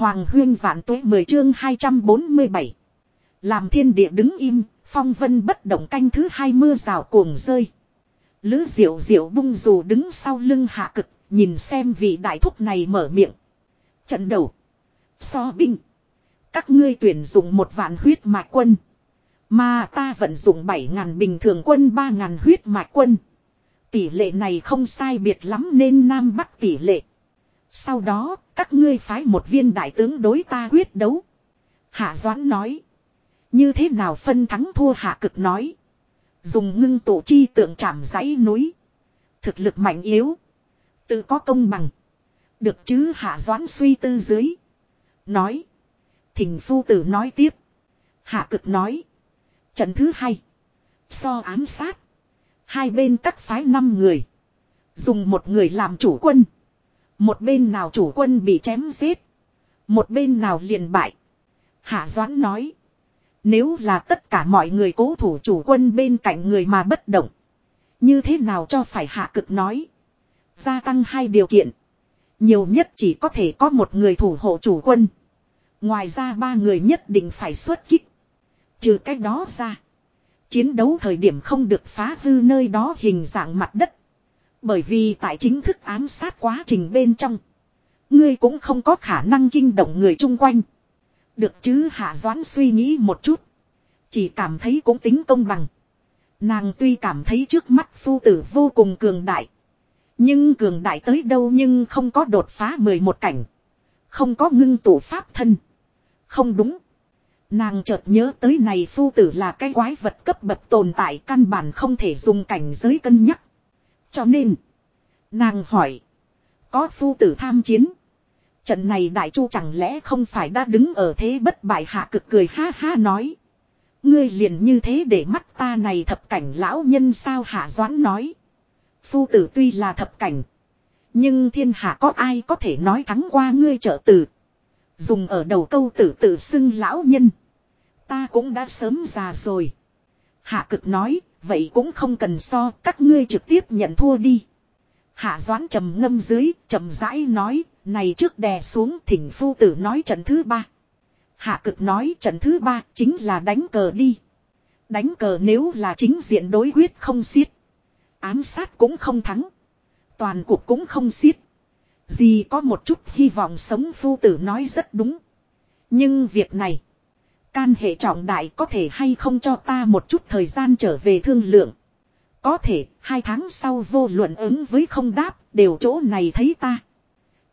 Hoàng huyên vạn tuế 10 chương 247. Làm thiên địa đứng im, phong vân bất động canh thứ hai mưa rào cuồng rơi. Lữ diệu diệu bung dù đứng sau lưng hạ cực, nhìn xem vị đại thúc này mở miệng. Trận đầu. So binh. Các ngươi tuyển dụng một vạn huyết mạch quân. Mà ta vận dụng bảy ngàn bình thường quân ba ngàn huyết mạch quân. Tỷ lệ này không sai biệt lắm nên Nam Bắc tỷ lệ. Sau đó, các ngươi phái một viên đại tướng đối ta quyết đấu. Hạ Doãn nói. Như thế nào phân thắng thua hạ cực nói. Dùng ngưng tụ chi tượng chạm dãy núi. Thực lực mạnh yếu. Tự có công bằng. Được chứ hạ doãn suy tư dưới. Nói. Thỉnh phu tử nói tiếp. Hạ cực nói. Trận thứ hai. So ám sát. Hai bên cắt phái năm người. Dùng một người làm chủ quân. Một bên nào chủ quân bị chém giết. Một bên nào liền bại. Hạ Doãn nói. Nếu là tất cả mọi người cố thủ chủ quân bên cạnh người mà bất động. Như thế nào cho phải hạ cực nói. Gia tăng hai điều kiện. Nhiều nhất chỉ có thể có một người thủ hộ chủ quân. Ngoài ra ba người nhất định phải xuất kích. Trừ cách đó ra. Chiến đấu thời điểm không được phá hư nơi đó hình dạng mặt đất. Bởi vì tại chính thức ám sát quá trình bên trong. Ngươi cũng không có khả năng kinh động người chung quanh. Được chứ hạ doãn suy nghĩ một chút. Chỉ cảm thấy cũng tính công bằng. Nàng tuy cảm thấy trước mắt phu tử vô cùng cường đại. Nhưng cường đại tới đâu nhưng không có đột phá 11 cảnh. Không có ngưng tụ pháp thân. Không đúng. Nàng chợt nhớ tới này phu tử là cái quái vật cấp bậc tồn tại căn bản không thể dùng cảnh giới cân nhắc. Cho nên. Nàng hỏi. Có phu tử tham chiến. Trận này đại chu chẳng lẽ không phải đã đứng ở thế bất bại hạ cực cười ha ha nói. Ngươi liền như thế để mắt ta này thập cảnh lão nhân sao hạ doãn nói. Phu tử tuy là thập cảnh. Nhưng thiên hạ có ai có thể nói thắng qua ngươi trợ tử. Dùng ở đầu câu tử tự xưng lão nhân. Ta cũng đã sớm già rồi. Hạ cực nói, vậy cũng không cần so, các ngươi trực tiếp nhận thua đi. Hạ doãn trầm ngâm dưới, trầm rãi nói, này trước đè xuống thỉnh phu tử nói trận thứ ba. Hạ cực nói trận thứ ba chính là đánh cờ đi. Đánh cờ nếu là chính diện đối quyết không xiết. Ám sát cũng không thắng. Toàn cuộc cũng không xiết. Gì có một chút hy vọng sống phu tử nói rất đúng. Nhưng việc này. Can hệ trọng đại có thể hay không cho ta một chút thời gian trở về thương lượng. Có thể, hai tháng sau vô luận ứng với không đáp, đều chỗ này thấy ta.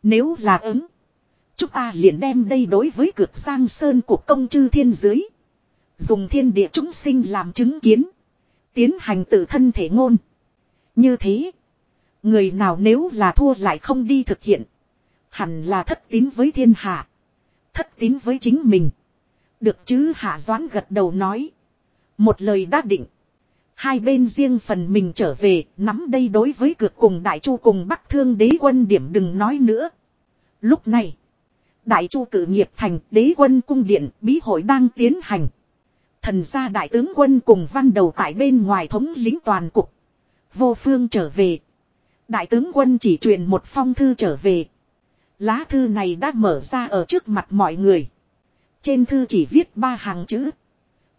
Nếu là ứng, chúng ta liền đem đây đối với cực giang sơn của công chư thiên dưới. Dùng thiên địa chúng sinh làm chứng kiến. Tiến hành tự thân thể ngôn. Như thế, người nào nếu là thua lại không đi thực hiện. Hẳn là thất tín với thiên hạ. Thất tín với chính mình. Được chứ hạ doãn gật đầu nói. Một lời đã định. Hai bên riêng phần mình trở về, nắm đây đối với cược cùng đại chu cùng bắc thương đế quân điểm đừng nói nữa. Lúc này, đại chu cử nghiệp thành đế quân cung điện bí hội đang tiến hành. Thần gia đại tướng quân cùng văn đầu tại bên ngoài thống lính toàn cục. Vô phương trở về. Đại tướng quân chỉ truyền một phong thư trở về. Lá thư này đã mở ra ở trước mặt mọi người. Trên thư chỉ viết ba hàng chữ.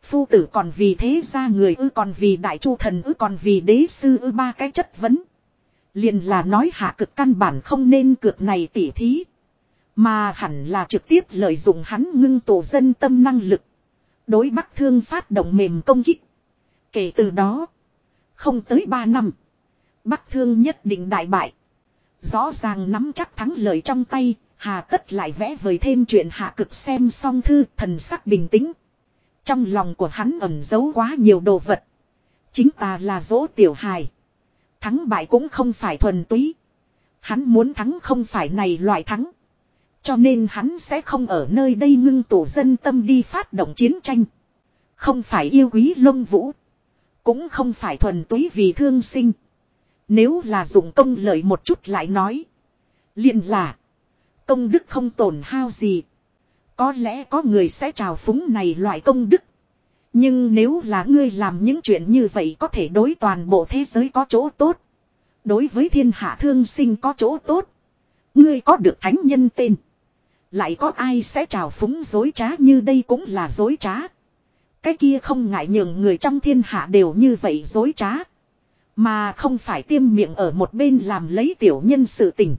Phu tử còn vì thế ra người ư còn vì đại chu thần ư còn vì đế sư ư ba cái chất vấn. liền là nói hạ cực căn bản không nên cược này tỉ thí. Mà hẳn là trực tiếp lợi dụng hắn ngưng tổ dân tâm năng lực. Đối bắc thương phát động mềm công kích. Kể từ đó. Không tới ba năm. Bắc thương nhất định đại bại. Rõ ràng nắm chắc thắng lợi trong tay. Hà tất lại vẽ vời thêm chuyện hạ cực xem xong thư thần sắc bình tĩnh. Trong lòng của hắn ẩn giấu quá nhiều đồ vật. Chính ta là dỗ tiểu hài. Thắng bại cũng không phải thuần túy. Hắn muốn thắng không phải này loại thắng. Cho nên hắn sẽ không ở nơi đây ngưng tổ dân tâm đi phát động chiến tranh. Không phải yêu quý lông vũ. Cũng không phải thuần túy vì thương sinh. Nếu là dụng công lợi một chút lại nói. liền là. Công đức không tổn hao gì. Có lẽ có người sẽ trào phúng này loại công đức. Nhưng nếu là ngươi làm những chuyện như vậy có thể đối toàn bộ thế giới có chỗ tốt. Đối với thiên hạ thương sinh có chỗ tốt. Ngươi có được thánh nhân tên. Lại có ai sẽ trào phúng dối trá như đây cũng là dối trá. Cái kia không ngại nhường người trong thiên hạ đều như vậy dối trá. Mà không phải tiêm miệng ở một bên làm lấy tiểu nhân sự tình.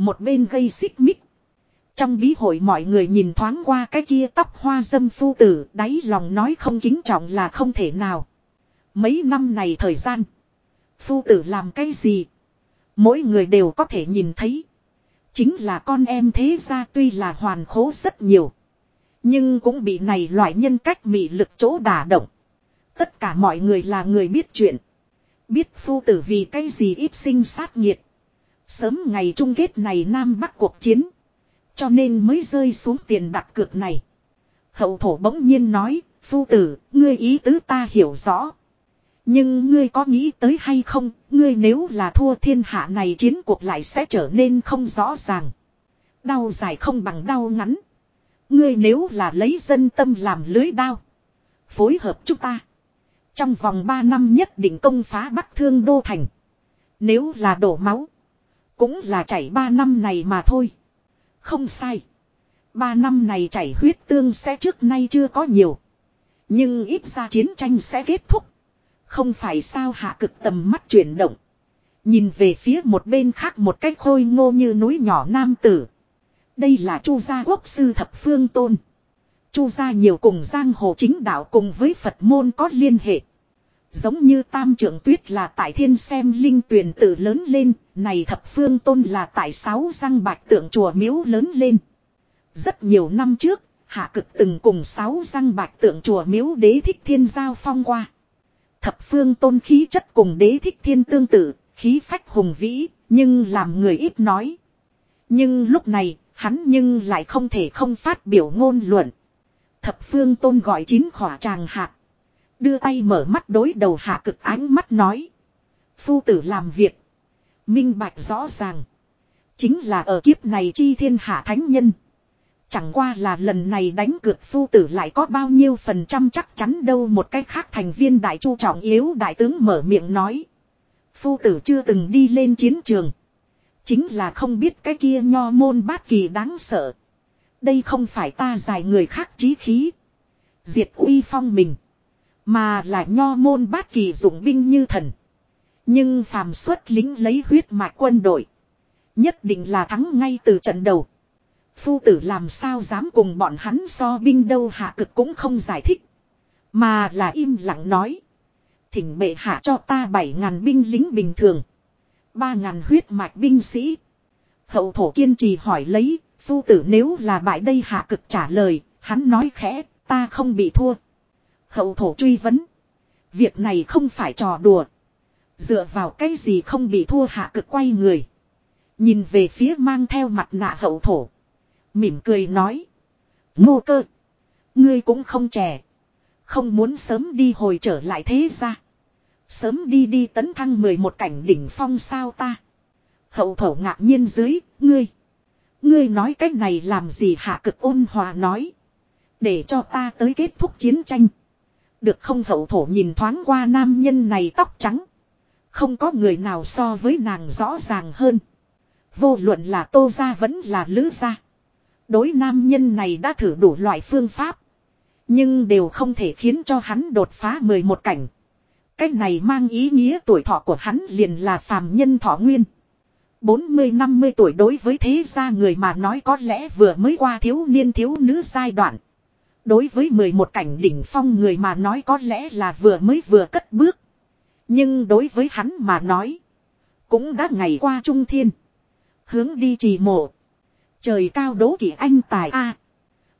Một bên gây xích mích. Trong bí hội mọi người nhìn thoáng qua cái kia tóc hoa dâm phu tử, đáy lòng nói không kính trọng là không thể nào. Mấy năm này thời gian. Phu tử làm cái gì? Mỗi người đều có thể nhìn thấy. Chính là con em thế ra tuy là hoàn khố rất nhiều. Nhưng cũng bị này loại nhân cách mị lực chỗ đả động. Tất cả mọi người là người biết chuyện. Biết phu tử vì cái gì ít sinh sát nhiệt. Sớm ngày chung kết này Nam Bắc cuộc chiến. Cho nên mới rơi xuống tiền đặt cược này. Hậu thổ bỗng nhiên nói, phu tử, ngươi ý tứ ta hiểu rõ. Nhưng ngươi có nghĩ tới hay không, ngươi nếu là thua thiên hạ này chiến cuộc lại sẽ trở nên không rõ ràng. Đau dài không bằng đau ngắn. Ngươi nếu là lấy dân tâm làm lưới đao. Phối hợp chúng ta. Trong vòng 3 năm nhất định công phá Bắc Thương Đô Thành. Nếu là đổ máu. Cũng là chảy 3 năm này mà thôi. Không sai. 3 năm này chảy huyết tương sẽ trước nay chưa có nhiều. Nhưng ít ra chiến tranh sẽ kết thúc. Không phải sao hạ cực tầm mắt chuyển động. Nhìn về phía một bên khác một cách khôi ngô như núi nhỏ nam tử. Đây là Chu gia quốc sư thập phương tôn. Chu gia nhiều cùng giang hồ chính đạo cùng với Phật môn có liên hệ. Giống như tam trưởng tuyết là tại thiên xem linh tuyển tử lớn lên, này thập phương tôn là tại sáu răng bạch tượng chùa miếu lớn lên. Rất nhiều năm trước, hạ cực từng cùng sáu răng bạch tượng chùa miếu đế thích thiên giao phong qua. Thập phương tôn khí chất cùng đế thích thiên tương tự, khí phách hùng vĩ, nhưng làm người ít nói. Nhưng lúc này, hắn nhưng lại không thể không phát biểu ngôn luận. Thập phương tôn gọi chín khỏa tràng hạt. Đưa tay mở mắt đối đầu hạ cực ánh mắt nói. Phu tử làm việc. Minh bạch rõ ràng. Chính là ở kiếp này chi thiên hạ thánh nhân. Chẳng qua là lần này đánh cược phu tử lại có bao nhiêu phần trăm chắc chắn đâu một cách khác thành viên đại chu trọng yếu đại tướng mở miệng nói. Phu tử chưa từng đi lên chiến trường. Chính là không biết cái kia nho môn bát kỳ đáng sợ. Đây không phải ta giải người khác chí khí. Diệt uy phong mình. Mà là nho môn bát kỳ dụng binh như thần. Nhưng phàm xuất lính lấy huyết mạch quân đội. Nhất định là thắng ngay từ trận đầu. Phu tử làm sao dám cùng bọn hắn so binh đâu hạ cực cũng không giải thích. Mà là im lặng nói. Thỉnh bệ hạ cho ta bảy ngàn binh lính bình thường. ba ngàn huyết mạch binh sĩ. Hậu thổ kiên trì hỏi lấy. Phu tử nếu là bại đây hạ cực trả lời. Hắn nói khẽ, ta không bị thua. Hậu thổ truy vấn. Việc này không phải trò đùa. Dựa vào cái gì không bị thua hạ cực quay người. Nhìn về phía mang theo mặt nạ hậu thổ. Mỉm cười nói. Ngô cơ. Ngươi cũng không trẻ. Không muốn sớm đi hồi trở lại thế ra. Sớm đi đi tấn thăng 11 cảnh đỉnh phong sao ta. Hậu thổ ngạc nhiên dưới, ngươi. Ngươi nói cách này làm gì hạ cực ôn hòa nói. Để cho ta tới kết thúc chiến tranh. Được không hậu thổ nhìn thoáng qua nam nhân này tóc trắng. Không có người nào so với nàng rõ ràng hơn. Vô luận là tô gia vẫn là lữ gia. Đối nam nhân này đã thử đủ loại phương pháp. Nhưng đều không thể khiến cho hắn đột phá 11 cảnh. Cách này mang ý nghĩa tuổi thọ của hắn liền là phàm nhân thọ nguyên. 40-50 tuổi đối với thế gia người mà nói có lẽ vừa mới qua thiếu niên thiếu nữ giai đoạn. Đối với 11 cảnh đỉnh phong người mà nói có lẽ là vừa mới vừa cất bước. Nhưng đối với hắn mà nói. Cũng đã ngày qua trung thiên. Hướng đi trì mộ. Trời cao đố kỵ anh tài a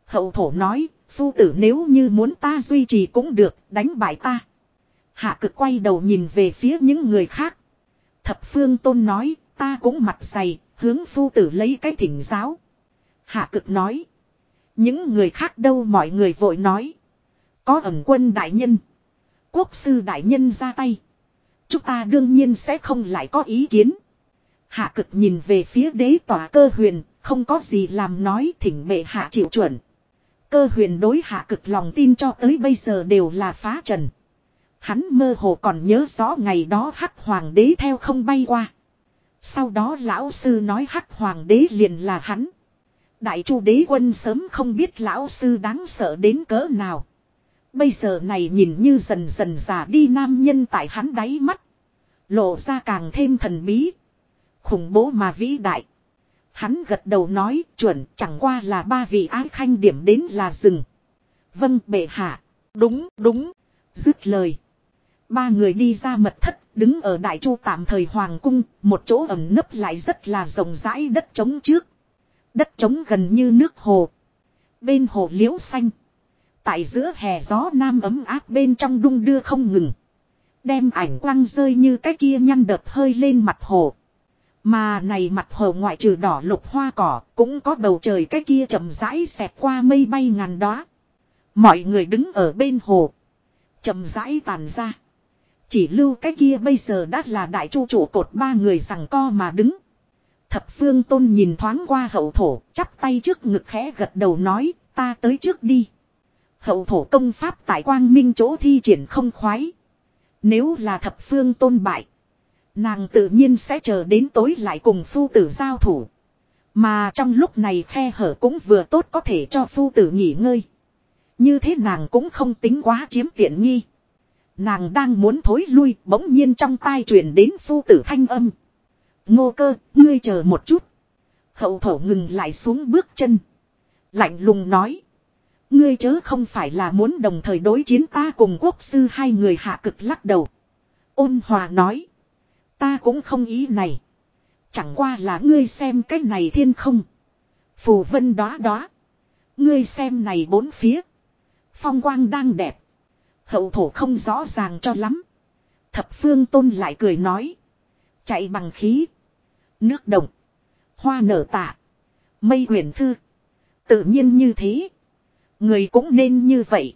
Hậu thổ nói, phu tử nếu như muốn ta duy trì cũng được, đánh bại ta. Hạ cực quay đầu nhìn về phía những người khác. Thập phương tôn nói, ta cũng mặt dày, hướng phu tử lấy cái thỉnh giáo. Hạ cực nói. Những người khác đâu mọi người vội nói. Có ẩn quân đại nhân. Quốc sư đại nhân ra tay. Chúng ta đương nhiên sẽ không lại có ý kiến. Hạ cực nhìn về phía đế tòa cơ huyền, không có gì làm nói thỉnh bệ hạ chịu chuẩn. Cơ huyền đối hạ cực lòng tin cho tới bây giờ đều là phá trần. Hắn mơ hồ còn nhớ rõ ngày đó hắc hoàng đế theo không bay qua. Sau đó lão sư nói hắc hoàng đế liền là hắn. Đại chu đế quân sớm không biết lão sư đáng sợ đến cỡ nào. Bây giờ này nhìn như dần dần già đi nam nhân tại hắn đáy mắt. Lộ ra càng thêm thần bí. Khủng bố mà vĩ đại. Hắn gật đầu nói, chuẩn, chẳng qua là ba vị ái khanh điểm đến là rừng. Vâng bệ hạ. Đúng đúng. Dứt lời. Ba người đi ra mật thất, đứng ở đại chu tạm thời hoàng cung. Một chỗ ẩm nấp lại rất là rộng rãi đất trống trước. Đất trống gần như nước hồ. Bên hồ liễu xanh. Tại giữa hè gió nam ấm áp bên trong đung đưa không ngừng. Đem ảnh quăng rơi như cái kia nhăn đợt hơi lên mặt hồ. Mà này mặt hồ ngoại trừ đỏ lục hoa cỏ, cũng có bầu trời cái kia chậm rãi xẹt qua mây bay ngàn đó. Mọi người đứng ở bên hồ. chậm rãi tàn ra. Chỉ lưu cái kia bây giờ đã là đại chu chủ cột ba người rằng co mà đứng. Thập phương tôn nhìn thoáng qua hậu thổ, chắp tay trước ngực khẽ gật đầu nói, ta tới trước đi. Hậu thổ công pháp tại quang minh chỗ thi triển không khoái. Nếu là thập phương tôn bại. Nàng tự nhiên sẽ chờ đến tối lại cùng phu tử giao thủ. Mà trong lúc này khe hở cũng vừa tốt có thể cho phu tử nghỉ ngơi. Như thế nàng cũng không tính quá chiếm tiện nghi. Nàng đang muốn thối lui bỗng nhiên trong tai truyền đến phu tử thanh âm. Ngô cơ, ngươi chờ một chút. Hậu thổ ngừng lại xuống bước chân. Lạnh lùng nói. Ngươi chớ không phải là muốn đồng thời đối chiến ta cùng quốc sư hai người hạ cực lắc đầu. Ôn hòa nói. Ta cũng không ý này. Chẳng qua là ngươi xem cái này thiên không. Phù vân đó đó. Ngươi xem này bốn phía. Phong quang đang đẹp. Hậu thổ không rõ ràng cho lắm. Thập phương tôn lại cười nói. Chạy bằng khí. Nước động. Hoa nở tạ. Mây huyền thư. Tự nhiên như thế. Người cũng nên như vậy.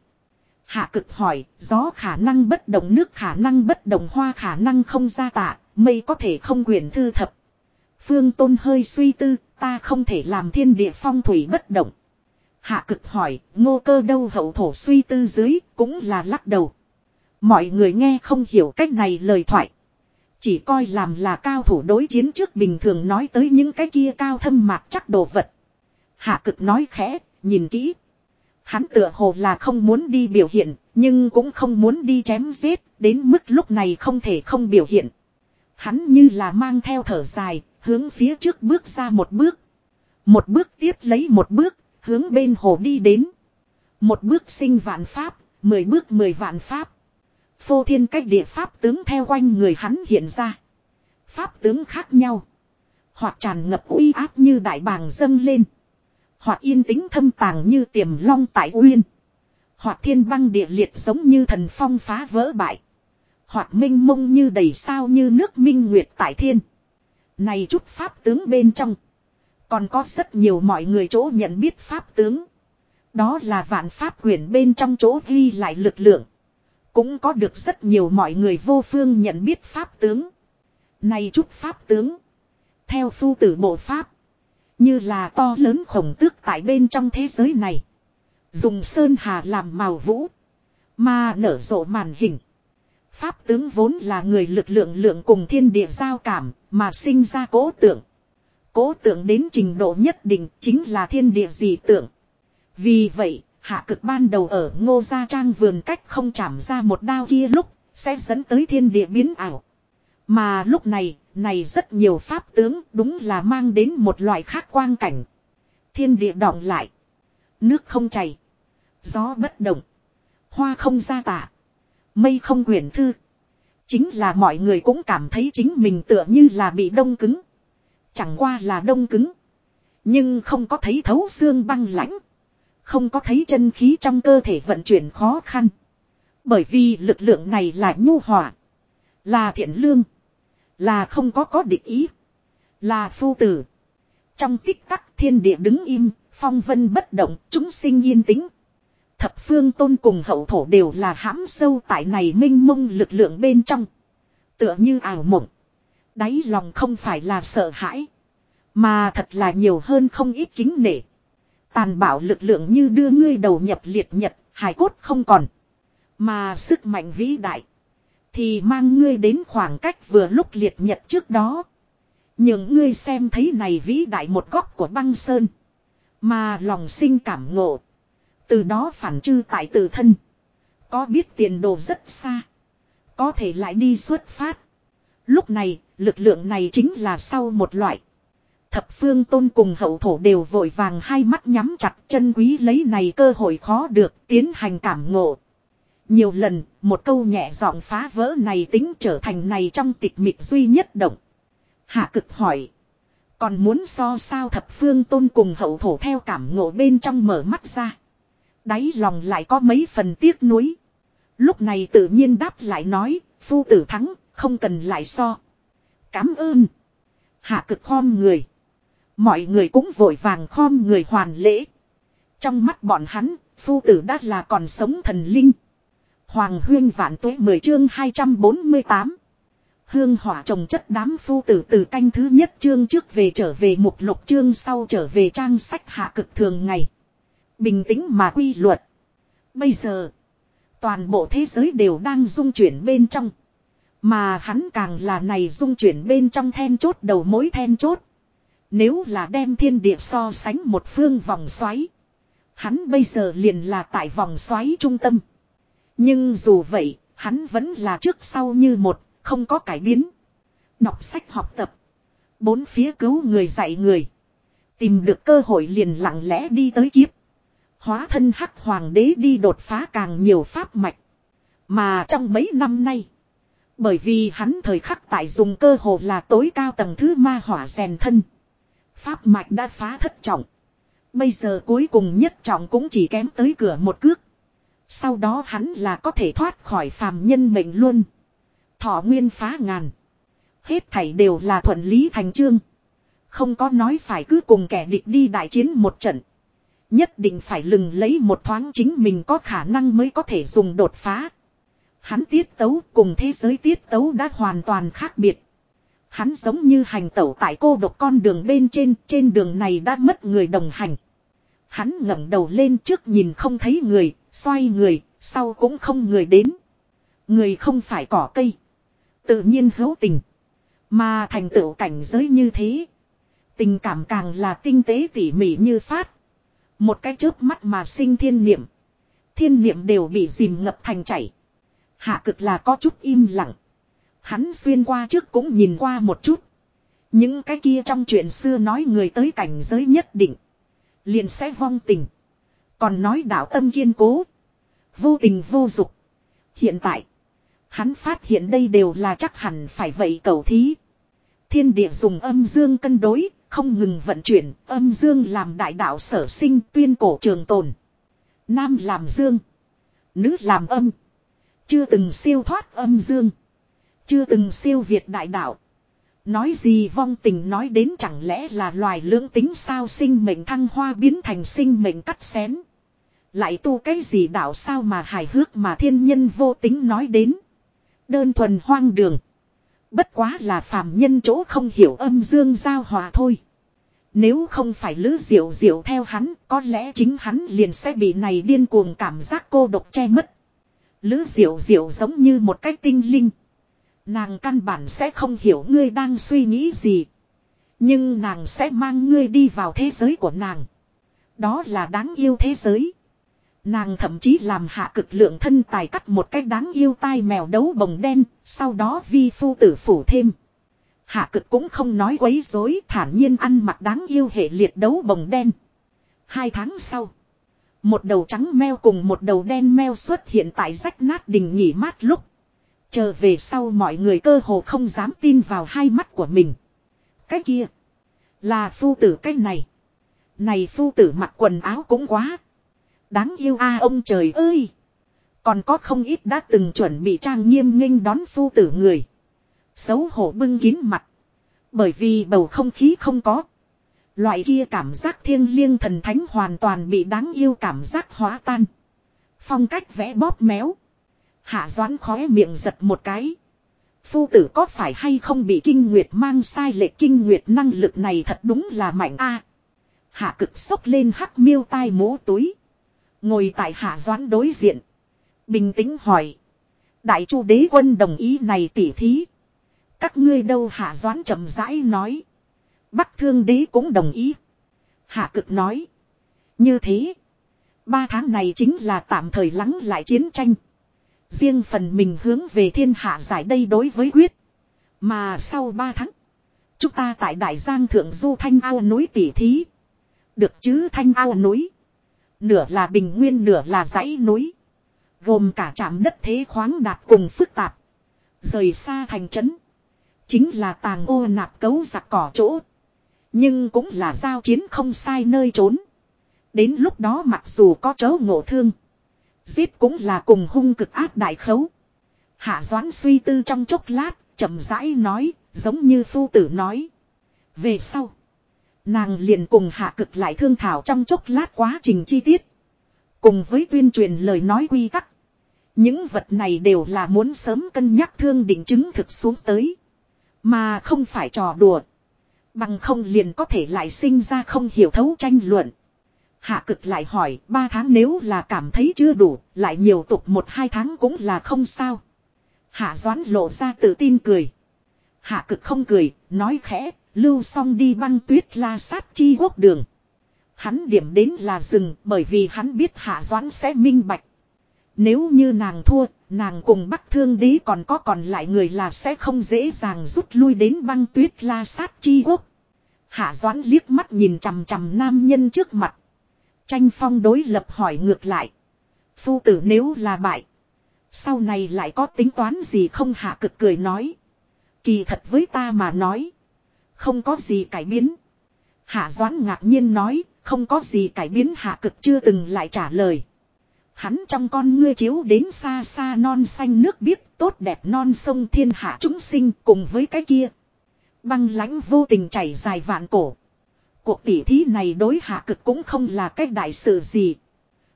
Hạ cực hỏi, gió khả năng bất động nước khả năng bất động hoa khả năng không ra tạ, mây có thể không quyền thư thập. Phương Tôn hơi suy tư, ta không thể làm thiên địa phong thủy bất động. Hạ cực hỏi, ngô cơ đâu hậu thổ suy tư dưới, cũng là lắc đầu. Mọi người nghe không hiểu cách này lời thoại. Chỉ coi làm là cao thủ đối chiến trước bình thường nói tới những cái kia cao thâm mạc chắc đồ vật. Hạ cực nói khẽ, nhìn kỹ. Hắn tựa hồ là không muốn đi biểu hiện, nhưng cũng không muốn đi chém giết, đến mức lúc này không thể không biểu hiện. Hắn như là mang theo thở dài, hướng phía trước bước ra một bước. Một bước tiếp lấy một bước, hướng bên hồ đi đến. Một bước sinh vạn pháp, mười bước mười vạn pháp. Phô thiên cách địa pháp tướng theo quanh người hắn hiện ra. Pháp tướng khác nhau. Hoặc tràn ngập uy áp như đại bàng dâng lên. Hoặc yên tĩnh thâm tàng như tiềm long tại uyên. Hoặc thiên băng địa liệt giống như thần phong phá vỡ bại. Hoặc minh mông như đầy sao như nước minh nguyệt tại thiên. Này chút pháp tướng bên trong. Còn có rất nhiều mọi người chỗ nhận biết pháp tướng. Đó là vạn pháp quyển bên trong chỗ ghi lại lực lượng. Cũng có được rất nhiều mọi người vô phương nhận biết pháp tướng. Này chút pháp tướng. Theo phu tử bộ pháp. Như là to lớn khổng tước tại bên trong thế giới này. Dùng sơn hà làm màu vũ. Mà nở rộ màn hình. Pháp tướng vốn là người lực lượng lượng cùng thiên địa giao cảm mà sinh ra cố tượng. Cố tượng đến trình độ nhất định chính là thiên địa dị tượng. Vì vậy, hạ cực ban đầu ở ngô gia trang vườn cách không chạm ra một đao kia lúc, sẽ dẫn tới thiên địa biến ảo. Mà lúc này, này rất nhiều pháp tướng đúng là mang đến một loại khác quang cảnh. Thiên địa đọng lại. Nước không chảy. Gió bất động. Hoa không ra tạ. Mây không quyển thư. Chính là mọi người cũng cảm thấy chính mình tựa như là bị đông cứng. Chẳng qua là đông cứng. Nhưng không có thấy thấu xương băng lãnh. Không có thấy chân khí trong cơ thể vận chuyển khó khăn. Bởi vì lực lượng này là nhu hòa. Là thiện lương. Là không có có địch ý. Là phu tử. Trong tích tắc thiên địa đứng im, phong vân bất động, chúng sinh yên tĩnh. Thập phương tôn cùng hậu thổ đều là hãm sâu tại này minh mông lực lượng bên trong. Tựa như ảo mộng. Đáy lòng không phải là sợ hãi. Mà thật là nhiều hơn không ít kính nể. Tàn bạo lực lượng như đưa ngươi đầu nhập liệt nhật, hài cốt không còn. Mà sức mạnh vĩ đại. Thì mang ngươi đến khoảng cách vừa lúc liệt nhật trước đó. Những ngươi xem thấy này vĩ đại một góc của băng sơn. Mà lòng sinh cảm ngộ. Từ đó phản chư tại tự thân. Có biết tiền đồ rất xa. Có thể lại đi xuất phát. Lúc này, lực lượng này chính là sau một loại. Thập phương tôn cùng hậu thổ đều vội vàng hai mắt nhắm chặt chân quý lấy này cơ hội khó được tiến hành cảm ngộ. Nhiều lần, một câu nhẹ giọng phá vỡ này tính trở thành này trong tịch mịch duy nhất động. Hạ cực hỏi. Còn muốn so sao thập phương tôn cùng hậu thổ theo cảm ngộ bên trong mở mắt ra. Đáy lòng lại có mấy phần tiếc nuối. Lúc này tự nhiên đáp lại nói, phu tử thắng, không cần lại so. Cám ơn. Hạ cực khom người. Mọi người cũng vội vàng khom người hoàn lễ. Trong mắt bọn hắn, phu tử đã là còn sống thần linh. Hoàng huyên vạn tuế 10 chương 248. Hương hỏa trồng chất đám phu tử từ canh thứ nhất chương trước về trở về một lục chương sau trở về trang sách hạ cực thường ngày. Bình tĩnh mà quy luật. Bây giờ, toàn bộ thế giới đều đang dung chuyển bên trong. Mà hắn càng là này dung chuyển bên trong then chốt đầu mối then chốt. Nếu là đem thiên địa so sánh một phương vòng xoáy. Hắn bây giờ liền là tại vòng xoáy trung tâm. Nhưng dù vậy, hắn vẫn là trước sau như một, không có cải biến. Đọc sách học tập. Bốn phía cứu người dạy người. Tìm được cơ hội liền lặng lẽ đi tới kiếp. Hóa thân hắc hoàng đế đi đột phá càng nhiều pháp mạch. Mà trong mấy năm nay. Bởi vì hắn thời khắc tại dùng cơ hồ là tối cao tầng thứ ma hỏa rèn thân. Pháp mạch đã phá thất trọng. Bây giờ cuối cùng nhất trọng cũng chỉ kém tới cửa một cước. Sau đó hắn là có thể thoát khỏi phàm nhân mệnh luôn. Thọ nguyên phá ngàn. Hết thảy đều là thuận lý thành chương. Không có nói phải cứ cùng kẻ địch đi đại chiến một trận. Nhất định phải lừng lấy một thoáng chính mình có khả năng mới có thể dùng đột phá. Hắn tiết tấu cùng thế giới tiết tấu đã hoàn toàn khác biệt. Hắn giống như hành tẩu tại cô độc con đường bên trên, trên đường này đã mất người đồng hành. Hắn ngẩng đầu lên trước nhìn không thấy người, xoay người, sau cũng không người đến. Người không phải cỏ cây. Tự nhiên hữu tình. Mà thành tựu cảnh giới như thế. Tình cảm càng là tinh tế tỉ mỉ như phát. Một cái chớp mắt mà sinh thiên niệm. Thiên niệm đều bị dìm ngập thành chảy. Hạ cực là có chút im lặng. Hắn xuyên qua trước cũng nhìn qua một chút. Những cái kia trong chuyện xưa nói người tới cảnh giới nhất định. Liền sẽ vong tình. Còn nói đạo tâm kiên cố. Vô tình vô dục. Hiện tại. Hắn phát hiện đây đều là chắc hẳn phải vậy cầu thí. Thiên địa dùng âm dương cân đối, không ngừng vận chuyển, âm dương làm đại đạo sở sinh tuyên cổ trường tồn. Nam làm dương, nữ làm âm. Chưa từng siêu thoát âm dương. Chưa từng siêu việt đại đạo. Nói gì vong tình nói đến chẳng lẽ là loài lưỡng tính sao sinh mệnh thăng hoa biến thành sinh mệnh cắt xén. Lại tu cái gì đạo sao mà hài hước mà thiên nhân vô tính nói đến. Đơn thuần hoang đường. Bất quá là phàm nhân chỗ không hiểu âm dương giao hòa thôi. Nếu không phải lữ diệu diệu theo hắn, có lẽ chính hắn liền sẽ bị này điên cuồng cảm giác cô độc che mất. Lữ diệu diệu giống như một cái tinh linh. Nàng căn bản sẽ không hiểu ngươi đang suy nghĩ gì. Nhưng nàng sẽ mang ngươi đi vào thế giới của nàng. Đó là đáng yêu thế giới. Nàng thậm chí làm hạ cực lượng thân tài cắt một cách đáng yêu tai mèo đấu bồng đen, sau đó vi phu tử phủ thêm. Hạ cực cũng không nói quấy rối thản nhiên ăn mặc đáng yêu hệ liệt đấu bồng đen. Hai tháng sau, một đầu trắng meo cùng một đầu đen meo xuất hiện tại rách nát đình nghỉ mát lúc. Chờ về sau mọi người cơ hồ không dám tin vào hai mắt của mình. Cái kia, là phu tử cái này. Này phu tử mặc quần áo cũng quá. Đáng yêu a à, ông trời ơi. Còn có không ít đã từng chuẩn bị trang nghiêm nghênh đón phu tử người. Xấu hổ bưng kín mặt. Bởi vì bầu không khí không có. Loại kia cảm giác thiêng liêng thần thánh hoàn toàn bị đáng yêu cảm giác hóa tan. Phong cách vẽ bóp méo. Hạ doán khóe miệng giật một cái. Phu tử có phải hay không bị kinh nguyệt mang sai lệ kinh nguyệt năng lực này thật đúng là mạnh a. hạ cực sốc lên hắc miêu tai mũ túi. Ngồi tại hạ doán đối diện. Bình tĩnh hỏi. Đại chu đế quân đồng ý này tỉ thí. Các ngươi đâu hạ doán chậm rãi nói. Bắc thương đế cũng đồng ý. Hạ cực nói. Như thế. Ba tháng này chính là tạm thời lắng lại chiến tranh. Riêng phần mình hướng về thiên hạ giải đây đối với quyết. Mà sau ba tháng. Chúng ta tại Đại Giang Thượng Du Thanh Ao núi tỉ thí. Được chứ Thanh Ao núi. Nửa là bình nguyên, nửa là dãy núi. Gồm cả trạm đất thế khoáng đạt cùng phức tạp. Rời xa thành trấn. Chính là tàng ô nạp cấu giặc cỏ chỗ. Nhưng cũng là giao chiến không sai nơi trốn. Đến lúc đó mặc dù có chớ ngộ thương. Giết cũng là cùng hung cực ác đại khấu. Hạ Doãn suy tư trong chốc lát, chậm rãi nói, giống như phu tử nói. Về sau, nàng liền cùng hạ cực lại thương thảo trong chốc lát quá trình chi tiết. Cùng với tuyên truyền lời nói quy tắc. Những vật này đều là muốn sớm cân nhắc thương định chứng thực xuống tới. Mà không phải trò đùa. Bằng không liền có thể lại sinh ra không hiểu thấu tranh luận. Hạ cực lại hỏi ba tháng nếu là cảm thấy chưa đủ, lại nhiều tục một hai tháng cũng là không sao. Hạ doán lộ ra tự tin cười. Hạ cực không cười, nói khẽ, lưu xong đi băng tuyết la sát chi quốc đường. Hắn điểm đến là rừng bởi vì hắn biết hạ doãn sẽ minh bạch. Nếu như nàng thua, nàng cùng bắc thương đế còn có còn lại người là sẽ không dễ dàng rút lui đến băng tuyết la sát chi quốc. Hạ doãn liếc mắt nhìn chằm chằm nam nhân trước mặt. Tranh phong đối lập hỏi ngược lại. Phu tử nếu là bại. Sau này lại có tính toán gì không hạ cực cười nói. Kỳ thật với ta mà nói. Không có gì cải biến. Hạ doãn ngạc nhiên nói. Không có gì cải biến hạ cực chưa từng lại trả lời. Hắn trong con ngươi chiếu đến xa xa non xanh nước biếc tốt đẹp non sông thiên hạ chúng sinh cùng với cái kia. Băng lãnh vô tình chảy dài vạn cổ. Cuộc tỉ thí này đối hạ cực cũng không là cách đại sự gì.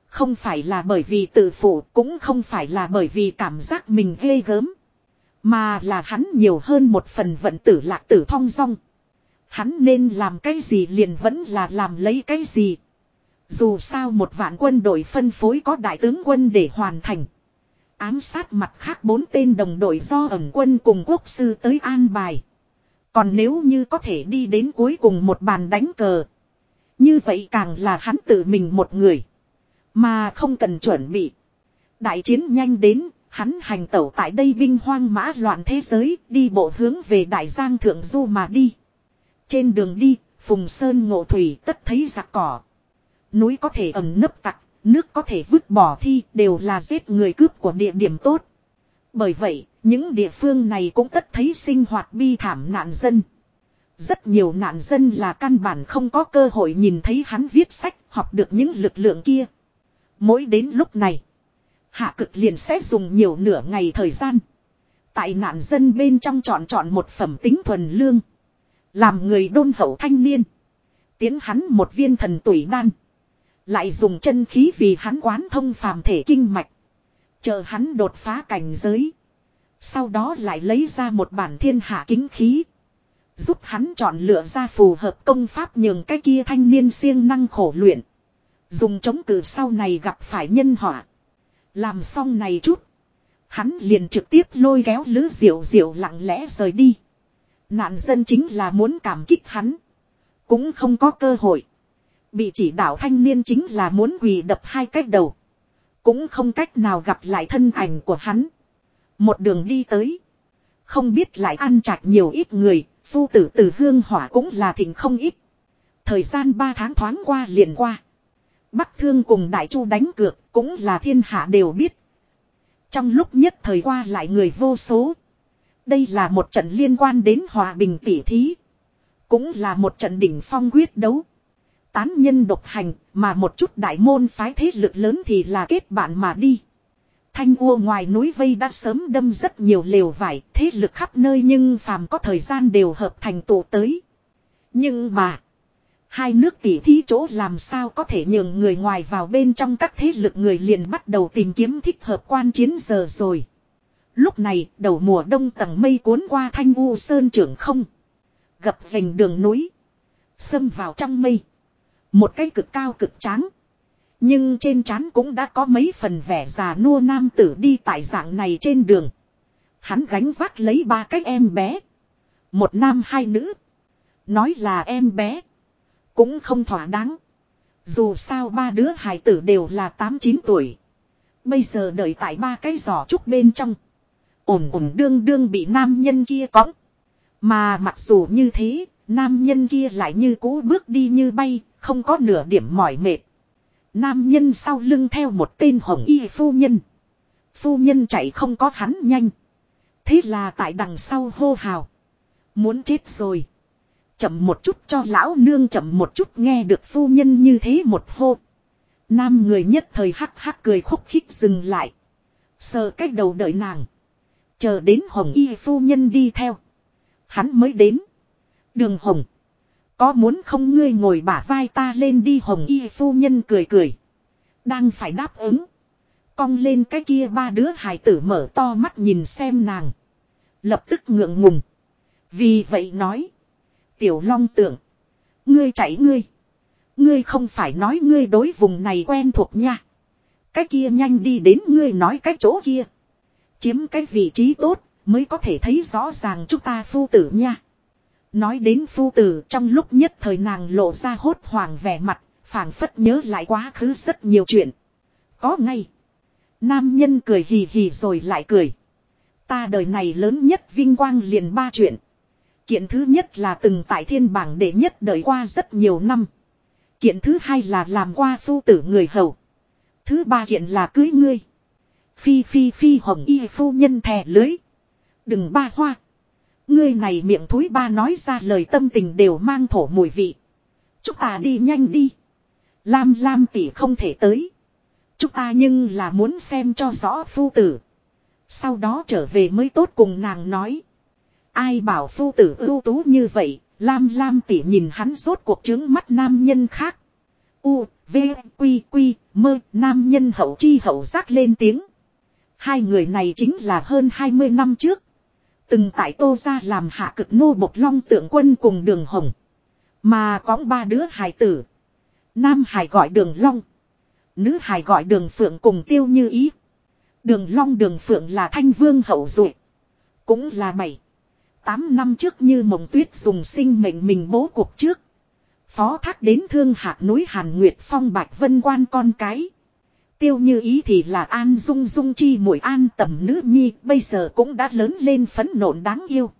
Không phải là bởi vì tự phụ, cũng không phải là bởi vì cảm giác mình ghê gớm. Mà là hắn nhiều hơn một phần vận tử lạc tử thong dong. Hắn nên làm cái gì liền vẫn là làm lấy cái gì. Dù sao một vạn quân đội phân phối có đại tướng quân để hoàn thành. Ám sát mặt khác bốn tên đồng đội do ẩn quân cùng quốc sư tới an bài. Còn nếu như có thể đi đến cuối cùng một bàn đánh cờ. Như vậy càng là hắn tự mình một người. Mà không cần chuẩn bị. Đại chiến nhanh đến, hắn hành tẩu tại đây binh hoang mã loạn thế giới, đi bộ hướng về Đại Giang Thượng Du mà đi. Trên đường đi, Phùng Sơn ngộ thủy tất thấy giặc cỏ. Núi có thể ẩn nấp tặc, nước có thể vứt bỏ thi, đều là giết người cướp của địa điểm tốt. Bởi vậy, những địa phương này cũng tất thấy sinh hoạt bi thảm nạn dân. Rất nhiều nạn dân là căn bản không có cơ hội nhìn thấy hắn viết sách, học được những lực lượng kia. Mỗi đến lúc này, hạ cực liền sẽ dùng nhiều nửa ngày thời gian. Tại nạn dân bên trong chọn chọn một phẩm tính thuần lương. Làm người đôn hậu thanh niên. Tiến hắn một viên thần tuổi đan. Lại dùng chân khí vì hắn quán thông phàm thể kinh mạch. Chờ hắn đột phá cảnh giới. Sau đó lại lấy ra một bản thiên hạ kính khí. Giúp hắn chọn lựa ra phù hợp công pháp nhường cái kia thanh niên siêng năng khổ luyện. Dùng chống cử sau này gặp phải nhân họa. Làm xong này chút. Hắn liền trực tiếp lôi kéo lứ diệu diệu lặng lẽ rời đi. Nạn dân chính là muốn cảm kích hắn. Cũng không có cơ hội. Bị chỉ đạo thanh niên chính là muốn quỳ đập hai cách đầu. Cũng không cách nào gặp lại thân ảnh của hắn. Một đường đi tới. Không biết lại ăn chặt nhiều ít người, phu tử từ hương hỏa cũng là thịnh không ít. Thời gian ba tháng thoáng qua liền qua. Bắc thương cùng đại chu đánh cược cũng là thiên hạ đều biết. Trong lúc nhất thời qua lại người vô số. Đây là một trận liên quan đến hòa bình tỷ thí. Cũng là một trận đỉnh phong quyết đấu. Tán nhân độc hành mà một chút đại môn phái thế lực lớn thì là kết bạn mà đi. Thanh U ngoài núi vây đã sớm đâm rất nhiều lều vải, thế lực khắp nơi nhưng phàm có thời gian đều hợp thành tụ tới. Nhưng mà, hai nước tỷ thí chỗ làm sao có thể nhường người ngoài vào bên trong các thế lực người liền bắt đầu tìm kiếm thích hợp quan chiến giờ rồi. Lúc này, đầu mùa đông tầng mây cuốn qua thanh u sơn trưởng không. Gập rành đường núi. Xâm vào trong mây. Một cái cực cao cực tráng. Nhưng trên trán cũng đã có mấy phần vẻ già nua nam tử đi tại dạng này trên đường. Hắn gánh vác lấy ba cái em bé. Một nam hai nữ. Nói là em bé. Cũng không thỏa đáng. Dù sao ba đứa hài tử đều là 8-9 tuổi. Bây giờ đợi tại ba cái giỏ trúc bên trong. Ổn ổn đương đương bị nam nhân kia cõng. Mà mặc dù như thế, nam nhân kia lại như cũ bước đi như bay, không có nửa điểm mỏi mệt. Nam nhân sau lưng theo một tên hồng y phu nhân. Phu nhân chạy không có hắn nhanh. Thế là tại đằng sau hô hào. Muốn chết rồi. Chậm một chút cho lão nương chậm một chút nghe được phu nhân như thế một hô. Nam người nhất thời hắc hắc cười khúc khích dừng lại. Sờ cách đầu đợi nàng. Chờ đến hồng y phu nhân đi theo. Hắn mới đến. Đường hồng. Có muốn không ngươi ngồi bả vai ta lên đi hồng y phu nhân cười cười. Đang phải đáp ứng. Cong lên cái kia ba đứa hài tử mở to mắt nhìn xem nàng. Lập tức ngượng ngùng. Vì vậy nói. Tiểu long tưởng. Ngươi chạy ngươi. Ngươi không phải nói ngươi đối vùng này quen thuộc nha. Cái kia nhanh đi đến ngươi nói cái chỗ kia. Chiếm cái vị trí tốt mới có thể thấy rõ ràng chúng ta phu tử nha. Nói đến phu tử trong lúc nhất thời nàng lộ ra hốt hoảng vẻ mặt, phảng phất nhớ lại quá khứ rất nhiều chuyện. Có ngay. Nam nhân cười hì hì rồi lại cười. Ta đời này lớn nhất vinh quang liền ba chuyện. Kiện thứ nhất là từng tại thiên bảng đệ nhất đời qua rất nhiều năm. Kiện thứ hai là làm qua phu tử người hầu. Thứ ba kiện là cưới ngươi. Phi phi phi hồng y phu nhân thè lưới. Đừng ba hoa. Ngươi này miệng thối ba nói ra lời tâm tình đều mang thổ mùi vị. Chúng ta đi nhanh đi. Lam Lam tỷ không thể tới. Chúng ta nhưng là muốn xem cho rõ phu tử. Sau đó trở về mới tốt cùng nàng nói. Ai bảo phu tử ưu tú như vậy, Lam Lam tỷ nhìn hắn rốt cuộc chứng mắt nam nhân khác. U, V, Quy, Quy, mơ, nam nhân hậu chi hậu giác lên tiếng. Hai người này chính là hơn 20 năm trước. Từng tại tô ra làm hạ cực nô bộc long tượng quân cùng đường hồng. Mà có ba đứa hài tử. Nam hài gọi đường long. Nữ hài gọi đường phượng cùng tiêu như ý. Đường long đường phượng là thanh vương hậu duệ Cũng là bảy. Tám năm trước như mộng tuyết dùng sinh mệnh mình bố cuộc trước. Phó thác đến thương hạ núi Hàn Nguyệt Phong Bạch Vân quan con cái. Tiêu như ý thì là An Dung Dung chi mũi an tầm nữ nhi, bây giờ cũng đã lớn lên phấn nộn đáng yêu.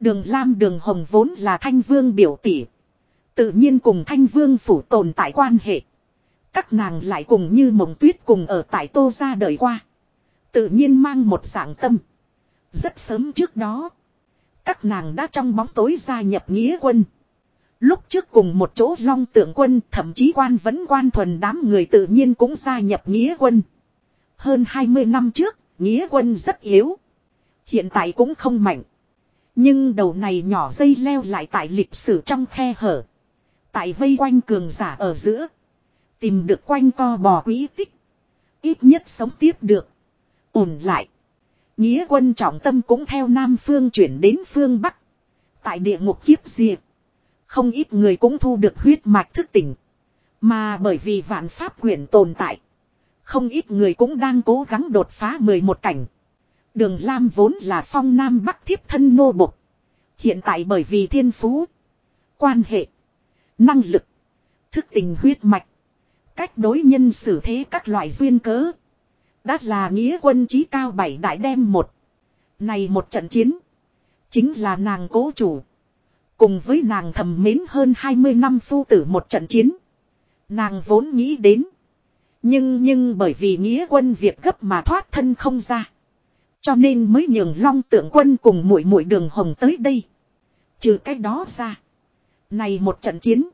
Đường Lam đường Hồng vốn là thanh vương biểu tỷ. Tự nhiên cùng thanh vương phủ tồn tại quan hệ. Các nàng lại cùng như mộng tuyết cùng ở tại tô ra đời qua. Tự nhiên mang một dạng tâm. Rất sớm trước đó. Các nàng đã trong bóng tối gia nhập nghĩa quân. Lúc trước cùng một chỗ long tượng quân thậm chí quan vẫn quan thuần đám người tự nhiên cũng gia nhập nghĩa quân. Hơn 20 năm trước, nghĩa quân rất yếu. Hiện tại cũng không mạnh. Nhưng đầu này nhỏ dây leo lại tại lịch sử trong khe hở. Tại vây quanh cường giả ở giữa. Tìm được quanh co bò quý tích. Ít nhất sống tiếp được. Ổn lại. Nghĩa quân trọng tâm cũng theo Nam Phương chuyển đến phương Bắc. Tại địa ngục kiếp diệt. Không ít người cũng thu được huyết mạch thức tỉnh. Mà bởi vì vạn pháp quyển tồn tại. Không ít người cũng đang cố gắng đột phá 11 cảnh. Đường Lam vốn là phong Nam Bắc thiếp thân nô bộc. Hiện tại bởi vì thiên phú. Quan hệ. Năng lực. Thức tình huyết mạch. Cách đối nhân xử thế các loại duyên cớ. Đã là nghĩa quân trí cao bảy đại đem một. Này một trận chiến. Chính là nàng cố chủ. Cùng với nàng thầm mến hơn 20 năm phu tử một trận chiến. Nàng vốn nghĩ đến. Nhưng nhưng bởi vì nghĩa quân việc gấp mà thoát thân không ra. Cho nên mới nhường long tượng quân cùng mũi mũi đường hồng tới đây. Trừ cái đó ra. Này một trận chiến.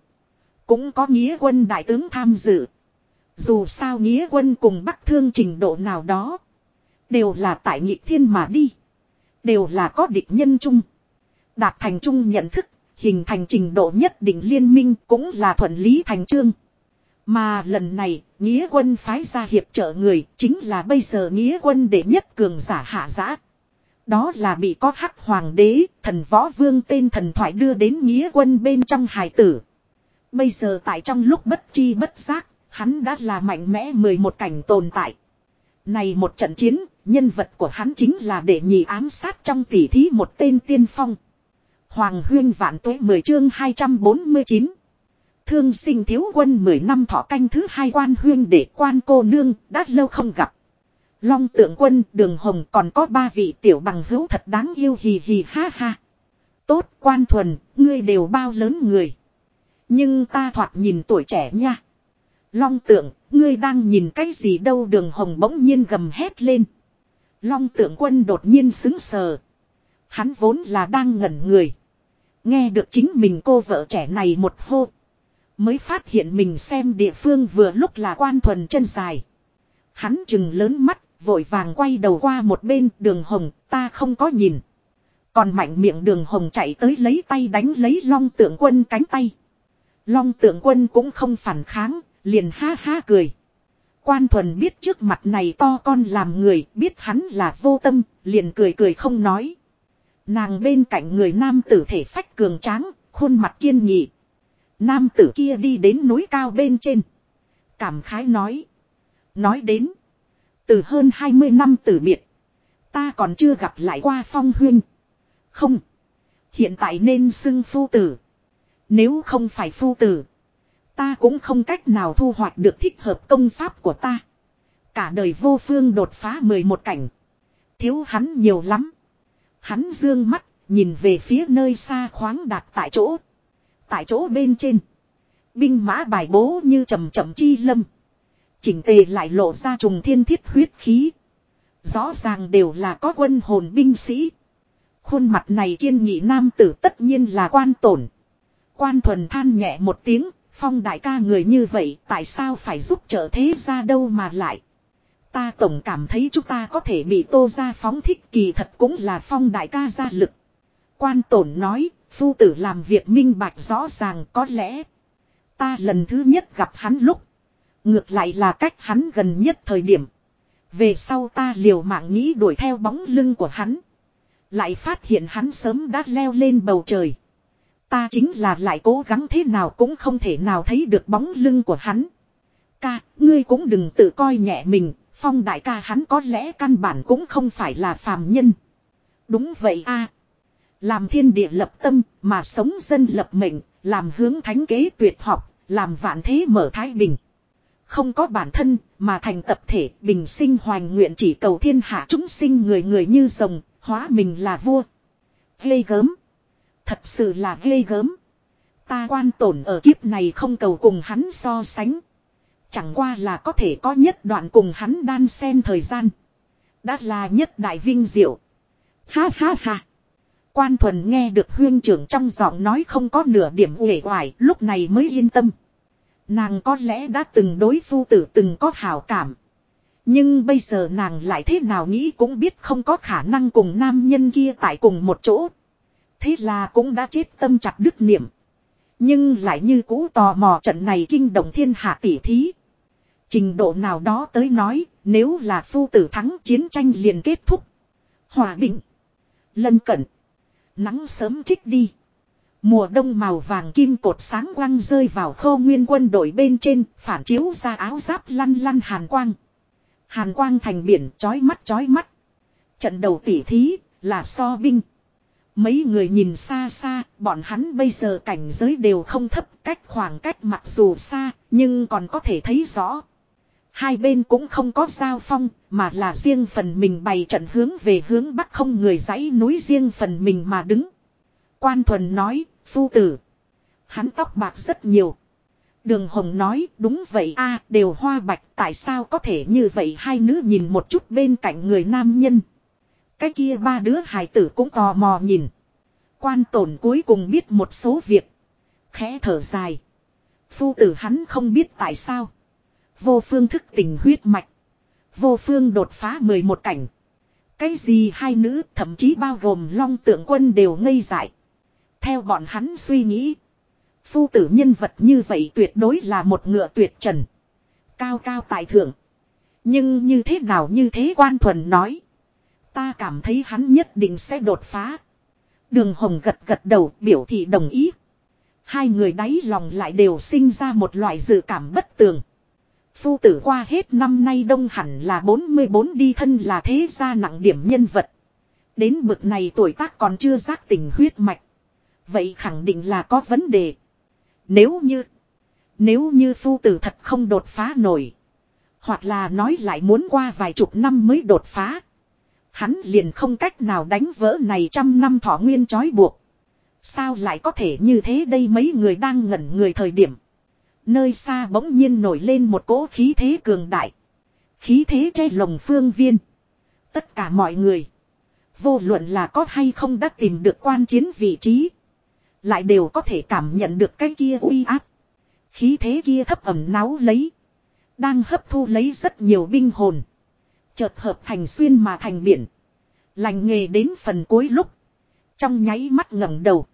Cũng có nghĩa quân đại tướng tham dự. Dù sao nghĩa quân cùng bắc thương trình độ nào đó. Đều là tại nhị thiên mà đi. Đều là có địch nhân chung. Đạt thành chung nhận thức, hình thành trình độ nhất định liên minh cũng là thuận lý thành trương. Mà lần này, Nghĩa quân phái ra hiệp trợ người, chính là bây giờ Nghĩa quân đệ nhất cường giả hạ giã. Đó là bị có hắc hoàng đế, thần võ vương tên thần thoại đưa đến Nghĩa quân bên trong hải tử. Bây giờ tại trong lúc bất chi bất giác, hắn đã là mạnh mẽ 11 cảnh tồn tại. Này một trận chiến, nhân vật của hắn chính là để nhị ám sát trong tỷ thí một tên tiên phong. Hoàng huyên vạn tuế 10 chương 249. thương sinh thiếu quân 10 năm thọ canh thứ hai quan huyên để quan cô nương đã lâu không gặp. Long tượng quân đường hồng còn có ba vị tiểu bằng hữu thật đáng yêu hì hì ha ha. Tốt quan thuần, ngươi đều bao lớn người. Nhưng ta thoạt nhìn tuổi trẻ nha. Long tượng, ngươi đang nhìn cái gì đâu đường hồng bỗng nhiên gầm hét lên. Long tượng quân đột nhiên xứng sờ. Hắn vốn là đang ngẩn người. Nghe được chính mình cô vợ trẻ này một hô. Mới phát hiện mình xem địa phương vừa lúc là quan thuần chân dài. Hắn chừng lớn mắt, vội vàng quay đầu qua một bên đường hồng, ta không có nhìn. Còn mạnh miệng đường hồng chạy tới lấy tay đánh lấy long tượng quân cánh tay. Long tượng quân cũng không phản kháng, liền ha ha cười. Quan thuần biết trước mặt này to con làm người, biết hắn là vô tâm, liền cười cười không nói. Nàng bên cạnh người nam tử thể phách cường tráng, khuôn mặt kiên nghị. Nam tử kia đi đến núi cao bên trên. Cảm khái nói. Nói đến. Từ hơn 20 năm tử biệt. Ta còn chưa gặp lại qua phong huyên. Không. Hiện tại nên xưng phu tử. Nếu không phải phu tử. Ta cũng không cách nào thu hoạch được thích hợp công pháp của ta. Cả đời vô phương đột phá 11 cảnh. Thiếu hắn nhiều lắm. Hắn dương mắt, nhìn về phía nơi xa khoáng đạt tại chỗ. Tại chỗ bên trên. Binh mã bài bố như chầm chậm chi lâm. Chỉnh tề lại lộ ra trùng thiên thiết huyết khí. Rõ ràng đều là có quân hồn binh sĩ. Khuôn mặt này kiên nghị nam tử tất nhiên là quan tổn. Quan thuần than nhẹ một tiếng, phong đại ca người như vậy tại sao phải giúp trợ thế ra đâu mà lại. Ta tổng cảm thấy chúng ta có thể bị tô ra phóng thích kỳ thật cũng là phong đại ca gia lực. Quan tổn nói, phu tử làm việc minh bạch rõ ràng có lẽ. Ta lần thứ nhất gặp hắn lúc. Ngược lại là cách hắn gần nhất thời điểm. Về sau ta liều mạng nghĩ đuổi theo bóng lưng của hắn. Lại phát hiện hắn sớm đã leo lên bầu trời. Ta chính là lại cố gắng thế nào cũng không thể nào thấy được bóng lưng của hắn. Ca, ngươi cũng đừng tự coi nhẹ mình, phong đại ca hắn có lẽ căn bản cũng không phải là phàm nhân. Đúng vậy a Làm thiên địa lập tâm, mà sống dân lập mệnh, làm hướng thánh kế tuyệt học, làm vạn thế mở thái bình. Không có bản thân, mà thành tập thể, bình sinh hoành nguyện chỉ cầu thiên hạ chúng sinh người người như rồng, hóa mình là vua. Ghê gớm. Thật sự là ghê gớm. Ta quan tổn ở kiếp này không cầu cùng hắn so sánh. Chẳng qua là có thể có nhất đoạn cùng hắn đan sen thời gian. Đã là nhất đại vinh diệu. Ha ha ha. Quan thuần nghe được huyên trưởng trong giọng nói không có nửa điểm uể oải, lúc này mới yên tâm. Nàng có lẽ đã từng đối phu tử từng có hảo cảm. Nhưng bây giờ nàng lại thế nào nghĩ cũng biết không có khả năng cùng nam nhân kia tại cùng một chỗ. Thế là cũng đã chết tâm chặt đức niệm. Nhưng lại như cũ tò mò trận này kinh động thiên hạ tỷ thí. Trình độ nào đó tới nói, nếu là phu tử thắng chiến tranh liền kết thúc. Hòa bình. Lân cận. Nắng sớm trích đi. Mùa đông màu vàng kim cột sáng quang rơi vào khô nguyên quân đội bên trên, phản chiếu ra áo giáp lăn lăn hàn quang. Hàn quang thành biển chói mắt chói mắt. Trận đầu tỉ thí, là so binh. Mấy người nhìn xa xa, bọn hắn bây giờ cảnh giới đều không thấp, cách khoảng cách mặc dù xa, nhưng còn có thể thấy rõ. Hai bên cũng không có giao phong, mà là riêng phần mình bày trận hướng về hướng bắc không người dãy núi riêng phần mình mà đứng. Quan thuần nói, phu tử. Hắn tóc bạc rất nhiều. Đường Hồng nói, đúng vậy a đều hoa bạch, tại sao có thể như vậy hai nữ nhìn một chút bên cạnh người nam nhân. Cái kia ba đứa hài tử cũng tò mò nhìn. Quan tổn cuối cùng biết một số việc. Khẽ thở dài. Phu tử hắn không biết tại sao. Vô phương thức tình huyết mạch. Vô phương đột phá 11 cảnh. Cái gì hai nữ, thậm chí bao gồm long tượng quân đều ngây dại. Theo bọn hắn suy nghĩ. Phu tử nhân vật như vậy tuyệt đối là một ngựa tuyệt trần. Cao cao tài thượng. Nhưng như thế nào như thế quan thuần nói. Ta cảm thấy hắn nhất định sẽ đột phá. Đường hồng gật gật đầu, biểu thị đồng ý. Hai người đáy lòng lại đều sinh ra một loại dự cảm bất tường. Phu tử qua hết năm nay đông hẳn là 44 đi thân là thế gia nặng điểm nhân vật. Đến bực này tuổi tác còn chưa giác tình huyết mạch. Vậy khẳng định là có vấn đề. Nếu như Nếu như phu tử thật không đột phá nổi. Hoặc là nói lại muốn qua vài chục năm mới đột phá. Hắn liền không cách nào đánh vỡ này trăm năm thọ nguyên trói buộc. Sao lại có thể như thế đây mấy người đang ngẩn người thời điểm. Nơi xa bỗng nhiên nổi lên một cỗ khí thế cường đại. Khí thế che lồng phương viên. Tất cả mọi người. Vô luận là có hay không đã tìm được quan chiến vị trí. Lại đều có thể cảm nhận được cái kia uy áp. Khí thế kia thấp ẩm náo lấy. Đang hấp thu lấy rất nhiều binh hồn. Chợt hợp thành xuyên mà thành biển. Lành nghề đến phần cuối lúc. Trong nháy mắt ngẩng đầu.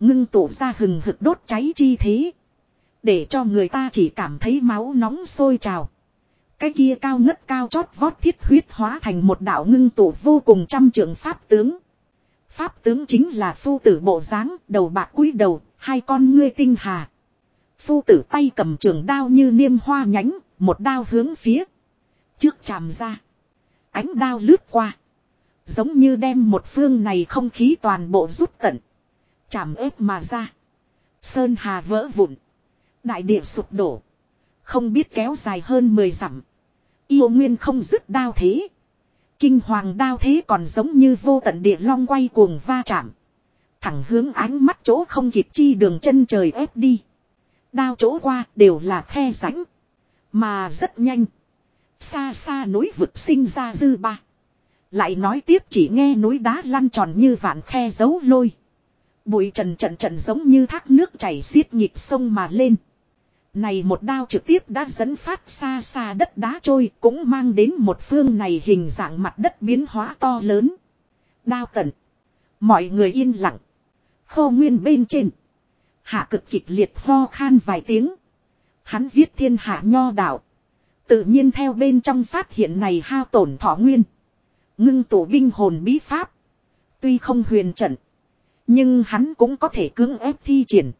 Ngưng tụ ra hừng hực đốt cháy chi thế. Để cho người ta chỉ cảm thấy máu nóng sôi trào. Cái kia cao ngất cao chót vót thiết huyết hóa thành một đạo ngưng tụ vô cùng trăm trưởng pháp tướng. Pháp tướng chính là phu tử bộ dáng, đầu bạc cúi đầu, hai con ngươi tinh hà. Phu tử tay cầm trường đao như niêm hoa nhánh, một đao hướng phía. Trước chạm ra. Ánh đao lướt qua. Giống như đem một phương này không khí toàn bộ rút tận. Chạm ép mà ra. Sơn hà vỡ vụn. Đại địa sụp đổ. Không biết kéo dài hơn 10 dặm. Yêu nguyên không dứt đao thế. Kinh hoàng đao thế còn giống như vô tận địa long quay cuồng va chạm. Thẳng hướng ánh mắt chỗ không kịp chi đường chân trời ép đi. Đao chỗ qua đều là khe rãnh. Mà rất nhanh. Xa xa núi vực sinh ra dư ba. Lại nói tiếp chỉ nghe núi đá lăn tròn như vạn khe dấu lôi. Bụi trần trận trận giống như thác nước chảy xiết nhịp sông mà lên. Này một đao trực tiếp đã dẫn phát xa xa đất đá trôi, cũng mang đến một phương này hình dạng mặt đất biến hóa to lớn. Đao tận. Mọi người yên lặng. Khô nguyên bên trên. Hạ cực kịch liệt ho khan vài tiếng. Hắn viết thiên hạ nho đạo. Tự nhiên theo bên trong phát hiện này hao tổn thọ nguyên. Ngưng tổ binh hồn bí pháp. Tuy không huyền trận. Nhưng hắn cũng có thể cưỡng ép thi triển.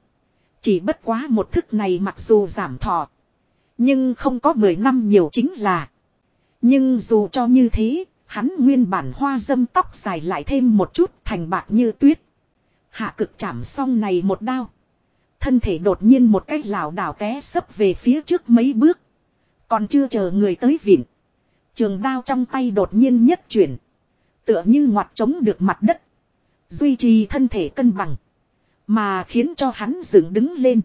Chỉ bất quá một thức này mặc dù giảm thọ. Nhưng không có 10 năm nhiều chính là. Nhưng dù cho như thế, hắn nguyên bản hoa dâm tóc dài lại thêm một chút thành bạc như tuyết. Hạ cực chạm xong này một đao. Thân thể đột nhiên một cách lảo đảo té sấp về phía trước mấy bước. Còn chưa chờ người tới vịn. Trường đao trong tay đột nhiên nhất chuyển. Tựa như ngoặt trống được mặt đất. Duy trì thân thể cân bằng. Mà khiến cho hắn dựng đứng lên.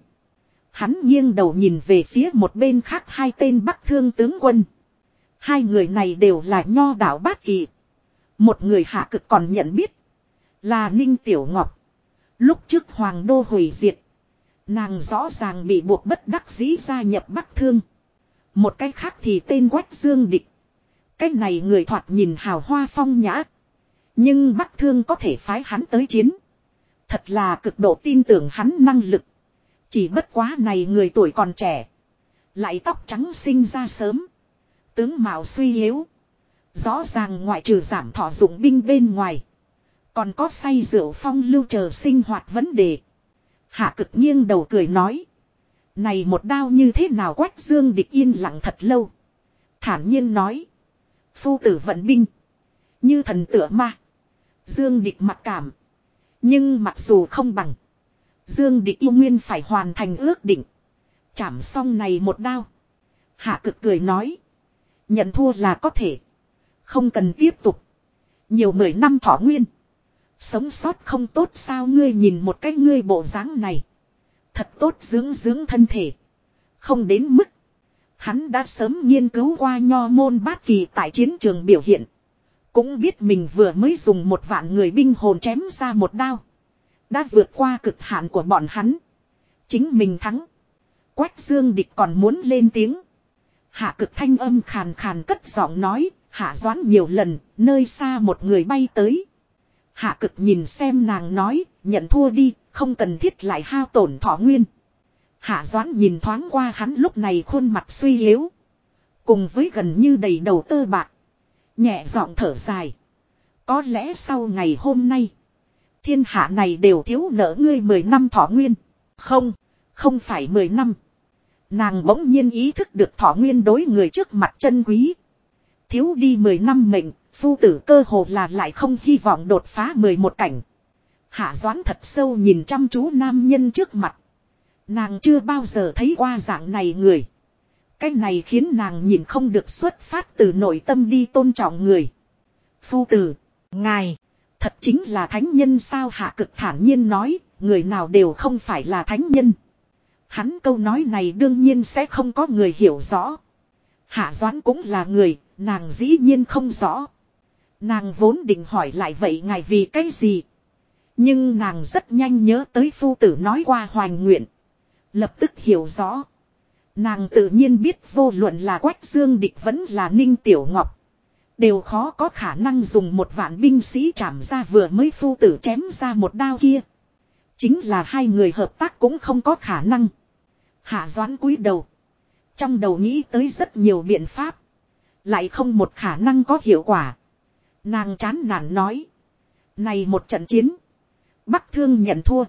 Hắn nghiêng đầu nhìn về phía một bên khác hai tên bắc thương tướng quân. Hai người này đều là nho đạo bát kỳ. Một người hạ cực còn nhận biết. Là Ninh Tiểu Ngọc. Lúc trước Hoàng Đô hủy diệt. Nàng rõ ràng bị buộc bất đắc dĩ gia nhập Bắc Thương. Một cái khác thì tên Quách Dương Địch. Cái này người thoạt nhìn hào hoa phong nhã. Nhưng Bắc Thương có thể phái hắn tới chiến. Thật là cực độ tin tưởng hắn năng lực. Chỉ bất quá này người tuổi còn trẻ. Lại tóc trắng sinh ra sớm. Tướng mạo suy yếu. Rõ ràng ngoại trừ giảm thọ dụng binh bên ngoài. Còn có say rượu phong lưu chờ sinh hoạt vấn đề. Hạ cực nghiêng đầu cười nói. Này một đao như thế nào quách dương địch yên lặng thật lâu. Thản nhiên nói. Phu tử vận binh. Như thần tựa ma. Dương địch mặc cảm. Nhưng mặc dù không bằng. Dương địch yêu nguyên phải hoàn thành ước định. Chảm xong này một đao. Hạ cực cười nói. Nhận thua là có thể. Không cần tiếp tục. Nhiều mười năm thọ nguyên. Sống sót không tốt sao ngươi nhìn một cái ngươi bộ dáng này. Thật tốt dưỡng dưỡng thân thể. Không đến mức. Hắn đã sớm nghiên cứu qua nho môn bát kỳ tại chiến trường biểu hiện. Cũng biết mình vừa mới dùng một vạn người binh hồn chém ra một đao. Đã vượt qua cực hạn của bọn hắn. Chính mình thắng. Quách dương địch còn muốn lên tiếng. Hạ cực thanh âm khàn khàn cất giọng nói. Hạ doán nhiều lần, nơi xa một người bay tới. Hạ cực nhìn xem nàng nói, nhận thua đi, không cần thiết lại hao tổn thọ nguyên. Hạ doán nhìn thoáng qua hắn lúc này khuôn mặt suy yếu. Cùng với gần như đầy đầu tơ bạc. Nhẹ giọng thở dài. Có lẽ sau ngày hôm nay. Thiên hạ này đều thiếu nợ ngươi 10 năm thọ nguyên. Không, không phải 10 năm. Nàng bỗng nhiên ý thức được thọ nguyên đối người trước mặt chân quý. Thiếu đi 10 năm mệnh, phu tử cơ hồ là lại không hy vọng đột phá 11 cảnh. Hạ doán thật sâu nhìn chăm chú nam nhân trước mặt. Nàng chưa bao giờ thấy qua dạng này người. Cái này khiến nàng nhìn không được xuất phát từ nội tâm đi tôn trọng người. Phu tử, ngài, thật chính là thánh nhân sao hạ cực thản nhiên nói, người nào đều không phải là thánh nhân. Hắn câu nói này đương nhiên sẽ không có người hiểu rõ. Hạ Doãn cũng là người, nàng dĩ nhiên không rõ. Nàng vốn định hỏi lại vậy ngài vì cái gì. Nhưng nàng rất nhanh nhớ tới phu tử nói qua hoành nguyện. Lập tức hiểu rõ. Nàng tự nhiên biết vô luận là Quách Dương Địch vẫn là Ninh Tiểu Ngọc. Đều khó có khả năng dùng một vạn binh sĩ chạm ra vừa mới phu tử chém ra một đao kia. Chính là hai người hợp tác cũng không có khả năng. Hạ doãn cúi đầu. Trong đầu nghĩ tới rất nhiều biện pháp. Lại không một khả năng có hiệu quả. Nàng chán nản nói. Này một trận chiến. Bắc thương nhận thua.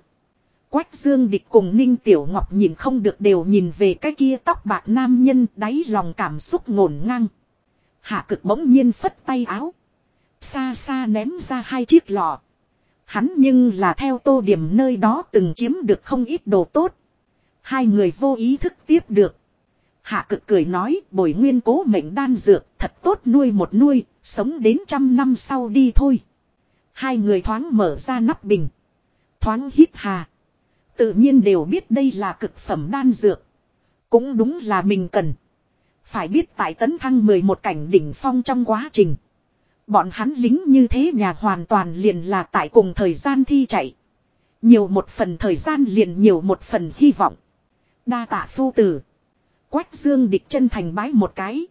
Quách Dương Địch cùng Ninh Tiểu Ngọc nhìn không được đều nhìn về cái kia tóc bạc nam nhân đáy lòng cảm xúc ngổn ngang. Hạ cực bỗng nhiên phất tay áo. Xa xa ném ra hai chiếc lọ. Hắn nhưng là theo tô điểm nơi đó từng chiếm được không ít đồ tốt. Hai người vô ý thức tiếp được. Hạ cực cười nói bồi nguyên cố mệnh đan dược thật tốt nuôi một nuôi, sống đến trăm năm sau đi thôi. Hai người thoáng mở ra nắp bình. Thoáng hít hà. Tự nhiên đều biết đây là cực phẩm đan dược. Cũng đúng là mình cần. Phải biết tại tấn thăng 11 cảnh đỉnh phong trong quá trình. Bọn hắn lính như thế nhà hoàn toàn liền là tại cùng thời gian thi chạy. Nhiều một phần thời gian liền nhiều một phần hy vọng. Đa tạ phu tử. Quách dương địch chân thành bái một cái.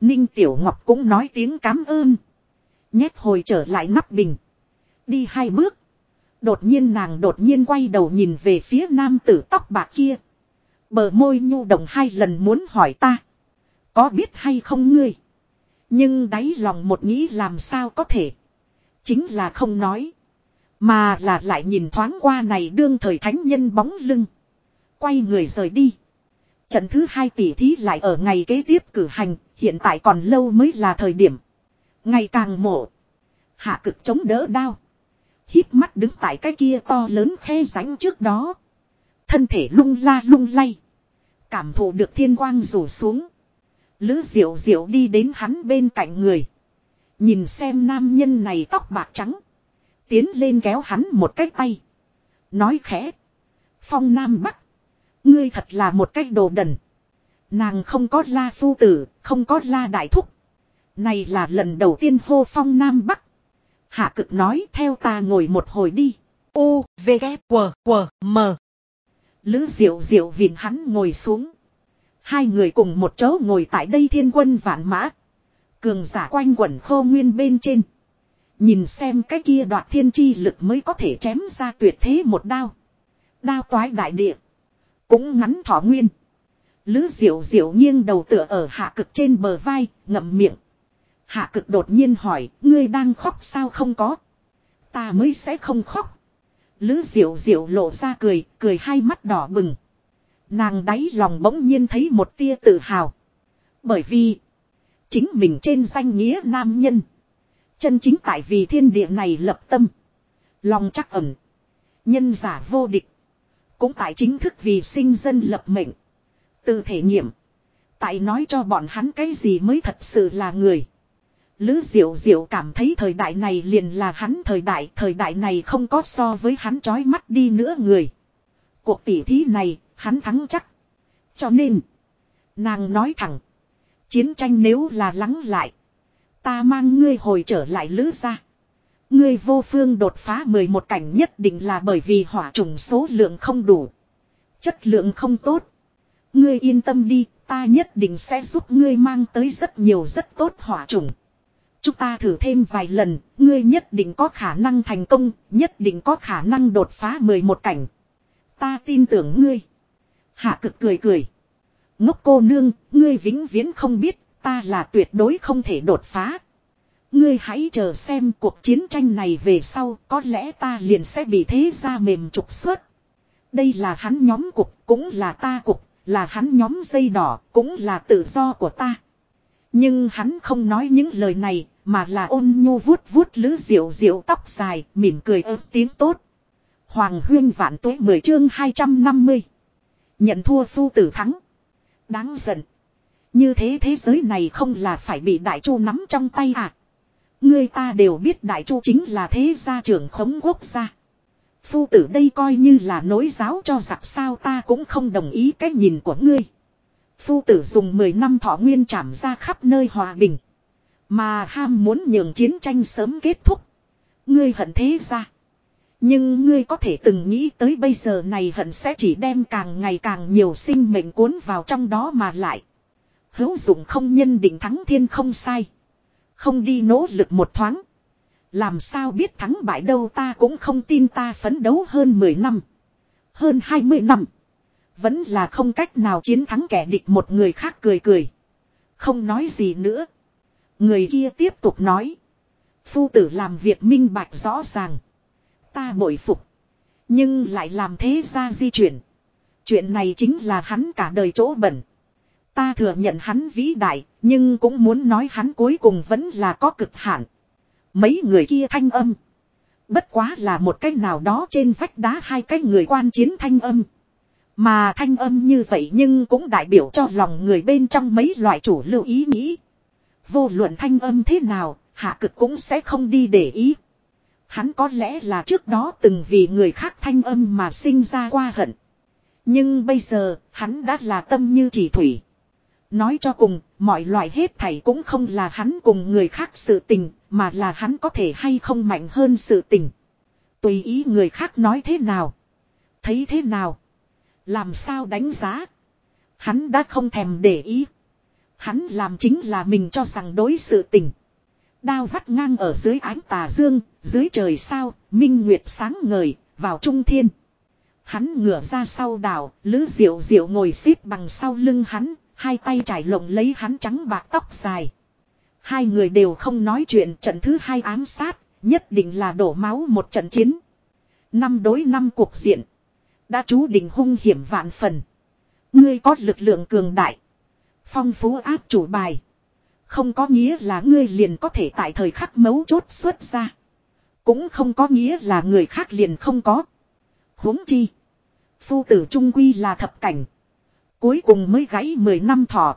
Ninh Tiểu Ngọc cũng nói tiếng cảm ơn. Nhét hồi trở lại nắp bình. Đi hai bước. Đột nhiên nàng đột nhiên quay đầu nhìn về phía nam tử tóc bạc kia. Bờ môi nhu động hai lần muốn hỏi ta. Có biết hay không ngươi? Nhưng đáy lòng một nghĩ làm sao có thể. Chính là không nói. Mà là lại nhìn thoáng qua này đương thời thánh nhân bóng lưng. Quay người rời đi. Trận thứ hai tỷ thí lại ở ngày kế tiếp cử hành, hiện tại còn lâu mới là thời điểm. Ngày càng mổ. Hạ cực chống đỡ đao. Hít mắt đứng tại cái kia to lớn khe rãnh trước đó. Thân thể lung la lung lay. Cảm thụ được thiên quang rủ xuống. Lữ diệu diệu đi đến hắn bên cạnh người. Nhìn xem nam nhân này tóc bạc trắng. Tiến lên kéo hắn một cái tay. Nói khẽ. Phong Nam Bắc. Ngươi thật là một cái đồ đần. Nàng không có la phu tử, không có la đại thúc. Này là lần đầu tiên hô phong Nam Bắc. Hạ cực nói theo ta ngồi một hồi đi. U, V, K, W, W, M. Lữ diệu diệu vịn hắn ngồi xuống. Hai người cùng một chỗ ngồi tại đây thiên quân vạn mã. Cường giả quanh quẩn khô nguyên bên trên. Nhìn xem cái kia đoạt thiên chi lực mới có thể chém ra tuyệt thế một đao. Đao toái đại địa. Cũng ngắn thỏ nguyên. Lữ diệu diệu nghiêng đầu tựa ở hạ cực trên bờ vai, ngậm miệng. Hạ cực đột nhiên hỏi, ngươi đang khóc sao không có? Ta mới sẽ không khóc. Lữ diệu diệu lộ ra cười, cười hai mắt đỏ bừng. Nàng đáy lòng bỗng nhiên thấy một tia tự hào. Bởi vì, chính mình trên danh nghĩa nam nhân. Chân chính tại vì thiên địa này lập tâm. Lòng chắc ẩn. Nhân giả vô địch. Cũng tại chính thức vì sinh dân lập mệnh. Từ thể nghiệm. Tại nói cho bọn hắn cái gì mới thật sự là người. Lữ Diệu Diệu cảm thấy thời đại này liền là hắn thời đại, thời đại này không có so với hắn chói mắt đi nữa người. Cuộc tỉ thí này, hắn thắng chắc. Cho nên, nàng nói thẳng, chiến tranh nếu là lắng lại, ta mang ngươi hồi trở lại lữ ra. Ngươi vô phương đột phá 11 cảnh nhất định là bởi vì hỏa trùng số lượng không đủ. Chất lượng không tốt. Ngươi yên tâm đi, ta nhất định sẽ giúp ngươi mang tới rất nhiều rất tốt hỏa trùng. Chúng ta thử thêm vài lần, ngươi nhất định có khả năng thành công, nhất định có khả năng đột phá 11 cảnh. Ta tin tưởng ngươi. Hạ cực cười cười. Ngốc cô nương, ngươi vĩnh viễn không biết, ta là tuyệt đối không thể đột phá. Ngươi hãy chờ xem cuộc chiến tranh này về sau, có lẽ ta liền sẽ bị thế ra mềm trục xuất. Đây là hắn nhóm cục, cũng là ta cục, là hắn nhóm dây đỏ, cũng là tự do của ta. Nhưng hắn không nói những lời này, mà là ôn nhu vuốt vuốt lứ diệu diệu tóc dài, mỉm cười ớt tiếng tốt. Hoàng huyên vạn tuế 10 chương 250. Nhận thua phu tử thắng. Đáng giận. Như thế thế giới này không là phải bị đại chu nắm trong tay à. Người ta đều biết đại chu chính là thế gia trưởng khống quốc gia. Phu tử đây coi như là nối giáo cho giặc sao ta cũng không đồng ý cái nhìn của ngươi. Phu tử dùng 10 năm thọ nguyên trảm ra khắp nơi hòa bình. Mà ham muốn nhường chiến tranh sớm kết thúc. Ngươi hận thế ra. Nhưng ngươi có thể từng nghĩ tới bây giờ này hận sẽ chỉ đem càng ngày càng nhiều sinh mệnh cuốn vào trong đó mà lại. Hữu dụng không nhân định thắng thiên không sai. Không đi nỗ lực một thoáng. Làm sao biết thắng bại đâu ta cũng không tin ta phấn đấu hơn 10 năm. Hơn 20 năm. Vẫn là không cách nào chiến thắng kẻ địch một người khác cười cười. Không nói gì nữa. Người kia tiếp tục nói. Phu tử làm việc minh bạch rõ ràng. Ta bội phục. Nhưng lại làm thế ra di chuyển. Chuyện này chính là hắn cả đời chỗ bẩn. Ta thừa nhận hắn vĩ đại, nhưng cũng muốn nói hắn cuối cùng vẫn là có cực hạn. Mấy người kia thanh âm. Bất quá là một cái nào đó trên vách đá hai cái người quan chiến thanh âm. Mà thanh âm như vậy nhưng cũng đại biểu cho lòng người bên trong mấy loại chủ lưu ý nghĩ. Vô luận thanh âm thế nào, hạ cực cũng sẽ không đi để ý. Hắn có lẽ là trước đó từng vì người khác thanh âm mà sinh ra qua hận. Nhưng bây giờ, hắn đã là tâm như chỉ thủy. Nói cho cùng, mọi loại hết thảy cũng không là hắn cùng người khác sự tình, mà là hắn có thể hay không mạnh hơn sự tình. Tùy ý người khác nói thế nào. Thấy thế nào. Làm sao đánh giá. Hắn đã không thèm để ý. Hắn làm chính là mình cho rằng đối sự tình. Đao vắt ngang ở dưới ánh tà dương, dưới trời sao, minh nguyệt sáng ngời, vào trung thiên. Hắn ngửa ra sau đảo, lứ diệu diệu ngồi xếp bằng sau lưng hắn, hai tay trải lộng lấy hắn trắng bạc tóc dài. Hai người đều không nói chuyện trận thứ hai ám sát, nhất định là đổ máu một trận chiến. Năm đối năm cuộc diện. Đã chú định hung hiểm vạn phần. Ngươi có lực lượng cường đại. Phong phú áp chủ bài. Không có nghĩa là ngươi liền có thể tại thời khắc mấu chốt xuất ra. Cũng không có nghĩa là người khác liền không có. huống chi. Phu tử trung quy là thập cảnh. Cuối cùng mới gãy 10 năm thọ.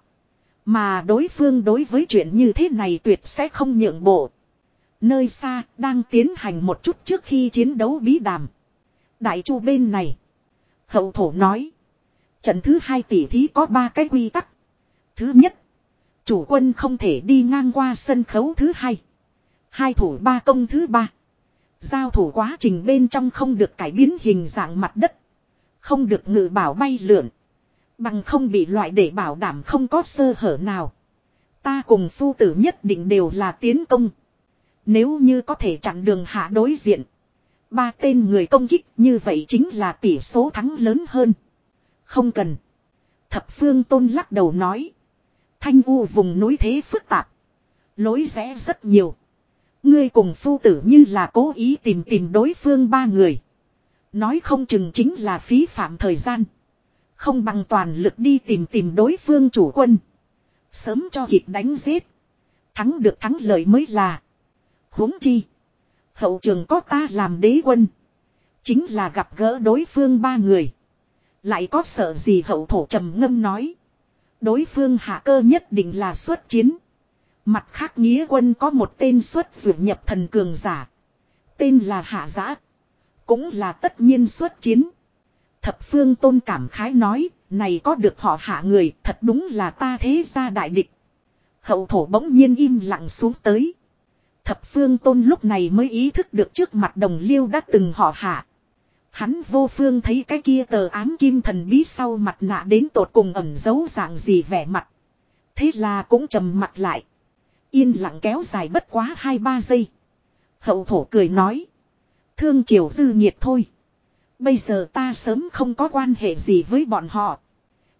Mà đối phương đối với chuyện như thế này tuyệt sẽ không nhượng bộ. Nơi xa đang tiến hành một chút trước khi chiến đấu bí đàm. Đại chu bên này. Hậu thổ nói. Trận thứ hai tỷ thí có ba cái quy tắc. Thứ nhất. Chủ quân không thể đi ngang qua sân khấu thứ hai. Hai thủ ba công thứ ba. Giao thủ quá trình bên trong không được cải biến hình dạng mặt đất. Không được ngự bảo bay lượn. Bằng không bị loại để bảo đảm không có sơ hở nào. Ta cùng phu tử nhất định đều là tiến công. Nếu như có thể chặn đường hạ đối diện. Ba tên người công kích như vậy chính là tỷ số thắng lớn hơn. Không cần. Thập phương tôn lắc đầu nói. Thanh u vùng núi thế phức tạp. Lối rẽ rất nhiều. Ngươi cùng phu tử như là cố ý tìm tìm đối phương ba người. Nói không chừng chính là phí phạm thời gian. Không bằng toàn lực đi tìm tìm đối phương chủ quân. Sớm cho kịp đánh giết. Thắng được thắng lợi mới là. huống chi. Hậu trường có ta làm đế quân. Chính là gặp gỡ đối phương ba người. Lại có sợ gì hậu thổ trầm ngâm nói. Đối phương hạ cơ nhất định là xuất chiến. Mặt khác nghĩa quân có một tên xuất vượt nhập thần cường giả. Tên là hạ giã. Cũng là tất nhiên xuất chiến. Thập phương tôn cảm khái nói, này có được họ hạ người, thật đúng là ta thế gia đại địch. Hậu thổ bỗng nhiên im lặng xuống tới. Thập phương tôn lúc này mới ý thức được trước mặt đồng liêu đã từng họ hạ. Hắn vô phương thấy cái kia tờ ám kim thần bí sau mặt nạ đến tột cùng ẩm giấu dạng gì vẻ mặt. Thế là cũng trầm mặt lại. Yên lặng kéo dài bất quá hai ba giây. Hậu thổ cười nói. Thương triều dư nhiệt thôi. Bây giờ ta sớm không có quan hệ gì với bọn họ.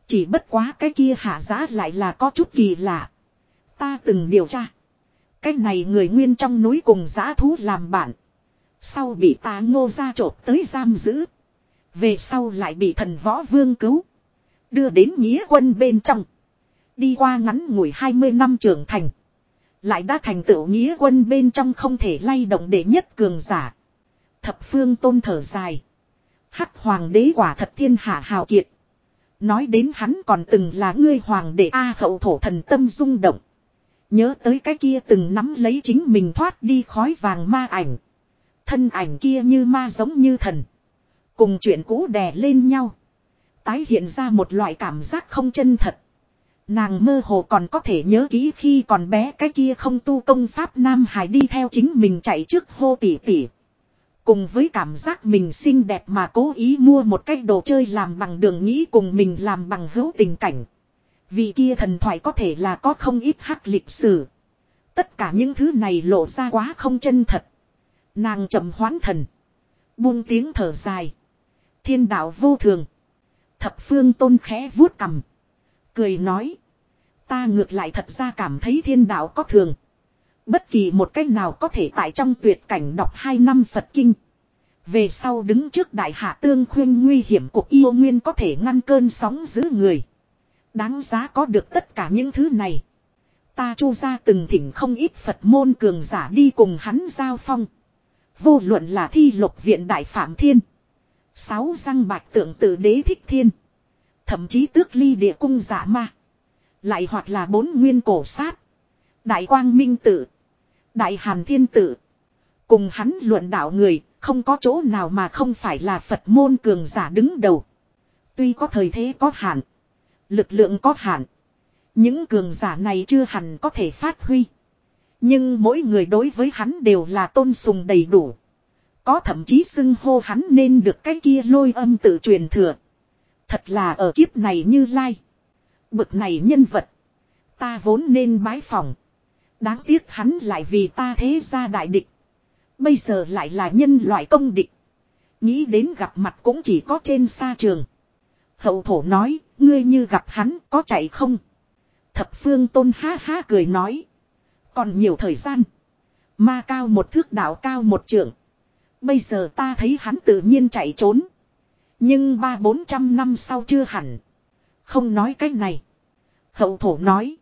Chỉ bất quá cái kia hạ giá lại là có chút kỳ lạ. Ta từng điều tra. Cái này người nguyên trong núi cùng giã thú làm bạn. Sau bị ta ngô ra trộp tới giam giữ. Về sau lại bị thần võ vương cứu. Đưa đến nghĩa quân bên trong. Đi qua ngắn ngủi 20 năm trưởng thành. Lại đã thành tựu nghĩa quân bên trong không thể lay động để nhất cường giả. Thập phương tôn thở dài. Hắc hoàng đế quả thật thiên hạ hào kiệt. Nói đến hắn còn từng là ngươi hoàng đế A hậu thổ thần tâm rung động. Nhớ tới cái kia từng nắm lấy chính mình thoát đi khói vàng ma ảnh. Thân ảnh kia như ma giống như thần. Cùng chuyện cũ đè lên nhau. Tái hiện ra một loại cảm giác không chân thật. Nàng mơ hồ còn có thể nhớ kỹ khi còn bé cái kia không tu công pháp Nam Hải đi theo chính mình chạy trước hô tỉ tỉ. Cùng với cảm giác mình xinh đẹp mà cố ý mua một cái đồ chơi làm bằng đường nghĩ cùng mình làm bằng hữu tình cảnh. Vì kia thần thoại có thể là có không ít hắc lịch sử. Tất cả những thứ này lộ ra quá không chân thật. Nàng chậm hoán thần. Buông tiếng thở dài. Thiên đạo vô thường. Thập phương tôn khẽ vuốt cầm. Cười nói. Ta ngược lại thật ra cảm thấy thiên đạo có thường. Bất kỳ một cách nào có thể tại trong tuyệt cảnh đọc hai năm Phật Kinh. Về sau đứng trước đại hạ tương khuyên nguy hiểm cuộc yêu nguyên có thể ngăn cơn sóng giữ người. Đáng giá có được tất cả những thứ này. Ta chu ra từng thỉnh không ít Phật môn cường giả đi cùng hắn giao phong. Vô luận là thi lục viện đại phạm thiên. Sáu răng bạch tượng tự đế thích thiên. Thậm chí tước ly địa cung giả ma. Lại hoặc là bốn nguyên cổ sát. Đại quang minh Tử, Đại hàn thiên Tử, Cùng hắn luận đạo người, không có chỗ nào mà không phải là Phật môn cường giả đứng đầu. Tuy có thời thế có hạn. Lực lượng có hạn. Những cường giả này chưa hẳn có thể phát huy. Nhưng mỗi người đối với hắn đều là tôn sùng đầy đủ. Có thậm chí xưng hô hắn nên được cái kia lôi âm tự truyền thừa. Thật là ở kiếp này như lai. Bực này nhân vật. Ta vốn nên bái phòng. Đáng tiếc hắn lại vì ta thế ra đại địch. Bây giờ lại là nhân loại công địch. Nghĩ đến gặp mặt cũng chỉ có trên xa trường. Hậu thổ nói, ngươi như gặp hắn có chạy không? Thập phương tôn ha ha cười nói. Còn nhiều thời gian. Ma cao một thước đạo cao một trượng. Bây giờ ta thấy hắn tự nhiên chạy trốn. Nhưng ba bốn trăm năm sau chưa hẳn. Không nói cách này. Hậu thổ nói.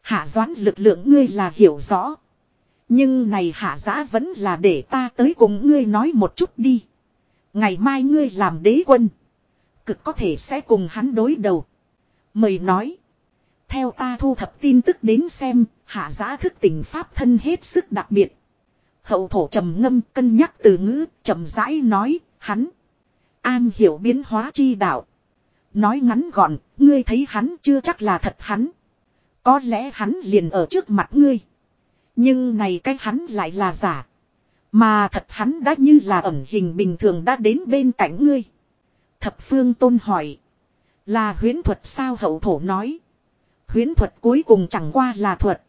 Hạ doán lực lượng ngươi là hiểu rõ. Nhưng này hạ giã vẫn là để ta tới cùng ngươi nói một chút đi. Ngày mai ngươi làm đế quân. Cực có thể sẽ cùng hắn đối đầu. Mời nói. Theo ta thu thập tin tức đến xem, hạ giá thức tình pháp thân hết sức đặc biệt. Hậu thổ trầm ngâm cân nhắc từ ngữ, trầm rãi nói, hắn. An hiểu biến hóa chi đạo. Nói ngắn gọn, ngươi thấy hắn chưa chắc là thật hắn. Có lẽ hắn liền ở trước mặt ngươi. Nhưng này cái hắn lại là giả. Mà thật hắn đã như là ẩn hình bình thường đã đến bên cạnh ngươi. Thập phương tôn hỏi. Là huyến thuật sao hậu thổ nói. Huyến thuật cuối cùng chẳng qua là thuật.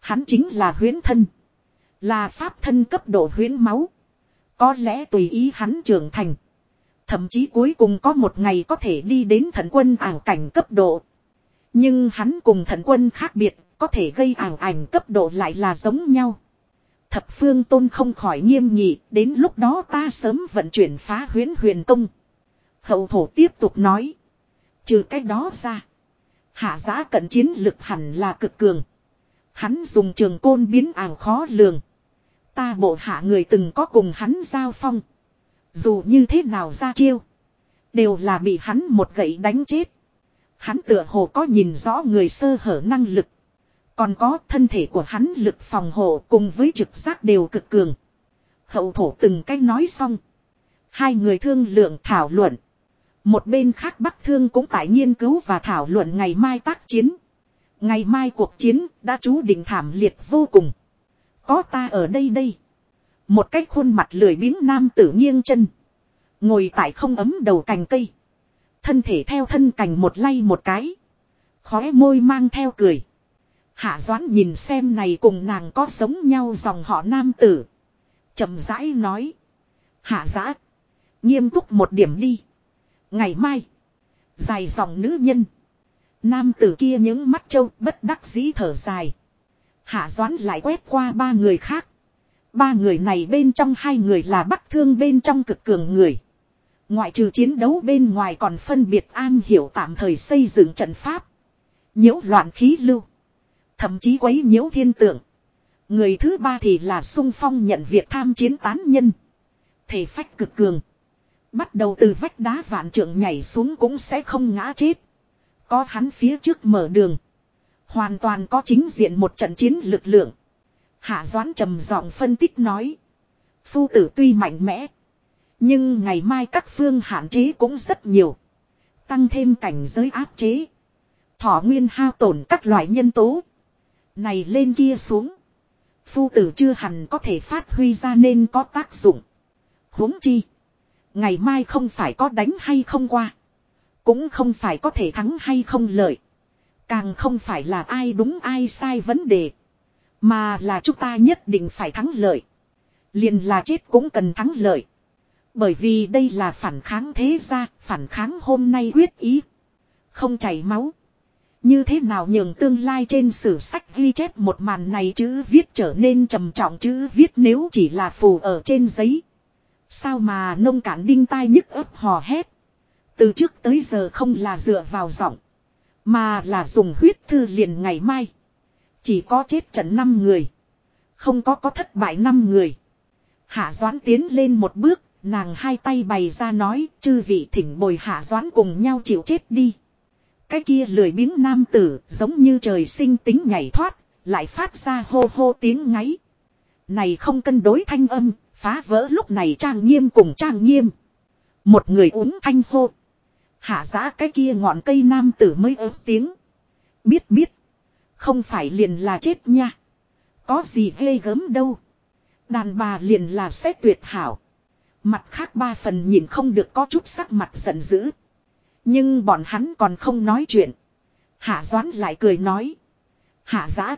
Hắn chính là huyến thân. Là pháp thân cấp độ huyến máu. Có lẽ tùy ý hắn trưởng thành. Thậm chí cuối cùng có một ngày có thể đi đến thần quân ảo cảnh cấp độ. Nhưng hắn cùng thần quân khác biệt, có thể gây ảo ảnh cấp độ lại là giống nhau. Thập phương tôn không khỏi nghiêm nghị, đến lúc đó ta sớm vận chuyển phá huyến huyền công. Hậu thổ tiếp tục nói. Trừ cách đó ra. Hạ giá cận chiến lực hẳn là cực cường. Hắn dùng trường côn biến ảo khó lường. Ta bộ hạ người từng có cùng hắn giao phong. Dù như thế nào ra chiêu. Đều là bị hắn một gậy đánh chết. Hắn tựa hồ có nhìn rõ người sơ hở năng lực. Còn có thân thể của hắn lực phòng hộ cùng với trực giác đều cực cường. Hậu thổ từng cách nói xong. Hai người thương lượng thảo luận. Một bên khác Bắc Thương cũng tại nghiên cứu và thảo luận ngày mai tác chiến. Ngày mai cuộc chiến đã chú định thảm liệt vô cùng. Có ta ở đây đây. Một cái khuôn mặt lười biếng nam tử nghiêng chân. Ngồi tại không ấm đầu cành cây. Thân thể theo thân cành một lay một cái. Khóe môi mang theo cười. Hạ Doãn nhìn xem này cùng nàng có giống nhau dòng họ nam tử. chậm rãi nói. Hạ giã. Nghiêm túc một điểm đi. Ngày mai. Dài dòng nữ nhân. Nam tử kia những mắt trâu bất đắc dĩ thở dài. Hạ Doãn lại quét qua ba người khác. Ba người này bên trong hai người là bắc thương bên trong cực cường người. Ngoại trừ chiến đấu bên ngoài còn phân biệt an hiểu tạm thời xây dựng trận pháp. nhiễu loạn khí lưu. Thậm chí quấy nhiễu thiên tượng. Người thứ ba thì là sung phong nhận việc tham chiến tán nhân. Thể phách cực cường. Bắt đầu từ vách đá vạn trượng nhảy xuống cũng sẽ không ngã chết. Có hắn phía trước mở đường. Hoàn toàn có chính diện một trận chiến lực lượng. Hạ Doãn trầm giọng phân tích nói. Phu tử tuy mạnh mẽ. Nhưng ngày mai các phương hạn chế cũng rất nhiều. Tăng thêm cảnh giới áp chế. Thọ nguyên hao tổn các loại nhân tố. Này lên kia xuống. Phu tử chưa hẳn có thể phát huy ra nên có tác dụng. huống chi. Ngày mai không phải có đánh hay không qua. Cũng không phải có thể thắng hay không lợi. Càng không phải là ai đúng ai sai vấn đề. Mà là chúng ta nhất định phải thắng lợi. Liền là chết cũng cần thắng lợi. Bởi vì đây là phản kháng thế gia, phản kháng hôm nay quyết ý. Không chảy máu. Như thế nào nhường tương lai trên sử sách ghi chép một màn này chữ viết trở nên trầm trọng chữ viết nếu chỉ là phù ở trên giấy. Sao mà nông cản đinh tai nhức ấp hò hét. Từ trước tới giờ không là dựa vào giọng. Mà là dùng huyết thư liền ngày mai. Chỉ có chết trận 5 người. Không có có thất bại 5 người. Hạ Doãn tiến lên một bước, nàng hai tay bày ra nói, chư vị thỉnh bồi Hạ Doãn cùng nhau chịu chết đi. Cái kia lười biếng nam tử, giống như trời sinh tính nhảy thoát, lại phát ra hô hô tiếng ngáy. Này không cân đối thanh âm, phá vỡ lúc này trang nghiêm cùng trang nghiêm. Một người uống thanh hô. Hạ giá cái kia ngọn cây nam tử mới ớt tiếng. Biết biết. Không phải liền là chết nha. Có gì ghê gớm đâu. Đàn bà liền là xét tuyệt hảo. Mặt khác ba phần nhìn không được có chút sắc mặt giận dữ. Nhưng bọn hắn còn không nói chuyện. Hạ Doãn lại cười nói. Hạ giã.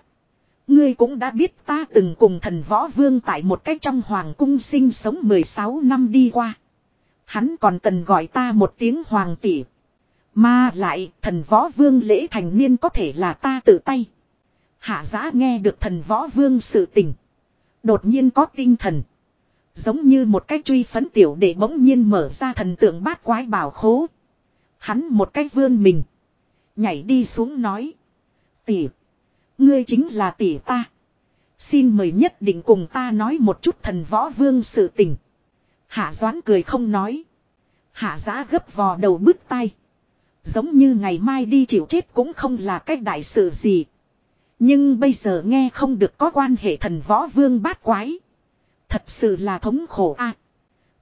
Ngươi cũng đã biết ta từng cùng thần võ vương tại một cách trong hoàng cung sinh sống 16 năm đi qua. Hắn còn cần gọi ta một tiếng hoàng tỷ. Mà lại, thần võ vương lễ thành niên có thể là ta tự tay. Hạ giã nghe được thần võ vương sự tình. Đột nhiên có tinh thần. Giống như một cái truy phấn tiểu để bỗng nhiên mở ra thần tượng bát quái bảo khố. Hắn một cái vươn mình. Nhảy đi xuống nói. Tỷ. Ngươi chính là tỷ ta. Xin mời nhất định cùng ta nói một chút thần võ vương sự tình. Hạ Doãn cười không nói. Hạ giá gấp vò đầu bứt tay. Giống như ngày mai đi chịu chết cũng không là cách đại sự gì. Nhưng bây giờ nghe không được có quan hệ thần võ vương bát quái. Thật sự là thống khổ a.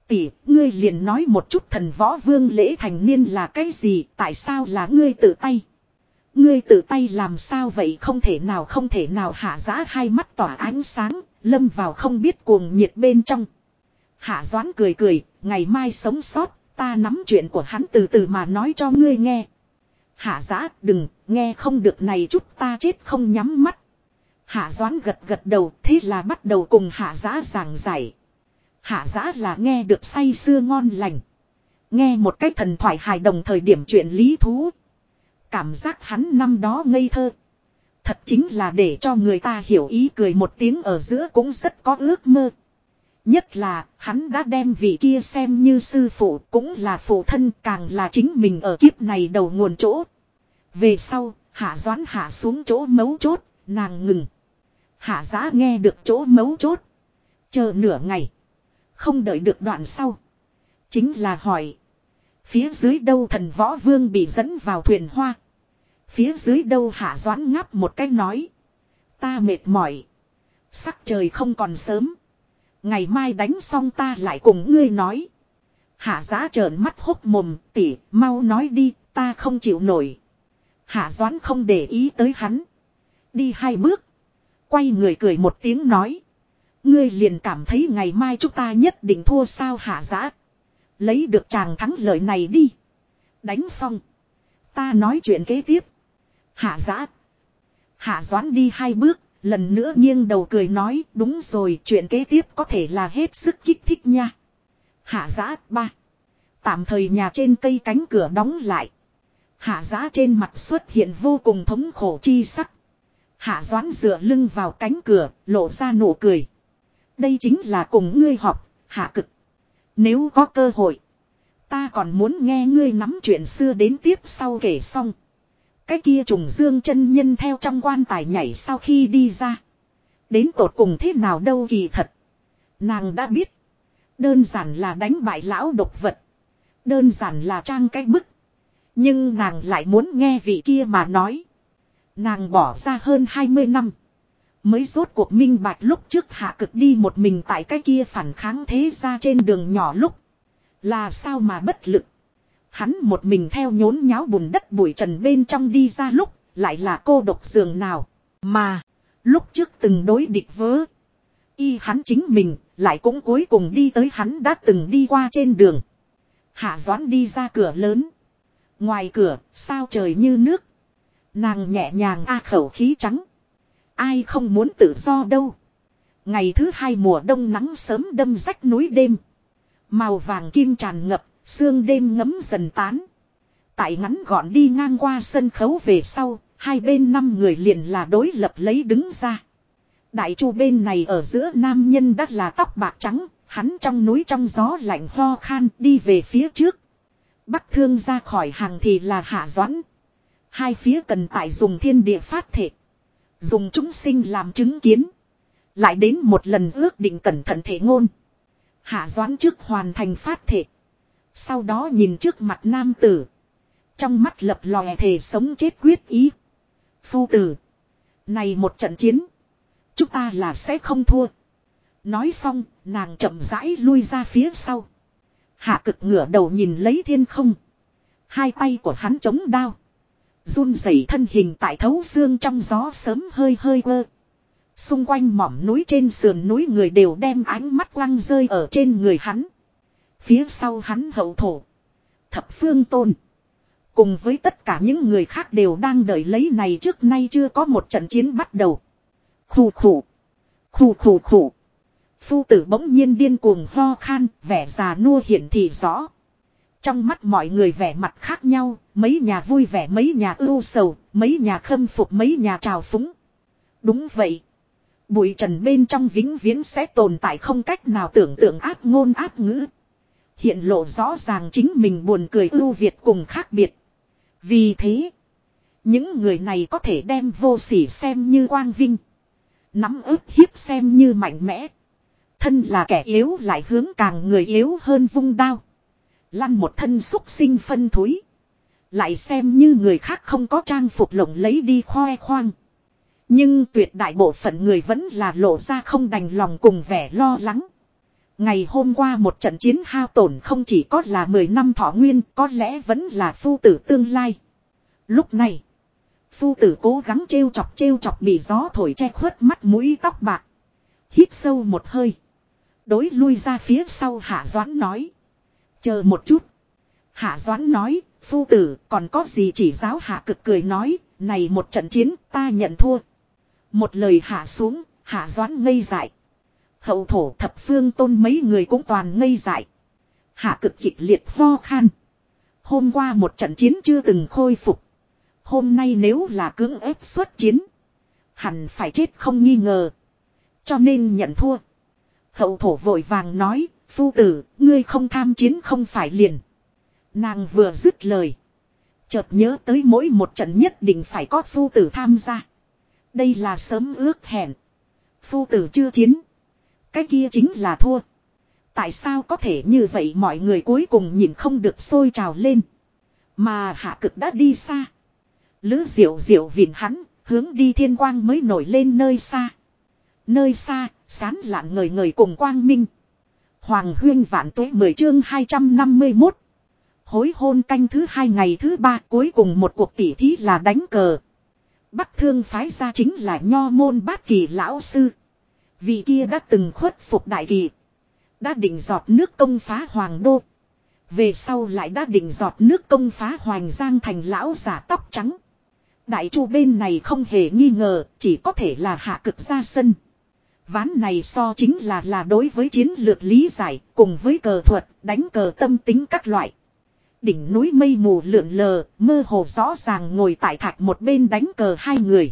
tỷ, ngươi liền nói một chút thần võ vương lễ thành niên là cái gì, tại sao là ngươi tự tay. Ngươi tự tay làm sao vậy không thể nào không thể nào hạ giã hai mắt tỏa ánh sáng, lâm vào không biết cuồng nhiệt bên trong. Hạ doãn cười cười, ngày mai sống sót, ta nắm chuyện của hắn từ từ mà nói cho ngươi nghe. Hạ giã đừng, nghe không được này chút ta chết không nhắm mắt. Hạ doãn gật gật đầu thế là bắt đầu cùng hạ giã giảng giải. Hạ giã là nghe được say xưa ngon lành. Nghe một cách thần thoại hài đồng thời điểm chuyện lý thú. Cảm giác hắn năm đó ngây thơ. Thật chính là để cho người ta hiểu ý cười một tiếng ở giữa cũng rất có ước mơ. Nhất là, hắn đã đem vị kia xem như sư phụ, cũng là phụ thân, càng là chính mình ở kiếp này đầu nguồn chỗ. Về sau, hạ doán hạ xuống chỗ mấu chốt, nàng ngừng. Hạ giá nghe được chỗ mấu chốt. Chờ nửa ngày. Không đợi được đoạn sau. Chính là hỏi. Phía dưới đâu thần võ vương bị dẫn vào thuyền hoa. Phía dưới đâu hạ doãn ngáp một cái nói. Ta mệt mỏi. Sắc trời không còn sớm. Ngày mai đánh xong ta lại cùng ngươi nói. Hạ giá trợn mắt hốc mồm, tỉ, mau nói đi, ta không chịu nổi. Hạ doãn không để ý tới hắn. Đi hai bước. Quay người cười một tiếng nói. Ngươi liền cảm thấy ngày mai chúng ta nhất định thua sao hạ giá Lấy được chàng thắng lợi này đi. Đánh xong. Ta nói chuyện kế tiếp. Hạ giã. Hạ doãn đi hai bước. Lần nữa nghiêng đầu cười nói đúng rồi chuyện kế tiếp có thể là hết sức kích thích nha. Hạ giã ba. Tạm thời nhà trên cây cánh cửa đóng lại. Hạ giã trên mặt xuất hiện vô cùng thống khổ chi sắc. Hạ doãn dựa lưng vào cánh cửa, lộ ra nụ cười. Đây chính là cùng ngươi học, hạ cực. Nếu có cơ hội, ta còn muốn nghe ngươi nắm chuyện xưa đến tiếp sau kể xong. Cái kia trùng dương chân nhân theo trong quan tài nhảy sau khi đi ra. Đến tột cùng thế nào đâu kỳ thật. Nàng đã biết. Đơn giản là đánh bại lão độc vật. Đơn giản là trang cái bức. Nhưng nàng lại muốn nghe vị kia mà nói. Nàng bỏ ra hơn 20 năm. Mới rốt cuộc minh bạch lúc trước hạ cực đi một mình tại cái kia phản kháng thế ra trên đường nhỏ lúc. Là sao mà bất lực. Hắn một mình theo nhốn nháo bùn đất bụi trần bên trong đi ra lúc. Lại là cô độc giường nào. Mà. Lúc trước từng đối địch vớ. Y hắn chính mình. Lại cũng cuối cùng đi tới hắn đã từng đi qua trên đường. Hạ doãn đi ra cửa lớn. Ngoài cửa, sao trời như nước. Nàng nhẹ nhàng a khẩu khí trắng. Ai không muốn tự do đâu. Ngày thứ hai mùa đông nắng sớm đâm rách núi đêm. Màu vàng kim tràn ngập, sương đêm ngấm dần tán. Tại ngắn gọn đi ngang qua sân khấu về sau, hai bên năm người liền là đối lập lấy đứng ra. Đại chu bên này ở giữa nam nhân đắt là tóc bạc trắng, hắn trong núi trong gió lạnh ho khan đi về phía trước. Bắc thương ra khỏi hàng thì là hạ doãn. Hai phía cần tại dùng thiên địa phát thể. Dùng chúng sinh làm chứng kiến. Lại đến một lần ước định cẩn thận thể ngôn. Hạ doãn trước hoàn thành phát thể. Sau đó nhìn trước mặt nam tử. Trong mắt lập lòe thể sống chết quyết ý. Phu tử. Này một trận chiến. Chúng ta là sẽ không thua. Nói xong, nàng chậm rãi lui ra phía sau. Hạ cực ngửa đầu nhìn lấy thiên không. Hai tay của hắn chống đao. Run rẩy thân hình tại thấu xương trong gió sớm hơi hơi quơ. Xung quanh mỏm núi trên sườn núi người đều đem ánh mắt quăng rơi ở trên người hắn. Phía sau hắn hậu thổ. Thập phương tôn. Cùng với tất cả những người khác đều đang đợi lấy này trước nay chưa có một trận chiến bắt đầu. Khủ khủ. Khủ khủ khủ. Phu tử bỗng nhiên điên cuồng ho khan, vẻ già nua hiển thị rõ. Trong mắt mọi người vẻ mặt khác nhau, mấy nhà vui vẻ mấy nhà ưu sầu, mấy nhà khâm phục mấy nhà trào phúng. Đúng vậy. Bụi trần bên trong vĩnh viễn sẽ tồn tại không cách nào tưởng tượng ác ngôn ác ngữ. Hiện lộ rõ ràng chính mình buồn cười ưu việt cùng khác biệt. Vì thế, những người này có thể đem vô sỉ xem như quang vinh. Nắm ức hiếp xem như mạnh mẽ. Thân là kẻ yếu lại hướng càng người yếu hơn vung đao. Lăn một thân xúc sinh phân thúi. Lại xem như người khác không có trang phục lộng lấy đi khoe khoang. Nhưng tuyệt đại bộ phận người vẫn là lộ ra không đành lòng cùng vẻ lo lắng. Ngày hôm qua một trận chiến hao tổn không chỉ có là 10 năm thọ nguyên, có lẽ vẫn là phu tử tương lai. Lúc này, phu tử cố gắng trêu chọc trêu chọc bị gió thổi che khuất mắt mũi tóc bạc. Hít sâu một hơi. Đối lui ra phía sau hạ doãn nói. Chờ một chút. Hạ doãn nói, phu tử còn có gì chỉ giáo hạ cực cười nói, này một trận chiến ta nhận thua. Một lời hạ xuống, hạ doãn ngây dại. Hậu thổ thập phương tôn mấy người cũng toàn ngây dại. Hạ cực kịch liệt ho khan. Hôm qua một trận chiến chưa từng khôi phục. Hôm nay nếu là cưỡng ép xuất chiến. Hẳn phải chết không nghi ngờ. Cho nên nhận thua. Hậu thổ vội vàng nói, phu tử, ngươi không tham chiến không phải liền. Nàng vừa dứt lời. Chợt nhớ tới mỗi một trận nhất định phải có phu tử tham gia. Đây là sớm ước hẹn. Phu tử chưa chiến. Cái kia chính là thua. Tại sao có thể như vậy mọi người cuối cùng nhìn không được sôi trào lên. Mà hạ cực đã đi xa. Lữ diệu diệu vìn hắn, hướng đi thiên quang mới nổi lên nơi xa. Nơi xa, sán lạn người người cùng quang minh. Hoàng huyên vạn tuế 10 chương 251. Hối hôn canh thứ hai ngày thứ ba cuối cùng một cuộc tỉ thí là đánh cờ. Bắc thương phái ra chính là nho môn bát kỳ lão sư. Vị kia đã từng khuất phục đại kỳ. Đã định giọt nước công phá hoàng đô. Về sau lại đã định giọt nước công phá hoàng giang thành lão giả tóc trắng. Đại chu bên này không hề nghi ngờ, chỉ có thể là hạ cực ra sân. Ván này so chính là là đối với chiến lược lý giải, cùng với cờ thuật, đánh cờ tâm tính các loại. Đỉnh núi mây mù lượn lờ, mơ hồ rõ ràng ngồi tại thạch một bên đánh cờ hai người.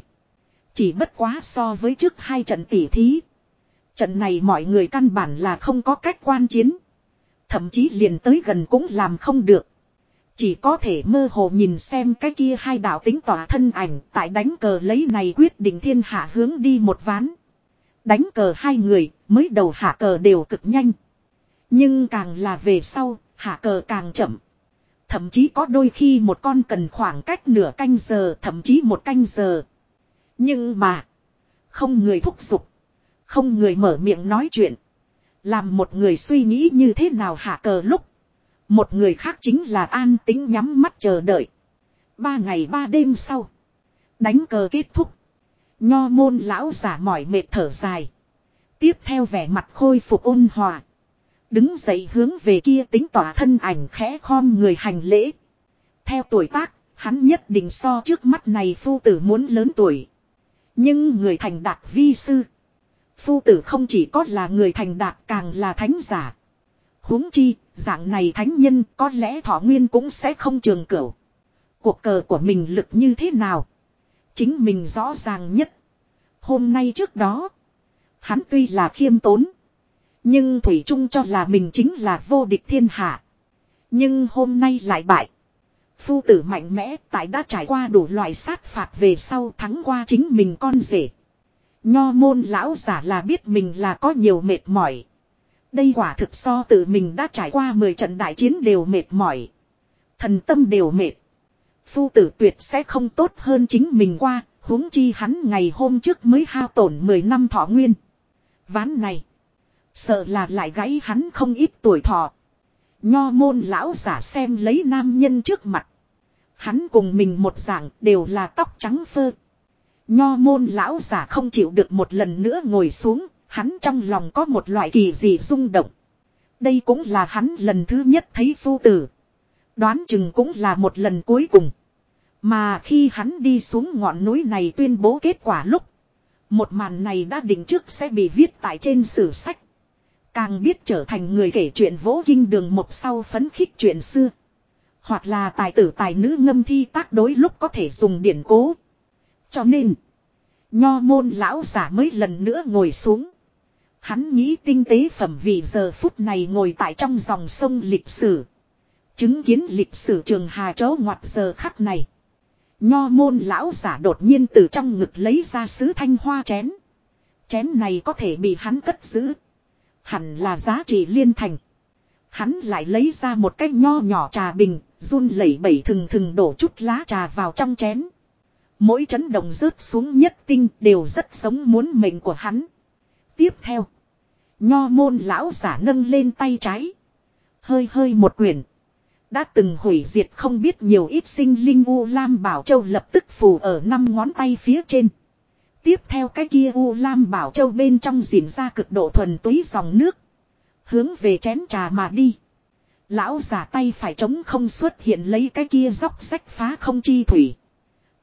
Chỉ bất quá so với trước hai trận tỉ thí. Trận này mọi người căn bản là không có cách quan chiến. Thậm chí liền tới gần cũng làm không được. Chỉ có thể mơ hồ nhìn xem cái kia hai đạo tính tỏa thân ảnh tại đánh cờ lấy này quyết định thiên hạ hướng đi một ván. Đánh cờ hai người, mới đầu hạ cờ đều cực nhanh. Nhưng càng là về sau, hạ cờ càng chậm. Thậm chí có đôi khi một con cần khoảng cách nửa canh giờ, thậm chí một canh giờ. Nhưng mà, không người thúc giục, không người mở miệng nói chuyện. Làm một người suy nghĩ như thế nào hạ cờ lúc. Một người khác chính là an tính nhắm mắt chờ đợi. Ba ngày ba đêm sau. Đánh cờ kết thúc. Nho môn lão giả mỏi mệt thở dài. Tiếp theo vẻ mặt khôi phục ôn hòa. Đứng dậy hướng về kia tính tỏa thân ảnh khẽ khom người hành lễ. Theo tuổi tác, hắn nhất định so trước mắt này phu tử muốn lớn tuổi. Nhưng người thành đạt vi sư. Phu tử không chỉ có là người thành đạt càng là thánh giả. huống chi, dạng này thánh nhân có lẽ thọ nguyên cũng sẽ không trường cửu. Cuộc cờ của mình lực như thế nào? Chính mình rõ ràng nhất. Hôm nay trước đó, hắn tuy là khiêm tốn. Nhưng Thủy Trung cho là mình chính là vô địch thiên hạ. Nhưng hôm nay lại bại. Phu tử mạnh mẽ tại đã trải qua đủ loại sát phạt về sau thắng qua chính mình con rể. Nho môn lão giả là biết mình là có nhiều mệt mỏi. Đây quả thực so tự mình đã trải qua 10 trận đại chiến đều mệt mỏi. Thần tâm đều mệt. Phu tử tuyệt sẽ không tốt hơn chính mình qua, huống chi hắn ngày hôm trước mới hao tổn 10 năm thọ nguyên. Ván này. Sợ là lại gãy hắn không ít tuổi thọ. Nho môn lão giả xem lấy nam nhân trước mặt. Hắn cùng mình một dạng đều là tóc trắng phơ. Nho môn lão giả không chịu được một lần nữa ngồi xuống, hắn trong lòng có một loại kỳ dị rung động. Đây cũng là hắn lần thứ nhất thấy phu tử. Đoán chừng cũng là một lần cuối cùng. Mà khi hắn đi xuống ngọn núi này tuyên bố kết quả lúc. Một màn này đã định trước sẽ bị viết tại trên sử sách. Càng biết trở thành người kể chuyện vỗ kinh đường một sau phấn khích chuyện xưa. Hoặc là tài tử tài nữ ngâm thi tác đối lúc có thể dùng điển cố. Cho nên, nho môn lão giả mới lần nữa ngồi xuống. Hắn nghĩ tinh tế phẩm vì giờ phút này ngồi tại trong dòng sông lịch sử. Chứng kiến lịch sử trường hà chó ngoặt giờ khắc này. Nho môn lão giả đột nhiên từ trong ngực lấy ra sứ thanh hoa chén. Chén này có thể bị hắn cất giữ. Hẳn là giá trị liên thành. Hắn lại lấy ra một cái nho nhỏ trà bình, run lẩy bẩy thừng thừng đổ chút lá trà vào trong chén. Mỗi chấn động rớt xuống nhất tinh đều rất sống muốn mệnh của hắn. Tiếp theo, nho môn lão giả nâng lên tay trái. Hơi hơi một quyển. Đã từng hủy diệt không biết nhiều ít sinh linh U Lam Bảo Châu lập tức phù ở năm ngón tay phía trên. Tiếp theo cái kia U Lam Bảo Châu bên trong dìm ra cực độ thuần túy dòng nước. Hướng về chén trà mà đi. Lão giả tay phải trống không xuất hiện lấy cái kia dốc sách phá không chi thủy.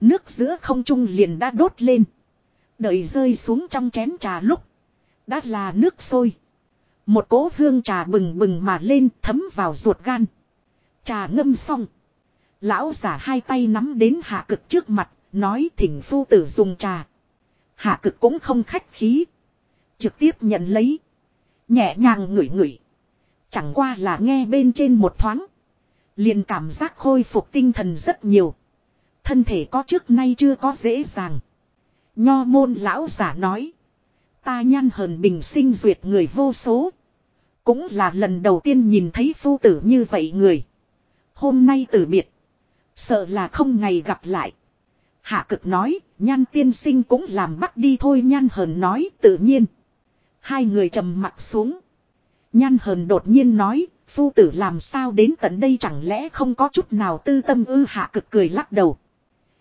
Nước giữa không trung liền đã đốt lên. Đợi rơi xuống trong chén trà lúc. Đã là nước sôi. Một cỗ hương trà bừng bừng mà lên thấm vào ruột gan. Trà ngâm xong. Lão giả hai tay nắm đến hạ cực trước mặt, nói thỉnh phu tử dùng trà. Hạ cực cũng không khách khí. Trực tiếp nhận lấy. Nhẹ nhàng ngửi ngửi. Chẳng qua là nghe bên trên một thoáng. Liền cảm giác khôi phục tinh thần rất nhiều. Thân thể có trước nay chưa có dễ dàng. Nho môn lão giả nói. Ta nhan hờn bình sinh duyệt người vô số. Cũng là lần đầu tiên nhìn thấy phu tử như vậy người. Hôm nay từ biệt. Sợ là không ngày gặp lại. Hạ cực nói, nhan tiên sinh cũng làm bắt đi thôi nhan hờn nói tự nhiên. Hai người trầm mặt xuống. Nhan hờn đột nhiên nói, phu tử làm sao đến tận đây chẳng lẽ không có chút nào tư tâm ư hạ cực cười lắc đầu.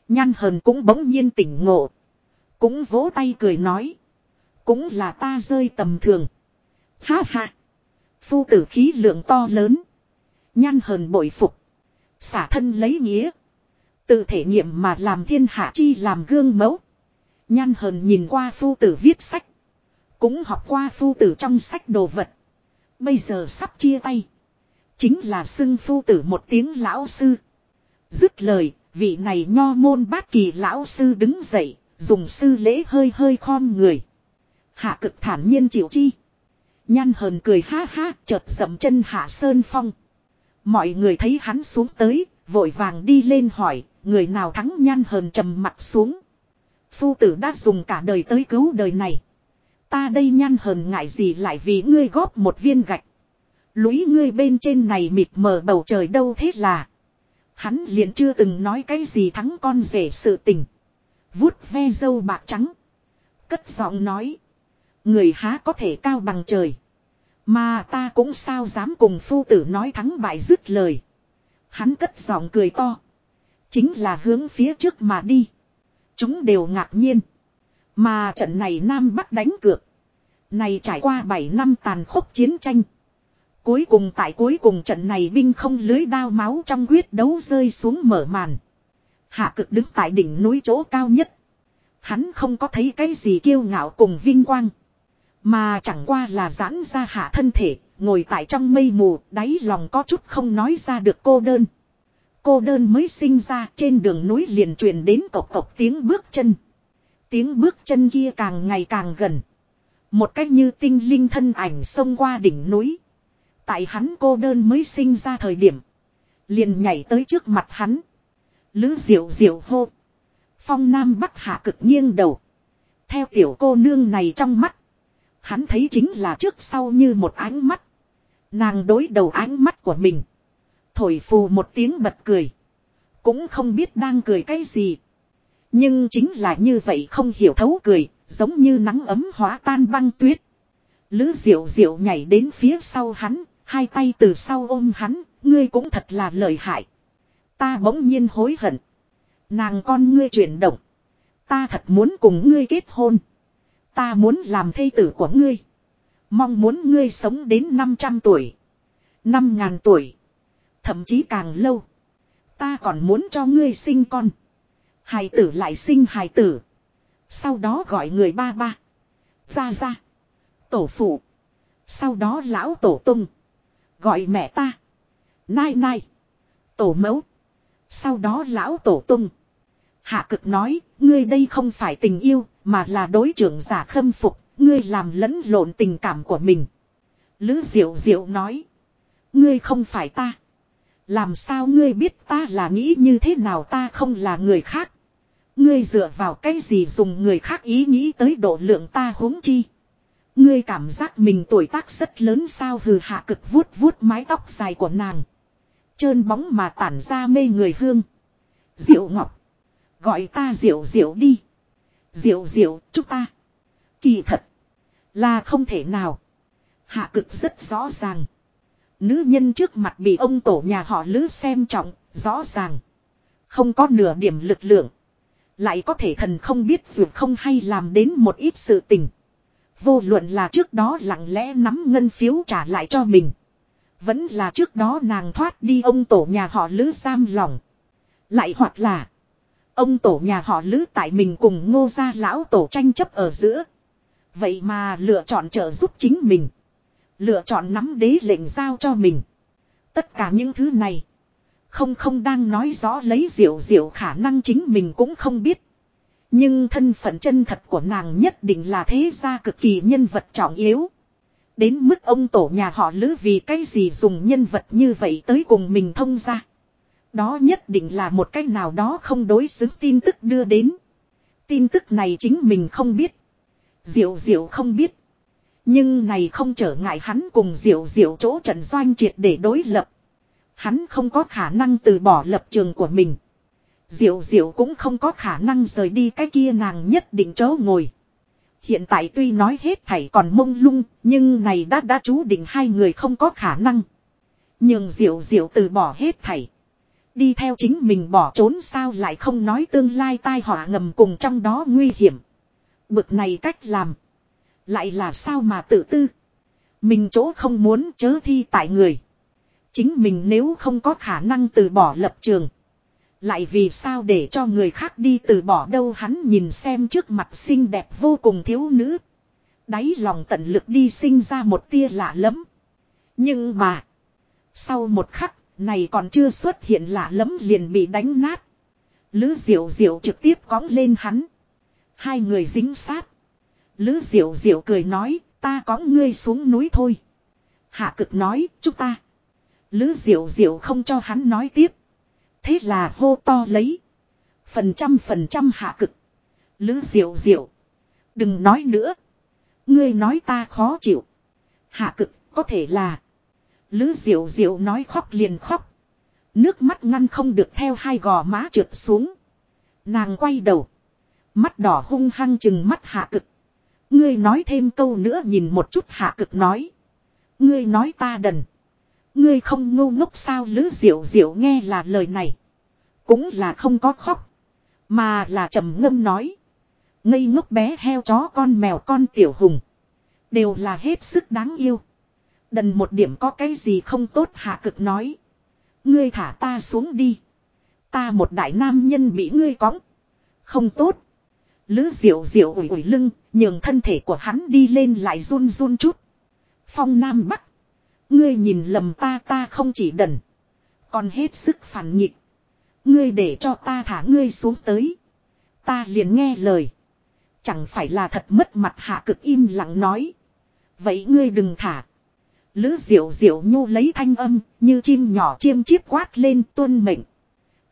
Nhan hờn cũng bỗng nhiên tỉnh ngộ. Cũng vỗ tay cười nói. Cũng là ta rơi tầm thường. Ha ha. Phu tử khí lượng to lớn. Nhan hờn bội phục. Xả thân lấy nghĩa. Tự thể nghiệm mà làm thiên hạ chi làm gương mẫu. Nhan hờn nhìn qua phu tử viết sách. Cũng học qua phu tử trong sách đồ vật. Bây giờ sắp chia tay. Chính là xưng phu tử một tiếng lão sư. Dứt lời, vị này nho môn bát kỳ lão sư đứng dậy, dùng sư lễ hơi hơi khom người. Hạ cực thản nhiên chịu chi. Nhan hờn cười ha ha, chợt dậm chân hạ sơn phong. Mọi người thấy hắn xuống tới, vội vàng đi lên hỏi, người nào thắng nhan hờn trầm mặt xuống. Phu tử đã dùng cả đời tới cứu đời này. Ta đây nhan hờn ngại gì lại vì ngươi góp một viên gạch. Lũy ngươi bên trên này mịt mờ bầu trời đâu thế là. Hắn liền chưa từng nói cái gì thắng con rể sự tình. Vút ve dâu bạc trắng. Cất giọng nói. Người há có thể cao bằng trời. Mà ta cũng sao dám cùng phu tử nói thắng bại dứt lời. Hắn cất giọng cười to. Chính là hướng phía trước mà đi. Chúng đều ngạc nhiên. Mà trận này Nam Bắc đánh cược. Này trải qua 7 năm tàn khốc chiến tranh. Cuối cùng tại cuối cùng trận này binh không lưới đao máu trong quyết đấu rơi xuống mở màn. Hạ cực đứng tại đỉnh núi chỗ cao nhất. Hắn không có thấy cái gì kiêu ngạo cùng vinh quang. Mà chẳng qua là giãn ra hạ thân thể, ngồi tại trong mây mù, đáy lòng có chút không nói ra được cô đơn. Cô đơn mới sinh ra trên đường núi liền truyền đến cộc cộc tiếng bước chân. Tiếng bước chân kia càng ngày càng gần. Một cách như tinh linh thân ảnh xông qua đỉnh núi. Tại hắn cô đơn mới sinh ra thời điểm. Liền nhảy tới trước mặt hắn. Lứ diệu diệu hô. Phong Nam Bắc hạ cực nghiêng đầu. Theo tiểu cô nương này trong mắt. Hắn thấy chính là trước sau như một ánh mắt. Nàng đối đầu ánh mắt của mình. Thổi phù một tiếng bật cười. Cũng không biết đang cười cái gì. Nhưng chính là như vậy không hiểu thấu cười, giống như nắng ấm hóa tan băng tuyết. Lữ diệu diệu nhảy đến phía sau hắn, hai tay từ sau ôm hắn, ngươi cũng thật là lợi hại. Ta bỗng nhiên hối hận. Nàng con ngươi chuyển động. Ta thật muốn cùng ngươi kết hôn. Ta muốn làm thây tử của ngươi. Mong muốn ngươi sống đến 500 tuổi. 5.000 tuổi. Thậm chí càng lâu. Ta còn muốn cho ngươi sinh con. Hài tử lại sinh hài tử. Sau đó gọi người ba ba. Ra ra. Tổ phụ. Sau đó lão tổ tung. Gọi mẹ ta. Nai nai. Tổ mẫu. Sau đó lão tổ tung. Hạ cực nói, ngươi đây không phải tình yêu, mà là đối trưởng giả khâm phục, ngươi làm lẫn lộn tình cảm của mình. Lữ diệu diệu nói, ngươi không phải ta. Làm sao ngươi biết ta là nghĩ như thế nào ta không là người khác. Ngươi dựa vào cái gì dùng người khác ý nghĩ tới độ lượng ta huống chi. Ngươi cảm giác mình tuổi tác rất lớn sao hừ hạ cực vuốt vuốt mái tóc dài của nàng. Trơn bóng mà tản ra mê người hương. Diệu ngọc. Gọi ta diệu diệu đi. Diệu diệu chúc ta. Kỳ thật. Là không thể nào. Hạ cực rất rõ ràng. Nữ nhân trước mặt bị ông tổ nhà họ lữ xem trọng, rõ ràng. Không có nửa điểm lực lượng. Lại có thể thần không biết dù không hay làm đến một ít sự tình. Vô luận là trước đó lặng lẽ nắm ngân phiếu trả lại cho mình. Vẫn là trước đó nàng thoát đi ông tổ nhà họ lữ giam lòng. Lại hoặc là. Ông tổ nhà họ lữ tại mình cùng ngô gia lão tổ tranh chấp ở giữa. Vậy mà lựa chọn trợ giúp chính mình. Lựa chọn nắm đế lệnh giao cho mình. Tất cả những thứ này. Không không đang nói rõ lấy diệu diệu khả năng chính mình cũng không biết. Nhưng thân phận chân thật của nàng nhất định là thế gia cực kỳ nhân vật trọng yếu. Đến mức ông tổ nhà họ lữ vì cái gì dùng nhân vật như vậy tới cùng mình thông ra. Đó nhất định là một cách nào đó không đối xứng tin tức đưa đến. Tin tức này chính mình không biết. Diệu diệu không biết. Nhưng này không trở ngại hắn cùng diệu diệu chỗ trận doanh triệt để đối lập. Hắn không có khả năng từ bỏ lập trường của mình. Diệu diệu cũng không có khả năng rời đi cái kia nàng nhất định chỗ ngồi. Hiện tại tuy nói hết thảy còn mông lung, nhưng này đã đã chú định hai người không có khả năng. Nhưng diệu diệu từ bỏ hết thảy. Đi theo chính mình bỏ trốn sao lại không nói tương lai tai họa ngầm cùng trong đó nguy hiểm. Bực này cách làm. Lại là sao mà tự tư. Mình chỗ không muốn chớ thi tại người. Chính mình nếu không có khả năng từ bỏ lập trường. Lại vì sao để cho người khác đi từ bỏ đâu hắn nhìn xem trước mặt xinh đẹp vô cùng thiếu nữ. Đáy lòng tận lực đi sinh ra một tia lạ lẫm. Nhưng mà. Sau một khắc này còn chưa xuất hiện lạ lẫm liền bị đánh nát. Lữ diệu diệu trực tiếp cõng lên hắn. Hai người dính sát. Lữ diệu diệu cười nói, ta cõng ngươi xuống núi thôi. Hạ cực nói, chúng ta. Lữ diệu diệu không cho hắn nói tiếp. Thế là hô to lấy. Phần trăm phần trăm hạ cực. Lữ diệu diệu. Đừng nói nữa. Ngươi nói ta khó chịu. Hạ cực, có thể là. Lữ diệu diệu nói khóc liền khóc. Nước mắt ngăn không được theo hai gò má trượt xuống. Nàng quay đầu. Mắt đỏ hung hăng chừng mắt hạ cực. Ngươi nói thêm câu nữa nhìn một chút hạ cực nói. Ngươi nói ta đần. Ngươi không ngu ngốc sao lữ diệu diệu nghe là lời này. Cũng là không có khóc. Mà là trầm ngâm nói. Ngây ngốc bé heo chó con mèo con tiểu hùng. Đều là hết sức đáng yêu. Đần một điểm có cái gì không tốt hạ cực nói. Ngươi thả ta xuống đi. Ta một đại nam nhân bị ngươi cõng. Không tốt. Lữ diệu diệu ủi ủi lưng, nhường thân thể của hắn đi lên lại run run chút. Phong Nam Bắc. Ngươi nhìn lầm ta ta không chỉ đần. Còn hết sức phản nghịch. Ngươi để cho ta thả ngươi xuống tới. Ta liền nghe lời. Chẳng phải là thật mất mặt hạ cực im lặng nói. Vậy ngươi đừng thả. Lữ diệu diệu nhu lấy thanh âm như chim nhỏ chiêm chiếp quát lên tuân mệnh.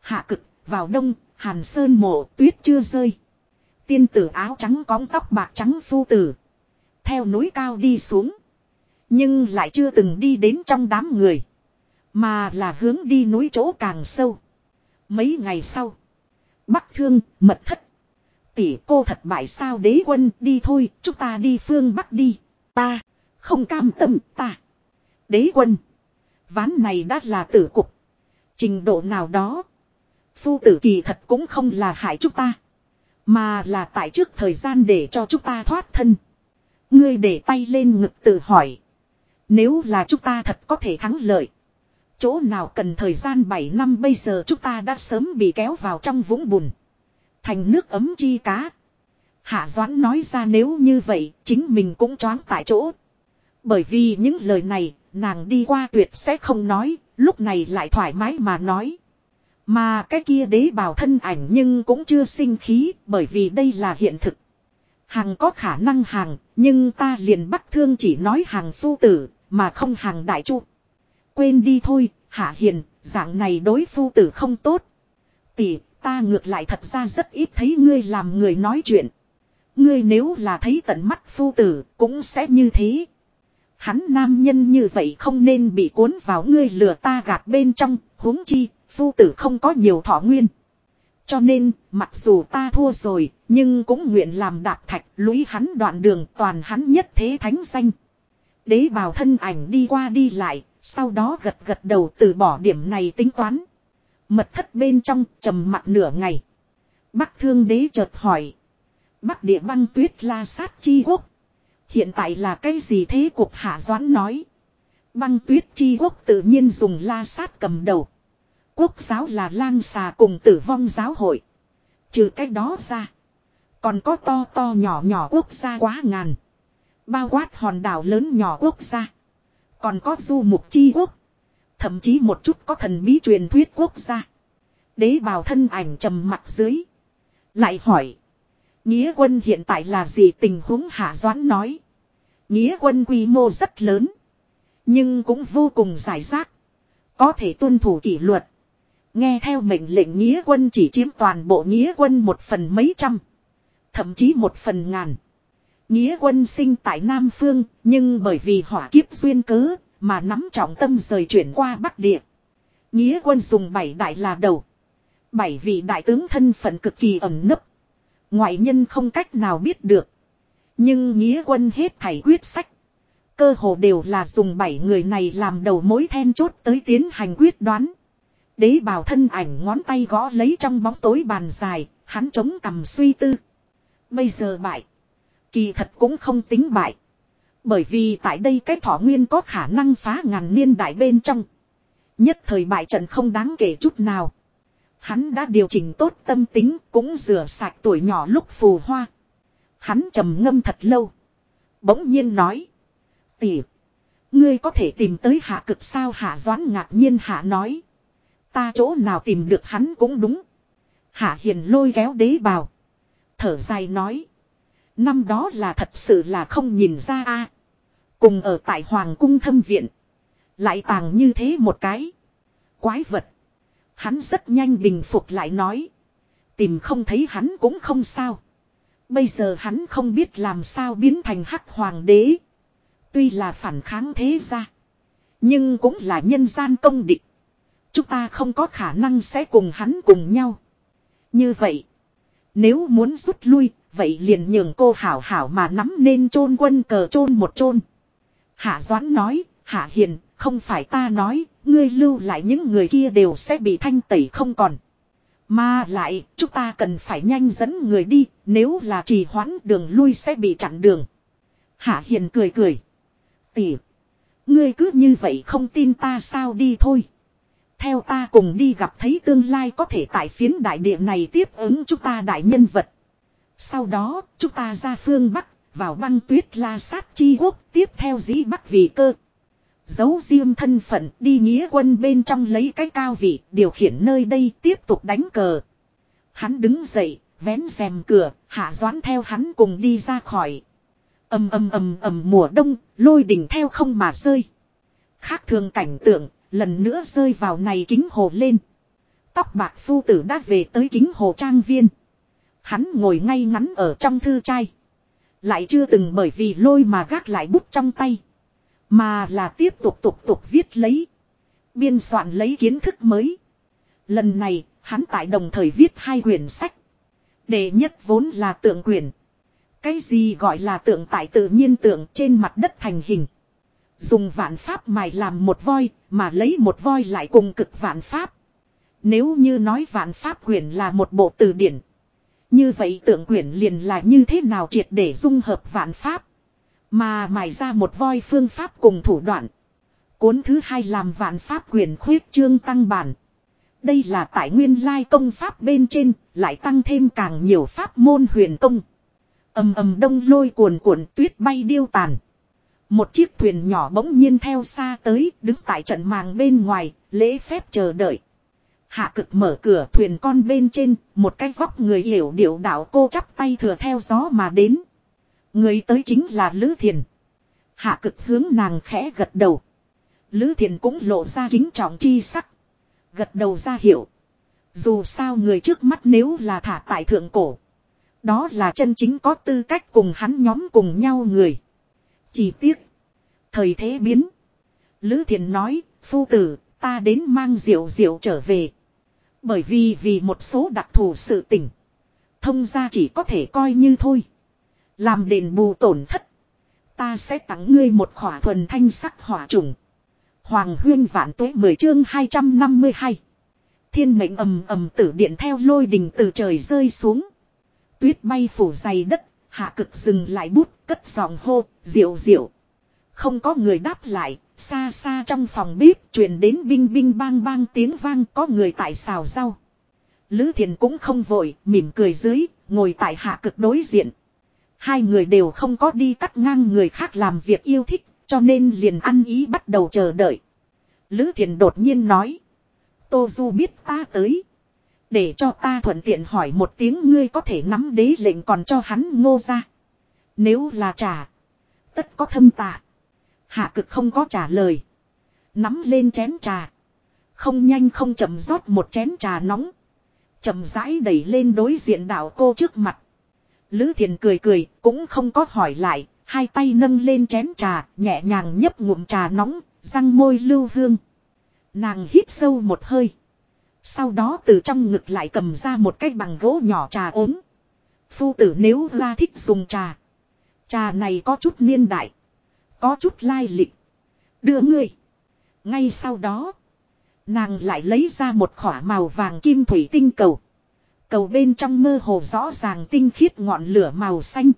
Hạ cực vào đông hàn sơn mộ tuyết chưa rơi. Tiên tử áo trắng cóng tóc bạc trắng phu tử. Theo núi cao đi xuống. Nhưng lại chưa từng đi đến trong đám người. Mà là hướng đi núi chỗ càng sâu. Mấy ngày sau. Bắc thương, mật thất. Tỷ cô thật bại sao đế quân đi thôi, chúng ta đi phương Bắc đi. Ta, không cam tâm ta. Đế quân. Ván này đã là tử cục. Trình độ nào đó. Phu tử kỳ thật cũng không là hại chúng ta. Mà là tại trước thời gian để cho chúng ta thoát thân. Ngươi để tay lên ngực tự hỏi. Nếu là chúng ta thật có thể thắng lợi. Chỗ nào cần thời gian 7 năm bây giờ chúng ta đã sớm bị kéo vào trong vũng bùn. Thành nước ấm chi cá. Hạ Doãn nói ra nếu như vậy, chính mình cũng choáng tại chỗ. Bởi vì những lời này, nàng đi qua tuyệt sẽ không nói, lúc này lại thoải mái mà nói. Mà cái kia đế bảo thân ảnh nhưng cũng chưa sinh khí, bởi vì đây là hiện thực. Hàng có khả năng hàng, nhưng ta liền bắt thương chỉ nói hàng phu tử, mà không hàng đại chu. Quên đi thôi, hạ hiền, dạng này đối phu tử không tốt. Tỷ, ta ngược lại thật ra rất ít thấy ngươi làm người nói chuyện. Ngươi nếu là thấy tận mắt phu tử, cũng sẽ như thế. Hắn nam nhân như vậy không nên bị cuốn vào ngươi lừa ta gạt bên trong, huống chi, phu tử không có nhiều thọ nguyên. Cho nên, mặc dù ta thua rồi, nhưng cũng nguyện làm đạp thạch lũy hắn đoạn đường toàn hắn nhất thế thánh danh. Đế bào thân ảnh đi qua đi lại, sau đó gật gật đầu từ bỏ điểm này tính toán. Mật thất bên trong trầm mặt nửa ngày. Bắc thương đế chợt hỏi. Bắc địa băng tuyết la sát chi quốc. Hiện tại là cái gì thế cuộc hạ doãn nói. Băng tuyết chi quốc tự nhiên dùng la sát cầm đầu. Quốc giáo là lang xà cùng tử vong giáo hội. Trừ cái đó ra. Còn có to to nhỏ nhỏ quốc gia quá ngàn. Bao quát hòn đảo lớn nhỏ quốc gia. Còn có du mục chi quốc. Thậm chí một chút có thần bí truyền thuyết quốc gia. Đế bào thân ảnh trầm mặt dưới. Lại hỏi. Nghĩa quân hiện tại là gì tình huống hạ doãn nói. Nghĩa quân quy mô rất lớn. Nhưng cũng vô cùng giải rác. Có thể tuân thủ kỷ luật. Nghe theo mệnh lệnh nghĩa quân chỉ chiếm toàn bộ nghĩa quân một phần mấy trăm. Thậm chí một phần ngàn. Nghĩa quân sinh tại Nam Phương, nhưng bởi vì hỏa kiếp duyên cớ, mà nắm trọng tâm rời chuyển qua Bắc Địa. Nghĩa quân dùng bảy đại là đầu. Bảy vị đại tướng thân phận cực kỳ ẩn nấp. Ngoại nhân không cách nào biết được. Nhưng Nghĩa quân hết thảy quyết sách. Cơ hồ đều là dùng bảy người này làm đầu mối then chốt tới tiến hành quyết đoán. Đế bào thân ảnh ngón tay gõ lấy trong bóng tối bàn dài, hắn chống cầm suy tư. Bây giờ bại. Kỳ thật cũng không tính bại. Bởi vì tại đây cái thỏ nguyên có khả năng phá ngàn niên đại bên trong. Nhất thời bại trận không đáng kể chút nào. Hắn đã điều chỉnh tốt tâm tính cũng rửa sạch tuổi nhỏ lúc phù hoa. Hắn trầm ngâm thật lâu. Bỗng nhiên nói. Tỉ. Ngươi có thể tìm tới hạ cực sao hạ doán ngạc nhiên hạ nói. Ta chỗ nào tìm được hắn cũng đúng. Hạ hiền lôi kéo đế bào. Thở dài nói. Năm đó là thật sự là không nhìn ra a Cùng ở tại Hoàng cung thâm viện. Lại tàng như thế một cái. Quái vật. Hắn rất nhanh bình phục lại nói. Tìm không thấy hắn cũng không sao. Bây giờ hắn không biết làm sao biến thành hắc hoàng đế. Tuy là phản kháng thế ra. Nhưng cũng là nhân gian công địch. Chúng ta không có khả năng sẽ cùng hắn cùng nhau. Như vậy. Nếu muốn rút lui. Vậy liền nhường cô hảo hảo mà nắm nên chôn quân cờ chôn một chôn. Hạ Doãn nói. Hạ Hiền. Không phải ta nói. Ngươi lưu lại những người kia đều sẽ bị thanh tẩy không còn. Mà lại, chúng ta cần phải nhanh dẫn người đi, nếu là trì hoãn đường lui sẽ bị chặn đường. Hạ Hiền cười cười. Tỉ, ngươi cứ như vậy không tin ta sao đi thôi. Theo ta cùng đi gặp thấy tương lai có thể tại phiến đại địa này tiếp ứng chúng ta đại nhân vật. Sau đó, chúng ta ra phương Bắc, vào băng tuyết la sát chi quốc, tiếp theo dĩ Bắc vì cơ. Giấu riêng thân phận đi nghĩa quân bên trong lấy cái cao vị, điều khiển nơi đây tiếp tục đánh cờ. Hắn đứng dậy, vén rèm cửa, hạ doãn theo hắn cùng đi ra khỏi. ầm ầm ầm ầm mùa đông, lôi đỉnh theo không mà rơi. Khác thường cảnh tượng, lần nữa rơi vào này kính hồ lên. Tóc bạc phu tử đã về tới kính hồ trang viên. Hắn ngồi ngay ngắn ở trong thư trai. Lại chưa từng bởi vì lôi mà gác lại bút trong tay. Mà là tiếp tục tục tục viết lấy. Biên soạn lấy kiến thức mới. Lần này, hắn tại đồng thời viết hai quyển sách. Đệ nhất vốn là tượng quyển. Cái gì gọi là tượng tại tự nhiên tượng trên mặt đất thành hình. Dùng vạn pháp mài làm một voi, mà lấy một voi lại cùng cực vạn pháp. Nếu như nói vạn pháp quyển là một bộ từ điển. Như vậy tượng quyển liền là như thế nào triệt để dung hợp vạn pháp. Mà mài ra một voi phương pháp cùng thủ đoạn. Cuốn thứ hai làm vạn pháp quyền khuyết trương tăng bản. Đây là tại nguyên lai công pháp bên trên, lại tăng thêm càng nhiều pháp môn huyền công. ầm ầm đông lôi cuồn cuộn tuyết bay điêu tàn. Một chiếc thuyền nhỏ bỗng nhiên theo xa tới, đứng tại trận màng bên ngoài, lễ phép chờ đợi. Hạ cực mở cửa thuyền con bên trên, một cái vóc người hiểu điệu đạo cô chắp tay thừa theo gió mà đến. Người tới chính là Lữ Thiền. Hạ cực hướng nàng khẽ gật đầu. Lữ Thiền cũng lộ ra kính trọng chi sắc. Gật đầu ra hiểu. Dù sao người trước mắt nếu là thả tại thượng cổ. Đó là chân chính có tư cách cùng hắn nhóm cùng nhau người. Chỉ tiếc. Thời thế biến. Lữ Thiền nói, phu tử, ta đến mang diệu diệu trở về. Bởi vì vì một số đặc thù sự tình. Thông ra chỉ có thể coi như thôi. Làm đền bù tổn thất. Ta sẽ tặng ngươi một khỏa thuần thanh sắc hỏa trùng. Hoàng huyên vạn tuế 10 chương 252. Thiên mệnh ầm ầm tử điện theo lôi đình từ trời rơi xuống. Tuyết bay phủ dày đất, hạ cực dừng lại bút, cất giọng hô, diệu diệu. Không có người đáp lại, xa xa trong phòng bếp truyền đến binh binh bang bang tiếng vang có người tại xào rau. Lữ thiền cũng không vội, mỉm cười dưới, ngồi tại hạ cực đối diện. Hai người đều không có đi cắt ngang người khác làm việc yêu thích, cho nên liền ăn ý bắt đầu chờ đợi. Lữ Thiền đột nhiên nói. Tô Du biết ta tới. Để cho ta thuận tiện hỏi một tiếng ngươi có thể nắm đế lệnh còn cho hắn ngô ra. Nếu là trả. Tất có thâm tạ. Hạ cực không có trả lời. Nắm lên chén trà. Không nhanh không chậm rót một chén trà nóng. chậm rãi đẩy lên đối diện đạo cô trước mặt. Lữ Thiền cười cười, cũng không có hỏi lại, hai tay nâng lên chén trà, nhẹ nhàng nhấp ngụm trà nóng, răng môi lưu hương. Nàng hít sâu một hơi. Sau đó từ trong ngực lại cầm ra một cái bằng gỗ nhỏ trà ốm. Phu tử nếu la thích dùng trà. Trà này có chút niên đại. Có chút lai lịch. Đưa ngươi. Ngay sau đó. Nàng lại lấy ra một khỏa màu vàng kim thủy tinh cầu. Cầu bên trong mơ hồ rõ ràng tinh khiết ngọn lửa màu xanh.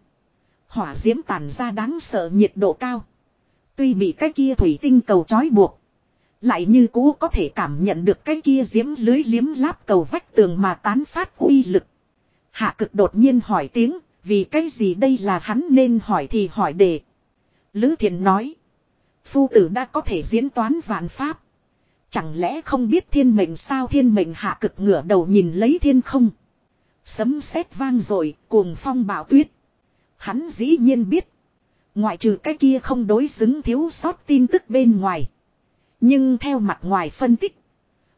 Hỏa diễm tàn ra đáng sợ nhiệt độ cao. Tuy bị cái kia thủy tinh cầu trói buộc. Lại như cũ có thể cảm nhận được cái kia diễm lưới liếm láp cầu vách tường mà tán phát uy lực. Hạ cực đột nhiên hỏi tiếng, vì cái gì đây là hắn nên hỏi thì hỏi đề. Lữ thiện nói. Phu tử đã có thể diễn toán vạn pháp. Chẳng lẽ không biết thiên mệnh sao thiên mệnh hạ cực ngửa đầu nhìn lấy thiên không. Sấm sét vang rồi, cuồng phong bão tuyết. Hắn dĩ nhiên biết. Ngoại trừ cái kia không đối xứng thiếu sót tin tức bên ngoài. Nhưng theo mặt ngoài phân tích.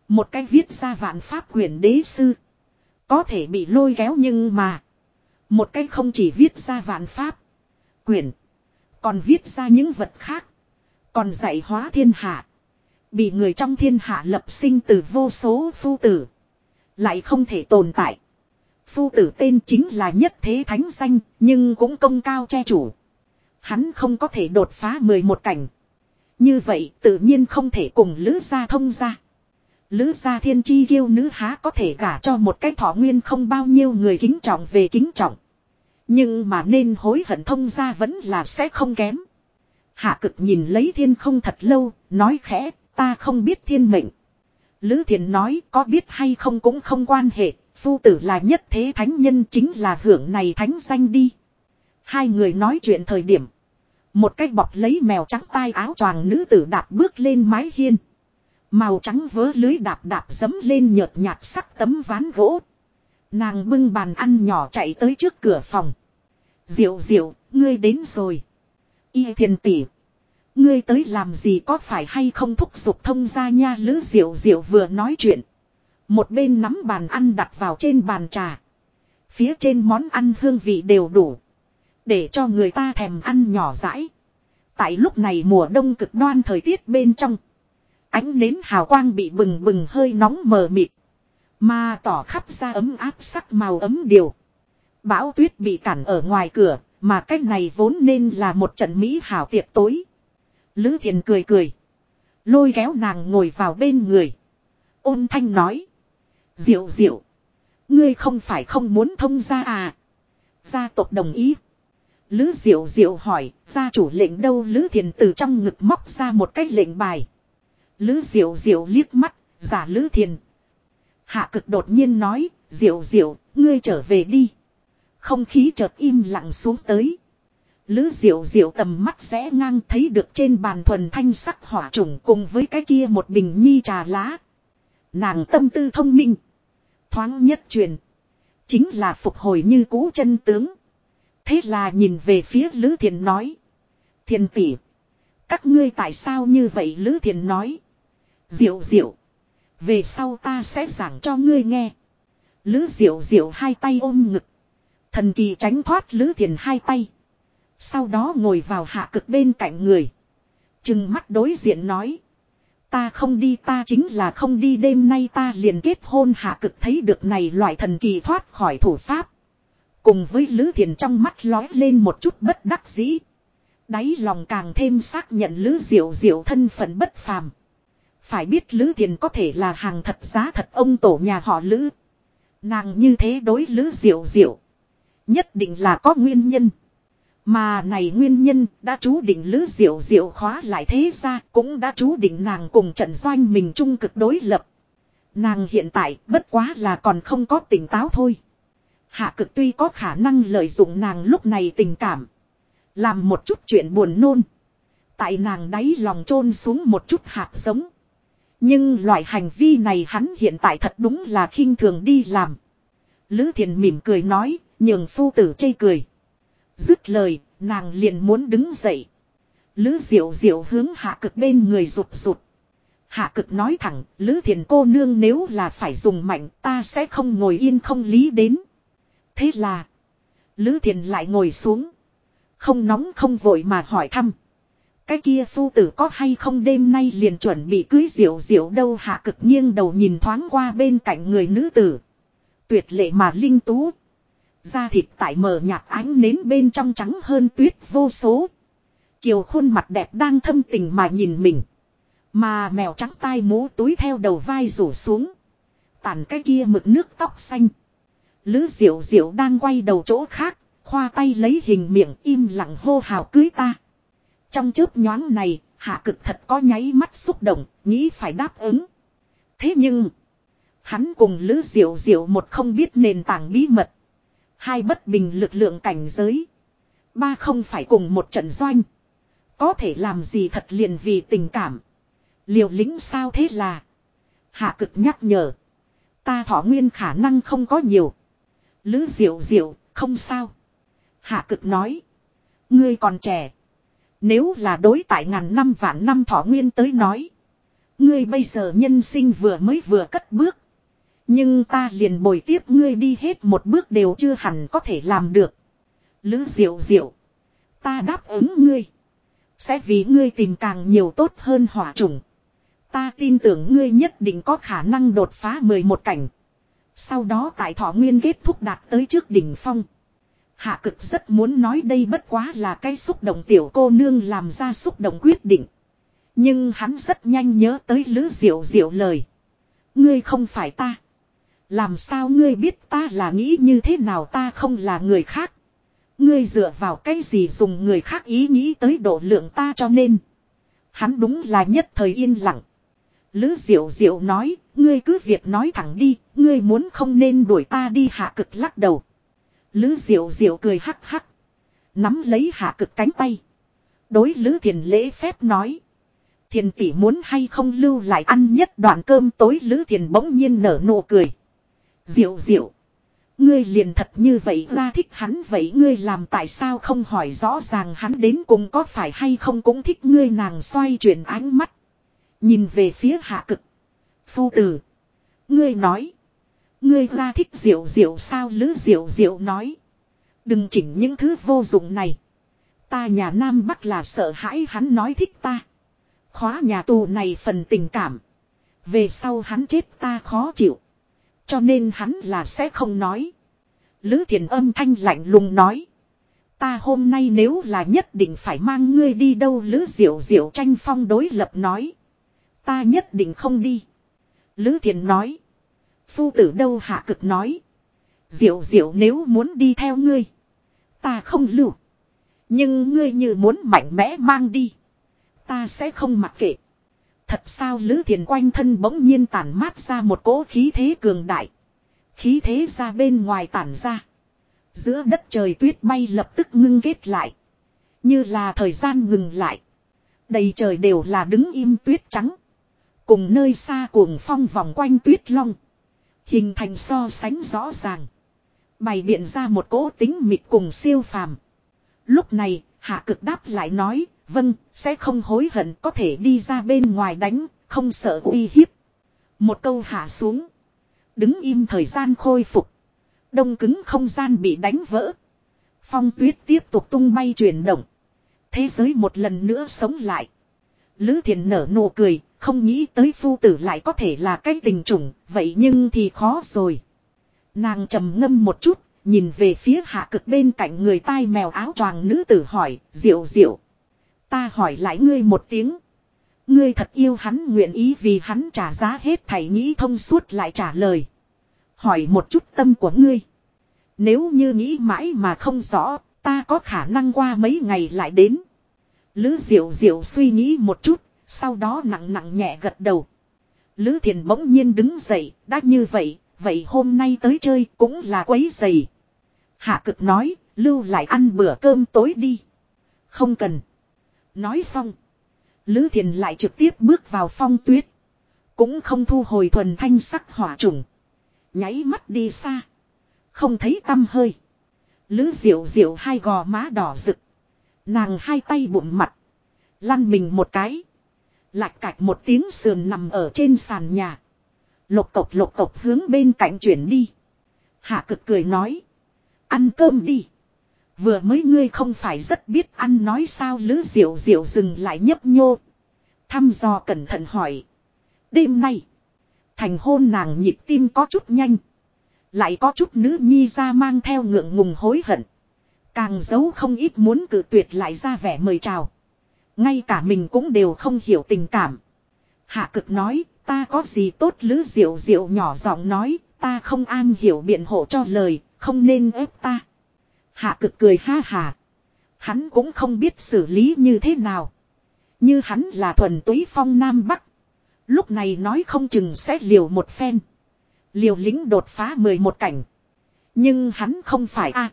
Một cái viết ra vạn pháp quyền đế sư. Có thể bị lôi kéo nhưng mà. Một cái không chỉ viết ra vạn pháp. Quyền. Còn viết ra những vật khác. Còn dạy hóa thiên hạ. Bị người trong thiên hạ lập sinh từ vô số phu tử. Lại không thể tồn tại. Phu tử tên chính là nhất thế thánh danh, nhưng cũng công cao che chủ. Hắn không có thể đột phá 11 cảnh. Như vậy tự nhiên không thể cùng Lữ gia thông ra. Lữ gia thiên chi yêu nữ há có thể gả cho một cái thọ nguyên không bao nhiêu người kính trọng về kính trọng. Nhưng mà nên hối hận thông ra vẫn là sẽ không kém. Hạ cực nhìn lấy thiên không thật lâu, nói khẽ, ta không biết thiên mệnh. Lữ thiền nói có biết hay không cũng không quan hệ, phu tử là nhất thế thánh nhân chính là hưởng này thánh danh đi. Hai người nói chuyện thời điểm. Một cách bọc lấy mèo trắng tai áo choàng nữ tử đạp bước lên mái hiên. Màu trắng vớ lưới đạp đạp dấm lên nhợt nhạt sắc tấm ván gỗ. Nàng bưng bàn ăn nhỏ chạy tới trước cửa phòng. Diệu diệu, ngươi đến rồi. Y thiền tỷ. Ngươi tới làm gì có phải hay không thúc giục thông gia nha lữ diệu diệu vừa nói chuyện. Một bên nắm bàn ăn đặt vào trên bàn trà. Phía trên món ăn hương vị đều đủ. Để cho người ta thèm ăn nhỏ rãi. Tại lúc này mùa đông cực đoan thời tiết bên trong. Ánh nến hào quang bị bừng bừng hơi nóng mờ mịt. Mà tỏ khắp ra ấm áp sắc màu ấm điều. Bão tuyết bị cản ở ngoài cửa, mà cách này vốn nên là một trận mỹ hảo tiệc tối. Lữ thiền cười cười. Lôi kéo nàng ngồi vào bên người. Ôn thanh nói. Diệu diệu. Ngươi không phải không muốn thông gia à. Gia tộc đồng ý. Lữ diệu diệu hỏi, gia chủ lệnh đâu Lữ thiền từ trong ngực móc ra một cái lệnh bài. Lữ diệu diệu liếc mắt, giả Lữ thiền. Hạ cực đột nhiên nói, diệu diệu, ngươi trở về đi. Không khí chợt im lặng xuống tới. Lữ diệu diệu tầm mắt rẽ ngang thấy được trên bàn thuần thanh sắc hỏa trùng cùng với cái kia một bình nhi trà lá. Nàng tâm tư thông minh. Thoáng nhất truyền. Chính là phục hồi như cũ chân tướng. Thế là nhìn về phía Lữ Thiền nói. Thiền tỷ. Các ngươi tại sao như vậy Lữ Thiền nói. Diệu diệu. Về sau ta sẽ giảng cho ngươi nghe. Lữ diệu diệu hai tay ôm ngực. Thần kỳ tránh thoát Lữ Thiền hai tay. Sau đó ngồi vào hạ cực bên cạnh người. Chừng mắt đối diện nói. Ta không đi ta chính là không đi, đêm nay ta liền kết hôn hạ cực thấy được này loại thần kỳ thoát khỏi thủ pháp. Cùng với Lữ Thiền trong mắt lói lên một chút bất đắc dĩ. Đáy lòng càng thêm xác nhận Lữ Diệu Diệu thân phận bất phàm. Phải biết Lữ Thiền có thể là hàng thật giá thật ông tổ nhà họ Lữ. Nàng như thế đối Lữ Diệu Diệu. Nhất định là có nguyên nhân. Mà này nguyên nhân đã chú định Lữ Diệu Diệu khóa lại thế ra cũng đã chú định nàng cùng trận doanh mình trung cực đối lập. Nàng hiện tại bất quá là còn không có tỉnh táo thôi. Hạ cực tuy có khả năng lợi dụng nàng lúc này tình cảm. Làm một chút chuyện buồn nôn. Tại nàng đáy lòng chôn xuống một chút hạt giống. Nhưng loại hành vi này hắn hiện tại thật đúng là khinh thường đi làm. Lữ thiền mỉm cười nói, nhường phu tử chây cười. Dứt lời, nàng liền muốn đứng dậy. Lữ diệu diệu hướng hạ cực bên người rụt rụt. Hạ cực nói thẳng, Lữ thiền cô nương nếu là phải dùng mạnh ta sẽ không ngồi yên không lý đến. Thế là, Lữ thiền lại ngồi xuống. Không nóng không vội mà hỏi thăm. Cái kia phu tử có hay không đêm nay liền chuẩn bị cưới diệu diệu đâu hạ cực nghiêng đầu nhìn thoáng qua bên cạnh người nữ tử. Tuyệt lệ mà linh tú. Da thịt tại mờ nhạt ánh nến bên trong trắng hơn tuyết vô số. Kiều khuôn mặt đẹp đang thâm tình mà nhìn mình. Mà mèo trắng tai mũ túi theo đầu vai rủ xuống. Tàn cái kia mực nước tóc xanh. Lữ diệu diệu đang quay đầu chỗ khác. Khoa tay lấy hình miệng im lặng hô hào cưới ta. Trong chớp nhoáng này, hạ cực thật có nháy mắt xúc động, nghĩ phải đáp ứng. Thế nhưng, hắn cùng Lữ Diệu Diệu một không biết nền tảng bí mật. Hai bất bình lực lượng cảnh giới. Ba không phải cùng một trận doanh. Có thể làm gì thật liền vì tình cảm. Liều lính sao thế là. Hạ cực nhắc nhở. Ta thọ nguyên khả năng không có nhiều. Lữ diệu diệu, không sao. Hạ cực nói. Ngươi còn trẻ. Nếu là đối tại ngàn năm vạn năm thọ nguyên tới nói. Ngươi bây giờ nhân sinh vừa mới vừa cất bước. Nhưng ta liền bồi tiếp ngươi đi hết một bước đều chưa hẳn có thể làm được. Lữ diệu diệu. Ta đáp ứng ngươi. Sẽ vì ngươi tìm càng nhiều tốt hơn hỏa trùng. Ta tin tưởng ngươi nhất định có khả năng đột phá 11 cảnh. Sau đó tại thọ nguyên kết thúc đạt tới trước đỉnh phong. Hạ cực rất muốn nói đây bất quá là cái xúc động tiểu cô nương làm ra xúc động quyết định. Nhưng hắn rất nhanh nhớ tới lữ diệu diệu lời. Ngươi không phải ta. Làm sao ngươi biết ta là nghĩ như thế nào ta không là người khác. Ngươi dựa vào cái gì dùng người khác ý nghĩ tới độ lượng ta cho nên. Hắn đúng là nhất thời yên lặng. Lữ diệu diệu nói, ngươi cứ việc nói thẳng đi, ngươi muốn không nên đuổi ta đi hạ cực lắc đầu. Lữ diệu diệu cười hắc hắc. Nắm lấy hạ cực cánh tay. Đối lữ thiền lễ phép nói. Thiền tỷ muốn hay không lưu lại ăn nhất đoạn cơm tối lữ thiền bỗng nhiên nở nụ cười. Diệu diệu. Ngươi liền thật như vậy, ra thích hắn vậy ngươi làm tại sao không hỏi rõ ràng hắn đến cùng có phải hay không cũng thích ngươi nàng xoay chuyển ánh mắt. Nhìn về phía hạ cực. Phu tử. Ngươi nói. Ngươi ra thích diệu diệu sao lữ diệu diệu nói. Đừng chỉnh những thứ vô dụng này. Ta nhà Nam Bắc là sợ hãi hắn nói thích ta. Khóa nhà tù này phần tình cảm. Về sau hắn chết ta khó chịu. Cho nên hắn là sẽ không nói. Lữ thiền âm thanh lạnh lùng nói. Ta hôm nay nếu là nhất định phải mang ngươi đi đâu, Lữ diệu diệu tranh phong đối lập nói. Ta nhất định không đi. Lữ thiền nói. Phu tử đâu hạ cực nói. Diệu diệu nếu muốn đi theo ngươi. Ta không lưu. Nhưng ngươi như muốn mạnh mẽ mang đi. Ta sẽ không mặc kệ. Thật sao Lữ Thiền quanh thân bỗng nhiên tản mát ra một cỗ khí thế cường đại. Khí thế ra bên ngoài tản ra. Giữa đất trời tuyết bay lập tức ngưng kết lại. Như là thời gian ngừng lại. Đầy trời đều là đứng im tuyết trắng. Cùng nơi xa cuồng phong vòng quanh tuyết long. Hình thành so sánh rõ ràng. Bày biện ra một cỗ tính mịt cùng siêu phàm. Lúc này, hạ cực đáp lại nói, vâng, sẽ không hối hận có thể đi ra bên ngoài đánh, không sợ uy hiếp. Một câu hạ xuống. Đứng im thời gian khôi phục. Đông cứng không gian bị đánh vỡ. Phong tuyết tiếp tục tung bay chuyển động. Thế giới một lần nữa sống lại. Lữ thiền nở nụ cười, không nghĩ tới phu tử lại có thể là cái tình trùng, vậy nhưng thì khó rồi. Nàng trầm ngâm một chút, nhìn về phía hạ cực bên cạnh người tai mèo áo choàng nữ tử hỏi, diệu diệu. Ta hỏi lại ngươi một tiếng. Ngươi thật yêu hắn nguyện ý vì hắn trả giá hết thảy nghĩ thông suốt lại trả lời. Hỏi một chút tâm của ngươi. Nếu như nghĩ mãi mà không rõ, ta có khả năng qua mấy ngày lại đến. Lữ diệu diệu suy nghĩ một chút, sau đó nặng nặng nhẹ gật đầu. Lữ thiền bỗng nhiên đứng dậy, đã như vậy, vậy hôm nay tới chơi cũng là quấy giày. Hạ cực nói, lưu lại ăn bữa cơm tối đi. Không cần. Nói xong. Lữ thiền lại trực tiếp bước vào phong tuyết. Cũng không thu hồi thuần thanh sắc hỏa trùng. Nháy mắt đi xa. Không thấy tâm hơi. Lữ diệu diệu hai gò má đỏ rực. Nàng hai tay bụng mặt. Lăn mình một cái. Lạch cạch một tiếng sườn nằm ở trên sàn nhà. Lộc cộc lộc cộc hướng bên cạnh chuyển đi. Hạ cực cười nói. Ăn cơm đi. Vừa mới ngươi không phải rất biết ăn nói sao lữ diệu diệu dừng lại nhấp nhô. Thăm dò cẩn thận hỏi. Đêm nay. Thành hôn nàng nhịp tim có chút nhanh. Lại có chút nữ nhi ra mang theo ngượng ngùng hối hận. Càng giấu không ít muốn cử tuyệt lại ra vẻ mời chào. Ngay cả mình cũng đều không hiểu tình cảm. Hạ cực nói, ta có gì tốt lữ diệu diệu nhỏ giọng nói, ta không an hiểu biện hộ cho lời, không nên ép ta. Hạ cực cười ha hà. Hắn cũng không biết xử lý như thế nào. Như hắn là thuần túy phong Nam Bắc. Lúc này nói không chừng sẽ liều một phen. Liều lính đột phá 11 cảnh. Nhưng hắn không phải a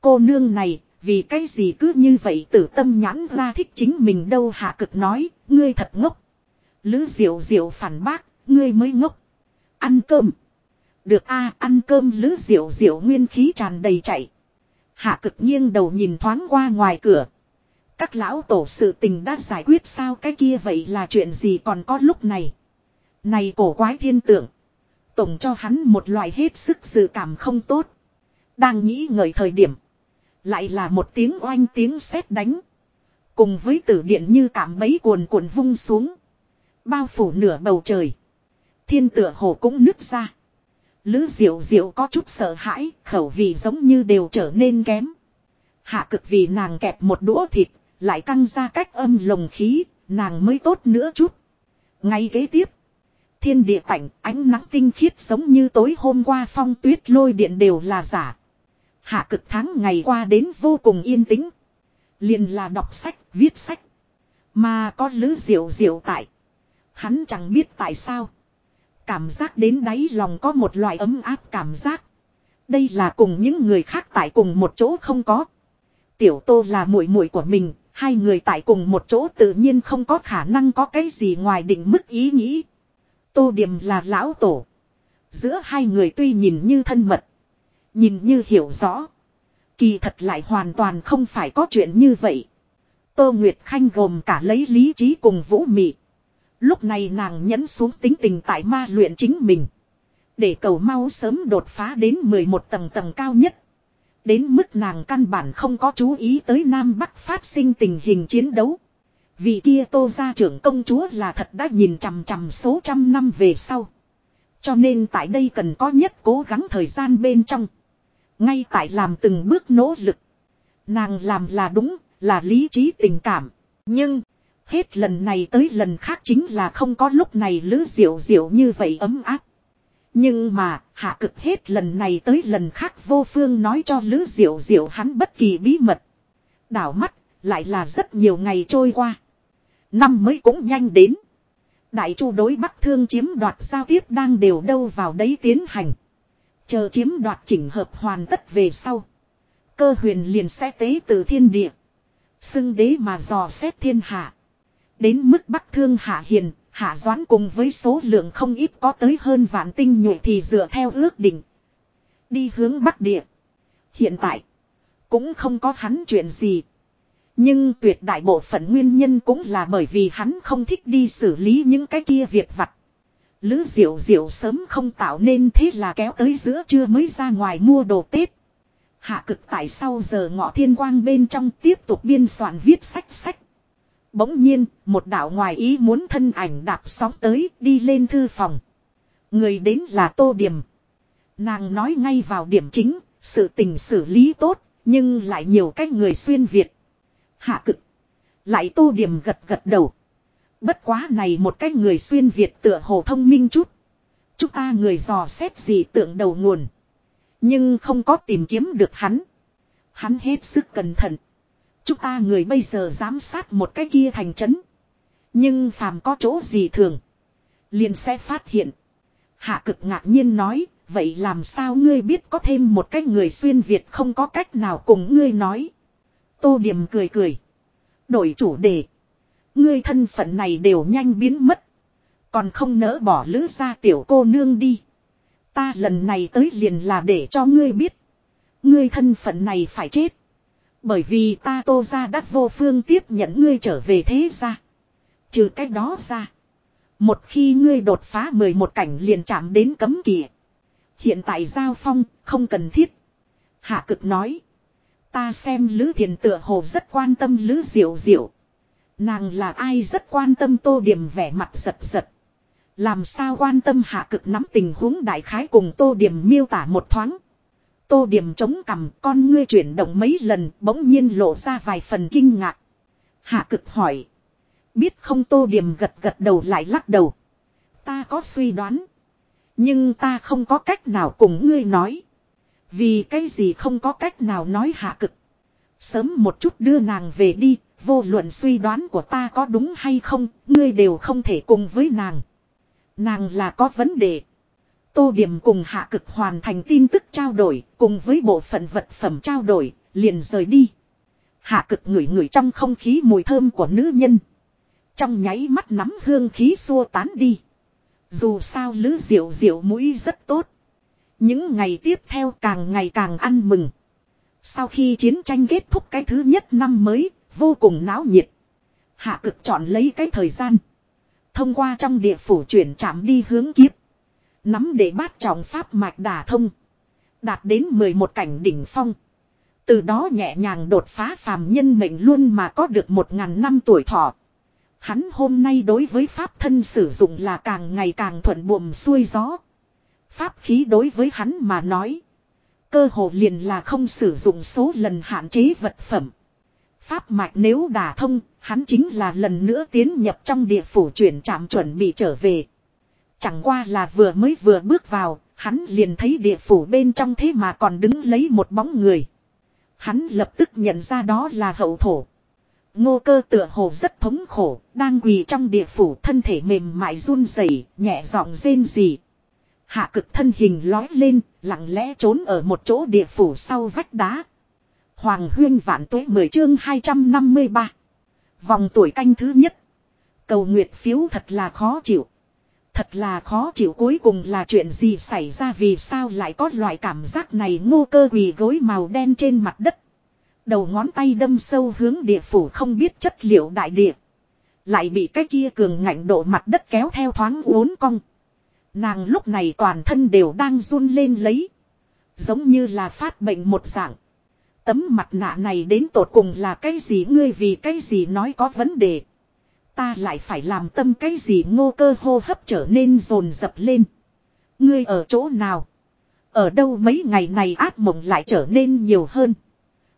Cô nương này, vì cái gì cứ như vậy tử tâm nhãn ra thích chính mình đâu hạ cực nói, ngươi thật ngốc. Lữ diệu diệu phản bác, ngươi mới ngốc. Ăn cơm. Được a ăn cơm lữ diệu diệu nguyên khí tràn đầy chạy. Hạ cực nghiêng đầu nhìn thoáng qua ngoài cửa. Các lão tổ sự tình đã giải quyết sao cái kia vậy là chuyện gì còn có lúc này. Này cổ quái thiên tượng. Tổng cho hắn một loại hết sức dự cảm không tốt. Đang nghĩ ngợi thời điểm. Lại là một tiếng oanh tiếng sét đánh. Cùng với tử điện như cảm mấy cuồn cuộn vung xuống. Bao phủ nửa bầu trời. Thiên tựa hồ cũng nứt ra. Lữ diệu diệu có chút sợ hãi, khẩu vị giống như đều trở nên kém. Hạ cực vì nàng kẹp một đũa thịt, lại căng ra cách âm lồng khí, nàng mới tốt nữa chút. Ngay kế tiếp, thiên địa cảnh ánh nắng tinh khiết giống như tối hôm qua phong tuyết lôi điện đều là giả. Hạ cực tháng ngày qua đến vô cùng yên tĩnh. Liền là đọc sách, viết sách. Mà có lữ diệu diệu tại. Hắn chẳng biết tại sao. Cảm giác đến đáy lòng có một loại ấm áp cảm giác. Đây là cùng những người khác tại cùng một chỗ không có. Tiểu Tô là muội muội của mình, hai người tại cùng một chỗ tự nhiên không có khả năng có cái gì ngoài định mức ý nghĩ. Tô Điểm là lão tổ. Giữa hai người tuy nhìn như thân mật, nhìn như hiểu rõ, kỳ thật lại hoàn toàn không phải có chuyện như vậy. Tô Nguyệt Khanh gồm cả lấy lý trí cùng vũ mị. Lúc này nàng nhẫn xuống tính tình tại ma luyện chính mình. Để cầu mau sớm đột phá đến 11 tầng tầng cao nhất. Đến mức nàng căn bản không có chú ý tới Nam Bắc phát sinh tình hình chiến đấu. Vì kia tô gia trưởng công chúa là thật đã nhìn chằm chằm số trăm năm về sau. Cho nên tại đây cần có nhất cố gắng thời gian bên trong. Ngay tại làm từng bước nỗ lực. Nàng làm là đúng, là lý trí tình cảm. Nhưng, hết lần này tới lần khác chính là không có lúc này lữ diệu diệu như vậy ấm áp. Nhưng mà, hạ cực hết lần này tới lần khác vô phương nói cho Lữ Diệu Diệu hắn bất kỳ bí mật. Đảo mắt, lại là rất nhiều ngày trôi qua. Năm mới cũng nhanh đến. Đại chu đối bắc thương chiếm đoạt giao tiếp đang đều đâu vào đấy tiến hành. Chờ chiếm đoạt chỉnh hợp hoàn tất về sau. Cơ huyền liền sẽ tế từ thiên địa. Xưng đế mà dò xét thiên hạ. Đến mức bắc thương hạ hiền, Hạ Doãn cùng với số lượng không ít có tới hơn vạn tinh nhuệ thì dựa theo ước định. Đi hướng Bắc Địa. Hiện tại. Cũng không có hắn chuyện gì. Nhưng tuyệt đại bộ phận nguyên nhân cũng là bởi vì hắn không thích đi xử lý những cái kia việc vặt. Lữ diệu diệu sớm không tạo nên thế là kéo tới giữa trưa mới ra ngoài mua đồ Tết. Hạ cực tại sau giờ ngọ thiên quang bên trong tiếp tục biên soạn viết sách sách. Bỗng nhiên, một đạo ngoài ý muốn thân ảnh đạp sóng tới đi lên thư phòng. Người đến là Tô Điểm. Nàng nói ngay vào điểm chính, sự tình xử lý tốt, nhưng lại nhiều cách người xuyên Việt. Hạ cực. Lại Tô Điểm gật gật đầu. Bất quá này một cách người xuyên Việt tựa hồ thông minh chút. Chúng ta người dò xét gì tượng đầu nguồn. Nhưng không có tìm kiếm được hắn. Hắn hết sức cẩn thận. Chúng ta người bây giờ giám sát một cái kia thành trấn. Nhưng phàm có chỗ gì thường. Liền sẽ phát hiện. Hạ cực ngạc nhiên nói. Vậy làm sao ngươi biết có thêm một cái người xuyên Việt không có cách nào cùng ngươi nói. Tô Điểm cười cười. Đổi chủ đề. Ngươi thân phận này đều nhanh biến mất. Còn không nỡ bỏ lữ ra tiểu cô nương đi. Ta lần này tới liền là để cho ngươi biết. Ngươi thân phận này phải chết. Bởi vì ta tô ra đã vô phương tiếp nhận ngươi trở về thế ra. Trừ cách đó ra. Một khi ngươi đột phá 11 cảnh liền chạm đến cấm kỵ. Hiện tại giao phong không cần thiết. Hạ cực nói. Ta xem Lữ Thiền tựa hồ rất quan tâm Lữ Diệu Diệu. Nàng là ai rất quan tâm tô điểm vẻ mặt giật giật. Làm sao quan tâm hạ cực nắm tình huống đại khái cùng tô điểm miêu tả một thoáng. Tô điểm chống cằm con ngươi chuyển động mấy lần bỗng nhiên lộ ra vài phần kinh ngạc. Hạ cực hỏi. Biết không tô điểm gật gật đầu lại lắc đầu. Ta có suy đoán. Nhưng ta không có cách nào cùng ngươi nói. Vì cái gì không có cách nào nói hạ cực. Sớm một chút đưa nàng về đi, vô luận suy đoán của ta có đúng hay không, ngươi đều không thể cùng với nàng. Nàng là có vấn đề. Tô Điểm cùng hạ cực hoàn thành tin tức trao đổi, cùng với bộ phận vật phẩm trao đổi, liền rời đi. Hạ cực ngửi ngửi trong không khí mùi thơm của nữ nhân. Trong nháy mắt nắm hương khí xua tán đi. Dù sao lứ diệu diệu mũi rất tốt. Những ngày tiếp theo càng ngày càng ăn mừng. Sau khi chiến tranh kết thúc cái thứ nhất năm mới, vô cùng náo nhiệt. Hạ cực chọn lấy cái thời gian. Thông qua trong địa phủ chuyển chạm đi hướng kiếp. Nắm để bát trọng pháp mạch đả thông. Đạt đến 11 cảnh đỉnh phong. Từ đó nhẹ nhàng đột phá phàm nhân mệnh luôn mà có được một ngàn năm tuổi thọ. Hắn hôm nay đối với pháp thân sử dụng là càng ngày càng thuận buồm xuôi gió. Pháp khí đối với hắn mà nói. Cơ hồ liền là không sử dụng số lần hạn chế vật phẩm. Pháp mạch nếu đả thông, hắn chính là lần nữa tiến nhập trong địa phủ chuyển trạm chuẩn bị trở về. Chẳng qua là vừa mới vừa bước vào, hắn liền thấy địa phủ bên trong thế mà còn đứng lấy một bóng người. Hắn lập tức nhận ra đó là hậu thổ. Ngô cơ tựa hồ rất thống khổ, đang quỳ trong địa phủ thân thể mềm mại run rẩy, nhẹ giọng rên rỉ. Hạ cực thân hình lói lên, lặng lẽ trốn ở một chỗ địa phủ sau vách đá. Hoàng huyên vạn tuế 10 chương 253. Vòng tuổi canh thứ nhất. Cầu nguyệt phiếu thật là khó chịu. Thật là khó chịu cuối cùng là chuyện gì xảy ra vì sao lại có loại cảm giác này ngô cơ quỳ gối màu đen trên mặt đất. Đầu ngón tay đâm sâu hướng địa phủ không biết chất liệu đại địa. Lại bị cái kia cường ngạnh độ mặt đất kéo theo thoáng uốn cong. Nàng lúc này toàn thân đều đang run lên lấy. Giống như là phát bệnh một dạng. Tấm mặt nạ này đến tột cùng là cái gì ngươi vì cái gì nói có vấn đề. Ta lại phải làm tâm cái gì ngô cơ hô hấp trở nên rồn rập lên. Ngươi ở chỗ nào? Ở đâu mấy ngày này ác mộng lại trở nên nhiều hơn.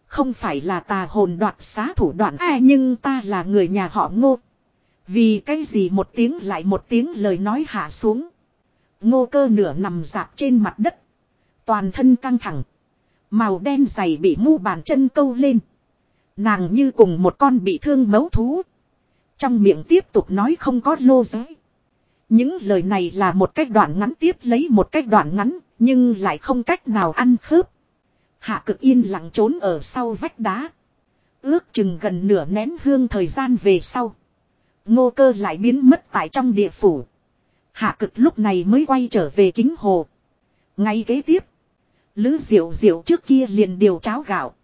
Không phải là tà hồn đoạt xá thủ đoạn à nhưng ta là người nhà họ ngô. Vì cái gì một tiếng lại một tiếng lời nói hạ xuống. Ngô cơ nửa nằm dạp trên mặt đất. Toàn thân căng thẳng. Màu đen dày bị mu bàn chân câu lên. Nàng như cùng một con bị thương mấu thú. Trong miệng tiếp tục nói không có lô giới. Những lời này là một cách đoạn ngắn tiếp lấy một cách đoạn ngắn, nhưng lại không cách nào ăn khớp. Hạ cực yên lặng trốn ở sau vách đá. Ước chừng gần nửa nén hương thời gian về sau. Ngô cơ lại biến mất tại trong địa phủ. Hạ cực lúc này mới quay trở về kính hồ. Ngay kế tiếp. Lữ diệu diệu trước kia liền điều cháo gạo.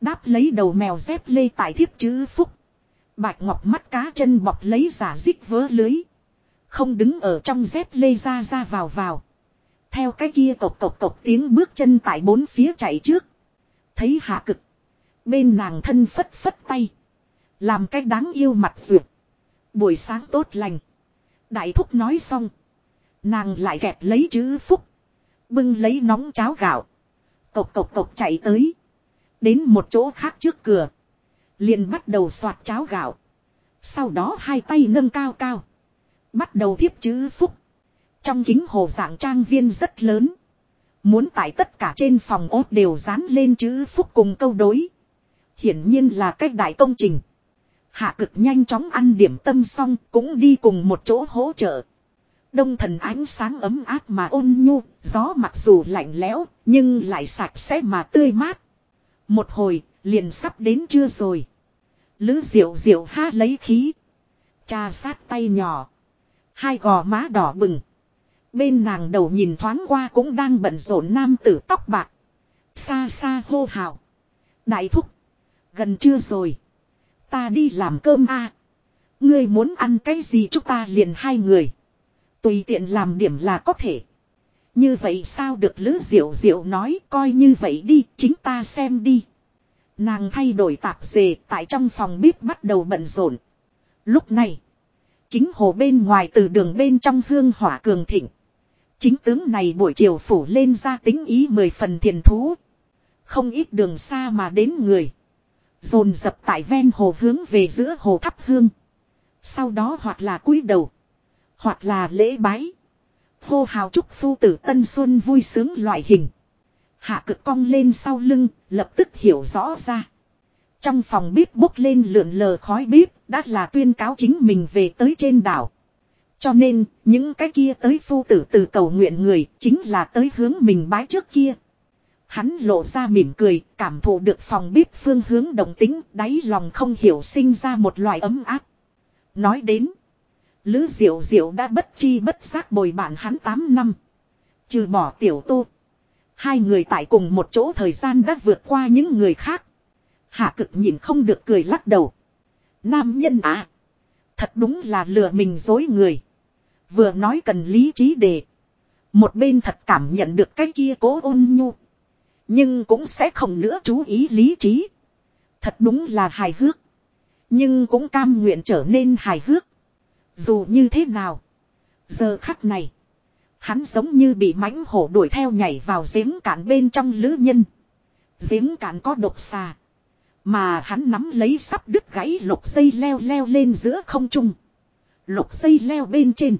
Đáp lấy đầu mèo dép lê tại thiếp chữ phúc. Bạch ngọc mắt cá chân bọc lấy giả dích vớ lưới. Không đứng ở trong dép lê ra ra vào vào. Theo cái kia cộc cộc cộc tiếng bước chân tại bốn phía chạy trước. Thấy hạ cực. Bên nàng thân phất phất tay. Làm cái đáng yêu mặt duyệt. Buổi sáng tốt lành. Đại thúc nói xong. Nàng lại kẹp lấy chữ phúc. Bưng lấy nóng cháo gạo. Cộc cộc cộc chạy tới. Đến một chỗ khác trước cửa. Liền bắt đầu soạt cháo gạo. Sau đó hai tay nâng cao cao. Bắt đầu thiếp chữ phúc. Trong kính hồ dạng trang viên rất lớn. Muốn tại tất cả trên phòng ốt đều dán lên chữ phúc cùng câu đối. Hiển nhiên là cách đại công trình. Hạ cực nhanh chóng ăn điểm tâm xong cũng đi cùng một chỗ hỗ trợ. Đông thần ánh sáng ấm áp mà ôn nhu, gió mặc dù lạnh lẽo, nhưng lại sạch sẽ mà tươi mát. Một hồi, liền sắp đến chưa rồi. Lữ diệu diệu ha lấy khí. Cha sát tay nhỏ. Hai gò má đỏ bừng. Bên nàng đầu nhìn thoáng qua cũng đang bận rộn nam tử tóc bạc. Xa xa hô hào. Đại thúc. Gần chưa rồi. Ta đi làm cơm a. Ngươi muốn ăn cái gì chúng ta liền hai người. Tùy tiện làm điểm là có thể. Như vậy sao được Lữ Diệu Diệu nói, coi như vậy đi, chính ta xem đi. Nàng thay đổi tạp dề, tại trong phòng bếp bắt đầu bận rộn. Lúc này. Kính hồ bên ngoài từ đường bên trong hương hỏa cường thịnh. Chính tướng này buổi chiều phủ lên ra tính ý mười phần thiền thú. Không ít đường xa mà đến người. Dồn dập tại ven hồ hướng về giữa hồ thắp hương. Sau đó hoặc là cúi đầu. Hoặc là lễ bái. Hô hào chúc phu tử Tân Xuân vui sướng loại hình. Hạ cực cong lên sau lưng, lập tức hiểu rõ ra. Trong phòng bếp bốc lên lượn lờ khói bếp, đã là tuyên cáo chính mình về tới trên đảo. Cho nên, những cái kia tới phu tử từ cầu nguyện người, chính là tới hướng mình bái trước kia. Hắn lộ ra mỉm cười, cảm thụ được phòng bếp phương hướng đồng tính, đáy lòng không hiểu sinh ra một loại ấm áp. Nói đến, Lữ Diệu Diệu đã bất chi bất giác bồi bạn hắn 8 năm. Trừ bỏ tiểu tu Hai người tại cùng một chỗ thời gian đã vượt qua những người khác. Hạ cực nhìn không được cười lắc đầu. Nam nhân à. Thật đúng là lừa mình dối người. Vừa nói cần lý trí để. Một bên thật cảm nhận được cái kia cố ôn nhu. Nhưng cũng sẽ không nữa chú ý lý trí. Thật đúng là hài hước. Nhưng cũng cam nguyện trở nên hài hước. Dù như thế nào. Giờ khắc này. Hắn giống như bị mãnh hổ đuổi theo nhảy vào giếng cạn bên trong lữ nhân. Giếng cạn có độc xà. Mà hắn nắm lấy sắp đứt gãy lục dây leo leo lên giữa không trung. Lục dây leo bên trên.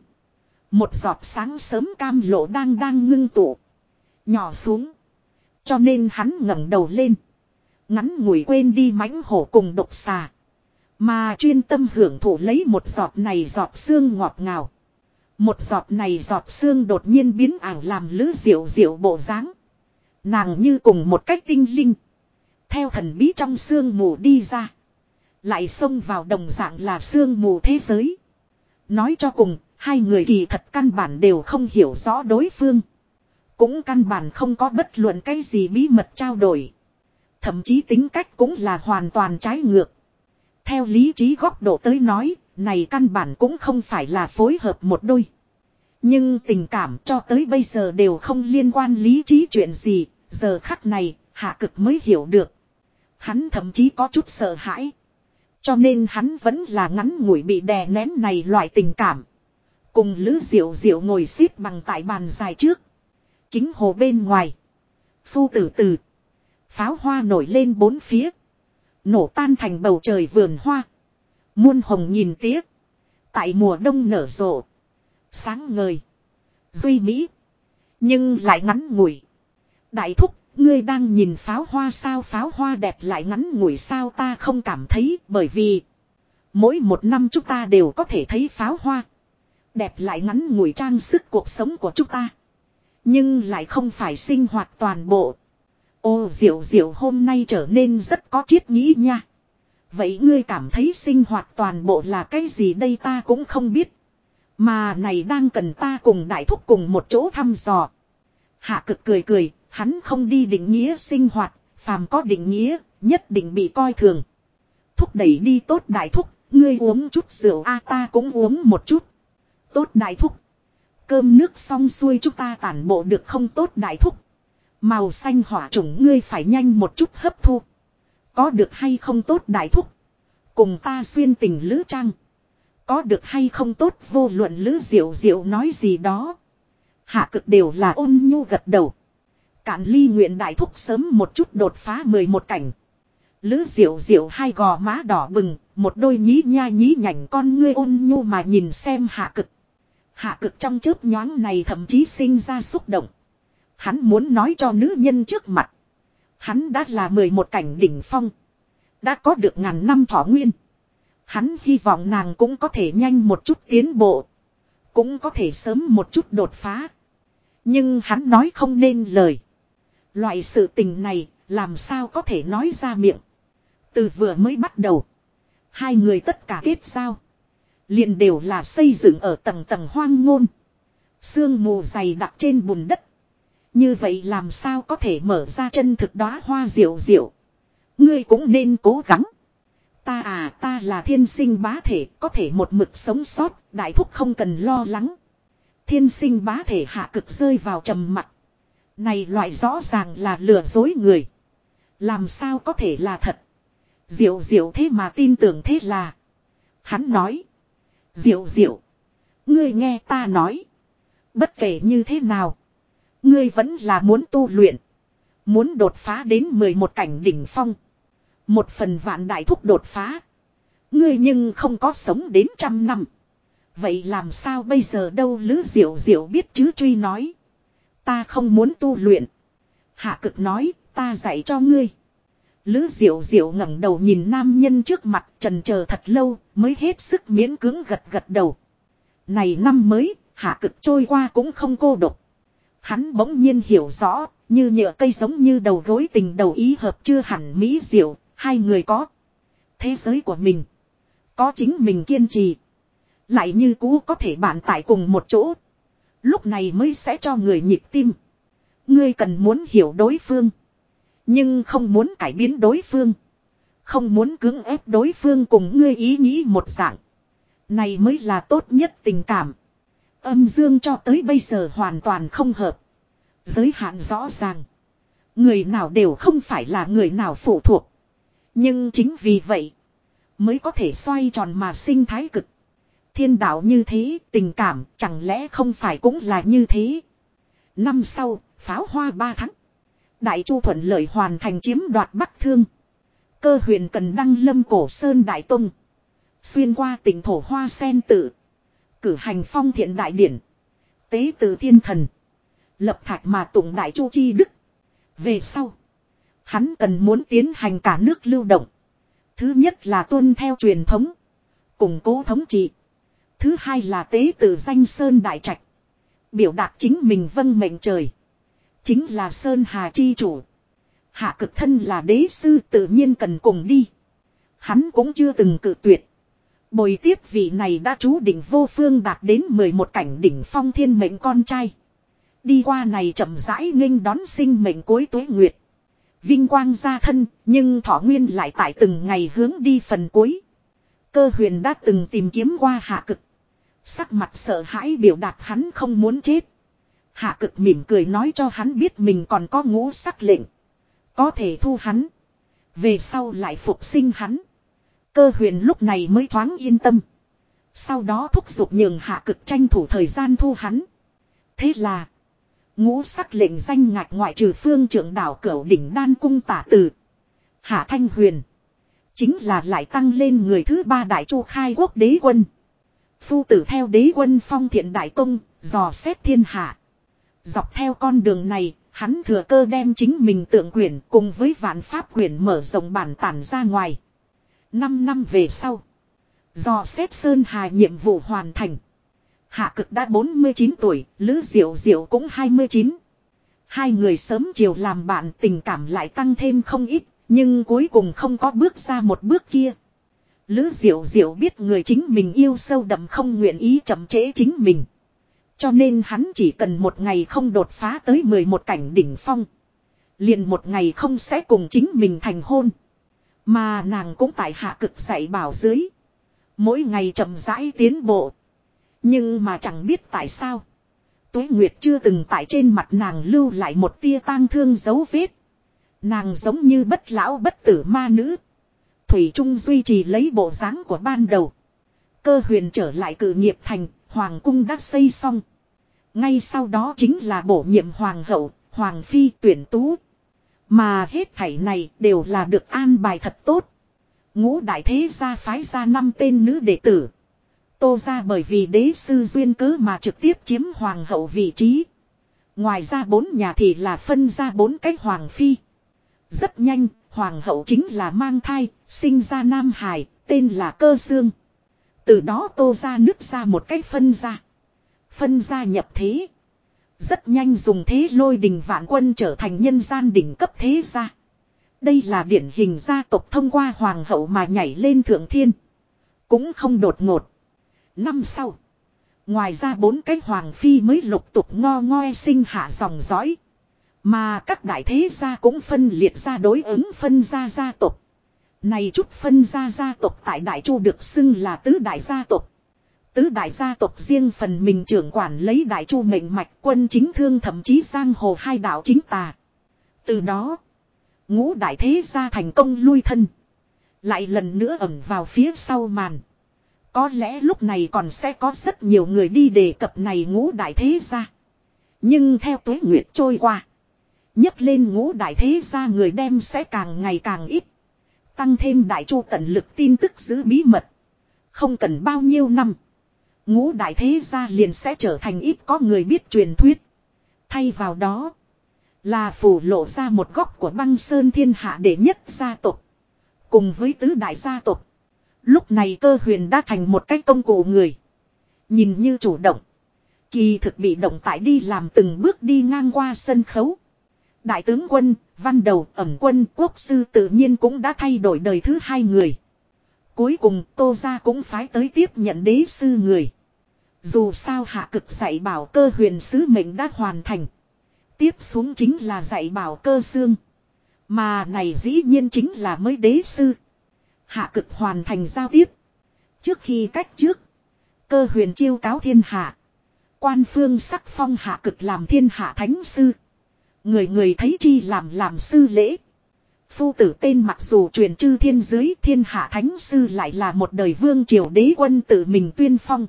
Một giọt sáng sớm cam lộ đang đang ngưng tụ. Nhỏ xuống. Cho nên hắn ngẩng đầu lên. Ngắn ngủi quên đi mãnh hổ cùng độc xà. Mà chuyên tâm hưởng thụ lấy một giọt này giọt xương ngọt ngào. Một giọt này giọt xương đột nhiên biến ảo làm lữ diệu diệu bộ dáng. Nàng như cùng một cách tinh linh. Theo thần bí trong xương mù đi ra. Lại xông vào đồng dạng là xương mù thế giới. Nói cho cùng, hai người kỳ thật căn bản đều không hiểu rõ đối phương. Cũng căn bản không có bất luận cái gì bí mật trao đổi. Thậm chí tính cách cũng là hoàn toàn trái ngược. Theo lý trí góc độ tới nói, này căn bản cũng không phải là phối hợp một đôi. Nhưng tình cảm cho tới bây giờ đều không liên quan lý trí chuyện gì, giờ khắc này, hạ cực mới hiểu được. Hắn thậm chí có chút sợ hãi. Cho nên hắn vẫn là ngắn ngủi bị đè nén này loại tình cảm. Cùng Lữ Diệu Diệu ngồi xếp bằng tại bàn dài trước. Kính hồ bên ngoài. Phu tử tử. Pháo hoa nổi lên bốn phía. Nổ tan thành bầu trời vườn hoa. Muôn hồng nhìn tiếc. Tại mùa đông nở rộ. Sáng ngời. Duy mỹ. Nhưng lại ngắn ngủi. Đại thúc, ngươi đang nhìn pháo hoa sao pháo hoa đẹp lại ngắn ngủi sao ta không cảm thấy bởi vì. Mỗi một năm chúng ta đều có thể thấy pháo hoa. Đẹp lại ngắn ngủi trang sức cuộc sống của chúng ta. Nhưng lại không phải sinh hoạt toàn bộ. Ô diệu diệu hôm nay trở nên rất có triết nghĩ nha. Vậy ngươi cảm thấy sinh hoạt toàn bộ là cái gì đây ta cũng không biết. Mà này đang cần ta cùng đại thúc cùng một chỗ thăm dò. Hạ cực cười cười, hắn không đi định nghĩa sinh hoạt, phàm có định nghĩa, nhất định bị coi thường. Thúc đẩy đi tốt đại thúc, ngươi uống chút rượu a ta cũng uống một chút. Tốt đại thúc. Cơm nước xong xuôi chúng ta tản bộ được không tốt đại thúc. Màu xanh hỏa trùng ngươi phải nhanh một chút hấp thu. Có được hay không tốt đại thúc. Cùng ta xuyên tình lữ trang. Có được hay không tốt vô luận lữ diệu diệu nói gì đó. Hạ cực đều là ôn nhu gật đầu. Cạn ly nguyện đại thúc sớm một chút đột phá 11 cảnh. Lữ diệu diệu hai gò má đỏ bừng, một đôi nhí nha nhí nhảnh con ngươi ôn nhu mà nhìn xem hạ cực. Hạ cực trong chớp nhoáng này thậm chí sinh ra xúc động. Hắn muốn nói cho nữ nhân trước mặt. Hắn đã là 11 cảnh đỉnh phong. Đã có được ngàn năm thọ nguyên. Hắn hy vọng nàng cũng có thể nhanh một chút tiến bộ. Cũng có thể sớm một chút đột phá. Nhưng hắn nói không nên lời. Loại sự tình này, làm sao có thể nói ra miệng. Từ vừa mới bắt đầu. Hai người tất cả kết giao. liền đều là xây dựng ở tầng tầng hoang ngôn. Sương mù dày đặc trên bùn đất. Như vậy làm sao có thể mở ra chân thực đóa hoa diệu diệu. Ngươi cũng nên cố gắng. Ta à ta là thiên sinh bá thể, có thể một mực sống sót, đại thúc không cần lo lắng. Thiên sinh bá thể hạ cực rơi vào trầm mặt. Này loại rõ ràng là lừa dối người. Làm sao có thể là thật. Diệu diệu thế mà tin tưởng thế là. Hắn nói. Diệu diệu. Ngươi nghe ta nói. Bất kể như thế nào. Ngươi vẫn là muốn tu luyện. Muốn đột phá đến 11 cảnh đỉnh phong. Một phần vạn đại thúc đột phá. Ngươi nhưng không có sống đến trăm năm. Vậy làm sao bây giờ đâu Lữ Diệu Diệu biết chứ truy nói. Ta không muốn tu luyện. Hạ cực nói ta dạy cho ngươi. Lữ Diệu Diệu ngẩng đầu nhìn nam nhân trước mặt trần chờ thật lâu mới hết sức miễn cưỡng gật gật đầu. Này năm mới, hạ cực trôi qua cũng không cô độc. Hắn bỗng nhiên hiểu rõ, như nhựa cây giống như đầu gối tình đầu ý hợp chưa hẳn mỹ diệu, hai người có. Thế giới của mình. Có chính mình kiên trì. Lại như cũ có thể bạn tại cùng một chỗ. Lúc này mới sẽ cho người nhịp tim. Ngươi cần muốn hiểu đối phương. Nhưng không muốn cải biến đối phương. Không muốn cưỡng ép đối phương cùng ngươi ý nghĩ một dạng. Này mới là tốt nhất tình cảm. Âm dương cho tới bây giờ hoàn toàn không hợp. Giới hạn rõ ràng. Người nào đều không phải là người nào phụ thuộc. Nhưng chính vì vậy. Mới có thể xoay tròn mà sinh thái cực. Thiên đạo như thế, tình cảm chẳng lẽ không phải cũng là như thế. Năm sau, pháo hoa ba tháng. Đại Chu thuận lợi hoàn thành chiếm đoạt Bắc Thương. Cơ huyền cần đăng lâm cổ Sơn Đại Tông. Xuyên qua tỉnh thổ hoa sen tự. Cử hành phong thiện đại điển. Tế từ thiên thần. Lập thạch mà tụng đại chu chi đức. Về sau. Hắn cần muốn tiến hành cả nước lưu động. Thứ nhất là tuân theo truyền thống. Củng cố thống trị. Thứ hai là tế từ danh Sơn Đại Trạch. Biểu đạt chính mình vâng mệnh trời. Chính là Sơn Hà Chi chủ. Hạ cực thân là đế sư tự nhiên cần cùng đi. Hắn cũng chưa từng cự tuyệt. Bồi tiếp vị này đã chú định vô phương đạt đến 11 cảnh đỉnh phong thiên mệnh con trai. Đi qua này chậm rãi nghênh đón sinh mệnh cuối tuế nguyệt. Vinh quang ra thân, nhưng thọ nguyên lại tại từng ngày hướng đi phần cuối. Cơ huyền đã từng tìm kiếm qua hạ cực. Sắc mặt sợ hãi biểu đạt hắn không muốn chết. Hạ cực mỉm cười nói cho hắn biết mình còn có ngũ sắc lệnh. Có thể thu hắn. Về sau lại phục sinh hắn. Cơ huyền lúc này mới thoáng yên tâm. Sau đó thúc giục nhường hạ cực tranh thủ thời gian thu hắn. Thế là. Ngũ sắc lệnh danh ngạch ngoại trừ phương trưởng đảo cửu đỉnh đan cung tả tử Hạ thanh huyền. Chính là lại tăng lên người thứ ba đại chu khai quốc đế quân. Phu tử theo đế quân phong thiện đại tông, dò xét thiên hạ. Dọc theo con đường này, hắn thừa cơ đem chính mình tượng quyển cùng với vạn pháp quyển mở rộng bản tản ra ngoài. Năm năm về sau. Do xét Sơn Hà nhiệm vụ hoàn thành. Hạ cực đã 49 tuổi, Lữ Diệu Diệu cũng 29. Hai người sớm chiều làm bạn tình cảm lại tăng thêm không ít, nhưng cuối cùng không có bước ra một bước kia. Lữ Diệu Diệu biết người chính mình yêu sâu đậm không nguyện ý chậm trễ chính mình. Cho nên hắn chỉ cần một ngày không đột phá tới 11 cảnh đỉnh phong. Liền một ngày không sẽ cùng chính mình thành hôn. Mà nàng cũng tại hạ cực dạy bảo dưới. Mỗi ngày chậm rãi tiến bộ. Nhưng mà chẳng biết tại sao. Tuế Nguyệt chưa từng tại trên mặt nàng lưu lại một tia tang thương dấu vết. Nàng giống như bất lão bất tử ma nữ. Thủy Trung duy trì lấy bộ dáng của ban đầu. Cơ huyền trở lại cử nghiệp thành, Hoàng cung đã xây xong. Ngay sau đó chính là bổ nhiệm Hoàng hậu, Hoàng phi tuyển tú. Mà hết thảy này đều là được an bài thật tốt. Ngũ đại thế gia phái ra năm tên nữ đệ tử. Tô ra bởi vì đế sư duyên cớ mà trực tiếp chiếm hoàng hậu vị trí. Ngoài ra bốn nhà thì là phân ra bốn cái hoàng phi. Rất nhanh, hoàng hậu chính là mang thai, sinh ra nam hải, tên là cơ xương. Từ đó tô ra nước ra một cách phân ra. Phân ra nhập thế. Rất nhanh dùng thế lôi đình vạn quân trở thành nhân gian đỉnh cấp thế gia. Đây là điển hình gia tộc thông qua hoàng hậu mà nhảy lên thượng thiên. Cũng không đột ngột. Năm sau. Ngoài ra bốn cái hoàng phi mới lục tục ngo ngoe sinh hạ dòng dõi. Mà các đại thế gia cũng phân liệt ra đối ứng phân gia gia tộc. Này chút phân gia gia tộc tại Đại Chu được xưng là tứ đại gia tộc. Tứ đại gia tộc riêng phần mình trưởng quản lấy Đại Chu mệnh mạch quân chính thương thậm chí giang hồ hai đạo chính tà. Từ đó, ngũ đại thế gia thành công lui thân. Lại lần nữa ẩn vào phía sau màn. Có lẽ lúc này còn sẽ có rất nhiều người đi đề cập này ngũ đại thế gia. Nhưng theo tuế nguyệt trôi qua. nhấc lên ngũ đại thế gia người đem sẽ càng ngày càng ít. Tăng thêm đại chu tận lực tin tức giữ bí mật. Không cần bao nhiêu năm. Ngũ đại thế gia liền sẽ trở thành ít có người biết truyền thuyết. Thay vào đó. Là phủ lộ ra một góc của băng sơn thiên hạ đệ nhất gia tộc. Cùng với tứ đại gia tộc. Lúc này cơ huyền đã thành một cách công cụ người. Nhìn như chủ động. Kỳ thực bị động tại đi làm từng bước đi ngang qua sân khấu. Đại tướng quân, văn đầu, ẩm quân, quốc sư tự nhiên cũng đã thay đổi đời thứ hai người. Cuối cùng Tô Gia cũng phái tới tiếp nhận đế sư người. Dù sao hạ cực dạy bảo cơ huyền sứ mệnh đã hoàn thành. Tiếp xuống chính là dạy bảo cơ xương. Mà này dĩ nhiên chính là mới đế sư. Hạ cực hoàn thành giao tiếp. Trước khi cách trước. Cơ huyền chiêu cáo thiên hạ. Quan phương sắc phong hạ cực làm thiên hạ thánh sư. Người người thấy chi làm làm sư lễ. Phu tử tên mặc dù truyền chư thiên giới thiên hạ thánh sư lại là một đời vương triều đế quân tự mình tuyên phong.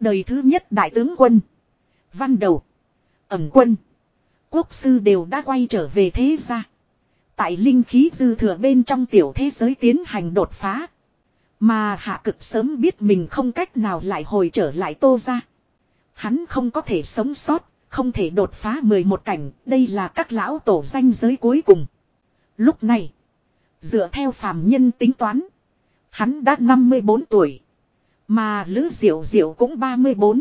Đời thứ nhất đại tướng quân. Văn đầu. Ẩm quân. Quốc sư đều đã quay trở về thế gia. Tại linh khí dư thừa bên trong tiểu thế giới tiến hành đột phá. Mà hạ cực sớm biết mình không cách nào lại hồi trở lại tô ra. Hắn không có thể sống sót, không thể đột phá 11 cảnh, đây là các lão tổ danh giới cuối cùng. Lúc này, dựa theo phàm nhân tính toán, hắn đã 54 tuổi. Mà Lữ Diệu Diệu cũng 34.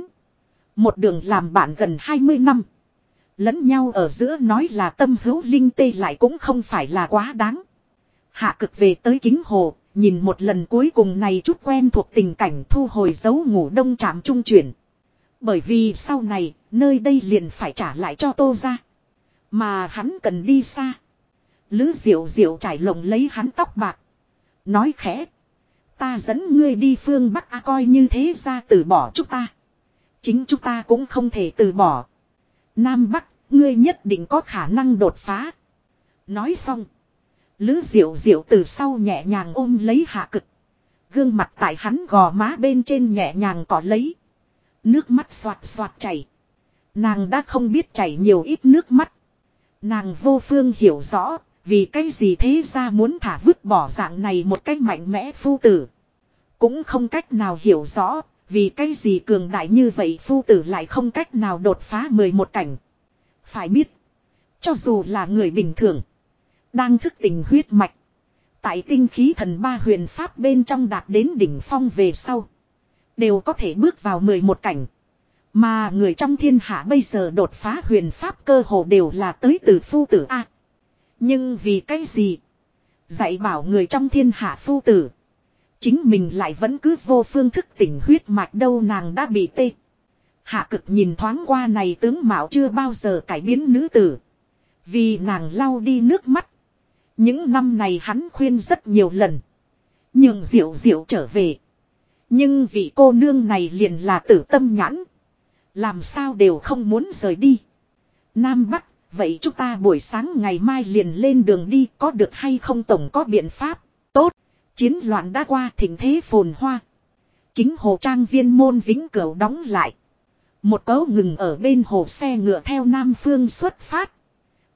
Một đường làm bạn gần 20 năm. Lẫn nhau ở giữa nói là tâm hữu linh tê lại cũng không phải là quá đáng. Hạ cực về tới kính hồ, nhìn một lần cuối cùng này chút quen thuộc tình cảnh thu hồi dấu ngủ đông chạm trung chuyển. Bởi vì sau này, nơi đây liền phải trả lại cho tô ra. Mà hắn cần đi xa. lữ diệu diệu trải lồng lấy hắn tóc bạc. Nói khẽ. Ta dẫn ngươi đi phương Bắc A coi như thế ra từ bỏ chúng ta. Chính chúng ta cũng không thể từ bỏ. Nam Bắc, ngươi nhất định có khả năng đột phá. Nói xong. lữ diệu diệu từ sau nhẹ nhàng ôm lấy hạ cực. Gương mặt tại hắn gò má bên trên nhẹ nhàng cỏ lấy. Nước mắt xoạt xoạt chảy. Nàng đã không biết chảy nhiều ít nước mắt. Nàng vô phương hiểu rõ, vì cái gì thế ra muốn thả vứt bỏ dạng này một cách mạnh mẽ phu tử. Cũng không cách nào hiểu rõ, vì cái gì cường đại như vậy phu tử lại không cách nào đột phá 11 cảnh. Phải biết, cho dù là người bình thường, đang thức tình huyết mạch. Tại tinh khí thần ba huyền pháp bên trong đạt đến đỉnh phong về sau. Đều có thể bước vào 11 cảnh. Mà người trong thiên hạ bây giờ đột phá huyền pháp cơ hồ đều là tới từ phu tử A. Nhưng vì cái gì? Dạy bảo người trong thiên hạ phu tử. Chính mình lại vẫn cứ vô phương thức tỉnh huyết mạch đâu nàng đã bị tê. Hạ cực nhìn thoáng qua này tướng mạo chưa bao giờ cải biến nữ tử. Vì nàng lau đi nước mắt. Những năm này hắn khuyên rất nhiều lần. Nhưng diệu diệu trở về. Nhưng vị cô nương này liền là tử tâm nhãn. Làm sao đều không muốn rời đi. Nam Bắc, vậy chúng ta buổi sáng ngày mai liền lên đường đi có được hay không tổng có biện pháp. Tốt, chiến loạn đã qua thỉnh thế phồn hoa. Kính hồ trang viên môn vĩnh cửu đóng lại. Một cấu ngừng ở bên hồ xe ngựa theo Nam Phương xuất phát.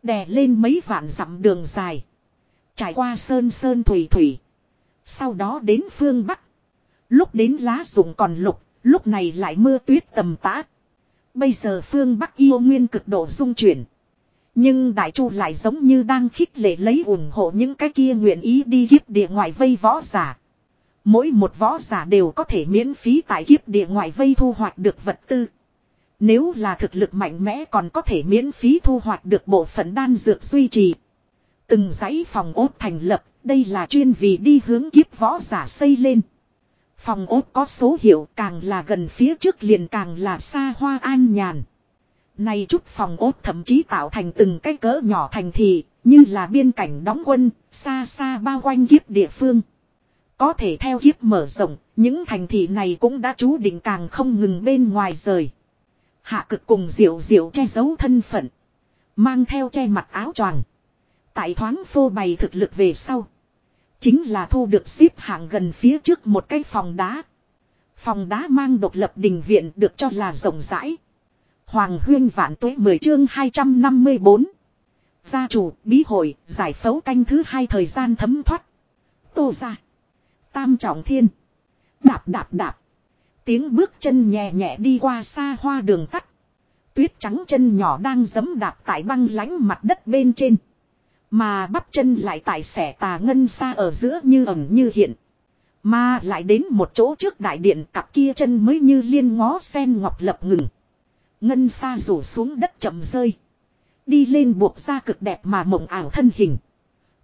Đè lên mấy vạn dặm đường dài. Trải qua sơn sơn thủy thủy. Sau đó đến phương Bắc. Lúc đến lá rụng còn lục, lúc này lại mưa tuyết tầm tã. Bây giờ phương Bắc yêu nguyên cực độ dung chuyển. Nhưng Đại Chu lại giống như đang khích lệ lấy ủng hộ những cái kia nguyện ý đi kiếp địa ngoại vây võ giả. Mỗi một võ giả đều có thể miễn phí tại kiếp địa ngoại vây thu hoạch được vật tư. Nếu là thực lực mạnh mẽ còn có thể miễn phí thu hoạch được bộ phận đan dược duy trì. Từng dãy phòng ốt thành lập, đây là chuyên vì đi hướng kiếp võ giả xây lên. Phòng ốt có số hiệu càng là gần phía trước liền càng là xa hoa an nhàn. Này chút phòng ốt thậm chí tạo thành từng cái cỡ nhỏ thành thị, như là biên cảnh đóng quân, xa xa bao quanh kiếp địa phương. Có thể theo kiếp mở rộng, những thành thị này cũng đã chú định càng không ngừng bên ngoài rời. Hạ cực cùng diệu diệu che giấu thân phận. Mang theo che mặt áo choàng. Tại thoáng phô bày thực lực về sau. Chính là thu được xếp hạng gần phía trước một cái phòng đá. Phòng đá mang độc lập đình viện được cho là rộng rãi. Hoàng huyên vạn tuế 10 chương 254. Gia chủ, bí hội, giải phẫu canh thứ hai thời gian thấm thoát. Tô ra. Tam trọng thiên. Đạp đạp đạp. Tiếng bước chân nhẹ nhẹ đi qua xa hoa đường tắt. Tuyết trắng chân nhỏ đang giấm đạp tại băng lánh mặt đất bên trên. Mà bắp chân lại tại xẻ tà ngân xa ở giữa như ẩn như hiện. Mà lại đến một chỗ trước đại điện cặp kia chân mới như liên ngó sen ngọc lập ngừng. Ngân xa rủ xuống đất chậm rơi. Đi lên buộc ra cực đẹp mà mộng ảo thân hình.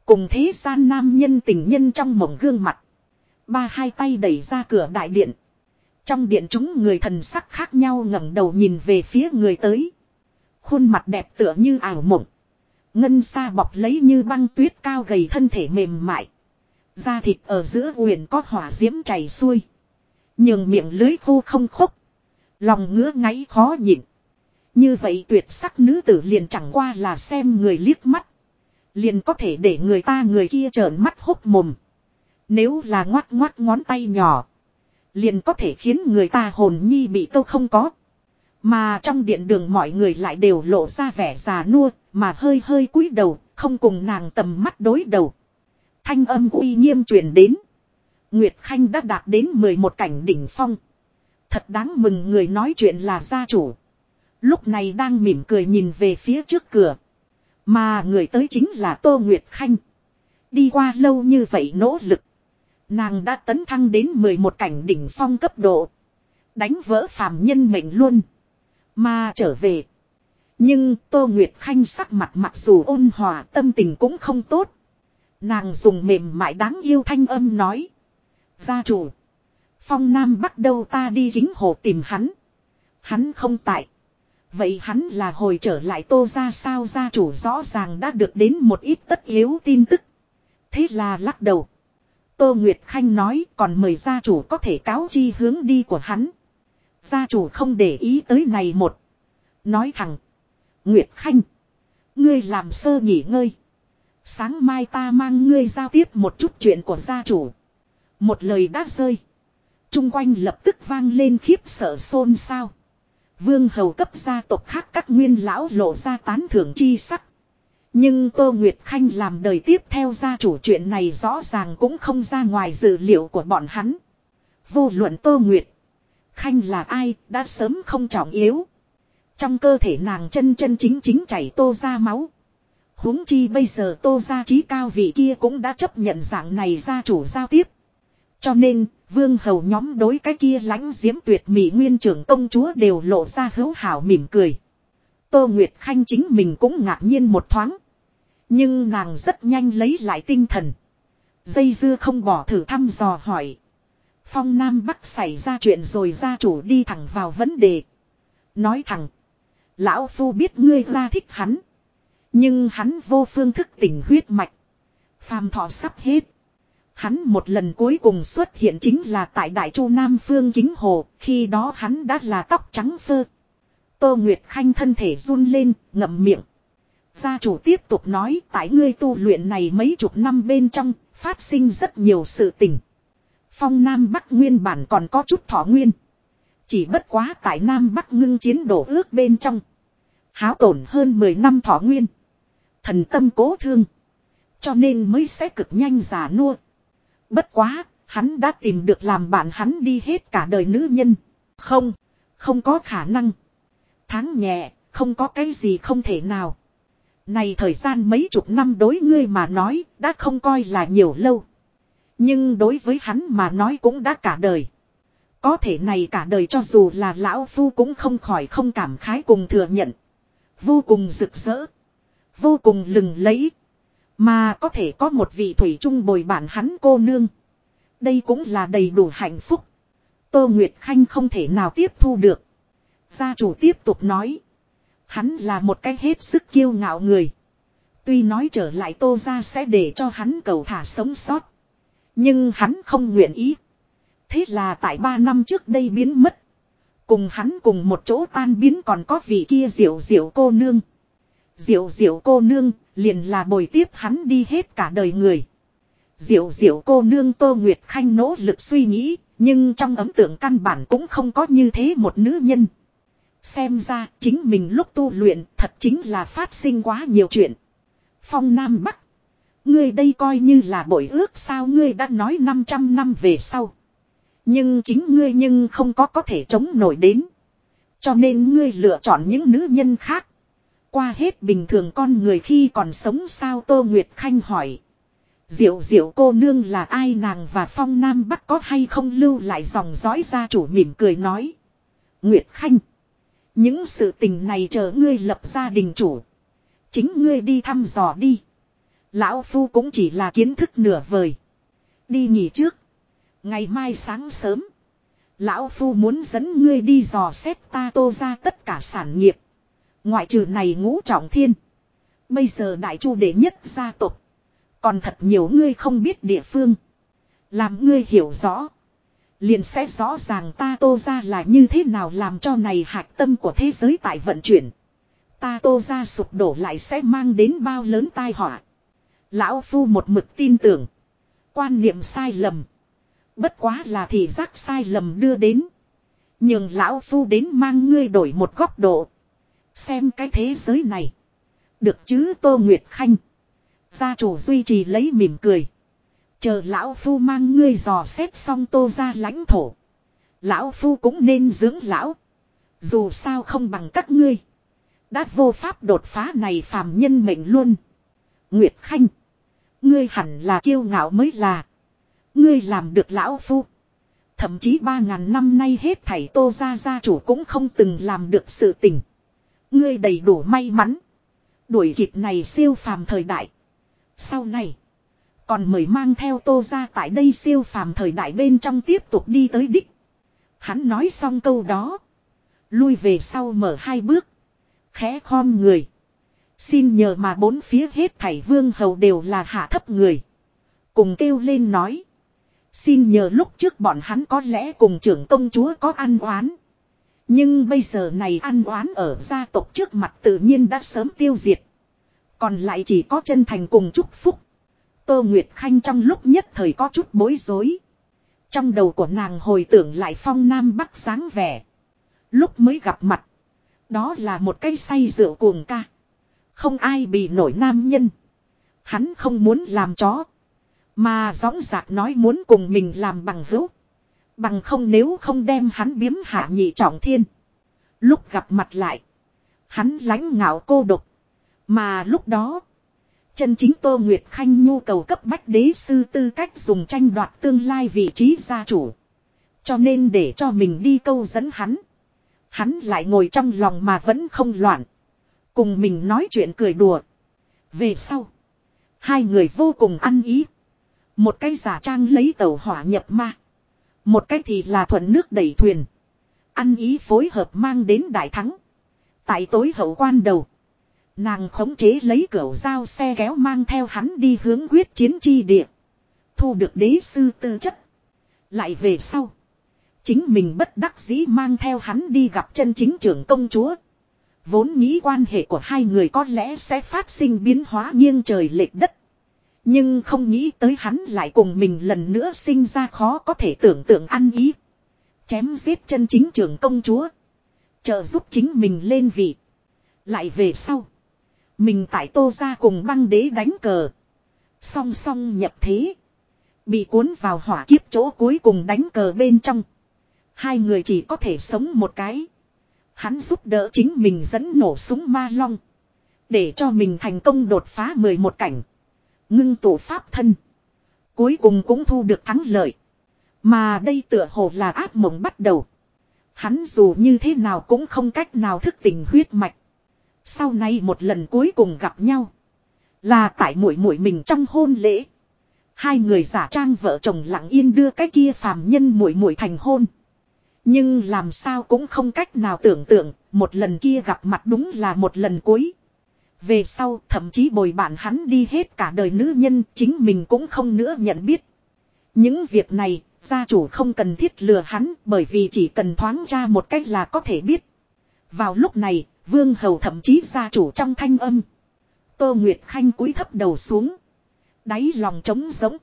Cùng thế gian nam nhân tình nhân trong mộng gương mặt. Ba hai tay đẩy ra cửa đại điện. Trong điện chúng người thần sắc khác nhau ngẩng đầu nhìn về phía người tới. Khuôn mặt đẹp tựa như ảo mộng. Ngân xa bọc lấy như băng tuyết cao gầy thân thể mềm mại. Da thịt ở giữa huyền có hỏa diễm chảy xuôi. Nhường miệng lưới khô không khốc. Lòng ngứa ngáy khó nhịn. Như vậy tuyệt sắc nữ tử liền chẳng qua là xem người liếc mắt. Liền có thể để người ta người kia trợn mắt hốc mồm. Nếu là ngoắt ngoắt ngón tay nhỏ. Liền có thể khiến người ta hồn nhi bị câu không có. Mà trong điện đường mọi người lại đều lộ ra vẻ già nua, mà hơi hơi cúi đầu, không cùng nàng tầm mắt đối đầu. Thanh âm uy nghiêm truyền đến. Nguyệt Khanh đã đạt đến 11 cảnh đỉnh phong. Thật đáng mừng người nói chuyện là gia chủ. Lúc này đang mỉm cười nhìn về phía trước cửa. Mà người tới chính là Tô Nguyệt Khanh. Đi qua lâu như vậy nỗ lực. Nàng đã tấn thăng đến 11 cảnh đỉnh phong cấp độ. Đánh vỡ phàm nhân mệnh luôn. Mà trở về. Nhưng Tô Nguyệt Khanh sắc mặt mặc dù ôn hòa, tâm tình cũng không tốt. Nàng dùng mềm mại đáng yêu thanh âm nói. Gia chủ. Phong Nam bắt đầu ta đi kính hồ tìm hắn. Hắn không tại. Vậy hắn là hồi trở lại tô ra sao gia chủ rõ ràng đã được đến một ít tất yếu tin tức. Thế là lắc đầu. Tô Nguyệt Khanh nói còn mời gia chủ có thể cáo chi hướng đi của hắn. Gia chủ không để ý tới này một. Nói thẳng. Nguyệt Khanh. Ngươi làm sơ nghỉ ngơi. Sáng mai ta mang ngươi giao tiếp một chút chuyện của gia chủ. Một lời đã rơi. Trung quanh lập tức vang lên khiếp sợ xôn xao. Vương hầu cấp gia tộc khác các nguyên lão lộ ra tán thưởng chi sắc. Nhưng Tô Nguyệt Khanh làm đời tiếp theo gia chủ chuyện này rõ ràng cũng không ra ngoài dự liệu của bọn hắn. Vô luận Tô Nguyệt. Khanh là ai, đã sớm không trọng yếu. Trong cơ thể nàng chân chân chính chính chảy tô ra máu. huống chi bây giờ tô ra trí cao vị kia cũng đã chấp nhận dạng này gia chủ giao tiếp. Cho nên, vương hầu nhóm đối cái kia lãnh diễm tuyệt mỹ nguyên trưởng công chúa đều lộ ra hữu hảo mỉm cười. Tô Nguyệt Khanh chính mình cũng ngạc nhiên một thoáng. Nhưng nàng rất nhanh lấy lại tinh thần. Dây dưa không bỏ thử thăm dò hỏi. Phong Nam Bắc xảy ra chuyện rồi gia chủ đi thẳng vào vấn đề. Nói thẳng. Lão Phu biết ngươi ra thích hắn. Nhưng hắn vô phương thức tỉnh huyết mạch. Phàm thọ sắp hết. Hắn một lần cuối cùng xuất hiện chính là tại Đại Chu Nam Phương Kính Hồ, khi đó hắn đã là tóc trắng phơ. Tô Nguyệt Khanh thân thể run lên, ngậm miệng. Gia chủ tiếp tục nói tại ngươi tu luyện này mấy chục năm bên trong, phát sinh rất nhiều sự tình. Phong Nam Bắc nguyên bản còn có chút thọ nguyên. Chỉ bất quá tại Nam Bắc ngưng chiến đổ ước bên trong. Háo tổn hơn 10 năm thọ nguyên. Thần tâm cố thương. Cho nên mới sẽ cực nhanh già nua. Bất quá, hắn đã tìm được làm bạn hắn đi hết cả đời nữ nhân. Không, không có khả năng. Tháng nhẹ, không có cái gì không thể nào. Này thời gian mấy chục năm đối ngươi mà nói, đã không coi là nhiều lâu. Nhưng đối với hắn mà nói cũng đã cả đời. Có thể này cả đời cho dù là lão phu cũng không khỏi không cảm khái cùng thừa nhận. Vô cùng rực rỡ. Vô cùng lừng lấy mà có thể có một vị thủy trung bồi bản hắn cô nương. Đây cũng là đầy đủ hạnh phúc. Tô Nguyệt Khanh không thể nào tiếp thu được. Gia chủ tiếp tục nói. Hắn là một cái hết sức kiêu ngạo người. Tuy nói trở lại tô ra sẽ để cho hắn cầu thả sống sót. Nhưng hắn không nguyện ý. Thế là tại ba năm trước đây biến mất. Cùng hắn cùng một chỗ tan biến còn có vị kia diệu diệu cô nương. Diệu diệu cô nương liền là bồi tiếp hắn đi hết cả đời người. Diệu diệu cô nương Tô Nguyệt Khanh nỗ lực suy nghĩ, nhưng trong ấm tượng căn bản cũng không có như thế một nữ nhân. Xem ra chính mình lúc tu luyện thật chính là phát sinh quá nhiều chuyện. Phong Nam Bắc. Ngươi đây coi như là bội ước sao ngươi đã nói 500 năm về sau. Nhưng chính ngươi nhưng không có có thể chống nổi đến. Cho nên ngươi lựa chọn những nữ nhân khác. Qua hết bình thường con người khi còn sống sao Tô Nguyệt Khanh hỏi. Diệu diệu cô nương là ai nàng và phong nam bắc có hay không lưu lại dòng dõi gia chủ mỉm cười nói. Nguyệt Khanh. Những sự tình này chờ ngươi lập gia đình chủ. Chính ngươi đi thăm dò đi. Lão Phu cũng chỉ là kiến thức nửa vời. Đi nghỉ trước. Ngày mai sáng sớm. Lão Phu muốn dẫn ngươi đi dò xét ta tô ra tất cả sản nghiệp. Ngoại trừ này ngũ trọng thiên. Bây giờ đại chu đệ nhất gia tộc. Còn thật nhiều ngươi không biết địa phương. Làm ngươi hiểu rõ. Liền sẽ rõ ràng ta tô ra là như thế nào làm cho này hạch tâm của thế giới tại vận chuyển. Ta tô ra sụp đổ lại sẽ mang đến bao lớn tai họa. Lão Phu một mực tin tưởng. Quan niệm sai lầm. Bất quá là thị giác sai lầm đưa đến. Nhưng Lão Phu đến mang ngươi đổi một góc độ. Xem cái thế giới này. Được chứ Tô Nguyệt Khanh. Gia chủ duy trì lấy mỉm cười. Chờ lão phu mang ngươi dò xét xong tô ra lãnh thổ. Lão phu cũng nên dưỡng lão. Dù sao không bằng các ngươi. Đã vô pháp đột phá này phàm nhân mệnh luôn. Nguyệt Khanh. Ngươi hẳn là kiêu ngạo mới là. Ngươi làm được lão phu. Thậm chí ba ngàn năm nay hết thảy tô ra gia chủ cũng không từng làm được sự tình. Ngươi đầy đủ may mắn. Đuổi kịp này siêu phàm thời đại. Sau này. Còn mời mang theo tô ra tại đây siêu phàm thời đại bên trong tiếp tục đi tới đích. Hắn nói xong câu đó. Lui về sau mở hai bước. Khẽ khom người. Xin nhờ mà bốn phía hết thảy vương hầu đều là hạ thấp người. Cùng kêu lên nói. Xin nhờ lúc trước bọn hắn có lẽ cùng trưởng công chúa có ăn oán. Nhưng bây giờ này ăn oán ở gia tộc trước mặt tự nhiên đã sớm tiêu diệt. Còn lại chỉ có chân thành cùng chúc phúc. Tô Nguyệt Khanh trong lúc nhất thời có chút bối rối. Trong đầu của nàng hồi tưởng lại phong nam bắc sáng vẻ. Lúc mới gặp mặt. Đó là một cây say rượu cuồng ca. Không ai bị nổi nam nhân. Hắn không muốn làm chó. Mà gióng giạc nói muốn cùng mình làm bằng hữu. Bằng không nếu không đem hắn biếm hạ nhị trọng thiên. Lúc gặp mặt lại. Hắn lãnh ngạo cô độc. Mà lúc đó. Chân chính Tô Nguyệt Khanh nhu cầu cấp bách đế sư tư cách dùng tranh đoạt tương lai vị trí gia chủ. Cho nên để cho mình đi câu dẫn hắn. Hắn lại ngồi trong lòng mà vẫn không loạn. Cùng mình nói chuyện cười đùa. Về sau. Hai người vô cùng ăn ý. Một cái giả trang lấy tàu hỏa nhập ma. Một cách thì là thuận nước đẩy thuyền. Ăn ý phối hợp mang đến đại thắng. Tại tối hậu quan đầu. Nàng khống chế lấy cửa dao xe kéo mang theo hắn đi hướng quyết chiến chi địa. Thu được đế sư tư chất. Lại về sau. Chính mình bất đắc dĩ mang theo hắn đi gặp chân chính trưởng công chúa. Vốn nghĩ quan hệ của hai người có lẽ sẽ phát sinh biến hóa nghiêng trời lệch đất. Nhưng không nghĩ tới hắn lại cùng mình lần nữa sinh ra khó có thể tưởng tượng ăn ý. Chém giết chân chính trưởng công chúa. Trợ giúp chính mình lên vị. Lại về sau. Mình tại tô ra cùng băng đế đánh cờ. Song song nhập thế. Bị cuốn vào hỏa kiếp chỗ cuối cùng đánh cờ bên trong. Hai người chỉ có thể sống một cái. Hắn giúp đỡ chính mình dẫn nổ súng ma long. Để cho mình thành công đột phá 11 cảnh. Ngưng tụ pháp thân. Cuối cùng cũng thu được thắng lợi. Mà đây tựa hồ là ác mộng bắt đầu. Hắn dù như thế nào cũng không cách nào thức tỉnh huyết mạch. Sau này một lần cuối cùng gặp nhau. Là tại mũi mũi mình trong hôn lễ. Hai người giả trang vợ chồng lặng yên đưa cái kia phàm nhân mũi mũi thành hôn. Nhưng làm sao cũng không cách nào tưởng tượng, một lần kia gặp mặt đúng là một lần cuối. Về sau thậm chí bồi bạn hắn đi hết cả đời nữ nhân chính mình cũng không nữa nhận biết. Những việc này, gia chủ không cần thiết lừa hắn bởi vì chỉ cần thoáng ra một cách là có thể biết. Vào lúc này, Vương Hầu thậm chí gia chủ trong thanh âm. Tô Nguyệt Khanh cúi thấp đầu xuống. Đáy lòng trống rỗng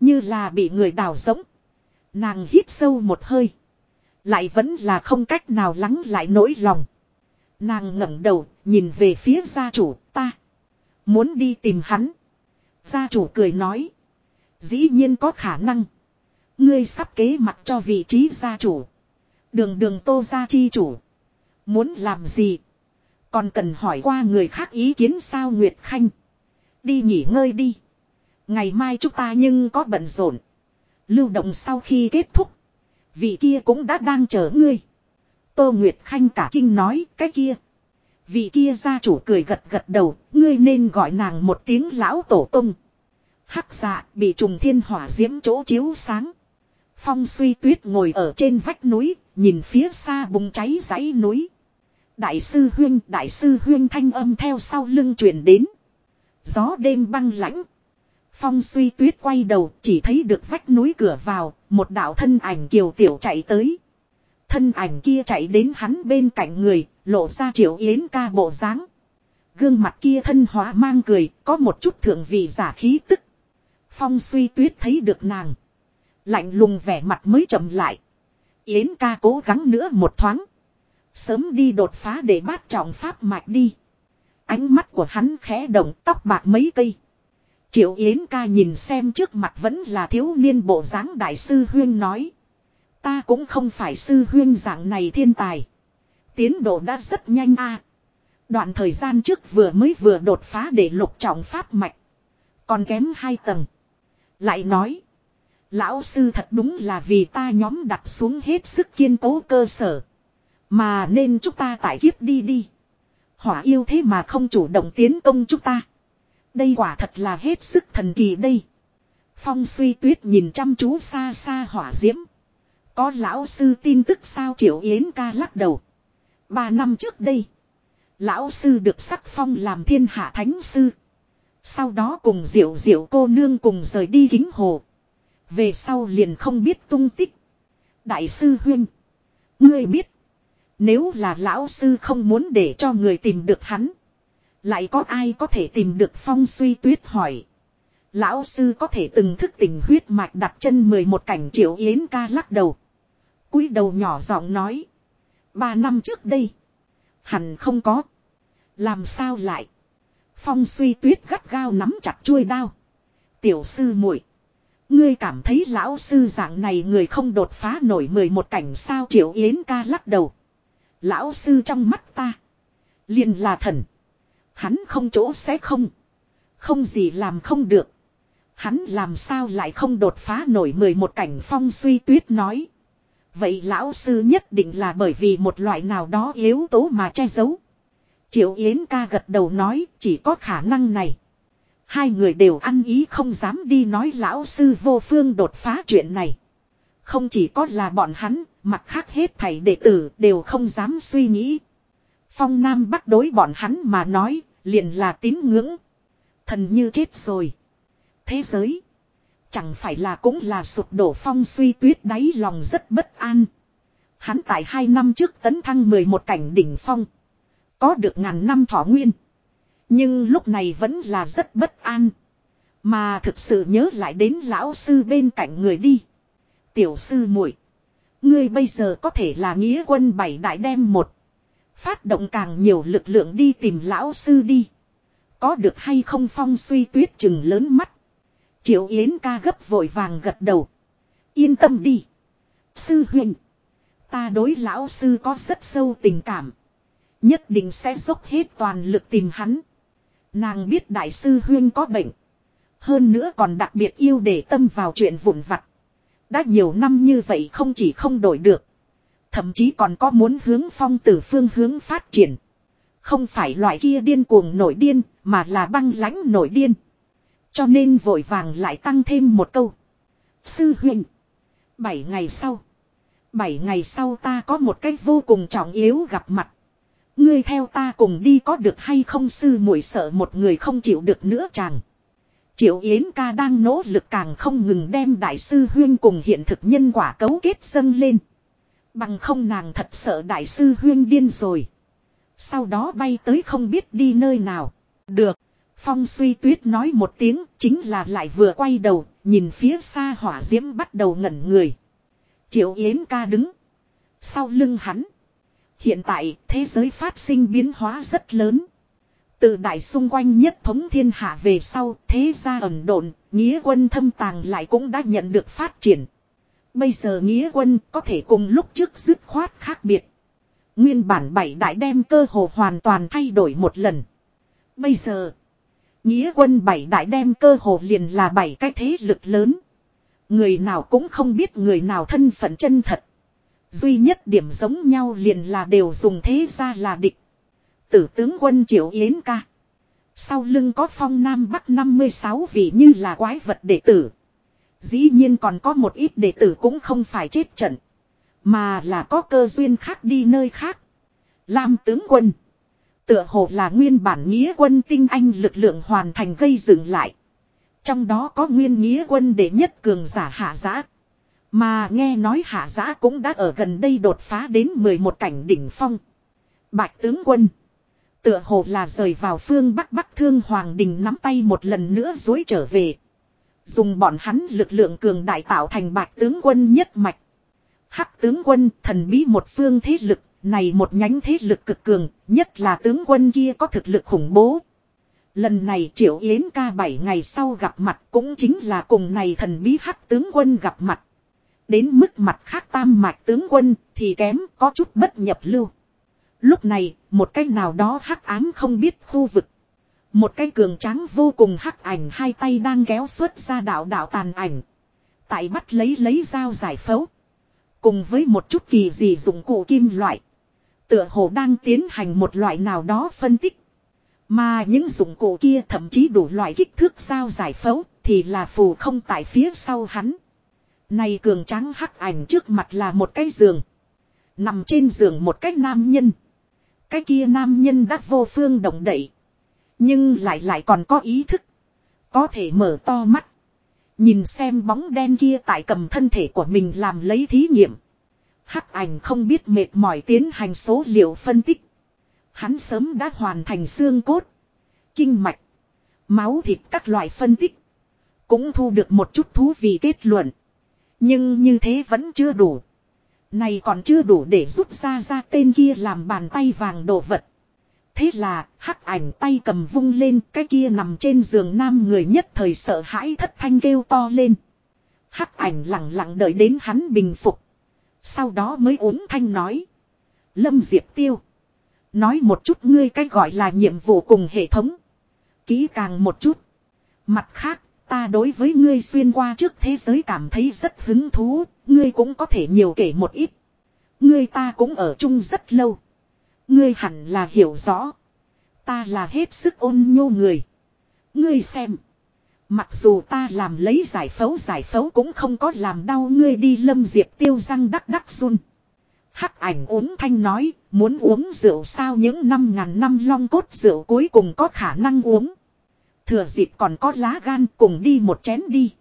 Như là bị người đào rỗng Nàng hít sâu một hơi. Lại vẫn là không cách nào lắng lại nỗi lòng. Nàng ngẩng đầu, nhìn về phía gia chủ, ta. Muốn đi tìm hắn. Gia chủ cười nói. Dĩ nhiên có khả năng. Ngươi sắp kế mặt cho vị trí gia chủ. Đường đường tô gia chi chủ. Muốn làm gì? Còn cần hỏi qua người khác ý kiến sao Nguyệt Khanh. Đi nghỉ ngơi đi. Ngày mai chúng ta nhưng có bận rộn. Lưu động sau khi kết thúc. Vị kia cũng đã đang chờ ngươi. Tô Nguyệt Khanh cả kinh nói cái kia. Vị kia gia chủ cười gật gật đầu. Ngươi nên gọi nàng một tiếng lão tổ tung. Hắc dạ bị trùng thiên hỏa diễm chỗ chiếu sáng. Phong suy tuyết ngồi ở trên vách núi. Nhìn phía xa bùng cháy dãy núi. Đại sư huyên, đại sư huyên thanh âm theo sau lưng truyền đến. Gió đêm băng lãnh. Phong suy tuyết quay đầu chỉ thấy được vách núi cửa vào, một đạo thân ảnh kiều tiểu chạy tới. Thân ảnh kia chạy đến hắn bên cạnh người, lộ ra triệu yến ca bộ dáng Gương mặt kia thân hóa mang cười, có một chút thượng vị giả khí tức. Phong suy tuyết thấy được nàng. Lạnh lùng vẻ mặt mới chậm lại. Yến ca cố gắng nữa một thoáng. Sớm đi đột phá để bát trọng pháp mạch đi. Ánh mắt của hắn khẽ động tóc bạc mấy cây. Triệu Yến ca nhìn xem trước mặt vẫn là thiếu niên bộ dáng đại sư Huyên nói. Ta cũng không phải sư Huyên dạng này thiên tài. Tiến độ đã rất nhanh a. Đoạn thời gian trước vừa mới vừa đột phá để lục trọng pháp mạch. Còn kém hai tầng. Lại nói. Lão sư thật đúng là vì ta nhóm đặt xuống hết sức kiên cố cơ sở. Mà nên chúng ta tải kiếp đi đi. Hỏa yêu thế mà không chủ động tiến công chúng ta. Đây quả thật là hết sức thần kỳ đây. Phong suy tuyết nhìn chăm chú xa xa hỏa diễm. Có lão sư tin tức sao triệu yến ca lắc đầu. Ba năm trước đây. Lão sư được sắc phong làm thiên hạ thánh sư. Sau đó cùng diệu diệu cô nương cùng rời đi kính hồ. Về sau liền không biết tung tích. Đại sư huyên, Ngươi biết. Nếu là lão sư không muốn để cho người tìm được hắn. Lại có ai có thể tìm được phong suy tuyết hỏi. Lão sư có thể từng thức tình huyết mạch đặt chân 11 cảnh triệu yến ca lắc đầu cúi đầu nhỏ giọng nói. Ba năm trước đây. Hẳn không có. Làm sao lại. Phong suy tuyết gắt gao nắm chặt chuôi đao. Tiểu sư muội, Ngươi cảm thấy lão sư dạng này người không đột phá nổi 11 cảnh sao triệu yến ca lắc đầu. Lão sư trong mắt ta. liền là thần. Hắn không chỗ sẽ không. Không gì làm không được. Hắn làm sao lại không đột phá nổi 11 cảnh phong suy tuyết nói. Vậy lão sư nhất định là bởi vì một loại nào đó yếu tố mà che giấu. Triệu Yến ca gật đầu nói chỉ có khả năng này. Hai người đều ăn ý không dám đi nói lão sư vô phương đột phá chuyện này. Không chỉ có là bọn hắn, mặt khác hết thảy đệ tử đều không dám suy nghĩ. Phong Nam bắt đối bọn hắn mà nói, liền là tín ngưỡng. Thần như chết rồi. Thế giới. Chẳng phải là cũng là sụp đổ phong suy tuyết đáy lòng rất bất an. Hắn tại hai năm trước tấn thăng 11 cảnh đỉnh phong. Có được ngàn năm thọ nguyên. Nhưng lúc này vẫn là rất bất an. Mà thực sự nhớ lại đến lão sư bên cạnh người đi. Tiểu sư muội, Ngươi bây giờ có thể là nghĩa quân bảy đại đem một. Phát động càng nhiều lực lượng đi tìm lão sư đi. Có được hay không phong suy tuyết chừng lớn mắt. Triệu Yến ca gấp vội vàng gật đầu. Yên tâm đi. Sư huynh. Ta đối lão sư có rất sâu tình cảm. Nhất định sẽ dốc hết toàn lực tìm hắn. Nàng biết đại sư huyên có bệnh. Hơn nữa còn đặc biệt yêu để tâm vào chuyện vụn vặt. Đã nhiều năm như vậy không chỉ không đổi được. Thậm chí còn có muốn hướng phong tử phương hướng phát triển. Không phải loại kia điên cuồng nổi điên, mà là băng lãnh nổi điên. Cho nên vội vàng lại tăng thêm một câu. Sư huynh. Bảy ngày sau. Bảy ngày sau ta có một cách vô cùng trọng yếu gặp mặt. Ngươi theo ta cùng đi có được hay không sư muội sợ một người không chịu được nữa chàng. Triệu Yến ca đang nỗ lực càng không ngừng đem đại sư huyên cùng hiện thực nhân quả cấu kết dâng lên. Bằng không nàng thật sợ đại sư huyên điên rồi. Sau đó bay tới không biết đi nơi nào. Được. Phong suy tuyết nói một tiếng chính là lại vừa quay đầu nhìn phía xa hỏa diễm bắt đầu ngẩn người. Triệu Yến ca đứng. Sau lưng hắn. Hiện tại thế giới phát sinh biến hóa rất lớn. Từ đại xung quanh nhất thống thiên hạ về sau thế gia ẩn độn, nghĩa quân thâm tàng lại cũng đã nhận được phát triển. Bây giờ nghĩa quân có thể cùng lúc trước dứt khoát khác biệt. Nguyên bản bảy đại đem cơ hồ hoàn toàn thay đổi một lần. Bây giờ, nghĩa quân bảy đại đem cơ hồ liền là bảy cái thế lực lớn. Người nào cũng không biết người nào thân phận chân thật. Duy nhất điểm giống nhau liền là đều dùng thế ra là địch. Tử tướng quân Triệu Yến ca. Sau lưng có phong nam bắc 56 vị như là quái vật đệ tử. Dĩ nhiên còn có một ít đệ tử cũng không phải chết trận. Mà là có cơ duyên khác đi nơi khác. Lam tướng quân. Tựa hồ là nguyên bản nghĩa quân tinh anh lực lượng hoàn thành gây dựng lại. Trong đó có nguyên nghĩa quân đệ nhất cường giả hạ giã. Mà nghe nói hạ giã cũng đã ở gần đây đột phá đến 11 cảnh đỉnh phong. Bạch tướng quân. Tựa hồ là rời vào phương Bắc Bắc Thương Hoàng Đình nắm tay một lần nữa dối trở về. Dùng bọn hắn lực lượng cường đại tạo thành bạch tướng quân nhất mạch. Hắc tướng quân thần bí một phương thế lực, này một nhánh thế lực cực cường, nhất là tướng quân kia có thực lực khủng bố. Lần này Triệu Yến ca bảy ngày sau gặp mặt cũng chính là cùng này thần bí hắc tướng quân gặp mặt. Đến mức mặt khác tam mạch tướng quân thì kém có chút bất nhập lưu. Lúc này, một cái nào đó hắc ám không biết khu vực. Một cái cường tráng vô cùng hắc ảnh hai tay đang kéo xuất ra đạo đạo tàn ảnh. Tại bắt lấy lấy dao giải phẫu. Cùng với một chút kỳ dị dụng cụ kim loại. Tựa hồ đang tiến hành một loại nào đó phân tích. Mà những dụng cụ kia thậm chí đủ loại kích thước sao giải phẫu thì là phù không tại phía sau hắn. Này cường trắng hắc ảnh trước mặt là một cái giường. Nằm trên giường một cái nam nhân. Cái kia nam nhân đã vô phương động đậy. Nhưng lại lại còn có ý thức. Có thể mở to mắt. Nhìn xem bóng đen kia tại cầm thân thể của mình làm lấy thí nghiệm. Hắc ảnh không biết mệt mỏi tiến hành số liệu phân tích. Hắn sớm đã hoàn thành xương cốt, kinh mạch, máu thịt các loại phân tích. Cũng thu được một chút thú vị kết luận. Nhưng như thế vẫn chưa đủ. Này còn chưa đủ để rút ra ra tên kia làm bàn tay vàng đồ vật. Thế là, hắc ảnh tay cầm vung lên, cái kia nằm trên giường nam người nhất thời sợ hãi thất thanh kêu to lên. Hắc ảnh lặng lặng đợi đến hắn bình phục. Sau đó mới uống thanh nói. Lâm Diệp Tiêu. Nói một chút ngươi cái gọi là nhiệm vụ cùng hệ thống. Kỹ càng một chút. Mặt khác, ta đối với ngươi xuyên qua trước thế giới cảm thấy rất hứng thú, ngươi cũng có thể nhiều kể một ít. Ngươi ta cũng ở chung rất lâu. Ngươi hẳn là hiểu rõ. Ta là hết sức ôn nhô người. Ngươi xem. Mặc dù ta làm lấy giải phẫu giải phẫu cũng không có làm đau ngươi đi lâm diệp tiêu răng đắc đắc run. Hắc ảnh uống thanh nói, muốn uống rượu sao những năm ngàn năm long cốt rượu cuối cùng có khả năng uống. Thừa dịp còn có lá gan cùng đi một chén đi.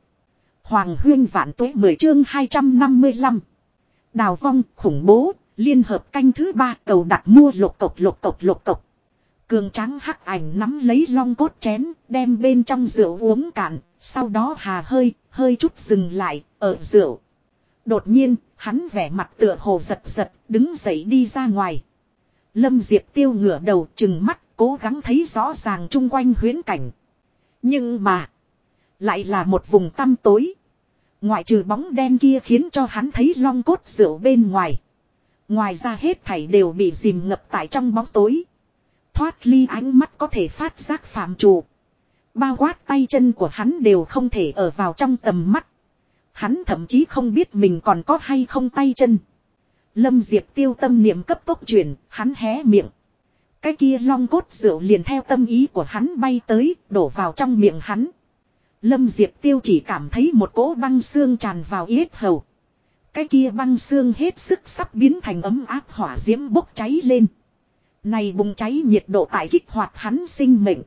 Hoàng huyên vạn tuế 10 chương 255. Đào vong khủng bố, liên hợp canh thứ ba cầu đặt mua lục cộc lục cộc lục cộc. Cường trắng hắc ảnh nắm lấy long cốt chén, đem bên trong rượu uống cạn, sau đó hà hơi, hơi chút dừng lại, ở rượu. Đột nhiên, hắn vẻ mặt tựa hồ giật giật, đứng dậy đi ra ngoài. Lâm Diệp tiêu ngửa đầu chừng mắt, cố gắng thấy rõ ràng chung quanh huyến cảnh. Nhưng mà, lại là một vùng tăm tối. Ngoại trừ bóng đen kia khiến cho hắn thấy long cốt rượu bên ngoài. Ngoài ra hết thảy đều bị dìm ngập tại trong bóng tối. Thoát ly ánh mắt có thể phát giác phạm chủ. Bao quát tay chân của hắn đều không thể ở vào trong tầm mắt. Hắn thậm chí không biết mình còn có hay không tay chân. Lâm Diệp tiêu tâm niệm cấp tốc chuyển, hắn hé miệng. Cái kia long cốt rượu liền theo tâm ý của hắn bay tới, đổ vào trong miệng hắn. Lâm Diệp tiêu chỉ cảm thấy một cỗ băng xương tràn vào yết hầu. Cái kia băng xương hết sức sắp biến thành ấm áp hỏa diễm bốc cháy lên. Này bùng cháy nhiệt độ tại kích hoạt hắn sinh mệnh.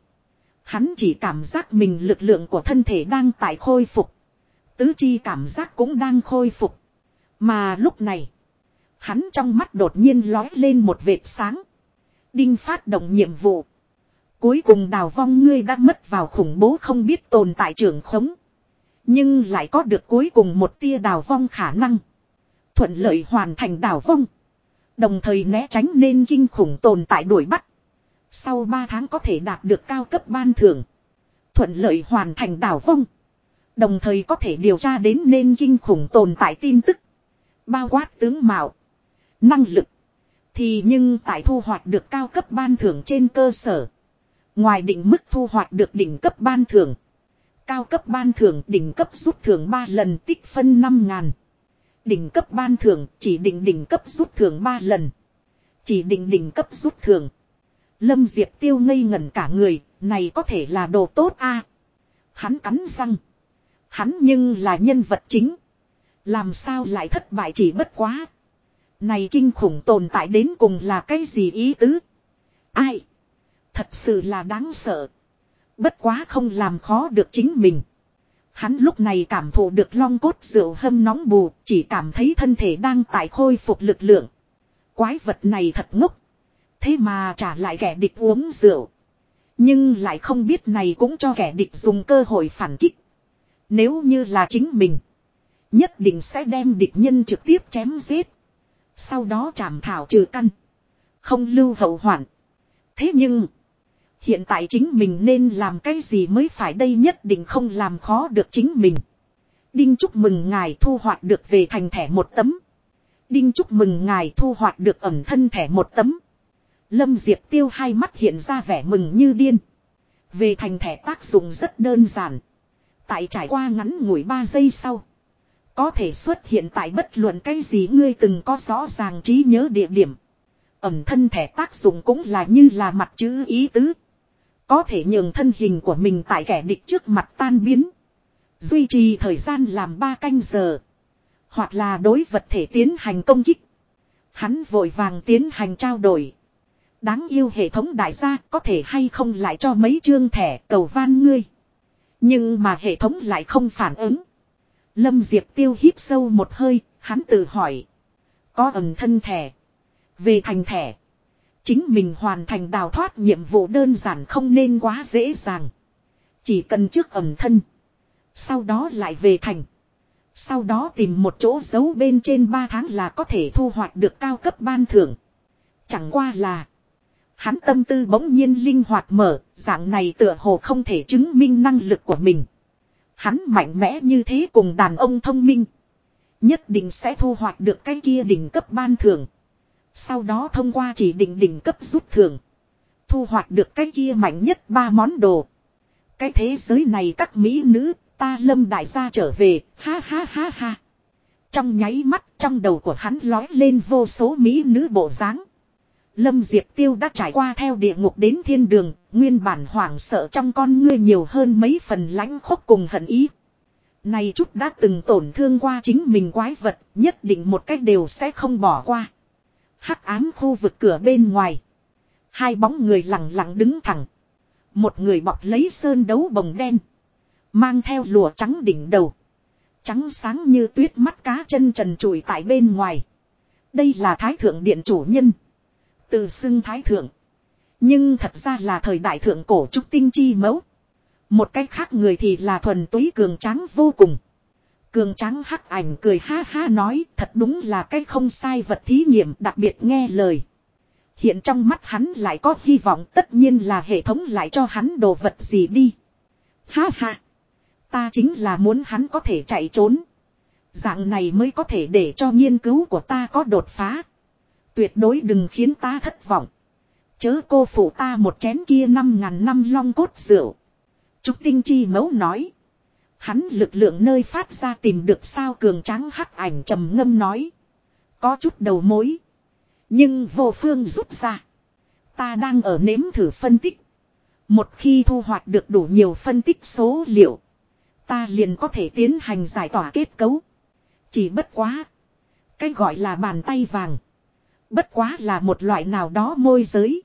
Hắn chỉ cảm giác mình lực lượng của thân thể đang tại khôi phục. Tứ chi cảm giác cũng đang khôi phục. Mà lúc này, hắn trong mắt đột nhiên lói lên một vệt sáng. Đinh phát động nhiệm vụ. Cuối cùng đào vong ngươi đã mất vào khủng bố không biết tồn tại trưởng khống. Nhưng lại có được cuối cùng một tia đào vong khả năng. Thuận lợi hoàn thành đào vong. Đồng thời né tránh nên kinh khủng tồn tại đuổi bắt. Sau 3 tháng có thể đạt được cao cấp ban thưởng. Thuận lợi hoàn thành đảo vong. Đồng thời có thể điều tra đến nên kinh khủng tồn tại tin tức. Bao quát tướng mạo. Năng lực. Thì nhưng tại thu hoạch được cao cấp ban thưởng trên cơ sở. Ngoài định mức thu hoạch được đỉnh cấp ban thưởng. Cao cấp ban thưởng đỉnh cấp rút thưởng 3 lần tích phân 5 ngàn. Đỉnh cấp ban thưởng chỉ định đỉnh cấp rút thưởng 3 lần. Chỉ định đỉnh cấp rút thưởng. Lâm Diệp tiêu ngây ngẩn cả người, này có thể là đồ tốt a Hắn cắn răng. Hắn nhưng là nhân vật chính. Làm sao lại thất bại chỉ bất quá. Này kinh khủng tồn tại đến cùng là cái gì ý tứ? Ai? Thật sự là đáng sợ. Bất quá không làm khó được chính mình. Hắn lúc này cảm thụ được long cốt rượu hâm nóng bù, chỉ cảm thấy thân thể đang tại khôi phục lực lượng. Quái vật này thật ngốc. Thế mà trả lại kẻ địch uống rượu. Nhưng lại không biết này cũng cho kẻ địch dùng cơ hội phản kích. Nếu như là chính mình. Nhất định sẽ đem địch nhân trực tiếp chém giết. Sau đó chảm thảo trừ căn. Không lưu hậu hoạn. Thế nhưng. Hiện tại chính mình nên làm cái gì mới phải đây nhất định không làm khó được chính mình. Đinh chúc mừng ngài thu hoạch được về thành thẻ một tấm. Đinh chúc mừng ngài thu hoạch được ẩm thân thẻ một tấm. Lâm Diệp Tiêu hai mắt hiện ra vẻ mừng như điên. Về thành thẻ tác dụng rất đơn giản. Tại trải qua ngắn ngủi 3 giây sau. Có thể xuất hiện tại bất luận cái gì ngươi từng có rõ ràng trí nhớ địa điểm. Ẩm thân thẻ tác dụng cũng là như là mặt chữ ý tứ. Có thể nhường thân hình của mình tại kẻ địch trước mặt tan biến. Duy trì thời gian làm 3 canh giờ. Hoặc là đối vật thể tiến hành công kích. Hắn vội vàng tiến hành trao đổi. Đáng yêu hệ thống đại gia có thể hay không lại cho mấy chương thẻ cầu van ngươi. Nhưng mà hệ thống lại không phản ứng. Lâm Diệp tiêu hít sâu một hơi, hắn tự hỏi. Có ẩn thân thẻ. Về thành thẻ. Chính mình hoàn thành đào thoát nhiệm vụ đơn giản không nên quá dễ dàng. Chỉ cần trước ẩm thân. Sau đó lại về thành. Sau đó tìm một chỗ giấu bên trên 3 tháng là có thể thu hoạch được cao cấp ban thưởng. Chẳng qua là. Hắn tâm tư bỗng nhiên linh hoạt mở, dạng này tựa hồ không thể chứng minh năng lực của mình. Hắn mạnh mẽ như thế cùng đàn ông thông minh. Nhất định sẽ thu hoạch được cái kia đỉnh cấp ban thưởng. Sau đó thông qua chỉ định đỉnh cấp rút thưởng. Thu hoạch được cái kia mạnh nhất ba món đồ. Cái thế giới này các mỹ nữ, ta lâm đại gia trở về, ha ha ha ha. Trong nháy mắt trong đầu của hắn lói lên vô số mỹ nữ bộ dáng. Lâm Diệp Tiêu đã trải qua theo địa ngục đến thiên đường, nguyên bản hoảng sợ trong con ngươi nhiều hơn mấy phần lãnh khốc cùng hận ý. Này chút đã từng tổn thương qua chính mình quái vật, nhất định một cách đều sẽ không bỏ qua. Hắc ám khu vực cửa bên ngoài. Hai bóng người lặng lặng đứng thẳng. Một người bọc lấy sơn đấu bồng đen. Mang theo lụa trắng đỉnh đầu. Trắng sáng như tuyết mắt cá chân trần trụi tại bên ngoài. Đây là thái thượng điện chủ nhân. Từ xưng thái thượng. Nhưng thật ra là thời đại thượng cổ trúc tinh chi mẫu. Một cách khác người thì là thuần túy cường tráng vô cùng. Cường tráng hắc ảnh cười ha ha nói, thật đúng là cái không sai vật thí nghiệm đặc biệt nghe lời. Hiện trong mắt hắn lại có hy vọng tất nhiên là hệ thống lại cho hắn đồ vật gì đi. Ha ha. Ta chính là muốn hắn có thể chạy trốn. Dạng này mới có thể để cho nghiên cứu của ta có đột phá. Tuyệt đối đừng khiến ta thất vọng. Chớ cô phụ ta một chén kia năm ngàn năm long cốt rượu. Trúc Tinh Chi mấu nói. Hắn lực lượng nơi phát ra tìm được sao cường tráng hắc ảnh trầm ngâm nói. Có chút đầu mối. Nhưng vô phương rút ra. Ta đang ở nếm thử phân tích. Một khi thu hoạch được đủ nhiều phân tích số liệu. Ta liền có thể tiến hành giải tỏa kết cấu. Chỉ bất quá. Cái gọi là bàn tay vàng. Bất quá là một loại nào đó môi giới.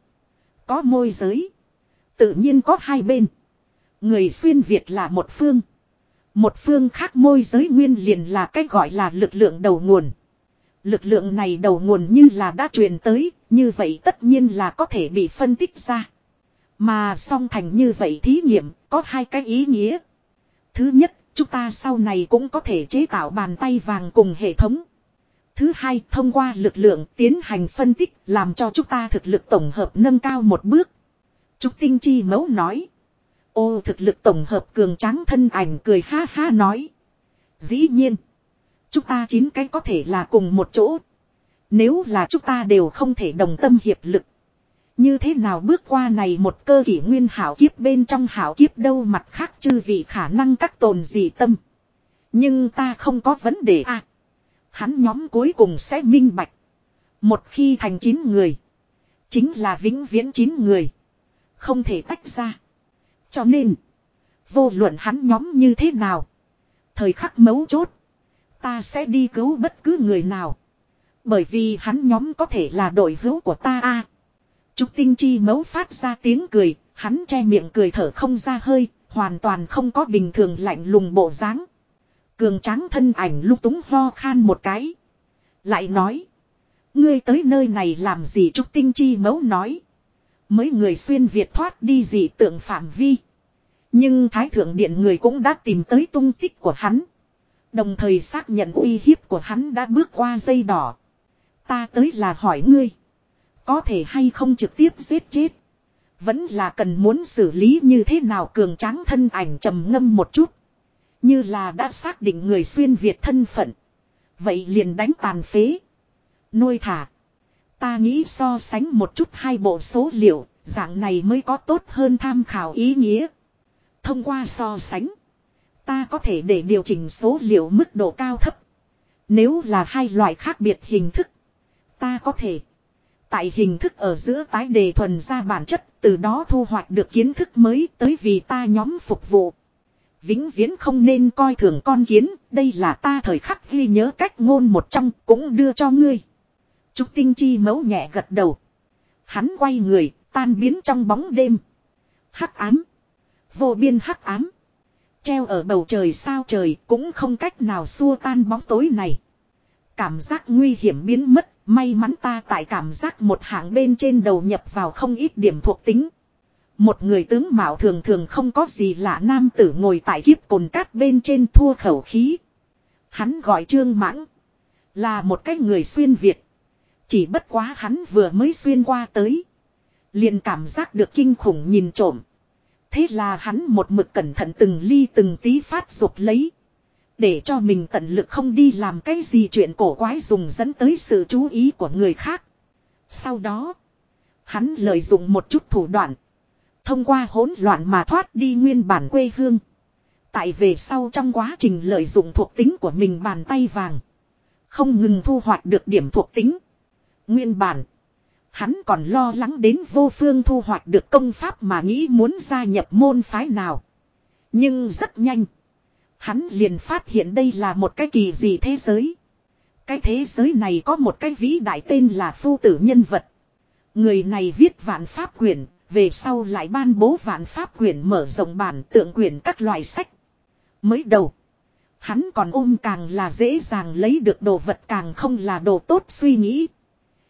Có môi giới. Tự nhiên có hai bên. Người xuyên Việt là một phương. Một phương khác môi giới nguyên liền là cái gọi là lực lượng đầu nguồn. Lực lượng này đầu nguồn như là đã truyền tới, như vậy tất nhiên là có thể bị phân tích ra. Mà song thành như vậy thí nghiệm, có hai cái ý nghĩa. Thứ nhất, chúng ta sau này cũng có thể chế tạo bàn tay vàng cùng hệ thống. Thứ hai, thông qua lực lượng tiến hành phân tích làm cho chúng ta thực lực tổng hợp nâng cao một bước. Trúc Tinh Chi mấu nói. Ô, thực lực tổng hợp cường tráng thân ảnh cười ha ha nói. Dĩ nhiên. Chúng ta chín cái có thể là cùng một chỗ. Nếu là chúng ta đều không thể đồng tâm hiệp lực. Như thế nào bước qua này một cơ kỷ nguyên hảo kiếp bên trong hảo kiếp đâu mặt khác chư vị khả năng các tồn gì tâm. Nhưng ta không có vấn đề à. Hắn nhóm cuối cùng sẽ minh bạch. Một khi thành chín người. Chính là vĩnh viễn chín người. Không thể tách ra. Cho nên. Vô luận hắn nhóm như thế nào. Thời khắc mấu chốt. Ta sẽ đi cứu bất cứ người nào. Bởi vì hắn nhóm có thể là đội hữu của ta a. Trúc Tinh Chi mấu phát ra tiếng cười, hắn che miệng cười thở không ra hơi, hoàn toàn không có bình thường lạnh lùng bộ dáng. Cường tráng thân ảnh lúc túng ho khan một cái. Lại nói. Ngươi tới nơi này làm gì Trúc Tinh Chi mấu nói. Mấy người xuyên Việt thoát đi dị tượng phạm vi. Nhưng Thái Thượng Điện người cũng đã tìm tới tung tích của hắn. Đồng thời xác nhận uy hiếp của hắn đã bước qua dây đỏ. Ta tới là hỏi ngươi. Có thể hay không trực tiếp giết chết. Vẫn là cần muốn xử lý như thế nào cường tráng thân ảnh trầm ngâm một chút. Như là đã xác định người xuyên Việt thân phận. Vậy liền đánh tàn phế. Nuôi thả. Ta nghĩ so sánh một chút hai bộ số liệu, dạng này mới có tốt hơn tham khảo ý nghĩa. Thông qua so sánh, ta có thể để điều chỉnh số liệu mức độ cao thấp. Nếu là hai loại khác biệt hình thức, ta có thể tại hình thức ở giữa tái đề thuần ra bản chất, từ đó thu hoạch được kiến thức mới tới vì ta nhóm phục vụ. Vĩnh viễn không nên coi thường con kiến, đây là ta thời khắc ghi nhớ cách ngôn một trong, cũng đưa cho ngươi. Trúc Tinh Chi mấu nhẹ gật đầu. Hắn quay người, tan biến trong bóng đêm. Hắc ám. Vô biên hắc ám. Treo ở bầu trời sao trời cũng không cách nào xua tan bóng tối này. Cảm giác nguy hiểm biến mất, may mắn ta tại cảm giác một hạng bên trên đầu nhập vào không ít điểm thuộc tính. Một người tướng mạo thường thường không có gì lạ nam tử ngồi tại kiếp cồn cát bên trên thua khẩu khí. Hắn gọi trương mãng. Là một cái người xuyên Việt. Chỉ bất quá hắn vừa mới xuyên qua tới. Liền cảm giác được kinh khủng nhìn trộm. Thế là hắn một mực cẩn thận từng ly từng tí phát dục lấy. Để cho mình tận lực không đi làm cái gì chuyện cổ quái dùng dẫn tới sự chú ý của người khác. Sau đó, hắn lợi dụng một chút thủ đoạn. Thông qua hỗn loạn mà thoát đi nguyên bản quê hương. Tại về sau trong quá trình lợi dụng thuộc tính của mình bàn tay vàng. Không ngừng thu hoạch được điểm thuộc tính. Nguyên bản. Hắn còn lo lắng đến vô phương thu hoạch được công pháp mà nghĩ muốn gia nhập môn phái nào. Nhưng rất nhanh. Hắn liền phát hiện đây là một cái kỳ gì thế giới. Cái thế giới này có một cái vĩ đại tên là phu tử nhân vật. Người này viết vạn pháp quyển, về sau lại ban bố vạn pháp quyển mở rộng bản tượng quyển các loại sách. Mới đầu, hắn còn ôm càng là dễ dàng lấy được đồ vật càng không là đồ tốt suy nghĩ.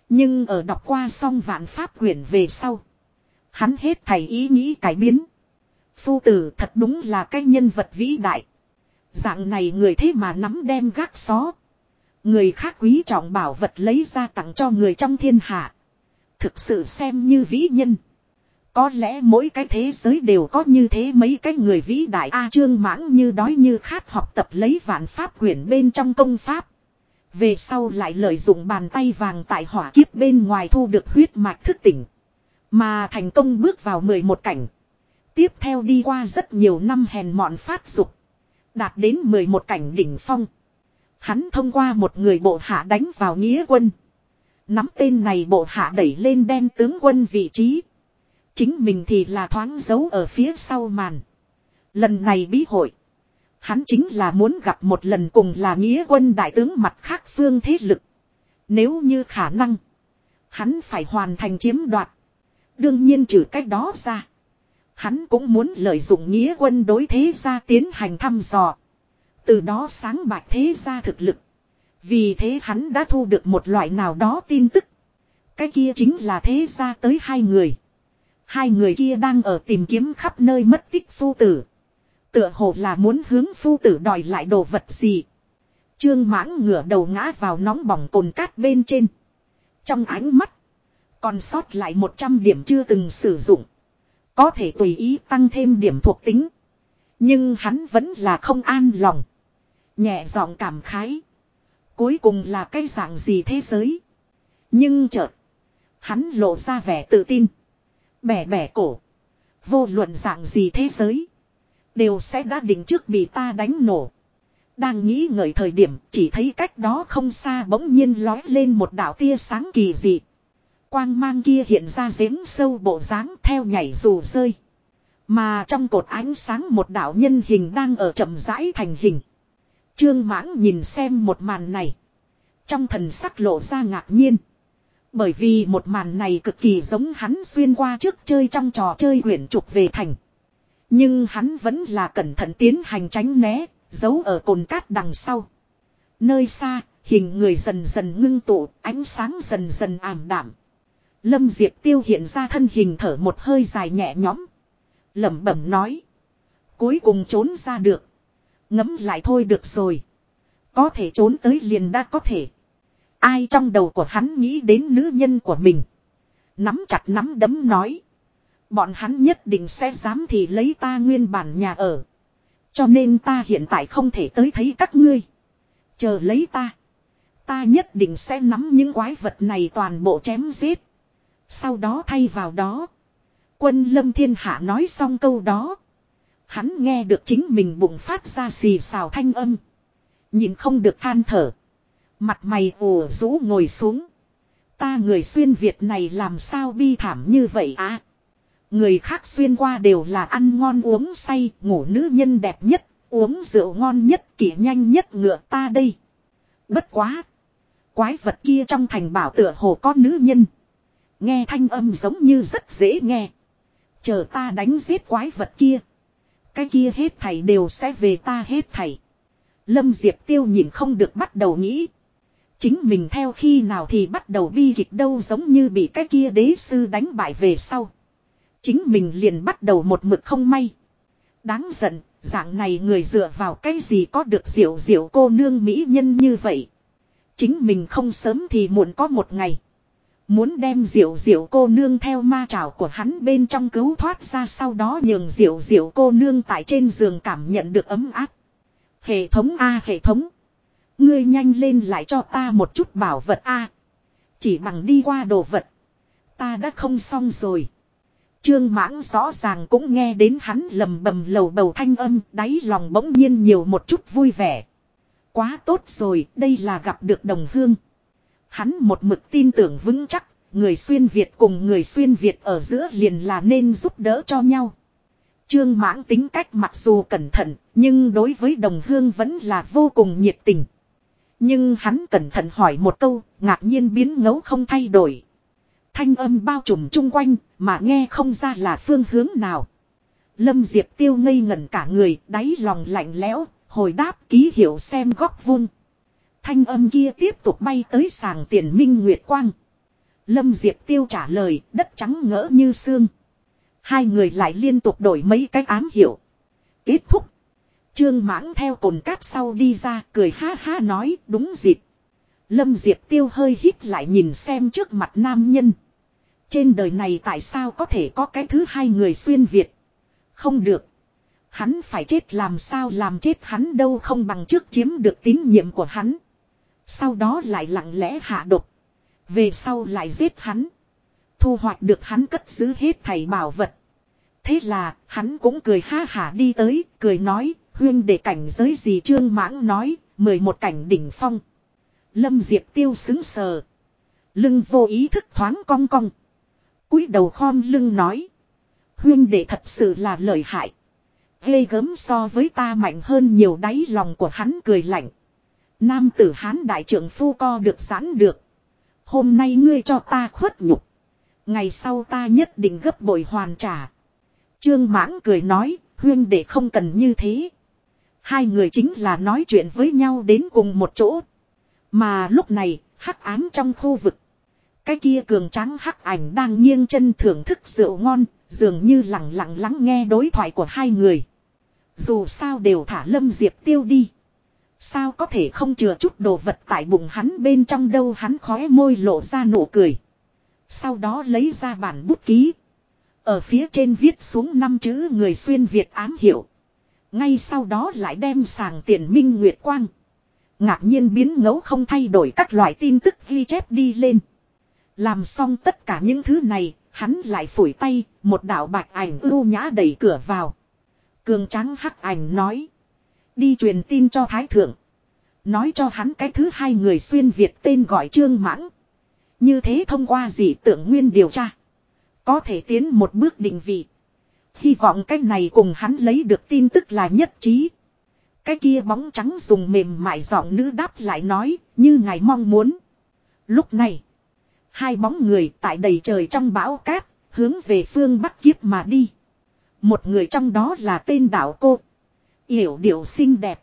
Nhưng ở đọc qua xong vạn pháp quyển về sau. Hắn hết thầy ý nghĩ cải biến. Phu tử thật đúng là cái nhân vật vĩ đại. Dạng này người thế mà nắm đem gác xó. Người khác quý trọng bảo vật lấy ra tặng cho người trong thiên hạ. Thực sự xem như vĩ nhân. Có lẽ mỗi cái thế giới đều có như thế mấy cái người vĩ đại A trương mãng như đói như khát học tập lấy vạn pháp quyển bên trong công pháp. Về sau lại lợi dụng bàn tay vàng tại hỏa kiếp bên ngoài thu được huyết mạch thức tỉnh. Mà thành công bước vào 11 cảnh. Tiếp theo đi qua rất nhiều năm hèn mọn phát dục. Đạt đến 11 cảnh đỉnh phong. Hắn thông qua một người bộ hạ đánh vào nghĩa quân. Nắm tên này bộ hạ đẩy lên đen tướng quân vị trí. Chính mình thì là thoáng giấu ở phía sau màn. Lần này bí hội. Hắn chính là muốn gặp một lần cùng là nghĩa quân đại tướng mặt khác phương thế lực. Nếu như khả năng. Hắn phải hoàn thành chiếm đoạt. Đương nhiên trừ cách đó ra. Hắn cũng muốn lợi dụng nghĩa quân đối thế gia tiến hành thăm dò. Từ đó sáng bạch thế gia thực lực. Vì thế hắn đã thu được một loại nào đó tin tức. Cái kia chính là thế gia tới hai người. Hai người kia đang ở tìm kiếm khắp nơi mất tích phu tử. Tựa hồ là muốn hướng phu tử đòi lại đồ vật gì. Trương mãng ngửa đầu ngã vào nóng bỏng cồn cát bên trên. Trong ánh mắt. Còn sót lại 100 điểm chưa từng sử dụng. Có thể tùy ý tăng thêm điểm thuộc tính. Nhưng hắn vẫn là không an lòng. Nhẹ giọng cảm khái. Cuối cùng là cái dạng gì thế giới. Nhưng chợt. Hắn lộ ra vẻ tự tin. Bẻ bẻ cổ. Vô luận dạng gì thế giới. Đều sẽ đã định trước bị ta đánh nổ. Đang nghĩ ngợi thời điểm, chỉ thấy cách đó không xa bỗng nhiên lói lên một đạo tia sáng kỳ dị. Quang mang kia hiện ra giếng sâu bộ dáng theo nhảy dù rơi. Mà trong cột ánh sáng một đạo nhân hình đang ở chậm rãi thành hình. Trương mãng nhìn xem một màn này. Trong thần sắc lộ ra ngạc nhiên. Bởi vì một màn này cực kỳ giống hắn xuyên qua trước chơi trong trò chơi quyển trục về thành. Nhưng hắn vẫn là cẩn thận tiến hành tránh né, giấu ở cồn cát đằng sau. Nơi xa, Hình người dần dần ngưng tụ, ánh sáng dần dần ảm đạm. Lâm Diệp Tiêu hiện ra thân hình thở một hơi dài nhẹ nhõm. lẩm bẩm nói. Cuối cùng trốn ra được. Ngấm lại thôi được rồi. Có thể trốn tới liền đã có thể. Ai trong đầu của hắn nghĩ đến nữ nhân của mình. Nắm chặt nắm đấm nói. Bọn hắn nhất định sẽ dám thì lấy ta nguyên bản nhà ở. Cho nên ta hiện tại không thể tới thấy các ngươi. Chờ lấy ta. Ta nhất định sẽ nắm những quái vật này toàn bộ chém giết. Sau đó thay vào đó. Quân lâm thiên hạ nói xong câu đó. Hắn nghe được chính mình bụng phát ra xì xào thanh âm. Nhìn không được than thở. Mặt mày ủ rũ ngồi xuống. Ta người xuyên Việt này làm sao bi thảm như vậy á. Người khác xuyên qua đều là ăn ngon uống say, ngủ nữ nhân đẹp nhất, uống rượu ngon nhất, kỷ nhanh nhất ngựa ta đây. Bất quá. Quái vật kia trong thành bảo tựa hồ có nữ nhân. Nghe thanh âm giống như rất dễ nghe. Chờ ta đánh giết quái vật kia. Cái kia hết thảy đều sẽ về ta hết thảy. Lâm Diệp Tiêu nhìn không được bắt đầu nghĩ. Chính mình theo khi nào thì bắt đầu bi kịch đâu giống như bị cái kia đế sư đánh bại về sau. Chính mình liền bắt đầu một mực không may. Đáng giận, dạng này người dựa vào cái gì có được diệu diệu cô nương mỹ nhân như vậy. Chính mình không sớm thì muộn có một ngày. Muốn đem diệu diệu cô nương theo ma trảo của hắn bên trong cứu thoát ra sau đó nhường diệu diệu cô nương tại trên giường cảm nhận được ấm áp. Hệ thống A hệ thống. Ngươi nhanh lên lại cho ta một chút bảo vật A. Chỉ bằng đi qua đồ vật. Ta đã không xong rồi. Trương mãng rõ ràng cũng nghe đến hắn lầm bầm lầu bầu thanh âm, đáy lòng bỗng nhiên nhiều một chút vui vẻ. Quá tốt rồi, đây là gặp được đồng hương. Hắn một mực tin tưởng vững chắc, người xuyên Việt cùng người xuyên Việt ở giữa liền là nên giúp đỡ cho nhau. Trương mãng tính cách mặc dù cẩn thận, nhưng đối với đồng hương vẫn là vô cùng nhiệt tình. Nhưng hắn cẩn thận hỏi một câu, ngạc nhiên biến ngấu không thay đổi. Thanh âm bao trùm chung quanh, mà nghe không ra là phương hướng nào. Lâm Diệp tiêu ngây ngẩn cả người, đáy lòng lạnh lẽo, hồi đáp ký hiệu xem góc vung. Thanh âm kia tiếp tục bay tới sàng tiền minh nguyệt quang. Lâm Diệp tiêu trả lời, đất trắng ngỡ như xương. Hai người lại liên tục đổi mấy cái ám hiệu. Kết thúc. Trương mãng theo cồn cát sau đi ra, cười ha ha nói, đúng dịp. Lâm Diệp tiêu hơi hít lại nhìn xem trước mặt nam nhân. Trên đời này tại sao có thể có cái thứ hai người xuyên Việt? Không được. Hắn phải chết làm sao làm chết hắn đâu không bằng trước chiếm được tín nhiệm của hắn. Sau đó lại lặng lẽ hạ độc. Về sau lại giết hắn. Thu hoạch được hắn cất giữ hết thầy bảo vật. Thế là, hắn cũng cười ha hả đi tới, cười nói, huyên để cảnh giới gì trương mãng nói, mười một cảnh đỉnh phong. Lâm Diệp tiêu xứng sờ. Lưng vô ý thức thoáng cong cong cúi đầu khom lưng nói. Huyên đệ thật sự là lợi hại. Ghê gớm so với ta mạnh hơn nhiều đáy lòng của hắn cười lạnh. Nam tử hán đại trưởng phu co được giãn được. Hôm nay ngươi cho ta khuất nhục. Ngày sau ta nhất định gấp bội hoàn trả. Trương mãng cười nói, huyên đệ không cần như thế. Hai người chính là nói chuyện với nhau đến cùng một chỗ. Mà lúc này, hắc ám trong khu vực. Cái kia cường trắng hắc ảnh đang nghiêng chân thưởng thức rượu ngon, dường như lặng lặng lắng nghe đối thoại của hai người. Dù sao đều thả lâm diệp tiêu đi. Sao có thể không chừa chút đồ vật tại bụng hắn bên trong đâu hắn khóe môi lộ ra nụ cười. Sau đó lấy ra bản bút ký. Ở phía trên viết xuống năm chữ người xuyên Việt ám hiệu. Ngay sau đó lại đem sàng tiền minh nguyệt quang. Ngạc nhiên biến ngấu không thay đổi các loại tin tức ghi chép đi lên. Làm xong tất cả những thứ này, hắn lại phủi tay, một đạo bạch ảnh ưu nhã đẩy cửa vào. Cường trắng hắc ảnh nói. Đi truyền tin cho Thái Thượng. Nói cho hắn cái thứ hai người xuyên Việt tên gọi Trương Mãng. Như thế thông qua dị tượng nguyên điều tra. Có thể tiến một bước định vị. Hy vọng cách này cùng hắn lấy được tin tức là nhất trí. Cái kia bóng trắng dùng mềm mại giọng nữ đáp lại nói, như ngài mong muốn. Lúc này, Hai bóng người tại đầy trời trong bão cát, hướng về phương Bắc Kiếp mà đi. Một người trong đó là tên đạo cô. Yểu điệu xinh đẹp.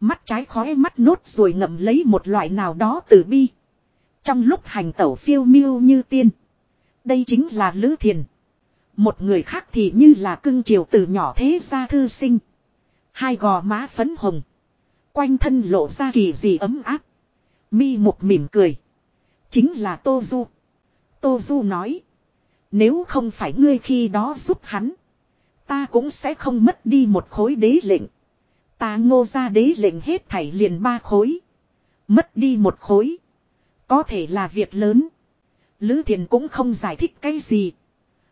Mắt trái khói mắt nốt rồi ngậm lấy một loại nào đó từ bi. Trong lúc hành tẩu phiêu miêu như tiên. Đây chính là Lữ Thiền. Một người khác thì như là cưng chiều từ nhỏ thế gia thư sinh. Hai gò má phấn hồng. Quanh thân lộ ra kỳ gì ấm áp. Mi một mỉm cười. Chính là Tô Du. Tô Du nói. Nếu không phải ngươi khi đó giúp hắn. Ta cũng sẽ không mất đi một khối đế lệnh. Ta ngô ra đế lệnh hết thảy liền ba khối. Mất đi một khối. Có thể là việc lớn. Lữ Thiền cũng không giải thích cái gì.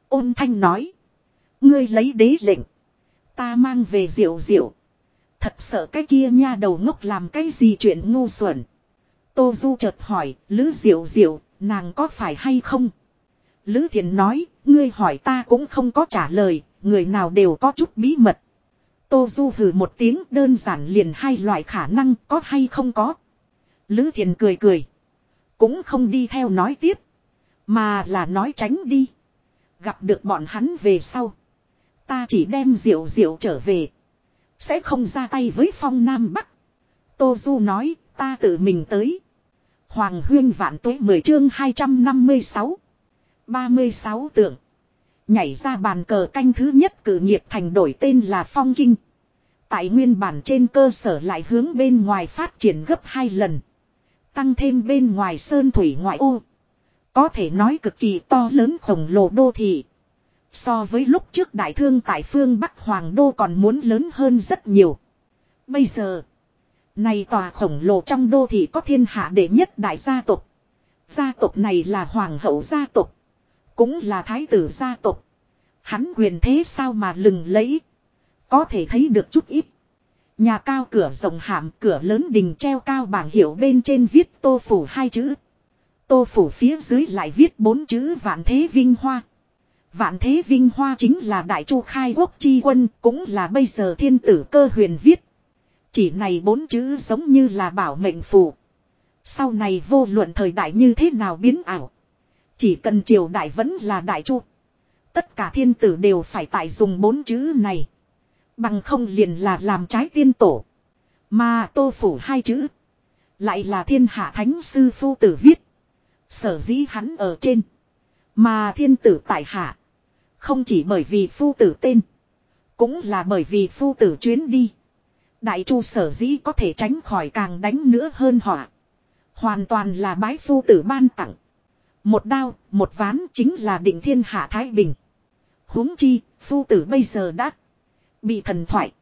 Ôn thanh nói. Ngươi lấy đế lệnh. Ta mang về diệu diệu. Thật sợ cái kia nha đầu ngốc làm cái gì chuyện ngu xuẩn. Tô Du chợt hỏi, Lữ diệu diệu, nàng có phải hay không? Lữ Thiện nói, ngươi hỏi ta cũng không có trả lời, người nào đều có chút bí mật. Tô Du hừ một tiếng đơn giản liền hai loại khả năng có hay không có. Lữ Thiện cười cười. Cũng không đi theo nói tiếp. Mà là nói tránh đi. Gặp được bọn hắn về sau. Ta chỉ đem rượu rượu trở về. Sẽ không ra tay với phong Nam Bắc. Tô Du nói ta tự mình tới. Hoàng huyên vạn tuế 10 chương 256. 36 tượng. Nhảy ra bàn cờ canh thứ nhất cử nghiệp thành đổi tên là Phong Kinh. Tại nguyên bản trên cơ sở lại hướng bên ngoài phát triển gấp hai lần. Tăng thêm bên ngoài sơn thủy ngoại ô. Có thể nói cực kỳ to lớn khổng lồ đô thị. So với lúc trước đại thương tại phương Bắc Hoàng Đô còn muốn lớn hơn rất nhiều. Bây giờ. Này tòa khổng lồ trong đô thị có thiên hạ đệ nhất đại gia tộc. Gia tộc này là hoàng hậu gia tộc. Cũng là thái tử gia tộc. Hắn quyền thế sao mà lừng lẫy. Có thể thấy được chút ít. Nhà cao cửa rộng hàm cửa lớn đình treo cao bảng hiệu bên trên viết tô phủ hai chữ. Tô phủ phía dưới lại viết bốn chữ vạn thế vinh hoa. Vạn thế vinh hoa chính là đại chu khai quốc chi quân, cũng là bây giờ thiên tử cơ huyền viết. Chỉ này bốn chữ giống như là bảo mệnh phù. Sau này vô luận thời đại như thế nào biến ảo. Chỉ cần triều đại vẫn là đại chu. Tất cả thiên tử đều phải tại dùng bốn chữ này. Bằng không liền là làm trái tiên tổ. Mà tô phủ hai chữ. Lại là thiên hạ thánh sư phu tử viết. Sở dĩ hắn ở trên. Mà thiên tử tại hạ. Không chỉ bởi vì phu tử tên. Cũng là bởi vì phu tử chuyến đi. Đại chu sở dĩ có thể tránh khỏi càng đánh nữa hơn họa. Hoàn toàn là bái phu tử ban tặng. Một đao, một ván chính là định thiên hạ Thái Bình. huống chi, phu tử bây giờ đã bị thần thoại.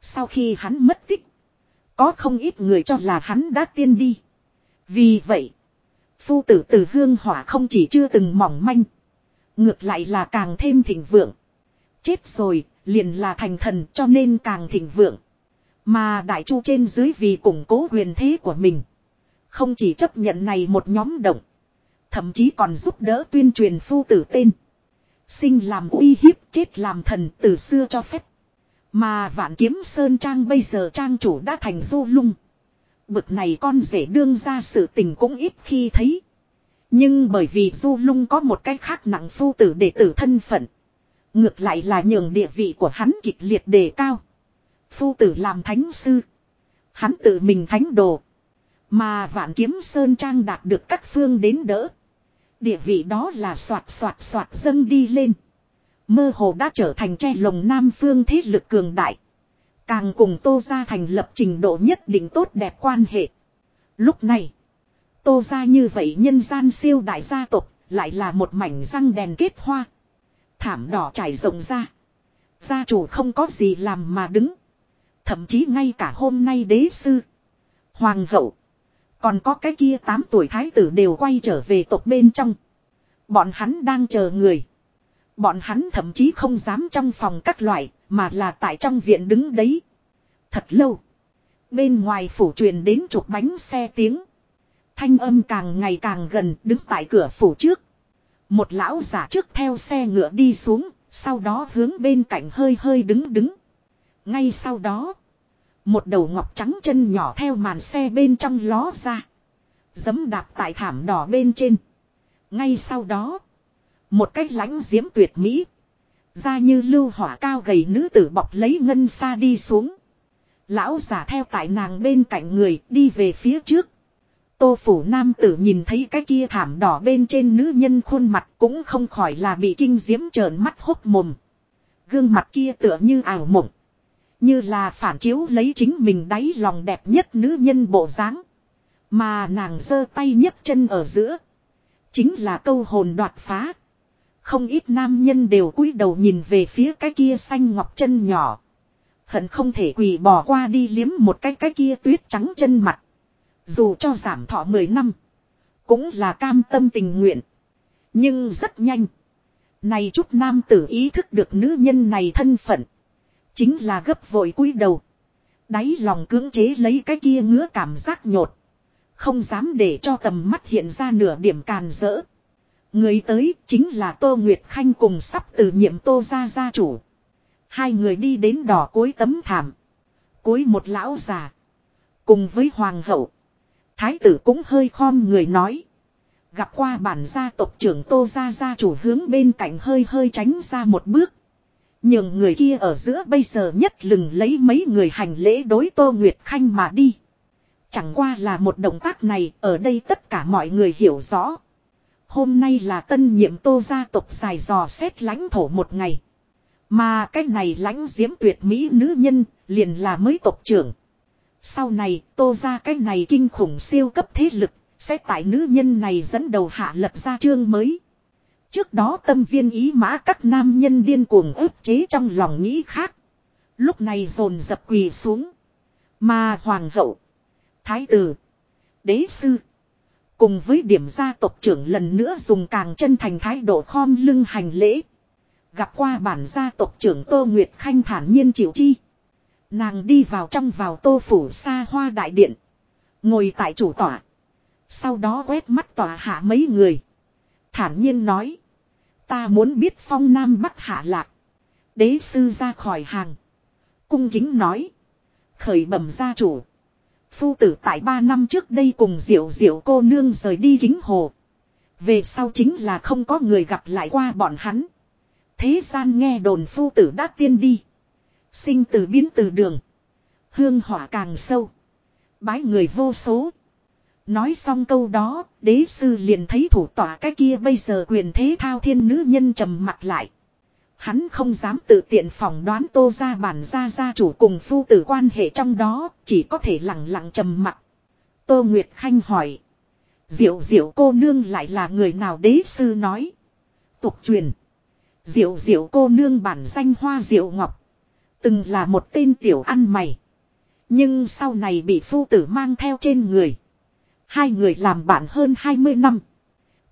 Sau khi hắn mất tích, có không ít người cho là hắn đã tiên đi. Vì vậy, phu tử từ hương hỏa không chỉ chưa từng mỏng manh. Ngược lại là càng thêm thịnh vượng. Chết rồi, liền là thành thần cho nên càng thịnh vượng. Mà đại chu trên dưới vì củng cố quyền thế của mình. Không chỉ chấp nhận này một nhóm động. Thậm chí còn giúp đỡ tuyên truyền phu tử tên. Sinh làm uy hiếp, chết làm thần từ xưa cho phép. Mà vạn kiếm sơn trang bây giờ trang chủ đã thành du lung. Bực này con rể đương ra sự tình cũng ít khi thấy. Nhưng bởi vì du lung có một cái khác nặng phu tử để tử thân phận. Ngược lại là nhường địa vị của hắn kịch liệt đề cao. Phu tử làm thánh sư. Hắn tự mình thánh đồ. Mà vạn kiếm sơn trang đạt được các phương đến đỡ. Địa vị đó là soạt soạt soạt dâng đi lên. Mơ hồ đã trở thành che lồng nam phương thế lực cường đại. Càng cùng tô ra thành lập trình độ nhất định tốt đẹp quan hệ. Lúc này. Tô ra như vậy nhân gian siêu đại gia tộc lại là một mảnh răng đèn kết hoa. Thảm đỏ trải rộng ra. Gia chủ không có gì làm mà đứng. Thậm chí ngay cả hôm nay đế sư. Hoàng hậu. Còn có cái kia 8 tuổi thái tử đều quay trở về tộc bên trong. Bọn hắn đang chờ người. Bọn hắn thậm chí không dám trong phòng các loại, mà là tại trong viện đứng đấy. Thật lâu. Bên ngoài phủ truyền đến chục bánh xe tiếng. Thanh âm càng ngày càng gần đứng tại cửa phủ trước. Một lão giả trước theo xe ngựa đi xuống, sau đó hướng bên cạnh hơi hơi đứng đứng. Ngay sau đó, một đầu ngọc trắng chân nhỏ theo màn xe bên trong ló ra. Dấm đạp tại thảm đỏ bên trên. Ngay sau đó, một cách lãnh diễm tuyệt mỹ. Ra như lưu hỏa cao gầy nữ tử bọc lấy ngân xa đi xuống. Lão giả theo tại nàng bên cạnh người đi về phía trước. Tô phủ nam tử nhìn thấy cái kia thảm đỏ bên trên nữ nhân khuôn mặt cũng không khỏi là bị kinh diễm trợn mắt hốt mồm. Gương mặt kia tựa như ảo mộng. Như là phản chiếu lấy chính mình đáy lòng đẹp nhất nữ nhân bộ dáng. Mà nàng giơ tay nhấc chân ở giữa. Chính là câu hồn đoạt phá. Không ít nam nhân đều cúi đầu nhìn về phía cái kia xanh ngọc chân nhỏ. Hận không thể quỳ bỏ qua đi liếm một cái cái kia tuyết trắng chân mặt. Dù cho giảm thọ 10 năm. Cũng là cam tâm tình nguyện. Nhưng rất nhanh. Này chút nam tử ý thức được nữ nhân này thân phận. Chính là gấp vội cúi đầu. Đáy lòng cưỡng chế lấy cái kia ngứa cảm giác nhột. Không dám để cho tầm mắt hiện ra nửa điểm càn rỡ. Người tới chính là Tô Nguyệt Khanh cùng sắp từ nhiệm Tô gia gia chủ. Hai người đi đến đỏ cuối tấm thảm. Cuối một lão già. Cùng với hoàng hậu. Thái tử cũng hơi khom người nói. Gặp qua bản gia tộc trưởng Tô gia gia chủ hướng bên cạnh hơi hơi tránh ra một bước. Nhưng người kia ở giữa bây giờ nhất lừng lấy mấy người hành lễ đối Tô Nguyệt Khanh mà đi. Chẳng qua là một động tác này, ở đây tất cả mọi người hiểu rõ. Hôm nay là tân nhiệm tô gia tộc dài dò xét lãnh thổ một ngày. Mà cái này lãnh diễm tuyệt mỹ nữ nhân, liền là mới tộc trưởng. Sau này, tô gia cái này kinh khủng siêu cấp thế lực, sẽ tại nữ nhân này dẫn đầu hạ lập ra chương mới. Trước đó tâm viên ý mã các nam nhân điên cuồng ức chế trong lòng nghĩ khác. Lúc này dồn dập quỳ xuống. Mà hoàng hậu, thái tử, đế sư. Cùng với điểm gia tộc trưởng lần nữa dùng càng chân thành thái độ khom lưng hành lễ. Gặp qua bản gia tộc trưởng Tô Nguyệt Khanh thản nhiên chịu chi. Nàng đi vào trong vào tô phủ xa hoa đại điện. Ngồi tại chủ tọa. Sau đó quét mắt tòa hạ mấy người. Thản nhiên nói. Ta muốn biết phong nam bắc hạ lạc. Đế sư ra khỏi hàng. Cung kính nói. Khởi bẩm gia chủ. Phu tử tại ba năm trước đây cùng diệu diệu cô nương rời đi kính hồ. Về sau chính là không có người gặp lại qua bọn hắn. Thế gian nghe đồn phu tử đã tiên đi. Sinh tử biến từ đường. Hương hỏa càng sâu. Bái người vô số. Nói xong câu đó, đế sư liền thấy thủ tỏa cái kia bây giờ quyền thế thao thiên nữ nhân trầm mặt lại. Hắn không dám tự tiện phỏng đoán tô ra bản gia gia chủ cùng phu tử quan hệ trong đó, chỉ có thể lặng lặng trầm mặt. Tô Nguyệt Khanh hỏi. Diệu diệu cô nương lại là người nào đế sư nói. Tục truyền. Diệu diệu cô nương bản danh hoa diệu ngọc. Từng là một tên tiểu ăn mày. Nhưng sau này bị phu tử mang theo trên người. Hai người làm bạn hơn 20 năm.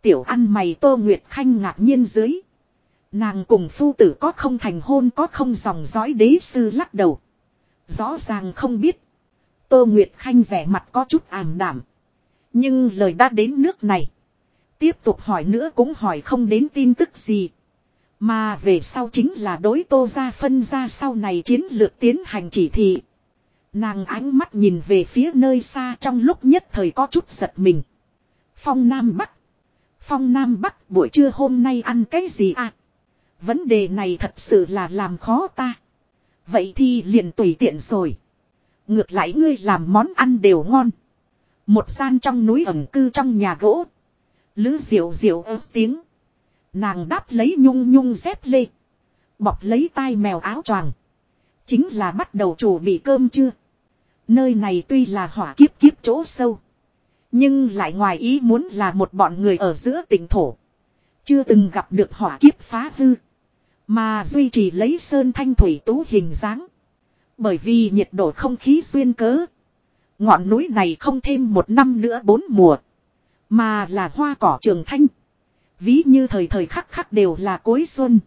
Tiểu ăn mày Tô Nguyệt Khanh ngạc nhiên dưới. Nàng cùng phu tử có không thành hôn, có không dòng dõi đế sư lắc đầu. Rõ ràng không biết. Tô Nguyệt Khanh vẻ mặt có chút ảm đảm. Nhưng lời đã đến nước này. Tiếp tục hỏi nữa cũng hỏi không đến tin tức gì. Mà về sau chính là đối tô ra phân ra sau này chiến lược tiến hành chỉ thị. Nàng ánh mắt nhìn về phía nơi xa trong lúc nhất thời có chút giật mình. Phong Nam Bắc. Phong Nam Bắc, buổi trưa hôm nay ăn cái gì à? Vấn đề này thật sự là làm khó ta. Vậy thì liền tùy tiện rồi. Ngược lại ngươi làm món ăn đều ngon. Một gian trong núi ẩn cư trong nhà gỗ. Lứ diệu diệu ớt tiếng. Nàng đáp lấy nhung nhung dép lê. Bọc lấy tai mèo áo choàng. Chính là bắt đầu chủ bị cơm chưa. Nơi này tuy là hỏa kiếp kiếp chỗ sâu. Nhưng lại ngoài ý muốn là một bọn người ở giữa tỉnh thổ. Chưa từng gặp được hỏa kiếp phá hư. Mà duy trì lấy sơn thanh thủy tú hình dáng. Bởi vì nhiệt độ không khí xuyên cớ. Ngọn núi này không thêm một năm nữa bốn mùa. Mà là hoa cỏ trường thanh. Ví như thời thời khắc khắc đều là cuối xuân.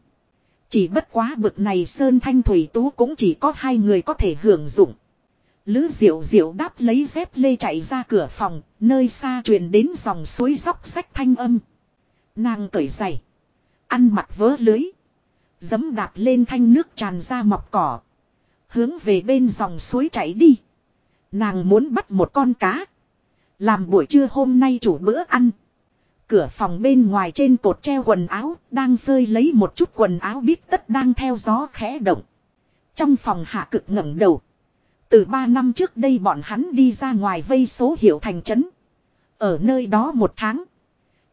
Chỉ bất quá bực này Sơn Thanh Thủy Tú cũng chỉ có hai người có thể hưởng dụng. Lữ diệu diệu đáp lấy dép lê chạy ra cửa phòng, nơi xa truyền đến dòng suối dốc sách thanh âm. Nàng cởi giày. Ăn mặc vớ lưới. Dấm đạp lên thanh nước tràn ra mọc cỏ. Hướng về bên dòng suối chảy đi. Nàng muốn bắt một con cá. Làm buổi trưa hôm nay chủ bữa ăn. Cửa phòng bên ngoài trên cột treo quần áo, đang phơi lấy một chút quần áo biết tất đang theo gió khẽ động. Trong phòng hạ cực ngẩng đầu. Từ ba năm trước đây bọn hắn đi ra ngoài vây số hiệu thành trấn. Ở nơi đó một tháng.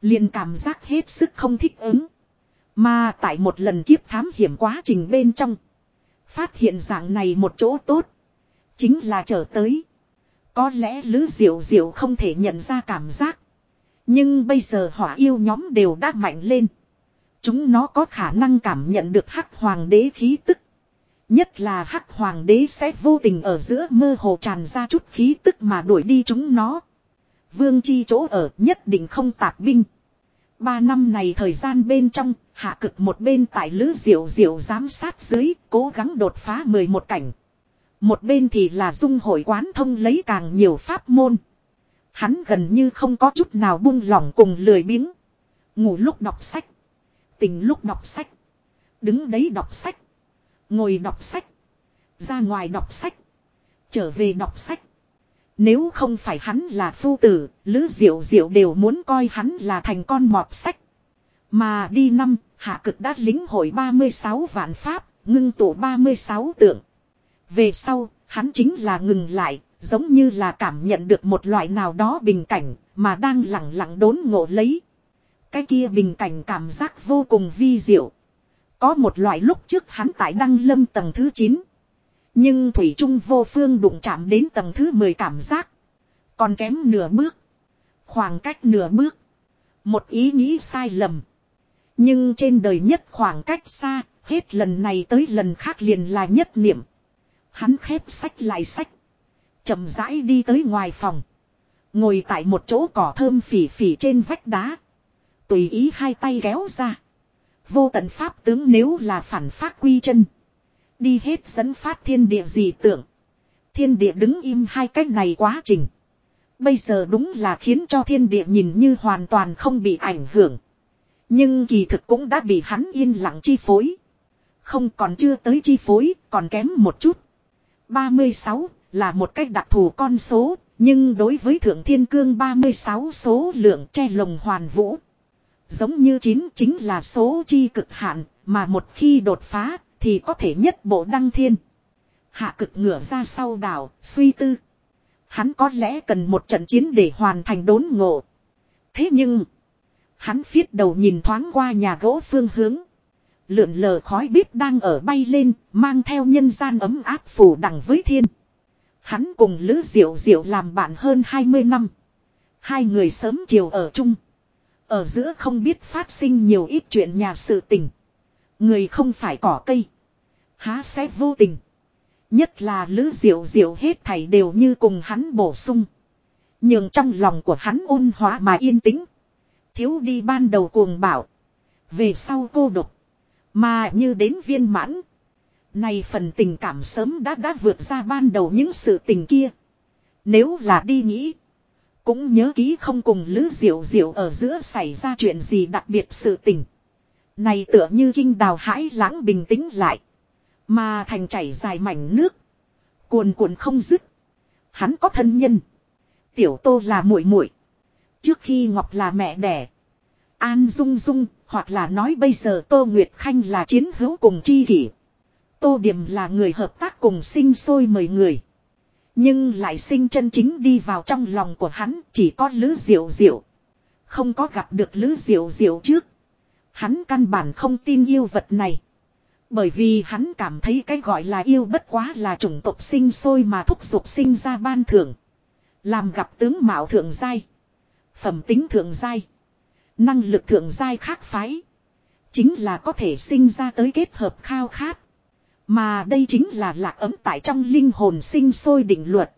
liền cảm giác hết sức không thích ứng. Mà tại một lần kiếp thám hiểm quá trình bên trong. Phát hiện dạng này một chỗ tốt. Chính là trở tới. Có lẽ Lữ Diệu Diệu không thể nhận ra cảm giác. Nhưng bây giờ hỏa yêu nhóm đều đã mạnh lên. Chúng nó có khả năng cảm nhận được hắc hoàng đế khí tức. Nhất là hắc hoàng đế sẽ vô tình ở giữa mơ hồ tràn ra chút khí tức mà đuổi đi chúng nó. Vương chi chỗ ở nhất định không tạp binh. Ba năm này thời gian bên trong, hạ cực một bên tại lữ diệu diệu giám sát dưới, cố gắng đột phá 11 cảnh. Một bên thì là dung hội quán thông lấy càng nhiều pháp môn. Hắn gần như không có chút nào buông lỏng cùng lười biếng. Ngủ lúc đọc sách. Tỉnh lúc đọc sách. Đứng đấy đọc sách. Ngồi đọc sách. Ra ngoài đọc sách. Trở về đọc sách. Nếu không phải hắn là phu tử, Lữ Diệu Diệu đều muốn coi hắn là thành con mọt sách. Mà đi năm, hạ cực đã lính hội 36 vạn pháp, ngưng tụ 36 tượng. Về sau, hắn chính là ngừng lại, giống như là cảm nhận được một loại nào đó bình cảnh, mà đang lặng lặng đốn ngộ lấy. Cái kia bình cảnh cảm giác vô cùng vi diệu. Có một loại lúc trước hắn tại đăng lâm tầng thứ 9. Nhưng Thủy Trung vô phương đụng chạm đến tầng thứ 10 cảm giác. Còn kém nửa bước. Khoảng cách nửa bước. Một ý nghĩ sai lầm. Nhưng trên đời nhất khoảng cách xa, hết lần này tới lần khác liền là nhất niệm. Hắn khép sách lại sách chậm rãi đi tới ngoài phòng. Ngồi tại một chỗ cỏ thơm phỉ phỉ trên vách đá. Tùy ý hai tay kéo ra. Vô tận pháp tướng nếu là phản phát quy chân. Đi hết dẫn phát thiên địa gì tưởng. Thiên địa đứng im hai cách này quá trình. Bây giờ đúng là khiến cho thiên địa nhìn như hoàn toàn không bị ảnh hưởng. Nhưng kỳ thực cũng đã bị hắn yên lặng chi phối. Không còn chưa tới chi phối, còn kém một chút. 36 là một cách đặc thù con số, nhưng đối với Thượng Thiên Cương 36 số lượng che lồng hoàn vũ. Giống như 9 chính là số chi cực hạn, mà một khi đột phá thì có thể nhất bộ đăng thiên. Hạ cực ngửa ra sau đảo, suy tư. Hắn có lẽ cần một trận chiến để hoàn thành đốn ngộ. Thế nhưng, hắn phiết đầu nhìn thoáng qua nhà gỗ phương hướng. Lượn lờ khói bếp đang ở bay lên, mang theo nhân gian ấm áp phủ đẳng với thiên. Hắn cùng Lữ Diệu Diệu làm bạn hơn 20 năm. Hai người sớm chiều ở chung. Ở giữa không biết phát sinh nhiều ít chuyện nhà sự tình. Người không phải cỏ cây. Há sẽ vô tình. Nhất là Lữ Diệu Diệu hết thảy đều như cùng hắn bổ sung. Nhưng trong lòng của hắn ôn hóa mà yên tĩnh. Thiếu đi ban đầu cuồng bảo. Về sau cô độc. Mà như đến viên mãn. Này phần tình cảm sớm đã đã vượt ra ban đầu những sự tình kia. Nếu là đi nghĩ. Cũng nhớ ký không cùng Lữ Diệu Diệu ở giữa xảy ra chuyện gì đặc biệt sự tình. Này tựa như kinh đào hãi lãng bình tĩnh lại. Mà thành chảy dài mảnh nước. Cuồn cuộn không dứt. Hắn có thân nhân. Tiểu tô là muội muội Trước khi Ngọc là mẹ đẻ. An Dung Dung, hoặc là nói bây giờ Tô Nguyệt Khanh là chiến hữu cùng chi kỷ. Tô Điểm là người hợp tác cùng sinh sôi mời người. Nhưng lại sinh chân chính đi vào trong lòng của hắn, chỉ có Lữ Diệu Diệu. Không có gặp được Lữ Diệu Diệu trước. Hắn căn bản không tin yêu vật này. Bởi vì hắn cảm thấy cái gọi là yêu bất quá là chủng tộc sinh sôi mà thúc giục sinh ra ban thưởng. Làm gặp tướng mạo thượng giai. Phẩm tính thượng giai. Năng lực thượng giai khác phái. Chính là có thể sinh ra tới kết hợp khao khát. Mà đây chính là lạc ấm tại trong linh hồn sinh sôi định luật.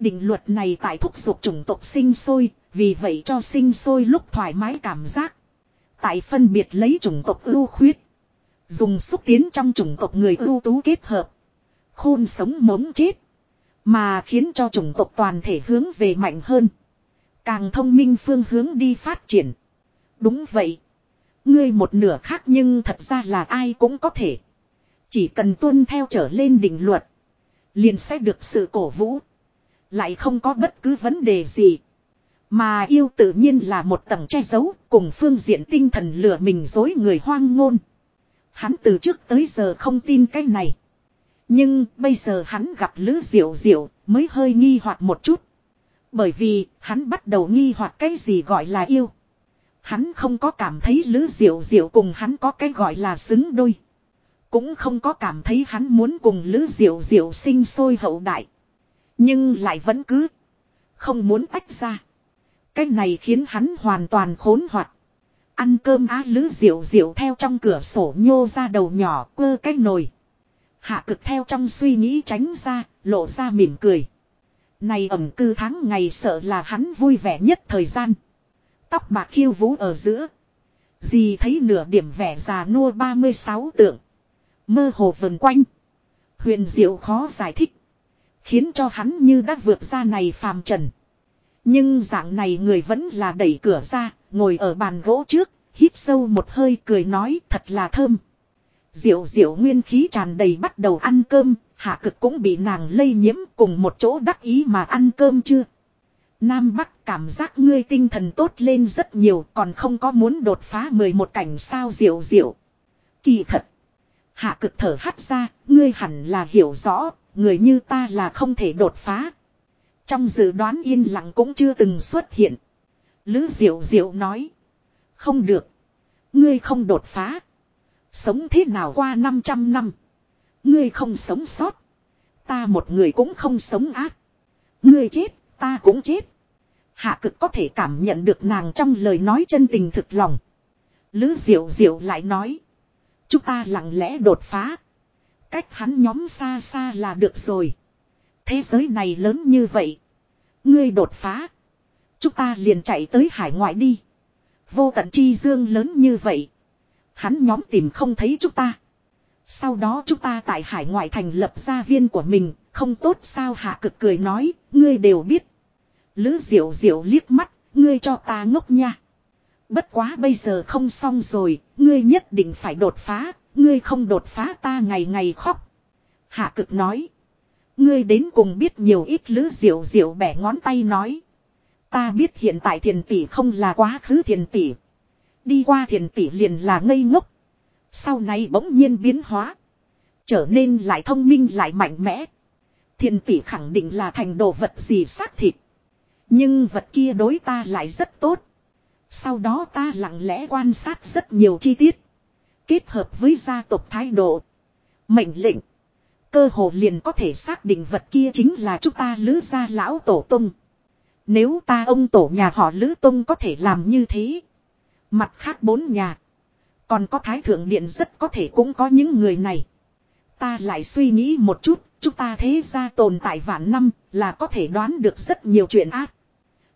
Định luật này tại thúc giục chủng tộc sinh sôi, vì vậy cho sinh sôi lúc thoải mái cảm giác. Tại phân biệt lấy chủng tộc ưu khuyết. Dùng xúc tiến trong chủng tộc người ưu tú kết hợp. Khôn sống mống chết. Mà khiến cho chủng tộc toàn thể hướng về mạnh hơn. Càng thông minh phương hướng đi phát triển. Đúng vậy. Ngươi một nửa khác nhưng thật ra là ai cũng có thể. Chỉ cần tuân theo trở lên định luật. Liền sẽ được sự cổ vũ. Lại không có bất cứ vấn đề gì. Mà yêu tự nhiên là một tầng che giấu, cùng phương diện tinh thần lừa mình dối người hoang ngôn. Hắn từ trước tới giờ không tin cái này. Nhưng bây giờ hắn gặp Lữ Diệu Diệu mới hơi nghi hoặc một chút. Bởi vì hắn bắt đầu nghi hoặc cái gì gọi là yêu. Hắn không có cảm thấy Lữ Diệu Diệu cùng hắn có cái gọi là xứng đôi. Cũng không có cảm thấy hắn muốn cùng Lữ Diệu Diệu sinh sôi hậu đại. Nhưng lại vẫn cứ không muốn tách ra. Cái này khiến hắn hoàn toàn khốn hoạt. Ăn cơm á Lữ Diệu Diệu theo trong cửa sổ nhô ra đầu nhỏ quơ cái nồi. Hạ cực theo trong suy nghĩ tránh ra, lộ ra mỉm cười. Này ẩm cư tháng ngày sợ là hắn vui vẻ nhất thời gian. Tóc bạc khiêu vũ ở giữa. gì thấy nửa điểm vẻ già nua 36 tượng. Mơ hồ vần quanh. Huyền diệu khó giải thích. Khiến cho hắn như đã vượt ra này phàm trần. Nhưng dạng này người vẫn là đẩy cửa ra, ngồi ở bàn gỗ trước, hít sâu một hơi cười nói thật là thơm. Diệu diệu nguyên khí tràn đầy bắt đầu ăn cơm, hạ cực cũng bị nàng lây nhiễm cùng một chỗ đắc ý mà ăn cơm chưa. Nam Bắc cảm giác ngươi tinh thần tốt lên rất nhiều còn không có muốn đột phá 11 cảnh sao diệu diệu. Kỳ thật. Hạ cực thở hắt ra, ngươi hẳn là hiểu rõ, người như ta là không thể đột phá. Trong dự đoán yên lặng cũng chưa từng xuất hiện. Lữ diệu diệu nói. Không được. Ngươi không đột phá. Sống thế nào qua 500 năm. Ngươi không sống sót. Ta một người cũng không sống ác. Ngươi chết, ta cũng chết. Hạ cực có thể cảm nhận được nàng trong lời nói chân tình thực lòng. Lữ diệu diệu lại nói. Chúng ta lặng lẽ đột phá. Cách hắn nhóm xa xa là được rồi. Thế giới này lớn như vậy. Ngươi đột phá. Chúng ta liền chạy tới hải ngoại đi. Vô tận chi dương lớn như vậy. Hắn nhóm tìm không thấy chúng ta. Sau đó chúng ta tại hải ngoại thành lập gia viên của mình. Không tốt sao hạ cực cười nói. Ngươi đều biết. Lữ diệu diệu liếc mắt. Ngươi cho ta ngốc nha. Bất quá bây giờ không xong rồi. Ngươi nhất định phải đột phá. Ngươi không đột phá ta ngày ngày khóc. Hạ cực nói. Ngươi đến cùng biết nhiều ít lữ diệu diệu bẻ ngón tay nói. Ta biết hiện tại thiền tỷ không là quá khứ thiền tỷ. Đi qua thiền tỷ liền là ngây ngốc. Sau này bỗng nhiên biến hóa. Trở nên lại thông minh lại mạnh mẽ. Thiền tỷ khẳng định là thành đồ vật gì xác thịt. Nhưng vật kia đối ta lại rất tốt. Sau đó ta lặng lẽ quan sát rất nhiều chi tiết. Kết hợp với gia tộc thái độ. Mệnh lệnh. Cơ hồ liền có thể xác định vật kia chính là chúng ta lữ gia lão tổ tung. Nếu ta ông tổ nhà họ lữ tung có thể làm như thế. Mặt khác bốn nhà. Còn có thái thượng điện rất có thể cũng có những người này. Ta lại suy nghĩ một chút, chúng ta thế ra tồn tại vạn năm là có thể đoán được rất nhiều chuyện ác.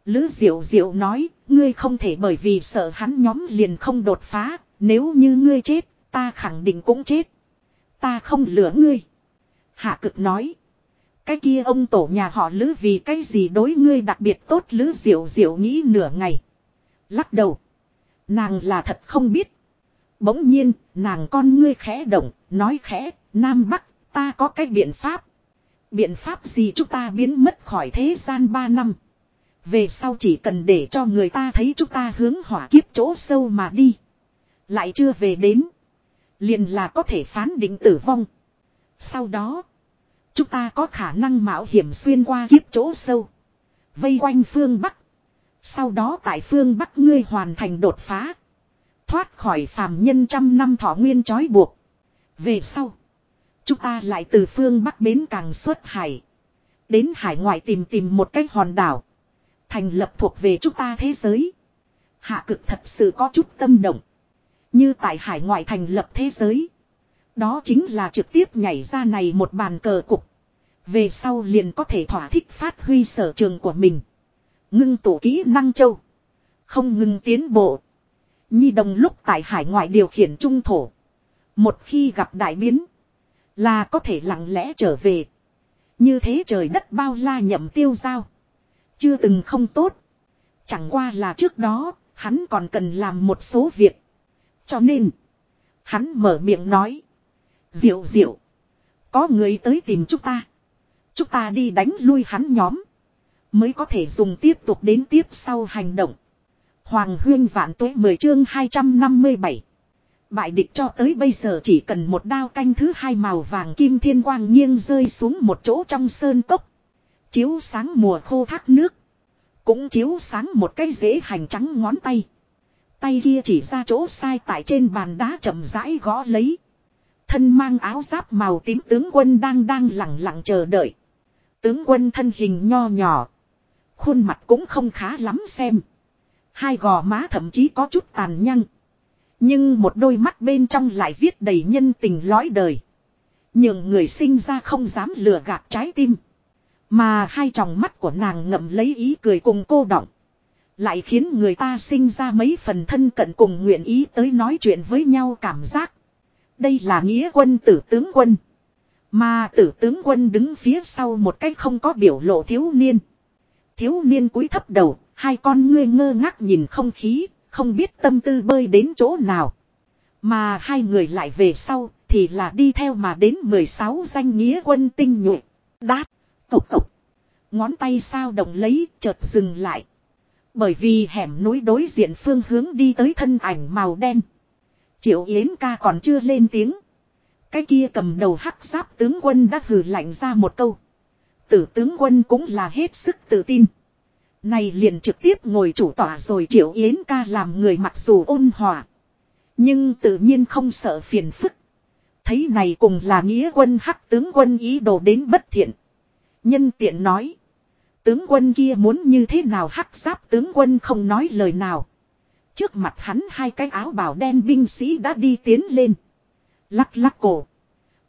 Lữ Diệu Diệu nói, ngươi không thể bởi vì sợ hắn nhóm liền không đột phá, nếu như ngươi chết, ta khẳng định cũng chết. Ta không lừa ngươi. Hạ cực nói. Cái kia ông tổ nhà họ Lữ vì cái gì đối ngươi đặc biệt tốt Lữ Diệu Diệu nghĩ nửa ngày. Lắc đầu. Nàng là thật không biết. Bỗng nhiên, nàng con ngươi khẽ động, nói khẽ, Nam Bắc, ta có cái biện pháp. Biện pháp gì chúng ta biến mất khỏi thế gian ba năm. Về sau chỉ cần để cho người ta thấy chúng ta hướng hỏa kiếp chỗ sâu mà đi. Lại chưa về đến. Liền là có thể phán định tử vong. Sau đó. Chúng ta có khả năng mạo hiểm xuyên qua kiếp chỗ sâu. Vây quanh phương Bắc. Sau đó tại phương Bắc ngươi hoàn thành đột phá. Thoát khỏi phàm nhân trăm năm thọ nguyên trói buộc. Về sau. Chúng ta lại từ phương Bắc bến càng xuất hải. Đến hải ngoại tìm tìm một cái hòn đảo. Thành lập thuộc về chúng ta thế giới. Hạ cực thật sự có chút tâm động. Như tại hải ngoại thành lập thế giới. Đó chính là trực tiếp nhảy ra này một bàn cờ cục. Về sau liền có thể thỏa thích phát huy sở trường của mình. Ngưng tụ kỹ năng châu. Không ngừng tiến bộ. Nhi đồng lúc tại hải ngoại điều khiển trung thổ. Một khi gặp đại biến. Là có thể lặng lẽ trở về. Như thế trời đất bao la nhậm tiêu giao. Chưa từng không tốt. Chẳng qua là trước đó, hắn còn cần làm một số việc. Cho nên, hắn mở miệng nói. Diệu diệu. Có người tới tìm chúng ta. Chúng ta đi đánh lui hắn nhóm. Mới có thể dùng tiếp tục đến tiếp sau hành động. Hoàng huyên vạn tuế 10 chương 257. Bại địch cho tới bây giờ chỉ cần một đao canh thứ hai màu vàng kim thiên quang nghiêng rơi xuống một chỗ trong sơn cốc. Chiếu sáng mùa khô thác nước. Cũng chiếu sáng một cái rễ hành trắng ngón tay. Tay kia chỉ ra chỗ sai tại trên bàn đá chậm rãi gõ lấy. Thân mang áo giáp màu tím tướng quân đang đang lặng lặng chờ đợi. Tướng quân thân hình nho nhỏ. Khuôn mặt cũng không khá lắm xem. Hai gò má thậm chí có chút tàn nhăng. Nhưng một đôi mắt bên trong lại viết đầy nhân tình lõi đời. Nhưng người sinh ra không dám lừa gạt trái tim. Mà hai tròng mắt của nàng ngậm lấy ý cười cùng cô đọng. Lại khiến người ta sinh ra mấy phần thân cận cùng nguyện ý tới nói chuyện với nhau cảm giác. Đây là nghĩa quân tử tướng quân. Mà tử tướng quân đứng phía sau một cách không có biểu lộ thiếu niên. Thiếu niên cúi thấp đầu, hai con ngươi ngơ ngác nhìn không khí, không biết tâm tư bơi đến chỗ nào. Mà hai người lại về sau, thì là đi theo mà đến 16 danh nghĩa quân tinh nhuệ. Đát, cộc cộc. Ngón tay sao động lấy, chợt dừng lại. Bởi vì hẻm núi đối diện phương hướng đi tới thân ảnh màu đen. Triệu Yến ca còn chưa lên tiếng. Cái kia cầm đầu hắc giáp tướng quân đã hừ lạnh ra một câu. Tử tướng quân cũng là hết sức tự tin. Này liền trực tiếp ngồi chủ tỏa rồi Triệu Yến ca làm người mặc dù ôn hòa. Nhưng tự nhiên không sợ phiền phức. Thấy này cùng là nghĩa quân hắc tướng quân ý đồ đến bất thiện. Nhân tiện nói. Tướng quân kia muốn như thế nào hắc giáp tướng quân không nói lời nào. Trước mặt hắn hai cái áo bào đen binh sĩ đã đi tiến lên. Lắc lắc cổ.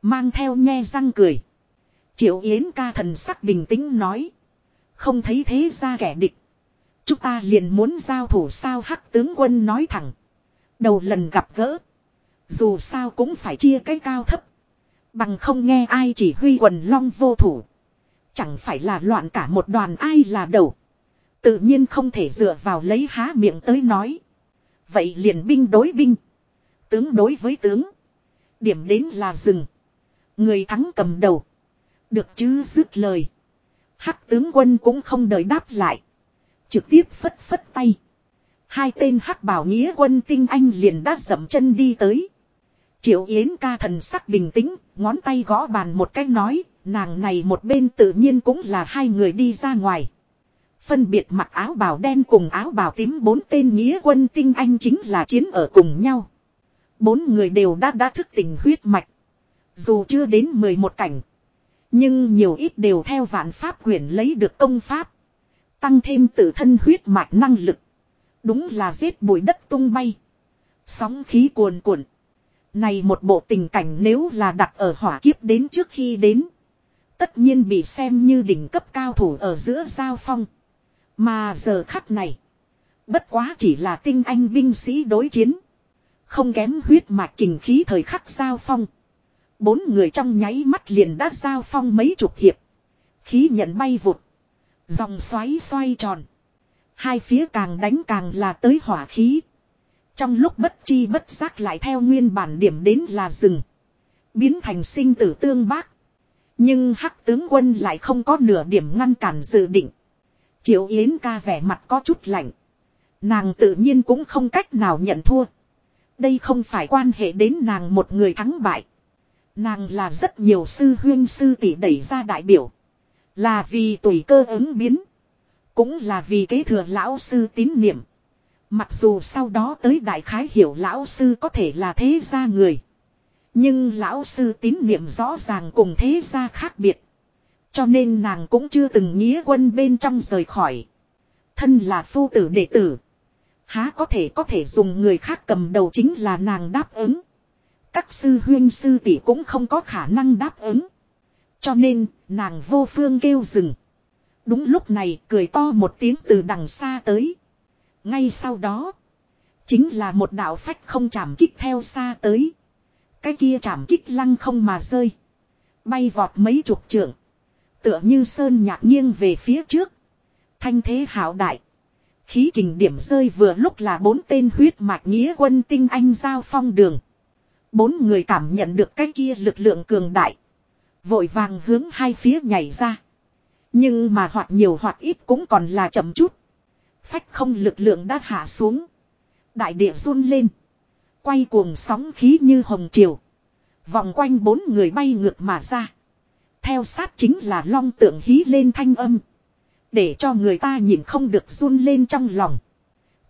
Mang theo nhe răng cười. Triệu Yến ca thần sắc bình tĩnh nói. Không thấy thế ra kẻ địch. Chúng ta liền muốn giao thủ sao hắc tướng quân nói thẳng. Đầu lần gặp gỡ. Dù sao cũng phải chia cái cao thấp. Bằng không nghe ai chỉ huy quần long vô thủ. Chẳng phải là loạn cả một đoàn ai là đầu. Tự nhiên không thể dựa vào lấy há miệng tới nói. Vậy liền binh đối binh. Tướng đối với tướng. Điểm đến là rừng. Người thắng cầm đầu. Được chứ dứt lời. Hắc tướng quân cũng không đợi đáp lại. Trực tiếp phất phất tay. Hai tên hắc bảo nghĩa quân tinh anh liền đã dậm chân đi tới. Triệu Yến ca thần sắc bình tĩnh, ngón tay gõ bàn một cách nói, nàng này một bên tự nhiên cũng là hai người đi ra ngoài. Phân biệt mặc áo bào đen cùng áo bào tím bốn tên nghĩa quân tinh anh chính là chiến ở cùng nhau. Bốn người đều đã đã thức tỉnh huyết mạch. Dù chưa đến 11 cảnh. Nhưng nhiều ít đều theo vạn pháp quyển lấy được công pháp. Tăng thêm tự thân huyết mạch năng lực. Đúng là giết bụi đất tung bay. Sóng khí cuồn cuộn. Này một bộ tình cảnh nếu là đặt ở hỏa kiếp đến trước khi đến. Tất nhiên bị xem như đỉnh cấp cao thủ ở giữa giao phong. Mà giờ khắc này. Bất quá chỉ là tinh anh binh sĩ đối chiến. Không kém huyết mạch kình khí thời khắc giao phong. Bốn người trong nháy mắt liền đã giao phong mấy chục hiệp. Khí nhận bay vụt. Dòng xoáy xoay tròn. Hai phía càng đánh càng là tới hỏa khí. Trong lúc bất chi bất giác lại theo nguyên bản điểm đến là rừng. Biến thành sinh tử tương bác. Nhưng hắc tướng quân lại không có nửa điểm ngăn cản dự định. Triệu Yến ca vẻ mặt có chút lạnh. Nàng tự nhiên cũng không cách nào nhận thua. Đây không phải quan hệ đến nàng một người thắng bại. Nàng là rất nhiều sư huyên sư tỷ đẩy ra đại biểu. Là vì tùy cơ ứng biến. Cũng là vì kế thừa lão sư tín niệm. Mặc dù sau đó tới đại khái hiểu lão sư có thể là thế gia người. Nhưng lão sư tín niệm rõ ràng cùng thế gia khác biệt. Cho nên nàng cũng chưa từng nghĩa quân bên trong rời khỏi. Thân là phu tử đệ tử. Há có thể có thể dùng người khác cầm đầu chính là nàng đáp ứng. Các sư huyên sư tỷ cũng không có khả năng đáp ứng. Cho nên, nàng vô phương kêu dừng. Đúng lúc này, cười to một tiếng từ đằng xa tới. Ngay sau đó, chính là một đạo phách không chạm kích theo xa tới. Cái kia chạm kích lăng không mà rơi. Bay vọt mấy chục trượng. Tựa như sơn nhạc nghiêng về phía trước. Thanh thế hảo đại. Khí kình điểm rơi vừa lúc là bốn tên huyết mạch nghĩa quân tinh anh giao phong đường. Bốn người cảm nhận được cái kia lực lượng cường đại. Vội vàng hướng hai phía nhảy ra. Nhưng mà hoặc nhiều hoặc ít cũng còn là chậm chút. Phách không lực lượng đã hạ xuống. Đại địa run lên. Quay cuồng sóng khí như hồng triều. Vòng quanh bốn người bay ngược mà ra. Theo sát chính là long tượng hí lên thanh âm. Để cho người ta nhìn không được run lên trong lòng.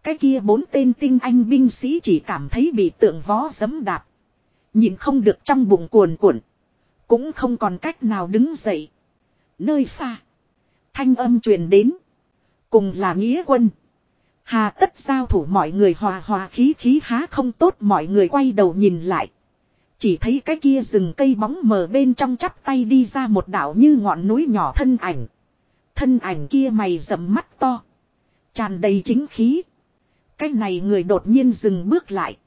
Cái kia bốn tên tinh anh binh sĩ chỉ cảm thấy bị tượng vó giấm đạp. Nhìn không được trong bụng cuồn cuộn. Cũng không còn cách nào đứng dậy. Nơi xa. Thanh âm truyền đến. Cùng là nghĩa quân. Hà tất giao thủ mọi người hòa hòa khí khí há không tốt mọi người quay đầu nhìn lại. Chỉ thấy cái kia rừng cây bóng mờ bên trong chắp tay đi ra một đảo như ngọn núi nhỏ thân ảnh. Thân ảnh kia mày rậm mắt to. Tràn đầy chính khí. Cái này người đột nhiên dừng bước lại.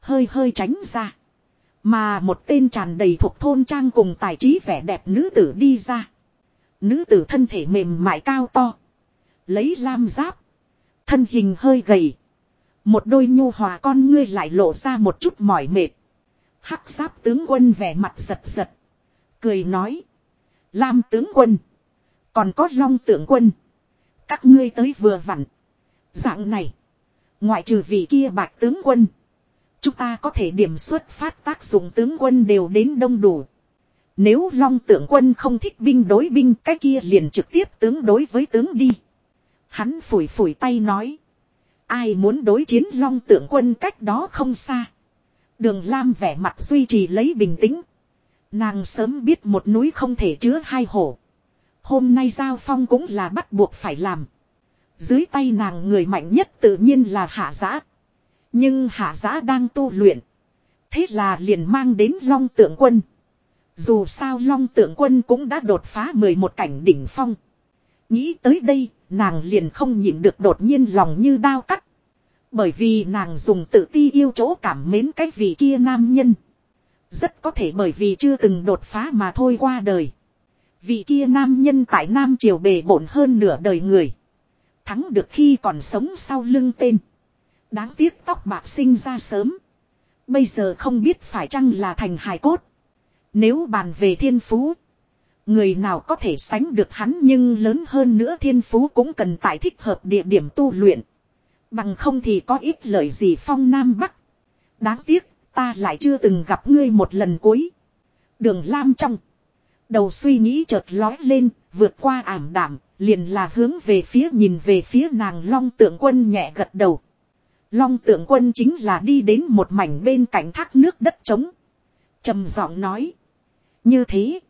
Hơi hơi tránh ra. Mà một tên tràn đầy thuộc thôn trang cùng tài trí vẻ đẹp nữ tử đi ra. Nữ tử thân thể mềm mại cao to. Lấy lam giáp. Thân hình hơi gầy. Một đôi nhu hòa con ngươi lại lộ ra một chút mỏi mệt. Hắc giáp tướng quân vẻ mặt giật giật. Cười nói. Lam tướng quân. Còn có long tượng quân. Các ngươi tới vừa vặn. Dạng này. Ngoại trừ vị kia bạch tướng quân. Chúng ta có thể điểm xuất phát tác dụng tướng quân đều đến đông đủ. Nếu long tượng quân không thích binh đối binh, cái kia liền trực tiếp tướng đối với tướng đi. Hắn phủi phủi tay nói. Ai muốn đối chiến long tượng quân cách đó không xa. Đường Lam vẻ mặt duy trì lấy bình tĩnh. Nàng sớm biết một núi không thể chứa hai hổ. Hôm nay giao phong cũng là bắt buộc phải làm. Dưới tay nàng người mạnh nhất tự nhiên là hạ giã. Nhưng hạ giã đang tu luyện. Thế là liền mang đến long tượng quân. Dù sao long tượng quân cũng đã đột phá 11 cảnh đỉnh phong. Nghĩ tới đây, nàng liền không nhịn được đột nhiên lòng như đao cắt. Bởi vì nàng dùng tự ti yêu chỗ cảm mến cái vị kia nam nhân. Rất có thể bởi vì chưa từng đột phá mà thôi qua đời. Vị kia nam nhân tại Nam Triều bề bổn hơn nửa đời người. Thắng được khi còn sống sau lưng tên. Đáng tiếc tóc bạc sinh ra sớm. Bây giờ không biết phải chăng là thành hài cốt. Nếu bàn về thiên phú. Người nào có thể sánh được hắn nhưng lớn hơn nữa thiên phú cũng cần tại thích hợp địa điểm tu luyện. Bằng không thì có ít lợi gì phong Nam Bắc. Đáng tiếc, ta lại chưa từng gặp ngươi một lần cuối. Đường Lam trong. Đầu suy nghĩ chợt lói lên, vượt qua ảm đảm, liền là hướng về phía nhìn về phía nàng long tượng quân nhẹ gật đầu. Long tượng quân chính là đi đến một mảnh bên cạnh thác nước đất trống. trầm giọng nói. Như thế.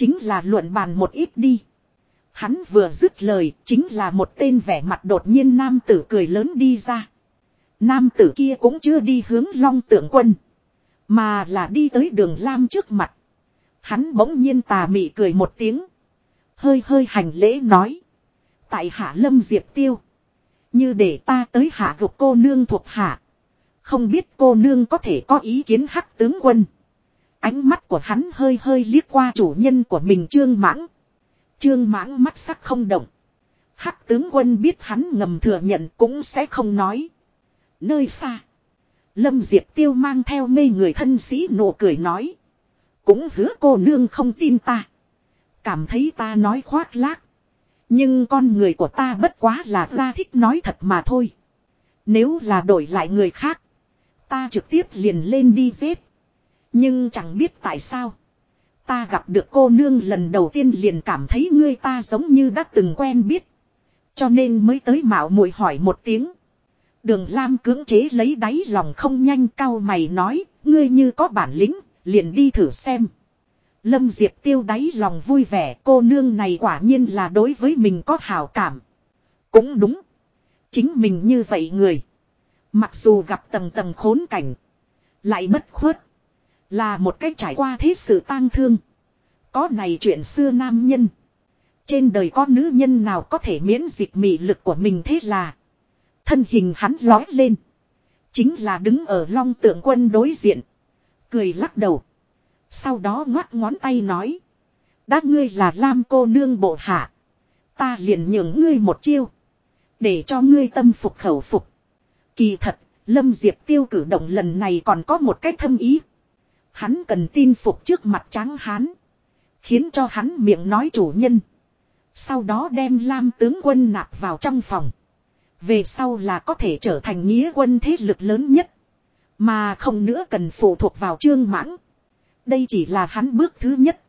Chính là luận bàn một ít đi. Hắn vừa dứt lời, chính là một tên vẻ mặt đột nhiên nam tử cười lớn đi ra. Nam tử kia cũng chưa đi hướng long tượng quân. Mà là đi tới đường lam trước mặt. Hắn bỗng nhiên tà mị cười một tiếng. Hơi hơi hành lễ nói. Tại hạ lâm diệp tiêu. Như để ta tới hạ gục cô nương thuộc hạ. Không biết cô nương có thể có ý kiến hắc tướng quân. Ánh mắt của hắn hơi hơi liếc qua chủ nhân của mình trương mãng. Trương mãng mắt sắc không động. Hắc tướng quân biết hắn ngầm thừa nhận cũng sẽ không nói. Nơi xa. Lâm Diệp Tiêu mang theo mê người thân sĩ nụ cười nói. Cũng hứa cô nương không tin ta. Cảm thấy ta nói khoác lác. Nhưng con người của ta bất quá là ra thích nói thật mà thôi. Nếu là đổi lại người khác. Ta trực tiếp liền lên đi giết. Nhưng chẳng biết tại sao. Ta gặp được cô nương lần đầu tiên liền cảm thấy ngươi ta giống như đã từng quen biết. Cho nên mới tới mạo muội hỏi một tiếng. Đường Lam cưỡng chế lấy đáy lòng không nhanh cao mày nói, ngươi như có bản lĩnh, liền đi thử xem. Lâm Diệp tiêu đáy lòng vui vẻ cô nương này quả nhiên là đối với mình có hảo cảm. Cũng đúng. Chính mình như vậy người. Mặc dù gặp tầng tầng khốn cảnh. Lại bất khuất. Là một cách trải qua thế sự tang thương. Có này chuyện xưa nam nhân. Trên đời có nữ nhân nào có thể miễn dịch mị lực của mình thế là. Thân hình hắn lói lên. Chính là đứng ở long tượng quân đối diện. Cười lắc đầu. Sau đó ngoắt ngón tay nói. Đã ngươi là Lam cô nương bộ hạ. Ta liền nhường ngươi một chiêu. Để cho ngươi tâm phục khẩu phục. Kỳ thật, Lâm Diệp tiêu cử động lần này còn có một cách thâm ý. Hắn cần tin phục trước mặt tráng hán. Khiến cho hắn miệng nói chủ nhân. Sau đó đem Lam tướng quân nạp vào trong phòng. Về sau là có thể trở thành nghĩa quân thế lực lớn nhất. Mà không nữa cần phụ thuộc vào trương mãng. Đây chỉ là hắn bước thứ nhất.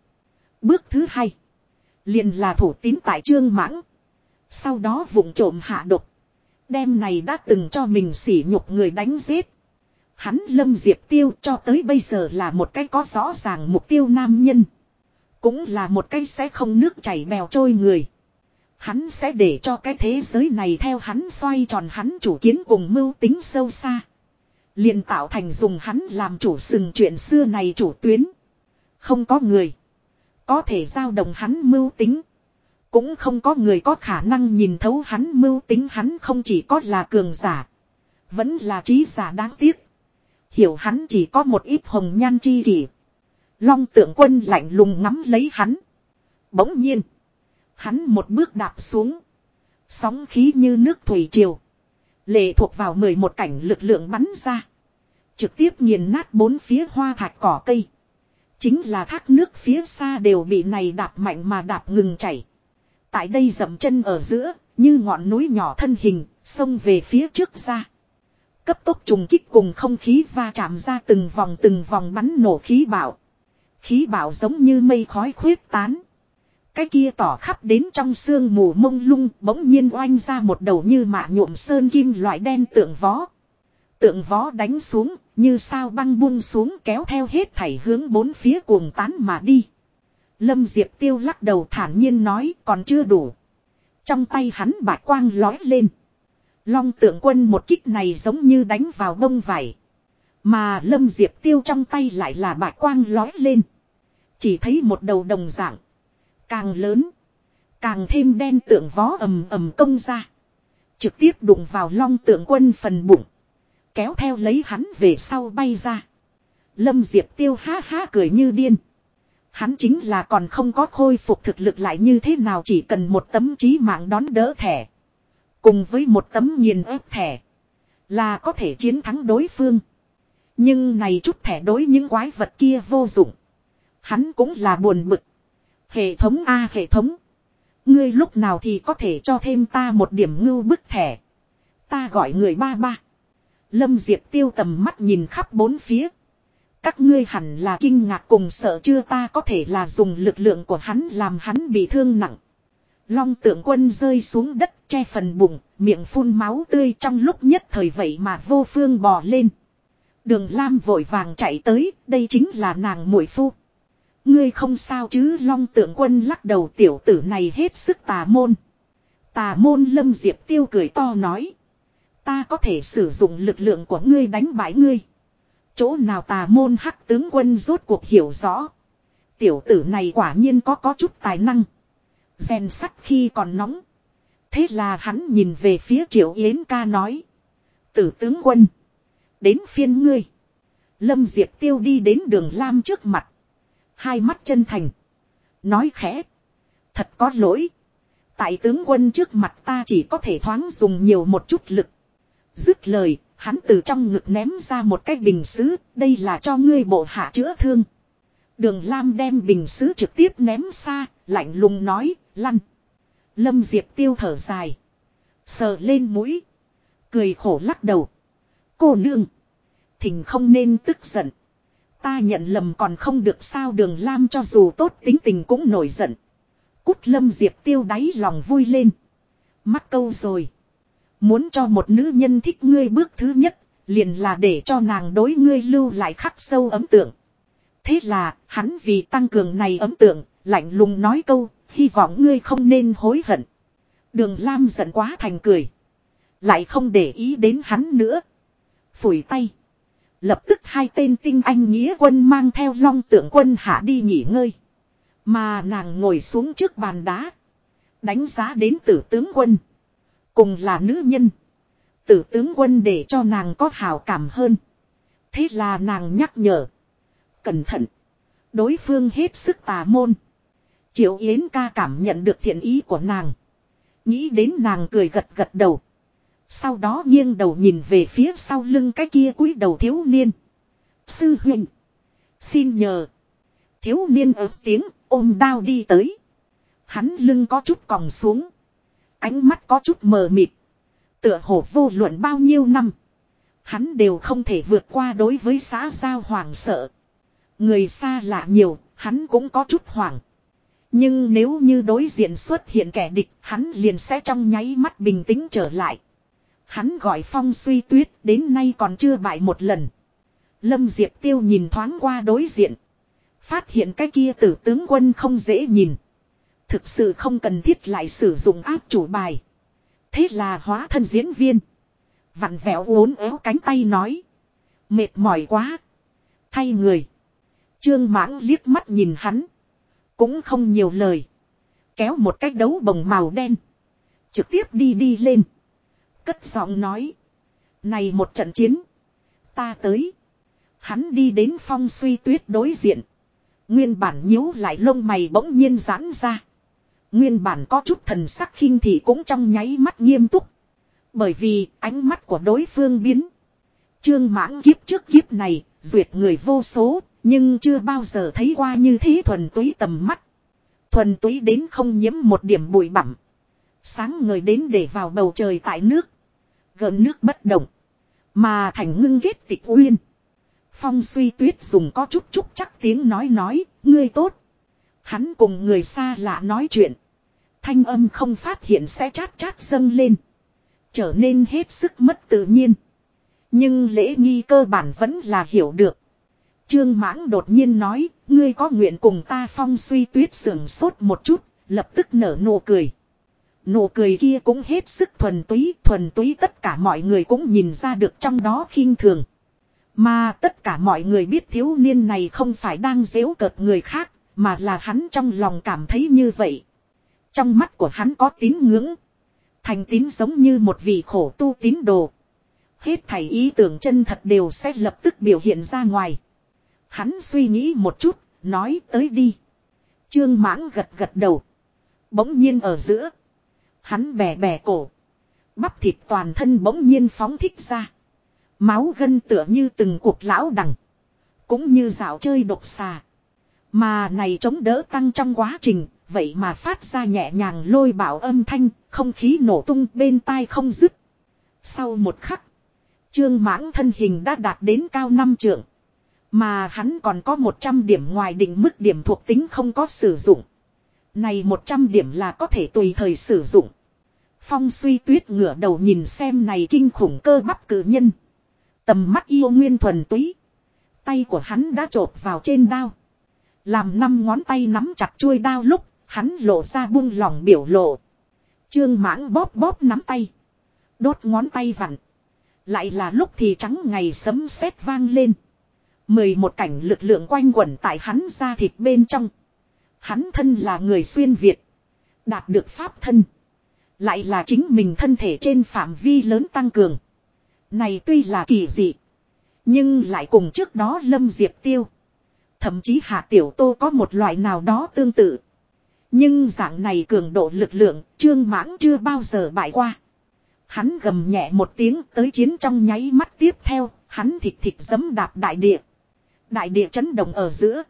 Bước thứ hai. liền là thủ tín tại trương mãng. Sau đó vụng trộm hạ độc. đem này đã từng cho mình sỉ nhục người đánh giết. Hắn lâm diệp tiêu cho tới bây giờ là một cái có rõ ràng mục tiêu nam nhân. Cũng là một cái sẽ không nước chảy bèo trôi người. Hắn sẽ để cho cái thế giới này theo hắn xoay tròn hắn chủ kiến cùng mưu tính sâu xa. liền tạo thành dùng hắn làm chủ sừng chuyện xưa này chủ tuyến. Không có người. Có thể giao động hắn mưu tính. Cũng không có người có khả năng nhìn thấu hắn mưu tính hắn không chỉ có là cường giả. Vẫn là trí giả đáng tiếc. Hiểu hắn chỉ có một ít hồng nhan chi kỷ. Long tượng quân lạnh lùng ngắm lấy hắn. Bỗng nhiên. Hắn một bước đạp xuống. Sóng khí như nước thủy triều. Lệ thuộc vào mười một cảnh lực lượng bắn ra. Trực tiếp nghiền nát bốn phía hoa thạch cỏ cây. Chính là thác nước phía xa đều bị này đạp mạnh mà đạp ngừng chảy. Tại đây dậm chân ở giữa, như ngọn núi nhỏ thân hình, xông về phía trước ra. Cấp tốc trùng kích cùng không khí va chạm ra từng vòng từng vòng bắn nổ khí bạo. Khí bạo giống như mây khói khuyết tán. Cái kia tỏ khắp đến trong sương mù mông lung bỗng nhiên oanh ra một đầu như mạ nhuộm sơn kim loại đen tượng vó. Tượng vó đánh xuống, như sao băng buông xuống kéo theo hết thảy hướng bốn phía cuồng tán mà đi. Lâm Diệp Tiêu lắc đầu thản nhiên nói còn chưa đủ. Trong tay hắn bạc quang lói lên. Long tượng quân một kích này giống như đánh vào bông vải. Mà Lâm Diệp Tiêu trong tay lại là bạc quang lói lên. Chỉ thấy một đầu đồng dạng. Càng lớn. Càng thêm đen tượng vó ầm ầm công ra. Trực tiếp đụng vào long tượng quân phần bụng. Kéo theo lấy hắn về sau bay ra. Lâm Diệp Tiêu ha ha cười như điên. Hắn chính là còn không có khôi phục thực lực lại như thế nào chỉ cần một tấm trí mạng đón đỡ thẻ. Cùng với một tấm nghiền ép thẻ. Là có thể chiến thắng đối phương. Nhưng này chút thẻ đối những quái vật kia vô dụng. Hắn cũng là buồn bực. Hệ thống A, hệ thống. Ngươi lúc nào thì có thể cho thêm ta một điểm ngưu bức thẻ. Ta gọi người ba ba. Lâm Diệp tiêu tầm mắt nhìn khắp bốn phía. Các ngươi hẳn là kinh ngạc cùng sợ chưa ta có thể là dùng lực lượng của hắn làm hắn bị thương nặng. Long tượng quân rơi xuống đất che phần bụng, miệng phun máu tươi trong lúc nhất thời vậy mà vô phương bò lên. Đường Lam vội vàng chạy tới, đây chính là nàng muội phu. Ngươi không sao chứ long tượng quân lắc đầu tiểu tử này hết sức tà môn. Tà môn lâm diệp tiêu cười to nói. Ta có thể sử dụng lực lượng của ngươi đánh bại ngươi. Chỗ nào tà môn hắc tướng quân rốt cuộc hiểu rõ. Tiểu tử này quả nhiên có có chút tài năng. Rèn sắt khi còn nóng. Thế là hắn nhìn về phía triệu yến ca nói. Tử tướng quân. Đến phiên ngươi. Lâm Diệp Tiêu đi đến đường Lam trước mặt. Hai mắt chân thành. Nói khẽ. Thật có lỗi. Tại tướng quân trước mặt ta chỉ có thể thoáng dùng nhiều một chút lực. Dứt lời, hắn từ trong ngực ném ra một cái bình xứ, đây là cho ngươi bộ hạ chữa thương. Đường Lam đem bình xứ trực tiếp ném xa, lạnh lùng nói, lăn. Lâm Diệp tiêu thở dài. Sờ lên mũi. Cười khổ lắc đầu. Cô nương. Thình không nên tức giận. Ta nhận lầm còn không được sao đường Lam cho dù tốt tính tình cũng nổi giận. Cút lâm diệp tiêu đáy lòng vui lên. Mắc câu rồi. Muốn cho một nữ nhân thích ngươi bước thứ nhất, liền là để cho nàng đối ngươi lưu lại khắc sâu ấm tượng. Thế là, hắn vì tăng cường này ấm tượng, lạnh lùng nói câu, hy vọng ngươi không nên hối hận. Đường Lam giận quá thành cười. Lại không để ý đến hắn nữa. Phủi tay. Lập tức hai tên tinh anh nghĩa quân mang theo long tượng quân hạ đi nghỉ ngơi. Mà nàng ngồi xuống trước bàn đá. Đánh giá đến tử tướng quân. Cùng là nữ nhân. Tử tướng quân để cho nàng có hào cảm hơn. Thế là nàng nhắc nhở. Cẩn thận. Đối phương hết sức tà môn. Triệu Yến ca cảm nhận được thiện ý của nàng. Nghĩ đến nàng cười gật gật đầu. Sau đó nghiêng đầu nhìn về phía sau lưng cái kia cúi đầu thiếu niên. Sư huynh. Xin nhờ. Thiếu niên ớt tiếng ôm đao đi tới. Hắn lưng có chút còng xuống. Ánh mắt có chút mờ mịt. Tựa hồ vô luận bao nhiêu năm. Hắn đều không thể vượt qua đối với xã giao hoàng sợ. Người xa lạ nhiều, hắn cũng có chút hoảng. Nhưng nếu như đối diện xuất hiện kẻ địch, hắn liền sẽ trong nháy mắt bình tĩnh trở lại. Hắn gọi phong suy tuyết đến nay còn chưa bại một lần. Lâm Diệp Tiêu nhìn thoáng qua đối diện. Phát hiện cái kia tử tướng quân không dễ nhìn. Thực sự không cần thiết lại sử dụng áp chủ bài. Thế là hóa thân diễn viên. Vặn vẹo uốn éo cánh tay nói. Mệt mỏi quá. Thay người. Trương mãng liếc mắt nhìn hắn. Cũng không nhiều lời. Kéo một cái đấu bồng màu đen. Trực tiếp đi đi lên. Cất giọng nói. Này một trận chiến. Ta tới. Hắn đi đến phong suy tuyết đối diện. Nguyên bản nhíu lại lông mày bỗng nhiên giãn ra. Nguyên bản có chút thần sắc khinh thị cũng trong nháy mắt nghiêm túc. Bởi vì ánh mắt của đối phương biến. Trương mãng kiếp trước kiếp này, duyệt người vô số, nhưng chưa bao giờ thấy qua như thế thuần túy tầm mắt. Thuần túy đến không nhiễm một điểm bụi bặm. Sáng người đến để vào bầu trời tại nước. Gợn nước bất động. Mà thành ngưng ghét tịch uyên. Phong suy tuyết dùng có chút chút chắc tiếng nói nói, ngươi tốt. Hắn cùng người xa lạ nói chuyện. Thanh âm không phát hiện sẽ chát chát dâng lên. Trở nên hết sức mất tự nhiên. Nhưng lễ nghi cơ bản vẫn là hiểu được. Trương mãng đột nhiên nói, ngươi có nguyện cùng ta phong suy tuyết sưởng sốt một chút, lập tức nở nụ cười. Nụ cười kia cũng hết sức thuần túy, thuần túy tất cả mọi người cũng nhìn ra được trong đó khinh thường. Mà tất cả mọi người biết thiếu niên này không phải đang dễu cợt người khác, mà là hắn trong lòng cảm thấy như vậy. Trong mắt của hắn có tín ngưỡng. Thành tín giống như một vị khổ tu tín đồ. Hết thảy ý tưởng chân thật đều sẽ lập tức biểu hiện ra ngoài. Hắn suy nghĩ một chút, nói tới đi. Trương mãng gật gật đầu. Bỗng nhiên ở giữa. Hắn bè bè cổ. Bắp thịt toàn thân bỗng nhiên phóng thích ra. Máu gân tựa như từng cuộc lão đằng. Cũng như dạo chơi độc xà. Mà này chống đỡ tăng trong quá trình, vậy mà phát ra nhẹ nhàng lôi bảo âm thanh, không khí nổ tung bên tai không dứt. Sau một khắc, trương mãng thân hình đã đạt đến cao năm trượng. Mà hắn còn có 100 điểm ngoài định mức điểm thuộc tính không có sử dụng. Này 100 điểm là có thể tùy thời sử dụng. Phong suy tuyết ngửa đầu nhìn xem này kinh khủng cơ bắp cử nhân. Tầm mắt yêu nguyên thuần túy. Tay của hắn đã trộp vào trên đao. Làm năm ngón tay nắm chặt chuôi đao lúc, hắn lộ ra buông lỏng biểu lộ. Trương mãng bóp bóp nắm tay. Đốt ngón tay vặn. Lại là lúc thì trắng ngày sấm sét vang lên. Mười một cảnh lực lượng quanh quẩn tại hắn ra thịt bên trong. Hắn thân là người xuyên Việt. Đạt được pháp thân. Lại là chính mình thân thể trên phạm vi lớn tăng cường. Này tuy là kỳ dị. Nhưng lại cùng trước đó Lâm Diệp Tiêu. Thậm chí Hạ Tiểu Tô có một loại nào đó tương tự. Nhưng dạng này cường độ lực lượng, Trương Mãng chưa bao giờ bại qua. Hắn gầm nhẹ một tiếng tới chiến trong nháy mắt tiếp theo, hắn thịt thịt giấm đạp đại địa. Đại địa chấn động ở giữa.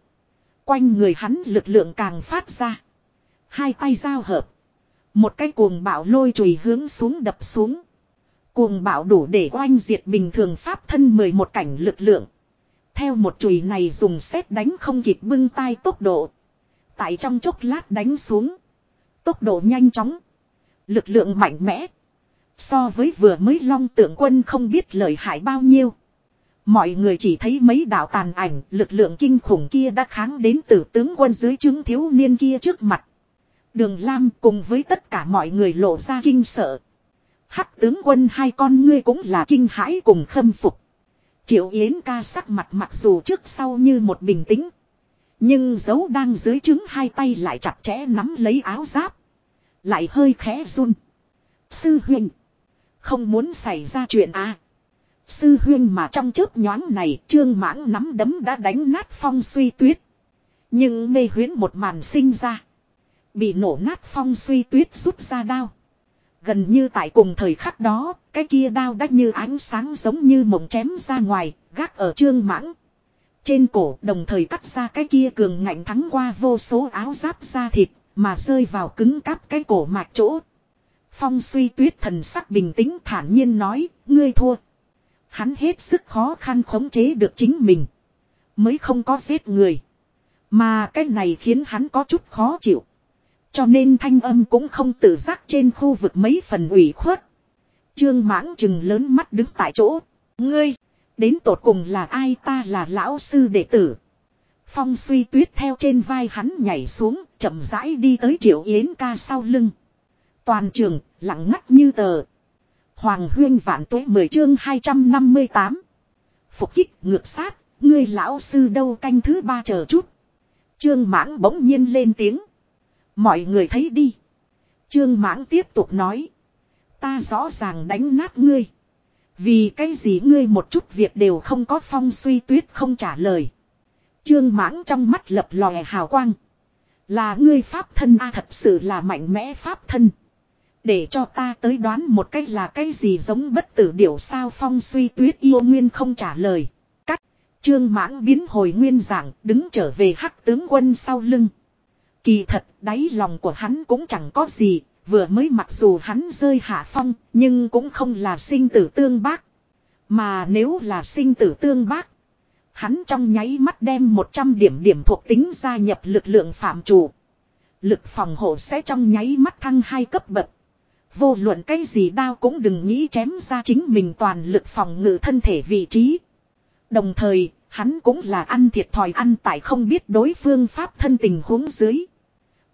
Quanh người hắn lực lượng càng phát ra. Hai tay giao hợp. Một cái cuồng bạo lôi chùy hướng xuống đập xuống. Cuồng bạo đủ để oanh diệt bình thường pháp thân mười một cảnh lực lượng. Theo một chùy này dùng xét đánh không kịp bưng tay tốc độ. Tại trong chốc lát đánh xuống. Tốc độ nhanh chóng. Lực lượng mạnh mẽ. So với vừa mới long tượng quân không biết lợi hại bao nhiêu. Mọi người chỉ thấy mấy đạo tàn ảnh, lực lượng kinh khủng kia đã kháng đến từ tướng quân dưới chứng thiếu niên kia trước mặt. Đường Lam cùng với tất cả mọi người lộ ra kinh sợ. Hắc tướng quân hai con ngươi cũng là kinh hãi cùng khâm phục. Triệu Yến ca sắc mặt mặc dù trước sau như một bình tĩnh. Nhưng dấu đang dưới trứng hai tay lại chặt chẽ nắm lấy áo giáp. Lại hơi khẽ run. Sư huynh. Không muốn xảy ra chuyện à. Sư huyên mà trong chớp nhoáng này trương mãng nắm đấm đã đánh nát phong suy tuyết. Nhưng mê huyến một màn sinh ra. Bị nổ nát phong suy tuyết rút ra đao. Gần như tại cùng thời khắc đó, cái kia đao đã như ánh sáng giống như mộng chém ra ngoài, gác ở trương mãng. Trên cổ đồng thời cắt ra cái kia cường ngạnh thắng qua vô số áo giáp da thịt, mà rơi vào cứng cáp cái cổ mạch chỗ. Phong suy tuyết thần sắc bình tĩnh thản nhiên nói, ngươi thua hắn hết sức khó khăn khống chế được chính mình. Mới không có giết người. Mà cái này khiến hắn có chút khó chịu. Cho nên thanh âm cũng không tự giác trên khu vực mấy phần ủy khuất. Trương mãng chừng lớn mắt đứng tại chỗ. Ngươi, đến tột cùng là ai ta là lão sư đệ tử. Phong suy tuyết theo trên vai hắn nhảy xuống, chậm rãi đi tới triệu yến ca sau lưng. Toàn trường, lặng ngắt như tờ. Hoàng huyên vạn tuế 10 chương 258. Phục kích ngược sát, ngươi lão sư đâu canh thứ ba chờ chút. Trương mãng bỗng nhiên lên tiếng. Mọi người thấy đi. Trương mãng tiếp tục nói. Ta rõ ràng đánh nát ngươi. Vì cái gì ngươi một chút việc đều không có phong suy tuyết không trả lời. Trương mãng trong mắt lập lòe hào quang. Là ngươi pháp thân a thật sự là mạnh mẽ pháp thân. Để cho ta tới đoán một cách là cái gì giống bất tử điểu sao phong suy tuyết yêu nguyên không trả lời. Cắt. Trương mãng biến hồi nguyên giảng đứng trở về hắc tướng quân sau lưng. Kỳ thật, đáy lòng của hắn cũng chẳng có gì. Vừa mới mặc dù hắn rơi hạ phong, nhưng cũng không là sinh tử tương bác. Mà nếu là sinh tử tương bác. Hắn trong nháy mắt đem 100 điểm điểm thuộc tính gia nhập lực lượng phạm chủ. Lực phòng hộ sẽ trong nháy mắt thăng hai cấp bậc. Vô luận cái gì đao cũng đừng nghĩ chém ra chính mình toàn lực phòng ngự thân thể vị trí. Đồng thời, hắn cũng là ăn thiệt thòi ăn tại không biết đối phương pháp thân tình huống dưới.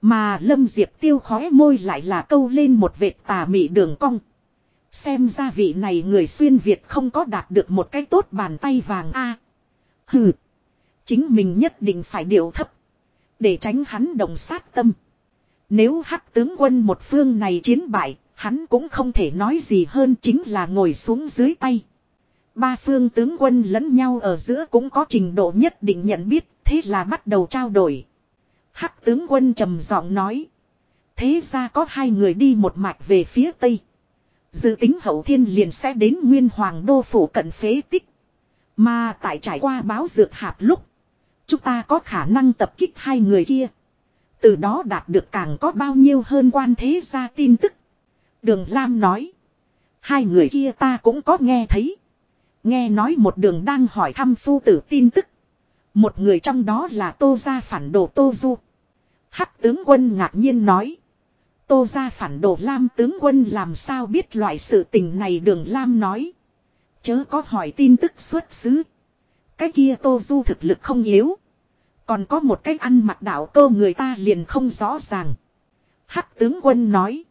Mà Lâm Diệp tiêu khói môi lại là câu lên một vệt tà mị đường cong. Xem ra vị này người xuyên Việt không có đạt được một cái tốt bàn tay vàng a. hừ. Chính mình nhất định phải điều thấp. Để tránh hắn đồng sát tâm. Nếu hắc tướng quân một phương này chiến bại, Hắn cũng không thể nói gì hơn chính là ngồi xuống dưới tay. Ba phương tướng quân lẫn nhau ở giữa cũng có trình độ nhất định nhận biết, thế là bắt đầu trao đổi. Hắc tướng quân trầm giọng nói. Thế ra có hai người đi một mạch về phía tây. Dự tính hậu thiên liền sẽ đến nguyên hoàng đô phủ cận phế tích. Mà tại trải qua báo dược hạp lúc. Chúng ta có khả năng tập kích hai người kia. Từ đó đạt được càng có bao nhiêu hơn quan thế gia tin tức. Đường Lam nói. Hai người kia ta cũng có nghe thấy. Nghe nói một đường đang hỏi thăm phu tử tin tức. Một người trong đó là Tô Gia phản đồ Tô Du. Hắc tướng quân ngạc nhiên nói. Tô Gia phản đồ Lam tướng quân làm sao biết loại sự tình này đường Lam nói. Chớ có hỏi tin tức xuất xứ. Cái kia Tô Du thực lực không yếu. Còn có một cách ăn mặc đạo câu người ta liền không rõ ràng. Hắc tướng quân nói.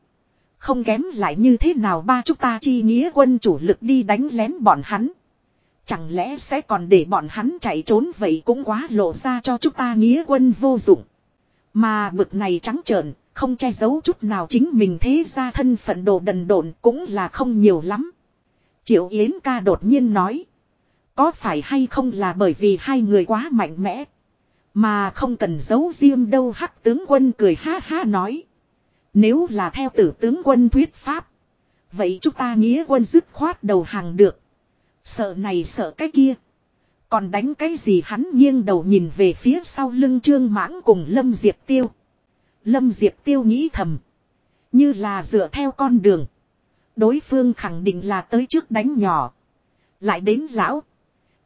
Không kém lại như thế nào ba chúng ta chi nghĩa quân chủ lực đi đánh lén bọn hắn. Chẳng lẽ sẽ còn để bọn hắn chạy trốn vậy cũng quá lộ ra cho chúng ta nghĩa quân vô dụng. Mà bực này trắng trợn, không che giấu chút nào chính mình thế ra thân phận đồ đần độn cũng là không nhiều lắm. Triệu Yến ca đột nhiên nói. Có phải hay không là bởi vì hai người quá mạnh mẽ. Mà không cần giấu riêng đâu hắc tướng quân cười ha ha nói. Nếu là theo tử tướng quân thuyết pháp. Vậy chúng ta nghĩa quân dứt khoát đầu hàng được. Sợ này sợ cái kia. Còn đánh cái gì hắn nghiêng đầu nhìn về phía sau lưng trương mãng cùng Lâm Diệp Tiêu. Lâm Diệp Tiêu nghĩ thầm. Như là dựa theo con đường. Đối phương khẳng định là tới trước đánh nhỏ. Lại đến lão.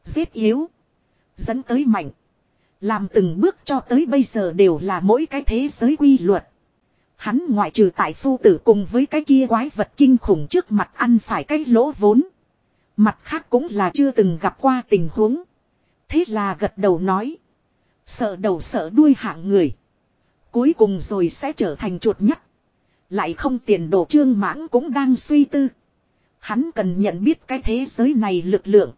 Giết yếu. Dẫn tới mạnh. Làm từng bước cho tới bây giờ đều là mỗi cái thế giới quy luật. Hắn ngoại trừ tại phu tử cùng với cái kia quái vật kinh khủng trước mặt ăn phải cái lỗ vốn. Mặt khác cũng là chưa từng gặp qua tình huống. Thế là gật đầu nói. Sợ đầu sợ đuôi hạng người. Cuối cùng rồi sẽ trở thành chuột nhắt. Lại không tiền đồ trương mãng cũng đang suy tư. Hắn cần nhận biết cái thế giới này lực lượng.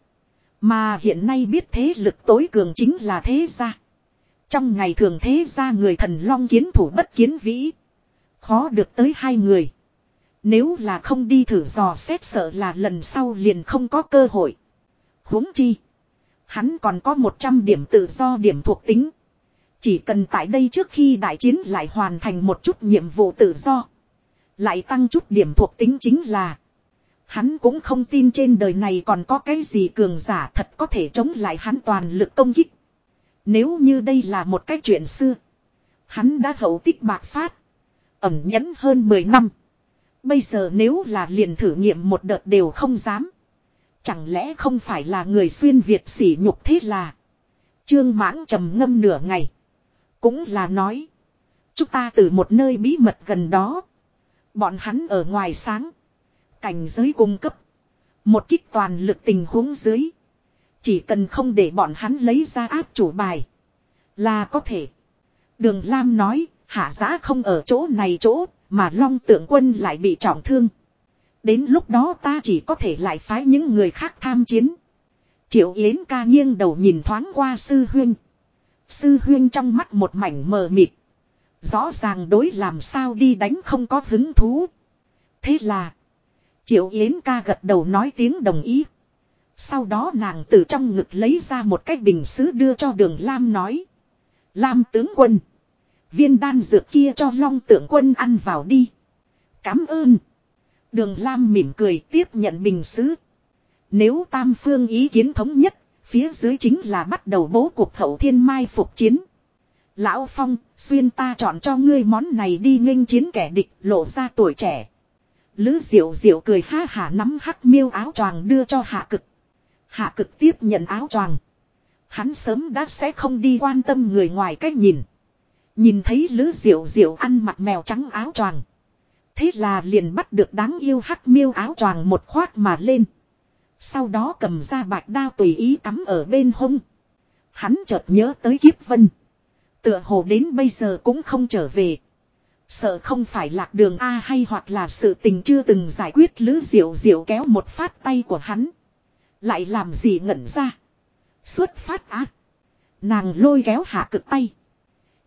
Mà hiện nay biết thế lực tối cường chính là thế gia. Trong ngày thường thế gia người thần long kiến thủ bất kiến vĩ. Khó được tới hai người. Nếu là không đi thử dò xét sợ là lần sau liền không có cơ hội. huống chi. Hắn còn có 100 điểm tự do điểm thuộc tính. Chỉ cần tại đây trước khi đại chiến lại hoàn thành một chút nhiệm vụ tự do. Lại tăng chút điểm thuộc tính chính là. Hắn cũng không tin trên đời này còn có cái gì cường giả thật có thể chống lại hắn toàn lực công kích. Nếu như đây là một cái chuyện xưa. Hắn đã hậu tích bạc phát ẩn nhẫn hơn 10 năm. Bây giờ nếu là liền thử nghiệm một đợt đều không dám. Chẳng lẽ không phải là người xuyên Việt sỉ nhục thế là. Trương mãng trầm ngâm nửa ngày. Cũng là nói. Chúng ta từ một nơi bí mật gần đó. Bọn hắn ở ngoài sáng. Cảnh giới cung cấp. Một kích toàn lực tình huống dưới. Chỉ cần không để bọn hắn lấy ra áp chủ bài. Là có thể. Đường Lam nói, hạ giá không ở chỗ này chỗ, mà long tượng quân lại bị trọng thương. Đến lúc đó ta chỉ có thể lại phái những người khác tham chiến. Triệu Yến ca nghiêng đầu nhìn thoáng qua sư huyên. Sư huyên trong mắt một mảnh mờ mịt. Rõ ràng đối làm sao đi đánh không có hứng thú. Thế là. Triệu Yến ca gật đầu nói tiếng đồng ý. Sau đó nàng từ trong ngực lấy ra một cái bình sứ đưa cho đường Lam nói. Lam tướng quân. Viên đan dược kia cho long tượng quân ăn vào đi. Cám ơn. Đường Lam mỉm cười tiếp nhận bình sứ. Nếu tam phương ý kiến thống nhất, phía dưới chính là bắt đầu bố cuộc hậu thiên mai phục chiến. Lão Phong, xuyên ta chọn cho ngươi món này đi nghênh chiến kẻ địch, lộ ra tuổi trẻ. Lữ diệu diệu cười ha hả nắm hắc miêu áo choàng đưa cho hạ cực. Hạ cực tiếp nhận áo choàng. Hắn sớm đã sẽ không đi quan tâm người ngoài cách nhìn. Nhìn thấy lữ diệu diệu ăn mặc mèo trắng áo choàng. Thế là liền bắt được đáng yêu hắc miêu áo choàng một khoác mà lên. Sau đó cầm ra bạch đao tùy ý cắm ở bên hông. Hắn chợt nhớ tới kiếp vân. Tựa hồ đến bây giờ cũng không trở về. Sợ không phải lạc đường A hay hoặc là sự tình chưa từng giải quyết lữ diệu diệu kéo một phát tay của hắn. Lại làm gì ngẩn ra. Xuất phát á. Nàng lôi kéo hạ cực tay.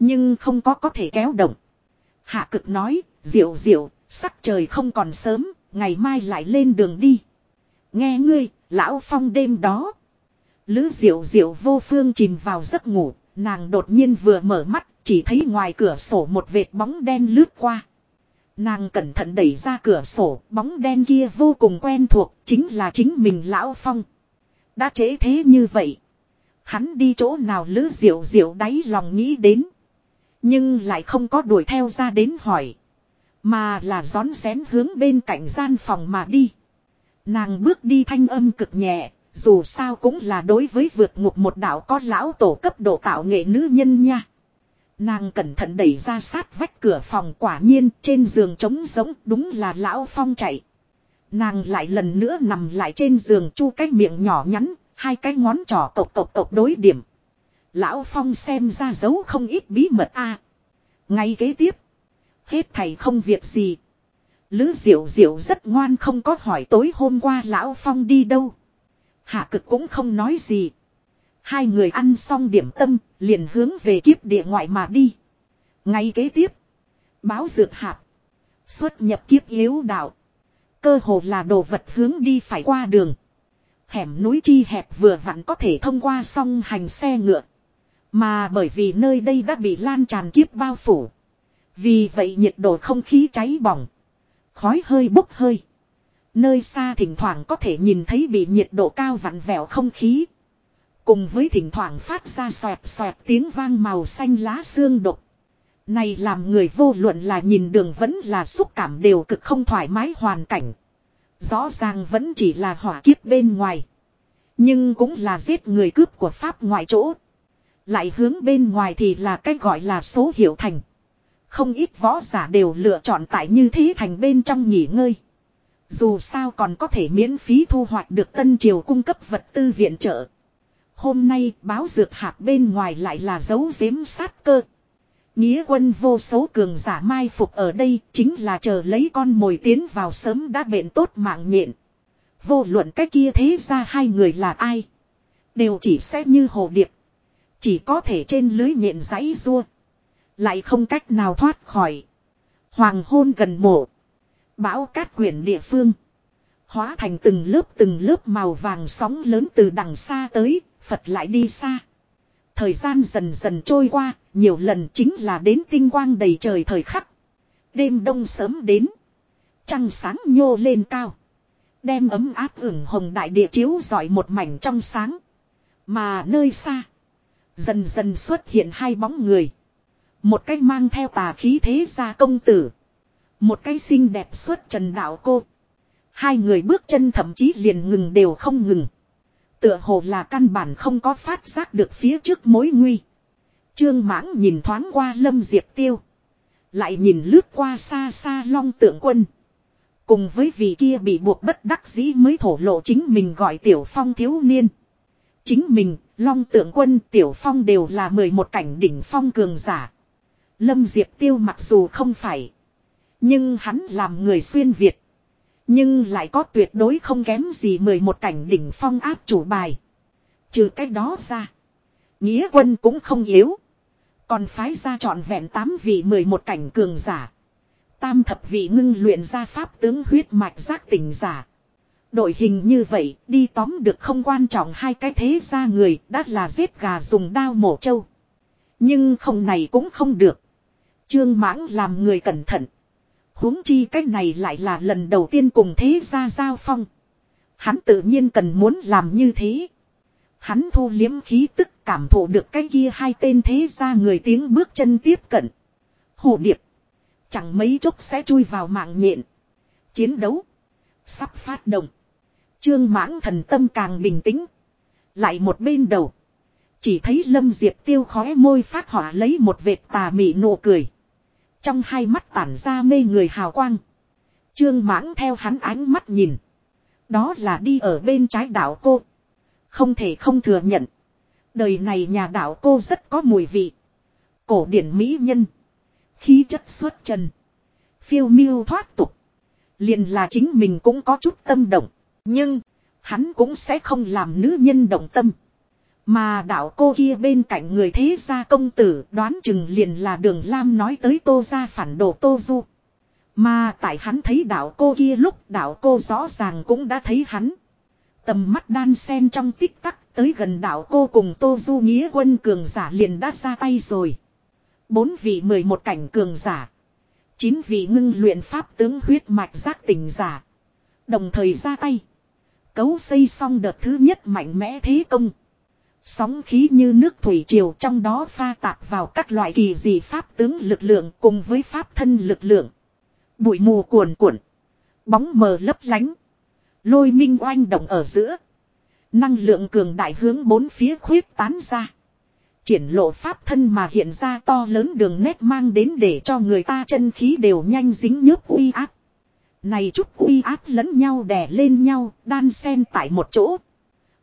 Nhưng không có có thể kéo động. Hạ cực nói, diệu diệu, sắc trời không còn sớm, ngày mai lại lên đường đi. Nghe ngươi, lão phong đêm đó. Lữ diệu diệu vô phương chìm vào giấc ngủ, nàng đột nhiên vừa mở mắt, chỉ thấy ngoài cửa sổ một vệt bóng đen lướt qua. Nàng cẩn thận đẩy ra cửa sổ, bóng đen kia vô cùng quen thuộc, chính là chính mình lão phong. Đã trễ thế như vậy. Hắn đi chỗ nào lữ diệu diệu đáy lòng nghĩ đến. Nhưng lại không có đuổi theo ra đến hỏi. Mà là gión xén hướng bên cạnh gian phòng mà đi. Nàng bước đi thanh âm cực nhẹ, dù sao cũng là đối với vượt ngục một đạo có lão tổ cấp độ tạo nghệ nữ nhân nha. Nàng cẩn thận đẩy ra sát vách cửa phòng quả nhiên trên giường trống giống đúng là lão phong chạy. Nàng lại lần nữa nằm lại trên giường chu cái miệng nhỏ nhắn, hai cái ngón trỏ cộc cộc cộc đối điểm. Lão phong xem ra giấu không ít bí mật a. Ngay kế tiếp, hết thầy không việc gì. Lữ diệu diệu rất ngoan không có hỏi tối hôm qua lão phong đi đâu. Hạ cực cũng không nói gì. Hai người ăn xong điểm tâm, liền hướng về kiếp địa ngoại mà đi. Ngay kế tiếp, báo dược hạp, xuất nhập kiếp yếu đạo. Cơ hồ là đồ vật hướng đi phải qua đường. Hẻm núi chi hẹp vừa vặn có thể thông qua song hành xe ngựa. Mà bởi vì nơi đây đã bị lan tràn kiếp bao phủ. Vì vậy nhiệt độ không khí cháy bỏng. Khói hơi bốc hơi. Nơi xa thỉnh thoảng có thể nhìn thấy bị nhiệt độ cao vặn vẹo không khí. Cùng với thỉnh thoảng phát ra xoẹt xoẹt tiếng vang màu xanh lá xương độc. Này làm người vô luận là nhìn đường vẫn là xúc cảm đều cực không thoải mái hoàn cảnh. Rõ ràng vẫn chỉ là hỏa kiếp bên ngoài. Nhưng cũng là giết người cướp của Pháp ngoại chỗ. Lại hướng bên ngoài thì là cách gọi là số hiệu thành. Không ít võ giả đều lựa chọn tại như thế thành bên trong nghỉ ngơi. Dù sao còn có thể miễn phí thu hoạch được tân triều cung cấp vật tư viện trợ. Hôm nay, báo dược hạt bên ngoài lại là dấu giếm sát cơ. Nghĩa quân vô số cường giả mai phục ở đây chính là chờ lấy con mồi tiến vào sớm đã bệnh tốt mạng nhện. Vô luận cái kia thế ra hai người là ai. Đều chỉ xét như hồ điệp. Chỉ có thể trên lưới nhện giấy rua. Lại không cách nào thoát khỏi. Hoàng hôn gần mổ, Bão cát quyển địa phương. Hóa thành từng lớp từng lớp màu vàng sóng lớn từ đằng xa tới, Phật lại đi xa. Thời gian dần dần trôi qua, nhiều lần chính là đến tinh quang đầy trời thời khắc. Đêm đông sớm đến. Trăng sáng nhô lên cao. Đem ấm áp ửng hồng đại địa chiếu dọi một mảnh trong sáng. Mà nơi xa. Dần dần xuất hiện hai bóng người. Một cái mang theo tà khí thế gia công tử. Một cái xinh đẹp xuất trần đạo cô. Hai người bước chân thậm chí liền ngừng đều không ngừng. Tựa hồ là căn bản không có phát giác được phía trước mối nguy. Trương mãng nhìn thoáng qua lâm diệp tiêu. Lại nhìn lướt qua xa xa long tượng quân. Cùng với vị kia bị buộc bất đắc dĩ mới thổ lộ chính mình gọi tiểu phong thiếu niên. Chính mình, long tượng quân, tiểu phong đều là 11 cảnh đỉnh phong cường giả. Lâm Diệp Tiêu mặc dù không phải. Nhưng hắn làm người xuyên Việt. Nhưng lại có tuyệt đối không kém gì 11 cảnh đỉnh phong áp chủ bài. Trừ cách đó ra. Nghĩa quân cũng không yếu. Còn phái ra trọn vẹn 8 vị 11 cảnh cường giả. Tam thập vị ngưng luyện ra pháp tướng huyết mạch giác tỉnh giả. Đội hình như vậy, đi tóm được không quan trọng hai cái thế ra người, đã là giết gà dùng đao mổ trâu. Nhưng không này cũng không được. Trương mãng làm người cẩn thận. huống chi cái này lại là lần đầu tiên cùng thế gia giao phong. Hắn tự nhiên cần muốn làm như thế. Hắn thu liếm khí tức cảm thụ được cái kia hai tên thế gia người tiếng bước chân tiếp cận. Hồ điệp. Chẳng mấy chốc sẽ chui vào mạng nhện. Chiến đấu. Sắp phát động. Trương mãng thần tâm càng bình tĩnh. Lại một bên đầu. Chỉ thấy lâm diệp tiêu khóe môi phát hỏa lấy một vệt tà mị nụ cười. Trong hai mắt tản ra mê người hào quang. Trương mãng theo hắn ánh mắt nhìn. Đó là đi ở bên trái đảo cô. Không thể không thừa nhận. Đời này nhà đảo cô rất có mùi vị. Cổ điển mỹ nhân. Khí chất xuất trần. Phiêu miêu thoát tục. liền là chính mình cũng có chút tâm động. Nhưng, hắn cũng sẽ không làm nữ nhân động tâm. Mà đạo cô kia bên cạnh người thế gia công tử đoán chừng liền là đường Lam nói tới tô ra phản đồ tô du. Mà tại hắn thấy đạo cô kia lúc đạo cô rõ ràng cũng đã thấy hắn. Tầm mắt đan sen trong tích tắc tới gần đạo cô cùng tô du nghĩa quân cường giả liền đã ra tay rồi. Bốn vị mười một cảnh cường giả. Chín vị ngưng luyện pháp tướng huyết mạch giác tỉnh giả. Đồng thời ra tay. Cấu xây xong đợt thứ nhất mạnh mẽ thế công. Sóng khí như nước thủy triều trong đó pha tạp vào các loại kỳ dị pháp tướng lực lượng cùng với pháp thân lực lượng. Bụi mù cuồn cuộn. Bóng mờ lấp lánh. Lôi minh oanh động ở giữa. Năng lượng cường đại hướng bốn phía khuyết tán ra. Triển lộ pháp thân mà hiện ra to lớn đường nét mang đến để cho người ta chân khí đều nhanh dính nhớp uy áp. Này chút uy áp lẫn nhau đè lên nhau, đan xen tại một chỗ.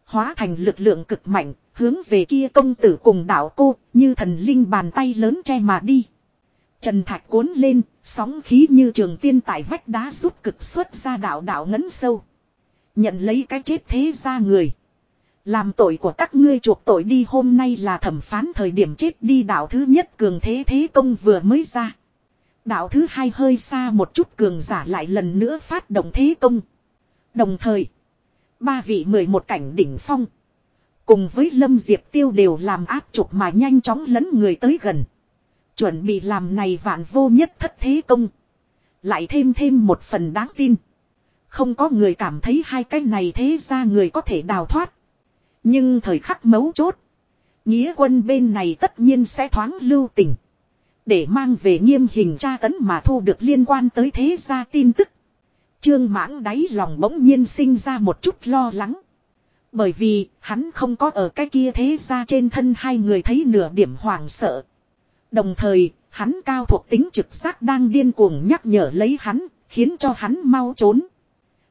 Hóa thành lực lượng cực mạnh, hướng về kia công tử cùng đạo cô, như thần linh bàn tay lớn che mà đi. Trần thạch cuốn lên, sóng khí như trường tiên tại vách đá rút cực xuất ra đạo đạo ngấn sâu. Nhận lấy cái chết thế ra người. Làm tội của các ngươi chuộc tội đi hôm nay là thẩm phán thời điểm chết đi đạo thứ nhất cường thế thế công vừa mới ra. Đạo thứ hai hơi xa một chút cường giả lại lần nữa phát động thế công. Đồng thời, ba vị mười một cảnh đỉnh phong. Cùng với Lâm Diệp Tiêu đều làm áp trục mà nhanh chóng lấn người tới gần. Chuẩn bị làm này vạn vô nhất thất thế công. Lại thêm thêm một phần đáng tin. Không có người cảm thấy hai cái này thế ra người có thể đào thoát. Nhưng thời khắc mấu chốt. Nghĩa quân bên này tất nhiên sẽ thoáng lưu tình. Để mang về nghiêm hình tra tấn mà thu được liên quan tới thế gia tin tức. Trương mãng đáy lòng bỗng nhiên sinh ra một chút lo lắng. Bởi vì hắn không có ở cái kia thế gia trên thân hai người thấy nửa điểm hoảng sợ. Đồng thời, hắn cao thuộc tính trực giác đang điên cuồng nhắc nhở lấy hắn, khiến cho hắn mau trốn.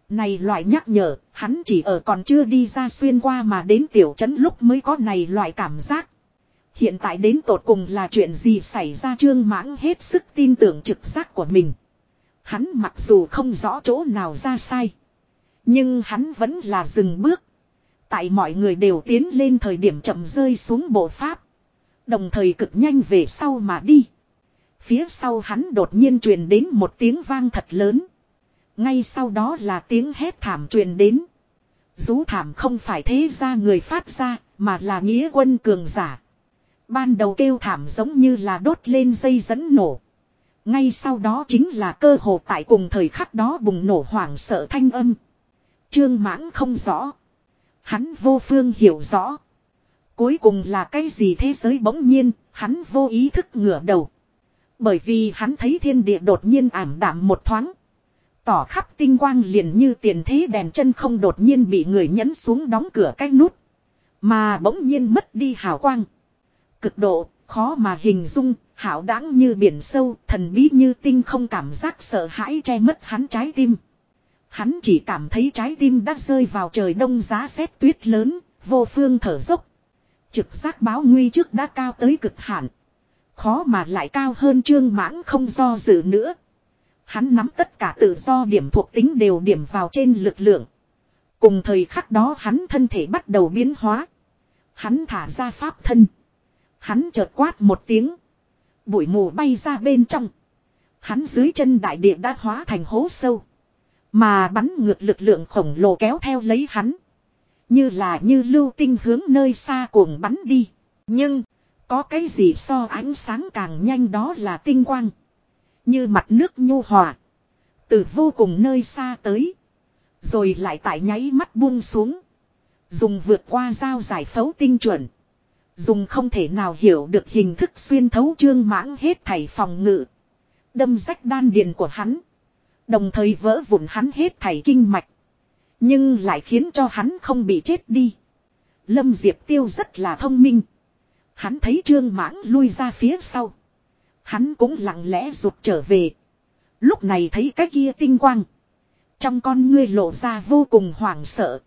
Này loại nhắc nhở, hắn chỉ ở còn chưa đi ra xuyên qua mà đến tiểu trấn lúc mới có này loại cảm giác. Hiện tại đến tột cùng là chuyện gì xảy ra trương mãng hết sức tin tưởng trực giác của mình. Hắn mặc dù không rõ chỗ nào ra sai. Nhưng hắn vẫn là dừng bước. Tại mọi người đều tiến lên thời điểm chậm rơi xuống bộ pháp. Đồng thời cực nhanh về sau mà đi. Phía sau hắn đột nhiên truyền đến một tiếng vang thật lớn. Ngay sau đó là tiếng hét thảm truyền đến. Rú thảm không phải thế ra người phát ra, mà là nghĩa quân cường giả. Ban đầu kêu thảm giống như là đốt lên dây dẫn nổ. Ngay sau đó chính là cơ hồ tại cùng thời khắc đó bùng nổ hoảng sợ thanh âm. Trương mãng không rõ. Hắn vô phương hiểu rõ. Cuối cùng là cái gì thế giới bỗng nhiên, hắn vô ý thức ngửa đầu. Bởi vì hắn thấy thiên địa đột nhiên ảm đạm một thoáng. Tỏ khắp tinh quang liền như tiền thế đèn chân không đột nhiên bị người nhấn xuống đóng cửa cái nút. Mà bỗng nhiên mất đi hào quang. Cực độ, khó mà hình dung, hảo đáng như biển sâu, thần bí như tinh không cảm giác sợ hãi che mất hắn trái tim. Hắn chỉ cảm thấy trái tim đã rơi vào trời đông giá rét tuyết lớn, vô phương thở dốc. Trực giác báo nguy trước đã cao tới cực hạn. Khó mà lại cao hơn trương mãng không do dự nữa. Hắn nắm tất cả tự do điểm thuộc tính đều điểm vào trên lực lượng. Cùng thời khắc đó hắn thân thể bắt đầu biến hóa. Hắn thả ra pháp thân. Hắn chợt quát một tiếng. Bụi mù bay ra bên trong. Hắn dưới chân đại địa đã hóa thành hố sâu. Mà bắn ngược lực lượng khổng lồ kéo theo lấy hắn. Như là như lưu tinh hướng nơi xa cuồng bắn đi. Nhưng, có cái gì so ánh sáng càng nhanh đó là tinh quang. Như mặt nước nhu hòa. Từ vô cùng nơi xa tới. Rồi lại tại nháy mắt buông xuống. Dùng vượt qua dao giải phấu tinh chuẩn. Dùng không thể nào hiểu được hình thức xuyên thấu trương mãng hết thảy phòng ngự. Đâm rách đan điền của hắn. Đồng thời vỡ vụn hắn hết thảy kinh mạch. Nhưng lại khiến cho hắn không bị chết đi. Lâm Diệp Tiêu rất là thông minh. Hắn thấy trương mãng lui ra phía sau. Hắn cũng lặng lẽ rụt trở về. Lúc này thấy cái kia tinh quang. Trong con ngươi lộ ra vô cùng hoảng sợ.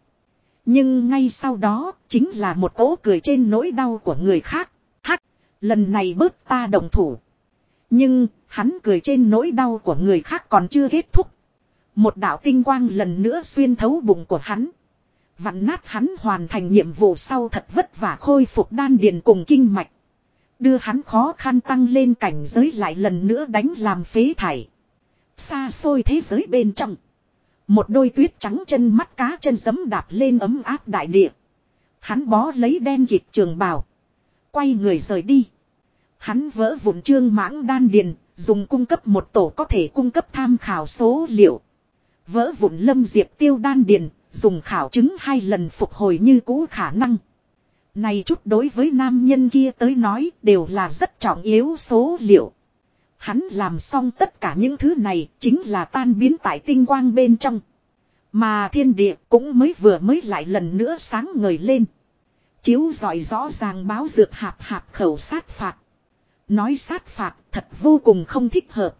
Nhưng ngay sau đó chính là một cỗ cười trên nỗi đau của người khác. Hắc, lần này bớt ta đồng thủ. Nhưng hắn cười trên nỗi đau của người khác còn chưa kết thúc. Một đạo tinh quang lần nữa xuyên thấu bụng của hắn. Vặn nát hắn hoàn thành nhiệm vụ sau thật vất vả khôi phục đan điền cùng kinh mạch. Đưa hắn khó khăn tăng lên cảnh giới lại lần nữa đánh làm phế thải. Xa xôi thế giới bên trong. Một đôi tuyết trắng chân mắt cá chân giấm đạp lên ấm áp đại địa. Hắn bó lấy đen kịt trường bào. Quay người rời đi. Hắn vỡ vụn trương mãng đan điền, dùng cung cấp một tổ có thể cung cấp tham khảo số liệu. Vỡ vụn lâm diệp tiêu đan điền, dùng khảo chứng hai lần phục hồi như cũ khả năng. Này chút đối với nam nhân kia tới nói đều là rất trọng yếu số liệu. Hắn làm xong tất cả những thứ này chính là tan biến tại tinh quang bên trong. Mà thiên địa cũng mới vừa mới lại lần nữa sáng ngời lên. Chiếu giỏi rõ ràng báo dược hạp hạp khẩu sát phạt. Nói sát phạt thật vô cùng không thích hợp.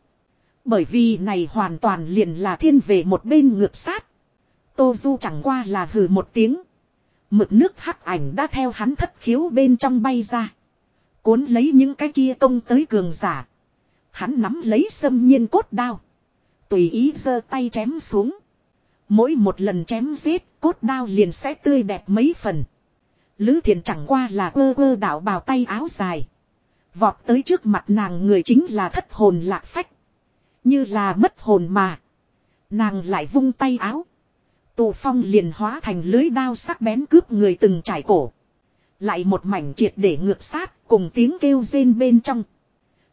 Bởi vì này hoàn toàn liền là thiên về một bên ngược sát. Tô Du chẳng qua là hừ một tiếng. Mực nước hắc ảnh đã theo hắn thất khiếu bên trong bay ra. Cuốn lấy những cái kia công tới cường giả. Hắn nắm lấy sâm nhiên cốt đao. Tùy ý giơ tay chém xuống. Mỗi một lần chém giết, cốt đao liền sẽ tươi đẹp mấy phần. Lữ thiền chẳng qua là ơ ơ đảo bào tay áo dài. Vọt tới trước mặt nàng người chính là thất hồn lạc phách. Như là mất hồn mà. Nàng lại vung tay áo. Tù phong liền hóa thành lưới đao sắc bén cướp người từng trải cổ. Lại một mảnh triệt để ngược sát cùng tiếng kêu rên bên trong.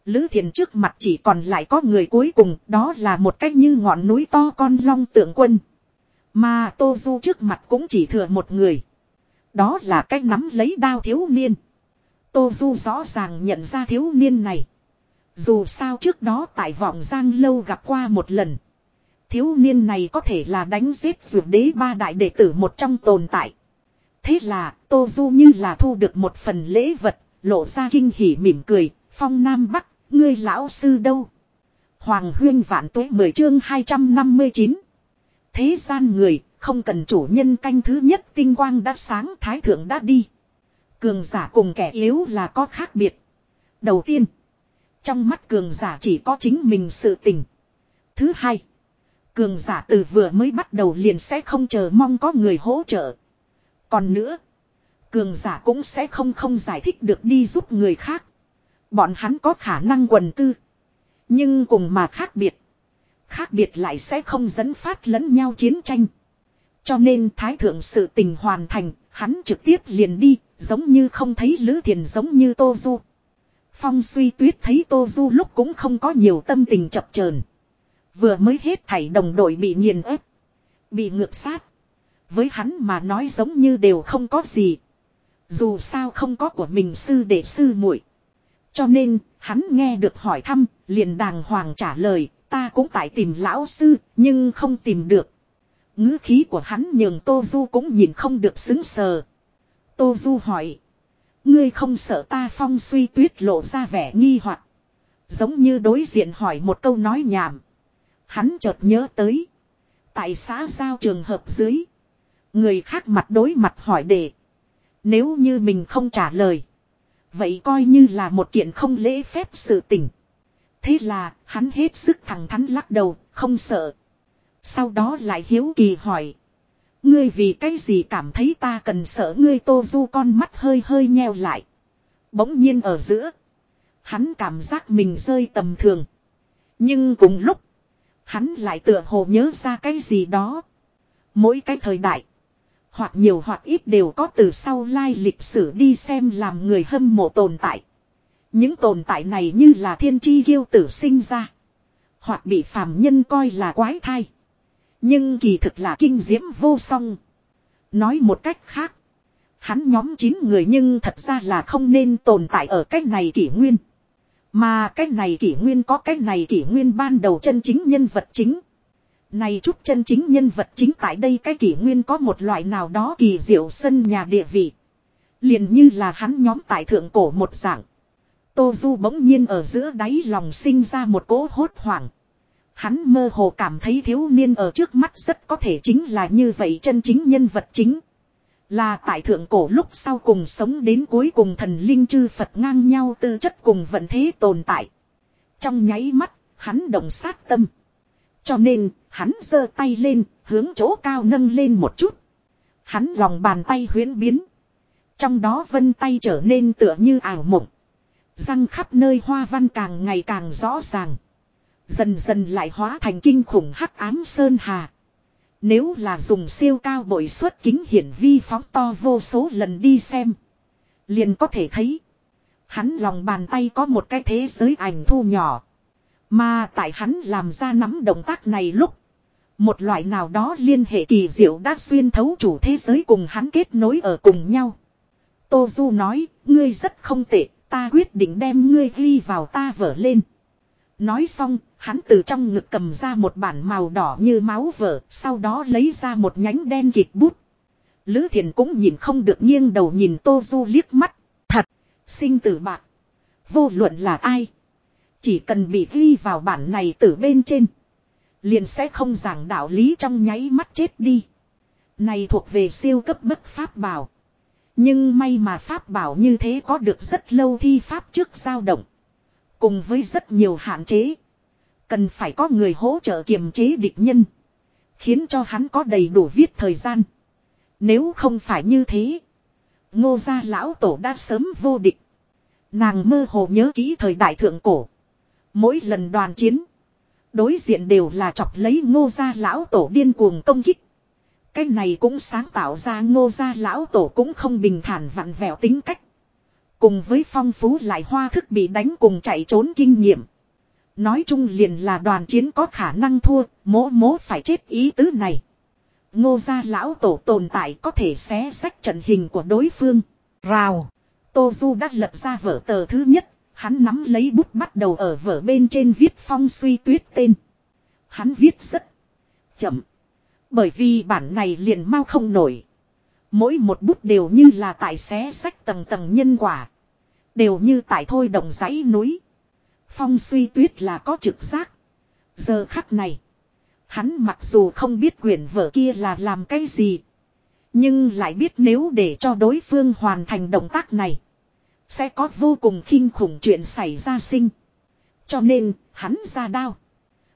Lữ thiền trước mặt chỉ còn lại có người cuối cùng đó là một cách như ngọn núi to con long tượng quân. Mà Tô Du trước mặt cũng chỉ thừa một người. Đó là cách nắm lấy đao thiếu niên. Tô Du rõ ràng nhận ra thiếu niên này. Dù sao trước đó tại vọng giang lâu gặp qua một lần. Thiếu niên này có thể là đánh giết ruột đế ba đại đệ tử một trong tồn tại. Thế là Tô Du như là thu được một phần lễ vật, lộ ra kinh hỉ mỉm cười, phong nam bắc, ngươi lão sư đâu. Hoàng huyên vạn tuế 10 chương 259. Thế gian người, không cần chủ nhân canh thứ nhất tinh quang đã sáng thái thượng đã đi. Cường giả cùng kẻ yếu là có khác biệt. Đầu tiên, trong mắt cường giả chỉ có chính mình sự tình. Thứ hai, cường giả từ vừa mới bắt đầu liền sẽ không chờ mong có người hỗ trợ. Còn nữa, cường giả cũng sẽ không không giải thích được đi giúp người khác. Bọn hắn có khả năng quần cư. Nhưng cùng mà khác biệt. Khác biệt lại sẽ không dẫn phát lẫn nhau chiến tranh. Cho nên thái thượng sự tình hoàn thành, hắn trực tiếp liền đi, giống như không thấy Lữ Thiền giống như Tô Du. Phong suy tuyết thấy Tô Du lúc cũng không có nhiều tâm tình chập chờn Vừa mới hết thảy đồng đội bị nghiền ép. Bị ngược sát. Với hắn mà nói giống như đều không có gì. Dù sao không có của mình sư đệ sư muội cho nên, hắn nghe được hỏi thăm, liền đàng hoàng trả lời, Ta cũng tại tìm lão sư, nhưng không tìm được. ngữ khí của hắn nhường Tô Du cũng nhìn không được xứng sờ. Tô Du hỏi. Ngươi không sợ ta phong suy tuyết lộ ra vẻ nghi hoặc Giống như đối diện hỏi một câu nói nhảm. Hắn chợt nhớ tới. Tại xã giao trường hợp dưới. Người khác mặt đối mặt hỏi để Nếu như mình không trả lời. Vậy coi như là một kiện không lễ phép sự tình. Thế là hắn hết sức thẳng thắn lắc đầu, không sợ. Sau đó lại hiếu kỳ hỏi. Ngươi vì cái gì cảm thấy ta cần sợ ngươi tô du con mắt hơi hơi nheo lại. Bỗng nhiên ở giữa. Hắn cảm giác mình rơi tầm thường. Nhưng cùng lúc. Hắn lại tựa hồ nhớ ra cái gì đó. Mỗi cái thời đại. Hoặc nhiều hoặc ít đều có từ sau lai lịch sử đi xem làm người hâm mộ tồn tại. Những tồn tại này như là thiên chi ghiêu tử sinh ra. Hoặc bị phàm nhân coi là quái thai. Nhưng kỳ thực là kinh diễm vô song. Nói một cách khác. Hắn nhóm 9 người nhưng thật ra là không nên tồn tại ở cách này kỷ nguyên. Mà cách này kỷ nguyên có cách này kỷ nguyên ban đầu chân chính nhân vật chính. Này chút chân chính nhân vật chính tại đây cái kỷ nguyên có một loại nào đó kỳ diệu sân nhà địa vị. liền như là hắn nhóm tại thượng cổ một dạng. Tô Du bỗng nhiên ở giữa đáy lòng sinh ra một cỗ hốt hoảng. Hắn mơ hồ cảm thấy thiếu niên ở trước mắt rất có thể chính là như vậy chân chính nhân vật chính. Là tại thượng cổ lúc sau cùng sống đến cuối cùng thần linh chư Phật ngang nhau tư chất cùng vận thế tồn tại. Trong nháy mắt, hắn động sát tâm. Cho nên, hắn giơ tay lên, hướng chỗ cao nâng lên một chút. Hắn lòng bàn tay huyến biến. Trong đó vân tay trở nên tựa như ảo mộng. Răng khắp nơi hoa văn càng ngày càng rõ ràng. Dần dần lại hóa thành kinh khủng hắc ám sơn hà. Nếu là dùng siêu cao bội suất kính hiển vi phóng to vô số lần đi xem. Liền có thể thấy. Hắn lòng bàn tay có một cái thế giới ảnh thu nhỏ. Mà tại hắn làm ra nắm động tác này lúc. Một loại nào đó liên hệ kỳ diệu đã xuyên thấu chủ thế giới cùng hắn kết nối ở cùng nhau. Tô Du nói, ngươi rất không tệ, ta quyết định đem ngươi ghi vào ta vở lên. Nói xong, hắn từ trong ngực cầm ra một bản màu đỏ như máu vở, sau đó lấy ra một nhánh đen kịt bút. Lữ thiền cũng nhìn không được nghiêng đầu nhìn Tô Du liếc mắt. Thật, sinh tử bạc. Vô luận là ai. Chỉ cần bị ghi vào bản này từ bên trên. Liền sẽ không giảng đạo lý trong nháy mắt chết đi. Này thuộc về siêu cấp bất pháp bảo. Nhưng may mà pháp bảo như thế có được rất lâu thi pháp trước dao động. Cùng với rất nhiều hạn chế. Cần phải có người hỗ trợ kiềm chế địch nhân. Khiến cho hắn có đầy đủ viết thời gian. Nếu không phải như thế. Ngô gia lão tổ đã sớm vô địch. Nàng mơ hồ nhớ kỹ thời đại thượng cổ. Mỗi lần đoàn chiến. Đối diện đều là chọc lấy ngô gia lão tổ điên cuồng công kích. Cái này cũng sáng tạo ra ngô gia lão tổ cũng không bình thản vặn vẹo tính cách. Cùng với phong phú lại hoa thức bị đánh cùng chạy trốn kinh nghiệm. Nói chung liền là đoàn chiến có khả năng thua, mố mố phải chết ý tứ này. Ngô gia lão tổ tồn tại có thể xé sách trận hình của đối phương. Rào. Tô Du đã lật ra vở tờ thứ nhất, hắn nắm lấy bút bắt đầu ở vở bên trên viết phong suy tuyết tên. Hắn viết rất chậm. Bởi vì bản này liền mau không nổi. Mỗi một bút đều như là tại xé sách tầng tầng nhân quả. Đều như tại thôi đồng dãy núi. Phong suy tuyết là có trực giác. Giờ khắc này. Hắn mặc dù không biết quyển vở kia là làm cái gì. Nhưng lại biết nếu để cho đối phương hoàn thành động tác này. Sẽ có vô cùng kinh khủng chuyện xảy ra sinh. Cho nên, hắn ra đao.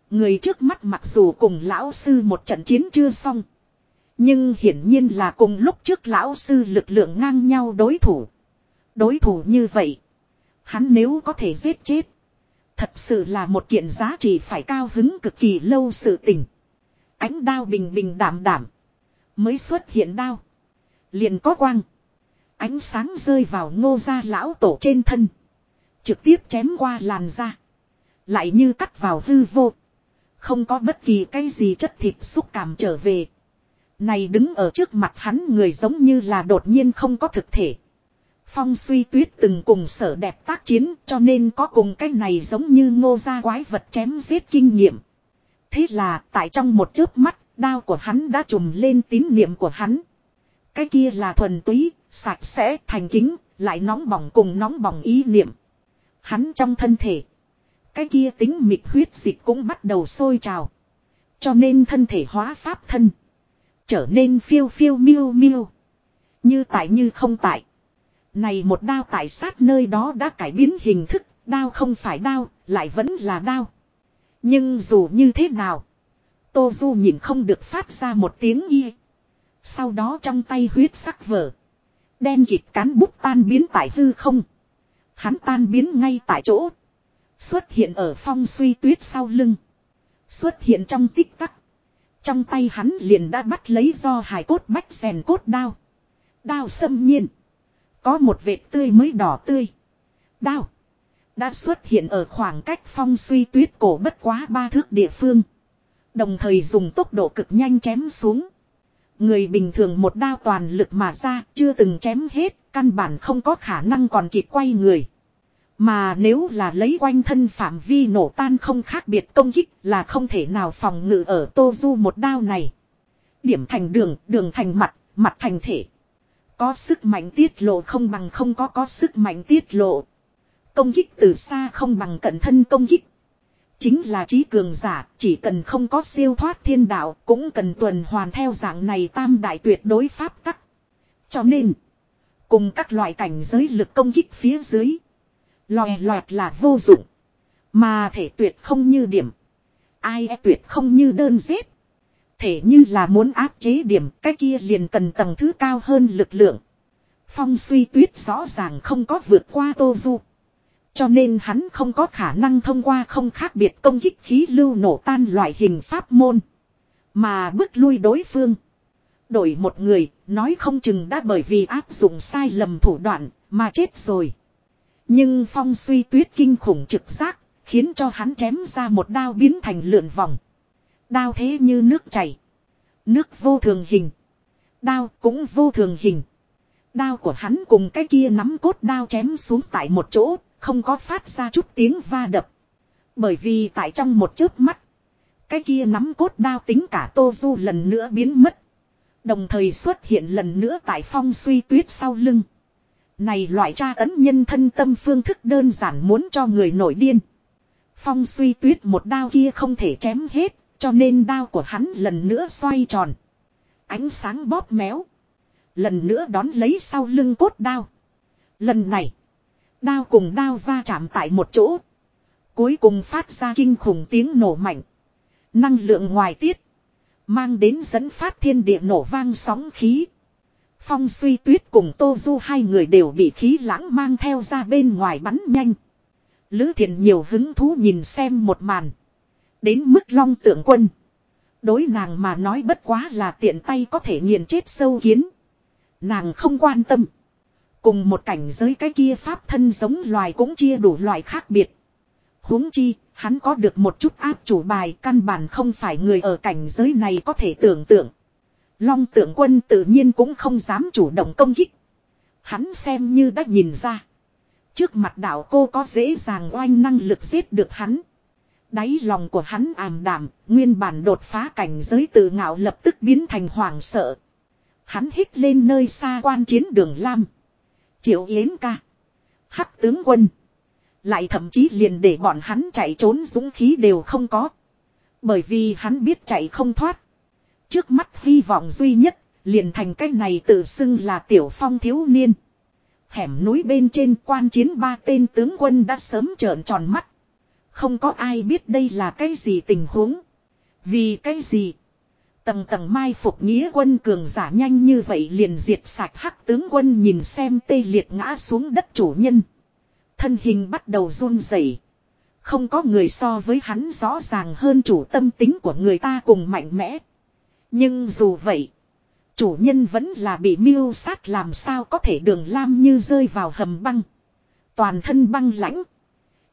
Người trước mắt mặc dù cùng lão sư một trận chiến chưa xong. Nhưng hiển nhiên là cùng lúc trước lão sư lực lượng ngang nhau đối thủ. Đối thủ như vậy. Hắn nếu có thể giết chết. Thật sự là một kiện giá trị phải cao hứng cực kỳ lâu sự tình. Ánh đao bình bình đảm đảm. Mới xuất hiện đao. Liền có quang. Ánh sáng rơi vào ngô gia lão tổ trên thân. Trực tiếp chém qua làn da. Lại như cắt vào hư vô. Không có bất kỳ cái gì chất thịt xúc cảm trở về. Này đứng ở trước mặt hắn người giống như là đột nhiên không có thực thể. Phong suy tuyết từng cùng sở đẹp tác chiến cho nên có cùng cái này giống như ngô gia quái vật chém giết kinh nghiệm. Thế là tại trong một chớp mắt, đao của hắn đã trùm lên tín niệm của hắn. Cái kia là thuần túy, sạch sẽ, thành kính, lại nóng bỏng cùng nóng bỏng ý niệm. Hắn trong thân thể. Cái kia tính mịt huyết dịch cũng bắt đầu sôi trào. Cho nên thân thể hóa pháp thân. Trở nên phiêu phiêu miêu miêu. Như tại như không tại. Này một đao tại sát nơi đó đã cải biến hình thức. Đao không phải đao, lại vẫn là đao. Nhưng dù như thế nào. Tô Du nhìn không được phát ra một tiếng y. Sau đó trong tay huyết sắc vở. Đen kịt cán bút tan biến tại hư không. Hắn tan biến ngay tại chỗ. Xuất hiện ở phong suy tuyết sau lưng. Xuất hiện trong tích tắc. Trong tay hắn liền đã bắt lấy do hài cốt bách rèn cốt đao. Đao xâm nhiên. Có một vệt tươi mới đỏ tươi. Đao. Đã xuất hiện ở khoảng cách phong suy tuyết cổ bất quá ba thước địa phương. Đồng thời dùng tốc độ cực nhanh chém xuống. Người bình thường một đao toàn lực mà ra chưa từng chém hết, căn bản không có khả năng còn kịp quay người. Mà nếu là lấy quanh thân phạm vi nổ tan không khác biệt công kích là không thể nào phòng ngự ở Tô Du một đao này. Điểm thành đường, đường thành mặt, mặt thành thể. Có sức mạnh tiết lộ không bằng không có có sức mạnh tiết lộ. Công kích từ xa không bằng cận thân công kích. Chính là trí cường giả, chỉ cần không có siêu thoát thiên đạo, cũng cần tuần hoàn theo dạng này tam đại tuyệt đối pháp tắc. Cho nên, cùng các loại cảnh giới lực công kích phía dưới, lòe loẹt là vô dụng. Mà thể tuyệt không như điểm. Ai e tuyệt không như đơn giết. Thể như là muốn áp chế điểm, cái kia liền cần tầng thứ cao hơn lực lượng. Phong suy tuyết rõ ràng không có vượt qua Tô Du. Cho nên hắn không có khả năng thông qua không khác biệt công kích khí lưu nổ tan loại hình pháp môn. Mà bước lui đối phương. Đổi một người, nói không chừng đã bởi vì áp dụng sai lầm thủ đoạn, mà chết rồi. Nhưng phong suy tuyết kinh khủng trực giác, khiến cho hắn chém ra một đao biến thành lượn vòng. Đao thế như nước chảy. Nước vô thường hình. Đao cũng vô thường hình. Đao của hắn cùng cái kia nắm cốt đao chém xuống tại một chỗ, không có phát ra chút tiếng va đập. Bởi vì tại trong một chớp mắt, cái kia nắm cốt đao tính cả Tô Du lần nữa biến mất. Đồng thời xuất hiện lần nữa tại phong suy tuyết sau lưng. Này loại tra tấn nhân thân tâm phương thức đơn giản muốn cho người nổi điên. Phong suy tuyết một đao kia không thể chém hết, cho nên đao của hắn lần nữa xoay tròn. Ánh sáng bóp méo. Lần nữa đón lấy sau lưng cốt đao. Lần này, đao cùng đao va chạm tại một chỗ. Cuối cùng phát ra kinh khủng tiếng nổ mạnh. Năng lượng ngoài tiết. Mang đến dẫn phát thiên địa nổ vang sóng khí. Phong suy tuyết cùng Tô Du hai người đều bị khí lãng mang theo ra bên ngoài bắn nhanh. Lữ thiện nhiều hứng thú nhìn xem một màn. Đến mức long tượng quân. Đối nàng mà nói bất quá là tiện tay có thể nghiền chết sâu kiến. Nàng không quan tâm. Cùng một cảnh giới cái kia pháp thân giống loài cũng chia đủ loại khác biệt. huống chi, hắn có được một chút áp chủ bài căn bản không phải người ở cảnh giới này có thể tưởng tượng. Long tượng quân tự nhiên cũng không dám chủ động công kích. Hắn xem như đã nhìn ra. Trước mặt đạo cô có dễ dàng oanh năng lực giết được hắn. Đáy lòng của hắn ảm đảm, nguyên bản đột phá cảnh giới tự ngạo lập tức biến thành hoàng sợ. Hắn hít lên nơi xa quan chiến đường Lam. Triệu Yến ca. Hắc tướng quân. Lại thậm chí liền để bọn hắn chạy trốn dũng khí đều không có. Bởi vì hắn biết chạy không thoát. Trước mắt hy vọng duy nhất, liền thành cái này tự xưng là tiểu phong thiếu niên. Hẻm núi bên trên quan chiến ba tên tướng quân đã sớm trợn tròn mắt. Không có ai biết đây là cái gì tình huống. Vì cái gì? Tầng tầng mai phục nghĩa quân cường giả nhanh như vậy liền diệt sạch hắc tướng quân nhìn xem tê liệt ngã xuống đất chủ nhân. Thân hình bắt đầu run rẩy. Không có người so với hắn rõ ràng hơn chủ tâm tính của người ta cùng mạnh mẽ. Nhưng dù vậy, chủ nhân vẫn là bị miêu sát làm sao có thể đường lam như rơi vào hầm băng. Toàn thân băng lãnh.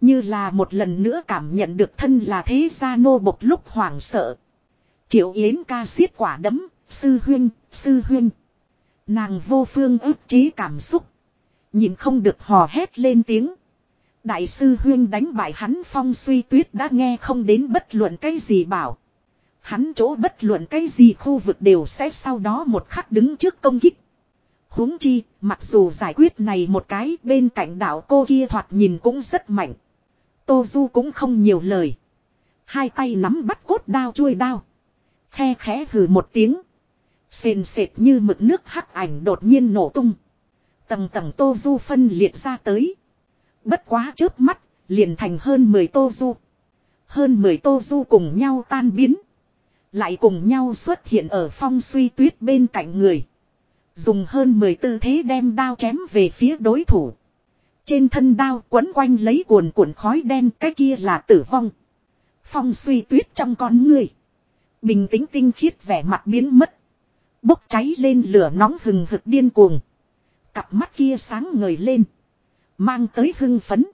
Như là một lần nữa cảm nhận được thân là thế gia nô bộc lúc hoảng sợ. Triệu Yến ca xiết quả đấm, sư huyên, sư huyên. Nàng vô phương ức chế cảm xúc. Nhìn không được hò hét lên tiếng. Đại sư Huyên đánh bại hắn phong suy tuyết đã nghe không đến bất luận cái gì bảo. Hắn chỗ bất luận cái gì khu vực đều sẽ sau đó một khắc đứng trước công kích. huống chi, mặc dù giải quyết này một cái bên cạnh đảo cô kia thoạt nhìn cũng rất mạnh. Tô Du cũng không nhiều lời. Hai tay nắm bắt cốt đao chuôi đao. Khe khẽ hừ một tiếng. Sền sệt như mực nước hắc ảnh đột nhiên nổ tung. Tầng tầng Tô Du phân liệt ra tới. Bất quá chớp mắt, liền thành hơn 10 Tô Du. Hơn 10 Tô Du cùng nhau tan biến. Lại cùng nhau xuất hiện ở phong suy tuyết bên cạnh người. Dùng hơn 10 tư thế đem đao chém về phía đối thủ. Trên thân đao quấn quanh lấy cuồn cuộn khói đen cái kia là tử vong. Phong suy tuyết trong con người. Bình tĩnh tinh khiết vẻ mặt biến mất. Bốc cháy lên lửa nóng hừng hực điên cuồng. Cặp mắt kia sáng ngời lên. Mang tới hưng phấn.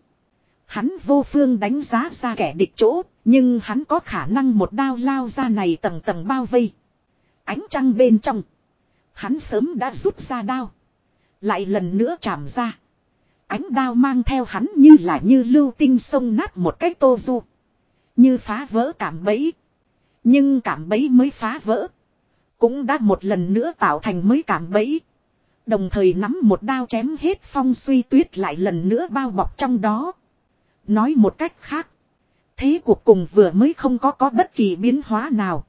Hắn vô phương đánh giá ra kẻ địch chỗ, nhưng hắn có khả năng một đao lao ra này tầng tầng bao vây. Ánh trăng bên trong. Hắn sớm đã rút ra đao. Lại lần nữa chạm ra. Ánh đao mang theo hắn như là như lưu tinh sông nát một cách tô du. Như phá vỡ cảm bẫy. Nhưng cảm bẫy mới phá vỡ. Cũng đã một lần nữa tạo thành mới cảm bẫy. Đồng thời nắm một đao chém hết phong suy tuyết lại lần nữa bao bọc trong đó. Nói một cách khác. Thế cuộc cùng vừa mới không có có bất kỳ biến hóa nào.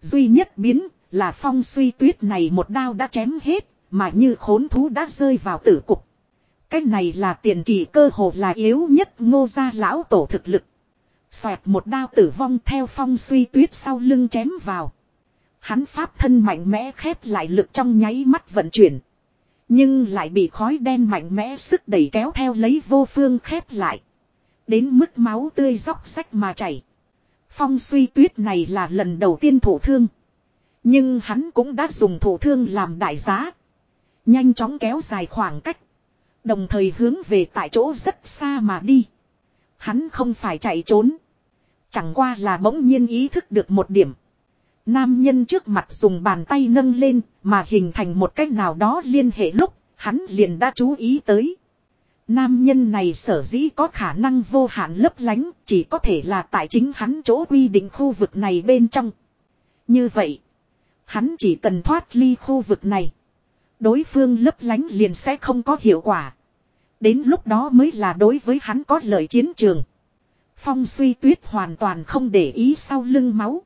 Duy nhất biến là phong suy tuyết này một đao đã chém hết. Mà như khốn thú đã rơi vào tử cục. Cái này là tiền kỳ cơ hồ là yếu nhất ngô gia lão tổ thực lực. Xoẹt một đao tử vong theo phong suy tuyết sau lưng chém vào. Hắn pháp thân mạnh mẽ khép lại lực trong nháy mắt vận chuyển. Nhưng lại bị khói đen mạnh mẽ sức đẩy kéo theo lấy vô phương khép lại. Đến mức máu tươi róc sách mà chảy. Phong suy tuyết này là lần đầu tiên thổ thương. Nhưng hắn cũng đã dùng thổ thương làm đại giá. Nhanh chóng kéo dài khoảng cách. Đồng thời hướng về tại chỗ rất xa mà đi. Hắn không phải chạy trốn. Chẳng qua là bỗng nhiên ý thức được một điểm. Nam nhân trước mặt dùng bàn tay nâng lên mà hình thành một cách nào đó liên hệ lúc hắn liền đã chú ý tới. Nam nhân này sở dĩ có khả năng vô hạn lấp lánh chỉ có thể là tại chính hắn chỗ quy định khu vực này bên trong. Như vậy, hắn chỉ cần thoát ly khu vực này. Đối phương lấp lánh liền sẽ không có hiệu quả. Đến lúc đó mới là đối với hắn có lợi chiến trường. Phong suy tuyết hoàn toàn không để ý sau lưng máu.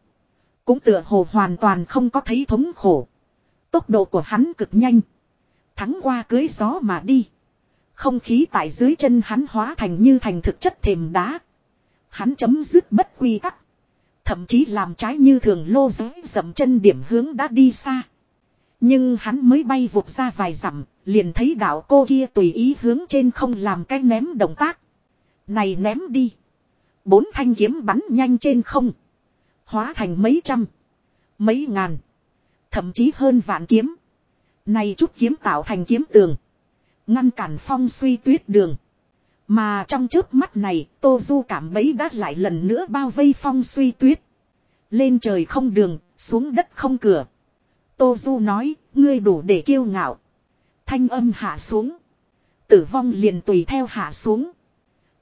Cũng tựa hồ hoàn toàn không có thấy thống khổ. Tốc độ của hắn cực nhanh. Thắng qua cưới gió mà đi. Không khí tại dưới chân hắn hóa thành như thành thực chất thềm đá. Hắn chấm dứt bất quy tắc. Thậm chí làm trái như thường lô giới dậm chân điểm hướng đã đi xa. Nhưng hắn mới bay vụt ra vài dặm, liền thấy đạo cô kia tùy ý hướng trên không làm cái ném động tác. Này ném đi. Bốn thanh kiếm bắn nhanh trên không. Hóa thành mấy trăm. Mấy ngàn. Thậm chí hơn vạn kiếm. Này chút kiếm tạo thành kiếm tường. Ngăn cản phong suy tuyết đường. Mà trong trước mắt này, Tô Du cảm bấy đã lại lần nữa bao vây phong suy tuyết. Lên trời không đường, xuống đất không cửa. Tô Du nói, ngươi đủ để kiêu ngạo. Thanh âm hạ xuống. Tử vong liền tùy theo hạ xuống.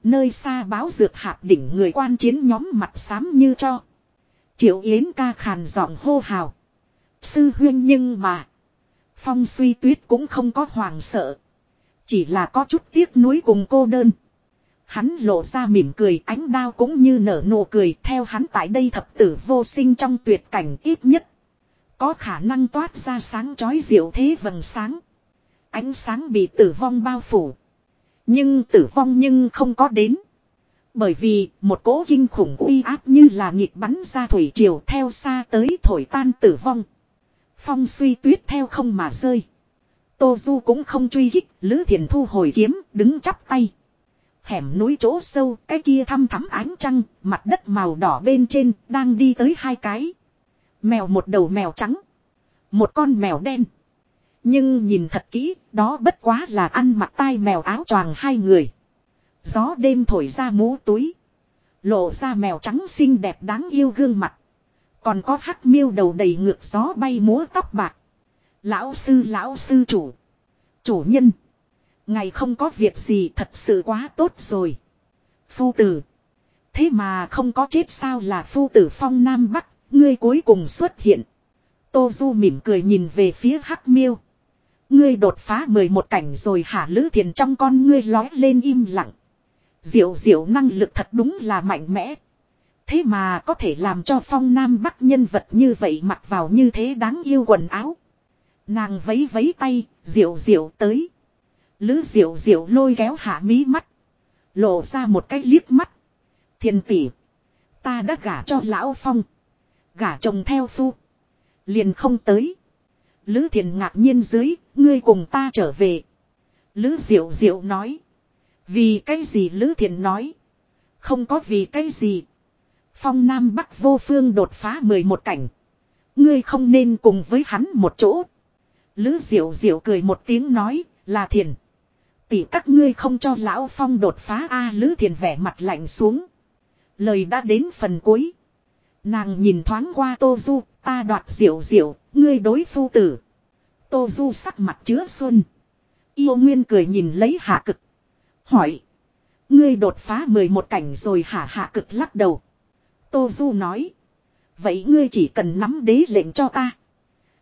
Nơi xa báo dược hạt đỉnh người quan chiến nhóm mặt xám như cho. Triệu Yến ca khàn giọng hô hào. Sư huyên nhưng mà. Phong suy tuyết cũng không có hoàng sợ. Chỉ là có chút tiếc nuối cùng cô đơn. Hắn lộ ra mỉm cười, ánh đao cũng như nở nụ cười, theo hắn tại đây thập tử vô sinh trong tuyệt cảnh ít nhất. Có khả năng toát ra sáng chói diệu thế vầng sáng. Ánh sáng bị tử vong bao phủ. Nhưng tử vong nhưng không có đến. Bởi vì một cỗ kinh khủng uy áp như là nhịp bắn ra thủy triều theo xa tới thổi tan tử vong. Phong suy tuyết theo không mà rơi. Tô Du cũng không truy hích, Lữ Thiền thu hồi kiếm, đứng chắp tay. Hẻm núi chỗ sâu, cái kia thăm thắm ánh trăng, mặt đất màu đỏ bên trên, đang đi tới hai cái. Mèo một đầu mèo trắng. Một con mèo đen. Nhưng nhìn thật kỹ, đó bất quá là ăn mặc tai mèo áo choàng hai người. Gió đêm thổi ra mũ túi. Lộ ra mèo trắng xinh đẹp đáng yêu gương mặt. Còn có hắc miêu đầu đầy ngược gió bay múa tóc bạc. Lão sư lão sư chủ. Chủ nhân. Ngày không có việc gì thật sự quá tốt rồi. Phu tử. Thế mà không có chết sao là phu tử phong Nam Bắc, ngươi cuối cùng xuất hiện. Tô Du mỉm cười nhìn về phía Hắc Miêu. Ngươi đột phá 11 cảnh rồi hả Lữ Thiền trong con ngươi lói lên im lặng. Diệu diệu năng lực thật đúng là mạnh mẽ. Thế mà có thể làm cho phong nam bắc nhân vật như vậy mặc vào như thế đáng yêu quần áo. Nàng vấy vấy tay, diệu diệu tới. Lữ diệu diệu lôi kéo hạ mí mắt. Lộ ra một cái liếc mắt. Thiên tỷ. Ta đã gả cho lão phong. Gả chồng theo phu. Liền không tới. Lữ thiền ngạc nhiên dưới, ngươi cùng ta trở về. Lữ diệu diệu nói. Vì cái gì Lữ thiền nói. Không có vì cái gì. Phong Nam Bắc vô phương đột phá 11 cảnh. Ngươi không nên cùng với hắn một chỗ. Lữ diệu diệu cười một tiếng nói, là thiền. Tỷ các ngươi không cho lão phong đột phá a à, lữ thiền vẻ mặt lạnh xuống. Lời đã đến phần cuối. Nàng nhìn thoáng qua Tô Du, ta đoạt diệu diệu, ngươi đối phu tử. Tô Du sắc mặt chứa xuân. Yêu Nguyên cười nhìn lấy hạ cực. Hỏi. Ngươi đột phá 11 cảnh rồi hả hạ cực lắc đầu. Tô Du nói. Vậy ngươi chỉ cần nắm đế lệnh cho ta.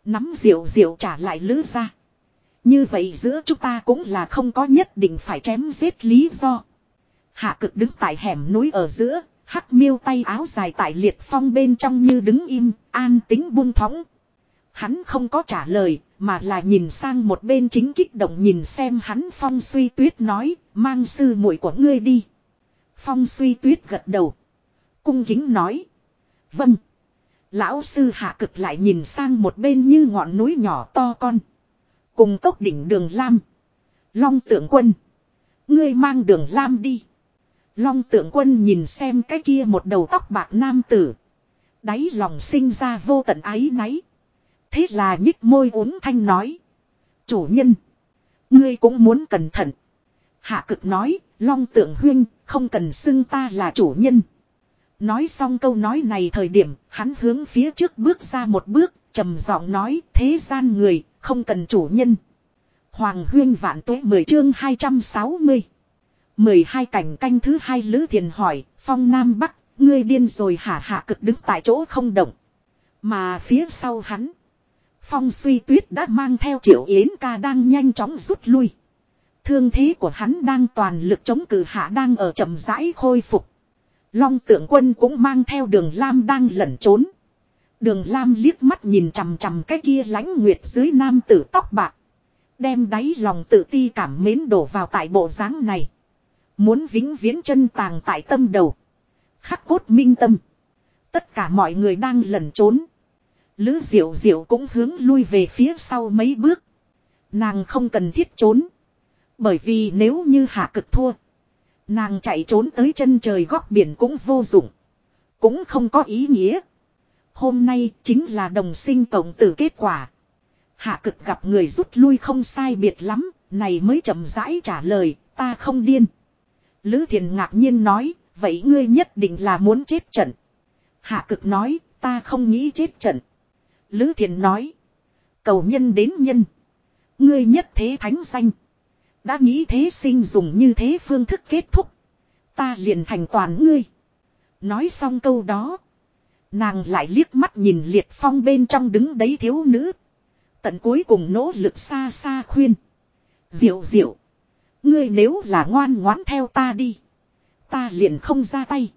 Nắm diệu diệu trả lại lữ ra. Như vậy giữa chúng ta cũng là không có nhất định phải chém giết lý do. Hạ cực đứng tại hẻm núi ở giữa, hắc miêu tay áo dài tại liệt phong bên trong như đứng im, an tính buông thõng. Hắn không có trả lời, mà là nhìn sang một bên chính kích động nhìn xem hắn phong suy tuyết nói, mang sư muội của ngươi đi. Phong suy tuyết gật đầu. Cung kính nói. Vâng. Lão sư hạ cực lại nhìn sang một bên như ngọn núi nhỏ to con. Cùng tốc đỉnh đường Lam. Long tượng quân. Ngươi mang đường Lam đi. Long tượng quân nhìn xem cái kia một đầu tóc bạc nam tử. Đáy lòng sinh ra vô tận ái náy. Thế là nhích môi uống thanh nói. Chủ nhân. Ngươi cũng muốn cẩn thận. Hạ cực nói, long tượng huyên, không cần xưng ta là chủ nhân. Nói xong câu nói này thời điểm, hắn hướng phía trước bước ra một bước, trầm giọng nói, thế gian người, không cần chủ nhân. Hoàng huyên vạn tuế 10 chương 260. 12 cảnh canh thứ hai Lữ Thiền hỏi, phong Nam Bắc, ngươi điên rồi hả hạ cực đứng tại chỗ không động. Mà phía sau hắn, phong suy tuyết đã mang theo triệu yến ca đang nhanh chóng rút lui. Thương thế của hắn đang toàn lực chống cử hạ đang ở chậm rãi khôi phục. Long tượng quân cũng mang theo đường Lam đang lẩn trốn. Đường Lam liếc mắt nhìn chằm chằm cái kia lãnh nguyệt dưới nam tử tóc bạc. Đem đáy lòng tự ti cảm mến đổ vào tại bộ dáng này. Muốn vĩnh viễn chân tàng tại tâm đầu. Khắc cốt minh tâm. Tất cả mọi người đang lẩn trốn. Lữ diệu diệu cũng hướng lui về phía sau mấy bước. Nàng không cần thiết trốn. Bởi vì nếu như hạ cực thua. Nàng chạy trốn tới chân trời góc biển cũng vô dụng. Cũng không có ý nghĩa. Hôm nay chính là đồng sinh tổng tử kết quả. Hạ cực gặp người rút lui không sai biệt lắm, này mới chậm rãi trả lời, ta không điên. Lữ thiền ngạc nhiên nói, vậy ngươi nhất định là muốn chết trận. Hạ cực nói, ta không nghĩ chết trận. Lữ thiền nói, cầu nhân đến nhân. Ngươi nhất thế thánh danh. Đã nghĩ thế sinh dùng như thế phương thức kết thúc. Ta liền thành toàn ngươi. Nói xong câu đó. Nàng lại liếc mắt nhìn liệt phong bên trong đứng đấy thiếu nữ. Tận cuối cùng nỗ lực xa xa khuyên. Diệu diệu. Ngươi nếu là ngoan ngoãn theo ta đi. Ta liền không ra tay.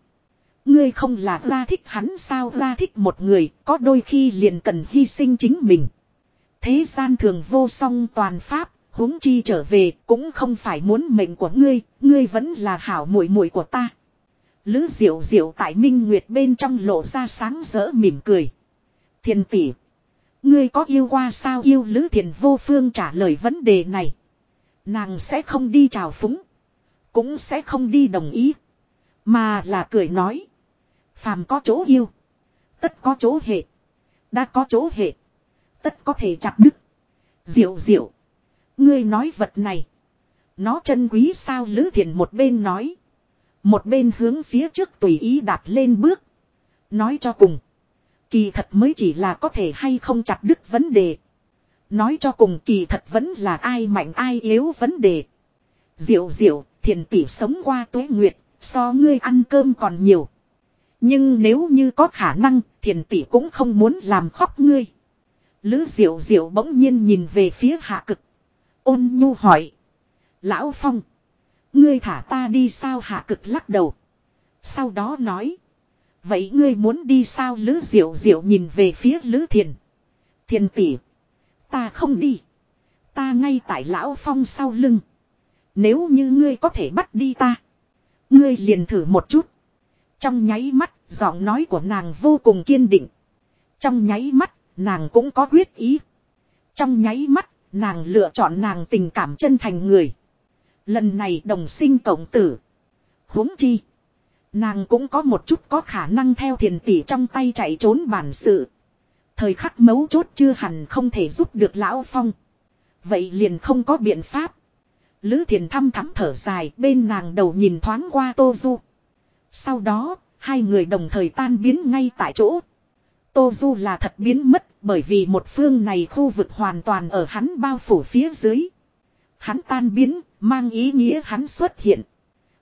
Ngươi không là ra thích hắn sao ra thích một người. Có đôi khi liền cần hy sinh chính mình. Thế gian thường vô song toàn pháp huống chi trở về cũng không phải muốn mệnh của ngươi, ngươi vẫn là hảo muội muội của ta. Lữ diệu diệu tại minh nguyệt bên trong lộ ra sáng rỡ mỉm cười. Thiền tỷ, ngươi có yêu qua sao yêu lữ thiền vô phương trả lời vấn đề này. Nàng sẽ không đi chào phúng, cũng sẽ không đi đồng ý, mà là cười nói. Phàm có chỗ yêu, tất có chỗ hệ, đã có chỗ hệ, tất có thể chặt đứt. Diệu diệu. Ngươi nói vật này. Nó chân quý sao Lữ Thiền một bên nói. Một bên hướng phía trước tùy ý đạp lên bước. Nói cho cùng. Kỳ thật mới chỉ là có thể hay không chặt đứt vấn đề. Nói cho cùng kỳ thật vẫn là ai mạnh ai yếu vấn đề. Diệu diệu, thiền tỷ sống qua tuế nguyệt, so ngươi ăn cơm còn nhiều. Nhưng nếu như có khả năng, thiền tỷ cũng không muốn làm khóc ngươi. Lữ diệu diệu bỗng nhiên nhìn về phía hạ cực. Ôn nhu hỏi. Lão Phong. Ngươi thả ta đi sao hạ cực lắc đầu. Sau đó nói. Vậy ngươi muốn đi sao Lữ Diệu Diệu nhìn về phía Lữ Thiền. Thiền tỷ. Ta không đi. Ta ngay tại Lão Phong sau lưng. Nếu như ngươi có thể bắt đi ta. Ngươi liền thử một chút. Trong nháy mắt, giọng nói của nàng vô cùng kiên định. Trong nháy mắt, nàng cũng có quyết ý. Trong nháy mắt, nàng lựa chọn nàng tình cảm chân thành người. Lần này đồng sinh cộng tử. huống chi. Nàng cũng có một chút có khả năng theo thiền tỷ trong tay chạy trốn bản sự. Thời khắc mấu chốt chưa hẳn không thể giúp được lão phong. Vậy liền không có biện pháp. Lữ thiền thăm thắm thở dài bên nàng đầu nhìn thoáng qua Tô Du. Sau đó, hai người đồng thời tan biến ngay tại chỗ. Tô Du là thật biến mất bởi vì một phương này khu vực hoàn toàn ở hắn bao phủ phía dưới. Hắn tan biến, mang ý nghĩa hắn xuất hiện.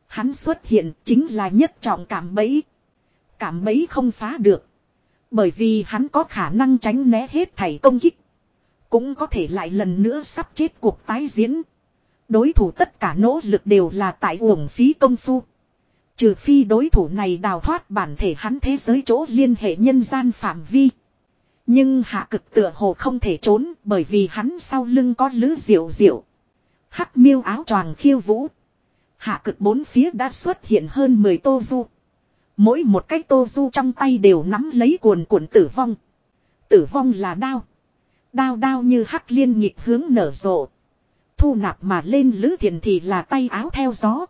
Hắn xuất hiện chính là nhất trọng cảm bẫy. Cảm bẫy không phá được. Bởi vì hắn có khả năng tránh né hết thảy công kích. Cũng có thể lại lần nữa sắp chết cuộc tái diễn. Đối thủ tất cả nỗ lực đều là tại uổng phí công phu. Trừ phi đối thủ này đào thoát bản thể hắn thế giới chỗ liên hệ nhân gian phạm vi. Nhưng hạ cực tựa hồ không thể trốn bởi vì hắn sau lưng có lứ diệu diệu. Hắc miêu áo choàng khiêu vũ. Hạ cực bốn phía đã xuất hiện hơn 10 tô du. Mỗi một cái tô du trong tay đều nắm lấy cuồn cuộn tử vong. Tử vong là đao. Đao đao như hắc liên nhịp hướng nở rộ. Thu nạp mà lên lữ thiền thì là tay áo theo gió.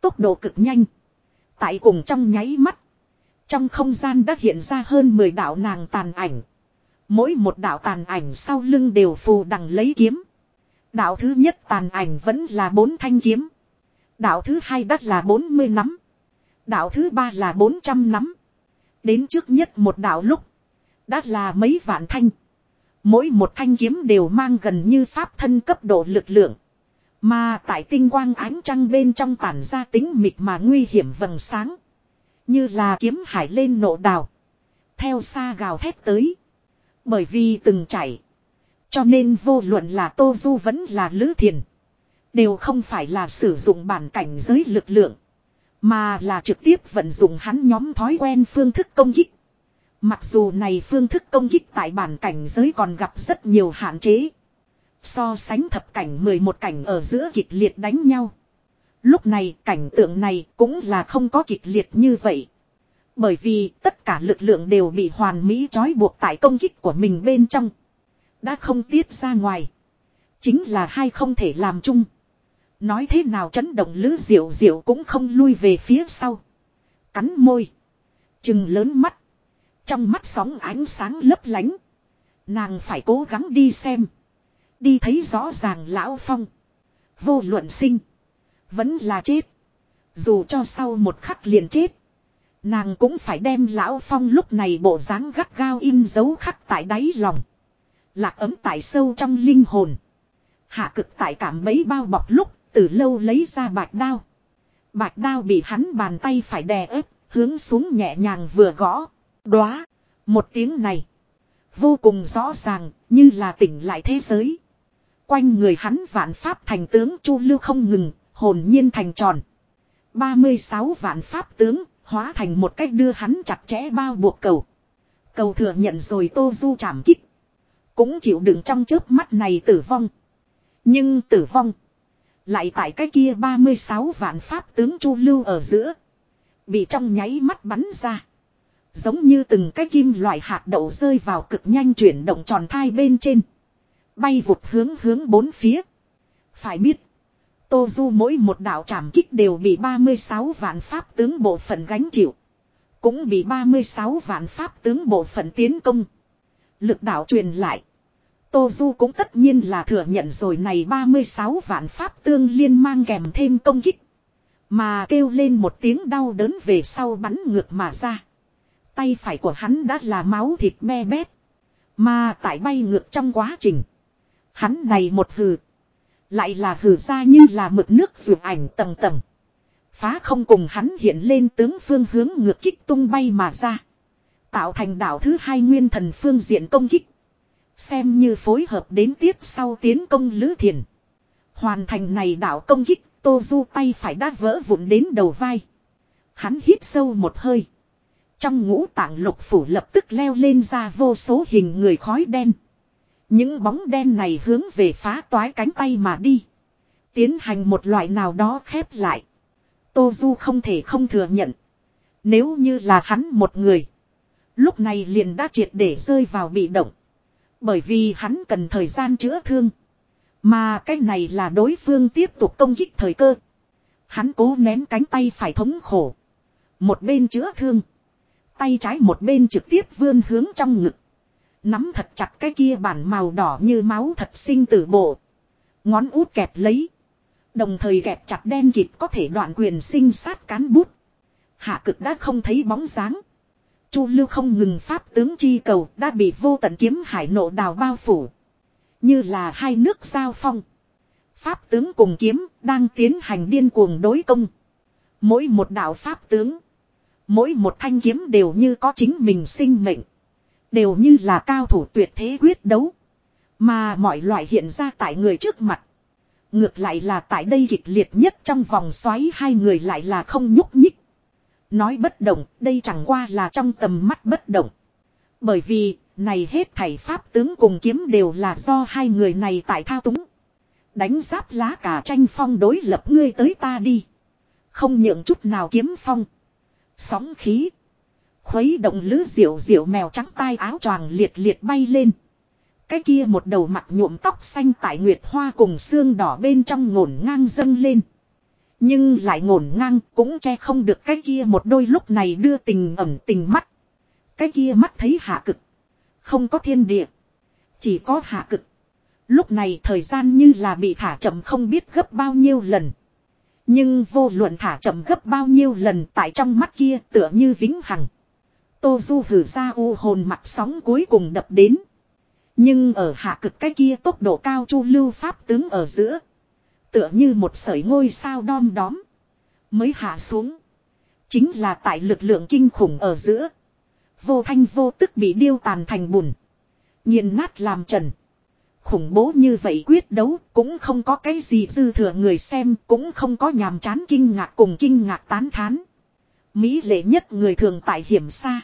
Tốc độ cực nhanh. Tại cùng trong nháy mắt. Trong không gian đã hiện ra hơn 10 đạo nàng tàn ảnh. Mỗi một đạo tàn ảnh sau lưng đều phù đằng lấy kiếm. Đạo thứ nhất tàn ảnh vẫn là bốn thanh kiếm. Đạo thứ hai đắt là 40 nắm. Đạo thứ ba là 400 nắm. Đến trước nhất một đạo lúc. đắt là mấy vạn thanh. Mỗi một thanh kiếm đều mang gần như pháp thân cấp độ lực lượng. Mà tại tinh quang ánh trăng bên trong tản ra tính mịt mà nguy hiểm vầng sáng. Như là kiếm hải lên nộ đào. Theo xa gào thét tới. Bởi vì từng chảy. Cho nên vô luận là Tô Du vẫn là Lữ Thiền. Đều không phải là sử dụng bản cảnh giới lực lượng. Mà là trực tiếp vận dụng hắn nhóm thói quen phương thức công kích. Mặc dù này phương thức công kích tại bản cảnh giới còn gặp rất nhiều hạn chế. So sánh thập cảnh 11 cảnh ở giữa kịch liệt đánh nhau. Lúc này cảnh tượng này cũng là không có kịch liệt như vậy. Bởi vì tất cả lực lượng đều bị hoàn mỹ trói buộc tại công kích của mình bên trong. Đã không tiết ra ngoài. Chính là hai không thể làm chung. Nói thế nào chấn động lứ diệu diệu cũng không lui về phía sau. Cắn môi. Chừng lớn mắt. Trong mắt sóng ánh sáng lấp lánh. Nàng phải cố gắng đi xem. Đi thấy rõ ràng lão phong. Vô luận sinh. Vẫn là chết. Dù cho sau một khắc liền chết. Nàng cũng phải đem lão phong lúc này bộ dáng gắt gao in dấu khắc tại đáy lòng. Lạc ấm tại sâu trong linh hồn. Hạ cực tại cảm mấy bao bọc lúc từ lâu lấy ra bạch đao. Bạch đao bị hắn bàn tay phải đè ép, hướng xuống nhẹ nhàng vừa gõ. Đóa. Một tiếng này. Vô cùng rõ ràng, như là tỉnh lại thế giới. Quanh người hắn vạn pháp thành tướng chu lưu không ngừng, hồn nhiên thành tròn. 36 vạn pháp tướng, hóa thành một cách đưa hắn chặt chẽ bao buộc cầu. Cầu thừa nhận rồi tô du chảm kích. Cũng chịu đựng trong chớp mắt này tử vong. Nhưng tử vong. Lại tại cái kia 36 vạn pháp tướng chu lưu ở giữa. Bị trong nháy mắt bắn ra. Giống như từng cái kim loại hạt đậu rơi vào cực nhanh chuyển động tròn thai bên trên. Bay vụt hướng hướng bốn phía. Phải biết. Tô Du mỗi một đạo trảm kích đều bị 36 vạn pháp tướng bộ phận gánh chịu. Cũng bị 36 vạn pháp tướng bộ phận tiến công. Lực đạo truyền lại. Tô Du cũng tất nhiên là thừa nhận rồi này 36 vạn pháp tương liên mang kèm thêm công kích. Mà kêu lên một tiếng đau đớn về sau bắn ngược mà ra. Tay phải của hắn đã là máu thịt me bét. Mà tại bay ngược trong quá trình. Hắn này một hừ. Lại là hừ ra như là mực nước vượt ảnh tầng tầng. Phá không cùng hắn hiện lên tướng phương hướng ngược kích tung bay mà ra. Tạo thành đảo thứ hai nguyên thần phương diện công kích. Xem như phối hợp đến tiếp sau tiến công lữ thiền. Hoàn thành này đảo công kích, Tô Du tay phải đã vỡ vụn đến đầu vai. Hắn hít sâu một hơi. Trong ngũ tạng lục phủ lập tức leo lên ra vô số hình người khói đen. Những bóng đen này hướng về phá toái cánh tay mà đi. Tiến hành một loại nào đó khép lại. Tô Du không thể không thừa nhận. Nếu như là hắn một người. Lúc này liền đã triệt để rơi vào bị động. Bởi vì hắn cần thời gian chữa thương. Mà cái này là đối phương tiếp tục công kích thời cơ. Hắn cố nén cánh tay phải thống khổ. Một bên chữa thương. Tay trái một bên trực tiếp vươn hướng trong ngực. Nắm thật chặt cái kia bản màu đỏ như máu thật sinh tử bộ. Ngón út kẹp lấy. Đồng thời kẹp chặt đen kịp có thể đoạn quyền sinh sát cán bút. Hạ cực đã không thấy bóng dáng. Chu lưu không ngừng pháp tướng chi cầu đã bị vô tận kiếm hải nộ đào bao phủ. Như là hai nước giao phong. Pháp tướng cùng kiếm đang tiến hành điên cuồng đối công. Mỗi một đạo pháp tướng. Mỗi một thanh kiếm đều như có chính mình sinh mệnh. Đều như là cao thủ tuyệt thế quyết đấu. Mà mọi loại hiện ra tại người trước mặt. Ngược lại là tại đây kịch liệt nhất trong vòng xoáy hai người lại là không nhúc nhích. Nói bất động, đây chẳng qua là trong tầm mắt bất động. Bởi vì, này hết thảy pháp tướng cùng kiếm đều là do hai người này tại thao túng. Đánh giáp lá cả tranh phong đối lập ngươi tới ta đi. Không nhượng chút nào kiếm phong. Sóng khí. Khuấy động lứ diệu diệu mèo trắng tai áo choàng liệt liệt bay lên. Cái kia một đầu mặt nhuộm tóc xanh tại nguyệt hoa cùng xương đỏ bên trong ngổn ngang dâng lên. Nhưng lại ngổn ngang cũng che không được cái kia một đôi lúc này đưa tình ẩm tình mắt. Cái kia mắt thấy hạ cực. Không có thiên địa. Chỉ có hạ cực. Lúc này thời gian như là bị thả chậm không biết gấp bao nhiêu lần. Nhưng vô luận thả chậm gấp bao nhiêu lần tại trong mắt kia tựa như vĩnh hằng. Tô Du hử ra u hồn mặt sóng cuối cùng đập đến. Nhưng ở hạ cực cái kia tốc độ cao chu lưu pháp tướng ở giữa. Tựa như một sợi ngôi sao đom đóm. Mới hạ xuống. Chính là tại lực lượng kinh khủng ở giữa. Vô thanh vô tức bị điêu tàn thành bùn. nghiền nát làm trần. Khủng bố như vậy quyết đấu cũng không có cái gì dư thừa người xem, cũng không có nhàm chán kinh ngạc cùng kinh ngạc tán thán. Mỹ lệ nhất người thường tại hiểm xa.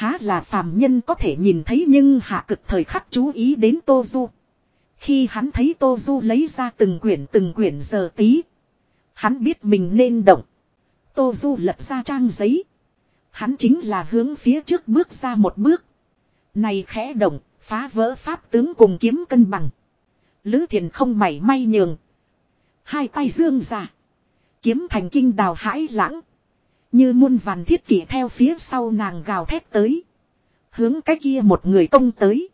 Há là phàm nhân có thể nhìn thấy nhưng hạ cực thời khắc chú ý đến Tô Du. Khi hắn thấy Tô Du lấy ra từng quyển từng quyển giờ tí. Hắn biết mình nên động. Tô Du lật ra trang giấy. Hắn chính là hướng phía trước bước ra một bước. Này khẽ động, phá vỡ pháp tướng cùng kiếm cân bằng. Lữ thiền không mảy may nhường. Hai tay dương ra. Kiếm thành kinh đào hãi lãng. Như muôn vàn thiết kỷ theo phía sau nàng gào thét tới. Hướng cái kia một người công tới.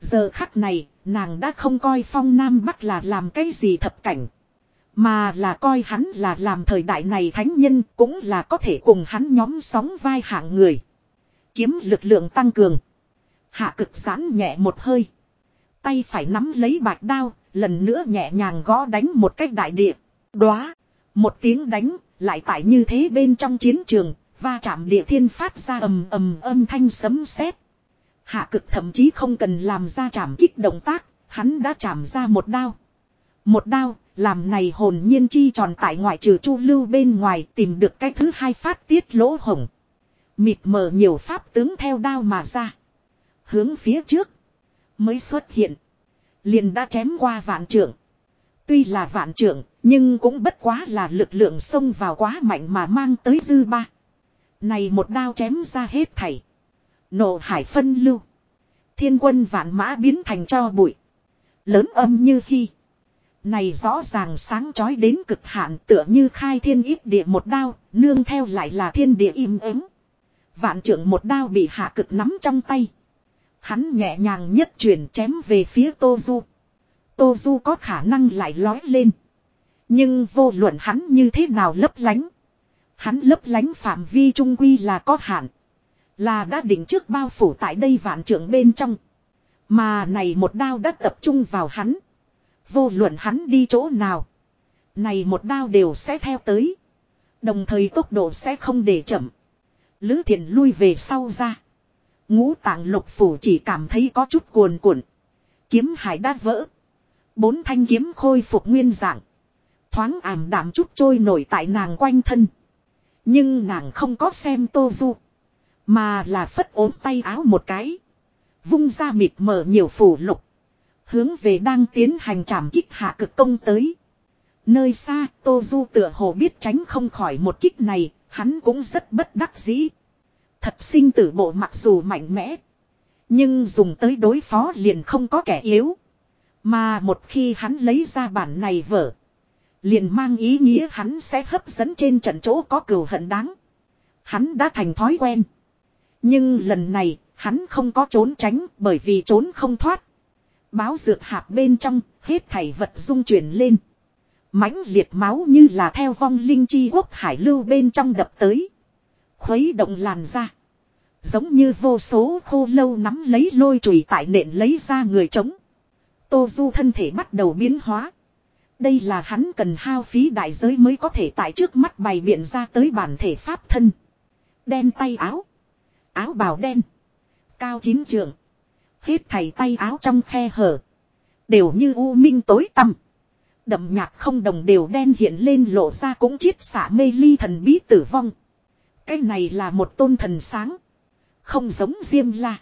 Giờ khắc này, nàng đã không coi phong Nam Bắc là làm cái gì thập cảnh. Mà là coi hắn là làm thời đại này thánh nhân cũng là có thể cùng hắn nhóm sóng vai hạng người. Kiếm lực lượng tăng cường. Hạ cực giãn nhẹ một hơi. Tay phải nắm lấy bạch đao, lần nữa nhẹ nhàng gõ đánh một cách đại địa. Đóa. Một tiếng đánh, lại tại như thế bên trong chiến trường, va chạm địa thiên phát ra ầm ầm âm thanh sấm sét. Hạ cực thậm chí không cần làm ra chạm kích động tác, hắn đã chạm ra một đao. Một đao, làm này hồn nhiên chi tròn tại ngoại trừ chu lưu bên ngoài tìm được cái thứ hai phát tiết lỗ hồng. Mịt mờ nhiều pháp tướng theo đao mà ra. Hướng phía trước. Mới xuất hiện. Liền đã chém qua vạn trưởng. Tuy là vạn trưởng, nhưng cũng bất quá là lực lượng xông vào quá mạnh mà mang tới dư ba. Này một đao chém ra hết thảy. Nộ hải phân lưu. Thiên quân vạn mã biến thành cho bụi. Lớn âm như khi. Này rõ ràng sáng chói đến cực hạn tựa như khai thiên ít địa một đao, nương theo lại là thiên địa im ắng. Vạn trưởng một đao bị hạ cực nắm trong tay. Hắn nhẹ nhàng nhất chuyển chém về phía Tô Du. Tô Du có khả năng lại lói lên. Nhưng vô luận hắn như thế nào lấp lánh. Hắn lấp lánh phạm vi trung quy là có hạn. Là đã định trước bao phủ tại đây vạn trưởng bên trong. Mà này một đao đã tập trung vào hắn. Vô luận hắn đi chỗ nào. Này một đao đều sẽ theo tới. Đồng thời tốc độ sẽ không để chậm. Lữ thiện lui về sau ra. Ngũ tạng lục phủ chỉ cảm thấy có chút cuồn cuộn. Kiếm hải đã vỡ. Bốn thanh kiếm khôi phục nguyên dạng. Thoáng ảm đạm chút trôi nổi tại nàng quanh thân. Nhưng nàng không có xem tô du. Mà là phất ốm tay áo một cái. Vung ra mịt mở nhiều phủ lục. Hướng về đang tiến hành trảm kích hạ cực công tới. Nơi xa, Tô Du tựa hồ biết tránh không khỏi một kích này, hắn cũng rất bất đắc dĩ. Thật sinh tử bộ mặc dù mạnh mẽ. Nhưng dùng tới đối phó liền không có kẻ yếu. Mà một khi hắn lấy ra bản này vở. Liền mang ý nghĩa hắn sẽ hấp dẫn trên trận chỗ có cừu hận đáng. Hắn đã thành thói quen. Nhưng lần này, hắn không có trốn tránh bởi vì trốn không thoát. Báo dược hạp bên trong, hết thảy vật dung chuyển lên mãnh liệt máu như là theo vong linh chi quốc hải lưu bên trong đập tới. Khuấy động làn ra. Giống như vô số khô lâu nắm lấy lôi chùy tại nện lấy ra người trống. Tô Du thân thể bắt đầu biến hóa. Đây là hắn cần hao phí đại giới mới có thể tại trước mắt bày biện ra tới bản thể pháp thân. Đen tay áo. Áo bào đen. Cao chín trường. Hết thảy tay áo trong khe hở. Đều như u minh tối tăm. Đậm nhạt không đồng đều đen hiện lên lộ ra cũng chiết xả mê ly thần bí tử vong. Cái này là một tôn thần sáng. Không giống Diêm La.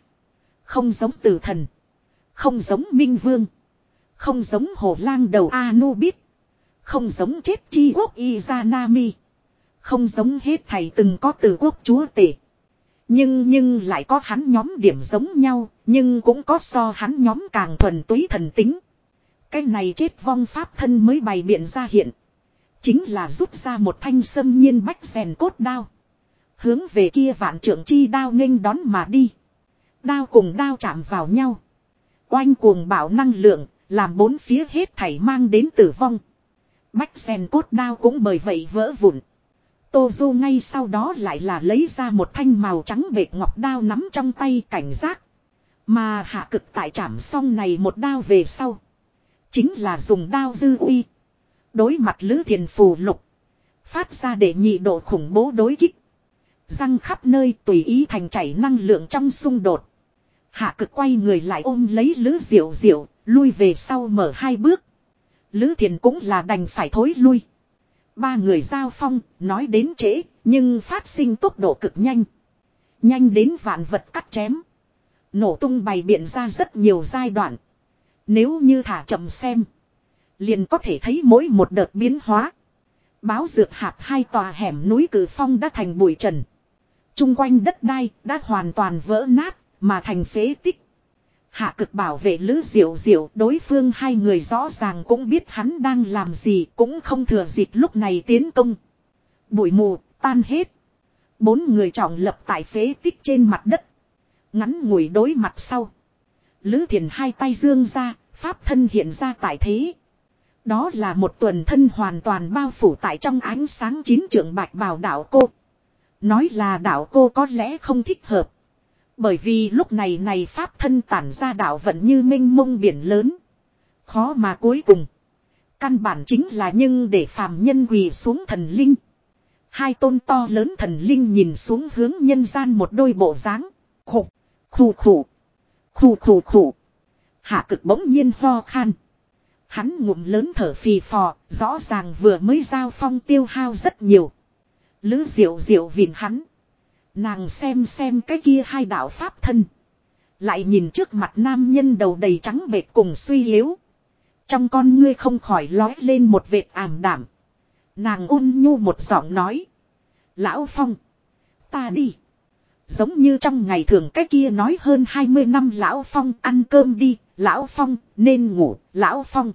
Không giống tử thần. Không giống Minh Vương. Không giống Hồ Lang đầu Anubis. Không giống chết chi quốc Izanami. Không giống hết thầy từng có từ quốc chúa tể. Nhưng nhưng lại có hắn nhóm điểm giống nhau, nhưng cũng có so hắn nhóm càng thuần túy thần tính. Cái này chết vong pháp thân mới bày biện ra hiện. Chính là rút ra một thanh sâm nhiên bách rèn cốt đao. Hướng về kia vạn trưởng chi đao nghênh đón mà đi. Đao cùng đao chạm vào nhau. Oanh cuồng bảo năng lượng, làm bốn phía hết thảy mang đến tử vong. Bách Sen cốt đao cũng bởi vậy vỡ vụn. Tô Du ngay sau đó lại là lấy ra một thanh màu trắng bệt ngọc đao nắm trong tay cảnh giác. Mà hạ cực tại trảm xong này một đao về sau. Chính là dùng đao dư uy. Đối mặt lữ thiền phù lục. Phát ra để nhị độ khủng bố đối kích. Răng khắp nơi tùy ý thành chảy năng lượng trong xung đột. Hạ cực quay người lại ôm lấy lữ diệu diệu, lui về sau mở hai bước. Lữ thiền cũng là đành phải thối lui. Ba người giao phong, nói đến trễ, nhưng phát sinh tốc độ cực nhanh. Nhanh đến vạn vật cắt chém. Nổ tung bày biện ra rất nhiều giai đoạn. Nếu như thả chậm xem. Liền có thể thấy mỗi một đợt biến hóa. Báo dược hạp hai tòa hẻm núi cử phong đã thành bụi trần. Trung quanh đất đai đã hoàn toàn vỡ nát mà thành phế tích. Hạ cực bảo vệ Lữ Diệu Diệu đối phương hai người rõ ràng cũng biết hắn đang làm gì cũng không thừa dịp lúc này tiến công. Bụi mù tan hết. Bốn người trọng lập tại phế tích trên mặt đất. Ngắn ngủi đối mặt sau. Lữ thiền hai tay dương ra, pháp thân hiện ra tại thế. Đó là một tuần thân hoàn toàn bao phủ tại trong ánh sáng chín trưởng bạch bào đạo cô. Nói là đạo cô có lẽ không thích hợp. Bởi vì lúc này này pháp thân tản ra đạo vận như minh mông biển lớn. Khó mà cuối cùng. Căn bản chính là nhưng để phàm nhân quỳ xuống thần linh. Hai tôn to lớn thần linh nhìn xuống hướng nhân gian một đôi bộ dáng Khục, khủ khủ. Khủ khủ khủ. Hạ cực bỗng nhiên ho khan. Hắn ngụm lớn thở phì phò, rõ ràng vừa mới giao phong tiêu hao rất nhiều. Lữ diệu diệu vìn hắn. Nàng xem xem cái kia hai đạo pháp thân. Lại nhìn trước mặt nam nhân đầu đầy trắng bệt cùng suy yếu. Trong con ngươi không khỏi lói lên một vệt ảm đảm. Nàng ôn nhu một giọng nói. Lão Phong. Ta đi. Giống như trong ngày thường cái kia nói hơn 20 năm Lão Phong ăn cơm đi, Lão Phong nên ngủ, Lão Phong.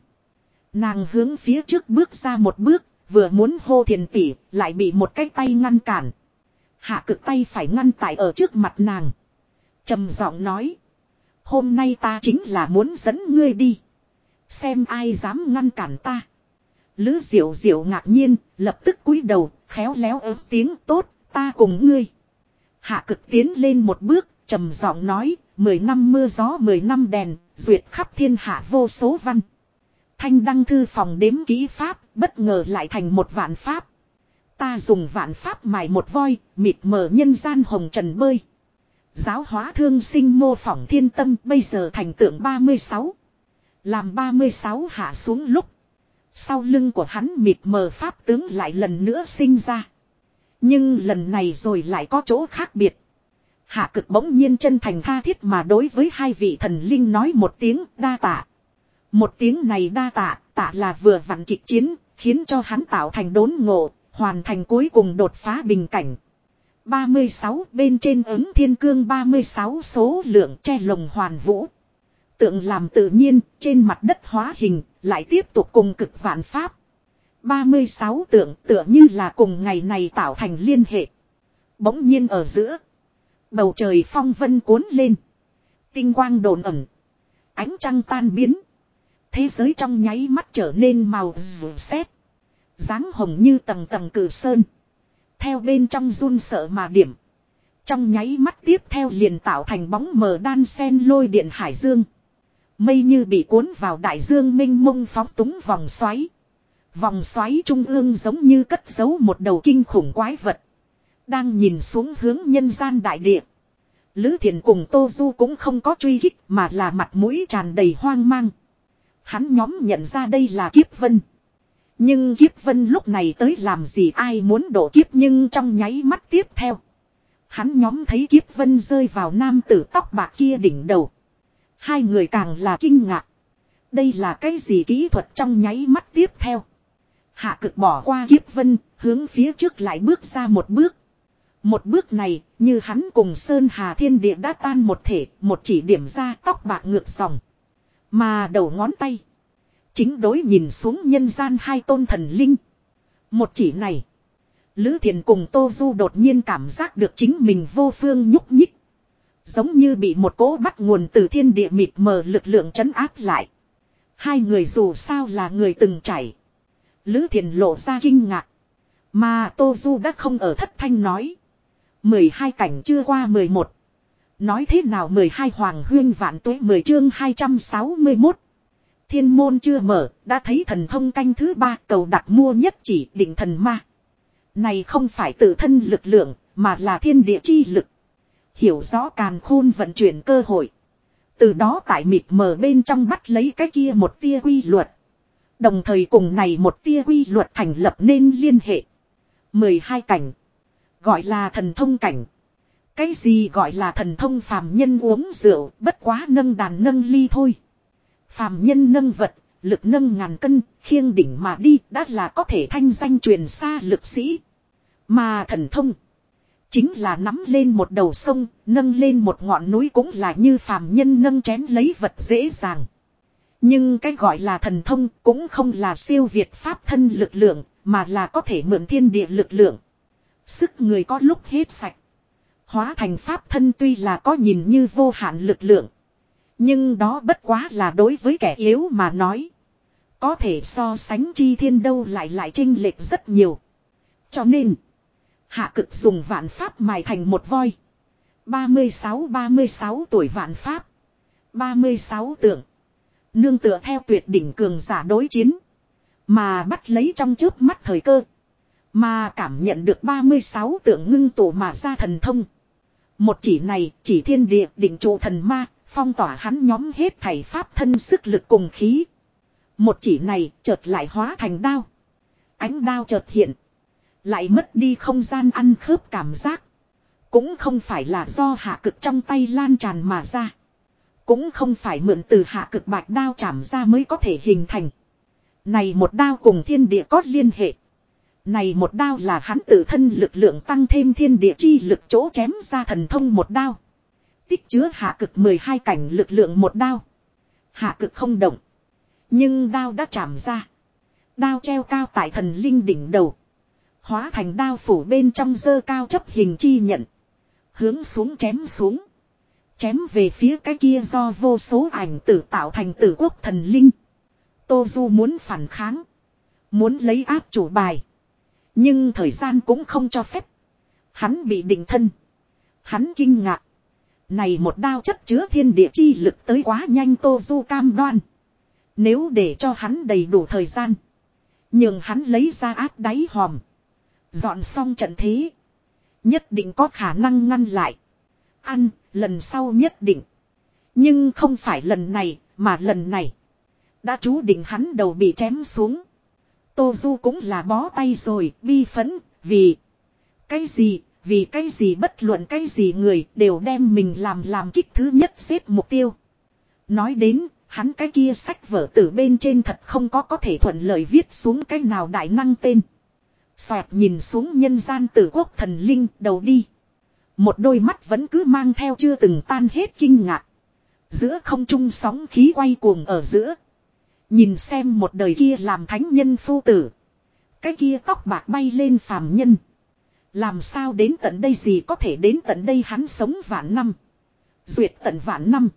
Nàng hướng phía trước bước ra một bước, vừa muốn hô thiền tỷ, lại bị một cái tay ngăn cản. Hạ cực tay phải ngăn tại ở trước mặt nàng. trầm giọng nói. Hôm nay ta chính là muốn dẫn ngươi đi. Xem ai dám ngăn cản ta. Lữ diệu diệu ngạc nhiên, lập tức cúi đầu, khéo léo ớt tiếng tốt, ta cùng ngươi. Hạ cực tiến lên một bước, trầm giọng nói, mười năm mưa gió mười năm đèn, duyệt khắp thiên hạ vô số văn. thanh đăng thư phòng đếm ký pháp, bất ngờ lại thành một vạn pháp. Ta dùng vạn pháp mài một voi, mịt mờ nhân gian hồng trần bơi. Giáo hóa thương sinh mô phỏng thiên tâm bây giờ thành tượng 36. Làm 36 hạ xuống lúc. Sau lưng của hắn mịt mờ pháp tướng lại lần nữa sinh ra. Nhưng lần này rồi lại có chỗ khác biệt. Hạ cực bỗng nhiên chân thành tha thiết mà đối với hai vị thần linh nói một tiếng đa tạ. Một tiếng này đa tạ, tạ là vừa vặn kịch chiến, khiến cho hắn tạo thành đốn ngộ, hoàn thành cuối cùng đột phá bình cảnh. 36 bên trên ứng thiên cương 36 số lượng che lồng hoàn vũ. Tượng làm tự nhiên, trên mặt đất hóa hình, lại tiếp tục cùng cực vạn pháp. 36 tượng tựa như là cùng ngày này tạo thành liên hệ. Bỗng nhiên ở giữa. Bầu trời phong vân cuốn lên. Tinh quang đồn ẩn Ánh trăng tan biến. Thế giới trong nháy mắt trở nên màu rủ xét dáng hồng như tầng tầng cử sơn. Theo bên trong run sợ mà điểm. Trong nháy mắt tiếp theo liền tạo thành bóng mờ đan sen lôi điện hải dương. Mây như bị cuốn vào đại dương minh mông phóng túng vòng xoáy. Vòng xoáy trung ương giống như cất giấu một đầu kinh khủng quái vật. Đang nhìn xuống hướng nhân gian đại địa. Lữ thiền cùng Tô Du cũng không có truy hích mà là mặt mũi tràn đầy hoang mang. Hắn nhóm nhận ra đây là kiếp vân. Nhưng kiếp vân lúc này tới làm gì ai muốn đổ kiếp nhưng trong nháy mắt tiếp theo. Hắn nhóm thấy kiếp vân rơi vào nam tử tóc bạc kia đỉnh đầu. Hai người càng là kinh ngạc. Đây là cái gì kỹ thuật trong nháy mắt tiếp theo. Hạ cực bỏ qua kiếp vân, hướng phía trước lại bước ra một bước. Một bước này, như hắn cùng Sơn Hà Thiên Địa đã tan một thể, một chỉ điểm ra tóc bạc ngược dòng. Mà đầu ngón tay. Chính đối nhìn xuống nhân gian hai tôn thần linh. Một chỉ này. Lữ Thiền cùng Tô Du đột nhiên cảm giác được chính mình vô phương nhúc nhích. Giống như bị một cỗ bắt nguồn từ thiên địa mịt mờ lực lượng chấn áp lại. Hai người dù sao là người từng chảy. Lữ Thiền lộ ra kinh ngạc. Mà Tô Du đã không ở thất thanh nói. 12 cảnh chưa qua 11. Nói thế nào 12 hoàng huyên vạn tuế 10 chương 261. Thiên môn chưa mở, đã thấy thần thông canh thứ ba cầu đặt mua nhất chỉ định thần ma. Này không phải tự thân lực lượng, mà là thiên địa chi lực. Hiểu rõ càn khôn vận chuyển cơ hội. Từ đó tại mịt mờ bên trong bắt lấy cái kia một tia quy luật. Đồng thời cùng này một tia quy luật thành lập nên liên hệ. 12 cảnh. Gọi là thần thông cảnh. Cái gì gọi là thần thông phàm nhân uống rượu, bất quá nâng đàn nâng ly thôi. Phàm nhân nâng vật, lực nâng ngàn cân, khiêng đỉnh mà đi đã là có thể thanh danh truyền xa lực sĩ. Mà thần thông, chính là nắm lên một đầu sông, nâng lên một ngọn núi cũng là như phàm nhân nâng chén lấy vật dễ dàng. Nhưng cái gọi là thần thông cũng không là siêu việt pháp thân lực lượng, mà là có thể mượn thiên địa lực lượng. Sức người có lúc hết sạch. Hóa thành pháp thân tuy là có nhìn như vô hạn lực lượng. Nhưng đó bất quá là đối với kẻ yếu mà nói. Có thể so sánh chi thiên đâu lại lại trinh lệch rất nhiều. Cho nên. Hạ cực dùng vạn pháp mài thành một voi. 36-36 tuổi vạn pháp. 36 tượng. Nương tựa theo tuyệt đỉnh cường giả đối chiến. Mà bắt lấy trong trước mắt thời cơ. Mà cảm nhận được 36 tượng ngưng tụ mà ra thần thông. Một chỉ này chỉ thiên địa định trụ thần ma, phong tỏa hắn nhóm hết thảy pháp thân sức lực cùng khí. Một chỉ này chợt lại hóa thành đao. Ánh đao chợt hiện. Lại mất đi không gian ăn khớp cảm giác. Cũng không phải là do hạ cực trong tay lan tràn mà ra. Cũng không phải mượn từ hạ cực bạch đao chạm ra mới có thể hình thành. Này một đao cùng thiên địa có liên hệ. Này một đao là hắn tự thân lực lượng tăng thêm thiên địa chi lực chỗ chém ra thần thông một đao. Tích chứa hạ cực 12 cảnh lực lượng một đao. Hạ cực không động. Nhưng đao đã chạm ra. Đao treo cao tại thần linh đỉnh đầu. Hóa thành đao phủ bên trong dơ cao chấp hình chi nhận. Hướng xuống chém xuống. Chém về phía cái kia do vô số ảnh tử tạo thành tử quốc thần linh. Tô Du muốn phản kháng. Muốn lấy áp chủ bài. Nhưng thời gian cũng không cho phép. Hắn bị định thân. Hắn kinh ngạc. Này một đao chất chứa thiên địa chi lực tới quá nhanh Tô Du cam đoan. Nếu để cho hắn đầy đủ thời gian. Nhưng hắn lấy ra áp đáy hòm. Dọn xong trận thế. Nhất định có khả năng ngăn lại. Ăn, lần sau nhất định. Nhưng không phải lần này, mà lần này. Đã chú định hắn đầu bị chém xuống. Tô Du cũng là bó tay rồi, bi phấn, vì... Cái gì, vì cái gì bất luận cái gì người đều đem mình làm làm kích thứ nhất xếp mục tiêu. Nói đến, hắn cái kia sách vở tử bên trên thật không có có thể thuận lợi viết xuống cái nào đại năng tên. Xoẹt nhìn xuống nhân gian tử quốc thần linh đầu đi. Một đôi mắt vẫn cứ mang theo chưa từng tan hết kinh ngạc. Giữa không trung sóng khí quay cuồng ở giữa. Nhìn xem một đời kia làm thánh nhân phu tử. Cái kia tóc bạc bay lên phàm nhân. Làm sao đến tận đây gì có thể đến tận đây hắn sống vạn năm. Duyệt tận vạn năm.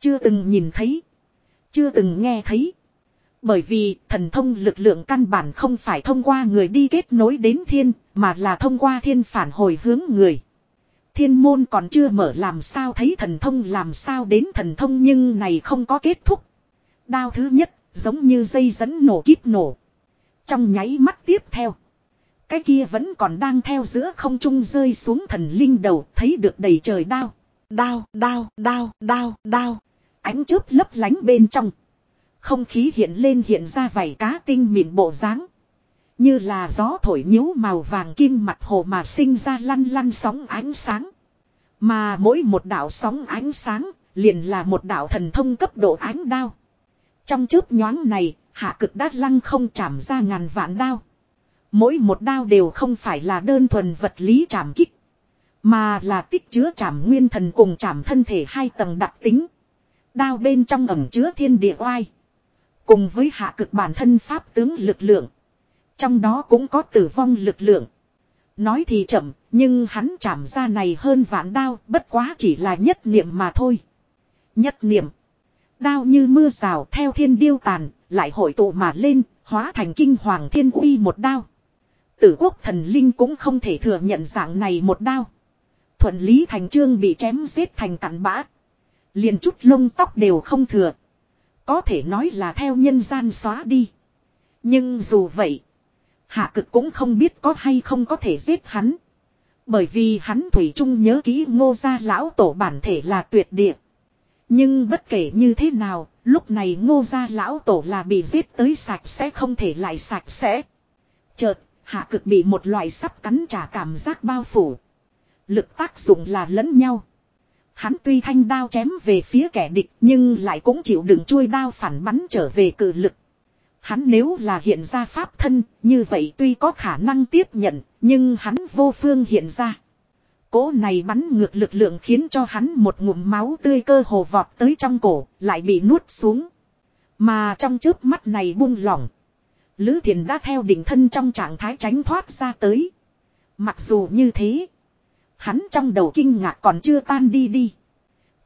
Chưa từng nhìn thấy. Chưa từng nghe thấy. Bởi vì thần thông lực lượng căn bản không phải thông qua người đi kết nối đến thiên, mà là thông qua thiên phản hồi hướng người. Thiên môn còn chưa mở làm sao thấy thần thông làm sao đến thần thông nhưng này không có kết thúc. Đao thứ nhất, giống như dây dẫn nổ kíp nổ. Trong nháy mắt tiếp theo. Cái kia vẫn còn đang theo giữa không trung rơi xuống thần linh đầu thấy được đầy trời đao. Đao, đao, đao, đao, đao. Ánh chớp lấp lánh bên trong. Không khí hiện lên hiện ra vảy cá tinh mịn bộ dáng Như là gió thổi nhíu màu vàng kim mặt hồ mà sinh ra lăn lăn sóng ánh sáng. Mà mỗi một đạo sóng ánh sáng liền là một đạo thần thông cấp độ ánh đao. Trong chớp nhoáng này, hạ cực đát lăng không chạm ra ngàn vạn đao. Mỗi một đao đều không phải là đơn thuần vật lý chạm kích. Mà là tích chứa chạm nguyên thần cùng chạm thân thể hai tầng đặc tính. Đao bên trong ẩm chứa thiên địa oai. Cùng với hạ cực bản thân pháp tướng lực lượng. Trong đó cũng có tử vong lực lượng. Nói thì chậm, nhưng hắn chạm ra này hơn vạn đao, bất quá chỉ là nhất niệm mà thôi. Nhất niệm. Đao như mưa rào theo thiên điêu tàn, lại hội tụ mà lên, hóa thành kinh hoàng thiên uy một đao. Tử quốc thần linh cũng không thể thừa nhận dạng này một đao. Thuận lý thành trương bị chém giết thành cặn bã. Liền chút lông tóc đều không thừa. Có thể nói là theo nhân gian xóa đi. Nhưng dù vậy. Hạ cực cũng không biết có hay không có thể giết hắn. Bởi vì hắn Thủy Trung nhớ kỹ ngô gia lão tổ bản thể là tuyệt địa. Nhưng bất kể như thế nào, lúc này ngô gia lão tổ là bị giết tới sạch sẽ không thể lại sạch sẽ. Chợt, hạ cực bị một loại sắp cắn trả cảm giác bao phủ. Lực tác dụng là lẫn nhau. Hắn tuy thanh đao chém về phía kẻ địch nhưng lại cũng chịu đựng chui đao phản bắn trở về cự lực. Hắn nếu là hiện ra pháp thân, như vậy tuy có khả năng tiếp nhận, nhưng hắn vô phương hiện ra. Cố này bắn ngược lực lượng khiến cho hắn một ngụm máu tươi cơ hồ vọt tới trong cổ, lại bị nuốt xuống. Mà trong trước mắt này buông lỏng. Lữ thiền đã theo đỉnh thân trong trạng thái tránh thoát ra tới. Mặc dù như thế. Hắn trong đầu kinh ngạc còn chưa tan đi đi.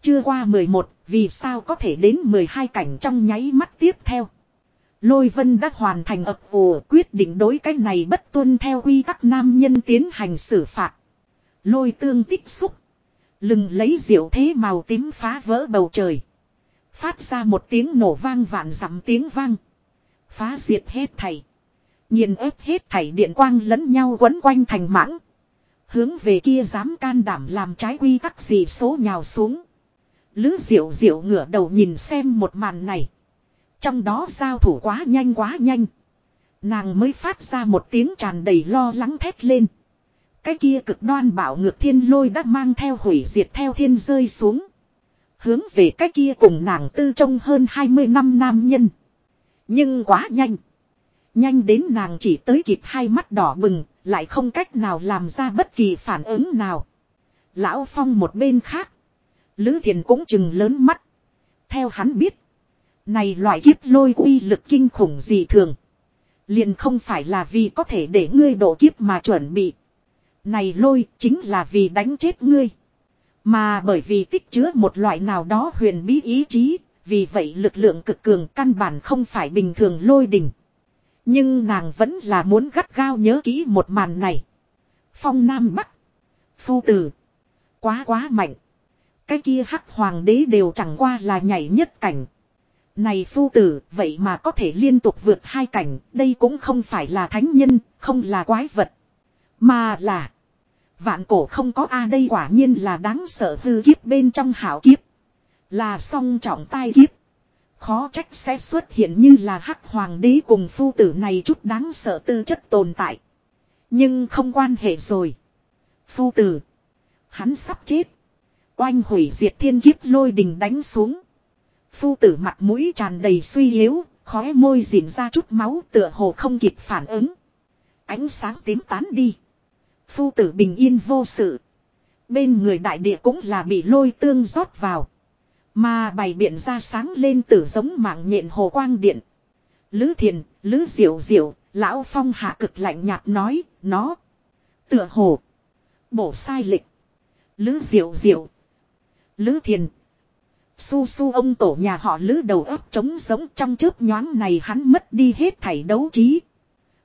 Chưa qua 11, vì sao có thể đến 12 cảnh trong nháy mắt tiếp theo. Lôi vân đã hoàn thành ập ồ quyết định đối cái này bất tuân theo quy tắc nam nhân tiến hành xử phạt. Lôi tương tích xúc. Lừng lấy diệu thế màu tím phá vỡ bầu trời. Phát ra một tiếng nổ vang vạn dặm tiếng vang. Phá diệt hết thảy. Nhìn ép hết thảy điện quang lẫn nhau quấn quanh thành mãng. Hướng về kia dám can đảm làm trái quy tắc gì số nhào xuống. Lữ diệu diệu ngửa đầu nhìn xem một màn này. Trong đó giao thủ quá nhanh quá nhanh. Nàng mới phát ra một tiếng tràn đầy lo lắng thét lên. Cái kia cực đoan bảo ngược thiên lôi đã mang theo hủy diệt theo thiên rơi xuống. Hướng về cái kia cùng nàng tư trong hơn 20 năm nam nhân. Nhưng quá nhanh. Nhanh đến nàng chỉ tới kịp hai mắt đỏ bừng, lại không cách nào làm ra bất kỳ phản ứng nào. Lão Phong một bên khác. Lữ Thiền cũng chừng lớn mắt. Theo hắn biết. Này loại kiếp lôi uy lực kinh khủng gì thường. Liền không phải là vì có thể để ngươi độ kiếp mà chuẩn bị. Này lôi chính là vì đánh chết ngươi. Mà bởi vì tích chứa một loại nào đó huyền bí ý chí. Vì vậy lực lượng cực cường căn bản không phải bình thường lôi đỉnh. Nhưng nàng vẫn là muốn gắt gao nhớ kỹ một màn này. Phong Nam Bắc. Phu tử. Quá quá mạnh. Cái kia hắc hoàng đế đều chẳng qua là nhảy nhất cảnh. Này phu tử, vậy mà có thể liên tục vượt hai cảnh, đây cũng không phải là thánh nhân, không là quái vật. Mà là... Vạn cổ không có A đây quả nhiên là đáng sợ hư kiếp bên trong hảo kiếp. Là song trọng tai kiếp. Khó trách sẽ xuất hiện như là hắc hoàng đế cùng phu tử này chút đáng sợ tư chất tồn tại. Nhưng không quan hệ rồi. Phu tử. Hắn sắp chết. Oanh hủy diệt thiên kiếp lôi đình đánh xuống. Phu tử mặt mũi tràn đầy suy yếu, khóe môi dịn ra chút máu tựa hồ không kịp phản ứng. Ánh sáng tím tán đi. Phu tử bình yên vô sự. Bên người đại địa cũng là bị lôi tương rót vào. Mà bày biện ra sáng lên tử giống mạng nhện hồ quang điện. Lữ thiền, lữ diệu diệu, lão phong hạ cực lạnh nhạt nói, nó. Tựa hồ. Bổ sai lịch. Lữ diệu diệu. Lữ thiền. Su su ông tổ nhà họ lữ đầu óc trống giống trong chớp nhoáng này hắn mất đi hết thảy đấu trí.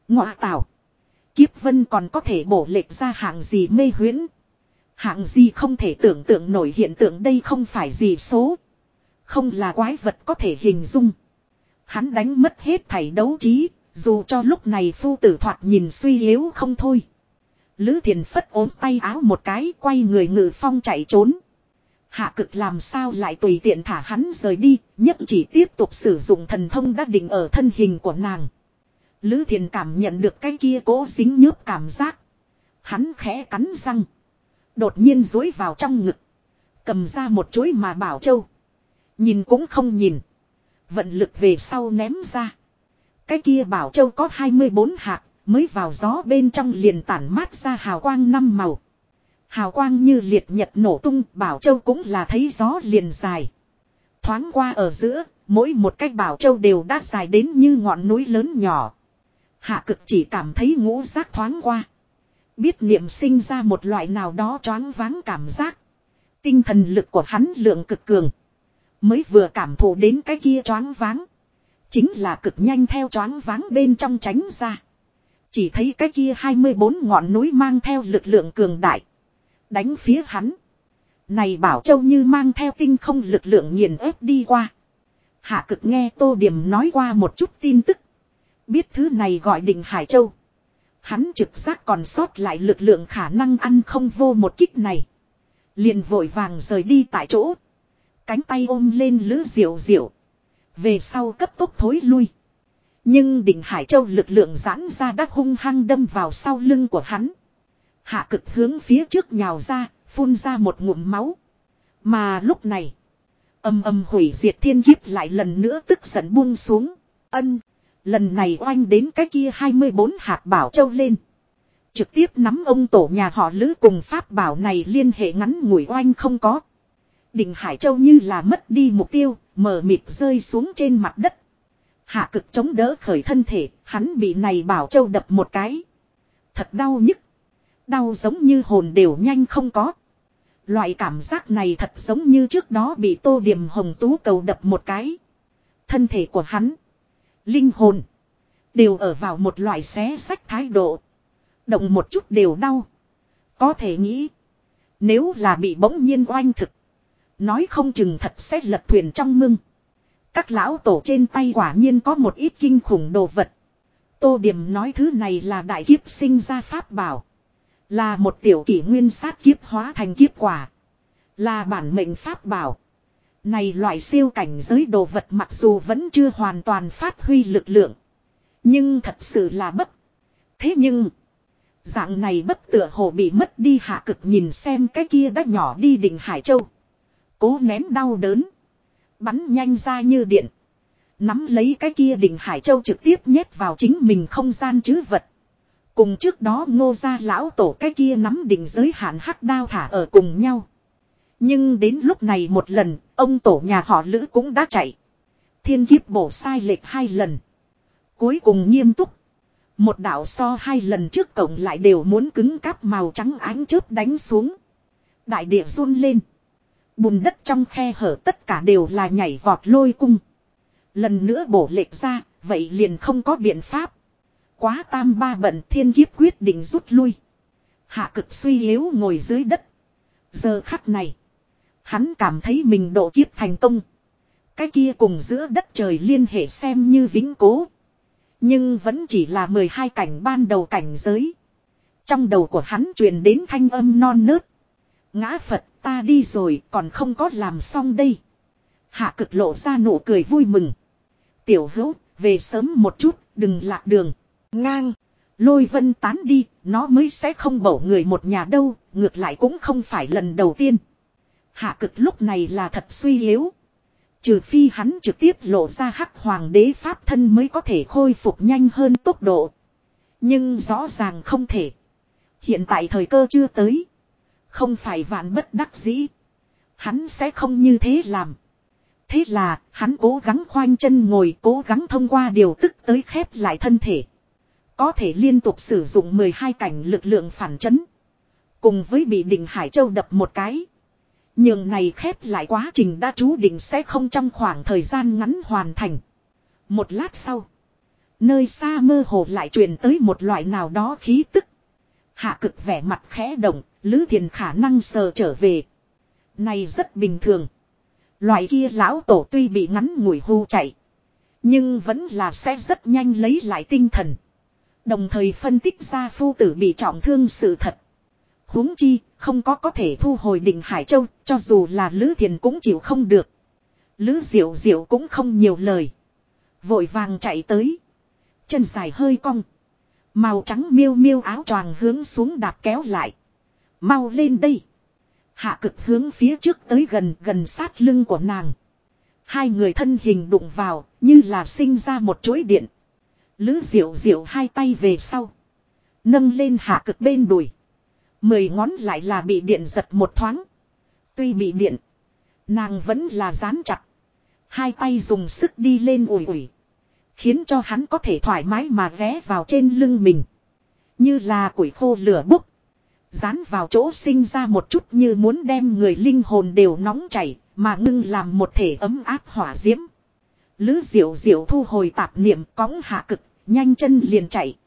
Ngọa tảo. Kiếp vân còn có thể bổ lệch ra hạng gì mê huyễn. Hạng gì không thể tưởng tượng nổi hiện tượng đây không phải gì số. Không là quái vật có thể hình dung. Hắn đánh mất hết thảy đấu trí, dù cho lúc này phu tử thoạt nhìn suy yếu không thôi. Lữ thiền phất ốm tay áo một cái quay người ngự phong chạy trốn. Hạ cực làm sao lại tùy tiện thả hắn rời đi, nhất chỉ tiếp tục sử dụng thần thông đã định ở thân hình của nàng. Lữ thiền cảm nhận được cái kia cố dính nhớp cảm giác. Hắn khẽ cắn răng. Đột nhiên dối vào trong ngực. Cầm ra một chuối mà bảo châu. Nhìn cũng không nhìn. Vận lực về sau ném ra. Cái kia bảo châu có 24 hạt. Mới vào gió bên trong liền tản mát ra hào quang năm màu. Hào quang như liệt nhật nổ tung. Bảo châu cũng là thấy gió liền dài. Thoáng qua ở giữa. Mỗi một cái bảo châu đều đã dài đến như ngọn núi lớn nhỏ. Hạ cực chỉ cảm thấy ngũ giác thoáng qua. Biết niệm sinh ra một loại nào đó choáng váng cảm giác. Tinh thần lực của hắn lượng cực cường. Mới vừa cảm thụ đến cái kia choáng váng. Chính là cực nhanh theo choáng váng bên trong tránh ra. Chỉ thấy cái kia 24 ngọn núi mang theo lực lượng cường đại. Đánh phía hắn. Này bảo châu như mang theo tinh không lực lượng nghiền ép đi qua. Hạ cực nghe tô điểm nói qua một chút tin tức. Biết thứ này gọi định Hải Châu. Hắn trực giác còn sót lại lực lượng khả năng ăn không vô một kích này. Liền vội vàng rời đi tại chỗ. Cánh tay ôm lên lữ diệu diệu. Về sau cấp tốc thối lui. Nhưng đỉnh Hải Châu lực lượng giãn ra đã hung hăng đâm vào sau lưng của hắn. Hạ cực hướng phía trước nhào ra, phun ra một ngụm máu. Mà lúc này, âm âm hủy diệt thiên kiếp lại lần nữa tức giận buông xuống. Ân, lần này oanh đến cái kia 24 hạt bảo châu lên. Trực tiếp nắm ông tổ nhà họ lữ cùng pháp bảo này liên hệ ngắn ngủi oanh không có. Đình Hải Châu như là mất đi mục tiêu, mờ mịt rơi xuống trên mặt đất. Hạ cực chống đỡ khởi thân thể, hắn bị này bảo châu đập một cái. Thật đau nhức. Đau giống như hồn đều nhanh không có. Loại cảm giác này thật giống như trước đó bị tô điểm hồng tú cầu đập một cái. Thân thể của hắn. Linh hồn. Đều ở vào một loại xé sách thái độ. Động một chút đều đau. Có thể nghĩ. Nếu là bị bỗng nhiên oanh thực. Nói không chừng thật sẽ lật thuyền trong mưng. Các lão tổ trên tay quả nhiên có một ít kinh khủng đồ vật. Tô Điểm nói thứ này là đại kiếp sinh ra pháp bảo. Là một tiểu kỷ nguyên sát kiếp hóa thành kiếp quả. Là bản mệnh pháp bảo. Này loại siêu cảnh giới đồ vật mặc dù vẫn chưa hoàn toàn phát huy lực lượng. Nhưng thật sự là bất. Thế nhưng. Dạng này bất tựa hồ bị mất đi hạ cực nhìn xem cái kia đã nhỏ đi đỉnh Hải Châu. Cố nén đau đớn. Bắn nhanh ra như điện. Nắm lấy cái kia đỉnh Hải Châu trực tiếp nhét vào chính mình không gian chứ vật. Cùng trước đó ngô ra lão tổ cái kia nắm đỉnh giới hạn hắc đao thả ở cùng nhau. Nhưng đến lúc này một lần, ông tổ nhà họ Lữ cũng đã chạy. Thiên kiếp bổ sai lệch hai lần. Cuối cùng nghiêm túc. Một đạo so hai lần trước cổng lại đều muốn cứng cáp màu trắng ánh chớp đánh xuống. Đại địa run lên. Bùn đất trong khe hở tất cả đều là nhảy vọt lôi cung. Lần nữa bổ lệch ra, vậy liền không có biện pháp. Quá tam ba bận thiên kiếp quyết định rút lui. Hạ cực suy yếu ngồi dưới đất. Giờ khắc này. Hắn cảm thấy mình độ kiếp thành công. Cái kia cùng giữa đất trời liên hệ xem như vĩnh cố. Nhưng vẫn chỉ là 12 cảnh ban đầu cảnh giới. Trong đầu của hắn truyền đến thanh âm non nớt. Ngã Phật ta đi rồi còn không có làm xong đây. Hạ cực lộ ra nụ cười vui mừng. Tiểu hữu, về sớm một chút, đừng lạc đường. Ngang. Lôi vân tán đi, nó mới sẽ không bổ người một nhà đâu, ngược lại cũng không phải lần đầu tiên. Hạ cực lúc này là thật suy yếu. Trừ phi hắn trực tiếp lộ ra hắc hoàng đế pháp thân mới có thể khôi phục nhanh hơn tốc độ. Nhưng rõ ràng không thể. Hiện tại thời cơ chưa tới. Không phải vạn bất đắc dĩ. Hắn sẽ không như thế làm. Thế là, hắn cố gắng khoanh chân ngồi cố gắng thông qua điều tức tới khép lại thân thể. Có thể liên tục sử dụng 12 cảnh lực lượng phản chấn. Cùng với bị đỉnh Hải Châu đập một cái. Nhưng này khép lại quá trình đã chú định sẽ không trong khoảng thời gian ngắn hoàn thành. Một lát sau. Nơi xa mơ hồ lại truyền tới một loại nào đó khí tức. Hạ cực vẻ mặt khẽ động, Lữ Thiền khả năng sờ trở về. Này rất bình thường. Loại kia lão tổ tuy bị ngắn ngủi hưu chạy. Nhưng vẫn là sẽ rất nhanh lấy lại tinh thần. Đồng thời phân tích ra phu tử bị trọng thương sự thật huống chi, không có có thể thu hồi định Hải Châu, cho dù là Lữ Thiền cũng chịu không được. Lữ Diệu Diệu cũng không nhiều lời. Vội vàng chạy tới. Chân dài hơi cong. Màu trắng miêu miêu áo choàng hướng xuống đạp kéo lại. Mau lên đây. Hạ cực hướng phía trước tới gần gần sát lưng của nàng. Hai người thân hình đụng vào như là sinh ra một chuỗi điện. Lữ diệu diệu hai tay về sau. Nâng lên hạ cực bên đùi. Mười ngón lại là bị điện giật một thoáng. Tuy bị điện. Nàng vẫn là dán chặt. Hai tay dùng sức đi lên ủi ủi. Khiến cho hắn có thể thoải mái mà ghé vào trên lưng mình. Như là củi khô lửa bốc. Dán vào chỗ sinh ra một chút như muốn đem người linh hồn đều nóng chảy. Mà ngưng làm một thể ấm áp hỏa diễm. Lứ diệu diệu thu hồi tạp niệm cõng hạ cực. Nhanh chân liền chạy.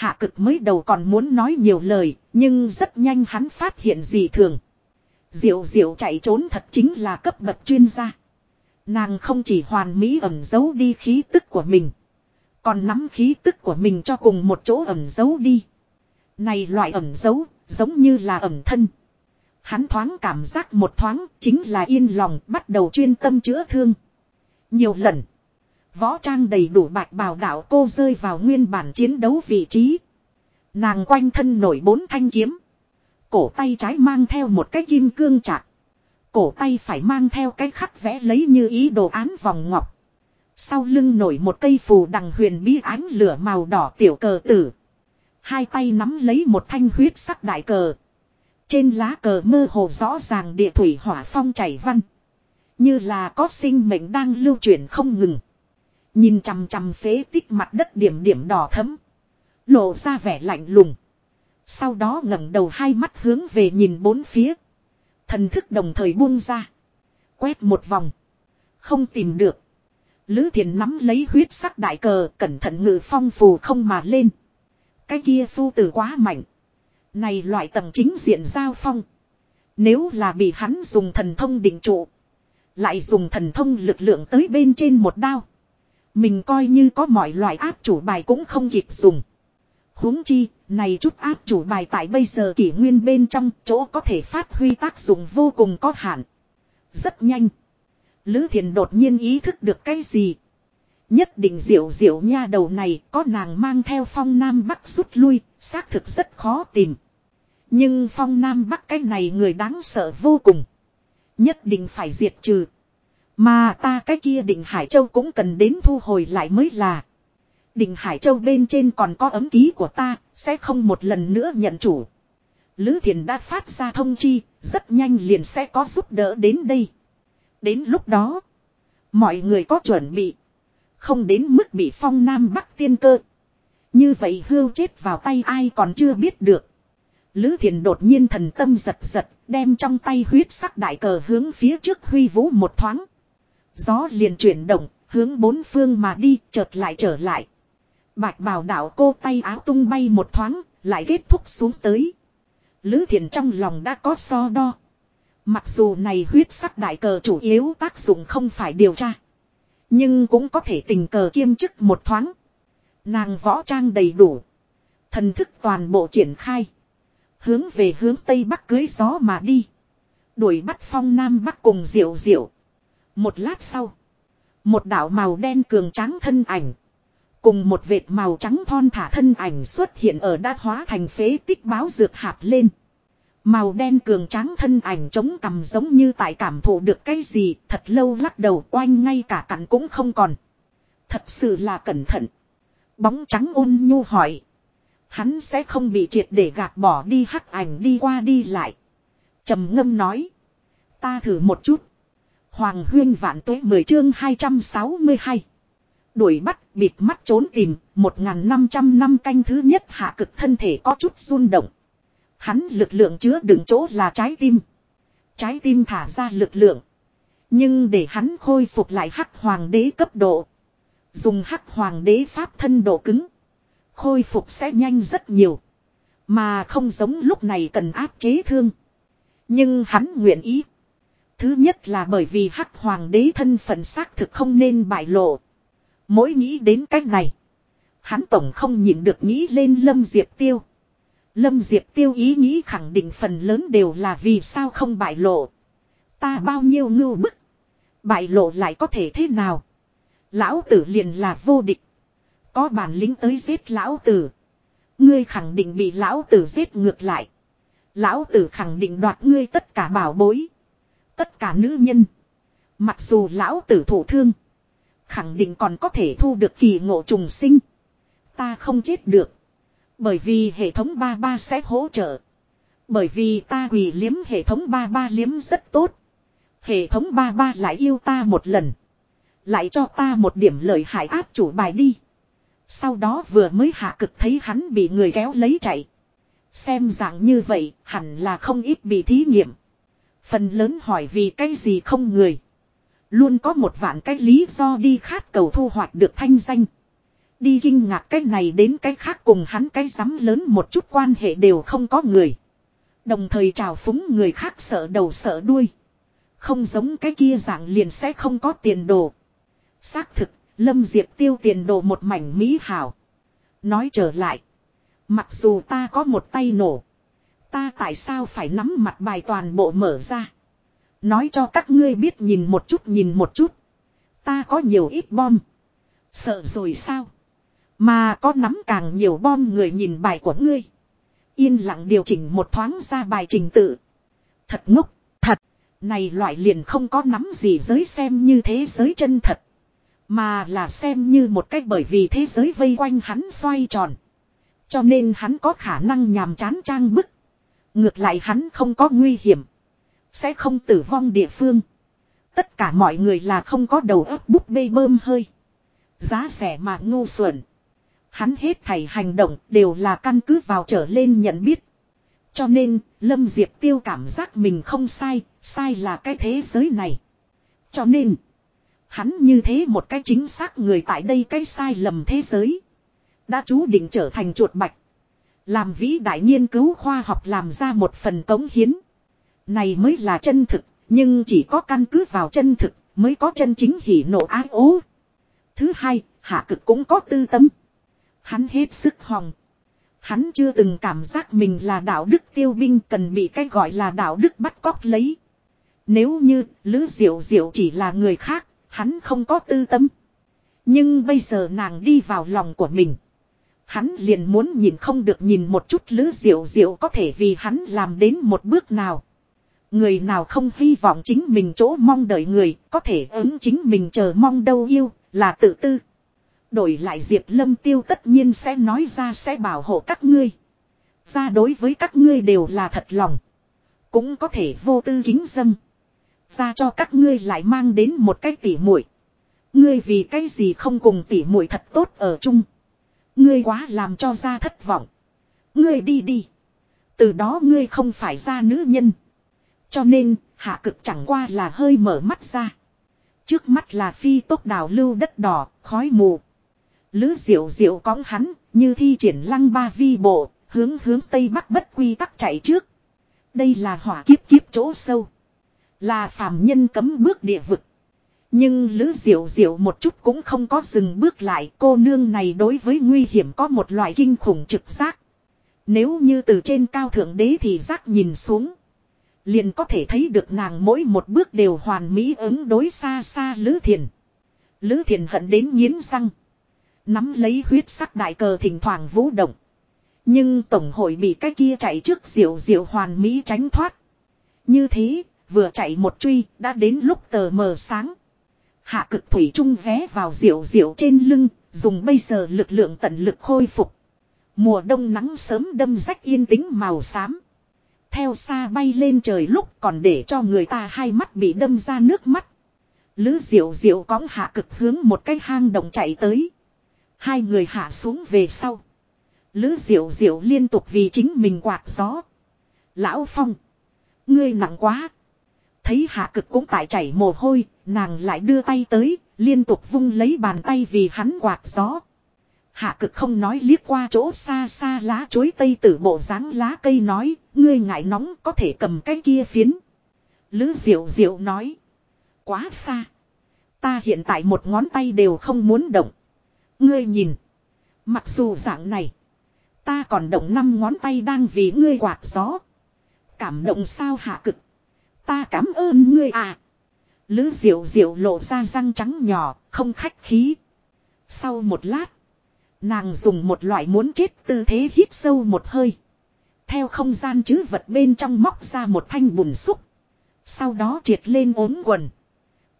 Hạ cực mới đầu còn muốn nói nhiều lời. Nhưng rất nhanh hắn phát hiện gì thường. Diệu diệu chạy trốn thật chính là cấp bậc chuyên gia. Nàng không chỉ hoàn mỹ ẩn giấu đi khí tức của mình. Còn nắm khí tức của mình cho cùng một chỗ ẩn giấu đi. Này loại ẩn giấu, giống như là ẩn thân. Hắn thoáng cảm giác một thoáng, chính là yên lòng bắt đầu chuyên tâm chữa thương. Nhiều lần, võ trang đầy đủ bạch bào đạo cô rơi vào nguyên bản chiến đấu vị trí. Nàng quanh thân nổi bốn thanh kiếm. Cổ tay trái mang theo một cái kim cương chặt. Cổ tay phải mang theo cái khắc vẽ lấy như ý đồ án vòng ngọc. Sau lưng nổi một cây phù đằng huyền bí ánh lửa màu đỏ tiểu cờ tử. Hai tay nắm lấy một thanh huyết sắc đại cờ. Trên lá cờ mơ hồ rõ ràng địa thủy hỏa phong chảy văn. Như là có sinh mệnh đang lưu chuyển không ngừng. Nhìn chằm chằm phế tích mặt đất điểm điểm đỏ thấm. Lộ ra vẻ lạnh lùng. Sau đó ngẩng đầu hai mắt hướng về nhìn bốn phía. Thần thức đồng thời buông ra. Quét một vòng. Không tìm được. Lữ thiền nắm lấy huyết sắc đại cờ, cẩn thận ngự phong phù không mà lên. Cái kia phu tử quá mạnh. Này loại tầng chính diện giao phong. Nếu là bị hắn dùng thần thông định trụ. Lại dùng thần thông lực lượng tới bên trên một đao. Mình coi như có mọi loại áp chủ bài cũng không kịp dùng huống chi, này chút áp chủ bài tại bây giờ kỷ nguyên bên trong chỗ có thể phát huy tác dụng vô cùng có hạn. Rất nhanh. Lữ thiền đột nhiên ý thức được cái gì. Nhất định diệu diệu nha đầu này có nàng mang theo phong nam bắc rút lui, xác thực rất khó tìm. Nhưng phong nam bắc cái này người đáng sợ vô cùng. Nhất định phải diệt trừ. Mà ta cái kia định Hải Châu cũng cần đến thu hồi lại mới là. Định Hải Châu bên trên còn có ấm ký của ta, sẽ không một lần nữa nhận chủ. Lữ Thiền đã phát ra thông chi, rất nhanh liền sẽ có giúp đỡ đến đây. Đến lúc đó, mọi người có chuẩn bị. Không đến mức bị phong nam bắc tiên cơ. Như vậy hưu chết vào tay ai còn chưa biết được. Lữ Thiền đột nhiên thần tâm giật giật, đem trong tay huyết sắc đại cờ hướng phía trước huy vũ một thoáng. Gió liền chuyển động, hướng bốn phương mà đi, chợt lại trở lại. Bạch bào đảo cô tay áo tung bay một thoáng, lại kết thúc xuống tới. Lữ thiện trong lòng đã có so đo. Mặc dù này huyết sắc đại cờ chủ yếu tác dụng không phải điều tra. Nhưng cũng có thể tình cờ kiêm chức một thoáng. Nàng võ trang đầy đủ. Thần thức toàn bộ triển khai. Hướng về hướng Tây Bắc cưới gió mà đi. Đuổi bắt phong Nam Bắc cùng diệu diệu. Một lát sau. Một đảo màu đen cường tráng thân ảnh. Cùng một vệt màu trắng thon thả thân ảnh xuất hiện ở đa hóa thành phế tích báo dược hạt lên. Màu đen cường tráng thân ảnh chống cầm giống như tại cảm thụ được cái gì, thật lâu lắc đầu oanh ngay cả cặn cũng không còn. Thật sự là cẩn thận. Bóng trắng ôn nhu hỏi. Hắn sẽ không bị triệt để gạt bỏ đi, hắc ảnh đi qua đi lại. trầm ngâm nói. Ta thử một chút. Hoàng huyên vạn tuế 10 chương 262. Đuổi bắt, bịt mắt trốn tìm, 1.500 năm canh thứ nhất hạ cực thân thể có chút run động. Hắn lực lượng chứa đựng chỗ là trái tim. Trái tim thả ra lực lượng. Nhưng để hắn khôi phục lại hắc hoàng đế cấp độ. Dùng hắc hoàng đế pháp thân độ cứng. Khôi phục sẽ nhanh rất nhiều. Mà không giống lúc này cần áp chế thương. Nhưng hắn nguyện ý. Thứ nhất là bởi vì hắc hoàng đế thân phận xác thực không nên bại lộ. Mỗi nghĩ đến cách này. Hắn tổng không nhịn được nghĩ lên Lâm Diệp Tiêu. Lâm Diệp Tiêu ý nghĩ khẳng định phần lớn đều là vì sao không bại lộ. Ta bao nhiêu ngưu bức. Bại lộ lại có thể thế nào. Lão tử liền là vô địch. Có bản lĩnh tới giết lão tử. Ngươi khẳng định bị lão tử giết ngược lại. Lão tử khẳng định đoạt ngươi tất cả bảo bối. Tất cả nữ nhân. Mặc dù lão tử thủ thương. Khẳng định còn có thể thu được kỳ ngộ trùng sinh. Ta không chết được. Bởi vì hệ thống ba ba sẽ hỗ trợ. Bởi vì ta quỳ liếm hệ thống ba ba liếm rất tốt. Hệ thống ba ba lại yêu ta một lần. Lại cho ta một điểm lợi hại áp chủ bài đi. Sau đó vừa mới hạ cực thấy hắn bị người kéo lấy chạy. Xem dạng như vậy, hẳn là không ít bị thí nghiệm. Phần lớn hỏi vì cái gì không người. Luôn có một vạn cái lý do đi khát cầu thu hoạch được thanh danh. Đi kinh ngạc cái này đến cái khác cùng hắn cái sắm lớn một chút quan hệ đều không có người. Đồng thời trào phúng người khác sợ đầu sợ đuôi. Không giống cái kia dạng liền sẽ không có tiền đồ. Xác thực, Lâm Diệp tiêu tiền đồ một mảnh mỹ hảo. Nói trở lại. Mặc dù ta có một tay nổ. Ta tại sao phải nắm mặt bài toàn bộ mở ra. Nói cho các ngươi biết nhìn một chút nhìn một chút. Ta có nhiều ít bom. Sợ rồi sao? Mà có nắm càng nhiều bom người nhìn bài của ngươi. Yên lặng điều chỉnh một thoáng ra bài trình tự. Thật ngốc, thật. Này loại liền không có nắm gì giới xem như thế giới chân thật. Mà là xem như một cách bởi vì thế giới vây quanh hắn xoay tròn. Cho nên hắn có khả năng nhàm chán trang bức. Ngược lại hắn không có nguy hiểm. Sẽ không tử vong địa phương. Tất cả mọi người là không có đầu óc búp bê bơm hơi. Giá rẻ mà ngu xuẩn. Hắn hết thảy hành động đều là căn cứ vào trở lên nhận biết. Cho nên, Lâm Diệp Tiêu cảm giác mình không sai, sai là cái thế giới này. Cho nên, hắn như thế một cái chính xác người tại đây cái sai lầm thế giới. Đã chú định trở thành chuột bạch. Làm vĩ đại nghiên cứu khoa học làm ra một phần cống hiến. Này mới là chân thực, nhưng chỉ có căn cứ vào chân thực mới có chân chính hỉ nộ ái ố. Thứ hai, hạ cực cũng có tư tâm. Hắn hết sức hòng. Hắn chưa từng cảm giác mình là đạo đức tiêu binh cần bị cái gọi là đạo đức bắt cóc lấy. Nếu như Lữ Diệu Diệu chỉ là người khác, hắn không có tư tâm. Nhưng bây giờ nàng đi vào lòng của mình. Hắn liền muốn nhìn không được nhìn một chút Lữ Diệu Diệu có thể vì hắn làm đến một bước nào. Người nào không hy vọng chính mình chỗ mong đợi người, có thể ứng chính mình chờ mong đâu yêu, là tự tư. Đổi lại Diệp Lâm Tiêu tất nhiên sẽ nói ra sẽ bảo hộ các ngươi. Ra đối với các ngươi đều là thật lòng. Cũng có thể vô tư kính dâng. Ra cho các ngươi lại mang đến một cái tỉ muội. Ngươi vì cái gì không cùng tỉ muội thật tốt ở chung. Ngươi quá làm cho ra thất vọng. Ngươi đi đi. Từ đó ngươi không phải ra nữ nhân. Cho nên, hạ cực chẳng qua là hơi mở mắt ra. Trước mắt là phi tốc đào lưu đất đỏ, khói mù. Lữ diệu diệu cõng hắn, như thi triển lăng ba vi bộ, hướng hướng tây bắc bất quy tắc chạy trước. Đây là hỏa kiếp kiếp chỗ sâu. Là phàm nhân cấm bước địa vực. Nhưng Lữ Diệu Diệu một chút cũng không có dừng bước lại cô nương này đối với nguy hiểm có một loại kinh khủng trực giác. Nếu như từ trên cao thượng đế thì giác nhìn xuống. Liền có thể thấy được nàng mỗi một bước đều hoàn mỹ ứng đối xa xa Lữ Thiền. Lữ Thiền hận đến nghiến răng. Nắm lấy huyết sắc đại cờ thỉnh thoảng vũ động. Nhưng tổng hội bị cái kia chạy trước diệu diệu hoàn mỹ tránh thoát. Như thế, vừa chạy một truy, đã đến lúc tờ mờ sáng. Hạ cực thủy trung vé vào diệu diệu trên lưng, dùng bây giờ lực lượng tận lực khôi phục. Mùa đông nắng sớm đâm rách yên tĩnh màu xám. Theo xa bay lên trời lúc còn để cho người ta hai mắt bị đâm ra nước mắt. Lữ diệu diệu cõng hạ cực hướng một cái hang động chạy tới. Hai người hạ xuống về sau. Lữ diệu diệu liên tục vì chính mình quạt gió. Lão Phong. Ngươi nặng quá. Thấy hạ cực cũng tại chảy mồ hôi, nàng lại đưa tay tới, liên tục vung lấy bàn tay vì hắn quạt gió. Hạ cực không nói liếc qua chỗ xa xa lá chuối tây tử bộ dáng lá cây nói, ngươi ngại nóng có thể cầm cái kia phiến. Lữ diệu diệu nói, quá xa. Ta hiện tại một ngón tay đều không muốn động. Ngươi nhìn, mặc dù dạng này, ta còn động năm ngón tay đang vì ngươi quạt gió. Cảm động sao hạ cực. Ta cảm ơn ngươi à. Lữ diệu diệu lộ ra răng trắng nhỏ, không khách khí. Sau một lát, nàng dùng một loại muốn chết tư thế hít sâu một hơi. Theo không gian chứ vật bên trong móc ra một thanh bùn xúc. Sau đó triệt lên ốm quần.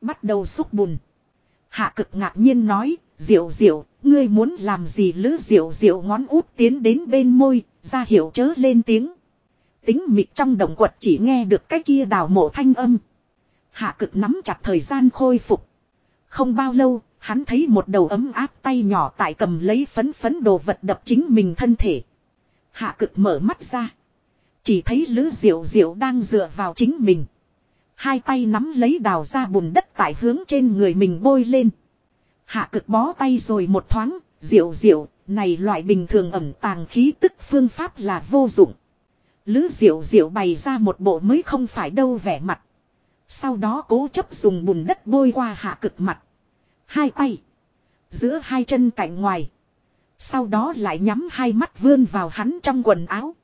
Bắt đầu xúc bùn. Hạ cực ngạc nhiên nói, diệu diệu, ngươi muốn làm gì lữ diệu diệu ngón út tiến đến bên môi, ra hiệu chớ lên tiếng. Tính mịt trong động quật chỉ nghe được cái kia đào mộ thanh âm. Hạ cực nắm chặt thời gian khôi phục. Không bao lâu, hắn thấy một đầu ấm áp tay nhỏ tại cầm lấy phấn phấn đồ vật đập chính mình thân thể. Hạ cực mở mắt ra. Chỉ thấy Lữ Diệu Diệu đang dựa vào chính mình. Hai tay nắm lấy đào ra bùn đất tại hướng trên người mình bôi lên. Hạ cực bó tay rồi một thoáng, Diệu Diệu, này loại bình thường ẩm tàng khí tức phương pháp là vô dụng. Lữ Diệu Diệu bày ra một bộ mới không phải đâu vẻ mặt. Sau đó cố chấp dùng bùn đất bôi qua hạ cực mặt. Hai tay. Giữa hai chân cạnh ngoài. Sau đó lại nhắm hai mắt vươn vào hắn trong quần áo.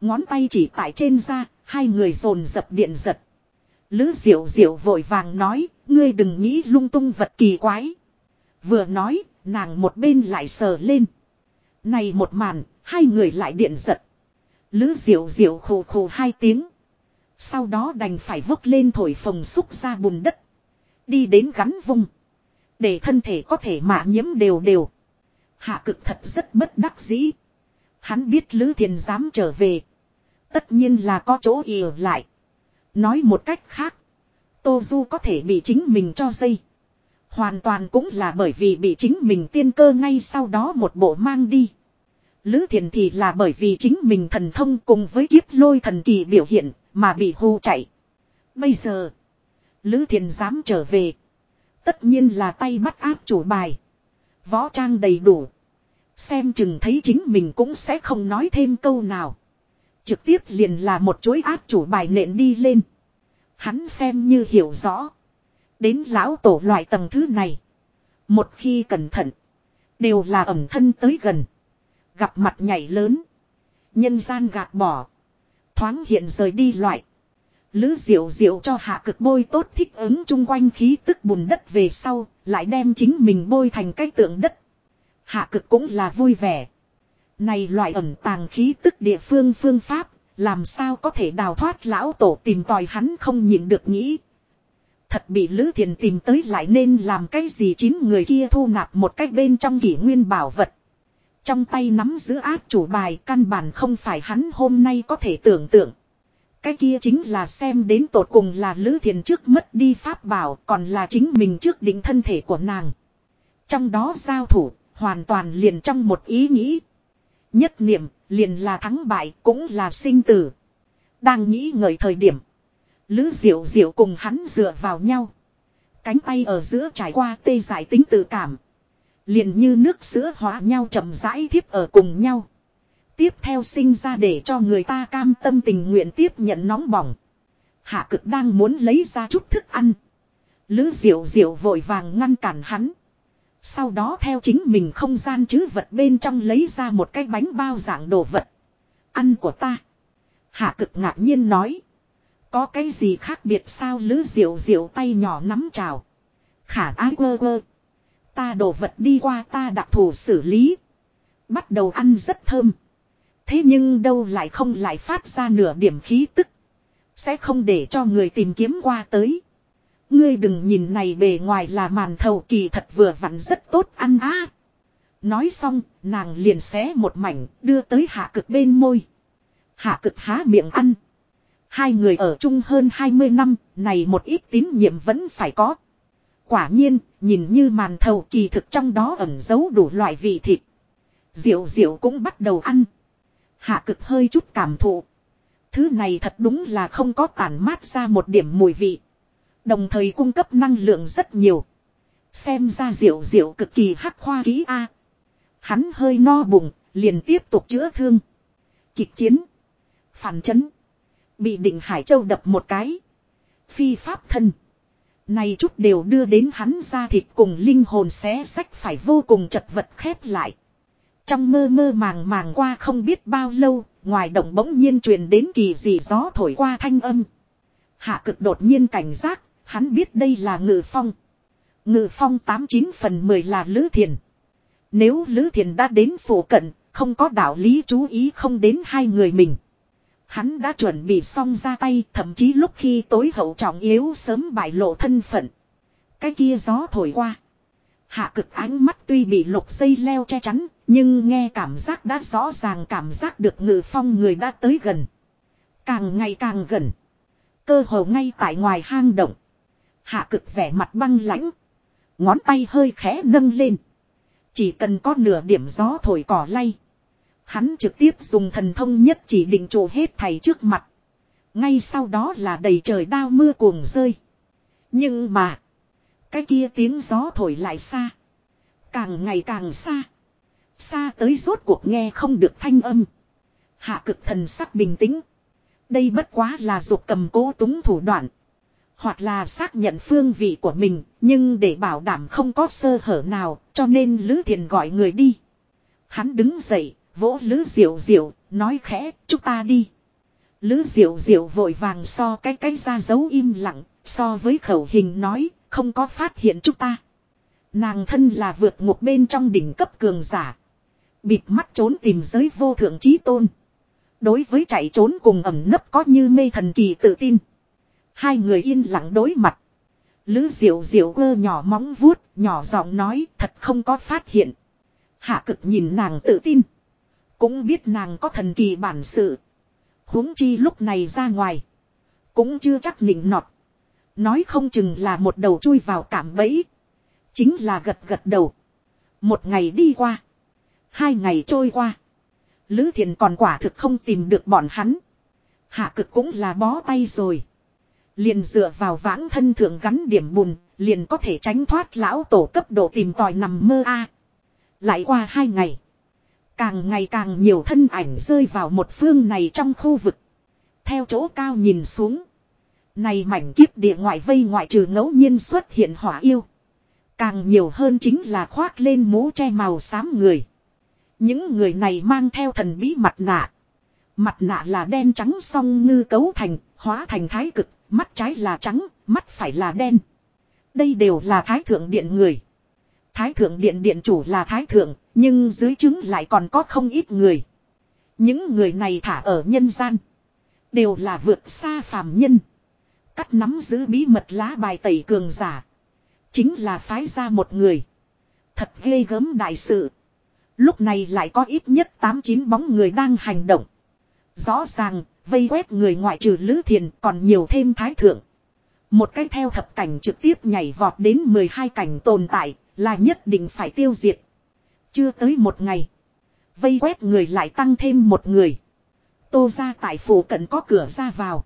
Ngón tay chỉ tại trên da, hai người dồn dập điện giật. Lữ diệu diệu vội vàng nói, ngươi đừng nghĩ lung tung vật kỳ quái. Vừa nói, nàng một bên lại sờ lên. Này một màn, hai người lại điện giật. Lữ diệu diệu khổ khổ hai tiếng. Sau đó đành phải vốc lên thổi phồng xúc ra bùn đất. Đi đến gắn vung. Để thân thể có thể mạ nhiễm đều đều. Hạ cực thật rất bất đắc dĩ. Hắn biết Lữ Thiền dám trở về. Tất nhiên là có chỗ ỉ lại. Nói một cách khác. Tô Du có thể bị chính mình cho dây. Hoàn toàn cũng là bởi vì bị chính mình tiên cơ ngay sau đó một bộ mang đi. Lữ Thiền thì là bởi vì chính mình thần thông cùng với kiếp lôi thần kỳ biểu hiện mà bị hù chạy. Bây giờ, Lữ Thiền dám trở về. Tất nhiên là tay bắt áp chủ bài. Võ trang đầy đủ. Xem chừng thấy chính mình cũng sẽ không nói thêm câu nào. Trực tiếp liền là một chuỗi áp chủ bài nện đi lên. Hắn xem như hiểu rõ. Đến lão tổ loại tầng thứ này. Một khi cẩn thận. Đều là ẩm thân tới gần. Gặp mặt nhảy lớn. Nhân gian gạt bỏ. Thoáng hiện rời đi loại. Lữ diệu diệu cho hạ cực bôi tốt thích ứng chung quanh khí tức bùn đất về sau. Lại đem chính mình bôi thành cái tượng đất. Hạ cực cũng là vui vẻ. Này loại ẩm tàng khí tức địa phương phương pháp. Làm sao có thể đào thoát lão tổ tìm tòi hắn không nhịn được nghĩ. Thật bị Lữ Thiền tìm tới lại nên làm cái gì chín người kia thu nạp một cách bên trong kỷ nguyên bảo vật. Trong tay nắm giữ áp chủ bài căn bản không phải hắn hôm nay có thể tưởng tượng. Cái kia chính là xem đến tột cùng là Lữ Thiền trước mất đi pháp bảo còn là chính mình trước định thân thể của nàng. Trong đó giao thủ, hoàn toàn liền trong một ý nghĩ. Nhất niệm, liền là thắng bại cũng là sinh tử. Đang nghĩ ngợi thời điểm. Lữ diệu diệu cùng hắn dựa vào nhau. Cánh tay ở giữa trải qua tê giải tính tự cảm. Liền như nước sữa hóa nhau chậm rãi thiếp ở cùng nhau. Tiếp theo sinh ra để cho người ta cam tâm tình nguyện tiếp nhận nóng bỏng. Hạ cực đang muốn lấy ra chút thức ăn. Lữ diệu diệu vội vàng ngăn cản hắn. Sau đó theo chính mình không gian chứ vật bên trong lấy ra một cái bánh bao dạng đồ vật. Ăn của ta. Hạ cực ngạc nhiên nói. Có cái gì khác biệt sao lữ diệu diệu tay nhỏ nắm trào. Khả ái quơ quơ. Ta đồ vật đi qua ta đặc thù xử lý. Bắt đầu ăn rất thơm. Thế nhưng đâu lại không lại phát ra nửa điểm khí tức. Sẽ không để cho người tìm kiếm qua tới. Ngươi đừng nhìn này bề ngoài là màn thầu kỳ thật vừa vặn rất tốt ăn á. Nói xong, nàng liền xé một mảnh, đưa tới hạ cực bên môi. Hạ cực há miệng ăn. Hai người ở chung hơn 20 năm, này một ít tín nhiệm vẫn phải có. Quả nhiên, nhìn như màn thầu kỳ thực trong đó ẩn giấu đủ loại vị thịt. Diệu diệu cũng bắt đầu ăn. Hạ cực hơi chút cảm thụ. Thứ này thật đúng là không có tản mát ra một điểm mùi vị. Đồng thời cung cấp năng lượng rất nhiều. Xem ra diệu diệu cực kỳ hắc khoa ký A. Hắn hơi no bụng, liền tiếp tục chữa thương. Kịch chiến. Phản chấn. Bị định Hải Châu đập một cái. Phi pháp thân. Này chút đều đưa đến hắn ra thịt cùng linh hồn xé sách phải vô cùng chật vật khép lại. Trong mơ mơ màng màng qua không biết bao lâu, ngoài động bỗng nhiên truyền đến kỳ dị gió thổi qua thanh âm. Hạ cực đột nhiên cảnh giác, hắn biết đây là ngự phong. Ngự phong 89 phần 10 là Lữ Thiền. Nếu Lữ Thiền đã đến phủ cận, không có đạo lý chú ý không đến hai người mình. Hắn đã chuẩn bị xong ra tay, thậm chí lúc khi tối hậu trọng yếu sớm bại lộ thân phận. Cái kia gió thổi qua. Hạ cực ánh mắt tuy bị lục dây leo che chắn, nhưng nghe cảm giác đã rõ ràng cảm giác được ngự phong người đã tới gần. Càng ngày càng gần. Cơ hồ ngay tại ngoài hang động. Hạ cực vẻ mặt băng lãnh. Ngón tay hơi khẽ nâng lên. Chỉ cần có nửa điểm gió thổi cỏ lay. Hắn trực tiếp dùng thần thông nhất chỉ định trụ hết thầy trước mặt. Ngay sau đó là đầy trời đao mưa cuồng rơi. Nhưng mà. Cái kia tiếng gió thổi lại xa. Càng ngày càng xa. Xa tới rốt cuộc nghe không được thanh âm. Hạ cực thần sắc bình tĩnh. Đây bất quá là dục cầm cố túng thủ đoạn. Hoặc là xác nhận phương vị của mình, nhưng để bảo đảm không có sơ hở nào, cho nên Lữ Thiền gọi người đi. Hắn đứng dậy, vỗ Lữ Diệu Diệu, nói khẽ, chúng ta đi. Lữ Diệu Diệu vội vàng so cái cái ra dấu im lặng, so với khẩu hình nói, không có phát hiện chúng ta. Nàng thân là vượt ngục bên trong đỉnh cấp cường giả. Bịt mắt trốn tìm giới vô thượng trí tôn. Đối với chạy trốn cùng ẩm nấp có như mê thần kỳ tự tin. Hai người yên lặng đối mặt. Lữ diệu diệu ơ nhỏ móng vuốt, nhỏ giọng nói thật không có phát hiện. Hạ cực nhìn nàng tự tin. Cũng biết nàng có thần kỳ bản sự. huống chi lúc này ra ngoài. Cũng chưa chắc nịnh nọt. Nói không chừng là một đầu chui vào cảm bẫy. Chính là gật gật đầu. Một ngày đi qua. Hai ngày trôi qua. Lữ thiền còn quả thực không tìm được bọn hắn. Hạ cực cũng là bó tay rồi. Liền dựa vào vãng thân thượng gắn điểm bùn, liền có thể tránh thoát lão tổ cấp độ tìm tòi nằm mơ a. Lại qua hai ngày. Càng ngày càng nhiều thân ảnh rơi vào một phương này trong khu vực. Theo chỗ cao nhìn xuống. Này mảnh kiếp địa ngoại vây ngoại trừ ngẫu nhiên xuất hiện hỏa yêu. Càng nhiều hơn chính là khoác lên mũ che màu xám người. Những người này mang theo thần bí mặt nạ. Mặt nạ là đen trắng song ngư cấu thành, hóa thành thái cực, mắt trái là trắng, mắt phải là đen. Đây đều là thái thượng điện người. Thái thượng điện điện chủ là thái thượng, nhưng dưới chứng lại còn có không ít người. Những người này thả ở nhân gian. Đều là vượt xa phàm nhân. Cắt nắm giữ bí mật lá bài tẩy cường giả. Chính là phái ra một người. Thật ghê gớm đại sự. Lúc này lại có ít nhất 8-9 bóng người đang hành động. Rõ ràng, vây quét người ngoại trừ Lữ Thiền còn nhiều thêm thái thượng. Một cái theo thập cảnh trực tiếp nhảy vọt đến 12 cảnh tồn tại, là nhất định phải tiêu diệt. Chưa tới một ngày. Vây quét người lại tăng thêm một người. Tô ra tại phủ cận có cửa ra vào.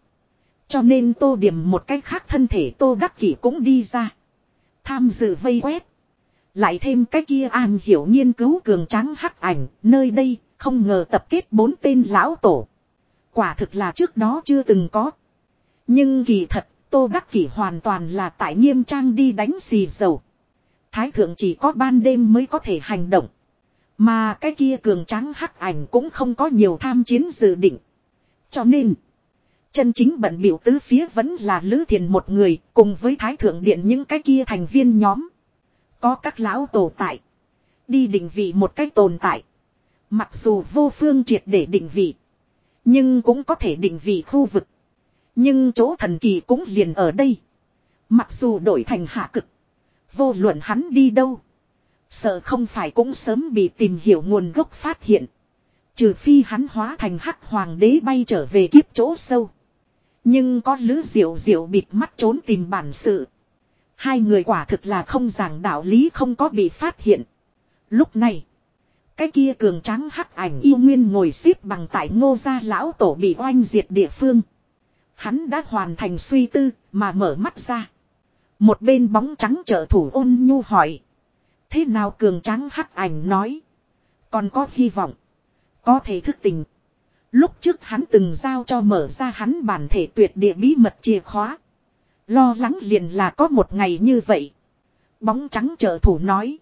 Cho nên tô điểm một cách khác thân thể tô đắc kỷ cũng đi ra. Tham dự vây quét. Lại thêm cái kia an hiểu nghiên cứu cường trắng hắc ảnh, nơi đây, không ngờ tập kết bốn tên lão tổ. Quả thực là trước đó chưa từng có. Nhưng kỳ thật, Tô Đắc Kỷ hoàn toàn là tại nghiêm trang đi đánh xì dầu. Thái thượng chỉ có ban đêm mới có thể hành động. Mà cái kia cường tráng hắc ảnh cũng không có nhiều tham chiến dự định. Cho nên, chân chính bận biểu tứ phía vẫn là Lữ Thiền một người cùng với Thái thượng điện những cái kia thành viên nhóm. Có các lão tổ tại. Đi định vị một cách tồn tại. Mặc dù vô phương triệt để định vị. Nhưng cũng có thể định vị khu vực. Nhưng chỗ thần kỳ cũng liền ở đây. Mặc dù đổi thành hạ cực. Vô luận hắn đi đâu. Sợ không phải cũng sớm bị tìm hiểu nguồn gốc phát hiện. Trừ phi hắn hóa thành hắc hoàng đế bay trở về kiếp chỗ sâu. Nhưng có lứ diệu diệu bịt mắt trốn tìm bản sự. Hai người quả thực là không giảng đạo lý không có bị phát hiện. Lúc này. Cái kia cường trắng hắc ảnh yêu nguyên ngồi xếp bằng tại ngô gia lão tổ bị oanh diệt địa phương. Hắn đã hoàn thành suy tư mà mở mắt ra. Một bên bóng trắng trợ thủ ôn nhu hỏi. Thế nào cường trắng hắc ảnh nói. Còn có hy vọng. Có thể thức tình. Lúc trước hắn từng giao cho mở ra hắn bản thể tuyệt địa bí mật chìa khóa. Lo lắng liền là có một ngày như vậy. Bóng trắng trợ thủ nói.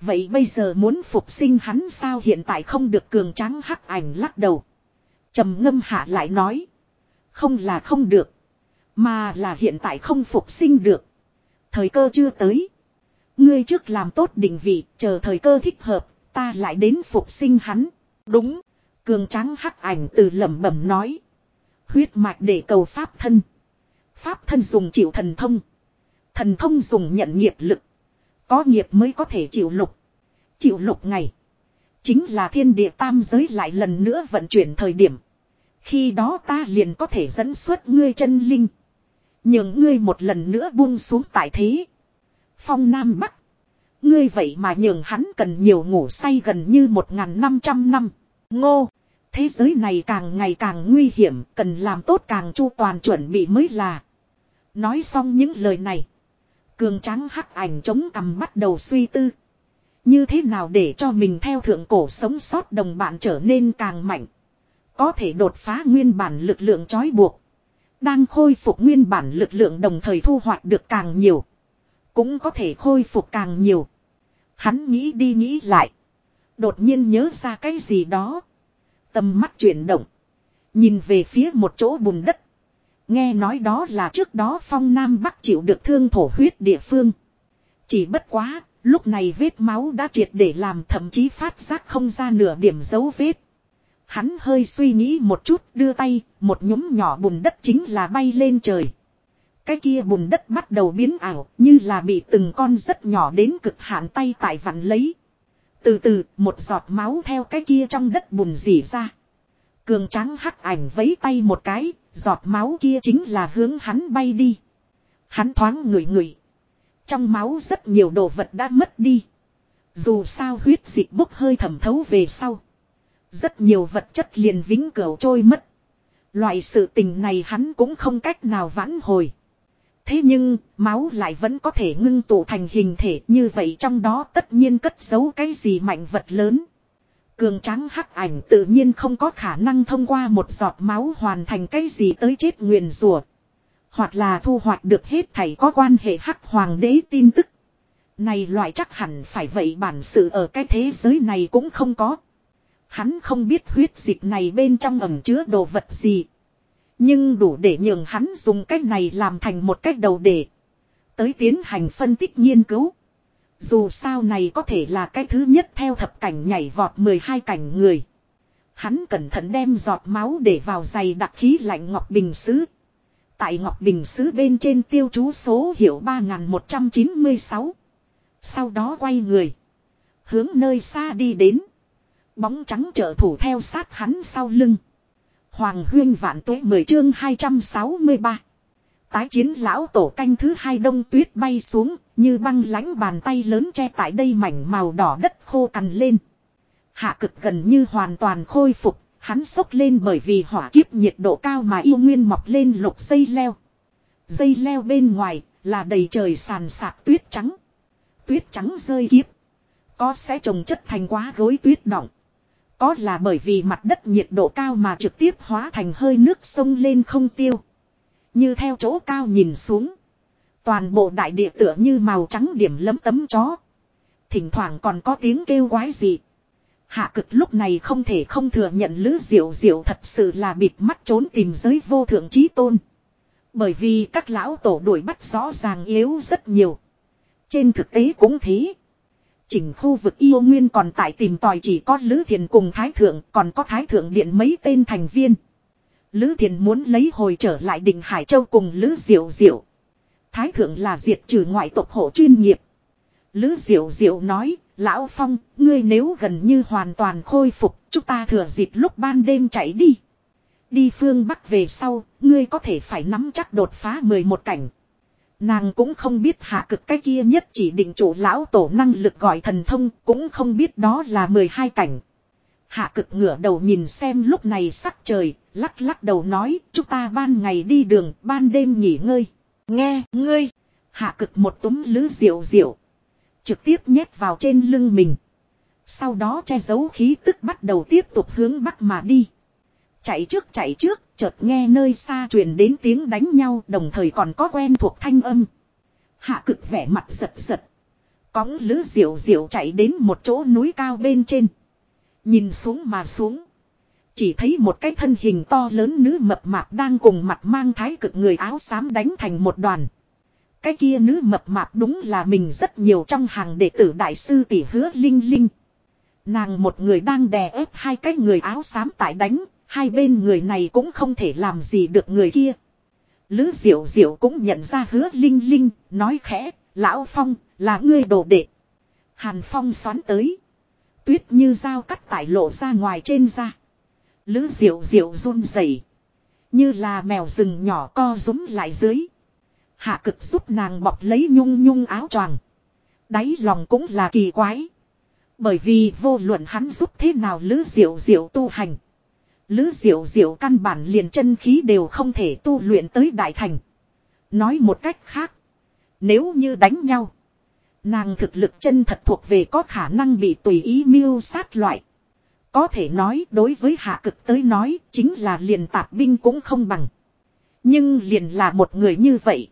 Vậy bây giờ muốn phục sinh hắn sao hiện tại không được cường trắng hắc ảnh lắc đầu. trầm ngâm hạ lại nói. Không là không được. Mà là hiện tại không phục sinh được. Thời cơ chưa tới. Ngươi trước làm tốt định vị, chờ thời cơ thích hợp, ta lại đến phục sinh hắn. Đúng. Cường trắng hắc ảnh từ lẩm bẩm nói. Huyết mạch để cầu pháp thân. Pháp thân dùng chịu thần thông. Thần thông dùng nhận nghiệp lực. Có nghiệp mới có thể chịu lục. Chịu lục ngày. Chính là thiên địa tam giới lại lần nữa vận chuyển thời điểm. Khi đó ta liền có thể dẫn xuất ngươi chân linh. Nhưng ngươi một lần nữa buông xuống tại thế. Phong Nam Bắc. Ngươi vậy mà nhường hắn cần nhiều ngủ say gần như một năm trăm năm. Ngô. Thế giới này càng ngày càng nguy hiểm, cần làm tốt càng chu toàn chuẩn bị mới là. Nói xong những lời này. Cường trắng hắc ảnh chống cằm bắt đầu suy tư. Như thế nào để cho mình theo thượng cổ sống sót đồng bạn trở nên càng mạnh. Có thể đột phá nguyên bản lực lượng trói buộc. Đang khôi phục nguyên bản lực lượng đồng thời thu hoạch được càng nhiều. Cũng có thể khôi phục càng nhiều. Hắn nghĩ đi nghĩ lại. Đột nhiên nhớ ra cái gì đó. Tầm mắt chuyển động. Nhìn về phía một chỗ bùn đất. Nghe nói đó là trước đó phong Nam Bắc chịu được thương thổ huyết địa phương. Chỉ bất quá, lúc này vết máu đã triệt để làm thậm chí phát giác không ra nửa điểm dấu vết. Hắn hơi suy nghĩ một chút đưa tay, một nhúm nhỏ bùn đất chính là bay lên trời. Cái kia bùn đất bắt đầu biến ảo như là bị từng con rất nhỏ đến cực hạn tay tại vặn lấy. Từ từ, một giọt máu theo cái kia trong đất bùn dỉ ra. Cường trắng hắc ảnh vấy tay một cái, giọt máu kia chính là hướng hắn bay đi. Hắn thoáng ngửi ngửi. Trong máu rất nhiều đồ vật đã mất đi. Dù sao huyết dịch bốc hơi thẩm thấu về sau. Rất nhiều vật chất liền vĩnh cửu trôi mất. Loại sự tình này hắn cũng không cách nào vãn hồi. Thế nhưng, máu lại vẫn có thể ngưng tụ thành hình thể như vậy trong đó tất nhiên cất giấu cái gì mạnh vật lớn. Cường trắng hắc ảnh tự nhiên không có khả năng thông qua một giọt máu hoàn thành cái gì tới chết nguyền rủa Hoặc là thu hoạch được hết thảy có quan hệ hắc hoàng đế tin tức. Này loại chắc hẳn phải vậy bản sự ở cái thế giới này cũng không có. Hắn không biết huyết dịch này bên trong ẩm chứa đồ vật gì. Nhưng đủ để nhường hắn dùng cách này làm thành một cách đầu để Tới tiến hành phân tích nghiên cứu. Dù sao này có thể là cái thứ nhất theo thập cảnh nhảy vọt 12 cảnh người. Hắn cẩn thận đem giọt máu để vào giày đặc khí lạnh ngọc bình sứ. Tại ngọc bình sứ bên trên tiêu chú số hiệu 3196. Sau đó quay người. Hướng nơi xa đi đến. Bóng trắng trợ thủ theo sát hắn sau lưng. Hoàng huyên vạn tuế 10 chương 263. Tái chiến lão tổ canh thứ hai đông tuyết bay xuống, như băng lánh bàn tay lớn che tại đây mảnh màu đỏ đất khô cằn lên. Hạ cực gần như hoàn toàn khôi phục, hắn sốc lên bởi vì hỏa kiếp nhiệt độ cao mà yêu nguyên mọc lên lục dây leo. Dây leo bên ngoài là đầy trời sàn sạc tuyết trắng. Tuyết trắng rơi kiếp. Có sẽ trồng chất thành quá gối tuyết động. Có là bởi vì mặt đất nhiệt độ cao mà trực tiếp hóa thành hơi nước sông lên không tiêu. Như theo chỗ cao nhìn xuống. Toàn bộ đại địa tựa như màu trắng điểm lấm tấm chó. Thỉnh thoảng còn có tiếng kêu quái gì. Hạ cực lúc này không thể không thừa nhận Lữ Diệu Diệu thật sự là bịt mắt trốn tìm giới vô thượng trí tôn. Bởi vì các lão tổ đuổi bắt rõ ràng yếu rất nhiều. Trên thực tế cũng thế. Chỉnh khu vực yêu nguyên còn tại tìm tòi chỉ có Lữ Thiền cùng Thái Thượng còn có Thái Thượng Điện mấy tên thành viên. Lữ Thiền muốn lấy hồi trở lại đỉnh Hải Châu cùng Lữ Diệu Diệu. Thái Thượng là diệt trừ ngoại tộc hộ chuyên nghiệp. Lữ Diệu Diệu nói, Lão Phong, ngươi nếu gần như hoàn toàn khôi phục, chúng ta thừa dịp lúc ban đêm chạy đi. Đi phương Bắc về sau, ngươi có thể phải nắm chắc đột phá 11 cảnh. Nàng cũng không biết hạ cực cái kia nhất chỉ định chủ lão tổ năng lực gọi thần thông, cũng không biết đó là 12 cảnh. Hạ cực ngửa đầu nhìn xem lúc này sắc trời, lắc lắc đầu nói, chúng ta ban ngày đi đường, ban đêm nghỉ ngơi. Nghe, ngươi. Hạ cực một túm lứ diệu diệu. Trực tiếp nhét vào trên lưng mình. Sau đó che giấu khí tức bắt đầu tiếp tục hướng bắc mà đi. Chạy trước chạy trước, chợt nghe nơi xa truyền đến tiếng đánh nhau đồng thời còn có quen thuộc thanh âm. Hạ cực vẻ mặt giật giật. Cóng lứ diệu diệu chạy đến một chỗ núi cao bên trên. Nhìn xuống mà xuống. Chỉ thấy một cái thân hình to lớn nữ mập mạp đang cùng mặt mang thái cực người áo xám đánh thành một đoàn. Cái kia nữ mập mạp đúng là mình rất nhiều trong hàng đệ tử đại sư tỷ hứa linh linh. Nàng một người đang đè ép hai cái người áo xám tại đánh, hai bên người này cũng không thể làm gì được người kia. Lữ diệu diệu cũng nhận ra hứa linh linh, nói khẽ, lão phong, là ngươi đồ đệ. Hàn phong xoắn tới. Tuyết như dao cắt tại lộ ra ngoài trên da. Lữ diệu diệu run rẩy Như là mèo rừng nhỏ co rúm lại dưới. Hạ cực giúp nàng bọc lấy nhung nhung áo choàng. Đáy lòng cũng là kỳ quái. Bởi vì vô luận hắn giúp thế nào lữ diệu diệu tu hành. Lữ diệu diệu căn bản liền chân khí đều không thể tu luyện tới đại thành. Nói một cách khác. Nếu như đánh nhau. Nàng thực lực chân thật thuộc về có khả năng bị tùy ý miêu sát loại. Có thể nói đối với hạ cực tới nói chính là liền tạp binh cũng không bằng. Nhưng liền là một người như vậy.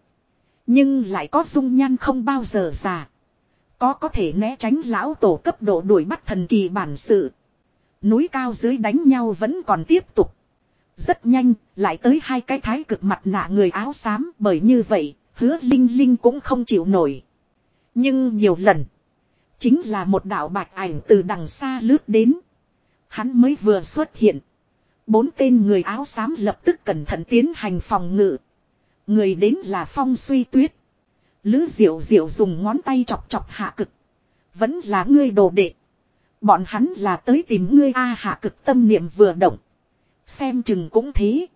Nhưng lại có dung nhan không bao giờ già. Có có thể né tránh lão tổ cấp độ đuổi bắt thần kỳ bản sự. Núi cao dưới đánh nhau vẫn còn tiếp tục. Rất nhanh, lại tới hai cái thái cực mặt nạ người áo xám bởi như vậy, hứa Linh Linh cũng không chịu nổi. Nhưng nhiều lần, chính là một đạo bạch ảnh từ đằng xa lướt đến. Hắn mới vừa xuất hiện. Bốn tên người áo xám lập tức cẩn thận tiến hành phòng ngự. Người đến là phong suy tuyết. Lữ diệu diệu dùng ngón tay chọc chọc hạ cực. Vẫn là ngươi đồ đệ. Bọn hắn là tới tìm ngươi a hạ cực tâm niệm vừa động. Xem chừng cũng thế.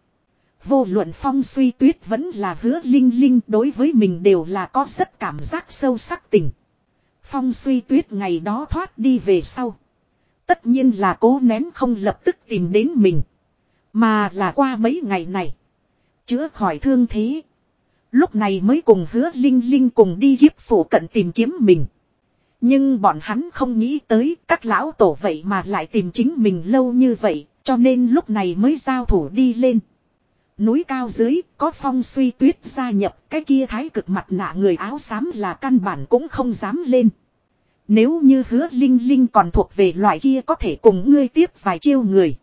Vô luận phong suy tuyết vẫn là hứa linh linh đối với mình đều là có rất cảm giác sâu sắc tình. Phong suy tuyết ngày đó thoát đi về sau. Tất nhiên là cố nén không lập tức tìm đến mình. Mà là qua mấy ngày này. Chữa khỏi thương thế. Lúc này mới cùng hứa Linh Linh cùng đi hiếp phủ cận tìm kiếm mình. Nhưng bọn hắn không nghĩ tới các lão tổ vậy mà lại tìm chính mình lâu như vậy, cho nên lúc này mới giao thủ đi lên. Núi cao dưới có phong suy tuyết gia nhập cái kia thái cực mặt nạ người áo xám là căn bản cũng không dám lên. Nếu như hứa Linh Linh còn thuộc về loại kia có thể cùng ngươi tiếp vài chiêu người.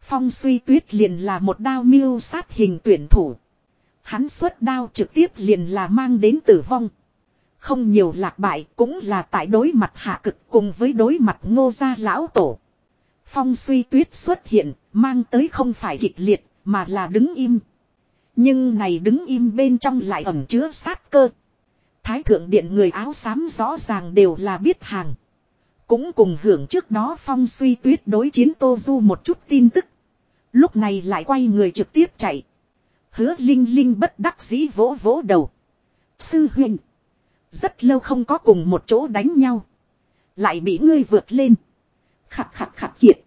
Phong suy tuyết liền là một đao miêu sát hình tuyển thủ. Hắn xuất đao trực tiếp liền là mang đến tử vong. Không nhiều lạc bại cũng là tại đối mặt hạ cực cùng với đối mặt ngô gia lão tổ. Phong suy tuyết xuất hiện, mang tới không phải kịch liệt, mà là đứng im. Nhưng này đứng im bên trong lại ẩn chứa sát cơ. Thái thượng điện người áo xám rõ ràng đều là biết hàng. Cũng cùng hưởng trước đó phong suy tuyết đối chiến Tô Du một chút tin tức. Lúc này lại quay người trực tiếp chạy. Hứa Linh Linh bất đắc dĩ vỗ vỗ đầu. Sư huynh. Rất lâu không có cùng một chỗ đánh nhau. Lại bị ngươi vượt lên. Khặt khặt khặt kiệt.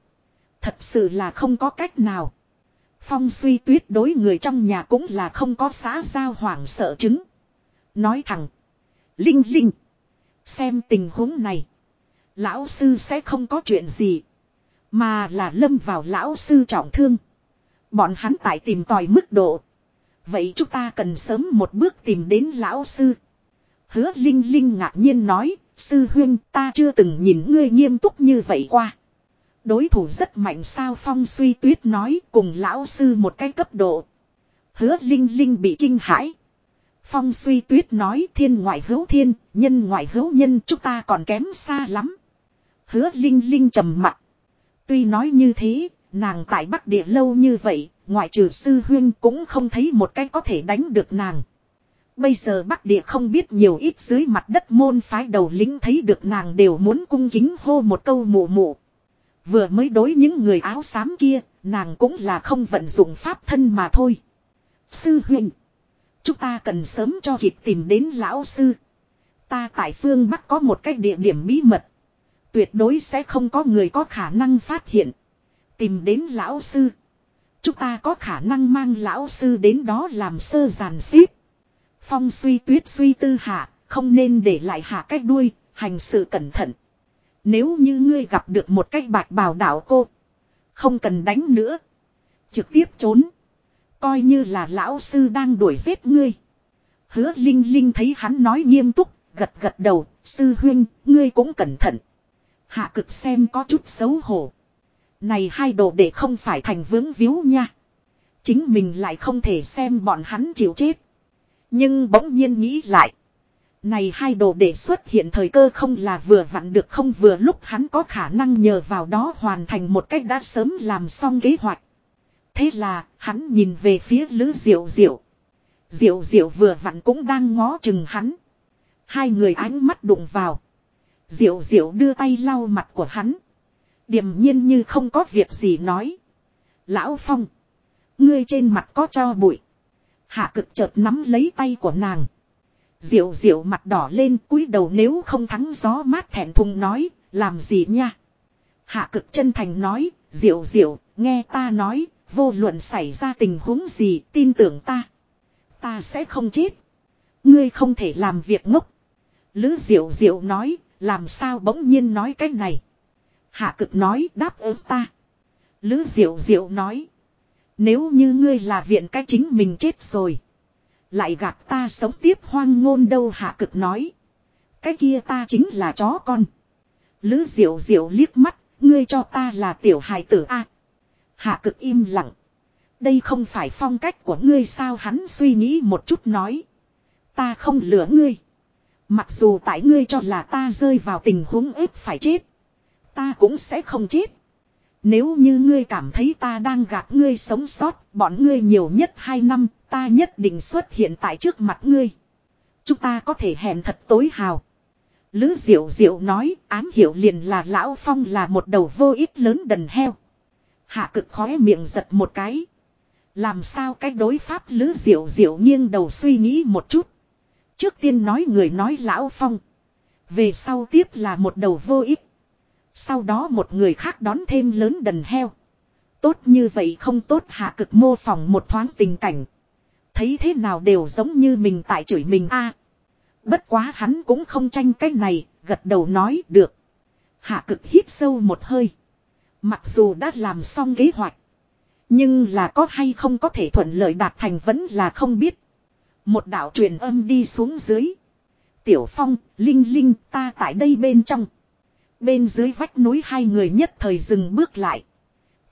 Thật sự là không có cách nào. Phong suy tuyết đối người trong nhà cũng là không có xã giao hoảng sợ chứng. Nói thẳng. Linh Linh. Xem tình huống này. Lão sư sẽ không có chuyện gì. Mà là lâm vào lão sư trọng thương. Bọn hắn tại tìm tòi mức độ. Vậy chúng ta cần sớm một bước tìm đến lão sư. Hứa Linh Linh ngạc nhiên nói, sư huyên ta chưa từng nhìn ngươi nghiêm túc như vậy qua. Đối thủ rất mạnh sao phong suy tuyết nói cùng lão sư một cái cấp độ. Hứa Linh Linh bị kinh hãi. Phong suy tuyết nói thiên ngoại hữu thiên, nhân ngoại hữu nhân chúng ta còn kém xa lắm. Hứa Linh Linh trầm mặt. Tuy nói như thế, nàng tại Bắc Địa lâu như vậy, ngoại trừ sư huyên cũng không thấy một cái có thể đánh được nàng. Bây giờ Bắc Địa không biết nhiều ít dưới mặt đất môn phái đầu lính thấy được nàng đều muốn cung kính hô một câu mụ mụ. Vừa mới đối những người áo xám kia, nàng cũng là không vận dụng pháp thân mà thôi. Sư huynh, chúng ta cần sớm cho kịp tìm đến lão sư. Ta tại phương Bắc có một cái địa điểm bí mật. Tuyệt đối sẽ không có người có khả năng phát hiện. Tìm đến lão sư. Chúng ta có khả năng mang lão sư đến đó làm sơ giàn xếp. Phong suy tuyết suy tư hạ, không nên để lại hạ cách đuôi, hành sự cẩn thận. Nếu như ngươi gặp được một cách bạc bào đảo cô. Không cần đánh nữa. Trực tiếp trốn. Coi như là lão sư đang đuổi giết ngươi. Hứa Linh Linh thấy hắn nói nghiêm túc, gật gật đầu, sư huynh, ngươi cũng cẩn thận. Hạ cực xem có chút xấu hổ. Này hai đồ để không phải thành vướng víu nha. Chính mình lại không thể xem bọn hắn chịu chết. Nhưng bỗng nhiên nghĩ lại. Này hai đồ để xuất hiện thời cơ không là vừa vặn được không vừa lúc hắn có khả năng nhờ vào đó hoàn thành một cách đã sớm làm xong kế hoạch. Thế là, hắn nhìn về phía Lữ Diệu Diệu. Diệu Diệu vừa vặn cũng đang ngó chừng hắn. Hai người ánh mắt đụng vào. Diệu Diệu đưa tay lau mặt của hắn. Điềm nhiên như không có việc gì nói. Lão Phong. Ngươi trên mặt có cho bụi. Hạ cực chợt nắm lấy tay của nàng. Diệu diệu mặt đỏ lên cúi đầu nếu không thắng gió mát thẹn thùng nói, làm gì nha. Hạ cực chân thành nói, diệu diệu, nghe ta nói, vô luận xảy ra tình huống gì, tin tưởng ta. Ta sẽ không chết. Ngươi không thể làm việc ngốc. Lữ diệu diệu nói, làm sao bỗng nhiên nói cái này. Hạ cực nói đáp ứng ta. Lữ diệu diệu nói. Nếu như ngươi là viện cái chính mình chết rồi. Lại gạt ta sống tiếp hoang ngôn đâu hạ cực nói. Cái kia ta chính là chó con. Lữ diệu diệu liếc mắt, ngươi cho ta là tiểu hài tử a. hạ cực im lặng. Đây không phải phong cách của ngươi sao hắn suy nghĩ một chút nói. Ta không lừa ngươi. Mặc dù tại ngươi cho là ta rơi vào tình huống ếp phải chết. Ta cũng sẽ không chết. Nếu như ngươi cảm thấy ta đang gạt ngươi sống sót, bọn ngươi nhiều nhất hai năm, ta nhất định xuất hiện tại trước mặt ngươi. Chúng ta có thể hẹn thật tối hào. Lữ Diệu Diệu nói, ám hiểu liền là Lão Phong là một đầu vô ích lớn đần heo. Hạ cực khóe miệng giật một cái. Làm sao cái đối pháp Lữ Diệu Diệu nghiêng đầu suy nghĩ một chút. Trước tiên nói người nói Lão Phong. Về sau tiếp là một đầu vô ích. Sau đó một người khác đón thêm lớn đần heo. Tốt như vậy không tốt hạ cực mô phỏng một thoáng tình cảnh. Thấy thế nào đều giống như mình tại chửi mình a. bất quá hắn cũng không tranh cái này, gật đầu nói được. Hạ cực hít sâu một hơi. Mặc dù đã làm xong kế hoạch. Nhưng là có hay không có thể thuận lợi đạt thành vẫn là không biết. Một đạo truyền âm đi xuống dưới. Tiểu Phong, Linh Linh ta tại đây bên trong. Bên dưới vách núi hai người nhất thời dừng bước lại.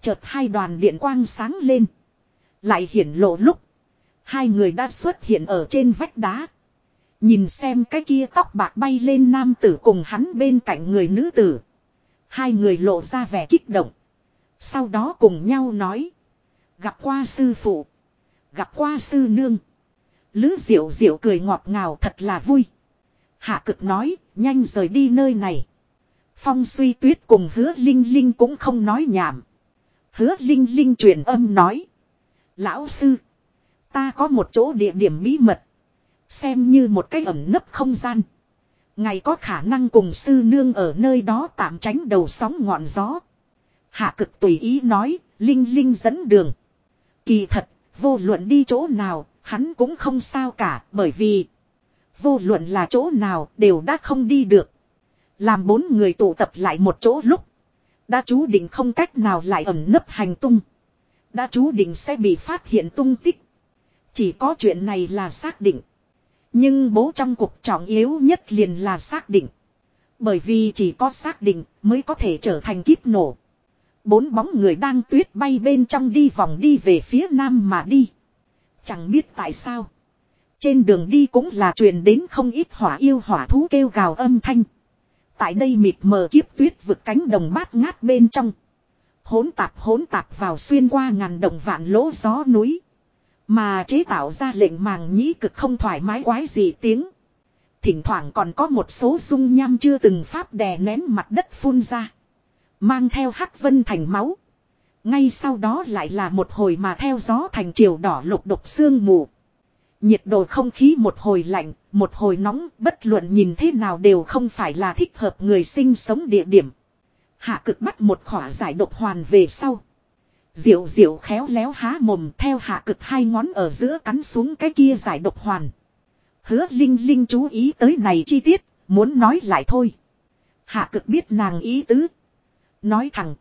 Chợt hai đoàn điện quang sáng lên. Lại hiển lộ lúc. Hai người đã xuất hiện ở trên vách đá. Nhìn xem cái kia tóc bạc bay lên nam tử cùng hắn bên cạnh người nữ tử. Hai người lộ ra vẻ kích động. Sau đó cùng nhau nói. Gặp qua sư phụ. Gặp qua sư nương. Lứ diệu diệu cười ngọt ngào thật là vui. Hạ cực nói, nhanh rời đi nơi này. Phong suy tuyết cùng hứa Linh Linh cũng không nói nhảm. Hứa Linh Linh truyền âm nói. Lão sư. Ta có một chỗ địa điểm bí mật. Xem như một cái ẩn nấp không gian. Ngày có khả năng cùng sư nương ở nơi đó tạm tránh đầu sóng ngọn gió. Hạ cực tùy ý nói, Linh Linh dẫn đường. Kỳ thật, vô luận đi chỗ nào, hắn cũng không sao cả, bởi vì vô luận là chỗ nào đều đã không đi được. Làm bốn người tụ tập lại một chỗ lúc. Đã chú định không cách nào lại ẩn nấp hành tung. Đã chú định sẽ bị phát hiện tung tích. Chỉ có chuyện này là xác định. Nhưng bố trong cuộc trọng yếu nhất liền là xác định. Bởi vì chỉ có xác định mới có thể trở thành kiếp nổ. Bốn bóng người đang tuyết bay bên trong đi vòng đi về phía nam mà đi. Chẳng biết tại sao. Trên đường đi cũng là truyền đến không ít hỏa yêu hỏa thú kêu gào âm thanh. Tại đây mịt mờ kiếp tuyết vực cánh đồng bát ngát bên trong. Hỗn tạp hỗn tạp vào xuyên qua ngàn đồng vạn lỗ gió núi. Mà chế tạo ra lệnh màng nhĩ cực không thoải mái quái gì tiếng. Thỉnh thoảng còn có một số dung nham chưa từng pháp đè nén mặt đất phun ra. Mang theo hắc vân thành máu. Ngay sau đó lại là một hồi mà theo gió thành chiều đỏ lục độc xương mù. Nhiệt độ không khí một hồi lạnh, một hồi nóng, bất luận nhìn thế nào đều không phải là thích hợp người sinh sống địa điểm. Hạ cực bắt một khỏa giải độc hoàn về sau. Diệu diệu khéo léo há mồm theo hạ cực hai ngón ở giữa cắn xuống cái kia giải độc hoàn. Hứa Linh Linh chú ý tới này chi tiết, muốn nói lại thôi. Hạ cực biết nàng ý tứ. Nói thẳng.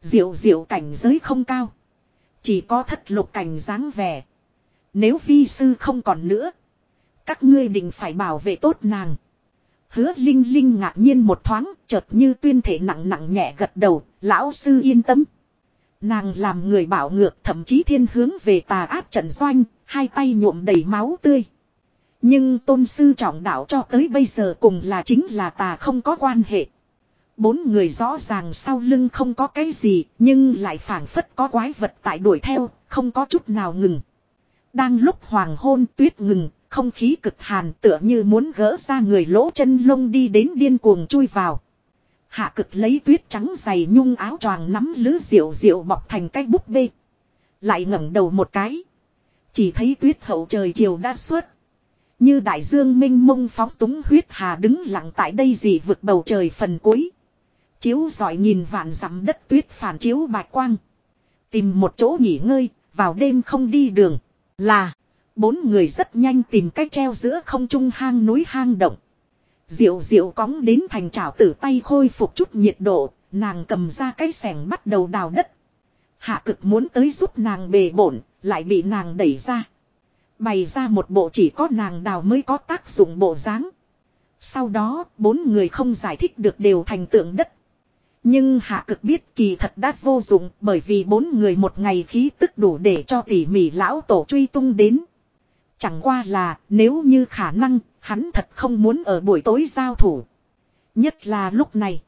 Diệu diệu cảnh giới không cao. Chỉ có thất lục cảnh dáng vẻ. Nếu vi sư không còn nữa. Các ngươi định phải bảo vệ tốt nàng. Hứa Linh Linh ngạc nhiên một thoáng, chợt như tuyên thể nặng nặng nhẹ gật đầu, lão sư yên tâm. Nàng làm người bảo ngược thậm chí thiên hướng về tà áp trận doanh, hai tay nhuộm đầy máu tươi. Nhưng tôn sư trọng đạo cho tới bây giờ cùng là chính là tà không có quan hệ. Bốn người rõ ràng sau lưng không có cái gì, nhưng lại phảng phất có quái vật tại đuổi theo, không có chút nào ngừng. Đang lúc hoàng hôn tuyết ngừng, không khí cực hàn tựa như muốn gỡ ra người lỗ chân lông đi đến điên cuồng chui vào. Hạ cực lấy tuyết trắng dày nhung áo choàng nắm lứ diệu diệu bọc thành cái búp bê. Lại ngẩng đầu một cái. Chỉ thấy tuyết hậu trời chiều đã xuất. Như đại dương minh mông phóng túng huyết hà đứng lặng tại đây gì vượt bầu trời phần cuối. Chiếu giỏi nhìn vạn dặm đất tuyết phản chiếu bạch quang. Tìm một chỗ nghỉ ngơi, vào đêm không đi đường. Là, bốn người rất nhanh tìm cách treo giữa không trung hang núi hang động. Diệu diệu cóng đến thành trào tử tay khôi phục chút nhiệt độ, nàng cầm ra cái sẻng bắt đầu đào đất. Hạ cực muốn tới giúp nàng bề bổn, lại bị nàng đẩy ra. Bày ra một bộ chỉ có nàng đào mới có tác dụng bộ dáng. Sau đó, bốn người không giải thích được đều thành tượng đất. Nhưng hạ cực biết kỳ thật đã vô dụng bởi vì bốn người một ngày khí tức đủ để cho tỉ mỉ lão tổ truy tung đến. Chẳng qua là nếu như khả năng hắn thật không muốn ở buổi tối giao thủ. Nhất là lúc này.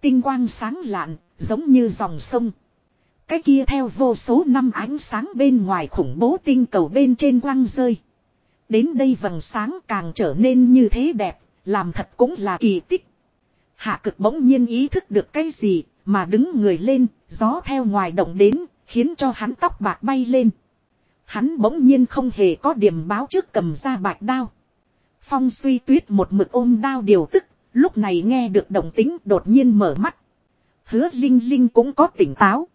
Tinh quang sáng lạn giống như dòng sông. Cái kia theo vô số năm ánh sáng bên ngoài khủng bố tinh cầu bên trên quang rơi. Đến đây vầng sáng càng trở nên như thế đẹp, làm thật cũng là kỳ tích. Hạ cực bỗng nhiên ý thức được cái gì, mà đứng người lên, gió theo ngoài động đến, khiến cho hắn tóc bạc bay lên. Hắn bỗng nhiên không hề có điểm báo trước cầm ra bạch đao. Phong suy tuyết một mực ôm đao điều tức, lúc này nghe được động tính đột nhiên mở mắt. Hứa Linh Linh cũng có tỉnh táo.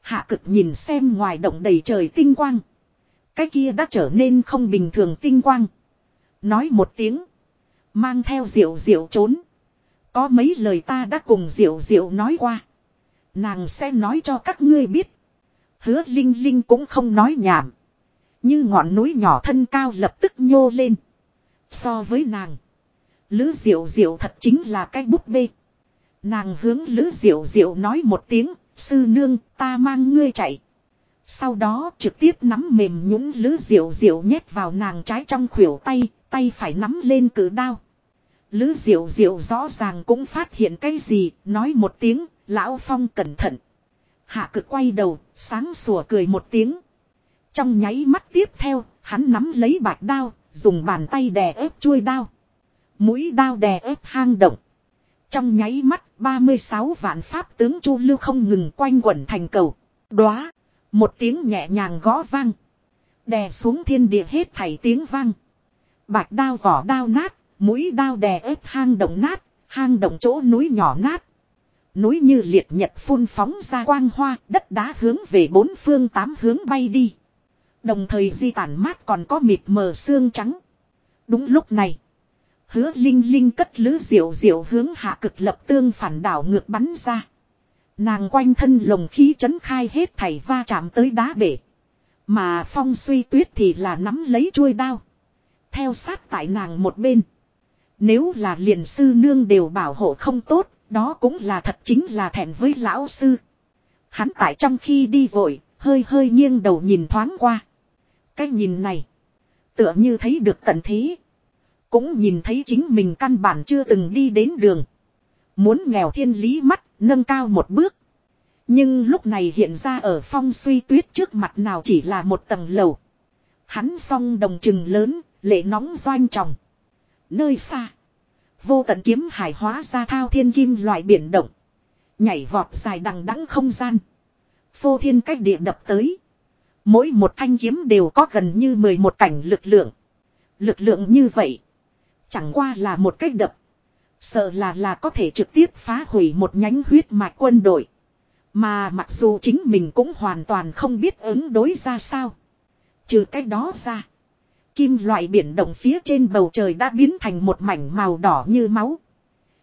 Hạ cực nhìn xem ngoài động đầy trời tinh quang. Cái kia đã trở nên không bình thường tinh quang. Nói một tiếng. Mang theo diệu diệu trốn. Có mấy lời ta đã cùng Diệu Diệu nói qua. Nàng sẽ nói cho các ngươi biết. Hứa Linh Linh cũng không nói nhảm. Như ngọn núi nhỏ thân cao lập tức nhô lên. So với nàng. Lữ Diệu Diệu thật chính là cái búp bê. Nàng hướng Lữ Diệu Diệu nói một tiếng. Sư nương, ta mang ngươi chạy. Sau đó trực tiếp nắm mềm nhũng Lữ Diệu Diệu nhét vào nàng trái trong khuỷu tay. Tay phải nắm lên cử đao. Lữ diệu diệu rõ ràng cũng phát hiện cái gì, nói một tiếng, lão phong cẩn thận. Hạ cực quay đầu, sáng sủa cười một tiếng. Trong nháy mắt tiếp theo, hắn nắm lấy bạch đao, dùng bàn tay đè ép chuôi đao. Mũi đao đè ép hang động. Trong nháy mắt, 36 vạn pháp tướng chu lưu không ngừng quanh quẩn thành cầu. Đóa, một tiếng nhẹ nhàng gõ vang. Đè xuống thiên địa hết thảy tiếng vang. Bạch đao vỏ đao nát, Mũi đao đè ép hang động nát, hang động chỗ núi nhỏ nát. Núi như liệt nhật phun phóng ra quang hoa, đất đá hướng về bốn phương tám hướng bay đi. Đồng thời di tản mát còn có mịt mờ xương trắng. Đúng lúc này. Hứa linh linh cất lứ diệu diệu hướng hạ cực lập tương phản đảo ngược bắn ra. Nàng quanh thân lồng khí chấn khai hết thảy va chạm tới đá bể. Mà phong suy tuyết thì là nắm lấy chuôi đao. Theo sát tại nàng một bên. Nếu là liền sư nương đều bảo hộ không tốt, đó cũng là thật chính là thẹn với lão sư. Hắn tại trong khi đi vội, hơi hơi nghiêng đầu nhìn thoáng qua. Cái nhìn này, tựa như thấy được tận thế. Cũng nhìn thấy chính mình căn bản chưa từng đi đến đường. Muốn nghèo thiên lý mắt, nâng cao một bước. Nhưng lúc này hiện ra ở phong suy tuyết trước mặt nào chỉ là một tầng lầu. Hắn song đồng trừng lớn, lệ nóng doanh tròng. Nơi xa. Vô tận kiếm hải hóa ra thao thiên kim loại biển động. Nhảy vọt dài đằng đẵng không gian. Phô thiên cách địa đập tới. Mỗi một thanh kiếm đều có gần như 11 cảnh lực lượng. Lực lượng như vậy. Chẳng qua là một cách đập. Sợ là là có thể trực tiếp phá hủy một nhánh huyết mạch quân đội. Mà mặc dù chính mình cũng hoàn toàn không biết ứng đối ra sao. Trừ cách đó ra. Kim loại biển động phía trên bầu trời đã biến thành một mảnh màu đỏ như máu.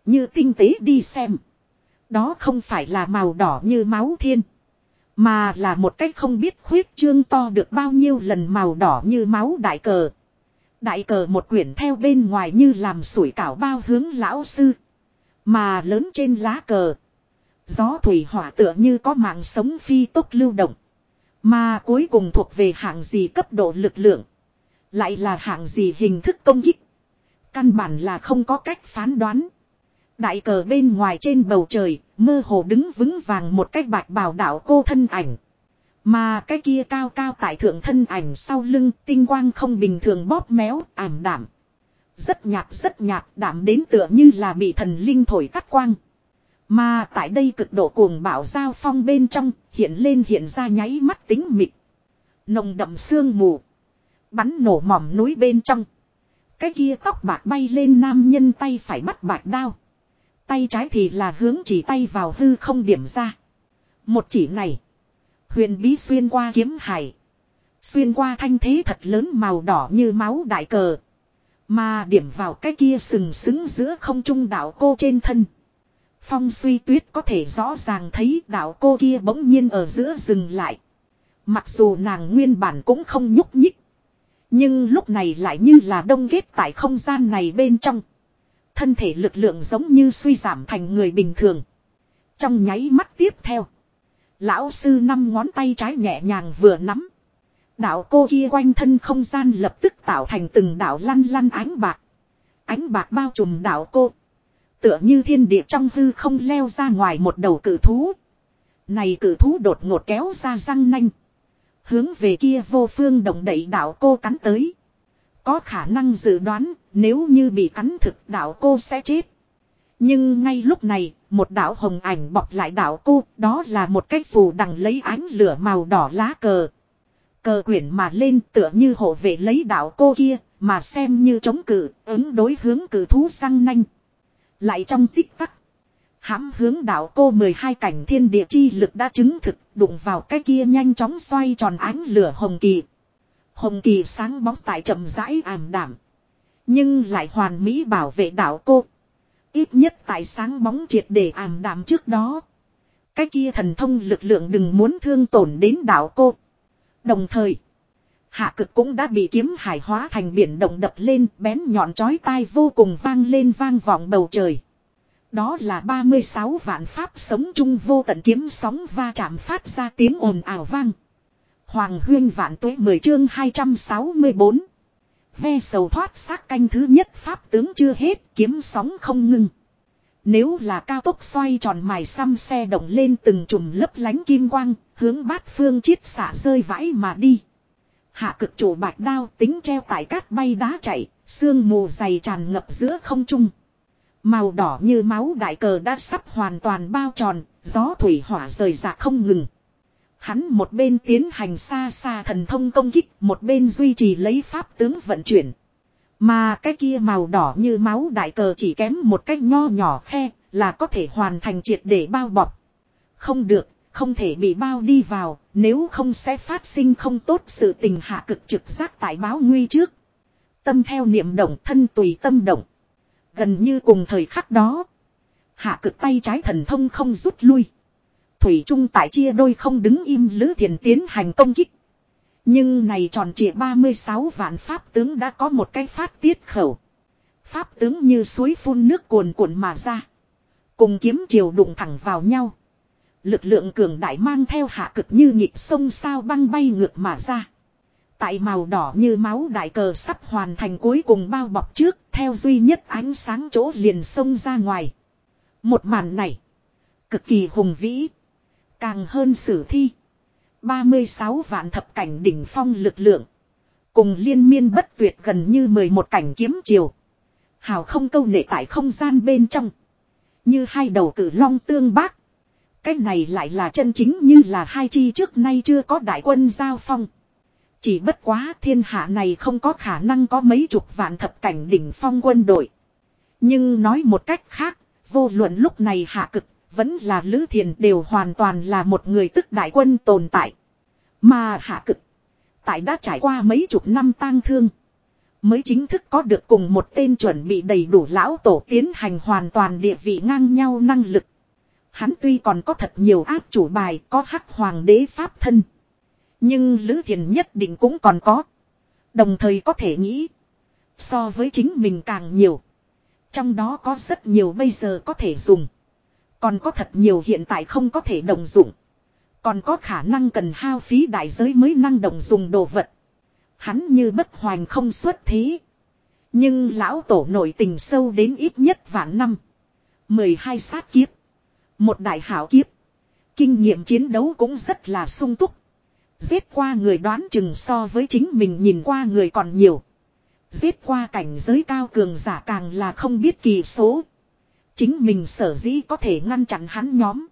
Như tinh tế đi xem. Đó không phải là màu đỏ như máu thiên. Mà là một cách không biết khuyết trương to được bao nhiêu lần màu đỏ như máu đại cờ. Đại cờ một quyển theo bên ngoài như làm sủi cảo bao hướng lão sư. Mà lớn trên lá cờ. Gió thủy hỏa tựa như có mạng sống phi tốc lưu động. Mà cuối cùng thuộc về hạng gì cấp độ lực lượng. Lại là hạng gì hình thức công kích. Căn bản là không có cách phán đoán. Đại cờ bên ngoài trên bầu trời, mơ hồ đứng vững vàng một cách bạch bào đạo cô thân ảnh. Mà cái kia cao cao tại thượng thân ảnh sau lưng tinh quang không bình thường bóp méo, ảm đảm. Rất nhạt rất nhạt đảm đến tựa như là bị thần linh thổi cắt quang. Mà tại đây cực độ cuồng bạo giao phong bên trong, hiện lên hiện ra nháy mắt tính mịt. Nồng đậm sương mù. Bắn nổ mỏm núi bên trong. Cái kia tóc bạc bay lên nam nhân tay phải bắt bạc đao. Tay trái thì là hướng chỉ tay vào hư không điểm ra. Một chỉ này. Huyền bí xuyên qua kiếm hải. Xuyên qua thanh thế thật lớn màu đỏ như máu đại cờ. Mà điểm vào cái kia sừng sững giữa không trung đạo cô trên thân. Phong suy tuyết có thể rõ ràng thấy đạo cô kia bỗng nhiên ở giữa dừng lại. Mặc dù nàng nguyên bản cũng không nhúc nhích. Nhưng lúc này lại như là đông kết tại không gian này bên trong. Thân thể lực lượng giống như suy giảm thành người bình thường. Trong nháy mắt tiếp theo. Lão sư năm ngón tay trái nhẹ nhàng vừa nắm. Đạo cô kia quanh thân không gian lập tức tạo thành từng đạo lăn lăn ánh bạc. Ánh bạc bao trùm đạo cô. Tựa như thiên địa trong hư không leo ra ngoài một đầu cử thú. Này cử thú đột ngột kéo ra răng nanh. Hướng về kia vô phương động đẩy đạo cô cắn tới. Có khả năng dự đoán nếu như bị cắn thực đạo cô sẽ chết. Nhưng ngay lúc này, một đạo hồng ảnh bọc lại đạo cô, đó là một cái phù đằng lấy ánh lửa màu đỏ lá cờ. Cờ quyển mà lên tựa như hộ vệ lấy đạo cô kia, mà xem như chống cự, ứng đối hướng cử thú sang nanh. Lại trong tích tắc hãm hướng đạo cô 12 cảnh thiên địa chi lực đã chứng thực, đụng vào cái kia nhanh chóng xoay tròn ánh lửa hồng kỳ. Hồng kỳ sáng bóng tại chậm rãi ảm đảm. Nhưng lại hoàn mỹ bảo vệ đạo cô. Ít nhất tại sáng bóng triệt để ảm đạm trước đó. Cái kia thần thông lực lượng đừng muốn thương tổn đến đạo cô. Đồng thời. Hạ cực cũng đã bị kiếm hải hóa thành biển động đập lên bén nhọn chói tai vô cùng vang lên vang vọng bầu trời. Đó là 36 vạn pháp sống chung vô tận kiếm sóng va chạm phát ra tiếng ồn ảo vang. Hoàng huyên vạn tuế 10 chương 264. Ve sầu thoát xác canh thứ nhất pháp tướng chưa hết kiếm sóng không ngừng. Nếu là cao tốc xoay tròn mài xăm xe động lên từng chùm lấp lánh kim quang, hướng bát phương chiết xả rơi vãi mà đi. Hạ cực chủ bạch đao tính treo tại cát bay đá chạy, sương mù dày tràn ngập giữa không trung. Màu đỏ như máu đại cờ đã sắp hoàn toàn bao tròn, gió thủy hỏa rời rạc không ngừng. Hắn một bên tiến hành xa xa thần thông công kích, một bên duy trì lấy pháp tướng vận chuyển. Mà cái kia màu đỏ như máu đại cờ chỉ kém một cách nho nhỏ khe, là có thể hoàn thành triệt để bao bọc. Không được, không thể bị bao đi vào, nếu không sẽ phát sinh không tốt sự tình hạ cực trực giác tại báo nguy trước. Tâm theo niệm động thân tùy tâm động. Gần như cùng thời khắc đó. Hạ cực tay trái thần thông không rút lui. Thủy Trung tại chia đôi không đứng im Lữ Thiền tiến hành công kích. Nhưng này tròn trịa 36 vạn pháp tướng đã có một cái phát tiết khẩu. Pháp tướng như suối phun nước cuồn cuộn mà ra. Cùng kiếm chiều đụng thẳng vào nhau. Lực lượng cường đại mang theo hạ cực như nhịp sông sao băng bay ngược mà ra. Tại màu đỏ như máu đại cờ sắp hoàn thành cuối cùng bao bọc trước, theo duy nhất ánh sáng chỗ liền sông ra ngoài. Một màn này, cực kỳ hùng vĩ, càng hơn sử thi. 36 vạn thập cảnh đỉnh phong lực lượng, cùng liên miên bất tuyệt gần như 11 cảnh kiếm chiều. Hào không câu nệ tại không gian bên trong. Như hai đầu cử long tương bác. Cái này lại là chân chính như là hai chi trước nay chưa có đại quân giao phong. Chỉ bất quá thiên hạ này không có khả năng có mấy chục vạn thập cảnh đỉnh phong quân đội. Nhưng nói một cách khác, vô luận lúc này hạ cực, vẫn là Lữ Thiền đều hoàn toàn là một người tức đại quân tồn tại. Mà hạ cực, tại đã trải qua mấy chục năm tang thương. Mới chính thức có được cùng một tên chuẩn bị đầy đủ lão tổ tiến hành hoàn toàn địa vị ngang nhau năng lực. Hắn tuy còn có thật nhiều áp chủ bài có hắc hoàng đế pháp thân. Nhưng Lữ Thiền nhất định cũng còn có. Đồng thời có thể nghĩ. So với chính mình càng nhiều. Trong đó có rất nhiều bây giờ có thể dùng. Còn có thật nhiều hiện tại không có thể đồng dụng. Còn có khả năng cần hao phí đại giới mới năng đồng dùng đồ vật. Hắn như bất hoành không xuất thế. Nhưng lão tổ nổi tình sâu đến ít nhất vạn năm. 12 sát kiếp. Một đại hảo kiếp. Kinh nghiệm chiến đấu cũng rất là sung túc. Giết qua người đoán chừng so với chính mình nhìn qua người còn nhiều. Giết qua cảnh giới cao cường giả càng là không biết kỳ số. Chính mình sở dĩ có thể ngăn chặn hắn nhóm.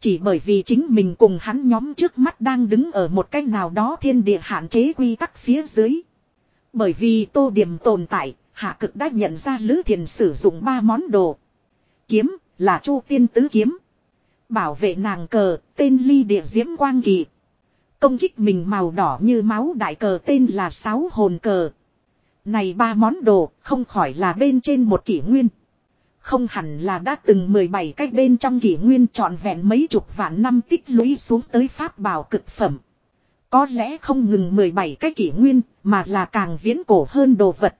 Chỉ bởi vì chính mình cùng hắn nhóm trước mắt đang đứng ở một cách nào đó thiên địa hạn chế quy tắc phía dưới. Bởi vì tô điểm tồn tại, hạ cực đã nhận ra Lữ Thiền sử dụng ba món đồ. Kiếm, là chu tiên tứ kiếm. Bảo vệ nàng cờ, tên ly địa diễm quang kỳ. Công kích mình màu đỏ như máu đại cờ tên là sáu hồn cờ. Này ba món đồ, không khỏi là bên trên một kỷ nguyên. Không hẳn là đã từng 17 cách bên trong kỷ nguyên trọn vẹn mấy chục vạn năm tích lũy xuống tới pháp bảo cực phẩm. Có lẽ không ngừng 17 cái kỷ nguyên, mà là càng viễn cổ hơn đồ vật.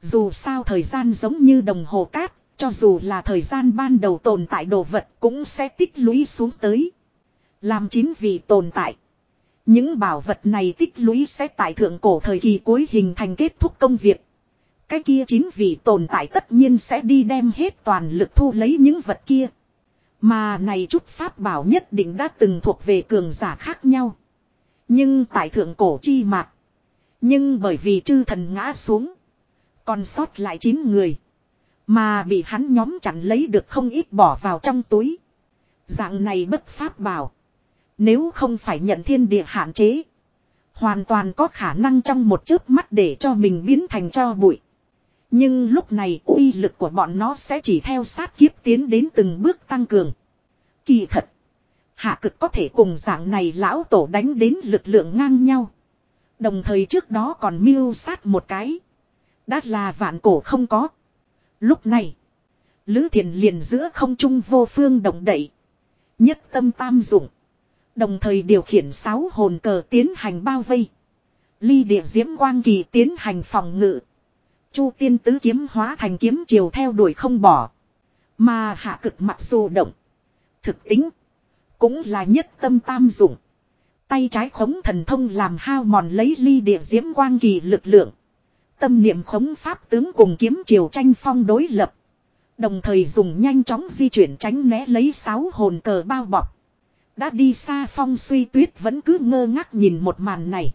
Dù sao thời gian giống như đồng hồ cát, cho dù là thời gian ban đầu tồn tại đồ vật cũng sẽ tích lũy xuống tới. Làm chính vì tồn tại. Những bảo vật này tích lũy sẽ tại thượng cổ thời kỳ cuối hình thành kết thúc công việc. Cái kia chính vì tồn tại tất nhiên sẽ đi đem hết toàn lực thu lấy những vật kia. Mà này chút pháp bảo nhất định đã từng thuộc về cường giả khác nhau. Nhưng tại thượng cổ chi mạc. Nhưng bởi vì chư thần ngã xuống. Còn sót lại 9 người. Mà bị hắn nhóm chặn lấy được không ít bỏ vào trong túi. Dạng này bất pháp bảo. Nếu không phải nhận thiên địa hạn chế. Hoàn toàn có khả năng trong một chớp mắt để cho mình biến thành cho bụi. Nhưng lúc này uy lực của bọn nó sẽ chỉ theo sát kiếp tiến đến từng bước tăng cường. Kỳ thật. Hạ cực có thể cùng dạng này lão tổ đánh đến lực lượng ngang nhau. Đồng thời trước đó còn miêu sát một cái. Đã là vạn cổ không có. Lúc này. Lữ thiền liền giữa không trung vô phương động đậy. Nhất tâm tam dụng. Đồng thời điều khiển sáu hồn cờ tiến hành bao vây. Ly địa diễm quang kỳ tiến hành phòng ngự. Chu tiên tứ kiếm hóa thành kiếm chiều theo đuổi không bỏ. Mà hạ cực mặc dù động. Thực tính. Cũng là nhất tâm tam dụng. Tay trái khống thần thông làm hao mòn lấy ly địa diễm quang kỳ lực lượng. Tâm niệm khống pháp tướng cùng kiếm chiều tranh phong đối lập. Đồng thời dùng nhanh chóng di chuyển tránh né lấy sáu hồn cờ bao bọc. Đã đi xa phong suy tuyết vẫn cứ ngơ ngác nhìn một màn này.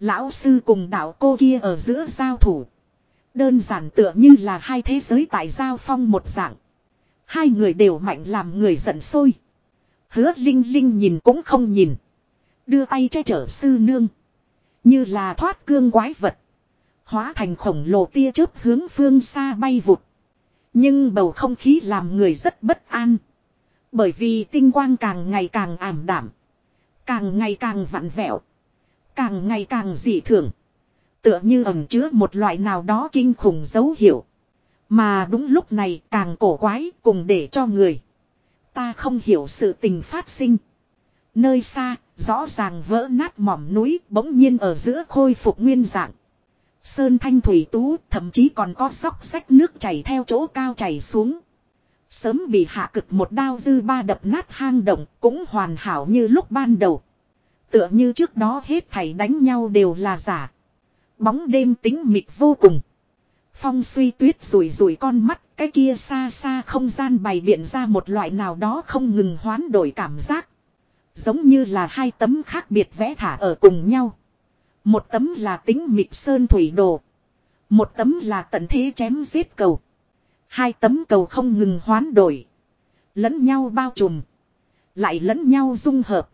Lão sư cùng đạo cô kia ở giữa giao thủ. Đơn giản tựa như là hai thế giới tại giao phong một dạng. Hai người đều mạnh làm người giận sôi. Hứa Linh Linh nhìn cũng không nhìn. Đưa tay che chở sư nương. Như là thoát cương quái vật. Hóa thành khổng lồ tia chớp hướng phương xa bay vụt. Nhưng bầu không khí làm người rất bất an. Bởi vì tinh quang càng ngày càng ảm đảm. Càng ngày càng vặn vẹo. Càng ngày càng dị thường. Tựa như ẩm chứa một loại nào đó kinh khủng dấu hiệu. Mà đúng lúc này càng cổ quái cùng để cho người. Ta không hiểu sự tình phát sinh. Nơi xa, Rõ ràng vỡ nát mỏm núi bỗng nhiên ở giữa khôi phục nguyên dạng. Sơn thanh thủy tú thậm chí còn có sóc sách nước chảy theo chỗ cao chảy xuống. Sớm bị hạ cực một đao dư ba đập nát hang động cũng hoàn hảo như lúc ban đầu. Tựa như trước đó hết thảy đánh nhau đều là giả. Bóng đêm tính mịt vô cùng. Phong suy tuyết rủi rủi con mắt, cái kia xa xa không gian bày biện ra một loại nào đó không ngừng hoán đổi cảm giác. Giống như là hai tấm khác biệt vẽ thả ở cùng nhau. Một tấm là tính mịt sơn thủy đồ. Một tấm là tận thế chém giết cầu. Hai tấm cầu không ngừng hoán đổi. Lẫn nhau bao trùm. Lại lẫn nhau dung hợp.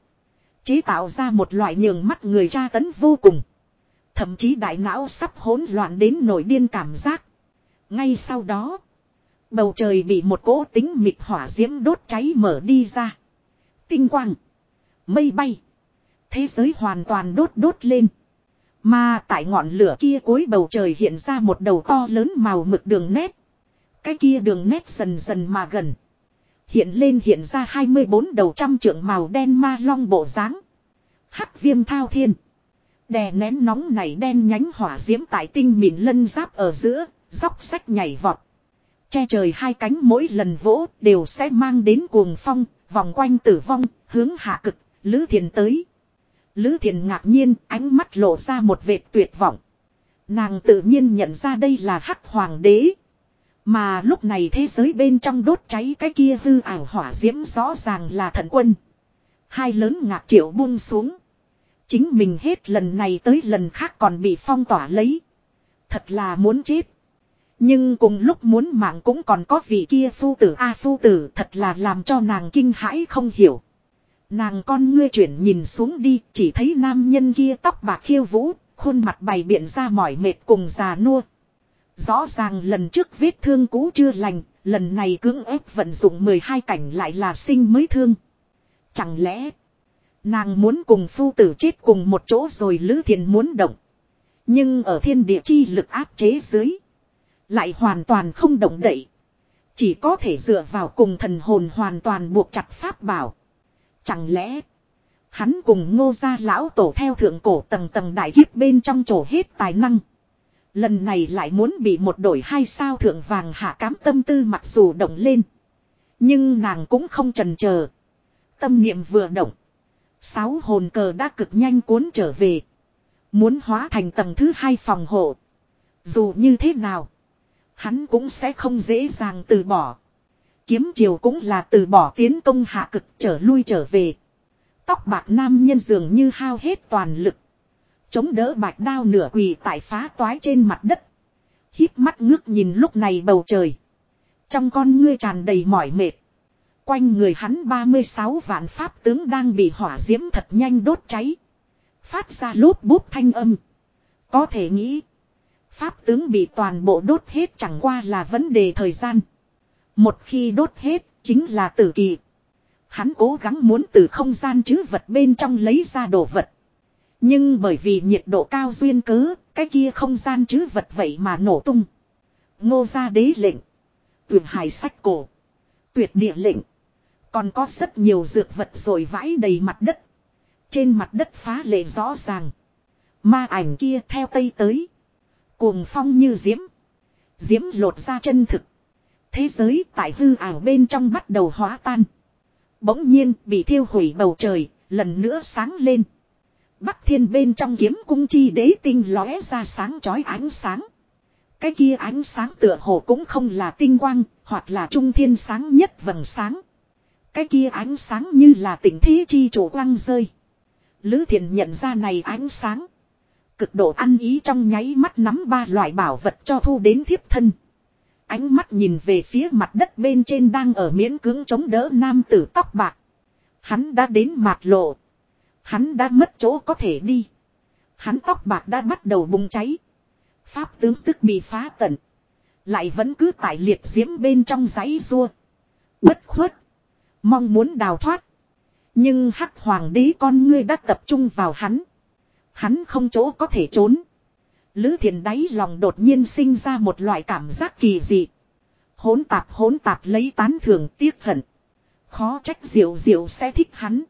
Chế tạo ra một loại nhường mắt người tra tấn vô cùng. Thậm chí đại não sắp hỗn loạn đến nổi điên cảm giác. Ngay sau đó. Bầu trời bị một cỗ tính mịt hỏa diễm đốt cháy mở đi ra. Tinh quang. Mây bay. Thế giới hoàn toàn đốt đốt lên. Mà tại ngọn lửa kia cuối bầu trời hiện ra một đầu to lớn màu mực đường nét. Cái kia đường nét dần dần mà gần. Hiện lên hiện ra 24 đầu trăm trượng màu đen ma long bộ dáng Hắc viêm thao thiên. Đè nén nóng này đen nhánh hỏa diễm tại tinh mịn lân giáp ở giữa, dốc sách nhảy vọt. Che trời hai cánh mỗi lần vỗ đều sẽ mang đến cuồng phong, vòng quanh tử vong, hướng hạ cực, Lữ Thiền tới. Lữ Thiền ngạc nhiên, ánh mắt lộ ra một vệt tuyệt vọng. Nàng tự nhiên nhận ra đây là hắc hoàng đế. Mà lúc này thế giới bên trong đốt cháy cái kia hư ảo hỏa diễm rõ ràng là thần quân. Hai lớn ngạc triệu buông xuống. Chính mình hết lần này tới lần khác còn bị phong tỏa lấy. Thật là muốn chết. Nhưng cùng lúc muốn mạng cũng còn có vị kia phu tử a phu tử thật là làm cho nàng kinh hãi không hiểu. Nàng con ngươi chuyển nhìn xuống đi chỉ thấy nam nhân kia tóc bạc khiêu vũ, khuôn mặt bày biện ra mỏi mệt cùng già nua. Rõ ràng lần trước vết thương cũ chưa lành, lần này cưỡng ép vận dụng 12 cảnh lại là sinh mới thương. Chẳng lẽ nàng muốn cùng phu tử chết cùng một chỗ rồi Lữ Thiền muốn động. Nhưng ở thiên địa chi lực áp chế dưới. Lại hoàn toàn không động đậy. Chỉ có thể dựa vào cùng thần hồn hoàn toàn buộc chặt pháp bảo. Chẳng lẽ. Hắn cùng ngô gia lão tổ theo thượng cổ tầng tầng đại kiếp bên trong chỗ hết tài năng. Lần này lại muốn bị một đổi hai sao thượng vàng hạ cám tâm tư mặc dù động lên. Nhưng nàng cũng không trần chờ Tâm niệm vừa động. Sáu hồn cờ đã cực nhanh cuốn trở về. Muốn hóa thành tầng thứ hai phòng hộ. Dù như thế nào. Hắn cũng sẽ không dễ dàng từ bỏ. Kiếm chiều cũng là từ bỏ tiến công hạ cực trở lui trở về. Tóc bạc nam nhân dường như hao hết toàn lực. Chống đỡ bạch đao nửa quỳ tại phá toái trên mặt đất. hít mắt ngước nhìn lúc này bầu trời. Trong con ngươi tràn đầy mỏi mệt. Quanh người hắn 36 vạn pháp tướng đang bị hỏa diễm thật nhanh đốt cháy. Phát ra lốp bút thanh âm. Có thể nghĩ. Pháp tướng bị toàn bộ đốt hết chẳng qua là vấn đề thời gian. Một khi đốt hết, chính là tử kỳ. Hắn cố gắng muốn từ không gian chứ vật bên trong lấy ra đồ vật. Nhưng bởi vì nhiệt độ cao duyên cớ, cái kia không gian chứ vật vậy mà nổ tung. Ngô gia đế lệnh. Tuyệt hài sách cổ. Tuyệt địa lệnh. Còn có rất nhiều dược vật rồi vãi đầy mặt đất. Trên mặt đất phá lệ rõ ràng. Ma ảnh kia theo tây tới. Cuồng phong như diễm. Diễm lột ra chân thực. Thế giới tại hư ảo bên trong bắt đầu hóa tan. Bỗng nhiên bị thiêu hủy bầu trời, lần nữa sáng lên. Bắc thiên bên trong kiếm cung chi đế tinh lóe ra sáng chói ánh sáng. Cái kia ánh sáng tựa hồ cũng không là tinh quang, hoặc là trung thiên sáng nhất vầng sáng. Cái kia ánh sáng như là tỉnh thế chi chủ quang rơi. Lữ thiện nhận ra này ánh sáng. Cực độ ăn ý trong nháy mắt nắm ba loại bảo vật cho thu đến thiếp thân. Ánh mắt nhìn về phía mặt đất bên trên đang ở miễn cưỡng chống đỡ nam tử tóc bạc. Hắn đã đến mặt lộ. Hắn đã mất chỗ có thể đi. Hắn tóc bạc đã bắt đầu bùng cháy. Pháp tướng tức bị phá tận. Lại vẫn cứ tại liệt diễm bên trong giấy rua. Bất khuất. Mong muốn đào thoát. Nhưng hắc hoàng đế con ngươi đã tập trung vào hắn. Hắn không chỗ có thể trốn. Lữ thiền đáy lòng đột nhiên sinh ra một loại cảm giác kỳ dị. Hốn tạp hốn tạp lấy tán thường tiếc hận. Khó trách diệu diệu sẽ thích hắn.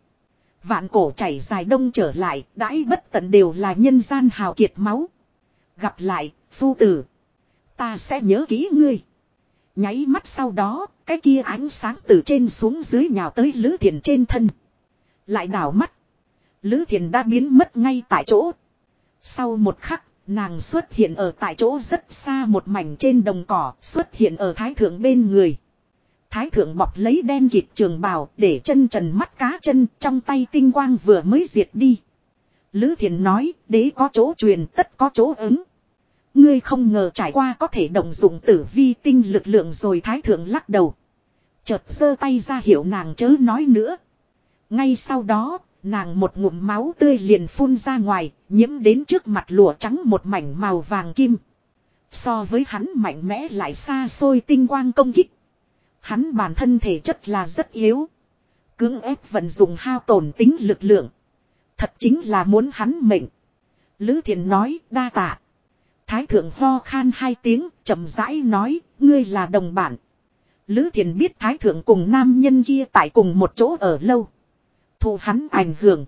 Vạn cổ chảy dài đông trở lại, đãi bất tận đều là nhân gian hào kiệt máu. Gặp lại, phu tử. Ta sẽ nhớ kỹ ngươi. Nháy mắt sau đó, cái kia ánh sáng từ trên xuống dưới nhào tới Lữ Thiền trên thân. Lại đảo mắt. Lữ Thiền đã biến mất ngay tại chỗ. Sau một khắc, nàng xuất hiện ở tại chỗ rất xa một mảnh trên đồng cỏ, xuất hiện ở thái thượng bên người. Thái thượng bọc lấy đen kịt trường bào để chân trần mắt cá chân trong tay tinh quang vừa mới diệt đi. Lữ Thiền nói, đế có chỗ truyền tất có chỗ ứng. Ngươi không ngờ trải qua có thể động dụng tử vi tinh lực lượng rồi thái thượng lắc đầu. Chợt giơ tay ra hiệu nàng chớ nói nữa. Ngay sau đó, nàng một ngụm máu tươi liền phun ra ngoài, nhiễm đến trước mặt lụa trắng một mảnh màu vàng kim. So với hắn mạnh mẽ lại xa xôi tinh quang công kích. Hắn bản thân thể chất là rất yếu. Cưỡng ép vận dụng hao tổn tính lực lượng. Thật chính là muốn hắn mệnh. Lữ thiện nói đa tạ. Thái thượng ho khan hai tiếng, chậm rãi nói, ngươi là đồng bản. Lữ thiện biết thái thượng cùng nam nhân kia tại cùng một chỗ ở lâu. Thù hắn ảnh hưởng.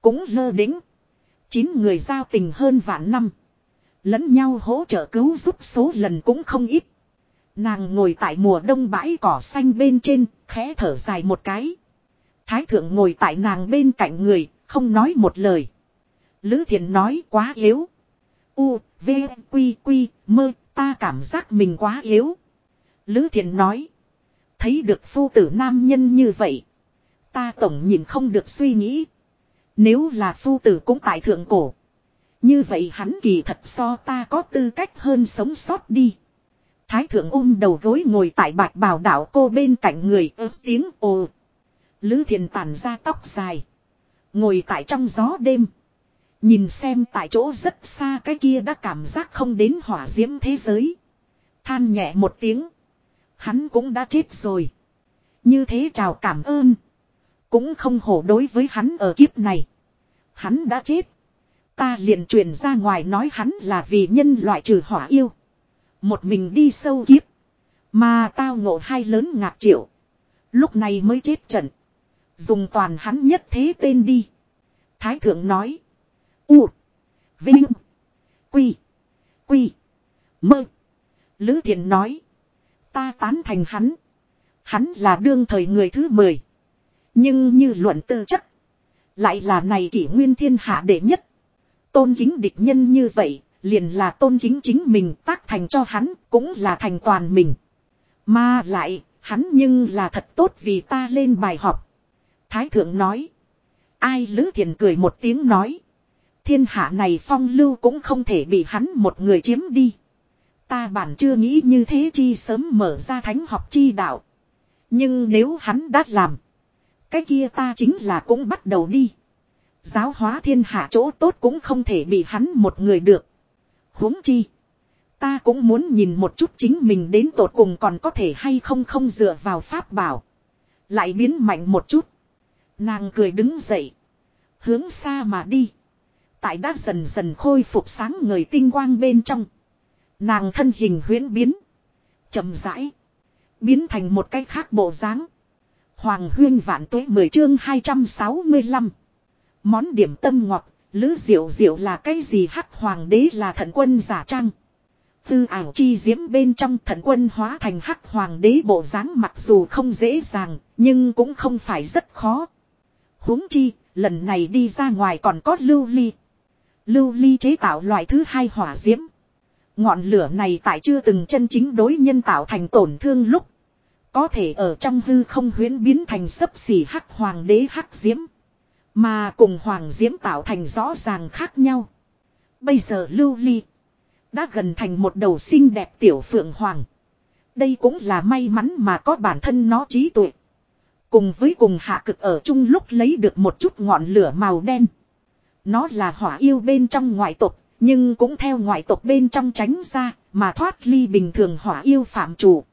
Cũng lơ đính. Chín người giao tình hơn vạn năm. Lẫn nhau hỗ trợ cứu giúp số lần cũng không ít. Nàng ngồi tại mùa đông bãi cỏ xanh bên trên, khẽ thở dài một cái. Thái thượng ngồi tại nàng bên cạnh người, không nói một lời. Lữ thiện nói quá yếu. U, V, Quy, Quy, mơ, ta cảm giác mình quá yếu. Lữ thiện nói. Thấy được phu tử nam nhân như vậy. Ta tổng nhìn không được suy nghĩ. Nếu là phu tử cũng tại thượng cổ. Như vậy hắn kỳ thật so ta có tư cách hơn sống sót đi. Thái thượng ôm đầu gối ngồi tại bạch bào đảo cô bên cạnh người ớt tiếng ồ. Lữ thiền tàn ra tóc dài. Ngồi tại trong gió đêm. Nhìn xem tại chỗ rất xa cái kia đã cảm giác không đến hỏa diễm thế giới. Than nhẹ một tiếng. Hắn cũng đã chết rồi. Như thế chào cảm ơn. Cũng không hổ đối với hắn ở kiếp này. Hắn đã chết. Ta liền truyền ra ngoài nói hắn là vì nhân loại trừ hỏa yêu. Một mình đi sâu kiếp. Mà tao ngộ hai lớn ngạc triệu. Lúc này mới chết trận. Dùng toàn hắn nhất thế tên đi. Thái thượng nói. U. Vinh. Quy. Quy. Mơ. Lữ thiện nói. Ta tán thành hắn. Hắn là đương thời người thứ mười. Nhưng như luận tư chất. Lại là này kỷ nguyên thiên hạ đệ nhất. Tôn kính địch nhân như vậy. Liền là tôn kính chính mình tác thành cho hắn. Cũng là thành toàn mình. Mà lại. Hắn nhưng là thật tốt vì ta lên bài học. Thái thượng nói. Ai lữ thiền cười một tiếng nói. Thiên hạ này phong lưu cũng không thể bị hắn một người chiếm đi. Ta bản chưa nghĩ như thế chi sớm mở ra thánh học chi đạo. Nhưng nếu hắn đã làm. Cái kia ta chính là cũng bắt đầu đi. Giáo hóa thiên hạ chỗ tốt cũng không thể bị hắn một người được huống chi. Ta cũng muốn nhìn một chút chính mình đến tột cùng còn có thể hay không không dựa vào pháp bảo. Lại biến mạnh một chút. Nàng cười đứng dậy. Hướng xa mà đi. Tại đã dần dần khôi phục sáng người tinh quang bên trong. Nàng thân hình huyễn biến. chậm rãi. Biến thành một cái khác bộ dáng. Hoàng huyên vạn tuế 10 chương 265. Món điểm tâm ngọt, lữ diệu diệu là cái gì hắc hoàng đế là thần quân giả trăng Tư ảo chi diễm bên trong thần quân hóa thành hắc hoàng đế bộ dáng mặc dù không dễ dàng, nhưng cũng không phải rất khó. huống chi, lần này đi ra ngoài còn có lưu ly. Lưu ly chế tạo loại thứ hai hỏa diễm. Ngọn lửa này tại chưa từng chân chính đối nhân tạo thành tổn thương lúc. Có thể ở trong hư không huyến biến thành sấp xỉ hắc hoàng đế hắc diễm. Mà cùng hoàng diễm tạo thành rõ ràng khác nhau. Bây giờ lưu ly. Đã gần thành một đầu xinh đẹp tiểu phượng hoàng. Đây cũng là may mắn mà có bản thân nó trí tuệ. Cùng với cùng hạ cực ở chung lúc lấy được một chút ngọn lửa màu đen. Nó là hỏa yêu bên trong ngoại tộc, nhưng cũng theo ngoại tộc bên trong tránh ra, mà thoát ly bình thường hỏa yêu phạm chủ.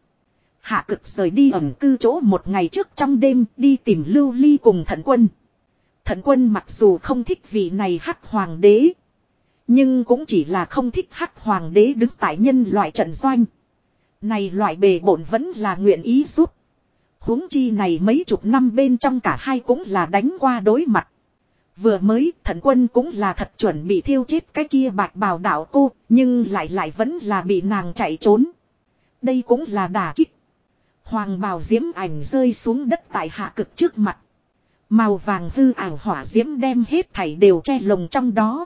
Hạ cực rời đi ẩn cư chỗ một ngày trước trong đêm đi tìm lưu ly cùng thần quân. Thần quân mặc dù không thích vị này hắc hoàng đế. Nhưng cũng chỉ là không thích hắc hoàng đế đứng tại nhân loại trận doanh. Này loại bề bổn vẫn là nguyện ý giúp. huống chi này mấy chục năm bên trong cả hai cũng là đánh qua đối mặt. Vừa mới thần quân cũng là thật chuẩn bị thiêu chết cái kia bạc bào đảo cô, nhưng lại lại vẫn là bị nàng chạy trốn. Đây cũng là đả kích. Hoàng bào diễm ảnh rơi xuống đất tại hạ cực trước mặt. Màu vàng hư ảo hỏa diễm đem hết thảy đều che lồng trong đó.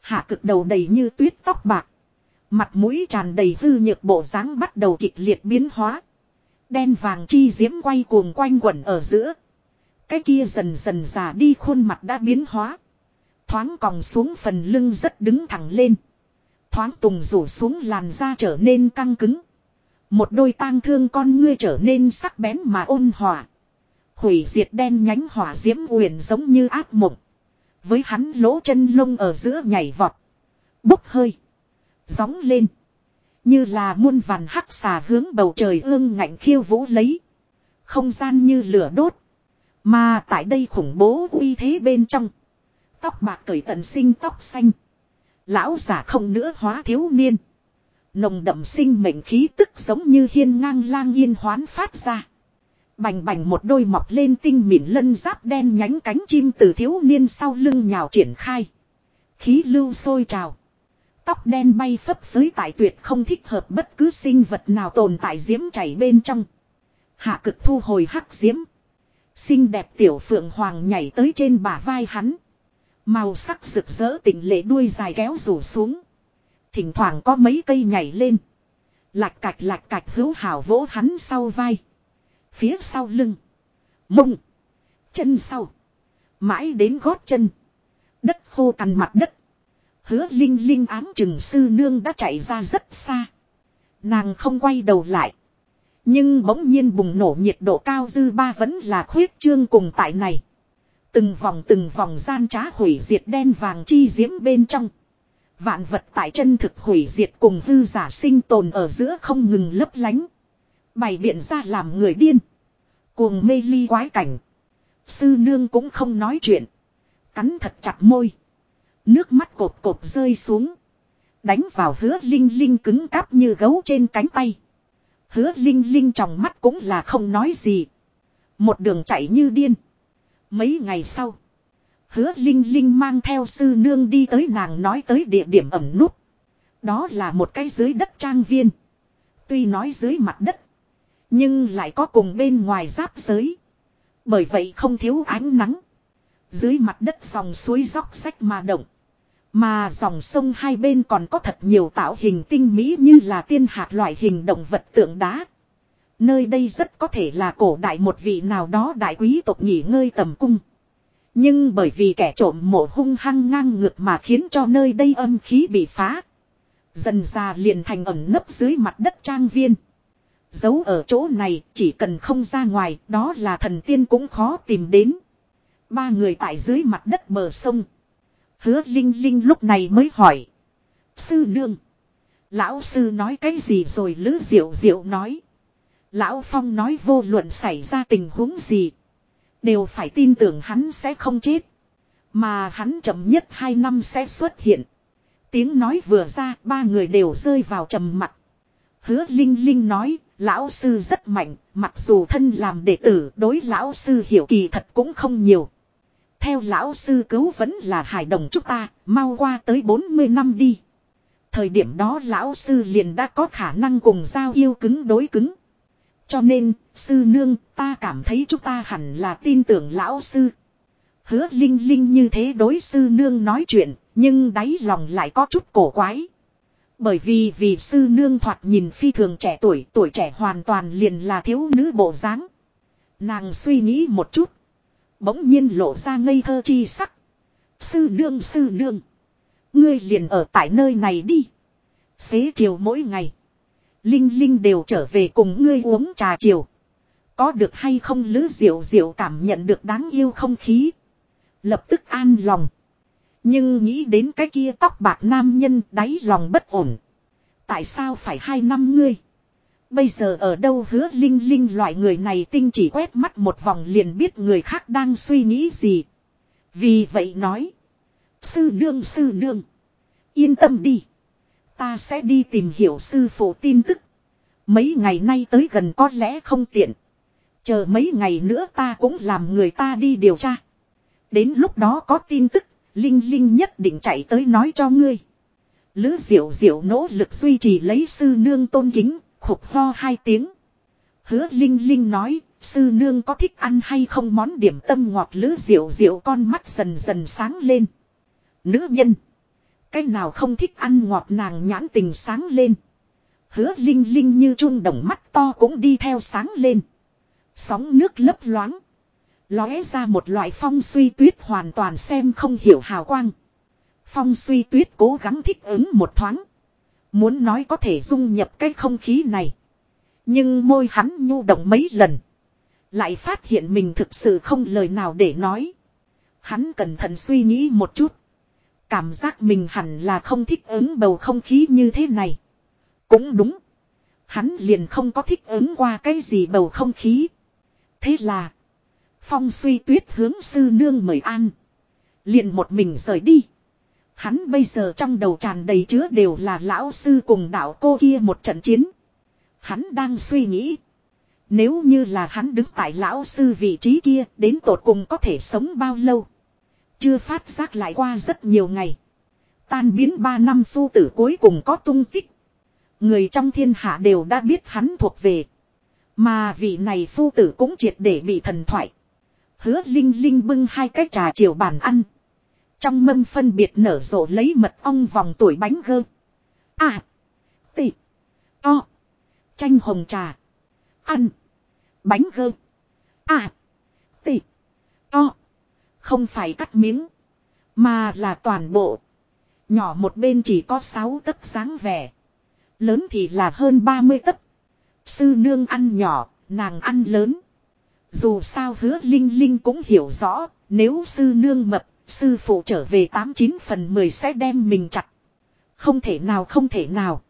Hạ cực đầu đầy như tuyết tóc bạc. Mặt mũi tràn đầy hư nhược bộ dáng bắt đầu kịch liệt biến hóa. Đen vàng chi diễm quay cuồng quanh quẩn ở giữa. Cái kia dần dần già đi khuôn mặt đã biến hóa. Thoáng còng xuống phần lưng rất đứng thẳng lên. Thoáng tùng rủ xuống làn da trở nên căng cứng. Một đôi tang thương con ngươi trở nên sắc bén mà ôn hòa. Hủy diệt đen nhánh hỏa diễm huyền giống như ác mộng. Với hắn lỗ chân lông ở giữa nhảy vọt. Bốc hơi. Gióng lên. Như là muôn vàn hắc xà hướng bầu trời ương ngạnh khiêu vũ lấy. Không gian như lửa đốt. Mà tại đây khủng bố uy thế bên trong. Tóc bạc cởi tận sinh tóc xanh. Lão giả không nữa hóa thiếu niên. Nồng đậm sinh mệnh khí tức giống như hiên ngang lang yên hoán phát ra. Bành bành một đôi mọc lên tinh mịn lân giáp đen nhánh cánh chim từ thiếu niên sau lưng nhào triển khai. Khí lưu sôi trào. Tóc đen bay phấp phới tại tuyệt không thích hợp bất cứ sinh vật nào tồn tại diễm chảy bên trong. Hạ cực thu hồi hắc diễm. Xinh đẹp tiểu phượng hoàng nhảy tới trên bả vai hắn. Màu sắc rực rỡ tỉnh lệ đuôi dài kéo rủ xuống. Thỉnh thoảng có mấy cây nhảy lên. Lạch cạch lạch cạch hữu hảo vỗ hắn sau vai. Phía sau lưng. Mông. Chân sau. Mãi đến gót chân. Đất khô cằn mặt đất. Hứa Linh Linh ám chừng sư nương đã chạy ra rất xa. Nàng không quay đầu lại. Nhưng bỗng nhiên bùng nổ nhiệt độ cao dư ba vẫn là khuyết trương cùng tại này. Từng vòng từng vòng gian trá hủy diệt đen vàng chi diễm bên trong. Vạn vật tại chân thực hủy diệt cùng hư giả sinh tồn ở giữa không ngừng lấp lánh. Bày biện ra làm người điên. Cuồng mê ly quái cảnh. Sư nương cũng không nói chuyện. Cắn thật chặt môi. Nước mắt cột cột rơi xuống. Đánh vào hứa linh linh cứng cáp như gấu trên cánh tay. Hứa linh linh trong mắt cũng là không nói gì. Một đường chạy như điên. Mấy ngày sau. Hứa linh linh mang theo sư nương đi tới nàng nói tới địa điểm ẩm nút. Đó là một cái dưới đất trang viên. Tuy nói dưới mặt đất. Nhưng lại có cùng bên ngoài giáp giới. Bởi vậy không thiếu ánh nắng. Dưới mặt đất dòng suối dốc sách mà động. Mà dòng sông hai bên còn có thật nhiều tạo hình tinh mỹ như là tiên hạt loại hình động vật tượng đá. Nơi đây rất có thể là cổ đại một vị nào đó đại quý tộc nghỉ ngơi tầm cung. Nhưng bởi vì kẻ trộm mộ hung hăng ngang ngược mà khiến cho nơi đây âm khí bị phá. Dần ra liền thành ẩn nấp dưới mặt đất trang viên. Giấu ở chỗ này, chỉ cần không ra ngoài, đó là thần tiên cũng khó tìm đến. Ba người tại dưới mặt đất bờ sông. Hứa Linh Linh lúc này mới hỏi. Sư nương. Lão sư nói cái gì rồi Lữ Diệu Diệu nói. Lão Phong nói vô luận xảy ra tình huống gì. Đều phải tin tưởng hắn sẽ không chết. Mà hắn chậm nhất hai năm sẽ xuất hiện. Tiếng nói vừa ra, ba người đều rơi vào trầm mặt. Hứa Linh Linh nói lão sư rất mạnh mặc dù thân làm đệ tử đối lão sư hiểu kỳ thật cũng không nhiều. Theo lão sư cứu vẫn là hài đồng chúng ta, mau qua tới 40 năm đi. Thời điểm đó lão sư liền đã có khả năng cùng giao yêu cứng đối cứng. Cho nên, sư nương, ta cảm thấy chúng ta hẳn là tin tưởng lão sư. Hứa Linh Linh như thế đối sư nương nói chuyện, nhưng đáy lòng lại có chút cổ quái. Bởi vì vì sư nương thoạt nhìn phi thường trẻ tuổi, tuổi trẻ hoàn toàn liền là thiếu nữ bộ dáng. Nàng suy nghĩ một chút. Bỗng nhiên lộ ra ngây thơ chi sắc. Sư nương sư nương. Ngươi liền ở tại nơi này đi. Xế chiều mỗi ngày. Linh Linh đều trở về cùng ngươi uống trà chiều. Có được hay không lứ diệu diệu cảm nhận được đáng yêu không khí. Lập tức an lòng. Nhưng nghĩ đến cái kia tóc bạc nam nhân đáy lòng bất ổn. Tại sao phải hai năm ngươi? Bây giờ ở đâu hứa linh linh loại người này tinh chỉ quét mắt một vòng liền biết người khác đang suy nghĩ gì. Vì vậy nói. Sư nương sư nương. Yên tâm đi. Ta sẽ đi tìm hiểu sư phụ tin tức. Mấy ngày nay tới gần có lẽ không tiện. Chờ mấy ngày nữa ta cũng làm người ta đi điều tra. Đến lúc đó có tin tức, Linh Linh nhất định chạy tới nói cho ngươi. Lữ diệu diệu nỗ lực duy trì lấy sư nương tôn kính, khục ho hai tiếng. Hứa Linh Linh nói, sư nương có thích ăn hay không món điểm tâm ngọt lữ diệu diệu con mắt dần dần sáng lên. Nữ nhân. Cái nào không thích ăn ngọt nàng nhãn tình sáng lên. Hứa Linh Linh như trung đồng mắt to cũng đi theo sáng lên. Sóng nước lấp loáng. Lóe ra một loại phong suy tuyết hoàn toàn xem không hiểu hào quang. Phong suy tuyết cố gắng thích ứng một thoáng. Muốn nói có thể dung nhập cái không khí này. Nhưng môi hắn nhu động mấy lần. Lại phát hiện mình thực sự không lời nào để nói. Hắn cẩn thận suy nghĩ một chút. Cảm giác mình hẳn là không thích ứng bầu không khí như thế này. Cũng đúng. Hắn liền không có thích ứng qua cái gì bầu không khí. Thế là. Phong suy tuyết hướng sư nương mời an. Liền một mình rời đi. Hắn bây giờ trong đầu tràn đầy chứa đều là lão sư cùng đạo cô kia một trận chiến. Hắn đang suy nghĩ. Nếu như là hắn đứng tại lão sư vị trí kia, đến tột cùng có thể sống bao lâu. Chưa phát giác lại qua rất nhiều ngày. Tan biến ba năm phu tử cuối cùng có tung tích. Người trong thiên hạ đều đã biết hắn thuộc về. Mà vị này phu tử cũng triệt để bị thần thoại. Hứa Linh Linh bưng hai cái trà chiều bàn ăn. Trong mâm phân biệt nở rộ lấy mật ong vòng tuổi bánh gơ. À. Tị. To. Chanh hồng trà. Ăn. Bánh gơ. À. Tị. To. Không phải cắt miếng. Mà là toàn bộ. Nhỏ một bên chỉ có 6 tấc dáng vẻ. Lớn thì là hơn 30 tấc. Sư nương ăn nhỏ, nàng ăn lớn. Dù sao hứa Linh Linh cũng hiểu rõ, nếu sư nương mập, sư phụ trở về 89 phần 10 sẽ đem mình chặt. Không thể nào không thể nào.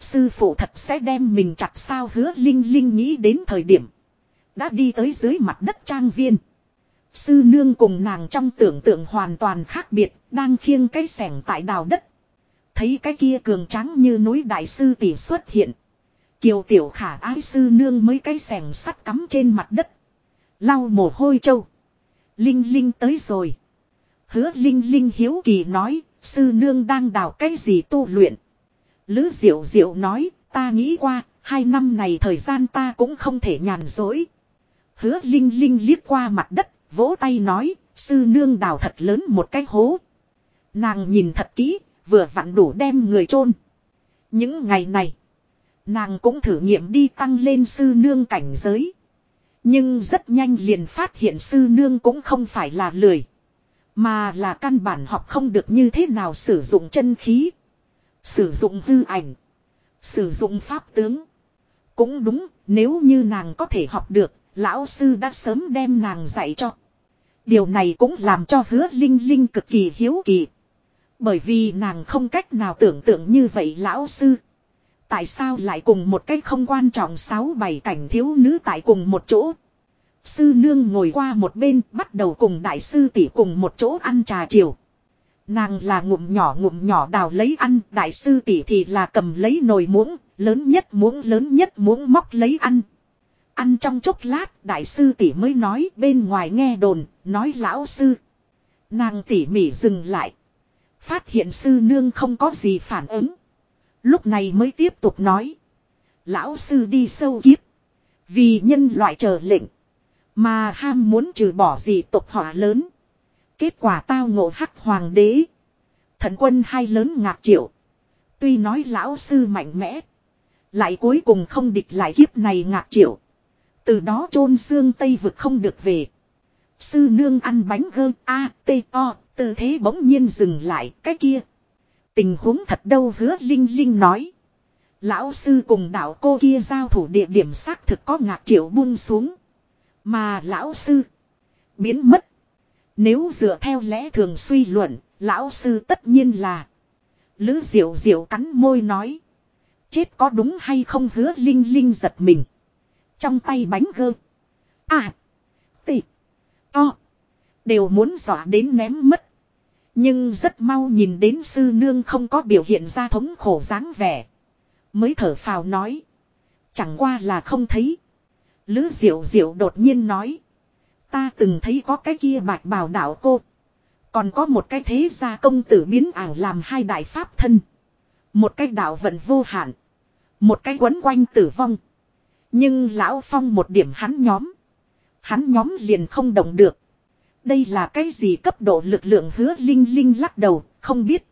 Sư phụ thật sẽ đem mình chặt sao hứa Linh Linh nghĩ đến thời điểm. Đã đi tới dưới mặt đất trang viên. Sư nương cùng nàng trong tưởng tượng hoàn toàn khác biệt, đang khiêng cái sẻng tại đào đất. Thấy cái kia cường trắng như núi đại sư tỷ xuất hiện. Kiều tiểu khả ái sư nương mới cái sẻng sắt cắm trên mặt đất. Lau mồ hôi châu. Linh Linh tới rồi. Hứa Linh Linh hiếu kỳ nói, sư nương đang đào cái gì tu luyện. Lữ Diệu Diệu nói, ta nghĩ qua, hai năm này thời gian ta cũng không thể nhàn dối. Hứa Linh Linh liếc qua mặt đất, vỗ tay nói, sư nương đào thật lớn một cái hố. Nàng nhìn thật kỹ, vừa vặn đủ đem người chôn. Những ngày này, nàng cũng thử nghiệm đi tăng lên sư nương cảnh giới. Nhưng rất nhanh liền phát hiện sư nương cũng không phải là lười. Mà là căn bản học không được như thế nào sử dụng chân khí. Sử dụng hư ảnh. Sử dụng pháp tướng. Cũng đúng, nếu như nàng có thể học được, lão sư đã sớm đem nàng dạy cho. Điều này cũng làm cho hứa Linh Linh cực kỳ hiếu kỳ. Bởi vì nàng không cách nào tưởng tượng như vậy lão sư. Tại sao lại cùng một cách không quan trọng sáu bảy cảnh thiếu nữ tại cùng một chỗ. Sư nương ngồi qua một bên bắt đầu cùng đại sư tỷ cùng một chỗ ăn trà chiều. Nàng là ngụm nhỏ ngụm nhỏ đào lấy ăn, đại sư tỷ thì là cầm lấy nồi muỗng, lớn nhất muỗng lớn nhất muỗng móc lấy ăn. Ăn trong chốc lát, đại sư tỷ mới nói bên ngoài nghe đồn, nói lão sư. Nàng tỉ mỉ dừng lại. Phát hiện sư nương không có gì phản ứng. Lúc này mới tiếp tục nói. Lão sư đi sâu kiếp. Vì nhân loại chờ lệnh. Mà ham muốn trừ bỏ gì tục họa lớn. Kết quả tao ngộ hắc hoàng đế. Thần quân hai lớn ngạc triệu. Tuy nói lão sư mạnh mẽ. Lại cuối cùng không địch lại kiếp này ngạc triệu. Từ đó chôn xương Tây vực không được về. Sư nương ăn bánh gơ A, T, O, tư thế bỗng nhiên dừng lại cái kia. Tình huống thật đâu hứa Linh Linh nói. Lão sư cùng đạo cô kia giao thủ địa điểm xác thực có ngạc triệu buông xuống. Mà lão sư biến mất. Nếu dựa theo lẽ thường suy luận, lão sư tất nhiên là Lữ diệu diệu cắn môi nói. Chết có đúng hay không hứa Linh Linh giật mình. Trong tay bánh gơ. À. Tị. To. Đều muốn dọa đến ném mất. Nhưng rất mau nhìn đến sư nương không có biểu hiện ra thống khổ dáng vẻ. Mới thở phào nói. Chẳng qua là không thấy. Lữ diệu diệu đột nhiên nói. Ta từng thấy có cái kia bạch bào đảo cô. Còn có một cái thế gia công tử biến ảo làm hai đại pháp thân. Một cái đạo vận vô hạn. Một cái quấn quanh tử vong. Nhưng lão phong một điểm hắn nhóm. Hắn nhóm liền không động được. Đây là cái gì cấp độ lực lượng hứa Linh Linh lắc đầu, không biết.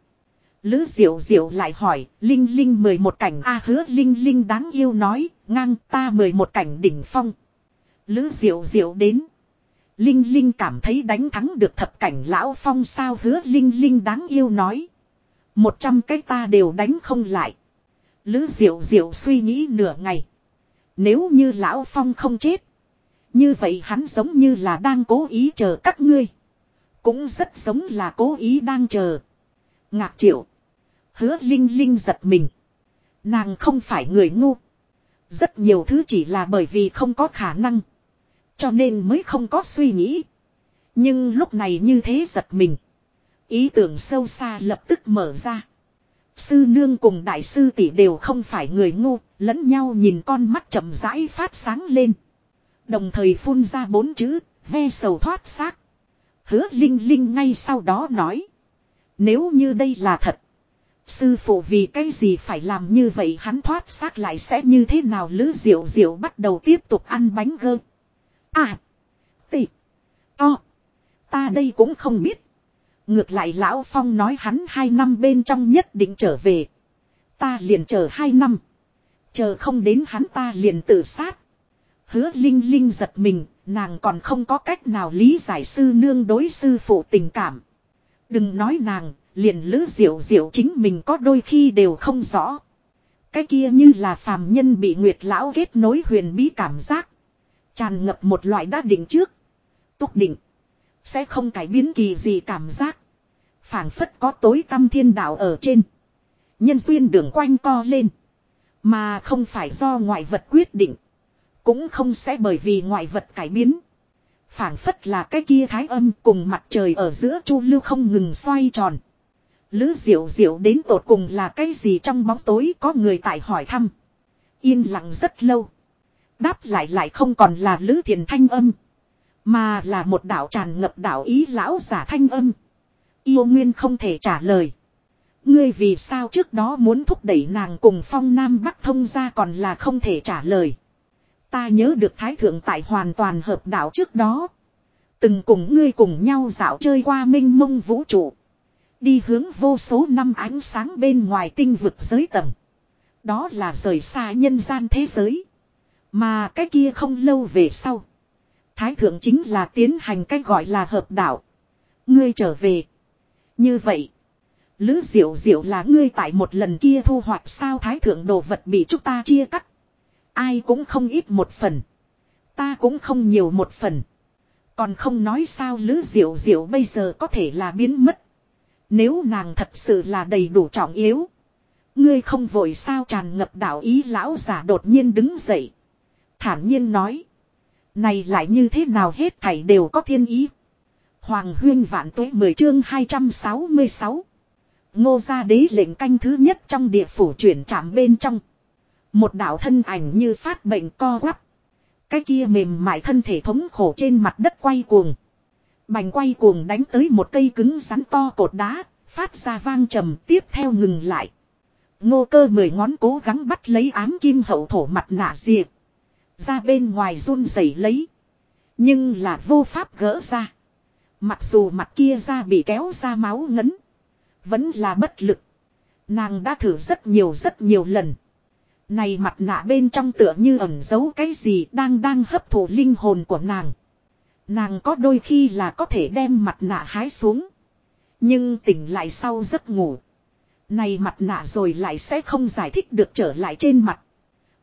Lữ Diệu Diệu lại hỏi, Linh Linh mười một cảnh A hứa Linh Linh đáng yêu nói, ngang ta mười một cảnh đỉnh phong. Lữ Diệu Diệu đến. Linh Linh cảm thấy đánh thắng được thập cảnh lão phong sao hứa Linh Linh đáng yêu nói. Một trăm cái ta đều đánh không lại. Lữ Diệu Diệu suy nghĩ nửa ngày. Nếu như lão phong không chết. Như vậy hắn giống như là đang cố ý chờ các ngươi. Cũng rất giống là cố ý đang chờ. Ngạc triệu. Hứa Linh Linh giật mình. Nàng không phải người ngu. Rất nhiều thứ chỉ là bởi vì không có khả năng. Cho nên mới không có suy nghĩ. Nhưng lúc này như thế giật mình. Ý tưởng sâu xa lập tức mở ra. Sư nương cùng đại sư tỷ đều không phải người ngu, lẫn nhau nhìn con mắt chậm rãi phát sáng lên. Đồng thời phun ra bốn chữ, ve sầu thoát xác. Hứa Linh Linh ngay sau đó nói. Nếu như đây là thật. Sư phụ vì cái gì phải làm như vậy hắn thoát xác lại sẽ như thế nào lữ diệu diệu bắt đầu tiếp tục ăn bánh gơ. À. Tị. To. Ta đây cũng không biết. Ngược lại Lão Phong nói hắn hai năm bên trong nhất định trở về. Ta liền chờ hai năm. Chờ không đến hắn ta liền tự sát. Hứa Linh Linh giật mình, nàng còn không có cách nào lý giải sư nương đối sư phụ tình cảm. Đừng nói nàng, liền lữ diệu diệu chính mình có đôi khi đều không rõ. Cái kia như là phàm nhân bị nguyệt lão kết nối huyền bí cảm giác. Tràn ngập một loại đã định trước. Túc định. Sẽ không cải biến kỳ gì cảm giác. phảng phất có tối tâm thiên đạo ở trên. Nhân duyên đường quanh co lên. Mà không phải do ngoại vật quyết định. Cũng không sẽ bởi vì ngoại vật cải biến. phảng phất là cái kia thái âm cùng mặt trời ở giữa chu lưu không ngừng xoay tròn. Lữ diệu diệu đến tột cùng là cái gì trong bóng tối có người tại hỏi thăm. Yên lặng rất lâu. Đáp lại lại không còn là lữ thiền thanh âm. Mà là một đạo tràn ngập đạo ý lão giả thanh âm. Yêu nguyên không thể trả lời. Ngươi vì sao trước đó muốn thúc đẩy nàng cùng phong nam bắc thông ra còn là không thể trả lời. Ta nhớ được thái thượng tại hoàn toàn hợp đạo trước đó. Từng cùng ngươi cùng nhau dạo chơi qua minh mông vũ trụ. Đi hướng vô số năm ánh sáng bên ngoài tinh vực giới tầng. Đó là rời xa nhân gian thế giới. Mà cái kia không lâu về sau. Thái thượng chính là tiến hành cách gọi là hợp đạo. Ngươi trở về. Như vậy. Lữ diệu diệu là ngươi tại một lần kia thu hoạch sao thái thượng đồ vật bị chúng ta chia cắt. Ai cũng không ít một phần. Ta cũng không nhiều một phần. Còn không nói sao lữ diệu diệu bây giờ có thể là biến mất. Nếu nàng thật sự là đầy đủ trọng yếu. Ngươi không vội sao tràn ngập đạo ý lão giả đột nhiên đứng dậy. Thản nhiên nói. Này lại như thế nào hết thảy đều có thiên ý. Hoàng huyên vạn tuế 10 chương 266. Ngô gia đế lệnh canh thứ nhất trong địa phủ chuyển trạm bên trong. Một đạo thân ảnh như phát bệnh co quắp. Cái kia mềm mại thân thể thống khổ trên mặt đất quay cuồng. Bành quay cuồng đánh tới một cây cứng rắn to cột đá, phát ra vang trầm tiếp theo ngừng lại. Ngô cơ mười ngón cố gắng bắt lấy ám kim hậu thổ mặt nạ diệt. Ra bên ngoài run rẩy lấy. Nhưng là vô pháp gỡ ra. Mặc dù mặt kia ra bị kéo ra máu ngấn. Vẫn là bất lực. Nàng đã thử rất nhiều rất nhiều lần. Này mặt nạ bên trong tựa như ẩn giấu cái gì đang đang hấp thụ linh hồn của nàng. Nàng có đôi khi là có thể đem mặt nạ hái xuống. Nhưng tỉnh lại sau giấc ngủ. Này mặt nạ rồi lại sẽ không giải thích được trở lại trên mặt.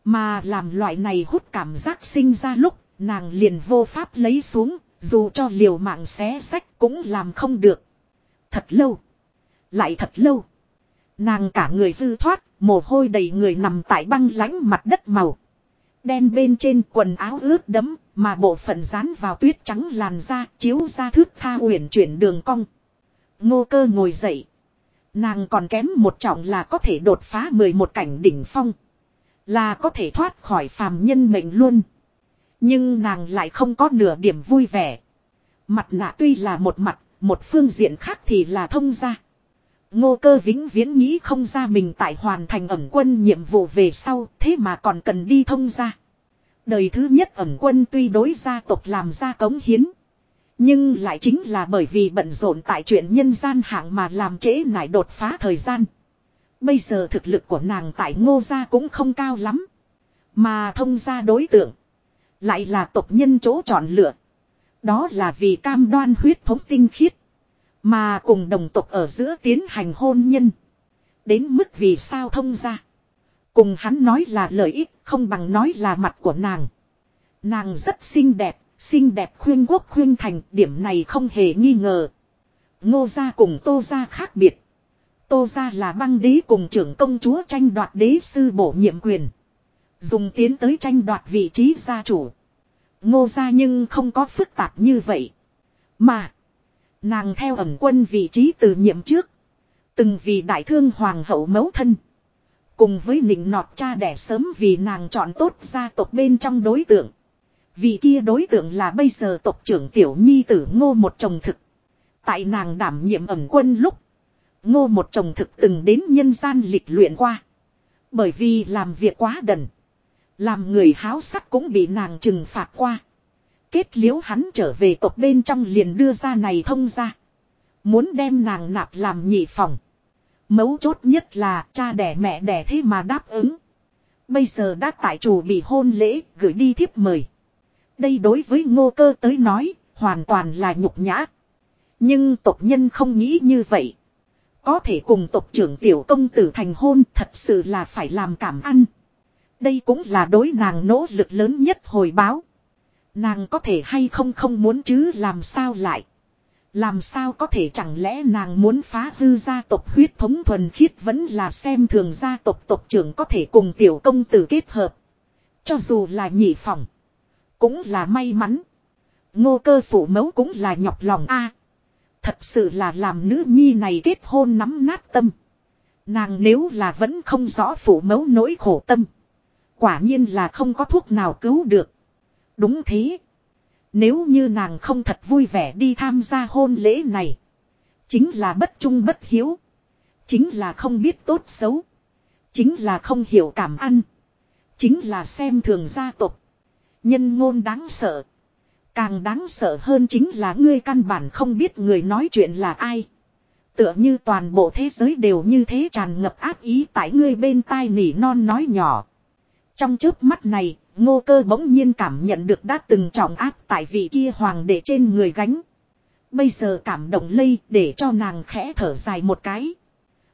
Mà làm loại này hút cảm giác sinh ra lúc nàng liền vô pháp lấy xuống. Dù cho liều mạng xé sách cũng làm không được. Thật lâu. Lại thật lâu. Nàng cả người hư thoát, mồ hôi đầy người nằm tại băng lánh mặt đất màu. Đen bên trên quần áo ướt đẫm, mà bộ phận dán vào tuyết trắng làn da, chiếu ra thước tha uyển chuyển đường cong. Ngô cơ ngồi dậy. Nàng còn kém một trọng là có thể đột phá 11 cảnh đỉnh phong. Là có thể thoát khỏi phàm nhân mệnh luôn. Nhưng nàng lại không có nửa điểm vui vẻ. Mặt nạ tuy là một mặt, một phương diện khác thì là thông ra. Ngô cơ vĩnh viễn nghĩ không ra mình tại hoàn thành ẩm quân nhiệm vụ về sau, thế mà còn cần đi thông ra. Đời thứ nhất ẩm quân tuy đối gia tộc làm ra cống hiến. Nhưng lại chính là bởi vì bận rộn tại chuyện nhân gian hạng mà làm trễ nải đột phá thời gian. Bây giờ thực lực của nàng tại ngô gia cũng không cao lắm. Mà thông gia đối tượng. Lại là tộc nhân chỗ chọn lựa. Đó là vì cam đoan huyết thống tinh khiết. Mà cùng đồng tộc ở giữa tiến hành hôn nhân. Đến mức vì sao thông ra Cùng hắn nói là lợi ích không bằng nói là mặt của nàng. Nàng rất xinh đẹp, xinh đẹp khuyên quốc khuyên thành, điểm này không hề nghi ngờ. Ngô gia cùng tô gia khác biệt. Tô gia là băng đế cùng trưởng công chúa tranh đoạt đế sư bổ nhiệm quyền. Dùng tiến tới tranh đoạt vị trí gia chủ. Ngô gia nhưng không có phức tạp như vậy. Mà. Nàng theo ẩn quân vị trí từ nhiệm trước. Từng vì đại thương hoàng hậu mẫu thân. Cùng với nịnh nọt cha đẻ sớm vì nàng chọn tốt gia tộc bên trong đối tượng. Vị kia đối tượng là bây giờ tộc trưởng tiểu nhi tử ngô một chồng thực. Tại nàng đảm nhiệm ẩn quân lúc. Ngô một chồng thực từng đến nhân gian lịch luyện qua. Bởi vì làm việc quá đần. Làm người háo sắc cũng bị nàng trừng phạt qua. Kết liễu hắn trở về tộc bên trong liền đưa ra này thông ra. Muốn đem nàng nạp làm nhị phòng. Mấu chốt nhất là cha đẻ mẹ đẻ thế mà đáp ứng. Bây giờ đã tại chủ bị hôn lễ, gửi đi thiếp mời. Đây đối với ngô cơ tới nói, hoàn toàn là nhục nhã. Nhưng tộc nhân không nghĩ như vậy. Có thể cùng tộc trưởng tiểu công tử thành hôn thật sự là phải làm cảm ăn. Đây cũng là đối nàng nỗ lực lớn nhất hồi báo. Nàng có thể hay không không muốn chứ làm sao lại. Làm sao có thể chẳng lẽ nàng muốn phá hư gia tộc huyết thống thuần khiết vẫn là xem thường gia tộc tộc trưởng có thể cùng tiểu công tử kết hợp. Cho dù là nhị phòng. Cũng là may mắn. Ngô cơ phủ mẫu cũng là nhọc lòng a Thật sự là làm nữ nhi này kết hôn nắm nát tâm. Nàng nếu là vẫn không rõ phủ mẫu nỗi khổ tâm. Quả nhiên là không có thuốc nào cứu được. Đúng thế. Nếu như nàng không thật vui vẻ đi tham gia hôn lễ này. Chính là bất trung bất hiếu. Chính là không biết tốt xấu. Chính là không hiểu cảm ăn. Chính là xem thường gia tộc. Nhân ngôn đáng sợ. Càng đáng sợ hơn chính là ngươi căn bản không biết người nói chuyện là ai. Tựa như toàn bộ thế giới đều như thế tràn ngập ác ý tại ngươi bên tai nỉ non nói nhỏ. Trong trước mắt này, ngô cơ bỗng nhiên cảm nhận được đã từng trọng áp tại vị kia hoàng đệ trên người gánh. Bây giờ cảm động lây để cho nàng khẽ thở dài một cái.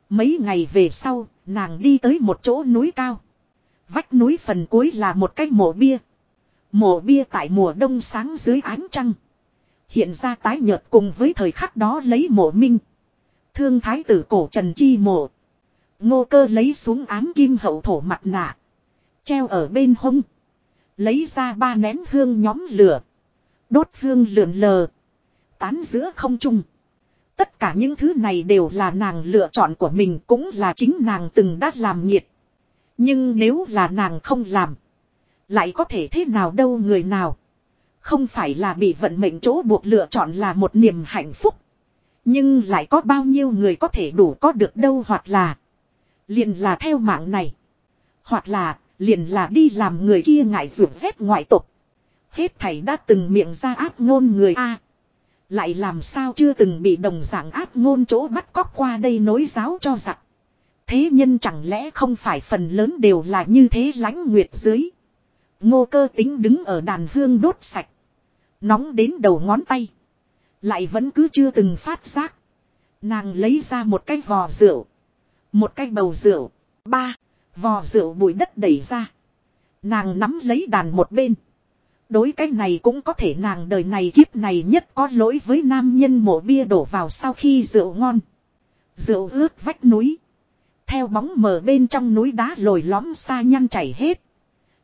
Mấy ngày về sau, nàng đi tới một chỗ núi cao. Vách núi phần cuối là một cái mộ bia. Mộ bia tại mùa đông sáng dưới ánh trăng. Hiện ra tái nhợt cùng với thời khắc đó lấy mộ minh. Thương thái tử cổ trần chi mộ. Ngô cơ lấy xuống ám kim hậu thổ mặt nạ. Treo ở bên hông. Lấy ra ba nén hương nhóm lửa. Đốt hương lượn lờ. Tán giữa không trung. Tất cả những thứ này đều là nàng lựa chọn của mình, cũng là chính nàng từng đã làm nhiệt. Nhưng nếu là nàng không làm. Lại có thể thế nào đâu người nào. Không phải là bị vận mệnh chỗ buộc lựa chọn là một niềm hạnh phúc. Nhưng lại có bao nhiêu người có thể đủ có được đâu hoặc là. Liền là theo mạng này. Hoặc là liền là đi làm người kia ngại ruột rét ngoại tục. Hết thầy đã từng miệng ra áp ngôn người A. lại làm sao chưa từng bị đồng dạng áp ngôn chỗ bắt cóc qua đây nối giáo cho giặc. Thế nhân chẳng lẽ không phải phần lớn đều là như thế lãnh nguyệt dưới. Ngô cơ tính đứng ở đàn hương đốt sạch. Nóng đến đầu ngón tay. Lại vẫn cứ chưa từng phát giác. Nàng lấy ra một cái vò rượu. Một cái bầu rượu. Ba. Vò rượu bụi đất đẩy ra. Nàng nắm lấy đàn một bên. Đối cái này cũng có thể nàng đời này kiếp này nhất có lỗi với nam nhân mộ bia đổ vào sau khi rượu ngon. Rượu ướt vách núi. Theo bóng mờ bên trong núi đá lồi lõm xa nhăn chảy hết.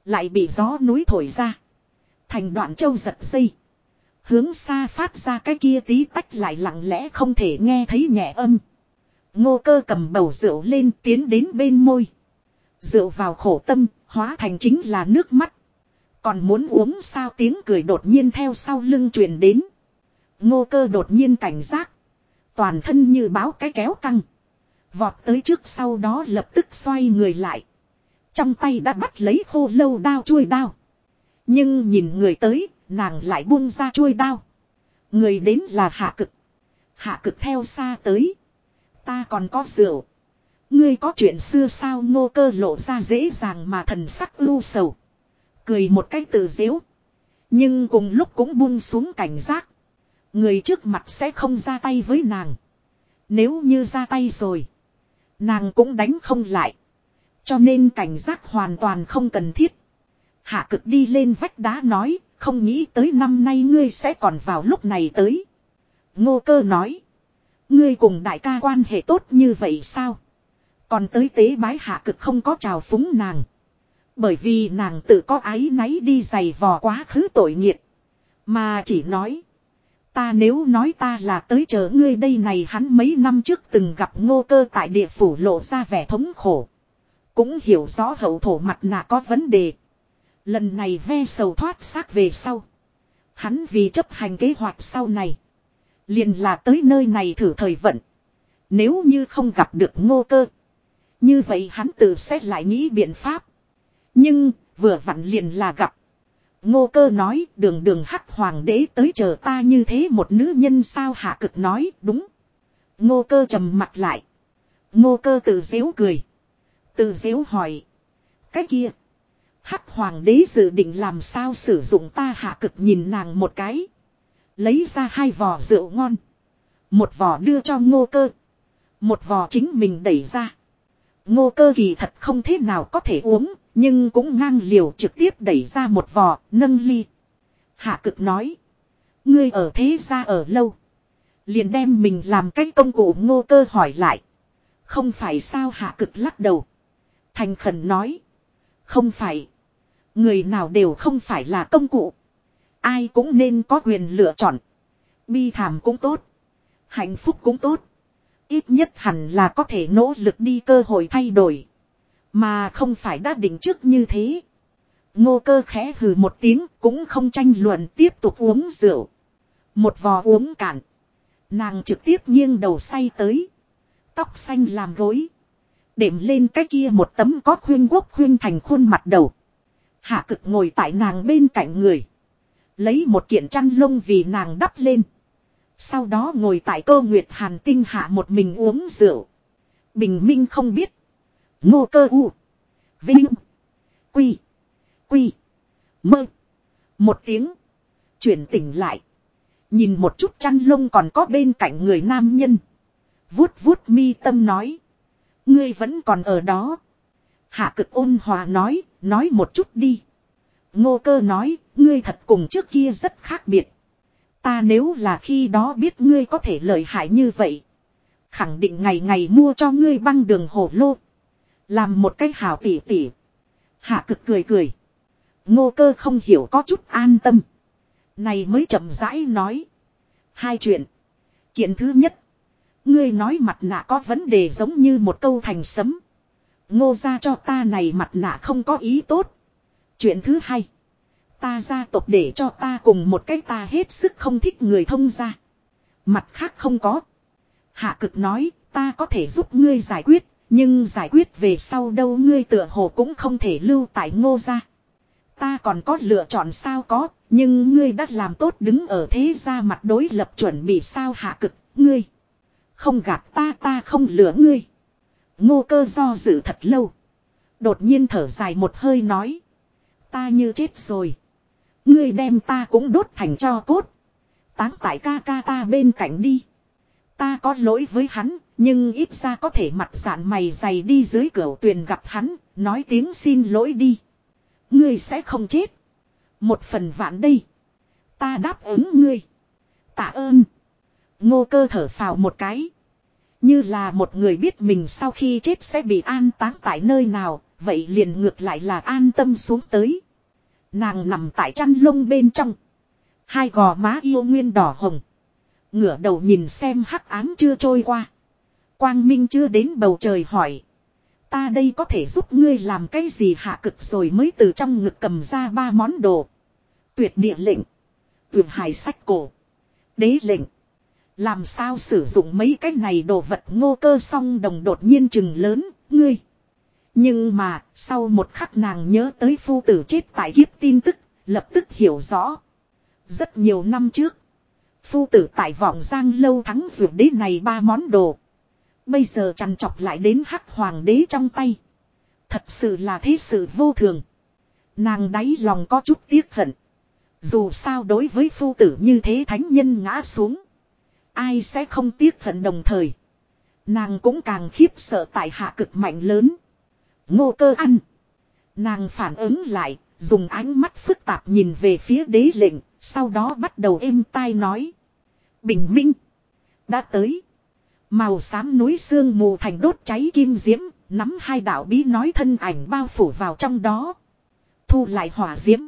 Lại bị gió núi thổi ra. Thành đoạn châu giật dây. Hướng xa phát ra cái kia tí tách lại lặng lẽ không thể nghe thấy nhẹ âm. Ngô cơ cầm bầu rượu lên tiến đến bên môi dựa vào khổ tâm, hóa thành chính là nước mắt. Còn muốn uống sao tiếng cười đột nhiên theo sau lưng truyền đến. Ngô cơ đột nhiên cảnh giác. Toàn thân như báo cái kéo căng. Vọt tới trước sau đó lập tức xoay người lại. Trong tay đã bắt lấy khô lâu đao chuôi đao. Nhưng nhìn người tới, nàng lại buông ra chuôi đao. Người đến là hạ cực. Hạ cực theo xa tới. Ta còn có rượu. Ngươi có chuyện xưa sao ngô cơ lộ ra dễ dàng mà thần sắc ưu sầu. Cười một cách tự dễu. Nhưng cùng lúc cũng buông xuống cảnh giác. Người trước mặt sẽ không ra tay với nàng. Nếu như ra tay rồi. Nàng cũng đánh không lại. Cho nên cảnh giác hoàn toàn không cần thiết. Hạ cực đi lên vách đá nói. Không nghĩ tới năm nay ngươi sẽ còn vào lúc này tới. Ngô cơ nói. Ngươi cùng đại ca quan hệ tốt như vậy sao? Còn tới tế bái hạ cực không có chào phúng nàng. Bởi vì nàng tự có ái náy đi giày vò quá khứ tội nghiệt. Mà chỉ nói. Ta nếu nói ta là tới chờ ngươi đây này hắn mấy năm trước từng gặp ngô cơ tại địa phủ lộ ra vẻ thống khổ. Cũng hiểu rõ hậu thổ mặt nạ có vấn đề. Lần này ve sầu thoát xác về sau. Hắn vì chấp hành kế hoạch sau này. Liền là tới nơi này thử thời vận. Nếu như không gặp được ngô cơ. Như vậy hắn tự xét lại nghĩ biện pháp. Nhưng, vừa vặn liền là gặp. Ngô cơ nói, đường đường hắc hoàng đế tới chờ ta như thế một nữ nhân sao hạ cực nói, đúng. Ngô cơ trầm mặt lại. Ngô cơ tự dễu cười. Tự dễu hỏi. Cái kia. Hắc hoàng đế dự định làm sao sử dụng ta hạ cực nhìn nàng một cái. Lấy ra hai vò rượu ngon. Một vò đưa cho ngô cơ. Một vò chính mình đẩy ra. Ngô cơ kỳ thật không thế nào có thể uống. Nhưng cũng ngang liều trực tiếp đẩy ra một vò, nâng ly. Hạ cực nói. Ngươi ở thế gia ở lâu. Liền đem mình làm cách công cụ ngô cơ hỏi lại. Không phải sao hạ cực lắc đầu. Thành khẩn nói. Không phải. Người nào đều không phải là công cụ. Ai cũng nên có quyền lựa chọn. Bi thảm cũng tốt. Hạnh phúc cũng tốt. Ít nhất hẳn là có thể nỗ lực đi cơ hội thay đổi. Mà không phải đã định trước như thế. Ngô cơ khẽ hừ một tiếng cũng không tranh luận tiếp tục uống rượu. Một vò uống cạn. Nàng trực tiếp nghiêng đầu say tới. Tóc xanh làm gối. Đệm lên cái kia một tấm có khuyên quốc khuyên thành khuôn mặt đầu. Hạ cực ngồi tại nàng bên cạnh người. Lấy một kiện chăn lông vì nàng đắp lên. Sau đó ngồi tại cơ nguyệt hàn tinh hạ một mình uống rượu. Bình minh không biết. Ngô cơ u. Vinh. Quy. Quy. Mơ. Một tiếng. Chuyển tỉnh lại. Nhìn một chút chăn lông còn có bên cạnh người nam nhân. Vuốt vuốt mi tâm nói. Ngươi vẫn còn ở đó. Hạ cực ôn hòa nói, nói một chút đi. Ngô cơ nói, ngươi thật cùng trước kia rất khác biệt. Ta nếu là khi đó biết ngươi có thể lợi hại như vậy. Khẳng định ngày ngày mua cho ngươi băng đường hổ lô. Làm một cái hảo tỉ tỉ. Hạ cực cười cười. Ngô cơ không hiểu có chút an tâm. Này mới chậm rãi nói. Hai chuyện. Kiện thứ nhất. Ngươi nói mặt nạ có vấn đề giống như một câu thành sấm. Ngô ra cho ta này mặt nạ không có ý tốt. Chuyện thứ hai. Ta gia tộc để cho ta cùng một cái ta hết sức không thích người thông gia. Mặt khác không có. Hạ cực nói ta có thể giúp ngươi giải quyết nhưng giải quyết về sau đâu ngươi tựa hồ cũng không thể lưu tại ngô gia. Ta còn có lựa chọn sao có, nhưng ngươi đã làm tốt đứng ở thế gia mặt đối lập chuẩn bị sao hạ cực, ngươi. Không gạt ta ta không lừa ngươi. Ngô cơ do dự thật lâu. Đột nhiên thở dài một hơi nói. Ta như chết rồi. Ngươi đem ta cũng đốt thành cho cốt. Táng tại ca ca ta bên cạnh đi. Ta có lỗi với hắn, nhưng ít ra có thể mặt sạn mày dày đi dưới cửa tuyền gặp hắn, nói tiếng xin lỗi đi. Ngươi sẽ không chết. Một phần vạn đây. Ta đáp ứng ngươi. Tạ ơn. Ngô cơ thở phào một cái. Như là một người biết mình sau khi chết sẽ bị an táng tại nơi nào, vậy liền ngược lại là an tâm xuống tới. Nàng nằm tại chăn lông bên trong. Hai gò má yêu nguyên đỏ hồng. Ngửa đầu nhìn xem hắc ám chưa trôi qua. Quang Minh chưa đến bầu trời hỏi. Ta đây có thể giúp ngươi làm cái gì hạ cực rồi mới từ trong ngực cầm ra ba món đồ. Tuyệt địa lệnh. Tuyệt hải sách cổ. Đế lệnh. Làm sao sử dụng mấy cái này đồ vật ngô cơ song đồng đột nhiên chừng lớn, ngươi. Nhưng mà, sau một khắc nàng nhớ tới phu tử chết tại kiếp tin tức, lập tức hiểu rõ. Rất nhiều năm trước, phu tử tại vọng giang lâu thắng ruột đế này ba món đồ. Bây giờ trằn trọc lại đến hắc hoàng đế trong tay. Thật sự là thế sự vô thường. Nàng đáy lòng có chút tiếc hận. Dù sao đối với phu tử như thế thánh nhân ngã xuống. Ai sẽ không tiếc hận đồng thời. Nàng cũng càng khiếp sợ tại hạ cực mạnh lớn. Ngô cơ ăn. Nàng phản ứng lại, dùng ánh mắt phức tạp nhìn về phía đế lệnh, sau đó bắt đầu êm tai nói. Bình minh. Đã tới. Màu xám núi xương mù thành đốt cháy kim diễm, nắm hai đạo bí nói thân ảnh bao phủ vào trong đó. Thu lại hỏa diễm.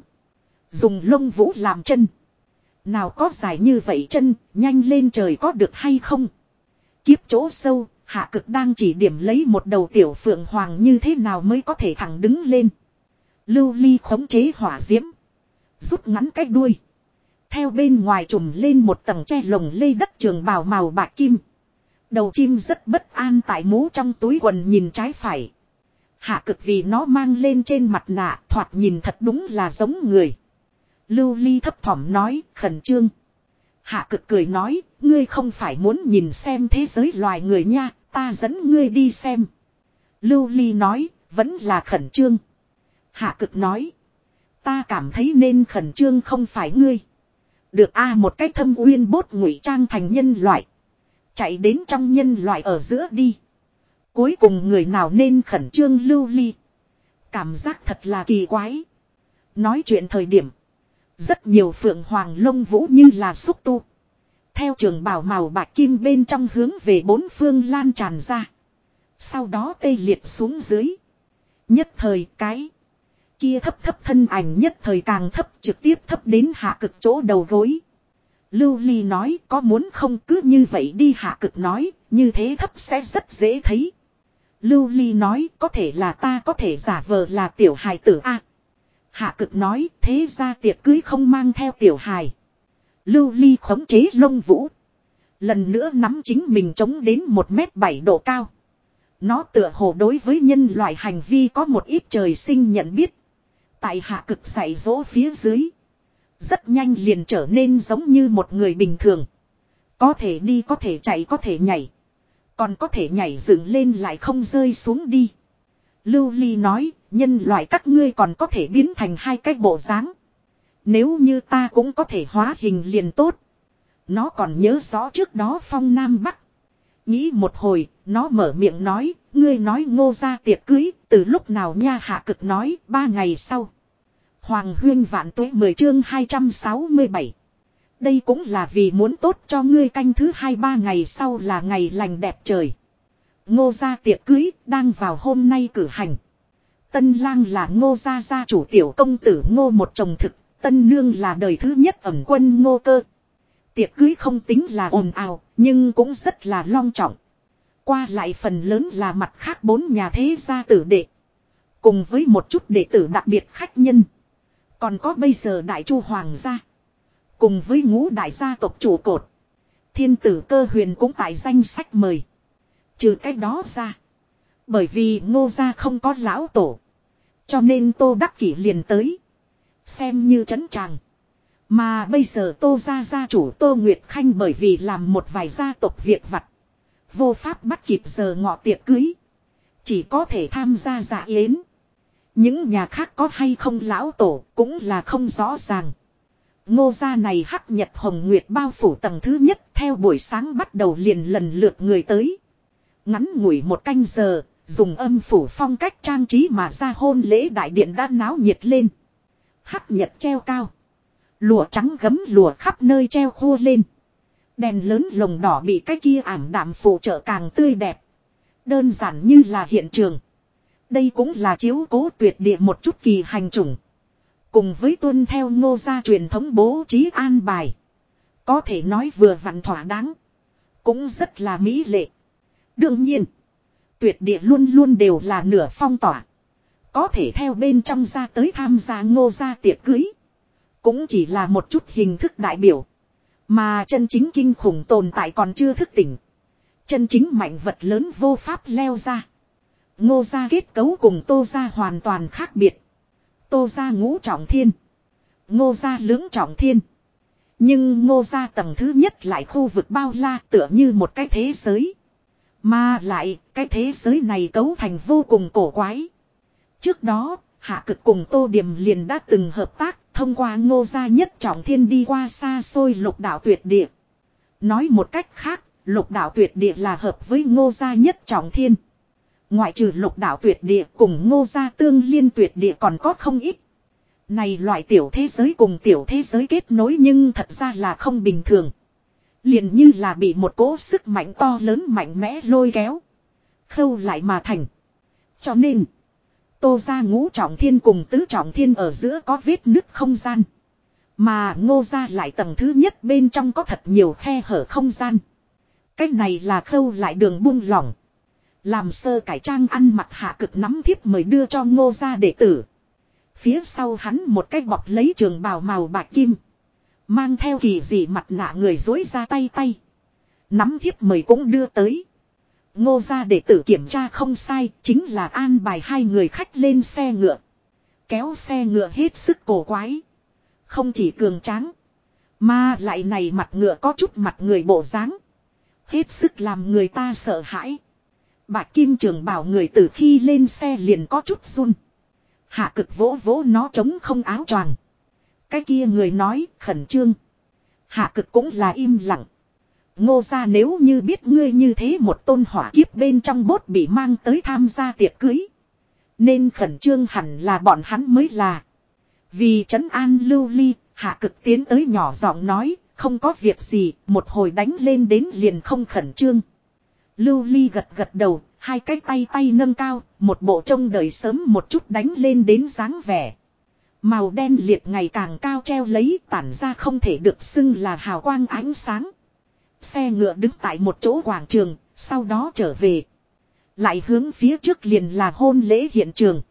Dùng lông vũ làm chân. Nào có dài như vậy chân, nhanh lên trời có được hay không? Kiếp chỗ sâu, hạ cực đang chỉ điểm lấy một đầu tiểu phượng hoàng như thế nào mới có thể thẳng đứng lên. Lưu ly khống chế hỏa diễm. Rút ngắn cái đuôi. Theo bên ngoài trùm lên một tầng che lồng lê đất trường bào màu bạc kim. Đầu chim rất bất an tại mũ trong túi quần nhìn trái phải. Hạ cực vì nó mang lên trên mặt nạ thoạt nhìn thật đúng là giống người. Lưu Ly thấp thỏm nói, khẩn trương. Hạ cực cười nói, ngươi không phải muốn nhìn xem thế giới loài người nha, ta dẫn ngươi đi xem. Lưu Ly nói, vẫn là khẩn trương. Hạ cực nói, ta cảm thấy nên khẩn trương không phải ngươi. Được a một cách thâm uyên bốt ngụy trang thành nhân loại. Chạy đến trong nhân loại ở giữa đi. Cuối cùng người nào nên khẩn trương lưu ly. Cảm giác thật là kỳ quái. Nói chuyện thời điểm. Rất nhiều phượng hoàng lông vũ như là xúc tu. Theo trường bảo màu bạc kim bên trong hướng về bốn phương lan tràn ra. Sau đó tê liệt xuống dưới. Nhất thời cái. Kia thấp thấp thân ảnh nhất thời càng thấp trực tiếp thấp đến hạ cực chỗ đầu gối. Lưu Ly nói có muốn không cứ như vậy đi hạ cực nói, như thế thấp sẽ rất dễ thấy. Lưu Ly nói có thể là ta có thể giả vờ là tiểu hài tử A. hạ cực nói thế ra tiệc cưới không mang theo tiểu hài. Lưu Ly khống chế lông vũ. Lần nữa nắm chính mình chống đến một mét bảy độ cao. Nó tựa hồ đối với nhân loại hành vi có một ít trời sinh nhận biết. Tại hạ cực dạy dỗ phía dưới. Rất nhanh liền trở nên giống như một người bình thường. Có thể đi có thể chạy có thể nhảy. Còn có thể nhảy dựng lên lại không rơi xuống đi. Lưu Ly nói, nhân loại các ngươi còn có thể biến thành hai cái bộ dáng. Nếu như ta cũng có thể hóa hình liền tốt. Nó còn nhớ rõ trước đó phong Nam Bắc. Nghĩ một hồi, nó mở miệng nói, ngươi nói ngô ra tiệc cưới, từ lúc nào nha hạ cực nói, ba ngày sau. Hoàng huyên vạn tuế 10 chương 267. Đây cũng là vì muốn tốt cho ngươi canh thứ hai ba ngày sau là ngày lành đẹp trời. Ngô gia tiệc cưới đang vào hôm nay cử hành. Tân lang là ngô gia gia chủ tiểu công tử ngô một chồng thực, tân nương là đời thứ nhất ẩm quân ngô cơ. Tiệc cưới không tính là ồn ào, nhưng cũng rất là long trọng. Qua lại phần lớn là mặt khác bốn nhà thế gia tử đệ. Cùng với một chút đệ tử đặc biệt khách nhân. Còn có bây giờ đại chu hoàng gia. Cùng với ngũ đại gia tộc chủ cột. Thiên tử cơ huyền cũng tại danh sách mời. Trừ cái đó ra. Bởi vì ngô gia không có lão tổ. Cho nên tô đắc kỷ liền tới. Xem như trấn tràng. Mà bây giờ tô gia gia chủ tô Nguyệt Khanh bởi vì làm một vài gia tộc việc vặt. Vô pháp bắt kịp giờ ngọ tiệc cưới. Chỉ có thể tham gia dạ yến. Những nhà khác có hay không lão tổ cũng là không rõ ràng. Ngô gia này hắc nhật hồng nguyệt bao phủ tầng thứ nhất theo buổi sáng bắt đầu liền lần lượt người tới. Ngắn ngủi một canh giờ, dùng âm phủ phong cách trang trí mà ra hôn lễ đại điện đã náo nhiệt lên. Hắc nhật treo cao. Lụa trắng gấm lụa khắp nơi treo khô lên. Đèn lớn lồng đỏ bị cái kia ảm đạm phụ trợ càng tươi đẹp. Đơn giản như là hiện trường. Đây cũng là chiếu cố tuyệt địa một chút kỳ hành trùng. Cùng với tuân theo ngô gia truyền thống bố trí an bài. Có thể nói vừa vặn thỏa đáng. Cũng rất là mỹ lệ. Đương nhiên. Tuyệt địa luôn luôn đều là nửa phong tỏa. Có thể theo bên trong ra tới tham gia ngô gia tiệc cưới. Cũng chỉ là một chút hình thức đại biểu. Mà chân chính kinh khủng tồn tại còn chưa thức tỉnh. Chân chính mạnh vật lớn vô pháp leo ra. Ngô gia kết cấu cùng tô gia hoàn toàn khác biệt. Tô gia ngũ trọng thiên. Ngô gia lưỡng trọng thiên. Nhưng ngô gia tầng thứ nhất lại khu vực bao la tựa như một cái thế giới. Mà lại, cái thế giới này cấu thành vô cùng cổ quái. Trước đó, Hạ Cực cùng Tô điểm liền đã từng hợp tác, thông qua ngô gia nhất trọng thiên đi qua xa xôi lục đạo tuyệt địa. Nói một cách khác, lục đạo tuyệt địa là hợp với ngô gia nhất trọng thiên. Ngoại trừ lục đạo tuyệt địa cùng ngô gia tương liên tuyệt địa còn có không ít. Này loại tiểu thế giới cùng tiểu thế giới kết nối nhưng thật ra là không bình thường. Liền như là bị một cỗ sức mạnh to lớn mạnh mẽ lôi kéo. Khâu lại mà thành. Cho nên. Tô ra ngũ trọng thiên cùng tứ trọng thiên ở giữa có vết nứt không gian. Mà ngô ra lại tầng thứ nhất bên trong có thật nhiều khe hở không gian. Cách này là khâu lại đường buông lỏng. Làm sơ cải trang ăn mặc hạ cực nắm thiếp mời đưa cho ngô ra đệ tử. Phía sau hắn một cái bọc lấy trường bào màu bạc kim. Mang theo kỳ dị mặt nạ người dối ra tay tay. Nắm thiếp mời cũng đưa tới. Ngô ra để tử kiểm tra không sai, chính là an bài hai người khách lên xe ngựa. Kéo xe ngựa hết sức cổ quái. Không chỉ cường tráng. Mà lại này mặt ngựa có chút mặt người bộ dáng Hết sức làm người ta sợ hãi. Bà Kim Trường bảo người từ khi lên xe liền có chút run. Hạ cực vỗ vỗ nó chống không áo choàng. Cái kia người nói khẩn trương. Hạ cực cũng là im lặng. Ngô ra nếu như biết ngươi như thế một tôn hỏa kiếp bên trong bốt bị mang tới tham gia tiệc cưới. Nên khẩn trương hẳn là bọn hắn mới là. Vì trấn an lưu ly, hạ cực tiến tới nhỏ giọng nói, không có việc gì, một hồi đánh lên đến liền không khẩn trương. Lưu ly gật gật đầu, hai cái tay tay nâng cao, một bộ trông đời sớm một chút đánh lên đến dáng vẻ. Màu đen liệt ngày càng cao treo lấy tản ra không thể được xưng là hào quang ánh sáng. Xe ngựa đứng tại một chỗ quảng trường, sau đó trở về. Lại hướng phía trước liền là hôn lễ hiện trường.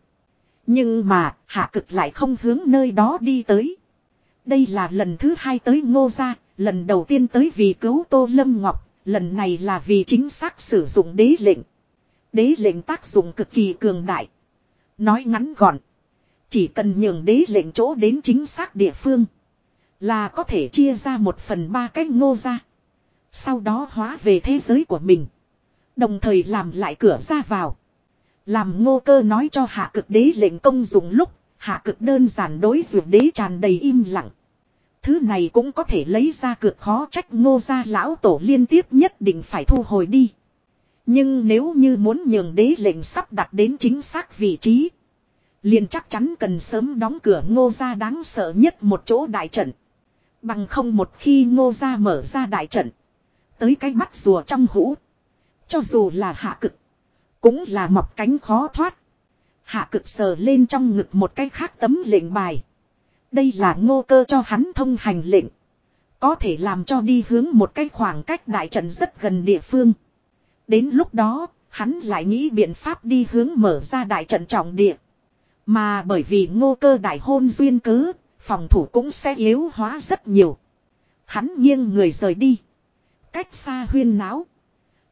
Nhưng mà, hạ cực lại không hướng nơi đó đi tới. Đây là lần thứ hai tới ngô gia, lần đầu tiên tới vì cứu Tô Lâm Ngọc, lần này là vì chính xác sử dụng đế lệnh. Đế lệnh tác dụng cực kỳ cường đại. Nói ngắn gọn. Chỉ cần nhường đế lệnh chỗ đến chính xác địa phương. Là có thể chia ra một phần ba cách ngô ra. Sau đó hóa về thế giới của mình. Đồng thời làm lại cửa ra vào. Làm ngô cơ nói cho hạ cực đế lệnh công dùng lúc. Hạ cực đơn giản đối dụ đế tràn đầy im lặng. Thứ này cũng có thể lấy ra cực khó trách ngô ra lão tổ liên tiếp nhất định phải thu hồi đi. Nhưng nếu như muốn nhường đế lệnh sắp đặt đến chính xác vị trí. Liền chắc chắn cần sớm đóng cửa ngô ra đáng sợ nhất một chỗ đại trận. Bằng không một khi ngô ra mở ra đại trận. Tới cái bắt rùa trong hũ. Cho dù là hạ cực. Cũng là mọc cánh khó thoát. Hạ cực sờ lên trong ngực một cái khác tấm lệnh bài. Đây là ngô cơ cho hắn thông hành lệnh. Có thể làm cho đi hướng một cái khoảng cách đại trận rất gần địa phương. Đến lúc đó, hắn lại nghĩ biện pháp đi hướng mở ra đại trận trọng địa. Mà bởi vì ngô cơ đại hôn duyên cớ, phòng thủ cũng sẽ yếu hóa rất nhiều. Hắn nghiêng người rời đi. Cách xa huyên náo.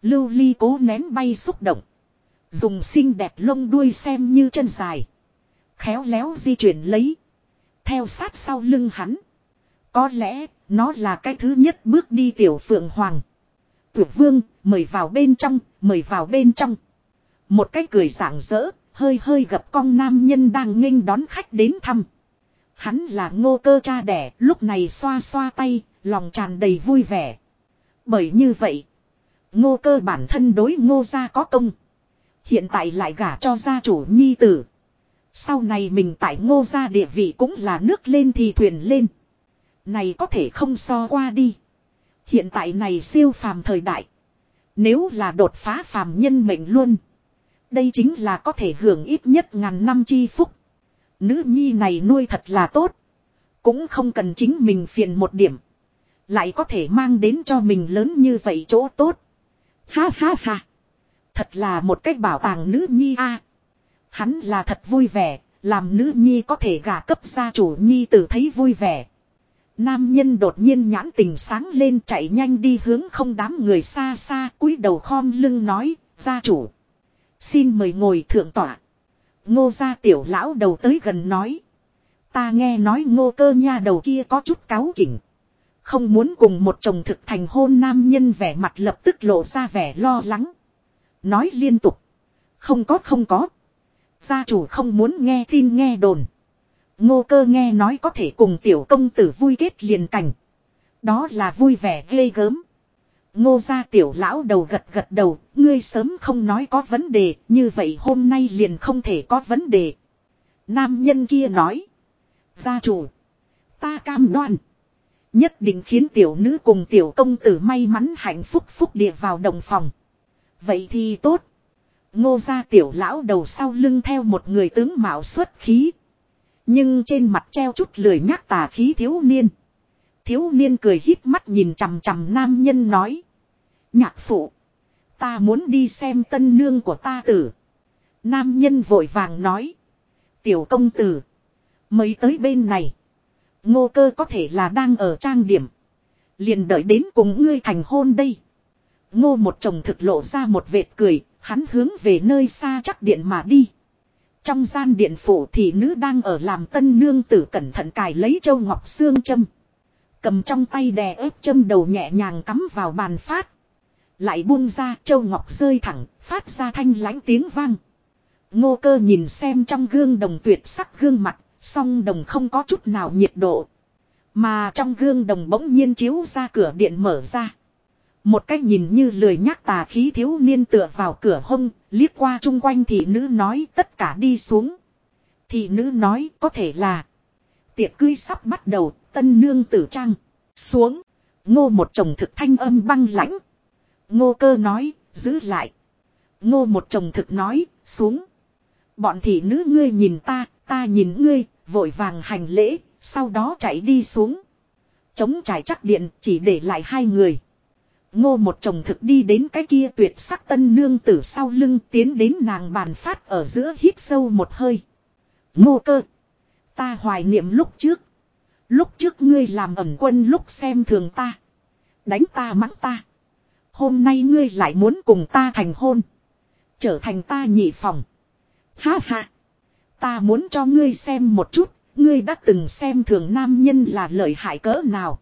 Lưu ly cố nén bay xúc động. Dùng xinh đẹp lông đuôi xem như chân dài. Khéo léo di chuyển lấy. Theo sát sau lưng hắn. Có lẽ, nó là cái thứ nhất bước đi tiểu phượng hoàng. Tuyệt vương, mời vào bên trong, mời vào bên trong. Một cái cười rạng rỡ, hơi hơi gặp con nam nhân đang nghênh đón khách đến thăm. Hắn là ngô cơ cha đẻ, lúc này xoa xoa tay, lòng tràn đầy vui vẻ. Bởi như vậy, ngô cơ bản thân đối ngô gia có công. Hiện tại lại gả cho gia chủ nhi tử. Sau này mình tại ngô gia địa vị cũng là nước lên thì thuyền lên. Này có thể không so qua đi. Hiện tại này siêu phàm thời đại. Nếu là đột phá phàm nhân mệnh luôn. Đây chính là có thể hưởng ít nhất ngàn năm chi phúc. Nữ nhi này nuôi thật là tốt. Cũng không cần chính mình phiền một điểm. Lại có thể mang đến cho mình lớn như vậy chỗ tốt. Ha ha ha. Thật là một cách bảo tàng nữ nhi a. Hắn là thật vui vẻ, làm nữ nhi có thể gả cấp gia chủ nhi tử thấy vui vẻ. Nam nhân đột nhiên nhãn tình sáng lên chạy nhanh đi hướng không đám người xa xa cúi đầu khom lưng nói, gia chủ. Xin mời ngồi thượng tọa. Ngô gia tiểu lão đầu tới gần nói. Ta nghe nói ngô cơ nha đầu kia có chút cáu kỉnh. Không muốn cùng một chồng thực thành hôn nam nhân vẻ mặt lập tức lộ ra vẻ lo lắng. Nói liên tục. Không có không có. Gia chủ không muốn nghe tin nghe đồn. Ngô cơ nghe nói có thể cùng tiểu công tử vui kết liền cảnh. Đó là vui vẻ ghê gớm. Ngô gia tiểu lão đầu gật gật đầu, ngươi sớm không nói có vấn đề, như vậy hôm nay liền không thể có vấn đề. Nam nhân kia nói. Gia chủ. Ta cam đoan. Nhất định khiến tiểu nữ cùng tiểu công tử may mắn hạnh phúc phúc địa vào đồng phòng. Vậy thì tốt. Ngô gia tiểu lão đầu sau lưng theo một người tướng mạo xuất khí. Nhưng trên mặt treo chút lười nhắc tà khí thiếu niên. Thiếu niên cười híp mắt nhìn chằm chằm nam nhân nói. Nhạc phụ. Ta muốn đi xem tân nương của ta tử. Nam nhân vội vàng nói. Tiểu công tử. Mới tới bên này. Ngô cơ có thể là đang ở trang điểm. Liền đợi đến cùng ngươi thành hôn đây. Ngô một chồng thực lộ ra một vệt cười. Hắn hướng về nơi xa chắc điện mà đi. Trong gian điện phủ thì nữ đang ở làm tân nương tử cẩn thận cài lấy châu ngọc xương châm. Cầm trong tay đè ép châm đầu nhẹ nhàng cắm vào bàn phát. Lại buông ra châu ngọc rơi thẳng, phát ra thanh lãnh tiếng vang. Ngô cơ nhìn xem trong gương đồng tuyệt sắc gương mặt, song đồng không có chút nào nhiệt độ. Mà trong gương đồng bỗng nhiên chiếu ra cửa điện mở ra. Một cách nhìn như lười nhắc tà khí thiếu niên tựa vào cửa hông, liếc qua chung quanh thị nữ nói tất cả đi xuống. Thị nữ nói có thể là tiệc cưới sắp bắt đầu, tân nương tử trang. Xuống, ngô một chồng thực thanh âm băng lãnh. Ngô cơ nói, giữ lại. Ngô một chồng thực nói, xuống. Bọn thị nữ ngươi nhìn ta, ta nhìn ngươi, vội vàng hành lễ, sau đó chạy đi xuống. Chống trải chắc điện, chỉ để lại hai người. Ngô một chồng thực đi đến cái kia tuyệt sắc tân nương tử sau lưng tiến đến nàng bàn phát ở giữa hít sâu một hơi. Ngô cơ. Ta hoài niệm lúc trước. Lúc trước ngươi làm ẩn quân lúc xem thường ta. Đánh ta mắng ta. Hôm nay ngươi lại muốn cùng ta thành hôn. Trở thành ta nhị phòng. Ha ha. Ta muốn cho ngươi xem một chút. Ngươi đã từng xem thường nam nhân là lợi hại cỡ nào.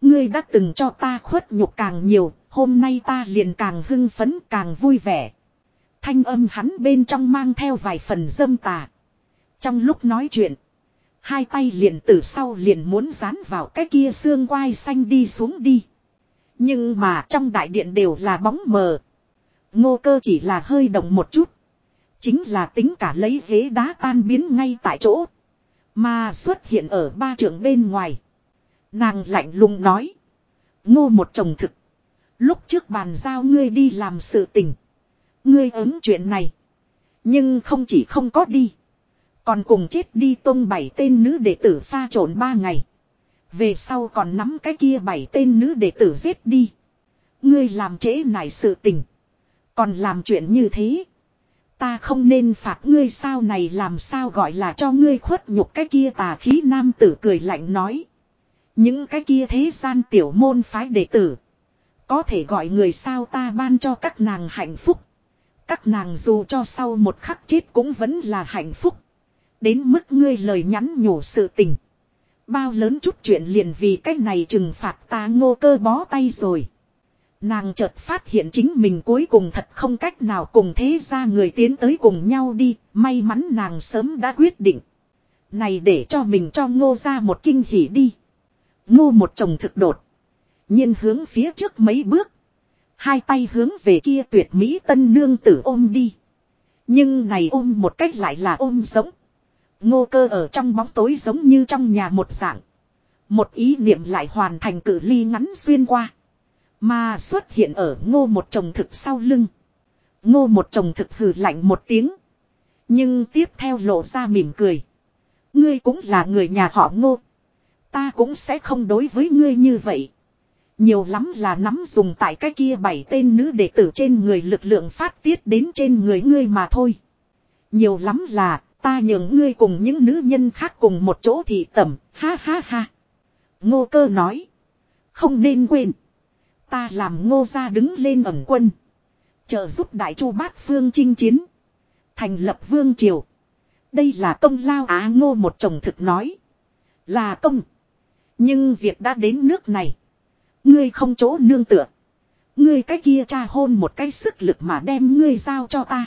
Ngươi đã từng cho ta khuất nhục càng nhiều, hôm nay ta liền càng hưng phấn càng vui vẻ. Thanh âm hắn bên trong mang theo vài phần dâm tà. Trong lúc nói chuyện, hai tay liền từ sau liền muốn dán vào cái kia xương quai xanh đi xuống đi. Nhưng mà trong đại điện đều là bóng mờ. Ngô cơ chỉ là hơi động một chút. Chính là tính cả lấy ghế đá tan biến ngay tại chỗ. Mà xuất hiện ở ba trường bên ngoài. Nàng lạnh lùng nói. Ngô một chồng thực. Lúc trước bàn giao ngươi đi làm sự tình. Ngươi ứng chuyện này. Nhưng không chỉ không có đi. Còn cùng chết đi tông bảy tên nữ đệ tử pha trộn ba ngày. Về sau còn nắm cái kia bảy tên nữ đệ tử giết đi. Ngươi làm trễ nải sự tình. Còn làm chuyện như thế. Ta không nên phạt ngươi sao này làm sao gọi là cho ngươi khuất nhục cái kia tà khí nam tử cười lạnh nói. Những cái kia thế gian tiểu môn phái đệ tử. Có thể gọi người sao ta ban cho các nàng hạnh phúc. Các nàng dù cho sau một khắc chết cũng vẫn là hạnh phúc. Đến mức ngươi lời nhắn nhủ sự tình. Bao lớn chút chuyện liền vì cái này trừng phạt ta ngô cơ bó tay rồi. Nàng chợt phát hiện chính mình cuối cùng thật không cách nào cùng thế ra người tiến tới cùng nhau đi, may mắn nàng sớm đã quyết định. Này để cho mình cho ngô ra một kinh hỉ đi. Ngô một chồng thực đột. nhiên hướng phía trước mấy bước. Hai tay hướng về kia tuyệt mỹ tân nương tử ôm đi. Nhưng này ôm một cách lại là ôm giống. Ngô cơ ở trong bóng tối giống như trong nhà một dạng. Một ý niệm lại hoàn thành cử ly ngắn xuyên qua. Mà xuất hiện ở ngô một chồng thực sau lưng. Ngô một chồng thực hừ lạnh một tiếng. Nhưng tiếp theo lộ ra mỉm cười. Ngươi cũng là người nhà họ ngô. Ta cũng sẽ không đối với ngươi như vậy. Nhiều lắm là nắm dùng tại cái kia bảy tên nữ đệ tử trên người lực lượng phát tiết đến trên người ngươi mà thôi. Nhiều lắm là ta nhường ngươi cùng những nữ nhân khác cùng một chỗ thì tẩm, ha ha ha. Ngô cơ nói. Không nên quên. Ta làm ngô ra đứng lên ẩn quân. Trợ giúp đại chu bát phương chinh chiến. Thành lập vương triều. Đây là công lao á ngô một chồng thực nói. Là công. Nhưng việc đã đến nước này. Ngươi không chỗ nương tựa. Ngươi cái kia cha hôn một cái sức lực mà đem ngươi giao cho ta.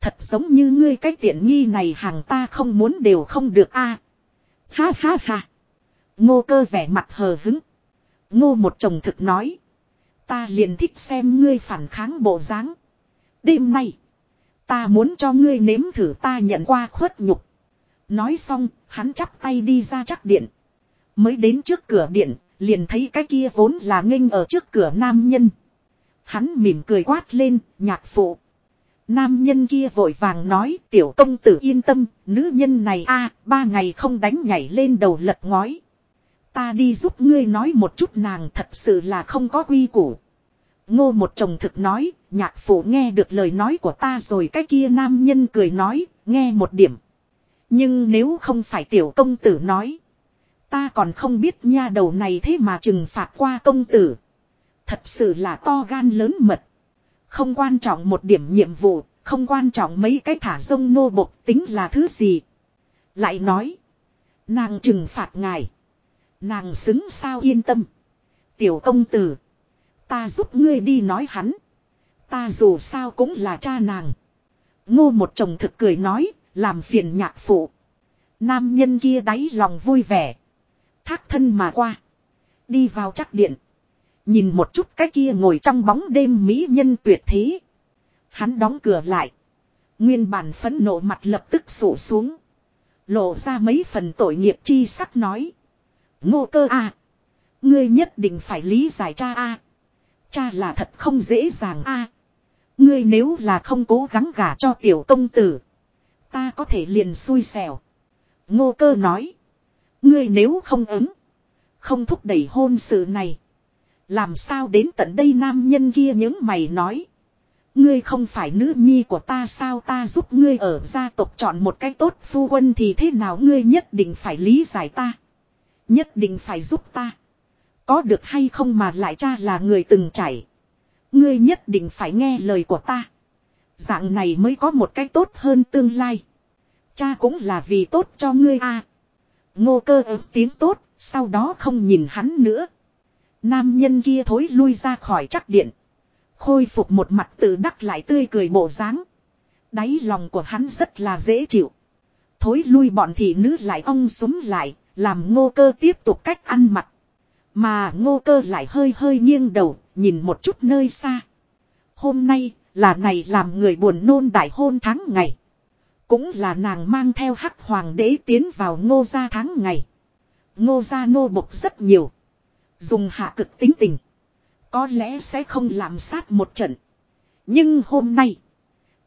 Thật giống như ngươi cái tiện nghi này hàng ta không muốn đều không được a. Ha ha ha. Ngô cơ vẻ mặt hờ hứng. Ngô một chồng thực nói. Ta liền thích xem ngươi phản kháng bộ dáng. Đêm nay. Ta muốn cho ngươi nếm thử ta nhận qua khuất nhục. Nói xong, hắn chắp tay đi ra chắc điện. Mới đến trước cửa điện, liền thấy cái kia vốn là nghênh ở trước cửa nam nhân. Hắn mỉm cười quát lên, nhạc phụ. Nam nhân kia vội vàng nói, tiểu công tử yên tâm, nữ nhân này a ba ngày không đánh nhảy lên đầu lật ngói. Ta đi giúp ngươi nói một chút nàng thật sự là không có quy củ. Ngô một chồng thực nói, nhạc phụ nghe được lời nói của ta rồi cái kia nam nhân cười nói, nghe một điểm. Nhưng nếu không phải tiểu công tử nói. Ta còn không biết nha đầu này thế mà trừng phạt qua công tử. Thật sự là to gan lớn mật. Không quan trọng một điểm nhiệm vụ, không quan trọng mấy cái thả sông nô bộc tính là thứ gì. Lại nói. Nàng trừng phạt ngài. Nàng xứng sao yên tâm. Tiểu công tử. Ta giúp ngươi đi nói hắn. Ta dù sao cũng là cha nàng. Ngô một chồng thực cười nói, làm phiền nhạc phụ. Nam nhân kia đáy lòng vui vẻ. Thác thân mà qua. Đi vào chắc điện. Nhìn một chút cái kia ngồi trong bóng đêm mỹ nhân tuyệt thế. Hắn đóng cửa lại. Nguyên bản phẫn nộ mặt lập tức sổ xuống. Lộ ra mấy phần tội nghiệp chi sắc nói. Ngô cơ a Ngươi nhất định phải lý giải cha a Cha là thật không dễ dàng a Ngươi nếu là không cố gắng gả cho tiểu công tử. Ta có thể liền xui xẻo. Ngô cơ nói. Ngươi nếu không ứng. Không thúc đẩy hôn sự này. Làm sao đến tận đây nam nhân kia những mày nói. Ngươi không phải nữ nhi của ta sao ta giúp ngươi ở gia tộc chọn một cách tốt phu quân thì thế nào ngươi nhất định phải lý giải ta. Nhất định phải giúp ta. Có được hay không mà lại cha là người từng chảy. Ngươi nhất định phải nghe lời của ta. Dạng này mới có một cách tốt hơn tương lai. Cha cũng là vì tốt cho ngươi a. Ngô cơ ớt tiếng tốt, sau đó không nhìn hắn nữa. Nam nhân kia thối lui ra khỏi chắc điện. Khôi phục một mặt tự đắc lại tươi cười bộ dáng. Đáy lòng của hắn rất là dễ chịu. Thối lui bọn thị nữ lại ong súng lại, làm ngô cơ tiếp tục cách ăn mặc. Mà ngô cơ lại hơi hơi nghiêng đầu, nhìn một chút nơi xa. Hôm nay, là này làm người buồn nôn đại hôn tháng ngày. Cũng là nàng mang theo hắc hoàng đế tiến vào ngô gia tháng ngày. Ngô gia nô bộc rất nhiều. Dùng hạ cực tính tình. Có lẽ sẽ không làm sát một trận. Nhưng hôm nay.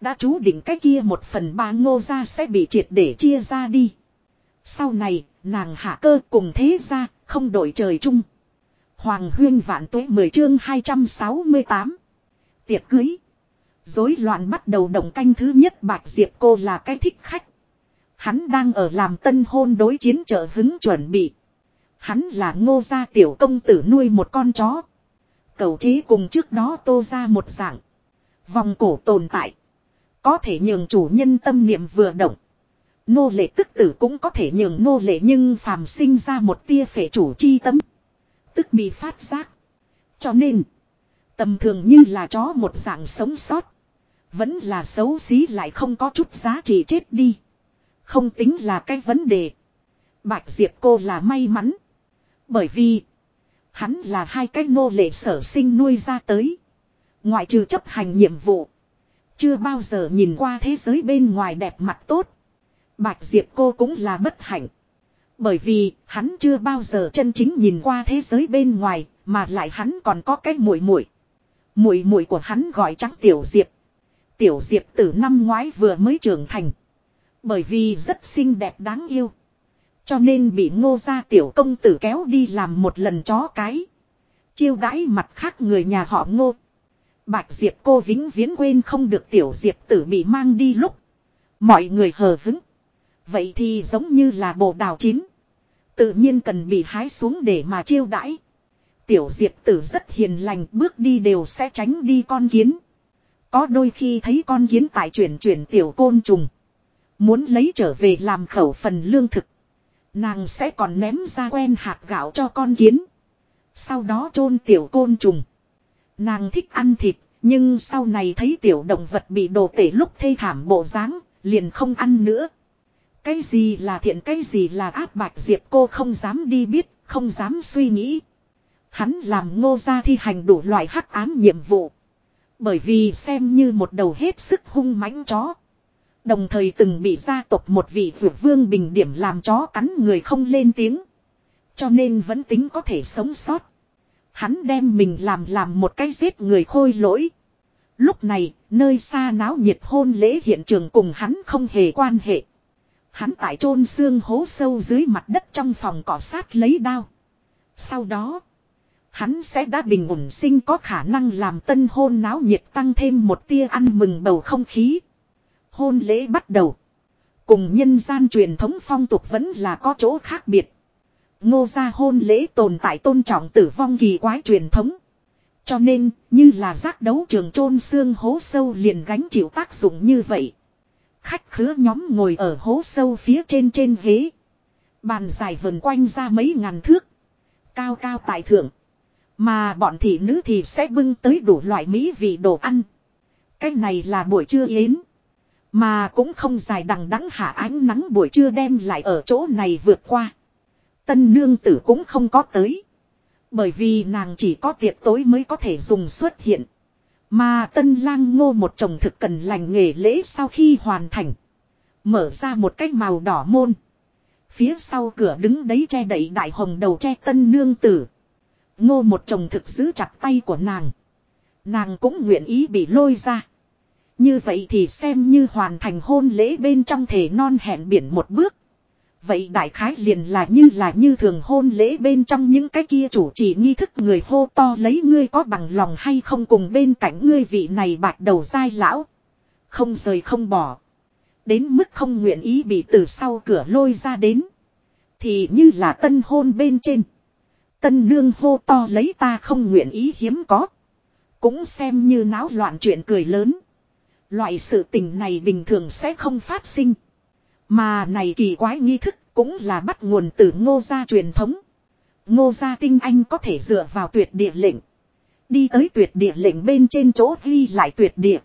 Đã chú định cái kia một phần ba ngô gia sẽ bị triệt để chia ra đi. Sau này, nàng hạ cơ cùng thế gia, không đổi trời chung. Hoàng huyên vạn tuế 10 chương 268. Tiệc cưới. Dối loạn bắt đầu động canh thứ nhất Bạch Diệp cô là cái thích khách. Hắn đang ở làm tân hôn đối chiến trợ hứng chuẩn bị. Hắn là ngô gia tiểu công tử nuôi một con chó. Cầu trí cùng trước đó tô ra một dạng. Vòng cổ tồn tại. Có thể nhường chủ nhân tâm niệm vừa động. Nô lệ tức tử cũng có thể nhường nô lệ nhưng phàm sinh ra một tia phệ chủ chi tấm. Tức bị phát giác. Cho nên. Tầm thường như là chó một dạng sống sót. Vẫn là xấu xí lại không có chút giá trị chết đi. Không tính là cái vấn đề. Bạch Diệp cô là may mắn. Bởi vì. Hắn là hai cái nô lệ sở sinh nuôi ra tới. Ngoại trừ chấp hành nhiệm vụ. Chưa bao giờ nhìn qua thế giới bên ngoài đẹp mặt tốt. Bạch Diệp cô cũng là bất hạnh. Bởi vì hắn chưa bao giờ chân chính nhìn qua thế giới bên ngoài, mà lại hắn còn có cái muội muội. Muội muội của hắn gọi trắng Tiểu Diệp. Tiểu Diệp từ năm ngoái vừa mới trưởng thành. Bởi vì rất xinh đẹp đáng yêu. Cho nên bị ngô gia tiểu công tử kéo đi làm một lần chó cái. chiêu đãi mặt khác người nhà họ ngô. Bạch Diệp cô vĩnh viễn quên không được tiểu Diệp tử bị mang đi lúc. Mọi người hờ hứng. Vậy thì giống như là bộ đào chín. Tự nhiên cần bị hái xuống để mà chiêu đãi. Tiểu Diệp tử rất hiền lành bước đi đều sẽ tránh đi con kiến. Có đôi khi thấy con kiến tại chuyển chuyển tiểu côn trùng. Muốn lấy trở về làm khẩu phần lương thực. Nàng sẽ còn ném ra quen hạt gạo cho con kiến. Sau đó chôn tiểu côn trùng. Nàng thích ăn thịt, nhưng sau này thấy tiểu động vật bị đồ tể lúc thê thảm bộ dáng, liền không ăn nữa. Cái gì là thiện cái gì là ác bạch diệp cô không dám đi biết, không dám suy nghĩ. Hắn làm ngô ra thi hành đủ loại hắc ám nhiệm vụ. Bởi vì xem như một đầu hết sức hung mãnh chó. Đồng thời từng bị gia tộc một vị vượt vương bình điểm làm chó cắn người không lên tiếng. Cho nên vẫn tính có thể sống sót. Hắn đem mình làm làm một cái giết người khôi lỗi. Lúc này, nơi xa náo nhiệt hôn lễ hiện trường cùng hắn không hề quan hệ. Hắn tại chôn xương hố sâu dưới mặt đất trong phòng cỏ sát lấy đao. Sau đó, hắn sẽ đã bình ổn sinh có khả năng làm tân hôn náo nhiệt tăng thêm một tia ăn mừng bầu không khí. Hôn lễ bắt đầu. Cùng nhân gian truyền thống phong tục vẫn là có chỗ khác biệt. Ngô gia hôn lễ tồn tại tôn trọng tử vong kỳ quái truyền thống. Cho nên, như là giác đấu trường chôn xương hố sâu liền gánh chịu tác dụng như vậy. Khách khứa nhóm ngồi ở hố sâu phía trên trên ghế. Bàn dài vần quanh ra mấy ngàn thước. Cao cao tại thượng. Mà bọn thị nữ thì sẽ bưng tới đủ loại mỹ vị đồ ăn. Cái này là buổi trưa yến. Mà cũng không dài đằng đắng hạ ánh nắng buổi trưa đem lại ở chỗ này vượt qua. Tân nương tử cũng không có tới. Bởi vì nàng chỉ có tiệc tối mới có thể dùng xuất hiện. Mà tân lang ngô một chồng thực cần lành nghề lễ sau khi hoàn thành. Mở ra một cái màu đỏ môn. Phía sau cửa đứng đấy che đẩy đại hồng đầu che tân nương tử. Ngô một chồng thực giữ chặt tay của nàng. Nàng cũng nguyện ý bị lôi ra. Như vậy thì xem như hoàn thành hôn lễ bên trong thể non hẹn biển một bước. Vậy đại khái liền là như là như thường hôn lễ bên trong những cái kia chủ chỉ nghi thức người hô to lấy ngươi có bằng lòng hay không cùng bên cạnh ngươi vị này bạc đầu dai lão. Không rời không bỏ. Đến mức không nguyện ý bị từ sau cửa lôi ra đến. Thì như là tân hôn bên trên. Tân nương hô to lấy ta không nguyện ý hiếm có. Cũng xem như náo loạn chuyện cười lớn. Loại sự tình này bình thường sẽ không phát sinh. Mà này kỳ quái nghi thức cũng là bắt nguồn từ ngô gia truyền thống. Ngô gia tinh anh có thể dựa vào tuyệt địa lệnh. Đi tới tuyệt địa lệnh bên trên chỗ ghi lại tuyệt địa.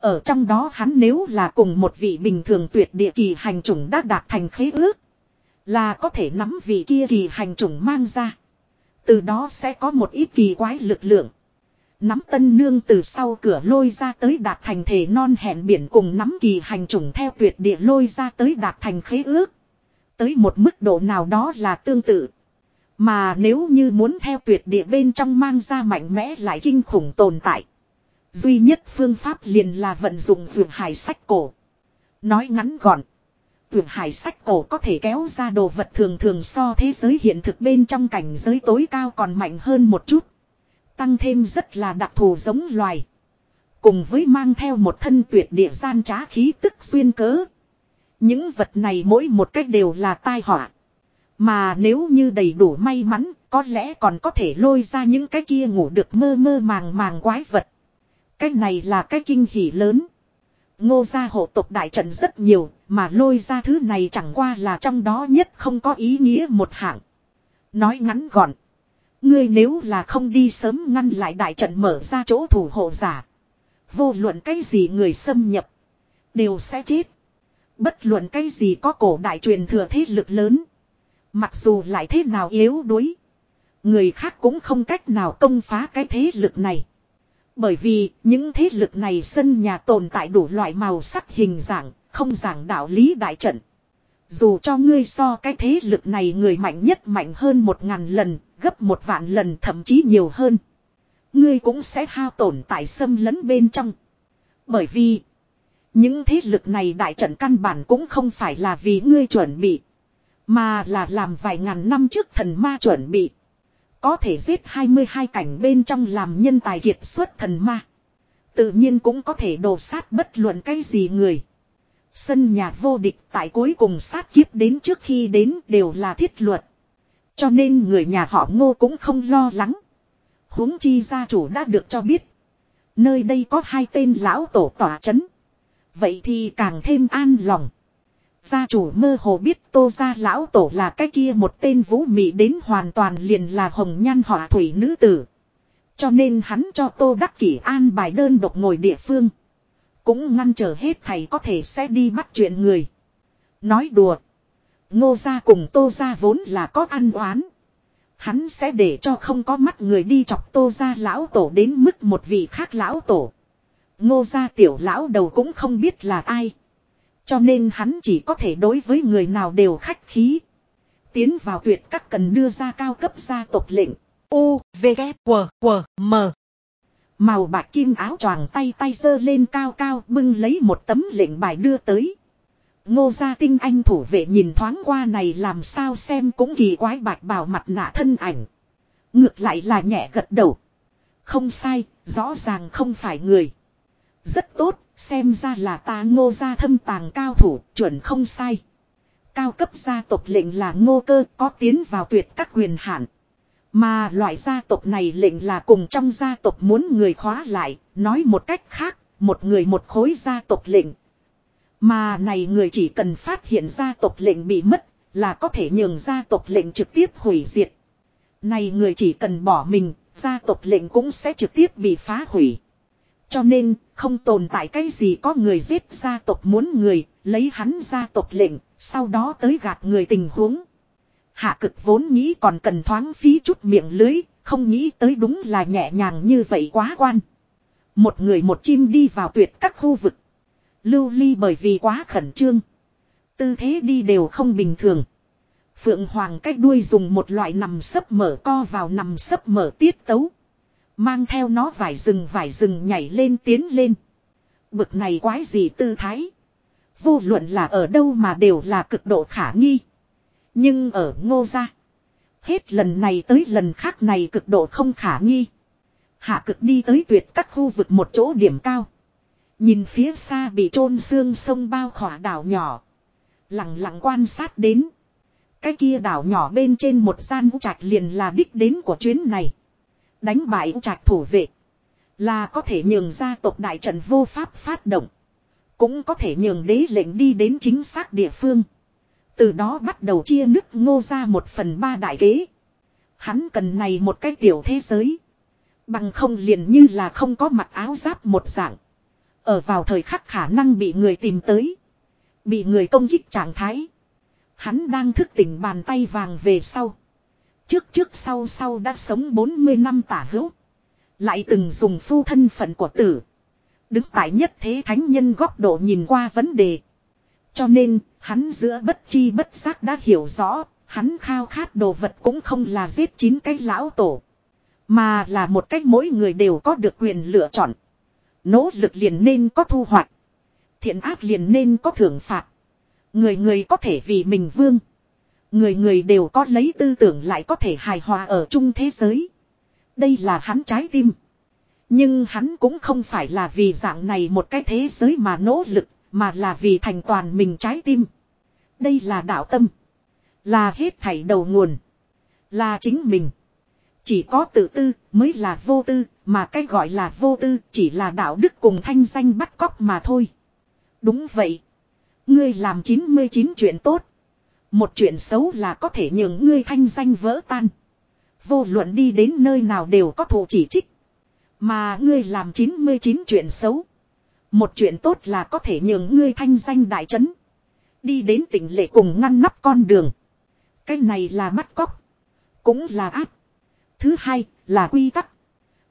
Ở trong đó hắn nếu là cùng một vị bình thường tuyệt địa kỳ hành chủng đã đạt thành khế ước. Là có thể nắm vị kia kỳ hành chủng mang ra. Từ đó sẽ có một ít kỳ quái lực lượng. Nắm tân nương từ sau cửa lôi ra tới đạt thành thể non hẹn biển cùng nắm kỳ hành trùng theo tuyệt địa lôi ra tới đạt thành khế ước. Tới một mức độ nào đó là tương tự. Mà nếu như muốn theo tuyệt địa bên trong mang ra mạnh mẽ lại kinh khủng tồn tại. Duy nhất phương pháp liền là vận dụng vượt hải sách cổ. Nói ngắn gọn. Vượt hải sách cổ có thể kéo ra đồ vật thường thường so thế giới hiện thực bên trong cảnh giới tối cao còn mạnh hơn một chút. Tăng thêm rất là đặc thù giống loài. Cùng với mang theo một thân tuyệt địa gian trá khí tức xuyên cớ. Những vật này mỗi một cách đều là tai họa. Mà nếu như đầy đủ may mắn, có lẽ còn có thể lôi ra những cái kia ngủ được mơ mơ màng màng quái vật. Cái này là cái kinh hỉ lớn. Ngô gia hộ tộc đại trận rất nhiều, mà lôi ra thứ này chẳng qua là trong đó nhất không có ý nghĩa một hạng. Nói ngắn gọn. Ngươi nếu là không đi sớm ngăn lại đại trận mở ra chỗ thủ hộ giả. Vô luận cái gì người xâm nhập. Đều sẽ chết. Bất luận cái gì có cổ đại truyền thừa thế lực lớn. Mặc dù lại thế nào yếu đuối. Người khác cũng không cách nào công phá cái thế lực này. Bởi vì những thế lực này sân nhà tồn tại đủ loại màu sắc hình dạng, không giảng đạo lý đại trận. Dù cho ngươi so cái thế lực này người mạnh nhất mạnh hơn một ngàn lần, gấp một vạn lần thậm chí nhiều hơn. Ngươi cũng sẽ hao tổn tại xâm lấn bên trong. Bởi vì, những thế lực này đại trận căn bản cũng không phải là vì ngươi chuẩn bị. Mà là làm vài ngàn năm trước thần ma chuẩn bị. Có thể giết 22 cảnh bên trong làm nhân tài kiệt xuất thần ma. Tự nhiên cũng có thể đổ sát bất luận cái gì người. Sân nhà vô địch tại cuối cùng sát kiếp đến trước khi đến đều là thiết luật. Cho nên người nhà họ ngô cũng không lo lắng. huống chi gia chủ đã được cho biết. Nơi đây có hai tên lão tổ tỏa chấn. Vậy thì càng thêm an lòng. Gia chủ mơ hồ biết tô gia lão tổ là cái kia một tên vũ mị đến hoàn toàn liền là hồng nhan họa thủy nữ tử. Cho nên hắn cho tô đắc kỷ an bài đơn độc ngồi địa phương. Cũng ngăn trở hết thầy có thể sẽ đi bắt chuyện người. Nói đùa. Ngô gia cùng tô gia vốn là có ăn oán. Hắn sẽ để cho không có mắt người đi chọc tô gia lão tổ đến mức một vị khác lão tổ. Ngô gia tiểu lão đầu cũng không biết là ai. Cho nên hắn chỉ có thể đối với người nào đều khách khí. Tiến vào tuyệt các cần đưa ra cao cấp gia tộc lệnh. U, V, K, W, W, M. Màu bạc kim áo choàng tay tay giơ lên cao cao bưng lấy một tấm lệnh bài đưa tới. Ngô gia tinh anh thủ vệ nhìn thoáng qua này làm sao xem cũng kỳ quái bạch bào mặt nạ thân ảnh. Ngược lại là nhẹ gật đầu. Không sai, rõ ràng không phải người. Rất tốt, xem ra là ta ngô gia thâm tàng cao thủ, chuẩn không sai. Cao cấp gia tộc lệnh là ngô cơ có tiến vào tuyệt các quyền hạn. Mà loại gia tộc này lệnh là cùng trong gia tộc muốn người khóa lại, nói một cách khác, một người một khối gia tộc lệnh. Mà này người chỉ cần phát hiện gia tộc lệnh bị mất, là có thể nhường gia tộc lệnh trực tiếp hủy diệt. Này người chỉ cần bỏ mình, gia tộc lệnh cũng sẽ trực tiếp bị phá hủy. Cho nên, không tồn tại cái gì có người giết gia tộc muốn người, lấy hắn gia tộc lệnh, sau đó tới gạt người tình huống. Hạ cực vốn nghĩ còn cần thoáng phí chút miệng lưới, không nghĩ tới đúng là nhẹ nhàng như vậy quá quan. Một người một chim đi vào tuyệt các khu vực. Lưu ly bởi vì quá khẩn trương. Tư thế đi đều không bình thường. Phượng Hoàng cách đuôi dùng một loại nằm sấp mở co vào nằm sấp mở tiết tấu. Mang theo nó vải rừng vải rừng nhảy lên tiến lên. Bực này quái gì tư thái. Vô luận là ở đâu mà đều là cực độ khả nghi. Nhưng ở ngô gia. Hết lần này tới lần khác này cực độ không khả nghi. Hạ cực đi tới tuyệt các khu vực một chỗ điểm cao. Nhìn phía xa bị trôn xương sông bao khỏa đảo nhỏ. Lặng lặng quan sát đến. Cái kia đảo nhỏ bên trên một gian vũ trạch liền là đích đến của chuyến này. Đánh bại vũ trạch thủ vệ. Là có thể nhường gia tộc đại trận vô pháp phát động. Cũng có thể nhường đế lệnh đi đến chính xác địa phương. Từ đó bắt đầu chia nước ngô ra một phần ba đại kế. Hắn cần này một cái tiểu thế giới. Bằng không liền như là không có mặc áo giáp một dạng. Ở vào thời khắc khả năng bị người tìm tới. Bị người công kích trạng thái. Hắn đang thức tỉnh bàn tay vàng về sau. Trước trước sau sau đã sống 40 năm tả hữu. Lại từng dùng phu thân phận của tử. Đứng tại nhất thế thánh nhân góc độ nhìn qua vấn đề. Cho nên, hắn giữa bất chi bất giác đã hiểu rõ, hắn khao khát đồ vật cũng không là giết chín cái lão tổ. Mà là một cách mỗi người đều có được quyền lựa chọn. Nỗ lực liền nên có thu hoạch. Thiện ác liền nên có thưởng phạt. Người người có thể vì mình vương. Người người đều có lấy tư tưởng lại có thể hài hòa ở chung thế giới. Đây là hắn trái tim. Nhưng hắn cũng không phải là vì dạng này một cái thế giới mà nỗ lực, mà là vì thành toàn mình trái tim. Đây là đạo tâm. Là hết thảy đầu nguồn. Là chính mình. Chỉ có tự tư mới là vô tư, mà cái gọi là vô tư chỉ là đạo đức cùng thanh danh bắt cóc mà thôi. Đúng vậy. Ngươi làm 99 chuyện tốt. Một chuyện xấu là có thể nhường ngươi thanh danh vỡ tan. Vô luận đi đến nơi nào đều có thù chỉ trích. Mà ngươi làm 99 chuyện xấu. Một chuyện tốt là có thể nhường ngươi thanh danh đại chấn. Đi đến tỉnh lệ cùng ngăn nắp con đường. Cái này là bắt cóc. Cũng là áp. Thứ hai là quy tắc.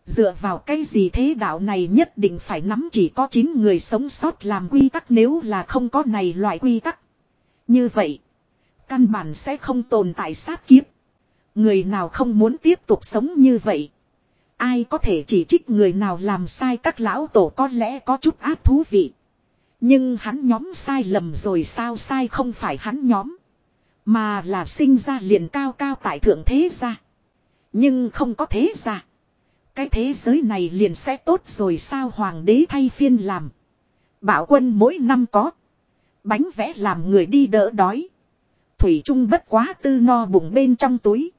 Dựa vào cái gì thế đạo này nhất định phải nắm chỉ có 9 người sống sót làm quy tắc nếu là không có này loại quy tắc. Như vậy, căn bản sẽ không tồn tại sát kiếp. Người nào không muốn tiếp tục sống như vậy. Ai có thể chỉ trích người nào làm sai các lão tổ có lẽ có chút ác thú vị. Nhưng hắn nhóm sai lầm rồi sao sai không phải hắn nhóm. Mà là sinh ra liền cao cao tại thượng thế gia. Nhưng không có thế ra. Cái thế giới này liền sẽ tốt rồi sao hoàng đế thay phiên làm. Bảo quân mỗi năm có. Bánh vẽ làm người đi đỡ đói. Thủy Trung bất quá tư no bụng bên trong túi.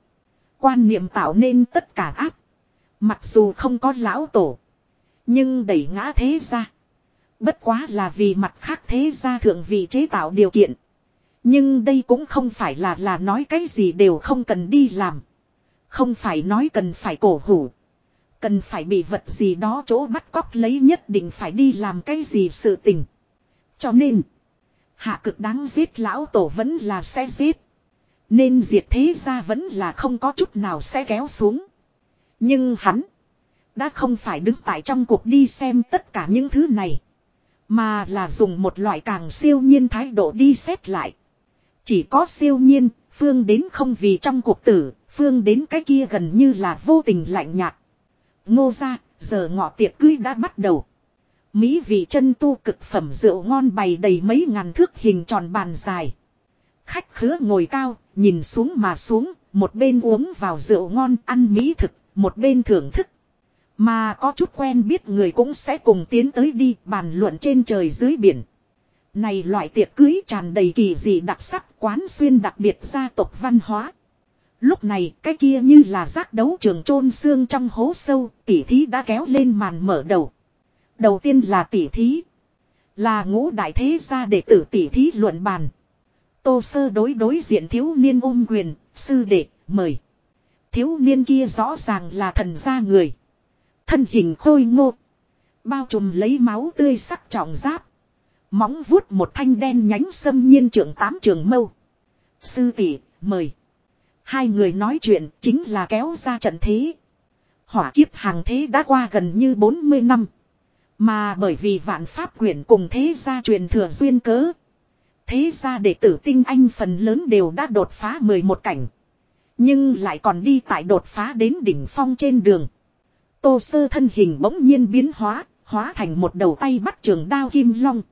Quan niệm tạo nên tất cả áp. Mặc dù không có lão tổ. Nhưng đẩy ngã thế ra. Bất quá là vì mặt khác thế ra thượng vị chế tạo điều kiện. Nhưng đây cũng không phải là là nói cái gì đều không cần đi làm. Không phải nói cần phải cổ hủ. Cần phải bị vật gì đó chỗ bắt cóc lấy nhất định phải đi làm cái gì sự tình. Cho nên. Hạ cực đáng giết lão tổ vẫn là sẽ giết. Nên diệt thế ra vẫn là không có chút nào sẽ kéo xuống. Nhưng hắn. Đã không phải đứng tại trong cuộc đi xem tất cả những thứ này. Mà là dùng một loại càng siêu nhiên thái độ đi xét lại. Chỉ có siêu nhiên, Phương đến không vì trong cuộc tử, Phương đến cái kia gần như là vô tình lạnh nhạt. Ngô ra, giờ ngọ tiệc cưới đã bắt đầu. Mỹ vị chân tu cực phẩm rượu ngon bày đầy mấy ngàn thước hình tròn bàn dài. Khách khứa ngồi cao, nhìn xuống mà xuống, một bên uống vào rượu ngon ăn mỹ thực, một bên thưởng thức. Mà có chút quen biết người cũng sẽ cùng tiến tới đi bàn luận trên trời dưới biển. Này loại tiệc cưới tràn đầy kỳ dị đặc sắc quán xuyên đặc biệt gia tộc văn hóa. Lúc này cái kia như là giác đấu trường trôn xương trong hố sâu, tỉ thí đã kéo lên màn mở đầu. Đầu tiên là tỉ thí. Là ngũ đại thế gia đệ tử tỉ thí luận bàn. Tô sơ đối đối diện thiếu niên ôm quyền, sư đệ, mời. Thiếu niên kia rõ ràng là thần gia người. Thân hình khôi ngô. Bao trùm lấy máu tươi sắc trọng giáp. Móng vuốt một thanh đen nhánh xâm nhiên trưởng tám trường mâu. Sư tỷ, mời. Hai người nói chuyện chính là kéo ra trận thế. Hỏa kiếp hàng thế đã qua gần như 40 năm. Mà bởi vì vạn pháp quyển cùng thế gia truyền thừa duyên cớ. Thế gia đệ tử tinh anh phần lớn đều đã đột phá 11 cảnh. Nhưng lại còn đi tại đột phá đến đỉnh phong trên đường. Tô sơ thân hình bỗng nhiên biến hóa, hóa thành một đầu tay bắt trường đao kim long.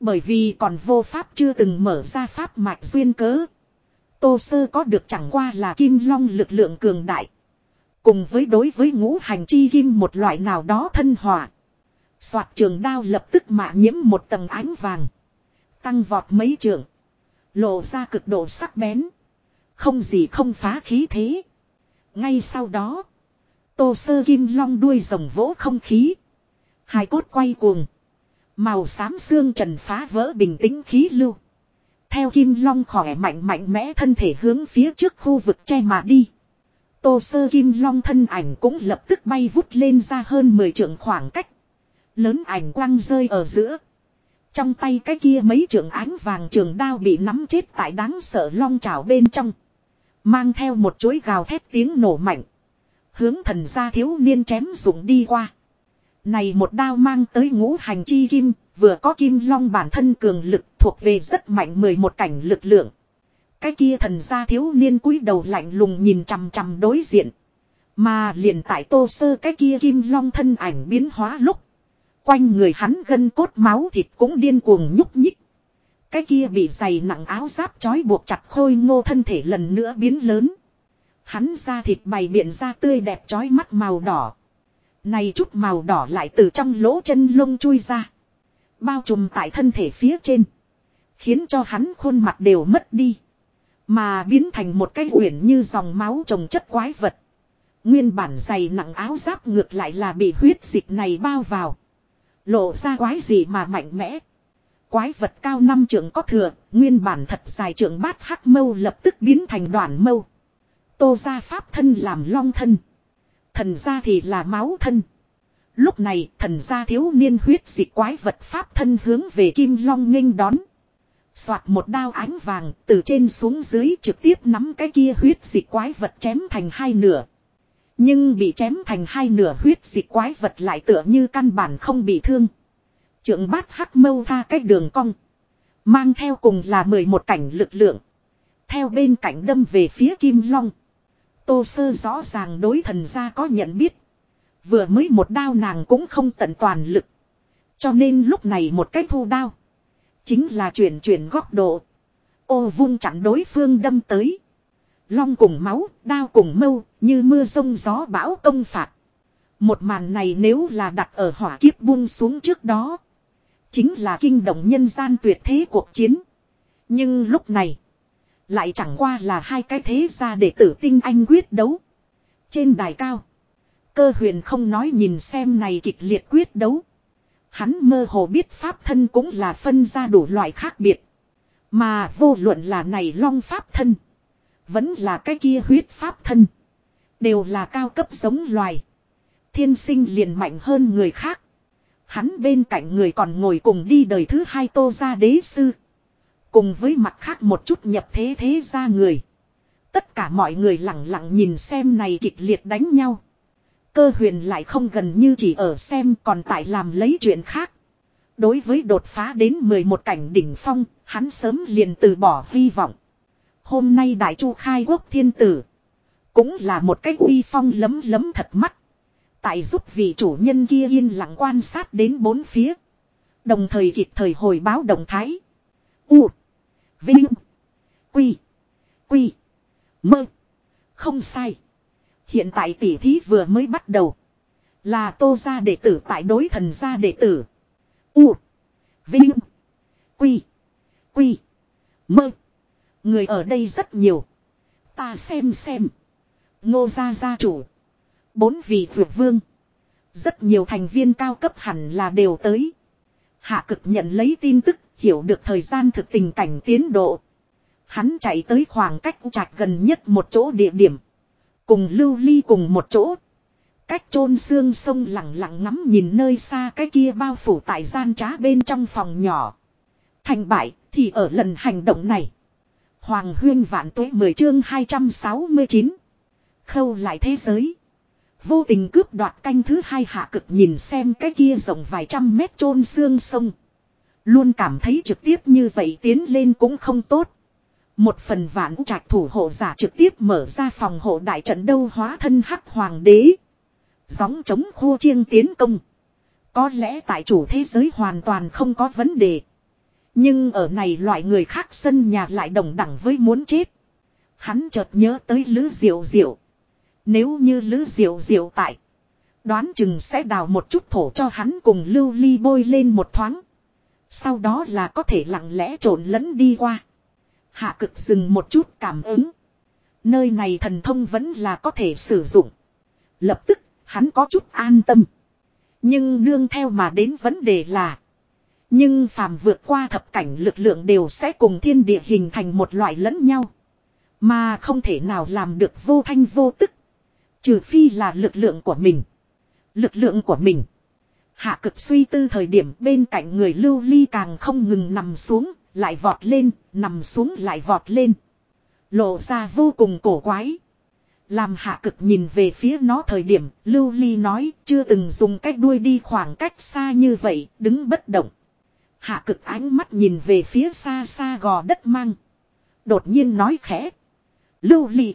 Bởi vì còn vô pháp chưa từng mở ra pháp mạch duyên cớ. Tô sơ có được chẳng qua là kim long lực lượng cường đại. Cùng với đối với ngũ hành chi kim một loại nào đó thân hòa. Soạt trường đao lập tức mạ nhiễm một tầng ánh vàng. Tăng vọt mấy trường. Lộ ra cực độ sắc bén. Không gì không phá khí thế. Ngay sau đó. Tô sơ kim long đuôi rồng vỗ không khí. Hai cốt quay cuồng. Màu xám xương trần phá vỡ bình tĩnh khí lưu. Theo kim long khỏe mạnh mạnh mẽ thân thể hướng phía trước khu vực che mà đi. Tô sơ kim long thân ảnh cũng lập tức bay vút lên ra hơn 10 trượng khoảng cách. Lớn ảnh quang rơi ở giữa. Trong tay cái kia mấy trượng ánh vàng trường đao bị nắm chết tại đáng sợ long trào bên trong. Mang theo một chuỗi gào thét tiếng nổ mạnh. Hướng thần gia thiếu niên chém dụng đi qua. Này một đao mang tới ngũ hành chi kim, vừa có kim long bản thân cường lực thuộc về rất mạnh 11 cảnh lực lượng. Cái kia thần gia thiếu niên cúi đầu lạnh lùng nhìn chằm chằm đối diện. Mà liền tại tô sơ cái kia kim long thân ảnh biến hóa lúc. Quanh người hắn gân cốt máu thịt cũng điên cuồng nhúc nhích. Cái kia bị dày nặng áo giáp trói buộc chặt khôi ngô thân thể lần nữa biến lớn. Hắn ra thịt bày biện ra tươi đẹp trói mắt màu đỏ. Này chút màu đỏ lại từ trong lỗ chân lông chui ra. Bao trùm tại thân thể phía trên. Khiến cho hắn khuôn mặt đều mất đi. Mà biến thành một cái uyển như dòng máu trồng chất quái vật. Nguyên bản dày nặng áo giáp ngược lại là bị huyết dịch này bao vào. Lộ ra quái gì mà mạnh mẽ. Quái vật cao năm trượng có thừa, nguyên bản thật dài trượng bát hắc mâu lập tức biến thành đoạn mâu. Tô ra pháp thân làm long thân. Thần ra thì là máu thân. Lúc này thần ra thiếu niên huyết dịch quái vật pháp thân hướng về kim long nghênh đón. Xoạt một đao ánh vàng từ trên xuống dưới trực tiếp nắm cái kia huyết dịch quái vật chém thành hai nửa. Nhưng bị chém thành hai nửa huyết dịch quái vật lại tựa như căn bản không bị thương. Trượng bát hắc mâu tha cách đường cong. Mang theo cùng là 11 cảnh lực lượng. Theo bên cạnh đâm về phía kim long. Tô sơ rõ ràng đối thần gia có nhận biết. Vừa mới một đao nàng cũng không tận toàn lực. Cho nên lúc này một cái thu đao. Chính là chuyển chuyển góc độ. Ô vung chặn đối phương đâm tới. Long cùng máu, đao cùng mâu, Như mưa sông gió bão công phạt. Một màn này nếu là đặt ở hỏa kiếp buông xuống trước đó. Chính là kinh động nhân gian tuyệt thế cuộc chiến. Nhưng lúc này. Lại chẳng qua là hai cái thế gia để tử tinh anh quyết đấu. Trên đài cao. Cơ huyền không nói nhìn xem này kịch liệt quyết đấu. Hắn mơ hồ biết pháp thân cũng là phân ra đủ loại khác biệt. Mà vô luận là này long pháp thân. Vẫn là cái kia huyết pháp thân. Đều là cao cấp giống loài. Thiên sinh liền mạnh hơn người khác. Hắn bên cạnh người còn ngồi cùng đi đời thứ hai tô ra đế sư. Cùng với mặt khác một chút nhập thế thế ra người. Tất cả mọi người lặng lặng nhìn xem này kịch liệt đánh nhau. Cơ huyền lại không gần như chỉ ở xem còn tại làm lấy chuyện khác. Đối với đột phá đến 11 cảnh đỉnh phong, hắn sớm liền từ bỏ hy vọng. Hôm nay đại chu khai quốc thiên tử. Cũng là một cái uy phong lấm lấm thật mắt. Tại giúp vị chủ nhân kia yên lặng quan sát đến bốn phía. Đồng thời kịp thời hồi báo động thái. U. Vinh. Quy. Quy. Mơ. Không sai. Hiện tại tỷ thí vừa mới bắt đầu. Là tô gia đệ tử tại đối thần gia đệ tử. U. Vinh. Quy. Quy. Mơ. Người ở đây rất nhiều. Ta xem xem. Ngô gia gia chủ. Bốn vị dược vương. Rất nhiều thành viên cao cấp hẳn là đều tới. Hạ cực nhận lấy tin tức, hiểu được thời gian thực tình cảnh tiến độ. Hắn chạy tới khoảng cách trạch gần nhất một chỗ địa điểm. Cùng lưu ly cùng một chỗ. Cách chôn xương sông lặng lặng ngắm nhìn nơi xa cái kia bao phủ tại gian trá bên trong phòng nhỏ. Thành bại thì ở lần hành động này. Hoàng huyên vạn tuế 10 chương 269. Khâu lại thế giới. Vô tình cướp đoạt canh thứ hai hạ cực nhìn xem cái kia rộng vài trăm mét chôn xương sông. Luôn cảm thấy trực tiếp như vậy tiến lên cũng không tốt. Một phần vạn trạch thủ hộ giả trực tiếp mở ra phòng hộ đại trận đâu hóa thân hắc hoàng đế. Gióng chống khô chiêng tiến công. Có lẽ tại chủ thế giới hoàn toàn không có vấn đề. Nhưng ở này loại người khác sân nhà lại đồng đẳng với muốn chết. Hắn chợt nhớ tới Lữ Diệu Diệu. Nếu như Lữ Diệu Diệu tại. Đoán chừng sẽ đào một chút thổ cho hắn cùng lưu ly bôi lên một thoáng. Sau đó là có thể lặng lẽ trộn lẫn đi qua. Hạ cực dừng một chút cảm ứng. Nơi này thần thông vẫn là có thể sử dụng. Lập tức, hắn có chút an tâm. Nhưng nương theo mà đến vấn đề là. Nhưng phàm vượt qua thập cảnh lực lượng đều sẽ cùng thiên địa hình thành một loại lẫn nhau. Mà không thể nào làm được vô thanh vô tức. Trừ phi là lực lượng của mình. Lực lượng của mình. Hạ cực suy tư thời điểm bên cạnh người lưu ly càng không ngừng nằm xuống, lại vọt lên, nằm xuống lại vọt lên. Lộ ra vô cùng cổ quái. Làm hạ cực nhìn về phía nó thời điểm, lưu ly nói chưa từng dùng cách đuôi đi khoảng cách xa như vậy, đứng bất động. Hạ cực ánh mắt nhìn về phía xa xa gò đất mang. Đột nhiên nói khẽ. Lưu ly.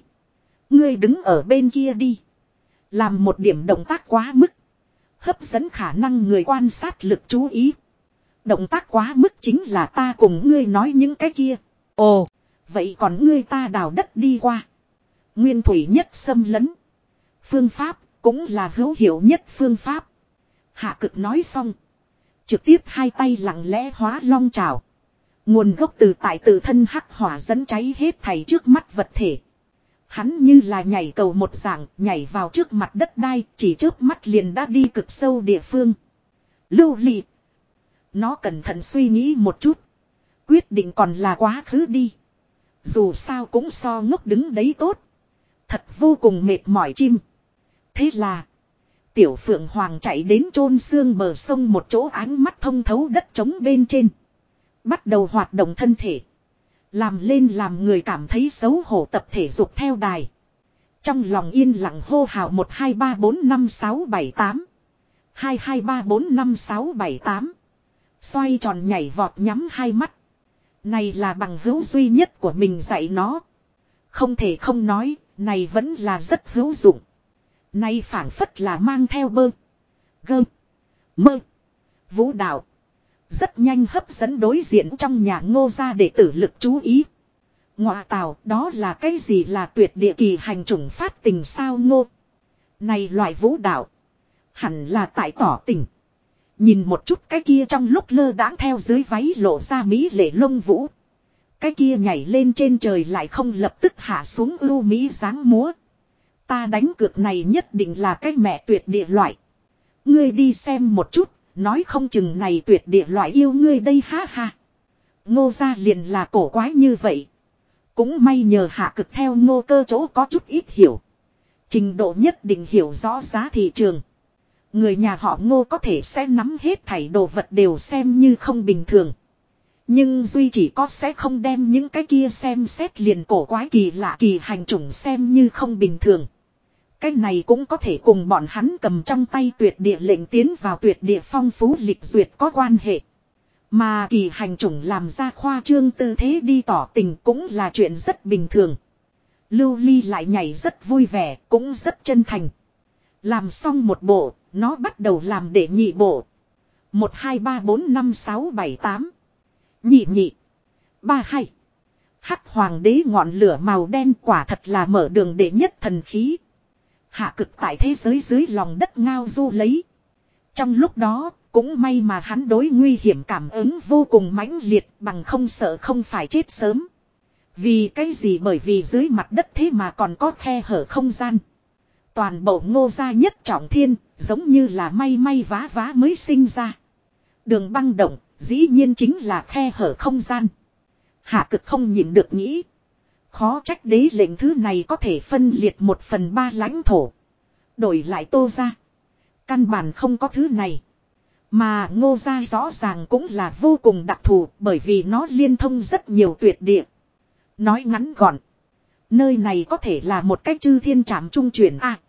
Ngươi đứng ở bên kia đi. Làm một điểm động tác quá mức. Hấp dẫn khả năng người quan sát lực chú ý. Động tác quá mức chính là ta cùng ngươi nói những cái kia. Ồ, vậy còn ngươi ta đào đất đi qua. Nguyên thủy nhất xâm lấn. Phương pháp cũng là hữu hiệu nhất phương pháp. Hạ cực nói xong. Trực tiếp hai tay lặng lẽ hóa long trào. Nguồn gốc từ tại tự thân hắc hỏa dẫn cháy hết thảy trước mắt vật thể. Hắn như là nhảy cầu một dạng, nhảy vào trước mặt đất đai, chỉ trước mắt liền đã đi cực sâu địa phương. Lưu lị. Nó cẩn thận suy nghĩ một chút. Quyết định còn là quá khứ đi. Dù sao cũng so ngốc đứng đấy tốt. Thật vô cùng mệt mỏi chim. Thế là. Tiểu phượng hoàng chạy đến chôn xương bờ sông một chỗ ánh mắt thông thấu đất trống bên trên. Bắt đầu hoạt động thân thể. Làm lên làm người cảm thấy xấu hổ tập thể dục theo đài. Trong lòng yên lặng hô hào 12345678. 22345678. Xoay tròn nhảy vọt nhắm hai mắt. Này là bằng hữu duy nhất của mình dạy nó. Không thể không nói, này vẫn là rất hữu dụng. Này phản phất là mang theo bơ. Gơ. Mơ. Vũ đạo. Rất nhanh hấp dẫn đối diện trong nhà ngô gia để tử lực chú ý. Ngoạ tào đó là cái gì là tuyệt địa kỳ hành chủng phát tình sao ngô. Này loại vũ đạo. Hẳn là tại tỏ tình. Nhìn một chút cái kia trong lúc lơ đãng theo dưới váy lộ ra mỹ lệ lông vũ. Cái kia nhảy lên trên trời lại không lập tức hạ xuống ưu mỹ dáng múa. Ta đánh cược này nhất định là cái mẹ tuyệt địa loại. Ngươi đi xem một chút, nói không chừng này tuyệt địa loại yêu ngươi đây ha ha. Ngô gia liền là cổ quái như vậy. Cũng may nhờ hạ cực theo ngô cơ chỗ có chút ít hiểu. Trình độ nhất định hiểu rõ giá thị trường. Người nhà họ ngô có thể sẽ nắm hết thảy đồ vật đều xem như không bình thường. Nhưng Duy chỉ có sẽ không đem những cái kia xem xét liền cổ quái kỳ lạ kỳ hành chủng xem như không bình thường. Cái này cũng có thể cùng bọn hắn cầm trong tay tuyệt địa lệnh tiến vào tuyệt địa phong phú lịch duyệt có quan hệ. Mà kỳ hành chủng làm ra khoa trương tư thế đi tỏ tình cũng là chuyện rất bình thường. Lưu Ly lại nhảy rất vui vẻ, cũng rất chân thành. Làm xong một bộ, nó bắt đầu làm để nhị bộ. Một hai ba bốn năm sáu bảy tám Nhị nhị. Ba hai. Hắc hoàng đế ngọn lửa màu đen quả thật là mở đường để nhất thần khí. Hạ cực tại thế giới dưới lòng đất ngao du lấy. Trong lúc đó, cũng may mà hắn đối nguy hiểm cảm ứng vô cùng mãnh liệt bằng không sợ không phải chết sớm. Vì cái gì bởi vì dưới mặt đất thế mà còn có khe hở không gian. Toàn bộ ngô gia nhất trọng thiên, giống như là may may vá vá mới sinh ra. Đường băng động, dĩ nhiên chính là khe hở không gian. Hạ cực không nhịn được nghĩ. Khó trách đế lệnh thứ này có thể phân liệt một phần ba lãnh thổ. Đổi lại tô ra. Căn bản không có thứ này. Mà ngô gia rõ ràng cũng là vô cùng đặc thù bởi vì nó liên thông rất nhiều tuyệt địa. Nói ngắn gọn. Nơi này có thể là một cách chư thiên trảm trung chuyển A.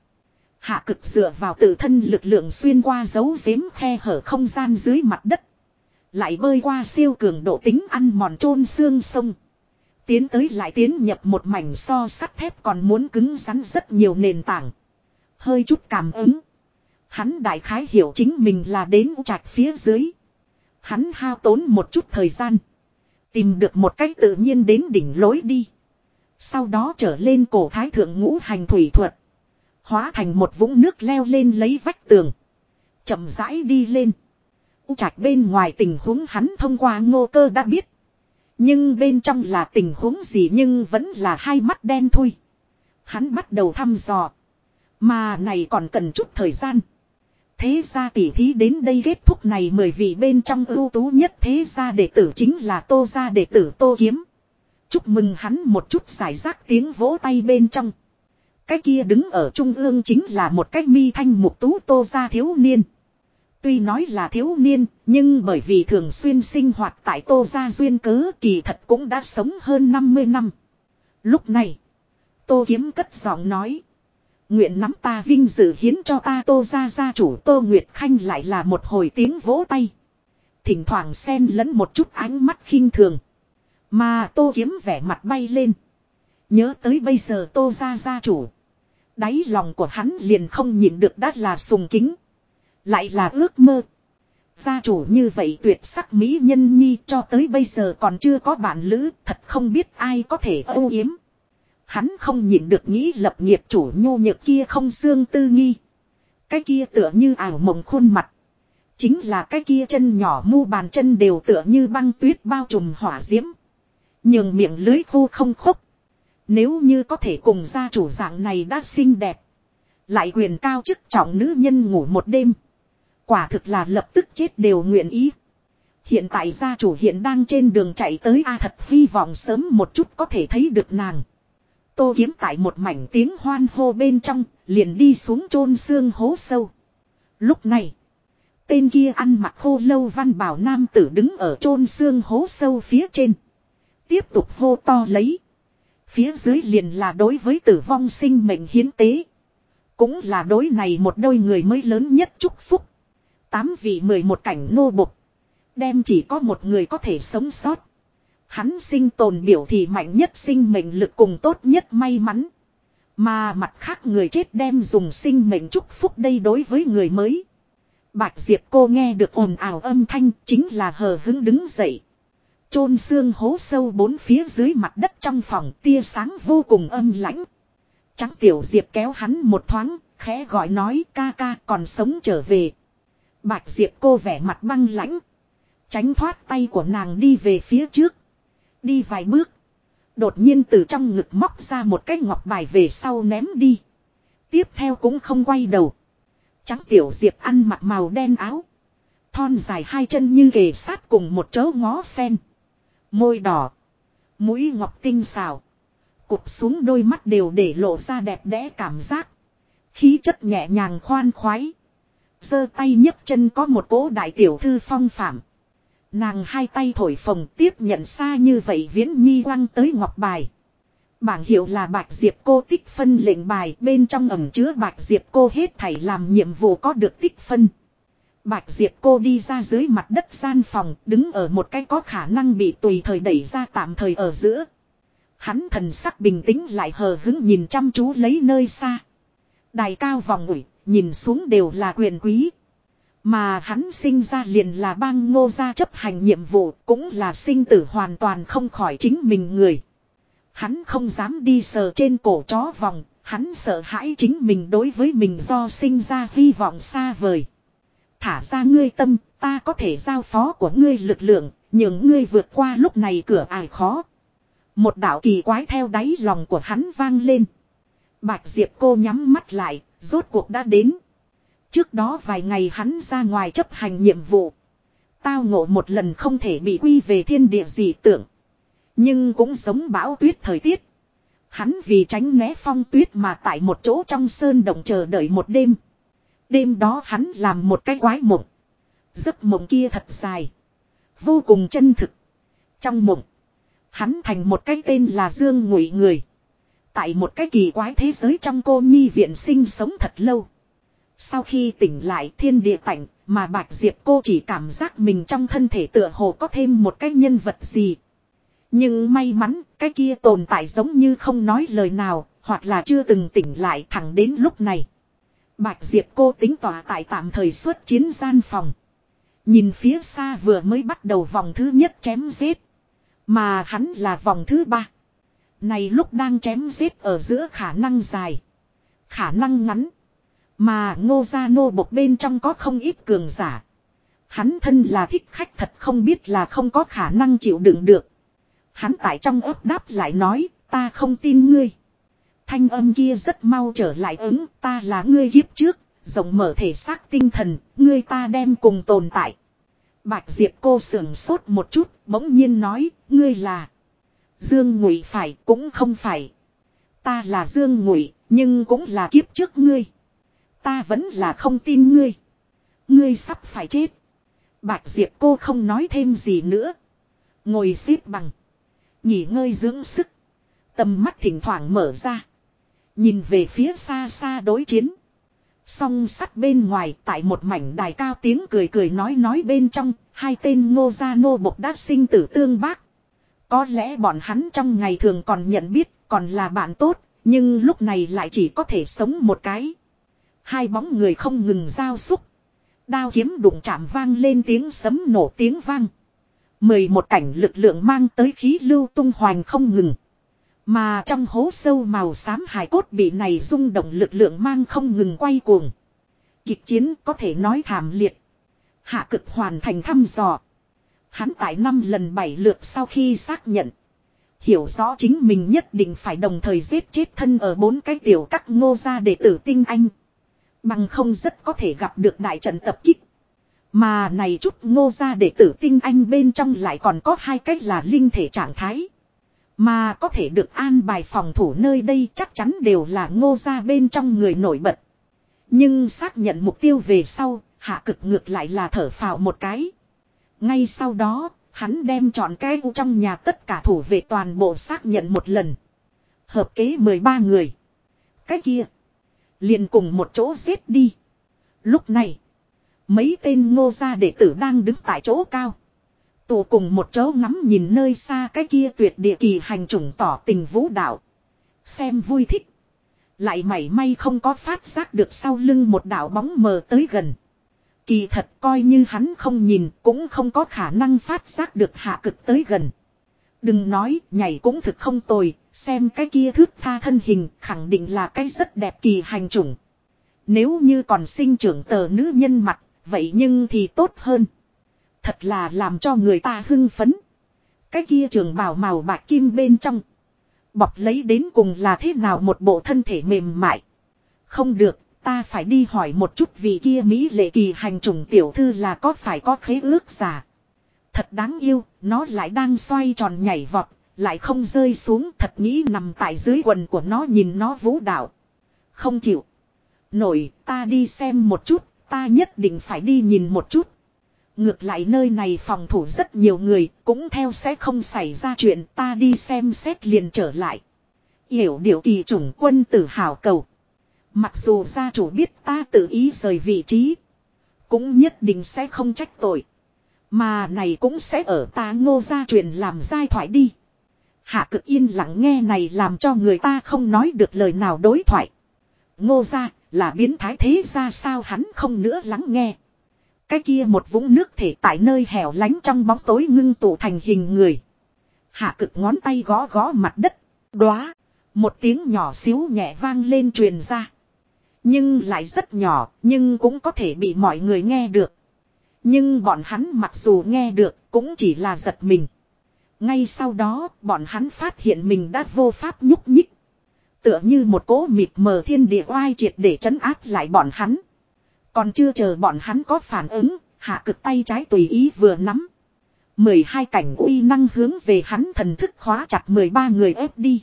hạ cực dựa vào tự thân lực lượng xuyên qua dấu giếm khe hở không gian dưới mặt đất. Lại bơi qua siêu cường độ tính ăn mòn trôn xương sông. Tiến tới lại tiến nhập một mảnh so sắt thép còn muốn cứng rắn rất nhiều nền tảng. Hơi chút cảm ứng. Hắn đại khái hiểu chính mình là đến trạch phía dưới. Hắn hao tốn một chút thời gian. Tìm được một cách tự nhiên đến đỉnh lối đi. Sau đó trở lên cổ thái thượng ngũ hành thủy thuật. Hóa thành một vũng nước leo lên lấy vách tường. chậm rãi đi lên. U trạch bên ngoài tình huống hắn thông qua ngô cơ đã biết. Nhưng bên trong là tình huống gì nhưng vẫn là hai mắt đen thôi. Hắn bắt đầu thăm dò. Mà này còn cần chút thời gian. Thế gia tỷ thí đến đây kết thúc này mười vị bên trong ưu tú nhất thế gia đệ tử chính là tô gia đệ tử tô kiếm. Chúc mừng hắn một chút giải rác tiếng vỗ tay bên trong. Cái kia đứng ở trung ương chính là một cách mi thanh mục tú tô gia thiếu niên. Tuy nói là thiếu niên, nhưng bởi vì thường xuyên sinh hoạt tại tô gia duyên cớ kỳ thật cũng đã sống hơn 50 năm. Lúc này, tô kiếm cất giọng nói. Nguyện nắm ta vinh dự hiến cho ta tô gia gia chủ tô Nguyệt Khanh lại là một hồi tiếng vỗ tay. Thỉnh thoảng xen lẫn một chút ánh mắt khinh thường. Mà tô kiếm vẻ mặt bay lên. Nhớ tới bây giờ tô gia gia chủ. Đáy lòng của hắn liền không nhịn được đắt là sùng kính. Lại là ước mơ. Gia chủ như vậy tuyệt sắc mỹ nhân nhi cho tới bây giờ còn chưa có bạn lữ, thật không biết ai có thể âu yếm. Hắn không nhịn được nghĩ lập nghiệp chủ nhô nhược kia không xương tư nghi. Cái kia tựa như ảo mộng khuôn mặt. Chính là cái kia chân nhỏ mu bàn chân đều tựa như băng tuyết bao trùm hỏa diễm. Nhường miệng lưới khô không khúc. Nếu như có thể cùng gia chủ dạng này đã xinh đẹp. Lại quyền cao chức trọng nữ nhân ngủ một đêm. Quả thực là lập tức chết đều nguyện ý. Hiện tại gia chủ hiện đang trên đường chạy tới A thật hy vọng sớm một chút có thể thấy được nàng. Tô kiếm tại một mảnh tiếng hoan hô bên trong, liền đi xuống chôn xương hố sâu. Lúc này, tên kia ăn mặc khô lâu văn bảo nam tử đứng ở chôn xương hố sâu phía trên. Tiếp tục hô to lấy. Phía dưới liền là đối với tử vong sinh mệnh hiến tế. Cũng là đối này một đôi người mới lớn nhất chúc phúc. Tám vị mười một cảnh nô bục. Đem chỉ có một người có thể sống sót. Hắn sinh tồn biểu thì mạnh nhất sinh mệnh lực cùng tốt nhất may mắn. Mà mặt khác người chết đem dùng sinh mệnh chúc phúc đây đối với người mới. Bạch Diệp cô nghe được ồn ào âm thanh chính là hờ hứng đứng dậy. chôn xương hố sâu bốn phía dưới mặt đất trong phòng tia sáng vô cùng âm lãnh. Trắng tiểu diệp kéo hắn một thoáng, khẽ gọi nói ca ca còn sống trở về. Bạch diệp cô vẻ mặt băng lãnh. Tránh thoát tay của nàng đi về phía trước. Đi vài bước. Đột nhiên từ trong ngực móc ra một cái ngọc bài về sau ném đi. Tiếp theo cũng không quay đầu. Trắng tiểu diệp ăn mặc màu đen áo. Thon dài hai chân như ghề sát cùng một chớ ngó sen. Môi đỏ. Mũi ngọc tinh xào. Cụp xuống đôi mắt đều để lộ ra đẹp đẽ cảm giác. Khí chất nhẹ nhàng khoan khoái giơ tay nhấc chân có một cỗ đại tiểu thư phong phạm. Nàng hai tay thổi phồng tiếp nhận xa như vậy viễn nhi quăng tới ngọc bài. Bảng hiệu là bạch diệp cô tích phân lệnh bài bên trong ẩm chứa bạch diệp cô hết thảy làm nhiệm vụ có được tích phân. Bạch diệp cô đi ra dưới mặt đất gian phòng đứng ở một cái có khả năng bị tùy thời đẩy ra tạm thời ở giữa. Hắn thần sắc bình tĩnh lại hờ hứng nhìn chăm chú lấy nơi xa. Đài cao vòng ủi, nhìn xuống đều là quyền quý. Mà hắn sinh ra liền là bang ngô gia chấp hành nhiệm vụ, cũng là sinh tử hoàn toàn không khỏi chính mình người. Hắn không dám đi sờ trên cổ chó vòng, hắn sợ hãi chính mình đối với mình do sinh ra hy vọng xa vời. Thả ra ngươi tâm, ta có thể giao phó của ngươi lực lượng, nhưng ngươi vượt qua lúc này cửa ải khó. Một đạo kỳ quái theo đáy lòng của hắn vang lên. Bạch Diệp cô nhắm mắt lại, rốt cuộc đã đến. Trước đó vài ngày hắn ra ngoài chấp hành nhiệm vụ. Tao ngộ một lần không thể bị quy về thiên địa gì tưởng. Nhưng cũng giống bão tuyết thời tiết. Hắn vì tránh né phong tuyết mà tại một chỗ trong sơn động chờ đợi một đêm. Đêm đó hắn làm một cái quái mộng. Giấc mộng kia thật dài. Vô cùng chân thực. Trong mộng. Hắn thành một cái tên là Dương Ngụy người. Tại một cái kỳ quái thế giới trong cô nhi viện sinh sống thật lâu. Sau khi tỉnh lại thiên địa tạnh, mà Bạch Diệp cô chỉ cảm giác mình trong thân thể tựa hồ có thêm một cái nhân vật gì. Nhưng may mắn, cái kia tồn tại giống như không nói lời nào, hoặc là chưa từng tỉnh lại thẳng đến lúc này. Bạch Diệp cô tính tỏa tại tạm thời xuất chiến gian phòng. Nhìn phía xa vừa mới bắt đầu vòng thứ nhất chém giết. Mà hắn là vòng thứ ba. Này lúc đang chém giết ở giữa khả năng dài. Khả năng ngắn. Mà ngô gia nô bộc bên trong có không ít cường giả. Hắn thân là thích khách thật không biết là không có khả năng chịu đựng được. Hắn tại trong ấp đáp lại nói, ta không tin ngươi. Thanh âm kia rất mau trở lại ứng, ta là ngươi hiếp trước, rộng mở thể xác tinh thần, ngươi ta đem cùng tồn tại. Bạch Diệp cô sưởng sốt một chút, bỗng nhiên nói, ngươi là. Dương Ngụy phải, cũng không phải. Ta là Dương Ngụy, nhưng cũng là kiếp trước ngươi. Ta vẫn là không tin ngươi. Ngươi sắp phải chết. Bạch Diệp cô không nói thêm gì nữa. Ngồi xếp bằng. Nghỉ ngơi dưỡng sức. Tầm mắt thỉnh thoảng mở ra. Nhìn về phía xa xa đối chiến. Song sắt bên ngoài tại một mảnh đài cao tiếng cười cười nói nói bên trong, hai tên ngô gia nô bộc đã sinh tử tương bác. Có lẽ bọn hắn trong ngày thường còn nhận biết, còn là bạn tốt, nhưng lúc này lại chỉ có thể sống một cái. Hai bóng người không ngừng giao xúc. Đao kiếm đụng chạm vang lên tiếng sấm nổ tiếng vang. Mười một cảnh lực lượng mang tới khí lưu tung hoành không ngừng. Mà trong hố sâu màu xám hải cốt bị này rung động lực lượng mang không ngừng quay cuồng. Kịch chiến có thể nói thảm liệt. Hạ cực hoàn thành thăm dò. Hắn tại năm lần bảy lượt sau khi xác nhận. Hiểu rõ chính mình nhất định phải đồng thời giết chết thân ở bốn cái tiểu các ngô gia đệ tử tinh anh. Bằng không rất có thể gặp được đại trận tập kích. Mà này chút ngô gia đệ tử tinh anh bên trong lại còn có hai cách là linh thể trạng thái. Mà có thể được an bài phòng thủ nơi đây chắc chắn đều là ngô gia bên trong người nổi bật. Nhưng xác nhận mục tiêu về sau, hạ cực ngược lại là thở phào một cái. Ngay sau đó, hắn đem chọn cái u trong nhà tất cả thủ về toàn bộ xác nhận một lần. Hợp kế 13 người. Cái kia. Liền cùng một chỗ giết đi. Lúc này. Mấy tên ngô gia đệ tử đang đứng tại chỗ cao. Tụ cùng một chỗ ngắm nhìn nơi xa cái kia tuyệt địa kỳ hành trùng tỏ tình vũ đạo. Xem vui thích. Lại mảy may không có phát giác được sau lưng một đạo bóng mờ tới gần. Kỳ thật coi như hắn không nhìn cũng không có khả năng phát giác được hạ cực tới gần. Đừng nói nhảy cũng thực không tồi, xem cái kia thước tha thân hình khẳng định là cái rất đẹp kỳ hành chủng. Nếu như còn sinh trưởng tờ nữ nhân mặt, vậy nhưng thì tốt hơn. Thật là làm cho người ta hưng phấn. Cái kia trường bào màu bạc kim bên trong. Bọc lấy đến cùng là thế nào một bộ thân thể mềm mại. Không được, ta phải đi hỏi một chút vì kia Mỹ lệ kỳ hành trùng tiểu thư là có phải có khế ước giả. Thật đáng yêu, nó lại đang xoay tròn nhảy vọt, lại không rơi xuống thật nghĩ nằm tại dưới quần của nó nhìn nó vũ đạo. Không chịu. Nổi, ta đi xem một chút, ta nhất định phải đi nhìn một chút. Ngược lại nơi này phòng thủ rất nhiều người, cũng theo sẽ không xảy ra chuyện ta đi xem xét liền trở lại. Hiểu điều kỳ chủng quân tử hào cầu. Mặc dù gia chủ biết ta tự ý rời vị trí, cũng nhất định sẽ không trách tội. Mà này cũng sẽ ở ta ngô gia truyền làm giai thoại đi. Hạ cực yên lặng nghe này làm cho người ta không nói được lời nào đối thoại. Ngô gia là biến thái thế ra sao hắn không nữa lắng nghe. Cái kia một vũng nước thể tại nơi hẻo lánh trong bóng tối ngưng tụ thành hình người. Hạ cực ngón tay gõ gõ mặt đất. Đóa. Một tiếng nhỏ xíu nhẹ vang lên truyền ra. Nhưng lại rất nhỏ, nhưng cũng có thể bị mọi người nghe được. Nhưng bọn hắn mặc dù nghe được, cũng chỉ là giật mình. Ngay sau đó, bọn hắn phát hiện mình đã vô pháp nhúc nhích. Tựa như một cỗ mịt mờ thiên địa oai triệt để chấn áp lại bọn hắn. Còn chưa chờ bọn hắn có phản ứng, hạ cực tay trái tùy ý vừa nắm. 12 cảnh uy năng hướng về hắn thần thức khóa chặt 13 người ép đi.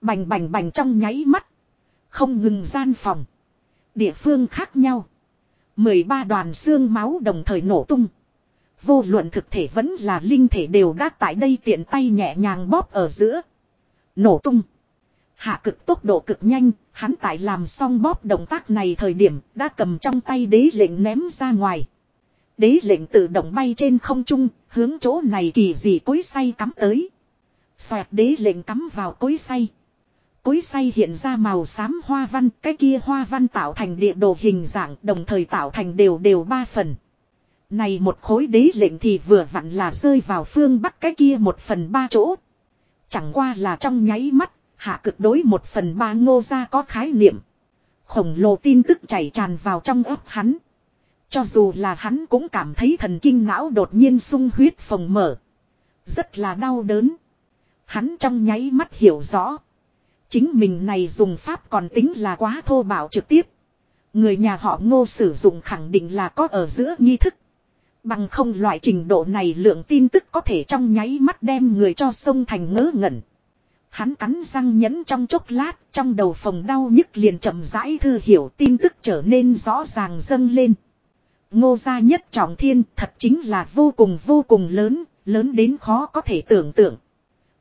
Bành bành bành trong nháy mắt. Không ngừng gian phòng. Địa phương khác nhau. 13 đoàn xương máu đồng thời nổ tung. Vô luận thực thể vẫn là linh thể đều đã tại đây tiện tay nhẹ nhàng bóp ở giữa. Nổ tung. Hạ cực tốc độ cực nhanh, hắn tại làm xong bóp động tác này thời điểm đã cầm trong tay đế lệnh ném ra ngoài. Đế lệnh tự động bay trên không trung, hướng chỗ này kỳ dị cối say cắm tới. Xoẹt đế lệnh cắm vào cối say. Cối say hiện ra màu xám hoa văn, cái kia hoa văn tạo thành địa đồ hình dạng đồng thời tạo thành đều đều ba phần. Này một khối đế lệnh thì vừa vặn là rơi vào phương bắc cái kia một phần ba chỗ. Chẳng qua là trong nháy mắt, hạ cực đối một phần ba ngô ra có khái niệm. Khổng lồ tin tức chảy tràn vào trong ấp hắn. Cho dù là hắn cũng cảm thấy thần kinh não đột nhiên sung huyết phồng mở. Rất là đau đớn. Hắn trong nháy mắt hiểu rõ. Chính mình này dùng pháp còn tính là quá thô bạo trực tiếp. Người nhà họ ngô sử dụng khẳng định là có ở giữa nghi thức. Bằng không loại trình độ này lượng tin tức có thể trong nháy mắt đem người cho sông thành ngớ ngẩn. Hắn cắn răng nhẫn trong chốc lát, trong đầu phòng đau nhức liền chậm rãi thư hiểu tin tức trở nên rõ ràng dâng lên. Ngô gia nhất trọng thiên thật chính là vô cùng vô cùng lớn, lớn đến khó có thể tưởng tượng.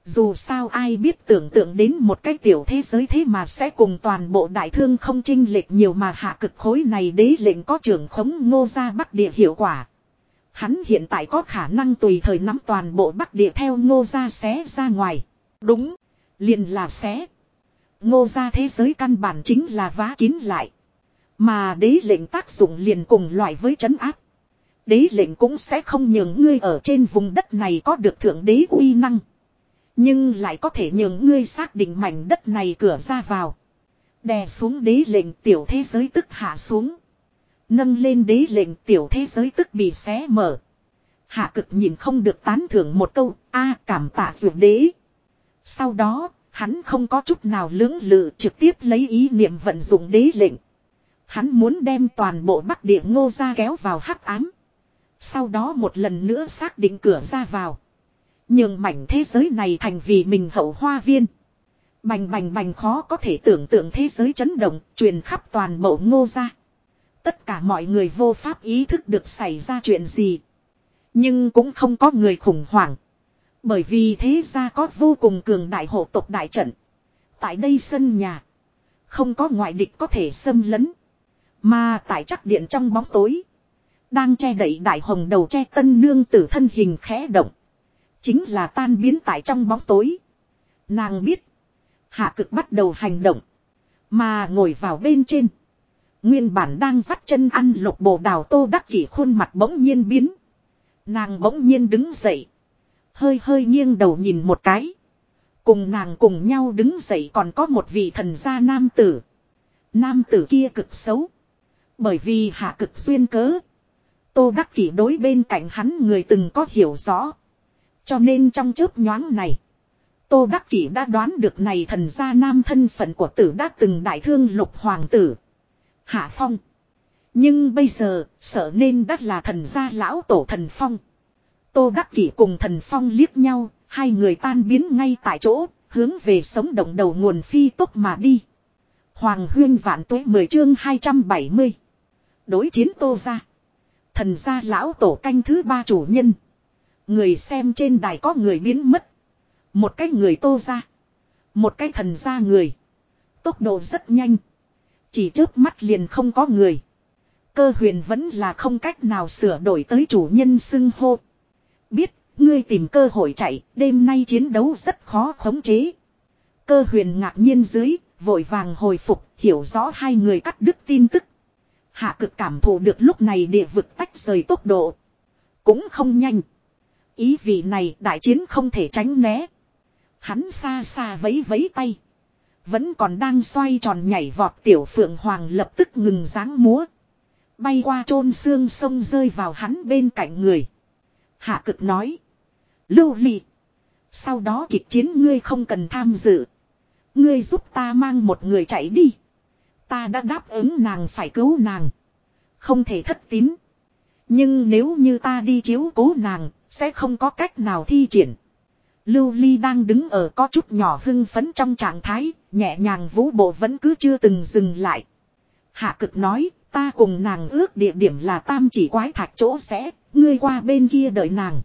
Dù sao ai biết tưởng tượng đến một cái tiểu thế giới thế mà sẽ cùng toàn bộ đại thương không chinh lệch nhiều mà hạ cực khối này đế lệnh có trưởng khống ngô gia bắc địa hiệu quả. Hắn hiện tại có khả năng tùy thời nắm toàn bộ bắc địa theo ngô gia xé ra ngoài. Đúng, liền là xé. Ngô gia thế giới căn bản chính là vá kín lại. Mà đế lệnh tác dụng liền cùng loại với chấn áp. Đế lệnh cũng sẽ không nhường ngươi ở trên vùng đất này có được thượng đế uy năng. Nhưng lại có thể nhường ngươi xác định mảnh đất này cửa ra vào. Đè xuống đế lệnh tiểu thế giới tức hạ xuống. Nâng lên đế lệnh tiểu thế giới tức bị xé mở. Hạ cực nhìn không được tán thưởng một câu, a cảm tạ dược đế. Sau đó, hắn không có chút nào lưỡng lự trực tiếp lấy ý niệm vận dụng đế lệnh. Hắn muốn đem toàn bộ bắc địa ngô ra kéo vào hắc ám. Sau đó một lần nữa xác định cửa ra vào. Nhưng mảnh thế giới này thành vì mình hậu hoa viên. Bành bành bành khó có thể tưởng tượng thế giới chấn động, truyền khắp toàn bộ ngô ra. Tất cả mọi người vô pháp ý thức được xảy ra chuyện gì. Nhưng cũng không có người khủng hoảng. Bởi vì thế ra có vô cùng cường đại hộ tộc đại trận. Tại đây sân nhà. Không có ngoại địch có thể xâm lấn. Mà tại chắc điện trong bóng tối. Đang che đậy đại hồng đầu che tân nương tử thân hình khẽ động. Chính là tan biến tại trong bóng tối. Nàng biết. Hạ cực bắt đầu hành động. Mà ngồi vào bên trên. Nguyên bản đang vắt chân ăn lục bồ đào tô đắc kỷ khuôn mặt bỗng nhiên biến. Nàng bỗng nhiên đứng dậy. Hơi hơi nghiêng đầu nhìn một cái. Cùng nàng cùng nhau đứng dậy còn có một vị thần gia nam tử. Nam tử kia cực xấu. Bởi vì hạ cực duyên cớ. Tô Đắc Kỷ đối bên cạnh hắn người từng có hiểu rõ. Cho nên trong chớp nhoáng này. Tô Đắc Kỷ đã đoán được này thần gia nam thân phận của tử đã từng đại thương lục hoàng tử. Hạ Phong. Nhưng bây giờ, sợ nên đắt là thần gia lão tổ thần Phong. Tô Đắc Kỷ cùng thần Phong liếc nhau, hai người tan biến ngay tại chỗ, hướng về sống động đầu nguồn phi tốc mà đi. Hoàng huyên vạn tuế 10 chương 270. Đối chiến Tô gia. Thần gia lão tổ canh thứ ba chủ nhân. Người xem trên đài có người biến mất. Một cái người tô ra. Một cái thần ra người. Tốc độ rất nhanh. Chỉ trước mắt liền không có người. Cơ huyền vẫn là không cách nào sửa đổi tới chủ nhân xưng hô. Biết, ngươi tìm cơ hội chạy, đêm nay chiến đấu rất khó khống chế. Cơ huyền ngạc nhiên dưới, vội vàng hồi phục, hiểu rõ hai người cắt đứt tin tức. Hạ cực cảm thụ được lúc này địa vực tách rời tốc độ. Cũng không nhanh. Ý vị này đại chiến không thể tránh né. Hắn xa xa vấy vấy tay. Vẫn còn đang xoay tròn nhảy vọt tiểu phượng hoàng lập tức ngừng dáng múa. Bay qua chôn xương sông rơi vào hắn bên cạnh người. Hạ cực nói. Lưu ly. Sau đó kịch chiến ngươi không cần tham dự. Ngươi giúp ta mang một người chạy đi. Ta đã đáp ứng nàng phải cứu nàng. Không thể thất tín. Nhưng nếu như ta đi chiếu cố nàng, sẽ không có cách nào thi triển. Lưu Ly đang đứng ở có chút nhỏ hưng phấn trong trạng thái, nhẹ nhàng vũ bộ vẫn cứ chưa từng dừng lại. Hạ cực nói, ta cùng nàng ước địa điểm là tam chỉ quái thạch chỗ sẽ, ngươi qua bên kia đợi nàng.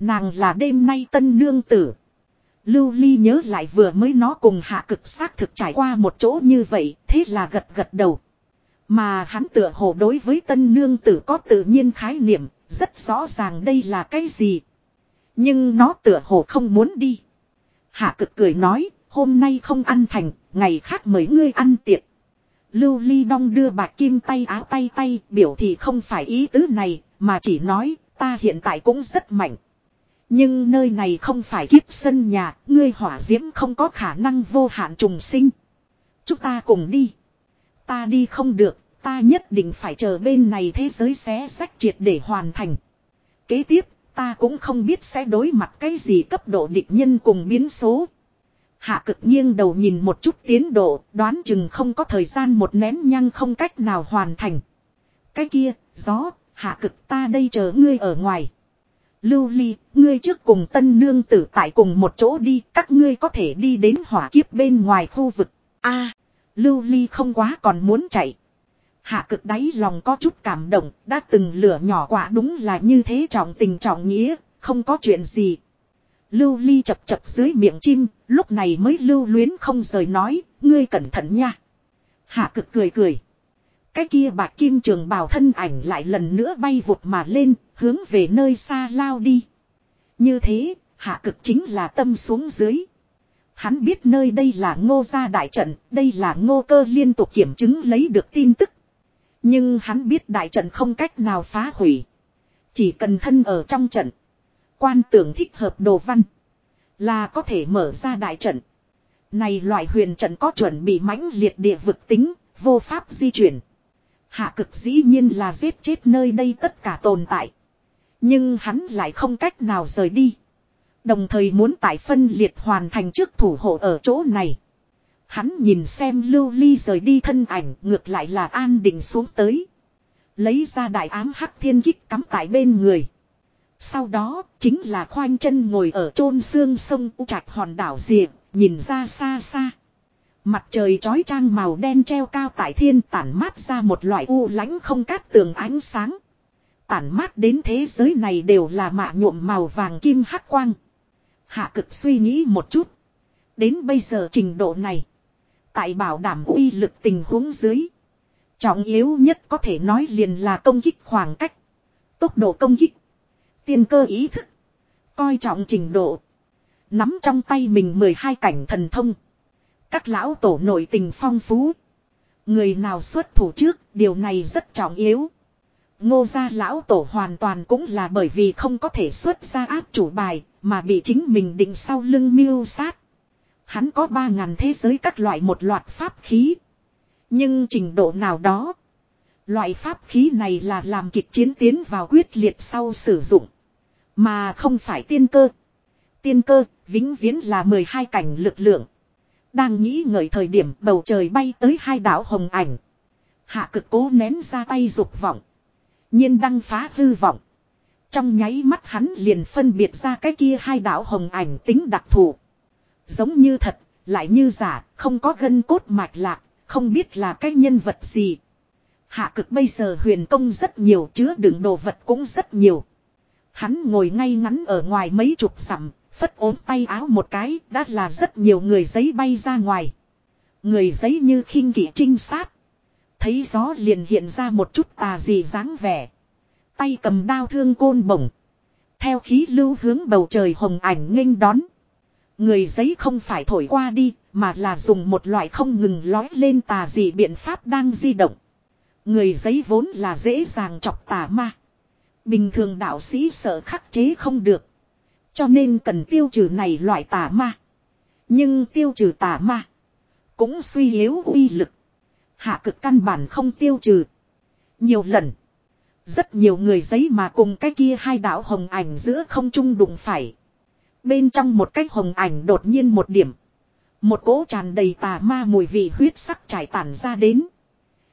Nàng là đêm nay tân nương tử. Lưu Ly nhớ lại vừa mới nó cùng hạ cực xác thực trải qua một chỗ như vậy, thế là gật gật đầu. Mà hắn tựa hồ đối với tân nương tử có tự nhiên khái niệm, rất rõ ràng đây là cái gì. Nhưng nó tựa hồ không muốn đi. Hạ cực cười nói, hôm nay không ăn thành, ngày khác mời ngươi ăn tiệc. Lưu Ly Đong đưa bạc kim tay áo tay tay, biểu thì không phải ý tứ này, mà chỉ nói, ta hiện tại cũng rất mạnh. Nhưng nơi này không phải kiếp sân nhà, ngươi hỏa diễm không có khả năng vô hạn trùng sinh. Chúng ta cùng đi. Ta đi không được, ta nhất định phải chờ bên này thế giới xé sách triệt để hoàn thành. Kế tiếp, ta cũng không biết sẽ đối mặt cái gì cấp độ địch nhân cùng biến số. Hạ cực nghiêng đầu nhìn một chút tiến độ, đoán chừng không có thời gian một nén nhăng không cách nào hoàn thành. Cái kia, gió, hạ cực ta đây chờ ngươi ở ngoài. Lưu ly, ngươi trước cùng tân nương tử tại cùng một chỗ đi, các ngươi có thể đi đến hỏa kiếp bên ngoài khu vực. a lưu ly không quá còn muốn chạy. Hạ cực đáy lòng có chút cảm động, đã từng lửa nhỏ quả đúng là như thế trọng tình trọng nghĩa, không có chuyện gì. Lưu ly chập chập dưới miệng chim, lúc này mới lưu luyến không rời nói, ngươi cẩn thận nha. Hạ cực cười cười. Cái kia bạc kim trường bào thân ảnh lại lần nữa bay vụt mà lên, hướng về nơi xa lao đi. Như thế, hạ cực chính là tâm xuống dưới. Hắn biết nơi đây là ngô gia đại trận, đây là ngô cơ liên tục kiểm chứng lấy được tin tức. Nhưng hắn biết đại trận không cách nào phá hủy. Chỉ cần thân ở trong trận. Quan tưởng thích hợp đồ văn. Là có thể mở ra đại trận. Này loại huyền trận có chuẩn bị mãnh liệt địa vực tính, vô pháp di chuyển. Hạ cực dĩ nhiên là giết chết nơi đây tất cả tồn tại. Nhưng hắn lại không cách nào rời đi. Đồng thời muốn tại phân liệt hoàn thành trước thủ hộ ở chỗ này. Hắn nhìn xem lưu ly rời đi thân ảnh ngược lại là an định xuống tới. Lấy ra đại ám hắc thiên kích cắm tại bên người. Sau đó chính là khoanh chân ngồi ở chôn xương sông u trạch hòn đảo rìa, nhìn ra xa xa. Mặt trời chói trang màu đen treo cao tại thiên tản mát ra một loại u lãnh không cát tường ánh sáng. Tản mát đến thế giới này đều là mạ nhuộm màu vàng kim hắc quang. Hạ cực suy nghĩ một chút. Đến bây giờ trình độ này. Tại bảo đảm uy lực tình huống dưới. Trọng yếu nhất có thể nói liền là công kích khoảng cách. Tốc độ công kích. Tiên cơ ý thức. Coi trọng trình độ. Nắm trong tay mình 12 cảnh thần thông. Các lão tổ nội tình phong phú. Người nào xuất thủ trước, điều này rất trọng yếu. Ngô gia lão tổ hoàn toàn cũng là bởi vì không có thể xuất ra áp chủ bài, mà bị chính mình định sau lưng mưu sát. Hắn có ba ngàn thế giới các loại một loạt pháp khí. Nhưng trình độ nào đó, loại pháp khí này là làm kịch chiến tiến vào quyết liệt sau sử dụng. Mà không phải tiên cơ. Tiên cơ, vĩnh viễn là 12 cảnh lực lượng. Đang nghĩ ngợi thời điểm bầu trời bay tới hai đảo hồng ảnh. Hạ cực cố nén ra tay dục vọng. nhiên đăng phá hư vọng. Trong nháy mắt hắn liền phân biệt ra cái kia hai đảo hồng ảnh tính đặc thù. Giống như thật, lại như giả, không có gân cốt mạch lạc, không biết là cái nhân vật gì. Hạ cực bây giờ huyền công rất nhiều chứa đựng đồ vật cũng rất nhiều. Hắn ngồi ngay ngắn ở ngoài mấy chục sầm, phất ốm tay áo một cái, đã là rất nhiều người giấy bay ra ngoài. Người giấy như khinh kỵ trinh sát. Thấy gió liền hiện ra một chút tà dị dáng vẻ. Tay cầm đao thương côn bổng. Theo khí lưu hướng bầu trời hồng ảnh nghênh đón. Người giấy không phải thổi qua đi, mà là dùng một loại không ngừng lói lên tà dị biện pháp đang di động. Người giấy vốn là dễ dàng chọc tà ma. Bình thường đạo sĩ sợ khắc chế không được. Cho nên cần tiêu trừ này loại tà ma. Nhưng tiêu trừ tà ma. Cũng suy yếu uy lực. Hạ cực căn bản không tiêu trừ. Nhiều lần. Rất nhiều người giấy mà cùng cái kia hai đạo hồng ảnh giữa không trung đụng phải. Bên trong một cái hồng ảnh đột nhiên một điểm. Một cỗ tràn đầy tà ma mùi vị huyết sắc trải tản ra đến.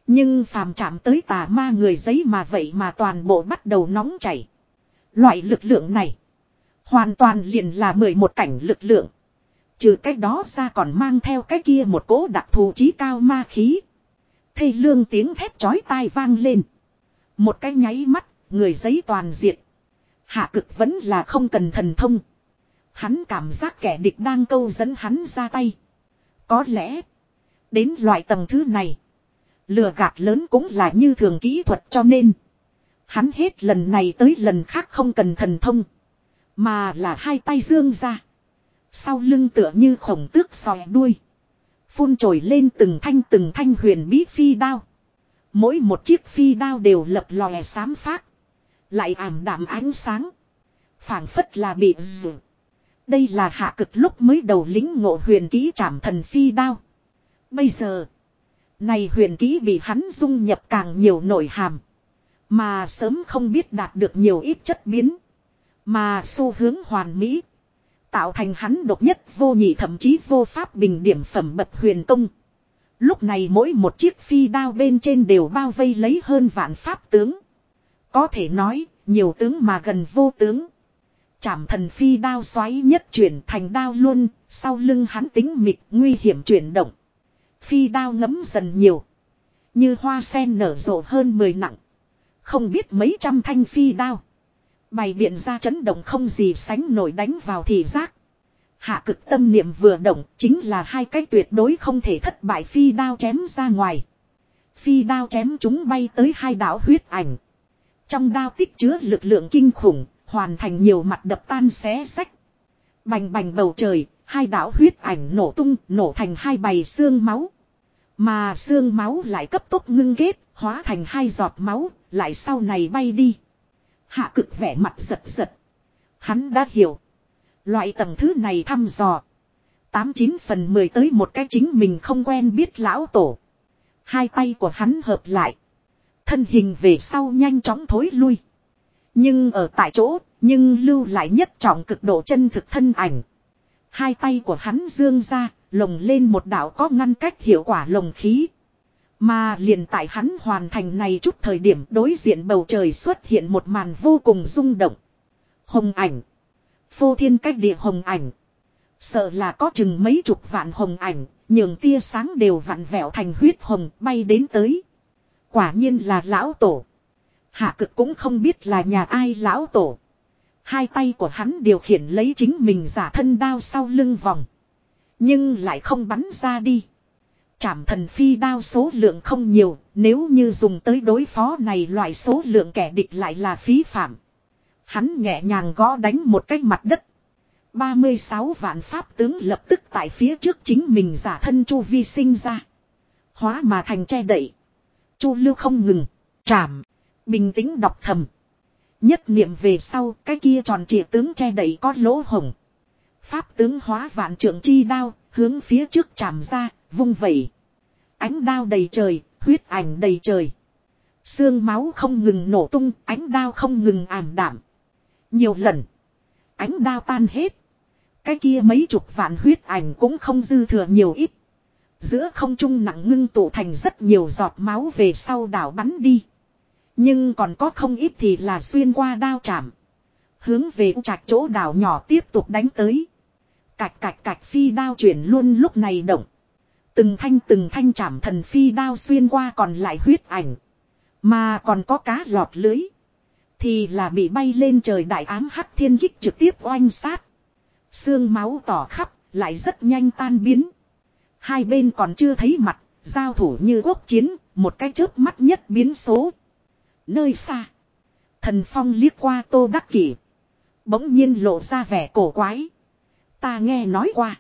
Nhưng phàm chạm tới tà ma người giấy mà vậy mà toàn bộ bắt đầu nóng chảy. Loại lực lượng này. Hoàn toàn liền là 11 cảnh lực lượng. Trừ cái đó ra còn mang theo cái kia một cỗ đặc thù trí cao ma khí. Thây lương tiếng thép chói tai vang lên. Một cái nháy mắt, người giấy toàn diệt Hạ cực vẫn là không cần thần thông. Hắn cảm giác kẻ địch đang câu dẫn hắn ra tay. Có lẽ, đến loại tầng thứ này, lừa gạt lớn cũng là như thường kỹ thuật cho nên. Hắn hết lần này tới lần khác không cần thần thông. Mà là hai tay dương ra. Sau lưng tựa như khổng tước sòi đuôi. Phun trồi lên từng thanh từng thanh huyền bí phi đao. Mỗi một chiếc phi đao đều lập lòe sám phát. Lại ảm đạm ánh sáng. phảng phất là bị rủ. Đây là hạ cực lúc mới đầu lính ngộ huyền ký chạm thần phi đao. Bây giờ. Này huyền ký bị hắn dung nhập càng nhiều nội hàm. Mà sớm không biết đạt được nhiều ít chất biến. Mà xu hướng hoàn mỹ. Tạo thành hắn độc nhất vô nhị thậm chí vô pháp bình điểm phẩm bậc huyền công. Lúc này mỗi một chiếc phi đao bên trên đều bao vây lấy hơn vạn pháp tướng. Có thể nói, nhiều tướng mà gần vô tướng. Chảm thần phi đao xoáy nhất chuyển thành đao luôn, sau lưng hắn tính mịt nguy hiểm chuyển động. Phi đao ngấm dần nhiều. Như hoa sen nở rộ hơn 10 nặng. Không biết mấy trăm thanh phi đao. Bày biện ra chấn động không gì sánh nổi đánh vào thị giác. Hạ cực tâm niệm vừa động chính là hai cái tuyệt đối không thể thất bại phi đao chém ra ngoài. Phi đao chém chúng bay tới hai đảo huyết ảnh. Trong đao tích chứa lực lượng kinh khủng, hoàn thành nhiều mặt đập tan xé sách. Bành bành bầu trời, hai đảo huyết ảnh nổ tung, nổ thành hai bầy xương máu. Mà xương máu lại cấp tốc ngưng kết, hóa thành hai giọt máu, lại sau này bay đi. Hạ cực vẻ mặt giật giật. Hắn đã hiểu. Loại tầng thứ này thăm dò. Tám chín phần mười tới một cái chính mình không quen biết lão tổ. Hai tay của hắn hợp lại. Thân hình về sau nhanh chóng thối lui. Nhưng ở tại chỗ, nhưng lưu lại nhất trọng cực độ chân thực thân ảnh. Hai tay của hắn dương ra, lồng lên một đạo có ngăn cách hiệu quả lồng khí. Mà liền tại hắn hoàn thành này chút thời điểm đối diện bầu trời xuất hiện một màn vô cùng rung động. Hồng ảnh. Phô thiên cách địa hồng ảnh. Sợ là có chừng mấy chục vạn hồng ảnh, nhường tia sáng đều vặn vẹo thành huyết hồng bay đến tới. Quả nhiên là lão tổ. Hạ cực cũng không biết là nhà ai lão tổ. Hai tay của hắn điều khiển lấy chính mình giả thân đao sau lưng vòng. Nhưng lại không bắn ra đi. Chảm thần phi đao số lượng không nhiều, nếu như dùng tới đối phó này loại số lượng kẻ địch lại là phí phạm. Hắn nhẹ nhàng gõ đánh một cái mặt đất. 36 vạn pháp tướng lập tức tại phía trước chính mình giả thân chu vi sinh ra. Hóa mà thành che đậy. Chu lưu không ngừng. Chảm. Bình tĩnh đọc thầm. Nhất niệm về sau, cái kia tròn trịa tướng che đẩy có lỗ hồng. Pháp tướng hóa vạn trượng chi đao. Hướng phía trước chạm ra. Vung vẩy. Ánh đao đầy trời. Huyết ảnh đầy trời. Xương máu không ngừng nổ tung. Ánh đao không ngừng ảm đạm. Nhiều lần. Ánh đao tan hết. Cái kia mấy chục vạn huyết ảnh cũng không dư thừa nhiều ít. Giữa không trung nặng ngưng tụ thành rất nhiều giọt máu về sau đảo bắn đi. Nhưng còn có không ít thì là xuyên qua đao chạm. Hướng về trạch chỗ đảo nhỏ tiếp tục đánh tới. Cạch cạch cạch phi đao chuyển luôn lúc này động. Từng thanh từng thanh chạm thần phi đao xuyên qua còn lại huyết ảnh. Mà còn có cá lọt lưới. Thì là bị bay lên trời đại ám hắc thiên kích trực tiếp oanh sát. Xương máu tỏ khắp, lại rất nhanh tan biến. Hai bên còn chưa thấy mặt, giao thủ như quốc chiến, một cái chớp mắt nhất biến số. Nơi xa, thần phong liếc qua tô đắc kỷ. Bỗng nhiên lộ ra vẻ cổ quái. Ta nghe nói qua.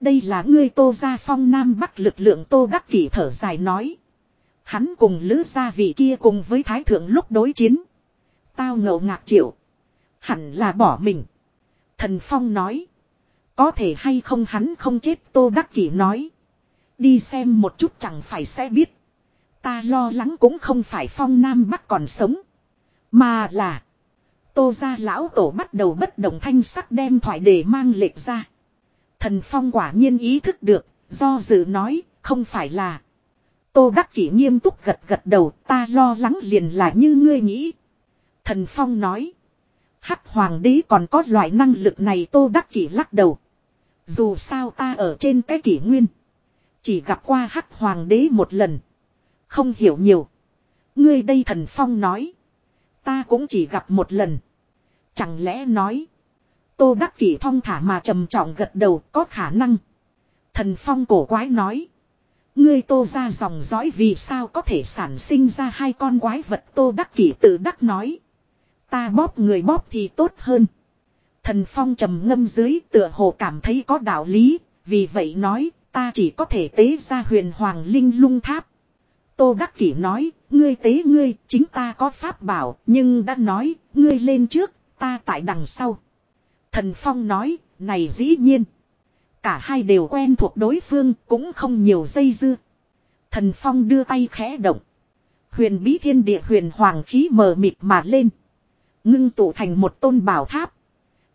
Đây là ngươi tô gia phong nam bắc lực lượng tô đắc kỷ thở dài nói. Hắn cùng lữ gia vị kia cùng với thái thượng lúc đối chiến. Tao ngậu ngạc triệu. Hẳn là bỏ mình. Thần Phong nói. Có thể hay không hắn không chết Tô Đắc Kỷ nói. Đi xem một chút chẳng phải sẽ biết. Ta lo lắng cũng không phải Phong Nam Bắc còn sống. Mà là. Tô gia lão tổ bắt đầu bất động thanh sắc đem thoại để mang lệch ra. Thần Phong quả nhiên ý thức được. Do dự nói, không phải là. Tô Đắc Kỷ nghiêm túc gật gật đầu, ta lo lắng liền là như ngươi nghĩ. Thần Phong nói. Hắc hoàng đế còn có loại năng lực này, tô đắc kỷ lắc đầu. Dù sao ta ở trên cái kỷ nguyên. Chỉ gặp qua hắc hoàng đế một lần. Không hiểu nhiều. Ngươi đây thần phong nói. Ta cũng chỉ gặp một lần. Chẳng lẽ nói. Tô đắc kỷ thong thả mà trầm trọng gật đầu có khả năng. Thần phong cổ quái nói. Ngươi tô ra dòng dõi vì sao có thể sản sinh ra hai con quái vật tô đắc kỷ tự đắc nói. Ta bóp người bóp thì tốt hơn. Thần phong trầm ngâm dưới tựa hồ cảm thấy có đạo lý, vì vậy nói, ta chỉ có thể tế ra huyền hoàng linh lung tháp. Tô Đắc Kỷ nói, ngươi tế ngươi, chính ta có pháp bảo, nhưng đã nói, ngươi lên trước, ta tại đằng sau. Thần Phong nói, này dĩ nhiên. Cả hai đều quen thuộc đối phương, cũng không nhiều dây dưa. Thần Phong đưa tay khẽ động. Huyền bí thiên địa huyền hoàng khí mờ mịt mà lên. Ngưng tụ thành một tôn bảo tháp.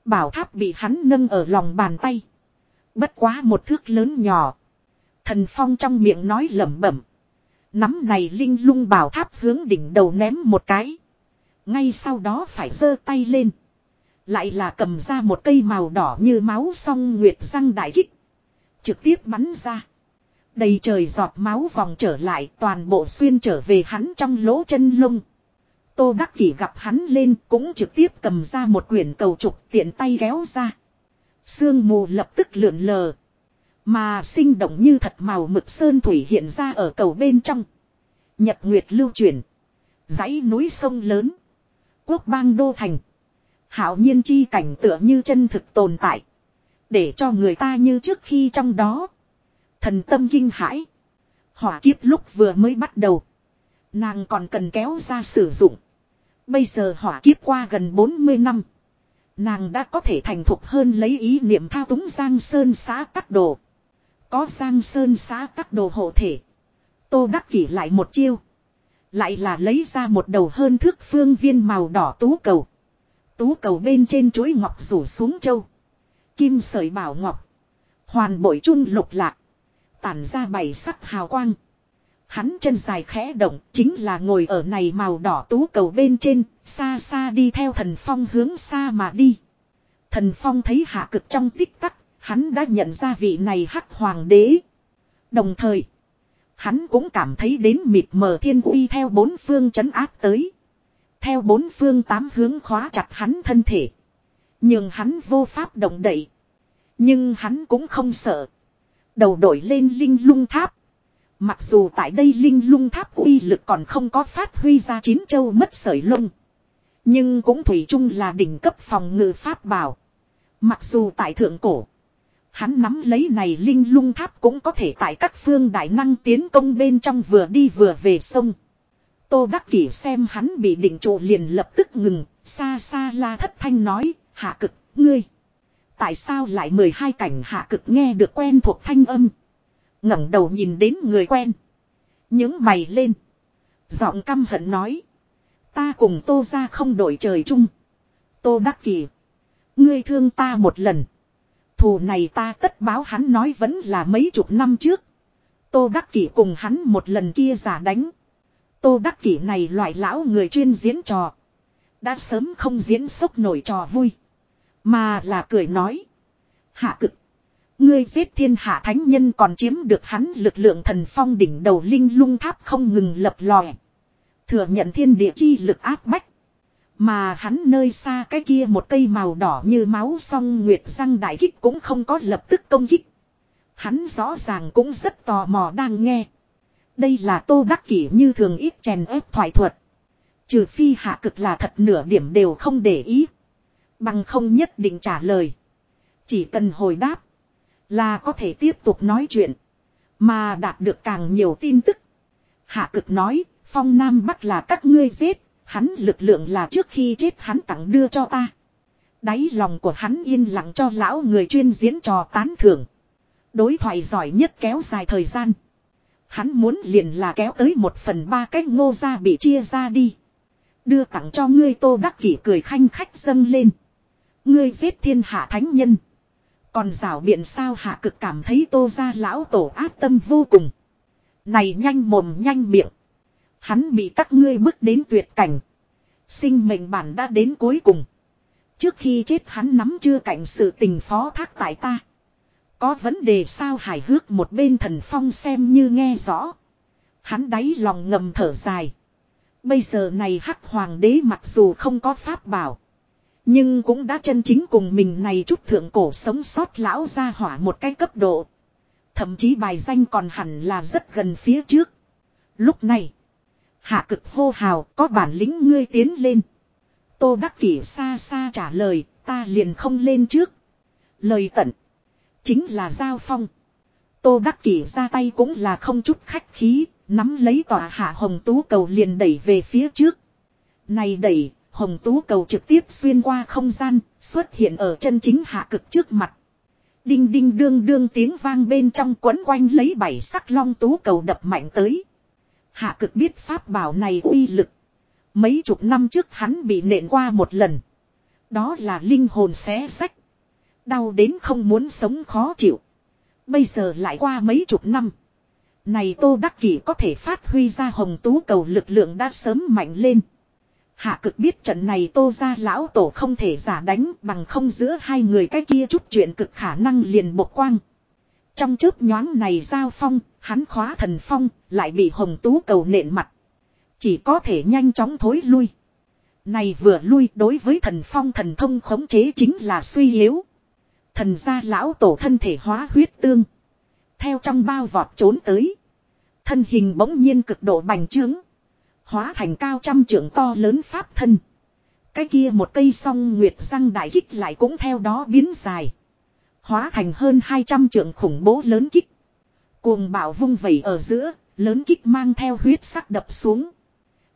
Bảo tháp bị hắn nâng ở lòng bàn tay. Bất quá một thước lớn nhỏ. Thần Phong trong miệng nói lẩm bẩm. Nắm này linh lung bảo tháp hướng đỉnh đầu ném một cái. Ngay sau đó phải giơ tay lên. Lại là cầm ra một cây màu đỏ như máu song nguyệt răng đại kích. Trực tiếp bắn ra. Đầy trời giọt máu vòng trở lại, toàn bộ xuyên trở về hắn trong lỗ chân lông. Tô Đắc Kỷ gặp hắn lên cũng trực tiếp cầm ra một quyển cầu trục tiện tay kéo ra. Sương mù lập tức lượn lờ. Mà sinh động như thật màu mực sơn thủy hiện ra ở cầu bên trong. Nhật Nguyệt lưu chuyển. dãy núi sông lớn. Quốc bang đô thành. Hảo nhiên chi cảnh tựa như chân thực tồn tại. Để cho người ta như trước khi trong đó. Thần tâm kinh hãi. Hỏa kiếp lúc vừa mới bắt đầu. Nàng còn cần kéo ra sử dụng. Bây giờ hỏa kiếp qua gần 40 năm. Nàng đã có thể thành thục hơn lấy ý niệm thao túng Giang Sơn xã các đồ. Có Giang Sơn xã các đồ hộ thể. Tô đắc kỷ lại một chiêu. Lại là lấy ra một đầu hơn thước phương viên màu đỏ tú cầu. Tú cầu bên trên chuỗi ngọc rủ xuống châu. Kim sợi bảo ngọc. Hoàn bội chun lục lạc. Tản ra bảy sắc hào quang. Hắn chân dài khẽ động, chính là ngồi ở này màu đỏ tú cầu bên trên, xa xa đi theo thần phong hướng xa mà đi. Thần phong thấy hạ cực trong tích tắc, hắn đã nhận ra vị này hắc hoàng đế. Đồng thời, hắn cũng cảm thấy đến mịt mờ thiên uy theo bốn phương chấn áp tới. Theo bốn phương tám hướng khóa chặt hắn thân thể. Nhưng hắn vô pháp động đậy. Nhưng hắn cũng không sợ. Đầu đổi lên linh lung tháp. Mặc dù tại đây linh lung tháp uy lực còn không có phát huy ra chín châu mất sợi lông. Nhưng cũng thủy chung là đỉnh cấp phòng ngự pháp bảo. Mặc dù tại thượng cổ. Hắn nắm lấy này linh lung tháp cũng có thể tại các phương đại năng tiến công bên trong vừa đi vừa về sông. Tô Đắc Kỷ xem hắn bị định trụ liền lập tức ngừng, xa xa la thất thanh nói, hạ cực, ngươi. Tại sao lại mười hai cảnh hạ cực nghe được quen thuộc thanh âm. ngẩng đầu nhìn đến người quen. Những mày lên. Giọng căm hận nói. Ta cùng tô ra không đổi trời chung. Tô Đắc Kỷ. Ngươi thương ta một lần. Thù này ta tất báo hắn nói vẫn là mấy chục năm trước. Tô Đắc Kỷ cùng hắn một lần kia giả đánh. Tô Đắc Kỷ này loại lão người chuyên diễn trò. Đã sớm không diễn sốc nổi trò vui. Mà là cười nói. Hạ cực. Ngươi giết thiên hạ thánh nhân còn chiếm được hắn lực lượng thần phong đỉnh đầu linh lung tháp không ngừng lập lòe. Thừa nhận thiên địa chi lực áp bách. Mà hắn nơi xa cái kia một cây màu đỏ như máu song nguyệt răng đại kích cũng không có lập tức công kích. Hắn rõ ràng cũng rất tò mò đang nghe. Đây là tô đắc kỷ như thường ít chèn ép thoại thuật. Trừ phi hạ cực là thật nửa điểm đều không để ý. Bằng không nhất định trả lời. Chỉ cần hồi đáp. Là có thể tiếp tục nói chuyện. Mà đạt được càng nhiều tin tức. Hạ cực nói, phong nam bắc là các ngươi giết. Hắn lực lượng là trước khi chết hắn tặng đưa cho ta. Đáy lòng của hắn yên lặng cho lão người chuyên diễn trò tán thưởng. Đối thoại giỏi nhất kéo dài thời gian. Hắn muốn liền là kéo tới một phần ba cái ngô ra bị chia ra đi. Đưa tặng cho ngươi tô đắc kỷ cười khanh khách dâng lên. Ngươi giết thiên hạ thánh nhân. Còn rảo biện sao hạ cực cảm thấy tô ra lão tổ áp tâm vô cùng. Này nhanh mồm nhanh miệng. Hắn bị các ngươi bước đến tuyệt cảnh. Sinh mệnh bản đã đến cuối cùng. Trước khi chết hắn nắm chưa cảnh sự tình phó thác tại ta. Có vấn đề sao hài hước một bên thần phong xem như nghe rõ. Hắn đáy lòng ngầm thở dài. Bây giờ này hắc hoàng đế mặc dù không có pháp bảo. Nhưng cũng đã chân chính cùng mình này chút thượng cổ sống sót lão ra hỏa một cái cấp độ. Thậm chí bài danh còn hẳn là rất gần phía trước. Lúc này. Hạ cực hô hào có bản lĩnh ngươi tiến lên. Tô Đắc Kỷ xa xa trả lời ta liền không lên trước. Lời tận. Chính là giao phong. Tô Đắc Kỷ ra tay cũng là không chút khách khí. Nắm lấy tòa hạ hồng tú cầu liền đẩy về phía trước. Này đẩy, hồng tú cầu trực tiếp xuyên qua không gian, xuất hiện ở chân chính hạ cực trước mặt. Đinh đinh đương đương tiếng vang bên trong quấn quanh lấy bảy sắc long tú cầu đập mạnh tới. Hạ cực biết pháp bảo này uy lực. Mấy chục năm trước hắn bị nện qua một lần. Đó là linh hồn xé sách. Đau đến không muốn sống khó chịu. Bây giờ lại qua mấy chục năm. Này Tô Đắc Kỷ có thể phát huy ra hồng tú cầu lực lượng đã sớm mạnh lên. Hạ cực biết trận này Tô ra lão tổ không thể giả đánh bằng không giữa hai người cái kia chút chuyện cực khả năng liền bộc quang. Trong chớp nhoáng này giao phong, hắn khóa thần phong, lại bị hồng tú cầu nện mặt. Chỉ có thể nhanh chóng thối lui. Này vừa lui đối với thần phong thần thông khống chế chính là suy yếu. Thần gia lão tổ thân thể hóa huyết tương. Theo trong bao vọt trốn tới. Thân hình bỗng nhiên cực độ bành trướng. Hóa thành cao trăm trưởng to lớn pháp thân. Cái kia một cây song nguyệt răng đại kích lại cũng theo đó biến dài. Hóa thành hơn 200 trượng khủng bố lớn kích. Cuồng bạo vung vẩy ở giữa, lớn kích mang theo huyết sắc đập xuống.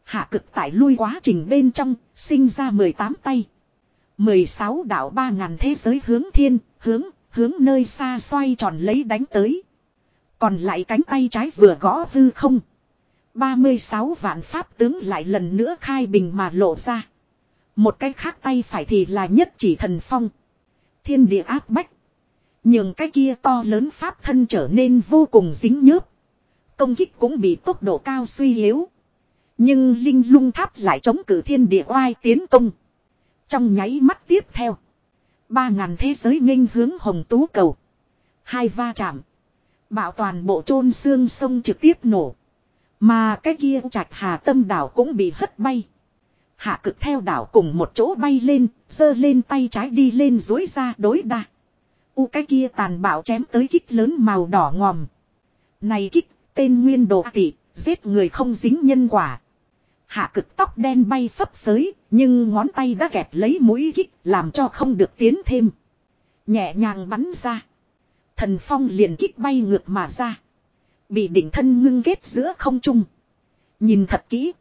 Hạ cực tại lui quá trình bên trong, sinh ra 18 tay. 16 đạo ba ngàn thế giới hướng thiên, hướng, hướng nơi xa xoay tròn lấy đánh tới. Còn lại cánh tay trái vừa gõ hư không. 36 vạn pháp tướng lại lần nữa khai bình mà lộ ra. Một cái khác tay phải thì là nhất chỉ thần phong. Thiên địa áp bách. Nhưng cái kia to lớn pháp thân trở nên vô cùng dính nhớp. Công kích cũng bị tốc độ cao suy yếu. Nhưng linh lung tháp lại chống cử thiên địa oai tiến công. Trong nháy mắt tiếp theo. Ba ngàn thế giới nghênh hướng hồng tú cầu. Hai va chạm. Bảo toàn bộ chôn xương sông trực tiếp nổ. Mà cái kia trạch hà tâm đảo cũng bị hất bay. Hạ cực theo đảo cùng một chỗ bay lên, giơ lên tay trái đi lên dối ra đối đa. U cái kia tàn bạo chém tới kích lớn màu đỏ ngòm. Này kích, tên nguyên đồ tỷ, giết người không dính nhân quả. Hạ cực tóc đen bay phấp phới, nhưng ngón tay đã kẹp lấy mũi kích, làm cho không được tiến thêm. Nhẹ nhàng bắn ra. Thần phong liền kích bay ngược mà ra. Bị đỉnh thân ngưng kết giữa không trung. Nhìn thật kỹ.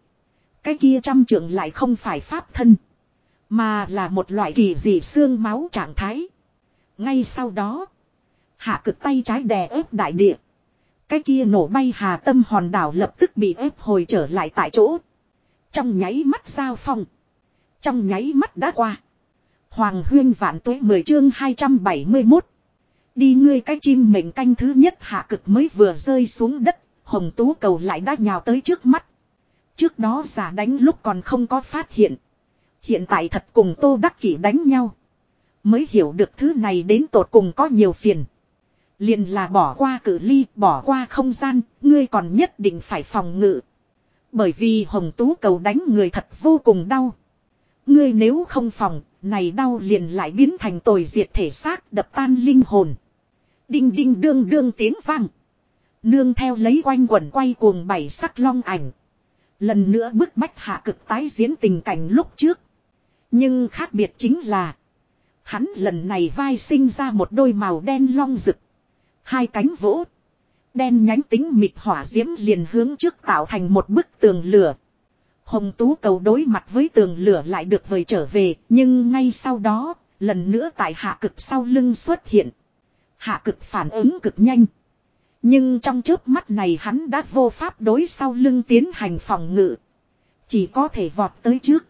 Cái kia trăm trưởng lại không phải pháp thân. Mà là một loại kỳ dị xương máu trạng thái. Ngay sau đó. Hạ cực tay trái đè ép đại địa. Cái kia nổ bay hà tâm hòn đảo lập tức bị ép hồi trở lại tại chỗ. Trong nháy mắt giao phong. Trong nháy mắt đã qua. Hoàng huyên vạn tuế 10 chương 271. Đi ngươi cái chim mệnh canh thứ nhất hạ cực mới vừa rơi xuống đất. Hồng tú cầu lại đã nhào tới trước mắt. Trước đó giả đánh lúc còn không có phát hiện. Hiện tại thật cùng tô đắc kỷ đánh nhau. Mới hiểu được thứ này đến tột cùng có nhiều phiền. Liền là bỏ qua cử ly, bỏ qua không gian, ngươi còn nhất định phải phòng ngự. Bởi vì hồng tú cầu đánh người thật vô cùng đau. Ngươi nếu không phòng, này đau liền lại biến thành tồi diệt thể xác đập tan linh hồn. Đinh đinh đương đương tiếng vang. Nương theo lấy quanh quẩn quay cuồng bảy sắc long ảnh. Lần nữa bức bách hạ cực tái diễn tình cảnh lúc trước. Nhưng khác biệt chính là. Hắn lần này vai sinh ra một đôi màu đen long rực. Hai cánh vỗ. Đen nhánh tính mịt hỏa diễm liền hướng trước tạo thành một bức tường lửa. Hồng tú cầu đối mặt với tường lửa lại được vời trở về. Nhưng ngay sau đó, lần nữa tại hạ cực sau lưng xuất hiện. Hạ cực phản ứng cực nhanh. Nhưng trong chớp mắt này hắn đã vô pháp đối sau lưng tiến hành phòng ngự. Chỉ có thể vọt tới trước.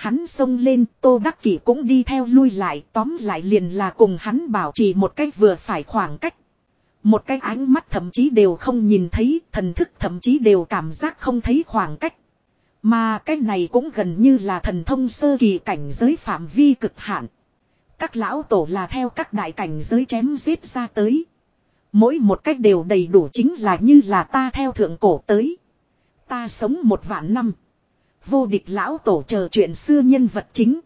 Hắn xông lên, Tô Đắc Kỷ cũng đi theo lui lại, tóm lại liền là cùng hắn bảo trì một cách vừa phải khoảng cách. Một cái ánh mắt thậm chí đều không nhìn thấy, thần thức thậm chí đều cảm giác không thấy khoảng cách. Mà cái này cũng gần như là thần thông sơ kỳ cảnh giới phạm vi cực hạn. Các lão tổ là theo các đại cảnh giới chém giết ra tới. Mỗi một cách đều đầy đủ chính là như là ta theo thượng cổ tới. Ta sống một vạn năm. Vô địch lão tổ chờ chuyện xưa nhân vật chính.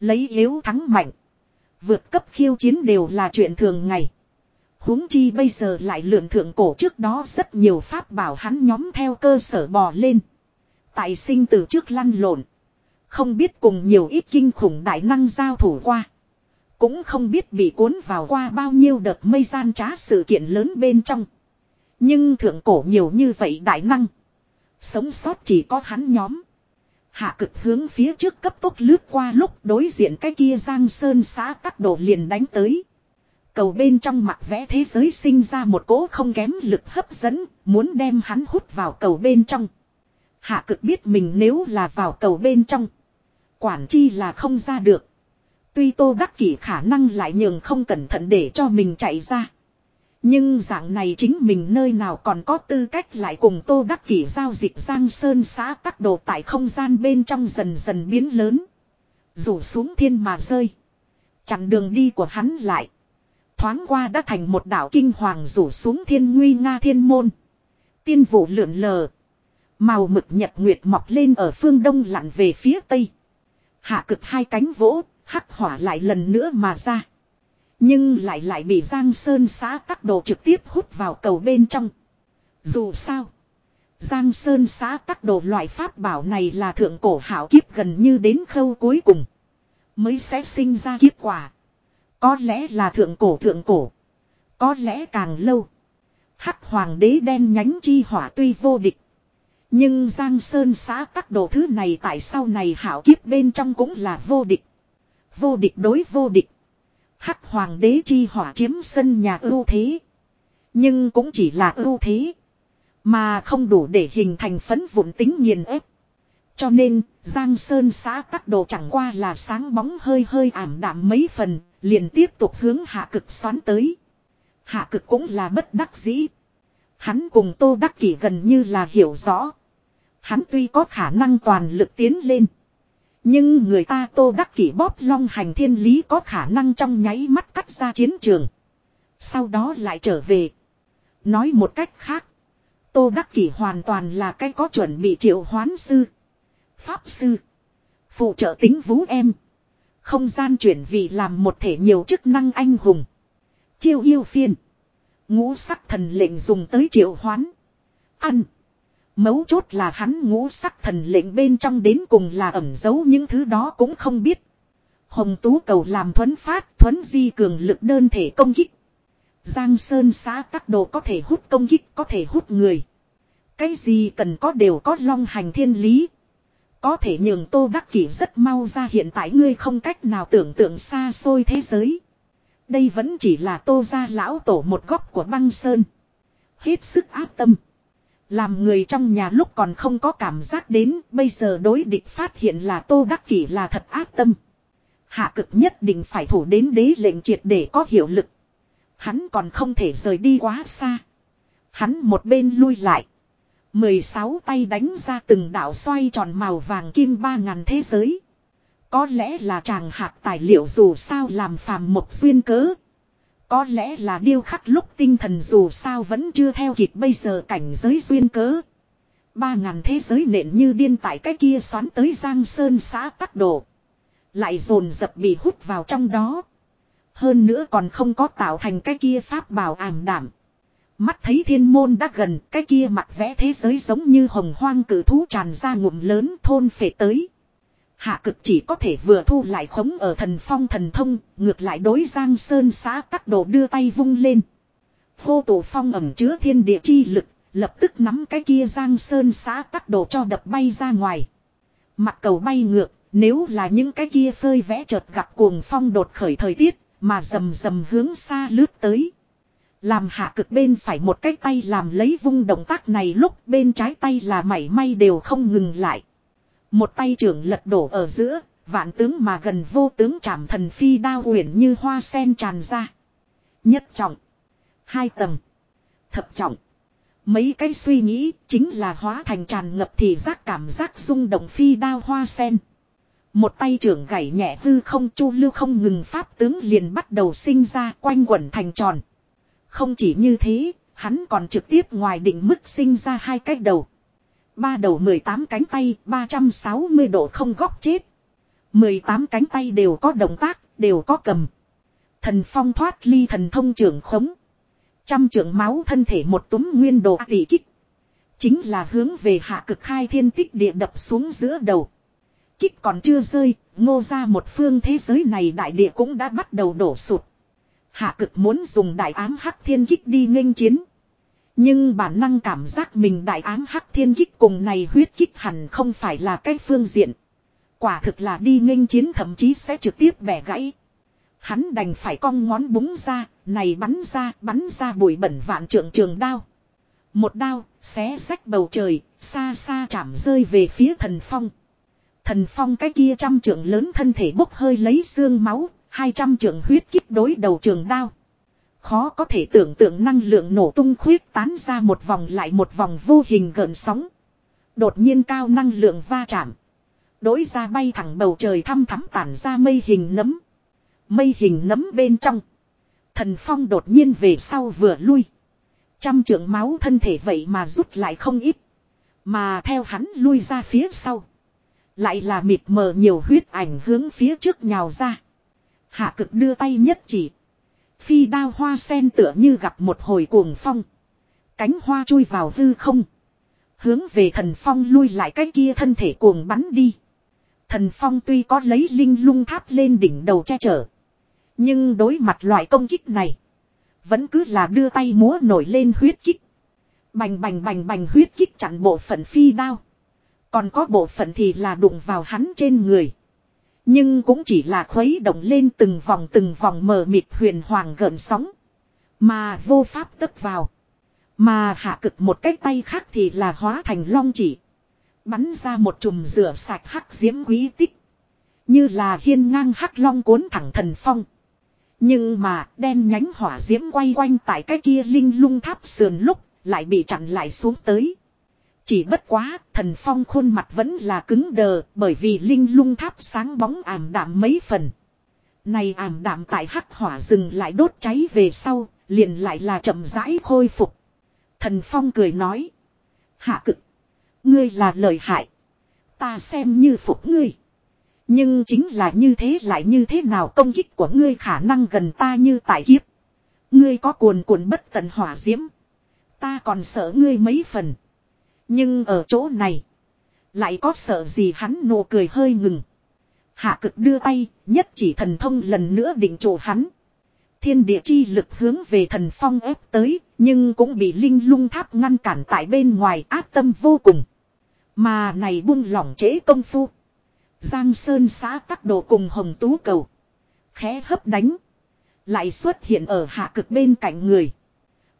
Lấy yếu thắng mạnh. Vượt cấp khiêu chiến đều là chuyện thường ngày huống chi bây giờ lại lượn thượng cổ trước đó rất nhiều pháp bảo hắn nhóm theo cơ sở bò lên. Tại sinh từ trước lăn lộn. Không biết cùng nhiều ít kinh khủng đại năng giao thủ qua. Cũng không biết bị cuốn vào qua bao nhiêu đợt mây gian trá sự kiện lớn bên trong. Nhưng thượng cổ nhiều như vậy đại năng. Sống sót chỉ có hắn nhóm. Hạ cực hướng phía trước cấp tốc lướt qua lúc đối diện cái kia giang sơn xã các đổ liền đánh tới. Cầu bên trong mặt vẽ thế giới sinh ra một cỗ không kém lực hấp dẫn, muốn đem hắn hút vào cầu bên trong. Hạ cực biết mình nếu là vào cầu bên trong. Quản chi là không ra được. Tuy tô đắc kỷ khả năng lại nhường không cẩn thận để cho mình chạy ra. Nhưng dạng này chính mình nơi nào còn có tư cách lại cùng tô đắc kỷ giao dịch giang sơn xã các đồ tại không gian bên trong dần dần biến lớn. Rủ xuống thiên mà rơi. Chặn đường đi của hắn lại. Thoáng qua đã thành một đảo kinh hoàng rủ xuống thiên nguy nga thiên môn. Tiên vụ lượn lờ. Màu mực nhật nguyệt mọc lên ở phương đông lặn về phía tây. Hạ cực hai cánh vỗ, hắc hỏa lại lần nữa mà ra. Nhưng lại lại bị Giang Sơn xã tắc đồ trực tiếp hút vào cầu bên trong. Dù sao. Giang Sơn xã tắc đồ loại pháp bảo này là thượng cổ hảo kiếp gần như đến khâu cuối cùng. Mới sẽ sinh ra kiếp quả. Có lẽ là thượng cổ thượng cổ. Có lẽ càng lâu. Hắc hoàng đế đen nhánh chi hỏa tuy vô địch. Nhưng Giang Sơn xã các đồ thứ này tại sau này hảo kiếp bên trong cũng là vô địch. Vô địch đối vô địch. Hắc hoàng đế chi hỏa chiếm sân nhà ưu thế. Nhưng cũng chỉ là ưu thế. Mà không đủ để hình thành phấn vụn tính nghiền ép. Cho nên, Giang Sơn xã các đồ chẳng qua là sáng bóng hơi hơi ảm đạm mấy phần, liền tiếp tục hướng hạ cực xoắn tới. Hạ cực cũng là bất đắc dĩ. Hắn cùng Tô Đắc Kỷ gần như là hiểu rõ. Hắn tuy có khả năng toàn lực tiến lên. Nhưng người ta Tô Đắc Kỷ bóp long hành thiên lý có khả năng trong nháy mắt cắt ra chiến trường. Sau đó lại trở về. Nói một cách khác. Tô Đắc Kỷ hoàn toàn là cái có chuẩn bị triệu hoán sư. Pháp sư. Phụ trợ tính vũ em. Không gian chuyển vị làm một thể nhiều chức năng anh hùng. Chiêu yêu phiên. Ngũ sắc thần lệnh dùng tới triệu hoán. Ăn. Mấu chốt là hắn ngũ sắc thần lệnh bên trong đến cùng là ẩn giấu những thứ đó cũng không biết. Hồng tú cầu làm thuấn phát thuấn di cường lực đơn thể công kích. Giang Sơn xã các đồ có thể hút công kích, có thể hút người. Cái gì cần có đều có long hành thiên lý. Có thể nhường Tô Đắc Kỷ rất mau ra hiện tại ngươi không cách nào tưởng tượng xa xôi thế giới. Đây vẫn chỉ là Tô gia lão tổ một góc của băng sơn. Hết sức áp tâm. Làm người trong nhà lúc còn không có cảm giác đến, bây giờ đối địch phát hiện là Tô Đắc Kỷ là thật ác tâm. Hạ cực nhất định phải thủ đến đế lệnh triệt để có hiệu lực. Hắn còn không thể rời đi quá xa. Hắn một bên lui lại. 16 tay đánh ra từng đạo xoay tròn màu vàng kim ba ngàn thế giới. Có lẽ là chàng hạt tài liệu dù sao làm phàm một duyên cớ. Có lẽ là điêu khắc lúc tinh thần dù sao vẫn chưa theo kịp bây giờ cảnh giới duyên cớ. Ba ngàn thế giới nện như điên tại cái kia xoắn tới Giang Sơn xã tắc đổ Lại dồn dập bị hút vào trong đó. Hơn nữa còn không có tạo thành cái kia pháp bảo ảm đảm. Mắt thấy thiên môn đã gần, cái kia mặt vẽ thế giới giống như hồng hoang cử thú tràn ra ngụm lớn thôn phệ tới. Hạ cực chỉ có thể vừa thu lại khống ở thần phong thần thông, ngược lại đối giang sơn xá các đồ đưa tay vung lên. Hô tổ phong ẩm chứa thiên địa chi lực, lập tức nắm cái kia giang sơn xá các đồ cho đập bay ra ngoài. Mặt cầu bay ngược, nếu là những cái kia phơi vẽ chợt gặp cuồng phong đột khởi thời tiết, mà rầm rầm hướng xa lướt tới. Làm hạ cực bên phải một cái tay làm lấy vung động tác này lúc bên trái tay là mảy may đều không ngừng lại. Một tay trưởng lật đổ ở giữa, vạn tướng mà gần vô tướng chạm thần phi đao huyền như hoa sen tràn ra. Nhất trọng. Hai tầng. Thập trọng. Mấy cái suy nghĩ chính là hóa thành tràn ngập thì giác cảm giác rung động phi đao hoa sen. Một tay trưởng gảy nhẹ hư không chu lưu không ngừng pháp tướng liền bắt đầu sinh ra quanh quẩn thành tròn. Không chỉ như thế, hắn còn trực tiếp ngoài định mức sinh ra hai cái đầu. Ba đầu 18 cánh tay, 360 độ không góc chết. 18 cánh tay đều có động tác, đều có cầm. Thần phong thoát ly thần thông trưởng khống. Trăm trưởng máu thân thể một túm nguyên đồ tỷ kích. Chính là hướng về hạ cực khai thiên tích địa đập xuống giữa đầu. Kích còn chưa rơi, ngô ra một phương thế giới này đại địa cũng đã bắt đầu đổ sụt. Hạ cực muốn dùng đại ám hắc thiên kích đi nghênh chiến. Nhưng bản năng cảm giác mình đại ám hắc thiên kích cùng này huyết kích hẳn không phải là cái phương diện. Quả thực là đi nghênh chiến thậm chí sẽ trực tiếp bẻ gãy. Hắn đành phải cong ngón búng ra, này bắn ra, bắn ra bụi bẩn vạn trượng trường đao. Một đao, xé rách bầu trời, xa xa chạm rơi về phía thần phong. Thần phong cái kia trăm trượng lớn thân thể bốc hơi lấy xương máu, hai trăm trượng huyết kích đối đầu trường đao. Khó có thể tưởng tượng năng lượng nổ tung khuyết tán ra một vòng lại một vòng vô hình gợn sóng. Đột nhiên cao năng lượng va chạm. Đối ra bay thẳng bầu trời thăm thắm tản ra mây hình nấm. Mây hình nấm bên trong. Thần phong đột nhiên về sau vừa lui. Trăm trưởng máu thân thể vậy mà rút lại không ít. Mà theo hắn lui ra phía sau. Lại là mịt mờ nhiều huyết ảnh hướng phía trước nhào ra. Hạ cực đưa tay nhất chỉ. Phi đao hoa sen tựa như gặp một hồi cuồng phong. Cánh hoa chui vào hư không. Hướng về thần phong lui lại cái kia thân thể cuồng bắn đi. Thần phong tuy có lấy linh lung tháp lên đỉnh đầu che chở. Nhưng đối mặt loại công kích này. Vẫn cứ là đưa tay múa nổi lên huyết kích. Bành bành bành bành huyết kích chặn bộ phận phi đao. Còn có bộ phận thì là đụng vào hắn trên người. Nhưng cũng chỉ là khuấy động lên từng vòng từng vòng mờ mịt huyền hoàng gợn sóng. Mà vô pháp tức vào. Mà hạ cực một cái tay khác thì là hóa thành long chỉ. Bắn ra một chùm rửa sạch hắc diễm quý tích. Như là hiên ngang hắc long cuốn thẳng thần phong. Nhưng mà đen nhánh hỏa diễm quay quanh tại cái kia linh lung tháp sườn lúc lại bị chặn lại xuống tới. Chỉ bất quá, thần phong khuôn mặt vẫn là cứng đờ, bởi vì linh lung tháp sáng bóng ảm đạm mấy phần. Này ảm đạm tại hắc hỏa rừng lại đốt cháy về sau, liền lại là chậm rãi khôi phục. Thần phong cười nói. Hạ cực. Ngươi là lời hại. Ta xem như phục ngươi. Nhưng chính là như thế lại như thế nào công kích của ngươi khả năng gần ta như tại kiếp. Ngươi có cuồn cuộn bất tận hỏa diễm. Ta còn sợ ngươi mấy phần. Nhưng ở chỗ này. Lại có sợ gì hắn nụ cười hơi ngừng. Hạ cực đưa tay, nhất chỉ thần thông lần nữa định chỗ hắn. Thiên địa chi lực hướng về thần phong ép tới, nhưng cũng bị linh lung tháp ngăn cản tại bên ngoài áp tâm vô cùng. Mà này buông lỏng chế công phu. Giang Sơn xã tắc độ cùng hồng tú cầu. Khẽ hấp đánh. Lại xuất hiện ở hạ cực bên cạnh người.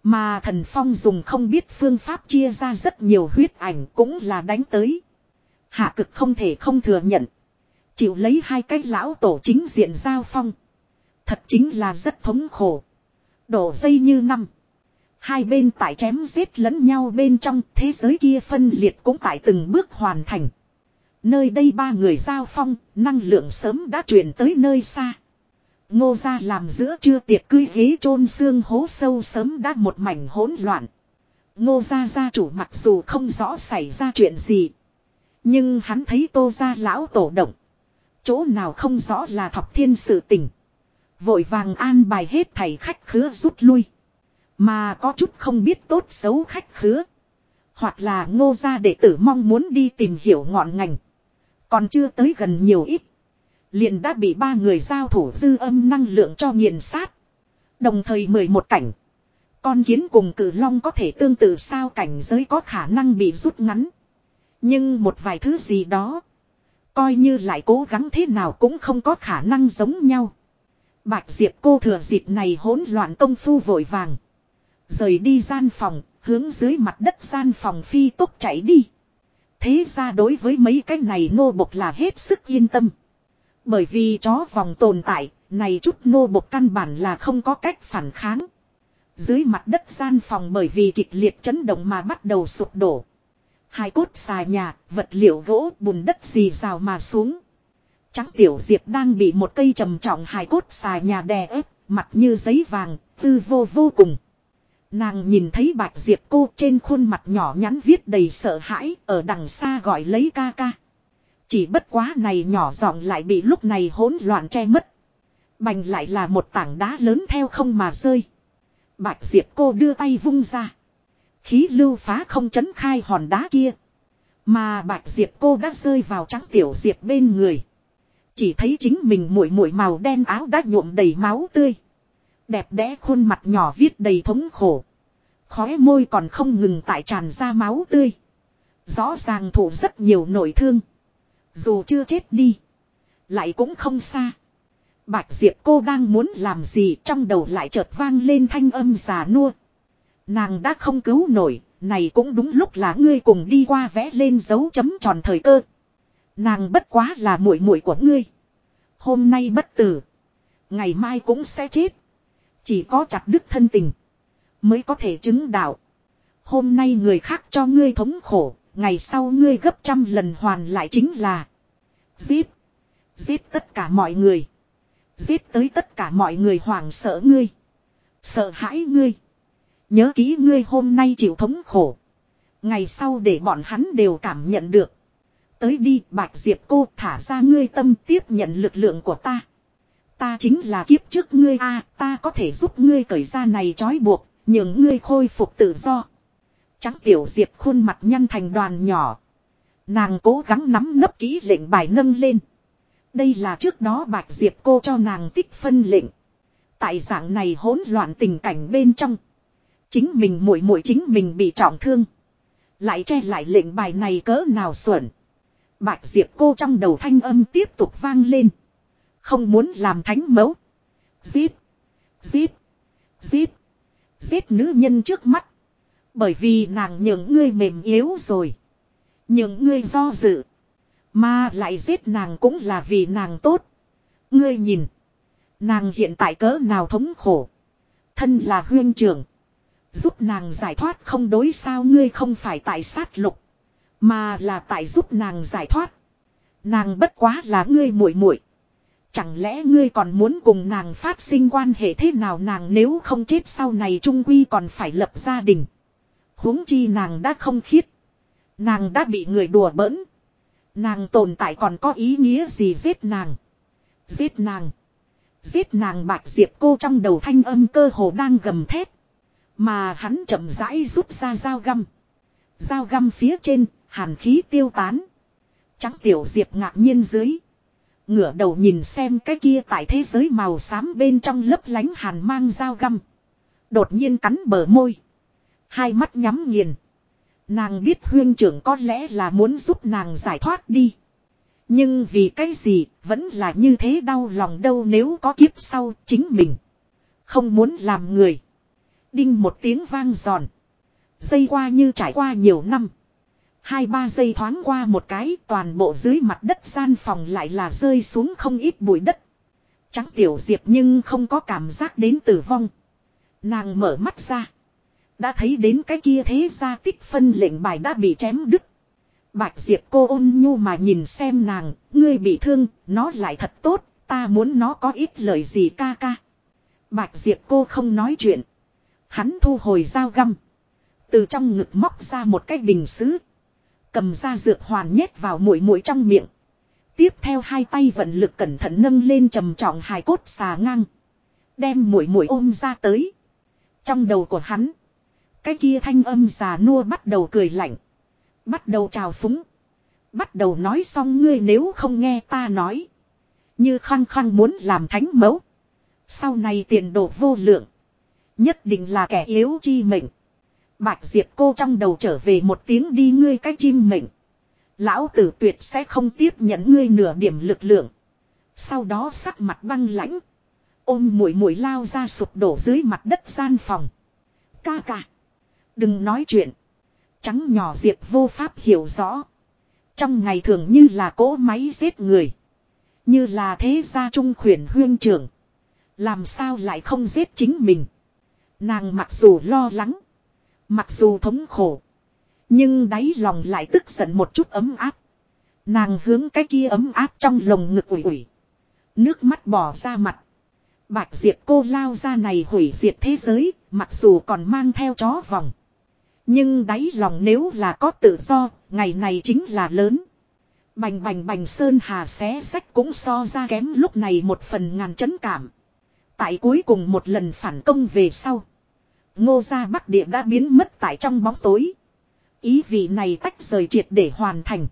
Mà thần phong dùng không biết phương pháp chia ra rất nhiều huyết ảnh cũng là đánh tới. Hạ cực không thể không thừa nhận. Chịu lấy hai cái lão tổ chính diện giao phong. Thật chính là rất thống khổ. Đổ dây như năm. Hai bên tại chém giết lẫn nhau bên trong thế giới kia phân liệt cũng tại từng bước hoàn thành. Nơi đây ba người giao phong, năng lượng sớm đã chuyển tới nơi xa. Ngô gia làm giữa chưa tiệc cưới ghế chôn xương hố sâu sớm đã một mảnh hỗn loạn. Ngô gia gia chủ mặc dù không rõ xảy ra chuyện gì. Nhưng hắn thấy tô gia lão tổ động. Chỗ nào không rõ là thọc thiên sự tình. Vội vàng an bài hết thầy khách khứa rút lui. Mà có chút không biết tốt xấu khách khứa. Hoặc là ngô gia đệ tử mong muốn đi tìm hiểu ngọn ngành. Còn chưa tới gần nhiều ít. Liền đã bị ba người giao thủ dư âm năng lượng cho nghiền sát. Đồng thời mười một cảnh. Con kiến cùng cử long có thể tương tự sao cảnh giới có khả năng bị rút ngắn. Nhưng một vài thứ gì đó. Coi như lại cố gắng thế nào cũng không có khả năng giống nhau. Bạch Diệp cô thừa dịp này hỗn loạn công phu vội vàng. Rời đi gian phòng, hướng dưới mặt đất gian phòng phi tốc chạy đi. Thế ra đối với mấy cái này nô bộc là hết sức yên tâm. Bởi vì chó vòng tồn tại, này chút nô bộc căn bản là không có cách phản kháng. Dưới mặt đất gian phòng bởi vì kịch liệt chấn động mà bắt đầu sụp đổ. Hai cốt xà nhà, vật liệu gỗ, bùn đất gì rào mà xuống. Trắng tiểu diệp đang bị một cây trầm trọng hài cốt xà nhà đè ép, mặt như giấy vàng, tư vô vô cùng. Nàng nhìn thấy bạch diệp cô trên khuôn mặt nhỏ nhắn viết đầy sợ hãi, ở đằng xa gọi lấy ca ca. Chỉ bất quá này nhỏ giọng lại bị lúc này hỗn loạn che mất. Bành lại là một tảng đá lớn theo không mà rơi. Bạch diệp cô đưa tay vung ra. Khí lưu phá không chấn khai hòn đá kia. Mà bạch diệp cô đã rơi vào trắng tiểu diệp bên người. Chỉ thấy chính mình mũi mũi màu đen áo đã nhuộm đầy máu tươi. Đẹp đẽ khuôn mặt nhỏ viết đầy thống khổ. Khóe môi còn không ngừng tại tràn ra máu tươi. Rõ ràng thủ rất nhiều nội thương. Dù chưa chết đi. Lại cũng không xa. Bạch Diệp cô đang muốn làm gì trong đầu lại chợt vang lên thanh âm già nua. Nàng đã không cứu nổi, này cũng đúng lúc là ngươi cùng đi qua vẽ lên dấu chấm tròn thời cơ. Nàng bất quá là muội muội của ngươi. Hôm nay bất tử. Ngày mai cũng sẽ chết. Chỉ có chặt đứt thân tình. Mới có thể chứng đạo. Hôm nay người khác cho ngươi thống khổ. Ngày sau ngươi gấp trăm lần hoàn lại chính là. Giết. Giết tất cả mọi người. Giết tới tất cả mọi người hoảng sợ ngươi. Sợ hãi ngươi. Nhớ kỹ ngươi hôm nay chịu thống khổ. Ngày sau để bọn hắn đều cảm nhận được. Tới đi bạch diệp cô thả ra ngươi tâm tiếp nhận lực lượng của ta. Ta chính là kiếp trước ngươi a ta có thể giúp ngươi cởi ra này trói buộc, những ngươi khôi phục tự do. Trắng tiểu diệp khuôn mặt nhăn thành đoàn nhỏ. Nàng cố gắng nắm nấp kỹ lệnh bài nâng lên. Đây là trước đó bạch diệp cô cho nàng tích phân lệnh. Tại dạng này hỗn loạn tình cảnh bên trong. Chính mình muội muội chính mình bị trọng thương. Lại che lại lệnh bài này cỡ nào xuẩn. Bạch Diệp cô trong đầu thanh âm tiếp tục vang lên. Không muốn làm thánh mẫu. Giết. Giết. Giết. Giết nữ nhân trước mắt. Bởi vì nàng những ngươi mềm yếu rồi. Những ngươi do dự. Mà lại giết nàng cũng là vì nàng tốt. Ngươi nhìn. Nàng hiện tại cỡ nào thống khổ. Thân là huyên trưởng. Giúp nàng giải thoát không đối sao ngươi không phải tại sát lục. Mà là tại giúp nàng giải thoát. Nàng bất quá là ngươi muội muội. Chẳng lẽ ngươi còn muốn cùng nàng phát sinh quan hệ thế nào nàng nếu không chết sau này trung quy còn phải lập gia đình huống chi nàng đã không khiết. Nàng đã bị người đùa bỡn. Nàng tồn tại còn có ý nghĩa gì giết nàng. Giết nàng. Giết nàng bạch diệp cô trong đầu thanh âm cơ hồ đang gầm thét. Mà hắn chậm rãi rút ra dao găm. Dao găm phía trên, hàn khí tiêu tán. Trắng tiểu diệp ngạc nhiên dưới. ngửa đầu nhìn xem cái kia tại thế giới màu xám bên trong lấp lánh hàn mang dao găm. Đột nhiên cắn bờ môi. Hai mắt nhắm nghiền. Nàng biết huyên trưởng có lẽ là muốn giúp nàng giải thoát đi. Nhưng vì cái gì, vẫn là như thế đau lòng đâu nếu có kiếp sau chính mình. Không muốn làm người. Đinh một tiếng vang giòn. Dây qua như trải qua nhiều năm. Hai ba giây thoáng qua một cái, toàn bộ dưới mặt đất gian phòng lại là rơi xuống không ít bụi đất. Trắng tiểu diệp nhưng không có cảm giác đến tử vong. Nàng mở mắt ra. Đã thấy đến cái kia thế gia tích phân lệnh bài đã bị chém đứt. Bạch diệp cô ôn nhu mà nhìn xem nàng, ngươi bị thương, nó lại thật tốt, ta muốn nó có ít lời gì ca ca. Bạch diệp cô không nói chuyện. Hắn thu hồi dao găm. Từ trong ngực móc ra một cái bình xứ. Cầm ra dược hoàn nhét vào mũi mũi trong miệng. Tiếp theo hai tay vận lực cẩn thận nâng lên trầm trọng hài cốt xà ngang. Đem mũi mũi ôm ra tới. Trong đầu của hắn. Cái kia thanh âm già nua bắt đầu cười lạnh. Bắt đầu trào phúng. Bắt đầu nói xong ngươi nếu không nghe ta nói. Như khăng khăng muốn làm thánh mẫu. Sau này tiền đồ vô lượng. Nhất định là kẻ yếu chi mệnh. Bạch Diệp cô trong đầu trở về một tiếng đi ngươi cái chim mệnh. Lão tử tuyệt sẽ không tiếp nhận ngươi nửa điểm lực lượng. Sau đó sắc mặt băng lãnh. Ôm mũi mũi lao ra sụp đổ dưới mặt đất gian phòng. Ca ca. Đừng nói chuyện. Trắng nhỏ Diệp vô pháp hiểu rõ. Trong ngày thường như là cỗ máy giết người. Như là thế gia trung khuyển huyên trưởng. Làm sao lại không giết chính mình. Nàng mặc dù lo lắng. Mặc dù thống khổ. Nhưng đáy lòng lại tức giận một chút ấm áp. Nàng hướng cái kia ấm áp trong lồng ngực ủi ủi. Nước mắt bỏ ra mặt. Bạch Diệp cô lao ra này hủy diệt thế giới, mặc dù còn mang theo chó vòng. Nhưng đáy lòng nếu là có tự do, ngày này chính là lớn. Bành bành bành sơn hà xé sách cũng so ra kém lúc này một phần ngàn chấn cảm. Tại cuối cùng một lần phản công về sau. Ngô gia bắc địa đã biến mất tại trong bóng tối. Ý vị này tách rời triệt để hoàn thành.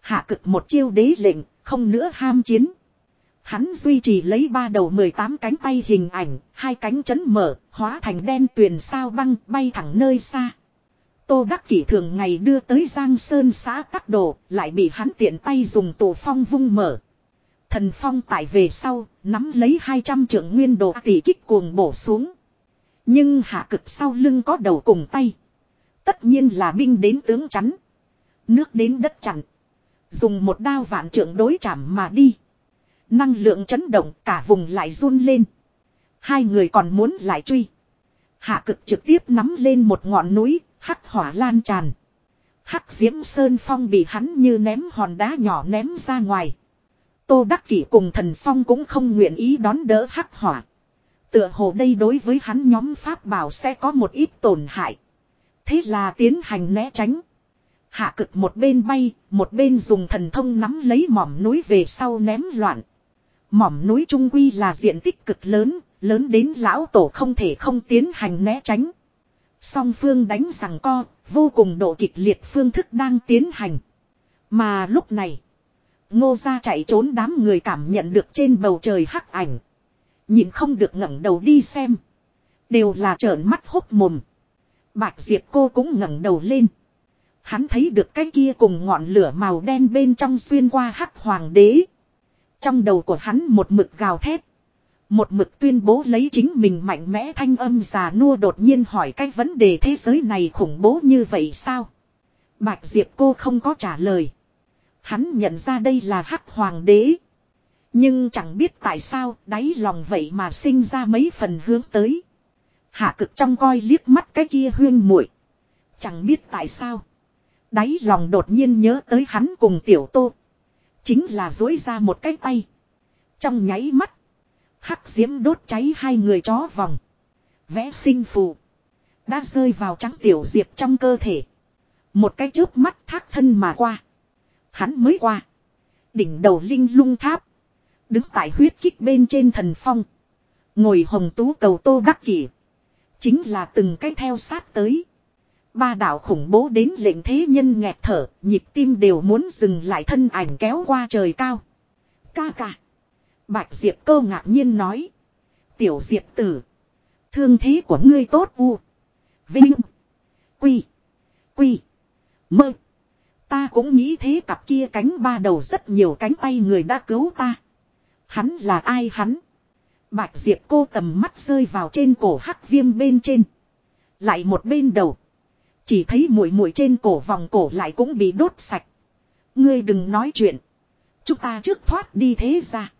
Hạ cực một chiêu đế lệnh, không nữa ham chiến. Hắn duy trì lấy ba đầu 18 cánh tay hình ảnh, hai cánh chấn mở, hóa thành đen tuyền sao băng, bay thẳng nơi xa. Tô Đắc Kỷ thường ngày đưa tới Giang Sơn xã các đồ, lại bị hắn tiện tay dùng tổ phong vung mở. Thần phong tải về sau, nắm lấy 200 trưởng nguyên đồ tỷ kích cuồng bổ xuống. Nhưng hạ cực sau lưng có đầu cùng tay. Tất nhiên là binh đến tướng chắn. Nước đến đất chặn. Dùng một đao vạn trưởng đối chạm mà đi. Năng lượng chấn động cả vùng lại run lên. Hai người còn muốn lại truy. Hạ cực trực tiếp nắm lên một ngọn núi, hắc hỏa lan tràn. Hắc diễm sơn phong bị hắn như ném hòn đá nhỏ ném ra ngoài. Tô Đắc Kỷ cùng thần phong cũng không nguyện ý đón đỡ hắc hỏa. Tựa hồ đây đối với hắn nhóm pháp bảo sẽ có một ít tổn hại. Thế là tiến hành né tránh. Hạ cực một bên bay, một bên dùng thần thông nắm lấy mỏm núi về sau ném loạn. Mỏm núi trung quy là diện tích cực lớn, lớn đến lão tổ không thể không tiến hành né tránh. Song phương đánh rằng co, vô cùng độ kịch liệt phương thức đang tiến hành. Mà lúc này, ngô ra chạy trốn đám người cảm nhận được trên bầu trời hắc ảnh. Nhìn không được ngẩng đầu đi xem. Đều là trợn mắt hốc mồm. Bạch Diệp cô cũng ngẩng đầu lên. Hắn thấy được cái kia cùng ngọn lửa màu đen bên trong xuyên qua hắc hoàng đế. Trong đầu của hắn một mực gào thét. Một mực tuyên bố lấy chính mình mạnh mẽ thanh âm già nua đột nhiên hỏi cái vấn đề thế giới này khủng bố như vậy sao? Bạch Diệp cô không có trả lời. Hắn nhận ra đây là hắc hoàng đế. Nhưng chẳng biết tại sao đáy lòng vậy mà sinh ra mấy phần hướng tới. Hạ cực trong coi liếc mắt cái kia huyên muội Chẳng biết tại sao. Đáy lòng đột nhiên nhớ tới hắn cùng tiểu tô. Chính là dối ra một cái tay. Trong nháy mắt. Hắc diễm đốt cháy hai người chó vòng. Vẽ sinh phù. Đã rơi vào trắng tiểu diệp trong cơ thể. Một cái chớp mắt thác thân mà qua. Hắn mới qua. Đỉnh đầu linh lung tháp. Đứng tại huyết kích bên trên thần phong. Ngồi hồng tú cầu tô đắc kỷ. Chính là từng cái theo sát tới. Ba đạo khủng bố đến lệnh thế nhân nghẹt thở, nhịp tim đều muốn dừng lại thân ảnh kéo qua trời cao. Ca ca. Bạch Diệp cơ ngạc nhiên nói. Tiểu Diệp tử. Thương thế của ngươi tốt u. Vinh. Quy. Quy. Mơ. Ta cũng nghĩ thế cặp kia cánh ba đầu rất nhiều cánh tay người đã cứu ta. Hắn là ai hắn? Bạch Diệp cô tầm mắt rơi vào trên cổ hắc viêm bên trên. Lại một bên đầu. Chỉ thấy mũi mũi trên cổ vòng cổ lại cũng bị đốt sạch. Ngươi đừng nói chuyện. Chúng ta trước thoát đi thế ra.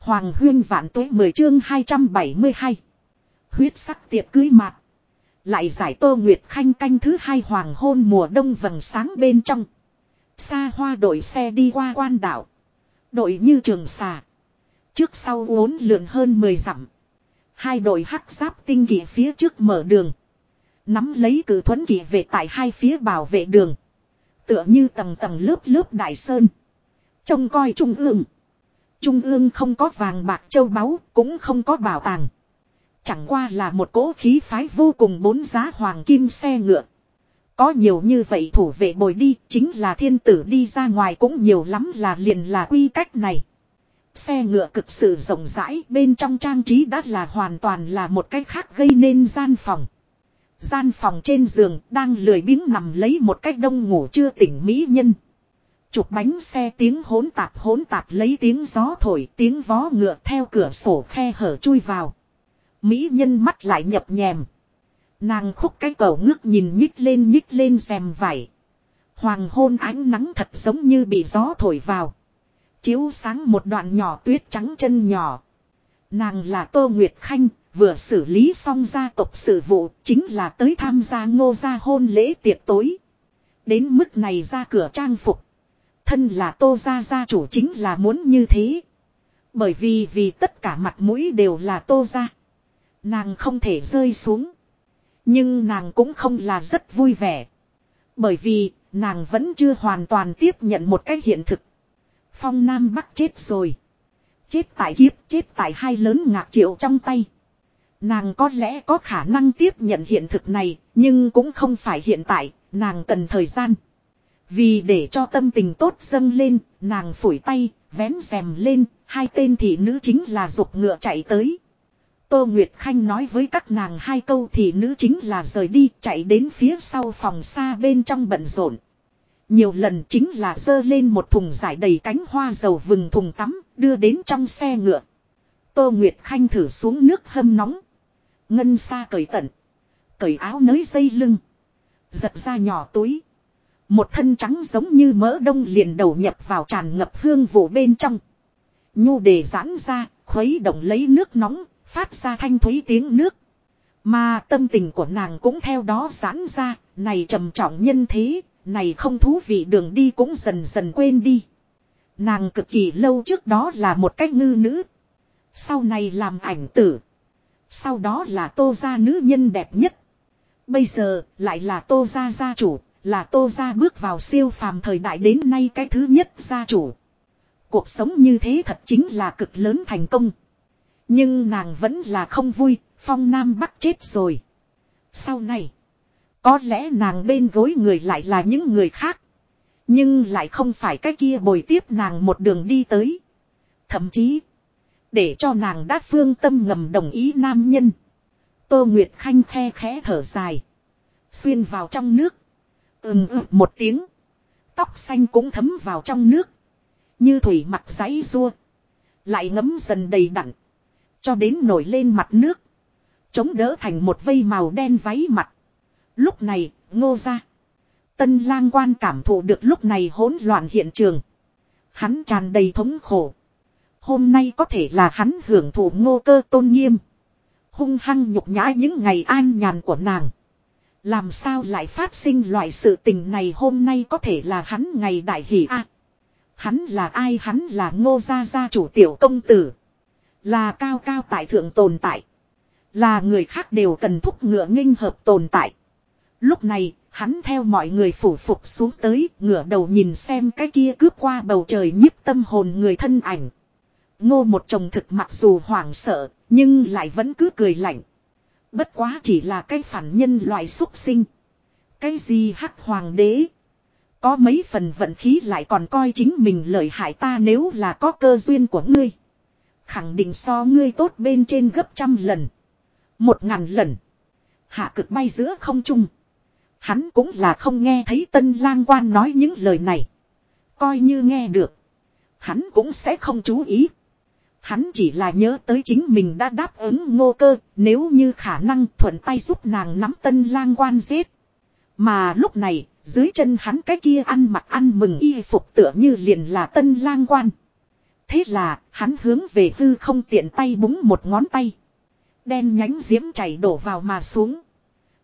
Hoàng huyên vạn tuế 10 chương 272. Huyết sắc tiệc cưới mạt. Lại giải tô nguyệt khanh canh thứ hai hoàng hôn mùa đông vầng sáng bên trong. Xa hoa đội xe đi qua quan đảo. Đội như trường xà. Trước sau uốn lượn hơn 10 dặm. Hai đội hắc giáp tinh kỷ phía trước mở đường. Nắm lấy cử thuẫn kỷ về tại hai phía bảo vệ đường. Tựa như tầng tầng lớp lớp đại sơn. Trông coi trung ương. Trung ương không có vàng bạc châu báu, cũng không có bảo tàng. Chẳng qua là một cỗ khí phái vô cùng bốn giá hoàng kim xe ngựa. Có nhiều như vậy thủ vệ bồi đi, chính là thiên tử đi ra ngoài cũng nhiều lắm là liền là quy cách này. Xe ngựa cực sự rộng rãi bên trong trang trí đã là hoàn toàn là một cách khác gây nên gian phòng. Gian phòng trên giường đang lười biếng nằm lấy một cách đông ngủ chưa tỉnh mỹ nhân. Chụp bánh xe tiếng hỗn tạp hỗn tạp lấy tiếng gió thổi tiếng vó ngựa theo cửa sổ khe hở chui vào. Mỹ nhân mắt lại nhập nhèm. Nàng khúc cái cầu ngước nhìn nhích lên nhích lên xem vải. Hoàng hôn ánh nắng thật giống như bị gió thổi vào. Chiếu sáng một đoạn nhỏ tuyết trắng chân nhỏ. Nàng là Tô Nguyệt Khanh, vừa xử lý xong gia tộc sự vụ, chính là tới tham gia ngô gia hôn lễ tiệc tối. Đến mức này ra cửa trang phục. Thân là Tô gia gia chủ chính là muốn như thế. Bởi vì vì tất cả mặt mũi đều là Tô gia. Nàng không thể rơi xuống. Nhưng nàng cũng không là rất vui vẻ. Bởi vì nàng vẫn chưa hoàn toàn tiếp nhận một cái hiện thực. Phong Nam Bắc chết rồi. Chết tại kiếp, chết tại hai lớn ngạc triệu trong tay. Nàng có lẽ có khả năng tiếp nhận hiện thực này, nhưng cũng không phải hiện tại, nàng cần thời gian. Vì để cho tâm tình tốt dâng lên, nàng phủi tay, vén rèm lên, hai tên thị nữ chính là dục ngựa chạy tới. Tô Nguyệt Khanh nói với các nàng hai câu thị nữ chính là rời đi chạy đến phía sau phòng xa bên trong bận rộn. Nhiều lần chính là dơ lên một thùng giải đầy cánh hoa dầu vừng thùng tắm, đưa đến trong xe ngựa. Tô Nguyệt Khanh thử xuống nước hâm nóng. Ngân xa cởi tận. Cởi áo nới dây lưng. Giật ra nhỏ túi. Một thân trắng giống như mỡ đông liền đầu nhập vào tràn ngập hương vụ bên trong. Nhu đề giãn ra, khuấy động lấy nước nóng, phát ra thanh thúy tiếng nước. Mà tâm tình của nàng cũng theo đó giãn ra, này trầm trọng nhân thế, này không thú vị đường đi cũng dần dần quên đi. Nàng cực kỳ lâu trước đó là một cách ngư nữ. Sau này làm ảnh tử. Sau đó là tô gia nữ nhân đẹp nhất. Bây giờ lại là tô gia gia chủ, là tô ra bước vào siêu phàm thời đại đến nay cái thứ nhất gia chủ. Cuộc sống như thế thật chính là cực lớn thành công. Nhưng nàng vẫn là không vui, phong nam bắt chết rồi. Sau này, có lẽ nàng bên gối người lại là những người khác. Nhưng lại không phải cái kia bồi tiếp nàng một đường đi tới. Thậm chí, để cho nàng đã phương tâm ngầm đồng ý nam nhân. Tô Nguyệt Khanh khe khẽ thở dài. Xuyên vào trong nước. Ừm ừm một tiếng. Tóc xanh cũng thấm vào trong nước. Như thủy mặt giấy rua. Lại ngấm dần đầy đặn. Cho đến nổi lên mặt nước. Chống đỡ thành một vây màu đen váy mặt. Lúc này, ngô ra. Tân lang quan cảm thụ được lúc này hỗn loạn hiện trường. Hắn tràn đầy thống khổ. Hôm nay có thể là hắn hưởng thụ ngô cơ tôn nghiêm. Hung hăng nhục nhã những ngày an nhàn của nàng. Làm sao lại phát sinh loại sự tình này hôm nay có thể là hắn ngày đại hỷ a Hắn là ai hắn là ngô gia gia chủ tiểu công tử. Là cao cao tại thượng tồn tại. Là người khác đều cần thúc ngựa nghinh hợp tồn tại. Lúc này, hắn theo mọi người phủ phục xuống tới, ngửa đầu nhìn xem cái kia cướp qua bầu trời nhiếp tâm hồn người thân ảnh. Ngô một chồng thực mặc dù hoảng sợ, nhưng lại vẫn cứ cười lạnh. Bất quá chỉ là cái phản nhân loại xuất sinh. Cái gì hắc hoàng đế. Có mấy phần vận khí lại còn coi chính mình lợi hại ta nếu là có cơ duyên của ngươi. Khẳng định so ngươi tốt bên trên gấp trăm lần. Một ngàn lần. Hạ cực bay giữa không trung. Hắn cũng là không nghe thấy tân lang quan nói những lời này. Coi như nghe được. Hắn cũng sẽ không chú ý. Hắn chỉ là nhớ tới chính mình đã đáp ứng ngô cơ, nếu như khả năng thuận tay giúp nàng nắm tân lang quan giết. Mà lúc này, dưới chân hắn cái kia ăn mặc ăn mừng y phục tựa như liền là tân lang quan. Thế là, hắn hướng về hư không tiện tay búng một ngón tay. Đen nhánh diễm chảy đổ vào mà xuống.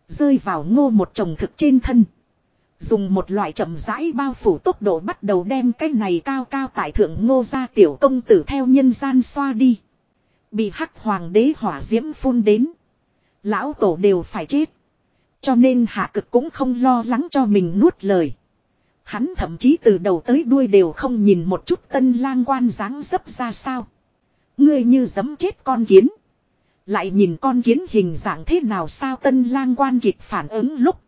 Rơi vào ngô một chồng thực trên thân. Dùng một loại chậm rãi bao phủ tốc độ bắt đầu đem cái này cao cao tại thượng ngô ra tiểu công tử theo nhân gian xoa đi. Bị hắc hoàng đế hỏa diễm phun đến. Lão tổ đều phải chết. Cho nên hạ cực cũng không lo lắng cho mình nuốt lời. Hắn thậm chí từ đầu tới đuôi đều không nhìn một chút tân lang quan dáng dấp ra sao. Ngươi như dấm chết con kiến. Lại nhìn con kiến hình dạng thế nào sao tân lang quan kịp phản ứng lúc.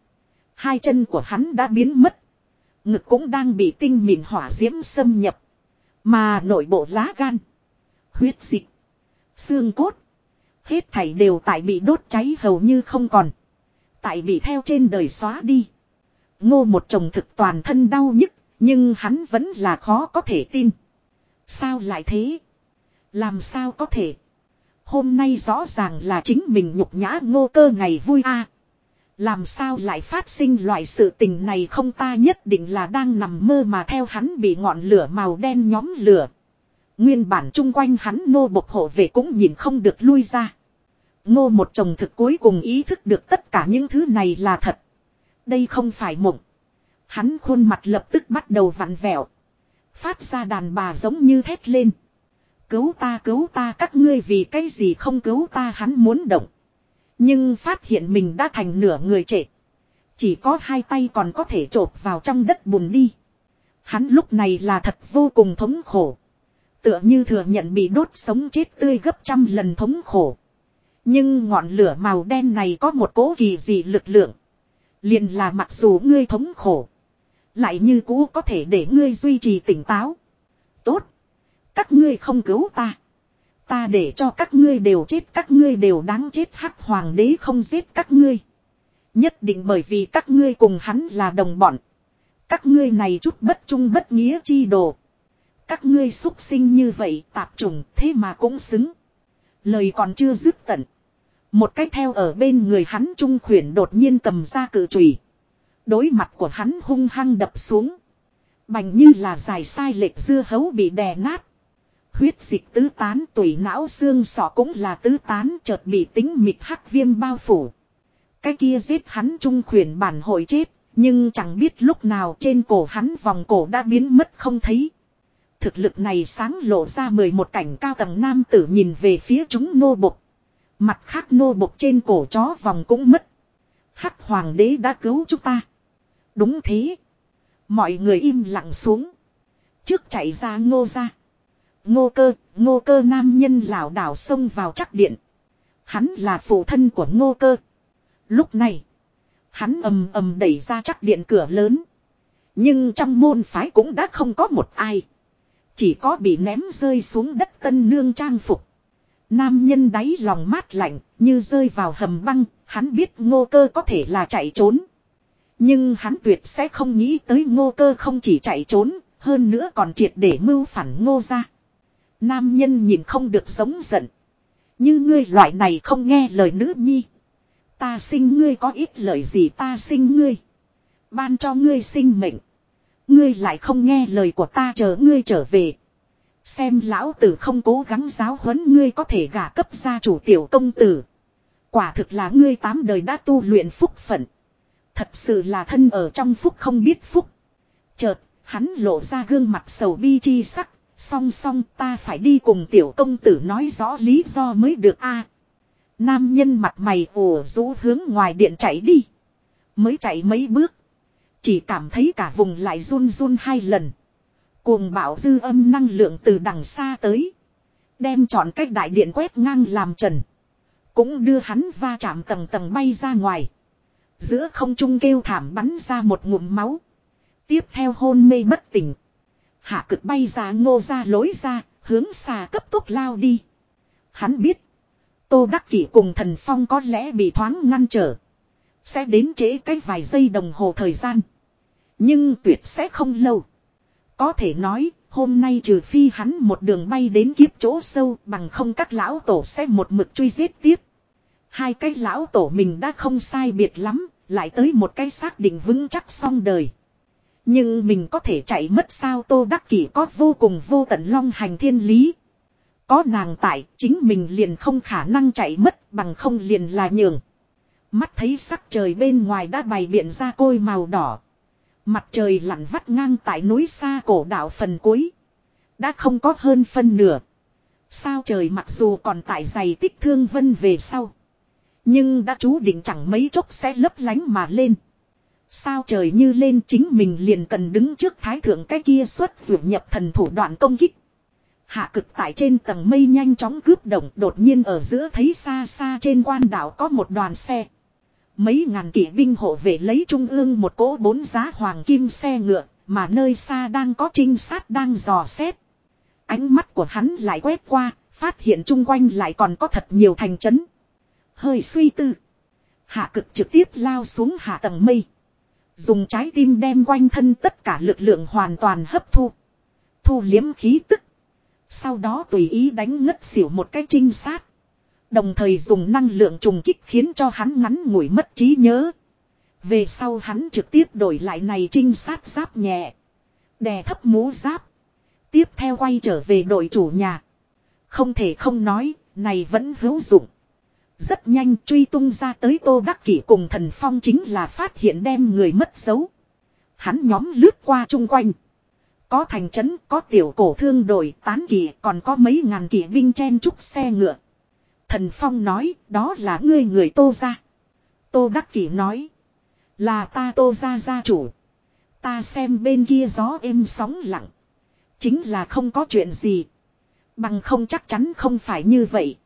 Hai chân của hắn đã biến mất. Ngực cũng đang bị tinh mịn hỏa diễm xâm nhập. Mà nội bộ lá gan. Huyết dịch. Xương cốt. Hết thảy đều tại bị đốt cháy hầu như không còn. Tại bị theo trên đời xóa đi. Ngô một chồng thực toàn thân đau nhức. Nhưng hắn vẫn là khó có thể tin. Sao lại thế? Làm sao có thể? Hôm nay rõ ràng là chính mình nhục nhã ngô cơ ngày vui a làm sao lại phát sinh loại sự tình này không ta nhất định là đang nằm mơ mà theo hắn bị ngọn lửa màu đen nhóm lửa. Nguyên bản chung quanh hắn nô bộc hộ về cũng nhìn không được lui ra. Ngô một chồng thực cuối cùng ý thức được tất cả những thứ này là thật. Đây không phải mộng. Hắn khuôn mặt lập tức bắt đầu vặn vẹo. Phát ra đàn bà giống như thét lên. Cứu ta cứu ta, các ngươi vì cái gì không cứu ta hắn muốn động. Nhưng phát hiện mình đã thành nửa người trệ. Chỉ có hai tay còn có thể trộp vào trong đất bùn đi. Hắn lúc này là thật vô cùng thống khổ. Tựa như thừa nhận bị đốt sống chết tươi gấp trăm lần thống khổ. Nhưng ngọn lửa màu đen này có một cố kỳ dị lực lượng. liền là mặc dù ngươi thống khổ. Lại như cũ có thể để ngươi duy trì tỉnh táo. Tốt. Các ngươi không cứu ta. Ta để cho các ngươi đều chết, các ngươi đều đáng chết, hắc hoàng đế không giết các ngươi. Nhất định bởi vì các ngươi cùng hắn là đồng bọn. Các ngươi này chút bất trung bất nghĩa chi đồ. Các ngươi xúc sinh như vậy, tạp trùng, thế mà cũng xứng. Lời còn chưa dứt tận. Một cái theo ở bên người hắn trung khuyển đột nhiên cầm ra cự trùy. Đối mặt của hắn hung hăng đập xuống. Bành như là dài sai lệch dưa hấu bị đè nát. Huyết dịch tứ tán tủy não xương sọ cũng là tứ tán chợt bị tính mịt hắc viêm bao phủ. Cái kia giết hắn trung khuyển bản hội chết, nhưng chẳng biết lúc nào trên cổ hắn vòng cổ đã biến mất không thấy. Thực lực này sáng lộ ra mười một cảnh cao tầng nam tử nhìn về phía chúng nô bộc. Mặt khác nô bộc trên cổ chó vòng cũng mất. Hắc hoàng đế đã cứu chúng ta. Đúng thế. Mọi người im lặng xuống. Trước chạy ra ngô ra. Ngô cơ, ngô cơ nam nhân lảo đảo xông vào chắc điện. Hắn là phụ thân của ngô cơ. Lúc này, hắn ầm ầm đẩy ra chắc điện cửa lớn. Nhưng trong môn phái cũng đã không có một ai. Chỉ có bị ném rơi xuống đất tân nương trang phục. Nam nhân đáy lòng mát lạnh, như rơi vào hầm băng, hắn biết ngô cơ có thể là chạy trốn. Nhưng hắn tuyệt sẽ không nghĩ tới ngô cơ không chỉ chạy trốn, hơn nữa còn triệt để mưu phản ngô ra. Nam nhân nhìn không được giống giận. Như ngươi loại này không nghe lời nữ nhi. Ta sinh ngươi có ít lời gì ta sinh ngươi. Ban cho ngươi sinh mệnh. Ngươi lại không nghe lời của ta chờ ngươi trở về. Xem lão tử không cố gắng giáo huấn ngươi có thể gả cấp gia chủ tiểu công tử. Quả thực là ngươi tám đời đã tu luyện phúc phận. Thật sự là thân ở trong phúc không biết phúc. Chợt, hắn lộ ra gương mặt sầu bi chi sắc, Song song ta phải đi cùng tiểu công tử nói rõ lý do mới được a. Nam nhân mặt mày ủ rũ hướng ngoài điện chạy đi. Mới chạy mấy bước. Chỉ cảm thấy cả vùng lại run run hai lần. Cuồng bạo dư âm năng lượng từ đằng xa tới. Đem chọn cách đại điện quét ngang làm trần. Cũng đưa hắn va chạm tầng tầng bay ra ngoài. Giữa không trung kêu thảm bắn ra một ngụm máu. Tiếp theo hôn mê bất tỉnh. Hạ cực bay ra ngô ra lối ra, hướng xa cấp tốc lao đi. Hắn biết. Tô Đắc Kỷ cùng thần phong có lẽ bị thoáng ngăn trở. Sẽ đến trễ cái vài giây đồng hồ thời gian. Nhưng tuyệt sẽ không lâu. Có thể nói, hôm nay trừ phi hắn một đường bay đến kiếp chỗ sâu bằng không các lão tổ sẽ một mực truy giết tiếp. Hai cái lão tổ mình đã không sai biệt lắm, lại tới một cái xác định vững chắc xong đời. Nhưng mình có thể chạy mất sao Tô Đắc Kỷ có vô cùng vô tận long hành thiên lý. Có nàng tại, chính mình liền không khả năng chạy mất bằng không liền là nhường. Mắt thấy sắc trời bên ngoài đã bày biện ra côi màu đỏ. Mặt trời lặn vắt ngang tại núi xa cổ đảo phần cuối. Đã không có hơn phân nửa. Sao trời mặc dù còn tại dày tích thương vân về sau. Nhưng đã chú định chẳng mấy chốc sẽ lấp lánh mà lên. Sao trời như lên chính mình liền cần đứng trước thái thượng cái kia xuất dụ nhập thần thủ đoạn công kích. Hạ cực tại trên tầng mây nhanh chóng cướp động đột nhiên ở giữa thấy xa xa trên quan đảo có một đoàn xe. Mấy ngàn kỵ binh hộ vệ lấy trung ương một cỗ bốn giá hoàng kim xe ngựa, mà nơi xa đang có trinh sát đang dò xét. Ánh mắt của hắn lại quét qua, phát hiện chung quanh lại còn có thật nhiều thành trấn. Hơi suy tư. Hạ cực trực tiếp lao xuống hạ tầng mây. Dùng trái tim đem quanh thân tất cả lực lượng hoàn toàn hấp thu. Thu liếm khí tức. Sau đó tùy ý đánh ngất xỉu một cái trinh sát. Đồng thời dùng năng lượng trùng kích khiến cho hắn ngắn ngủi mất trí nhớ. Về sau hắn trực tiếp đổi lại này trinh sát giáp nhẹ. Đè thấp mũ giáp. Tiếp theo quay trở về đội chủ nhà. Không thể không nói, này vẫn hữu dụng. Rất nhanh truy tung ra tới Tô Đắc Kỷ cùng thần phong chính là phát hiện đem người mất dấu. Hắn nhóm lướt qua chung quanh. Có thành trấn, có tiểu cổ thương đội, tán kỳ, còn có mấy ngàn kỵ binh chen trúc xe ngựa. Thần Phong nói, đó là ngươi người Tô gia. Tô Đắc Kỷ nói, là ta Tô gia gia chủ. Ta xem bên kia gió êm sóng lặng. Chính là không có chuyện gì. Bằng không chắc chắn không phải như vậy.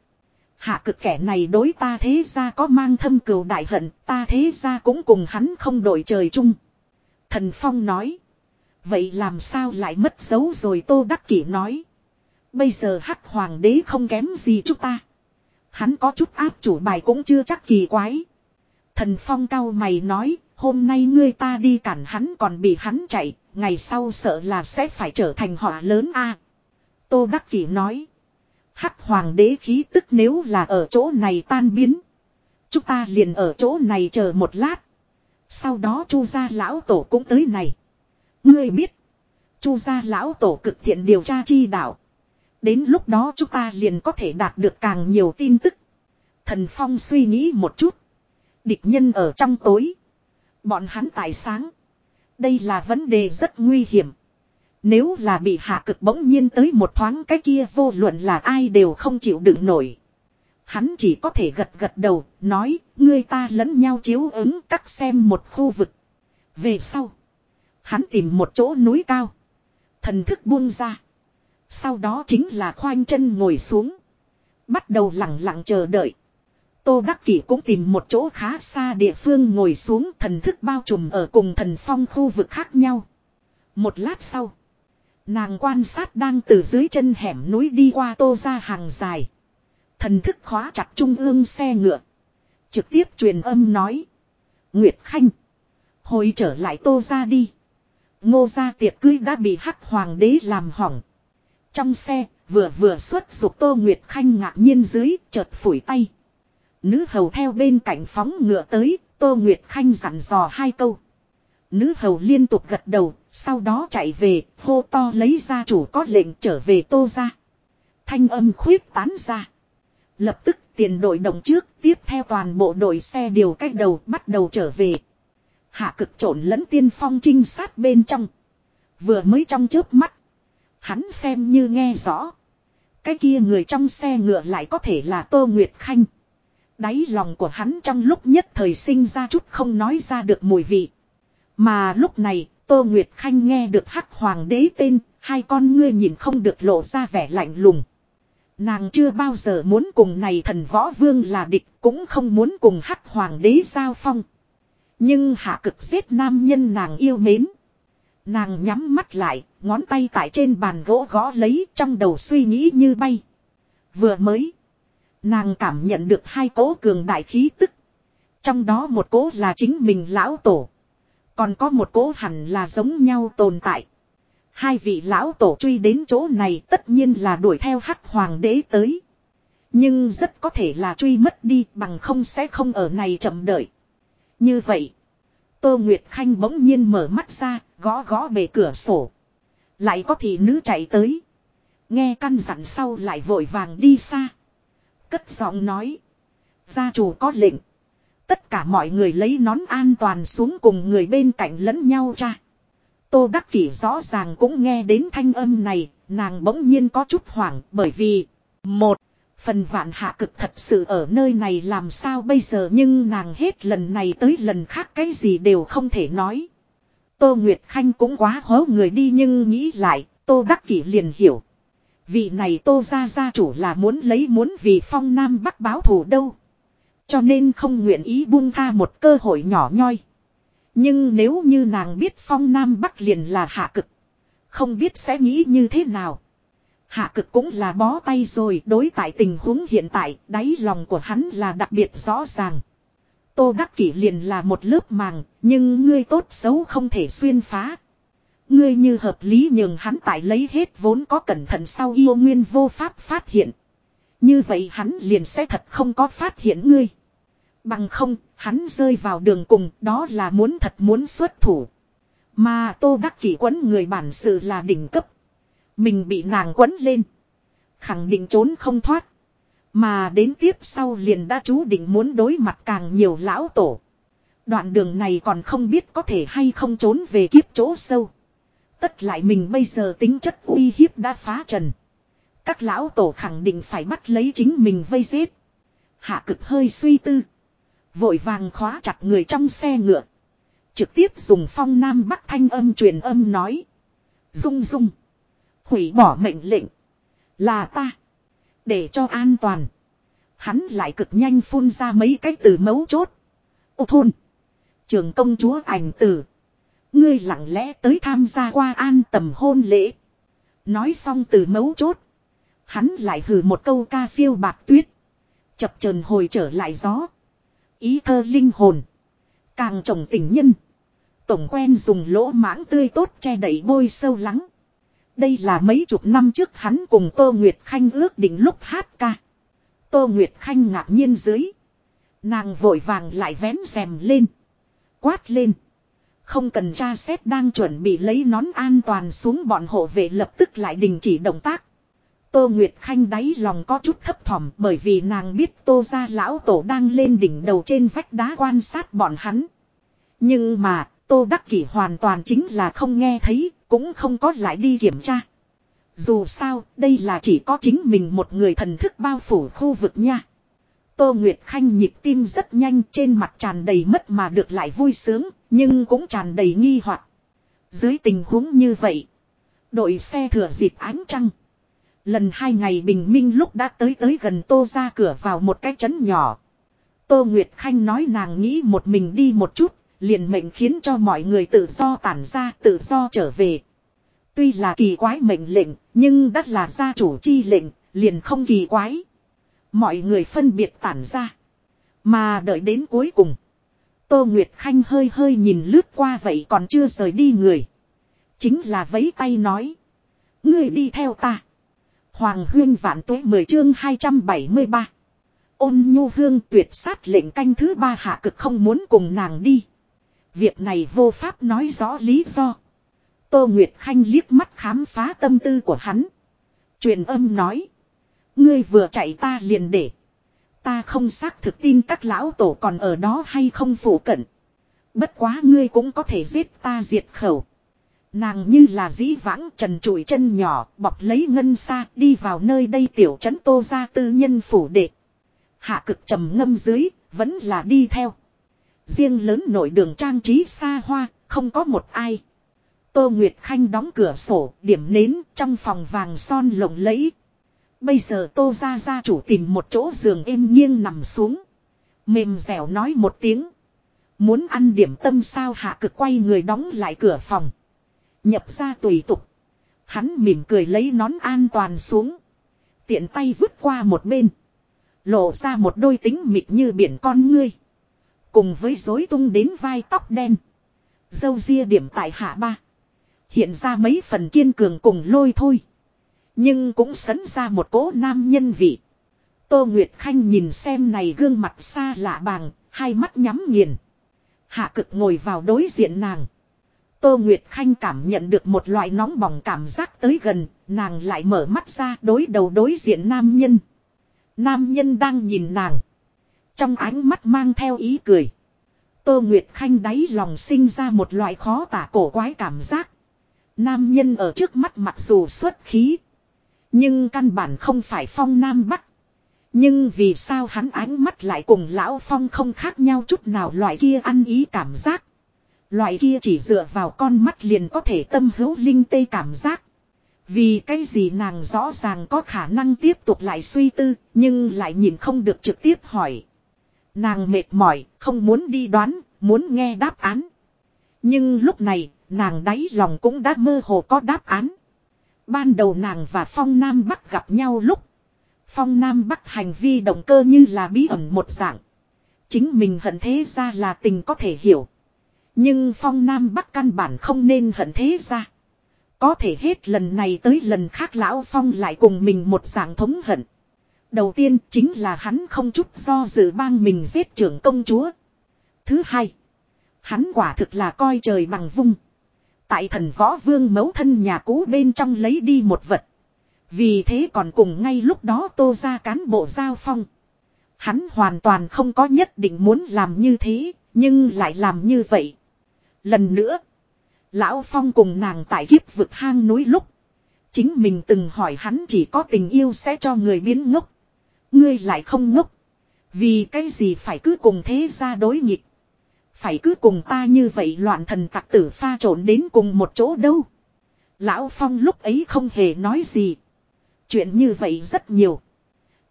Hạ cực kẻ này đối ta thế ra có mang thâm cừu đại hận, ta thế ra cũng cùng hắn không đổi trời chung. Thần Phong nói. Vậy làm sao lại mất dấu rồi Tô Đắc Kỷ nói. Bây giờ hắc hoàng đế không kém gì chúng ta. Hắn có chút áp chủ bài cũng chưa chắc kỳ quái. Thần Phong cao mày nói, hôm nay ngươi ta đi cản hắn còn bị hắn chạy, ngày sau sợ là sẽ phải trở thành họa lớn a. Tô Đắc Kỷ nói. Hắc hoàng đế khí tức nếu là ở chỗ này tan biến. Chúng ta liền ở chỗ này chờ một lát. Sau đó chu gia lão tổ cũng tới này. Ngươi biết. Chu gia lão tổ cực thiện điều tra chi đạo. Đến lúc đó chúng ta liền có thể đạt được càng nhiều tin tức. Thần Phong suy nghĩ một chút. Địch nhân ở trong tối. Bọn hắn tại sáng. Đây là vấn đề rất nguy hiểm. Nếu là bị hạ cực bỗng nhiên tới một thoáng cái kia vô luận là ai đều không chịu đựng nổi. Hắn chỉ có thể gật gật đầu, nói, ngươi ta lẫn nhau chiếu ứng cắt xem một khu vực. Về sau, hắn tìm một chỗ núi cao. Thần thức buông ra. Sau đó chính là khoanh chân ngồi xuống. Bắt đầu lặng lặng chờ đợi. Tô Đắc Kỷ cũng tìm một chỗ khá xa địa phương ngồi xuống thần thức bao trùm ở cùng thần phong khu vực khác nhau. Một lát sau. Nàng quan sát đang từ dưới chân hẻm núi đi qua tô ra hàng dài. Thần thức khóa chặt trung ương xe ngựa. Trực tiếp truyền âm nói. Nguyệt Khanh. Hồi trở lại tô ra đi. Ngô gia tiệc cưới đã bị hắc hoàng đế làm hỏng. Trong xe, vừa vừa xuất dục Tô Nguyệt Khanh ngạc nhiên dưới, chợt phủi tay. Nữ hầu theo bên cạnh phóng ngựa tới, Tô Nguyệt Khanh dặn dò hai câu. Nữ hầu liên tục gật đầu, sau đó chạy về, hô to lấy ra chủ có lệnh trở về Tô ra. Thanh âm khuyết tán ra. Lập tức tiền đội động trước, tiếp theo toàn bộ đội xe điều cách đầu bắt đầu trở về. Hạ cực trộn lẫn tiên phong trinh sát bên trong. Vừa mới trong chớp mắt. Hắn xem như nghe rõ. Cái kia người trong xe ngựa lại có thể là Tô Nguyệt Khanh. Đáy lòng của hắn trong lúc nhất thời sinh ra chút không nói ra được mùi vị. Mà lúc này, Tô Nguyệt Khanh nghe được hắc hoàng đế tên, hai con ngươi nhìn không được lộ ra vẻ lạnh lùng. Nàng chưa bao giờ muốn cùng này thần võ vương là địch, cũng không muốn cùng hắc hoàng đế giao phong. Nhưng hạ cực giết nam nhân nàng yêu mến. Nàng nhắm mắt lại, ngón tay tại trên bàn gỗ gõ lấy trong đầu suy nghĩ như bay. Vừa mới. Nàng cảm nhận được hai cố cường đại khí tức. Trong đó một cố là chính mình lão tổ. Còn có một cố hẳn là giống nhau tồn tại. Hai vị lão tổ truy đến chỗ này tất nhiên là đuổi theo hắc hoàng đế tới. Nhưng rất có thể là truy mất đi bằng không sẽ không ở này chậm đợi. Như vậy. Tô Nguyệt Khanh bỗng nhiên mở mắt ra, gõ gõ bề cửa sổ. Lại có thị nữ chạy tới. Nghe căn dặn sau lại vội vàng đi xa. Cất giọng nói. Gia chủ có lệnh. Tất cả mọi người lấy nón an toàn xuống cùng người bên cạnh lẫn nhau cha. Tô Đắc Kỷ rõ ràng cũng nghe đến thanh âm này, nàng bỗng nhiên có chút hoảng bởi vì một Phần vạn hạ cực thật sự ở nơi này làm sao bây giờ nhưng nàng hết lần này tới lần khác cái gì đều không thể nói. Tô Nguyệt Khanh cũng quá hố người đi nhưng nghĩ lại, Tô Đắc Kỷ liền hiểu. Vị này Tô gia gia chủ là muốn lấy muốn vì phong nam bắc báo thù đâu. Cho nên không nguyện ý buông tha một cơ hội nhỏ nhoi. Nhưng nếu như nàng biết phong nam bắc liền là hạ cực. Không biết sẽ nghĩ như thế nào. Hạ cực cũng là bó tay rồi đối tại tình huống hiện tại đáy lòng của hắn là đặc biệt rõ ràng. Tô Đắc Kỷ liền là một lớp màng, nhưng ngươi tốt xấu không thể xuyên phá. Ngươi như hợp lý nhường hắn tại lấy hết vốn có cẩn thận sau yêu nguyên vô pháp phát hiện. Như vậy hắn liền sẽ thật không có phát hiện ngươi. Bằng không, hắn rơi vào đường cùng, đó là muốn thật muốn xuất thủ. Mà Tô Đắc Kỷ quấn người bản sự là đỉnh cấp. Mình bị nàng quấn lên. Khẳng định trốn không thoát. Mà đến tiếp sau liền đã chú định muốn đối mặt càng nhiều lão tổ. Đoạn đường này còn không biết có thể hay không trốn về kiếp chỗ sâu. Tất lại mình bây giờ tính chất uy hiếp đã phá trần. Các lão tổ khẳng định phải bắt lấy chính mình vây giết. Hạ cực hơi suy tư. Vội vàng khóa chặt người trong xe ngựa. Trực tiếp dùng phong nam bắc thanh âm truyền âm nói. Dung dung. Hủy bỏ mệnh lệnh. Là ta. Để cho an toàn. Hắn lại cực nhanh phun ra mấy cái từ mấu chốt. Ô thôn. Trường công chúa ảnh tử. Ngươi lặng lẽ tới tham gia qua an tầm hôn lễ. Nói xong từ mấu chốt. Hắn lại hừ một câu ca phiêu bạc tuyết. Chập chờn hồi trở lại gió. Ý thơ linh hồn. Càng trồng tình nhân. Tổng quen dùng lỗ mãng tươi tốt che đẩy bôi sâu lắng. Đây là mấy chục năm trước hắn cùng Tô Nguyệt Khanh ước định lúc hát ca. Tô Nguyệt Khanh ngạc nhiên dưới. Nàng vội vàng lại vén rèm lên. Quát lên. Không cần tra xét đang chuẩn bị lấy nón an toàn xuống bọn hộ vệ lập tức lại đình chỉ động tác. Tô Nguyệt Khanh đáy lòng có chút thấp thỏm bởi vì nàng biết Tô gia lão tổ đang lên đỉnh đầu trên vách đá quan sát bọn hắn. Nhưng mà, Tô Đắc Kỷ hoàn toàn chính là không nghe thấy, cũng không có lại đi kiểm tra. Dù sao, đây là chỉ có chính mình một người thần thức bao phủ khu vực nha. Tô Nguyệt Khanh nhịp tim rất nhanh trên mặt tràn đầy mất mà được lại vui sướng, nhưng cũng tràn đầy nghi hoặc. Dưới tình huống như vậy, đội xe thừa dịp ánh trăng. Lần hai ngày bình minh lúc đã tới tới gần tô ra cửa vào một cái trấn nhỏ. Tô Nguyệt Khanh nói nàng nghĩ một mình đi một chút, liền mệnh khiến cho mọi người tự do tản ra tự do trở về. Tuy là kỳ quái mệnh lệnh, nhưng đắt là gia chủ chi lệnh, liền không kỳ quái. Mọi người phân biệt tản ra. Mà đợi đến cuối cùng. Tô Nguyệt Khanh hơi hơi nhìn lướt qua vậy còn chưa rời đi người. Chính là vấy tay nói. Người đi theo ta. Hoàng huyên vạn tuế 10 chương 273. Ôn nhu hương tuyệt sát lệnh canh thứ ba hạ cực không muốn cùng nàng đi. Việc này vô pháp nói rõ lý do. Tô Nguyệt Khanh liếc mắt khám phá tâm tư của hắn. Truyền âm nói. Ngươi vừa chạy ta liền để. Ta không xác thực tin các lão tổ còn ở đó hay không phủ cận. Bất quá ngươi cũng có thể giết ta diệt khẩu. Nàng như là dĩ vãng trần trụi chân nhỏ bọc lấy ngân xa đi vào nơi đây tiểu trấn tô ra tư nhân phủ đệ. Hạ cực trầm ngâm dưới, vẫn là đi theo. Riêng lớn nội đường trang trí xa hoa, không có một ai. Tô Nguyệt Khanh đóng cửa sổ, điểm nến trong phòng vàng son lộng lẫy. Bây giờ Tô ra gia chủ tìm một chỗ giường êm nghiêng nằm xuống. Mềm dẻo nói một tiếng. Muốn ăn điểm tâm sao hạ cực quay người đóng lại cửa phòng. Nhập ra tùy tục. Hắn mỉm cười lấy nón an toàn xuống. Tiện tay vứt qua một bên. Lộ ra một đôi tính mịt như biển con ngươi. Cùng với rối tung đến vai tóc đen. Dâu ria điểm tại hạ ba. Hiện ra mấy phần kiên cường cùng lôi thôi. Nhưng cũng sấn ra một cố nam nhân vị. Tô Nguyệt Khanh nhìn xem này gương mặt xa lạ bàng, hai mắt nhắm nghiền. Hạ cực ngồi vào đối diện nàng. Tô Nguyệt Khanh cảm nhận được một loại nóng bỏng cảm giác tới gần, nàng lại mở mắt ra đối đầu đối diện nam nhân. Nam nhân đang nhìn nàng. Trong ánh mắt mang theo ý cười. Tô Nguyệt Khanh đáy lòng sinh ra một loại khó tả cổ quái cảm giác. Nam nhân ở trước mắt mặc dù xuất khí. Nhưng căn bản không phải phong nam bắc. Nhưng vì sao hắn ánh mắt lại cùng lão phong không khác nhau chút nào loại kia ăn ý cảm giác. Loại kia chỉ dựa vào con mắt liền có thể tâm hữu linh tê cảm giác. Vì cái gì nàng rõ ràng có khả năng tiếp tục lại suy tư, nhưng lại nhìn không được trực tiếp hỏi. Nàng mệt mỏi, không muốn đi đoán, muốn nghe đáp án. Nhưng lúc này, nàng đáy lòng cũng đã mơ hồ có đáp án. Ban đầu nàng và Phong Nam Bắc gặp nhau lúc. Phong Nam Bắc hành vi động cơ như là bí ẩn một dạng. Chính mình hận thế ra là tình có thể hiểu. Nhưng Phong Nam Bắc căn bản không nên hận thế ra. Có thể hết lần này tới lần khác Lão Phong lại cùng mình một dạng thống hận. Đầu tiên chính là hắn không chút do dự bang mình giết trưởng công chúa. Thứ hai. Hắn quả thực là coi trời bằng vung. Tại thần võ vương mấu thân nhà cũ bên trong lấy đi một vật. Vì thế còn cùng ngay lúc đó tô ra cán bộ giao phong. Hắn hoàn toàn không có nhất định muốn làm như thế, nhưng lại làm như vậy. Lần nữa, Lão Phong cùng nàng tại kiếp vực hang núi lúc. Chính mình từng hỏi hắn chỉ có tình yêu sẽ cho người biến ngốc. Ngươi lại không ngốc. Vì cái gì phải cứ cùng thế ra đối nghịch. Phải cứ cùng ta như vậy loạn thần tặc tử pha trộn đến cùng một chỗ đâu. Lão Phong lúc ấy không hề nói gì. Chuyện như vậy rất nhiều.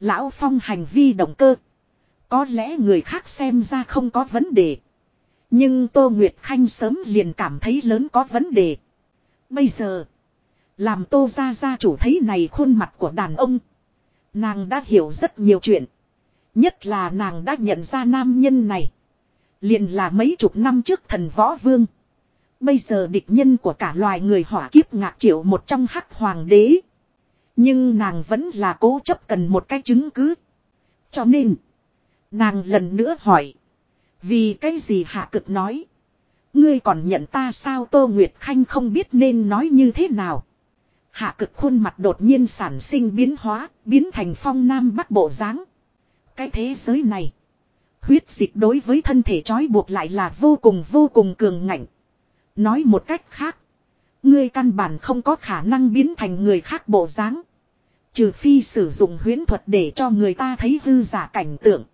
Lão Phong hành vi động cơ. Có lẽ người khác xem ra không có vấn đề. Nhưng Tô Nguyệt Khanh sớm liền cảm thấy lớn có vấn đề. Bây giờ. Làm Tô gia gia chủ thấy này khuôn mặt của đàn ông. Nàng đã hiểu rất nhiều chuyện. Nhất là nàng đã nhận ra nam nhân này. Liền là mấy chục năm trước thần võ vương. Bây giờ địch nhân của cả loài người hỏa kiếp ngạc triệu một trong hắc hoàng đế. Nhưng nàng vẫn là cố chấp cần một cái chứng cứ. Cho nên. Nàng lần nữa hỏi. Vì cái gì hạ cực nói. Ngươi còn nhận ta sao Tô Nguyệt Khanh không biết nên nói như thế nào. Hạ cực khuôn mặt đột nhiên sản sinh biến hóa, biến thành phong nam bắc bộ dáng. Cái thế giới này. Huyết dịch đối với thân thể trói buộc lại là vô cùng vô cùng cường ngạnh. Nói một cách khác. Ngươi căn bản không có khả năng biến thành người khác bộ dáng. Trừ phi sử dụng huyễn thuật để cho người ta thấy hư giả cảnh tượng.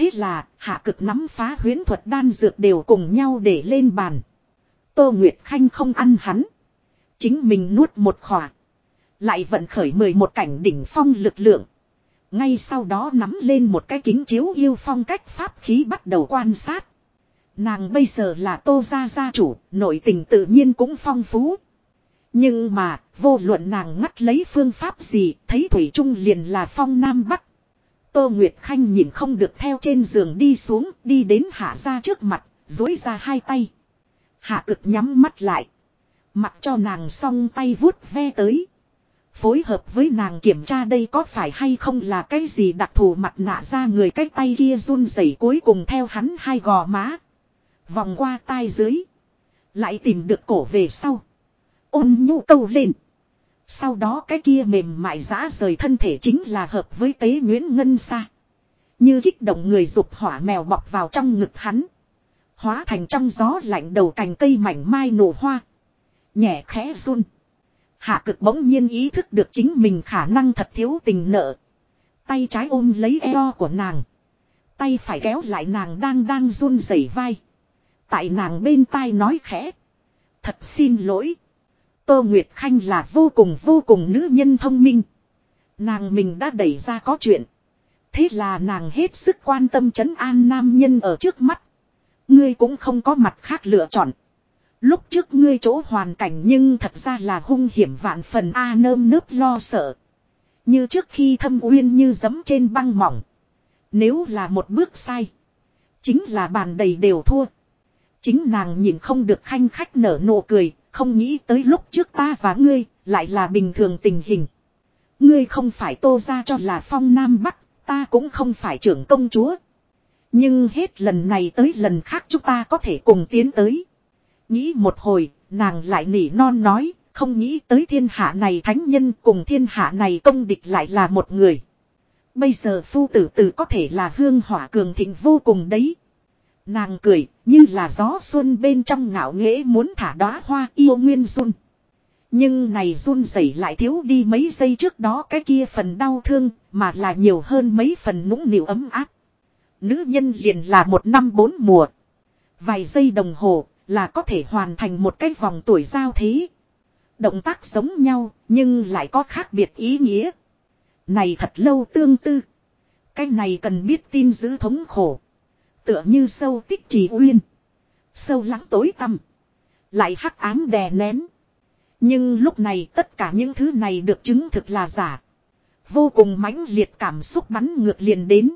Thế là, hạ cực nắm phá huyễn thuật đan dược đều cùng nhau để lên bàn. Tô Nguyệt Khanh không ăn hắn. Chính mình nuốt một khỏa. Lại vận khởi mười một cảnh đỉnh phong lực lượng. Ngay sau đó nắm lên một cái kính chiếu yêu phong cách pháp khí bắt đầu quan sát. Nàng bây giờ là tô gia gia chủ, nội tình tự nhiên cũng phong phú. Nhưng mà, vô luận nàng ngắt lấy phương pháp gì, thấy Thủy Trung liền là phong Nam Bắc. Tô Nguyệt Khanh nhìn không được theo trên giường đi xuống, đi đến hạ ra trước mặt, dối ra hai tay. Hạ cực nhắm mắt lại. Mặc cho nàng song tay vuốt ve tới. Phối hợp với nàng kiểm tra đây có phải hay không là cái gì đặc thù mặt nạ ra người cái tay kia run rẩy cuối cùng theo hắn hai gò má. Vòng qua tai dưới. Lại tìm được cổ về sau. Ôn nhu câu lên. Sau đó cái kia mềm mại giã rời thân thể chính là hợp với tế Nguyễn Ngân Sa. Như kích động người dục hỏa mèo bọc vào trong ngực hắn. Hóa thành trong gió lạnh đầu cành cây mảnh mai nổ hoa. Nhẹ khẽ run. Hạ cực bỗng nhiên ý thức được chính mình khả năng thật thiếu tình nợ. Tay trái ôm lấy eo của nàng. Tay phải kéo lại nàng đang đang run rẩy vai. Tại nàng bên tai nói khẽ. Thật xin lỗi. Tô Nguyệt Khanh là vô cùng vô cùng nữ nhân thông minh. Nàng mình đã đẩy ra có chuyện. Thế là nàng hết sức quan tâm chấn an nam nhân ở trước mắt. Ngươi cũng không có mặt khác lựa chọn. Lúc trước ngươi chỗ hoàn cảnh nhưng thật ra là hung hiểm vạn phần A nơm nớp lo sợ. Như trước khi thâm uyên như giấm trên băng mỏng. Nếu là một bước sai. Chính là bàn đầy đều thua. Chính nàng nhìn không được khanh khách nở nụ cười. Không nghĩ tới lúc trước ta và ngươi lại là bình thường tình hình. Ngươi không phải tô ra cho là phong nam bắc. Ta cũng không phải trưởng công chúa. Nhưng hết lần này tới lần khác chúng ta có thể cùng tiến tới. Nghĩ một hồi, nàng lại nỉ non nói, không nghĩ tới thiên hạ này thánh nhân cùng thiên hạ này công địch lại là một người. Bây giờ phu tử tử có thể là hương hỏa cường thịnh vô cùng đấy. Nàng cười, như là gió xuân bên trong ngạo nghễ muốn thả đóa hoa yêu nguyên run. Nhưng này run rẩy lại thiếu đi mấy giây trước đó cái kia phần đau thương, mà là nhiều hơn mấy phần nũng nịu ấm áp. Nữ nhân liền là một năm bốn mùa. Vài giây đồng hồ là có thể hoàn thành một cái vòng tuổi giao thế. Động tác giống nhau nhưng lại có khác biệt ý nghĩa. Này thật lâu tương tư. Cái này cần biết tin giữ thống khổ. Tựa như sâu tích trì uyên. Sâu lắng tối tăm. Lại hắc ám đè nén. Nhưng lúc này tất cả những thứ này được chứng thực là giả. Vô cùng mãnh liệt cảm xúc bắn ngược liền đến.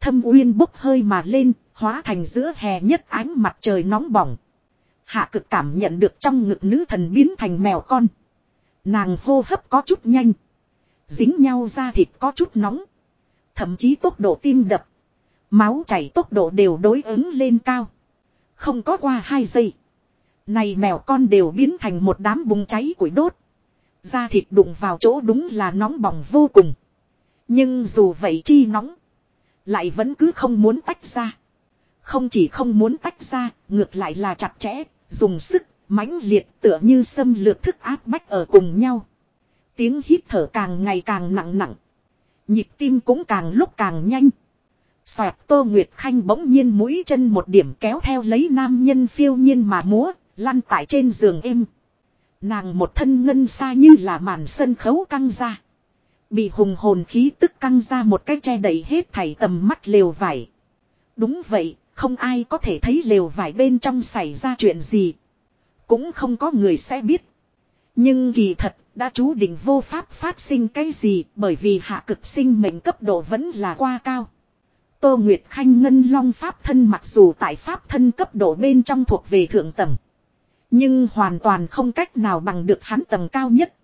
Thâm uyên bốc hơi mà lên, hóa thành giữa hè nhất ánh mặt trời nóng bỏng. Hạ cực cảm nhận được trong ngực nữ thần biến thành mèo con. Nàng hô hấp có chút nhanh. Dính nhau ra thịt có chút nóng. Thậm chí tốc độ tim đập. Máu chảy tốc độ đều đối ứng lên cao. Không có qua hai giây. Này mèo con đều biến thành một đám bùng cháy củi đốt. Da thịt đụng vào chỗ đúng là nóng bỏng vô cùng. Nhưng dù vậy chi nóng. Lại vẫn cứ không muốn tách ra. Không chỉ không muốn tách ra, ngược lại là chặt chẽ, dùng sức, mãnh liệt tựa như xâm lược thức áp bách ở cùng nhau. Tiếng hít thở càng ngày càng nặng nặng. Nhịp tim cũng càng lúc càng nhanh. Xoẹt tô nguyệt khanh bỗng nhiên mũi chân một điểm kéo theo lấy nam nhân phiêu nhiên mà múa, lăn tại trên giường êm. Nàng một thân ngân xa như là màn sân khấu căng ra. Bị hùng hồn khí tức căng ra một cái che đầy hết thảy tầm mắt lều vải. Đúng vậy, không ai có thể thấy lều vải bên trong xảy ra chuyện gì. Cũng không có người sẽ biết. Nhưng kỳ thật, đã chú định vô pháp phát sinh cái gì bởi vì hạ cực sinh mệnh cấp độ vẫn là qua cao. Tô Nguyệt Khanh Ngân Long Pháp thân mặc dù tại Pháp thân cấp độ bên trong thuộc về thượng tầng. Nhưng hoàn toàn không cách nào bằng được hắn tầng cao nhất.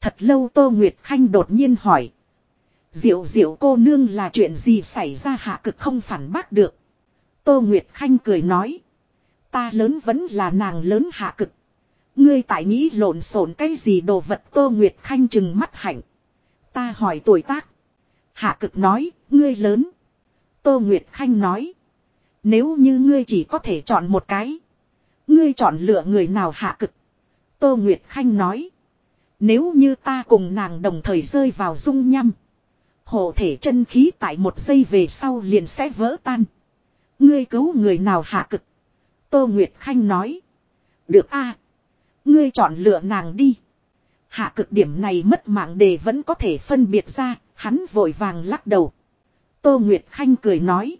Thật lâu Tô Nguyệt Khanh đột nhiên hỏi. Diệu diệu cô nương là chuyện gì xảy ra hạ cực không phản bác được. Tô Nguyệt Khanh cười nói. Ta lớn vẫn là nàng lớn hạ cực. Ngươi tại nghĩ lộn xộn cái gì đồ vật Tô Nguyệt Khanh chừng mắt hạnh. Ta hỏi tuổi tác. Hạ cực nói, ngươi lớn. Tô Nguyệt Khanh nói. Nếu như ngươi chỉ có thể chọn một cái. Ngươi chọn lựa người nào hạ cực. Tô Nguyệt Khanh nói. Nếu như ta cùng nàng đồng thời rơi vào dung nhăm. Hộ thể chân khí tại một giây về sau liền sẽ vỡ tan. Ngươi cứu người nào hạ cực. Tô Nguyệt Khanh nói. Được a, Ngươi chọn lựa nàng đi. Hạ cực điểm này mất mạng đề vẫn có thể phân biệt ra. Hắn vội vàng lắc đầu. Tô Nguyệt Khanh cười nói.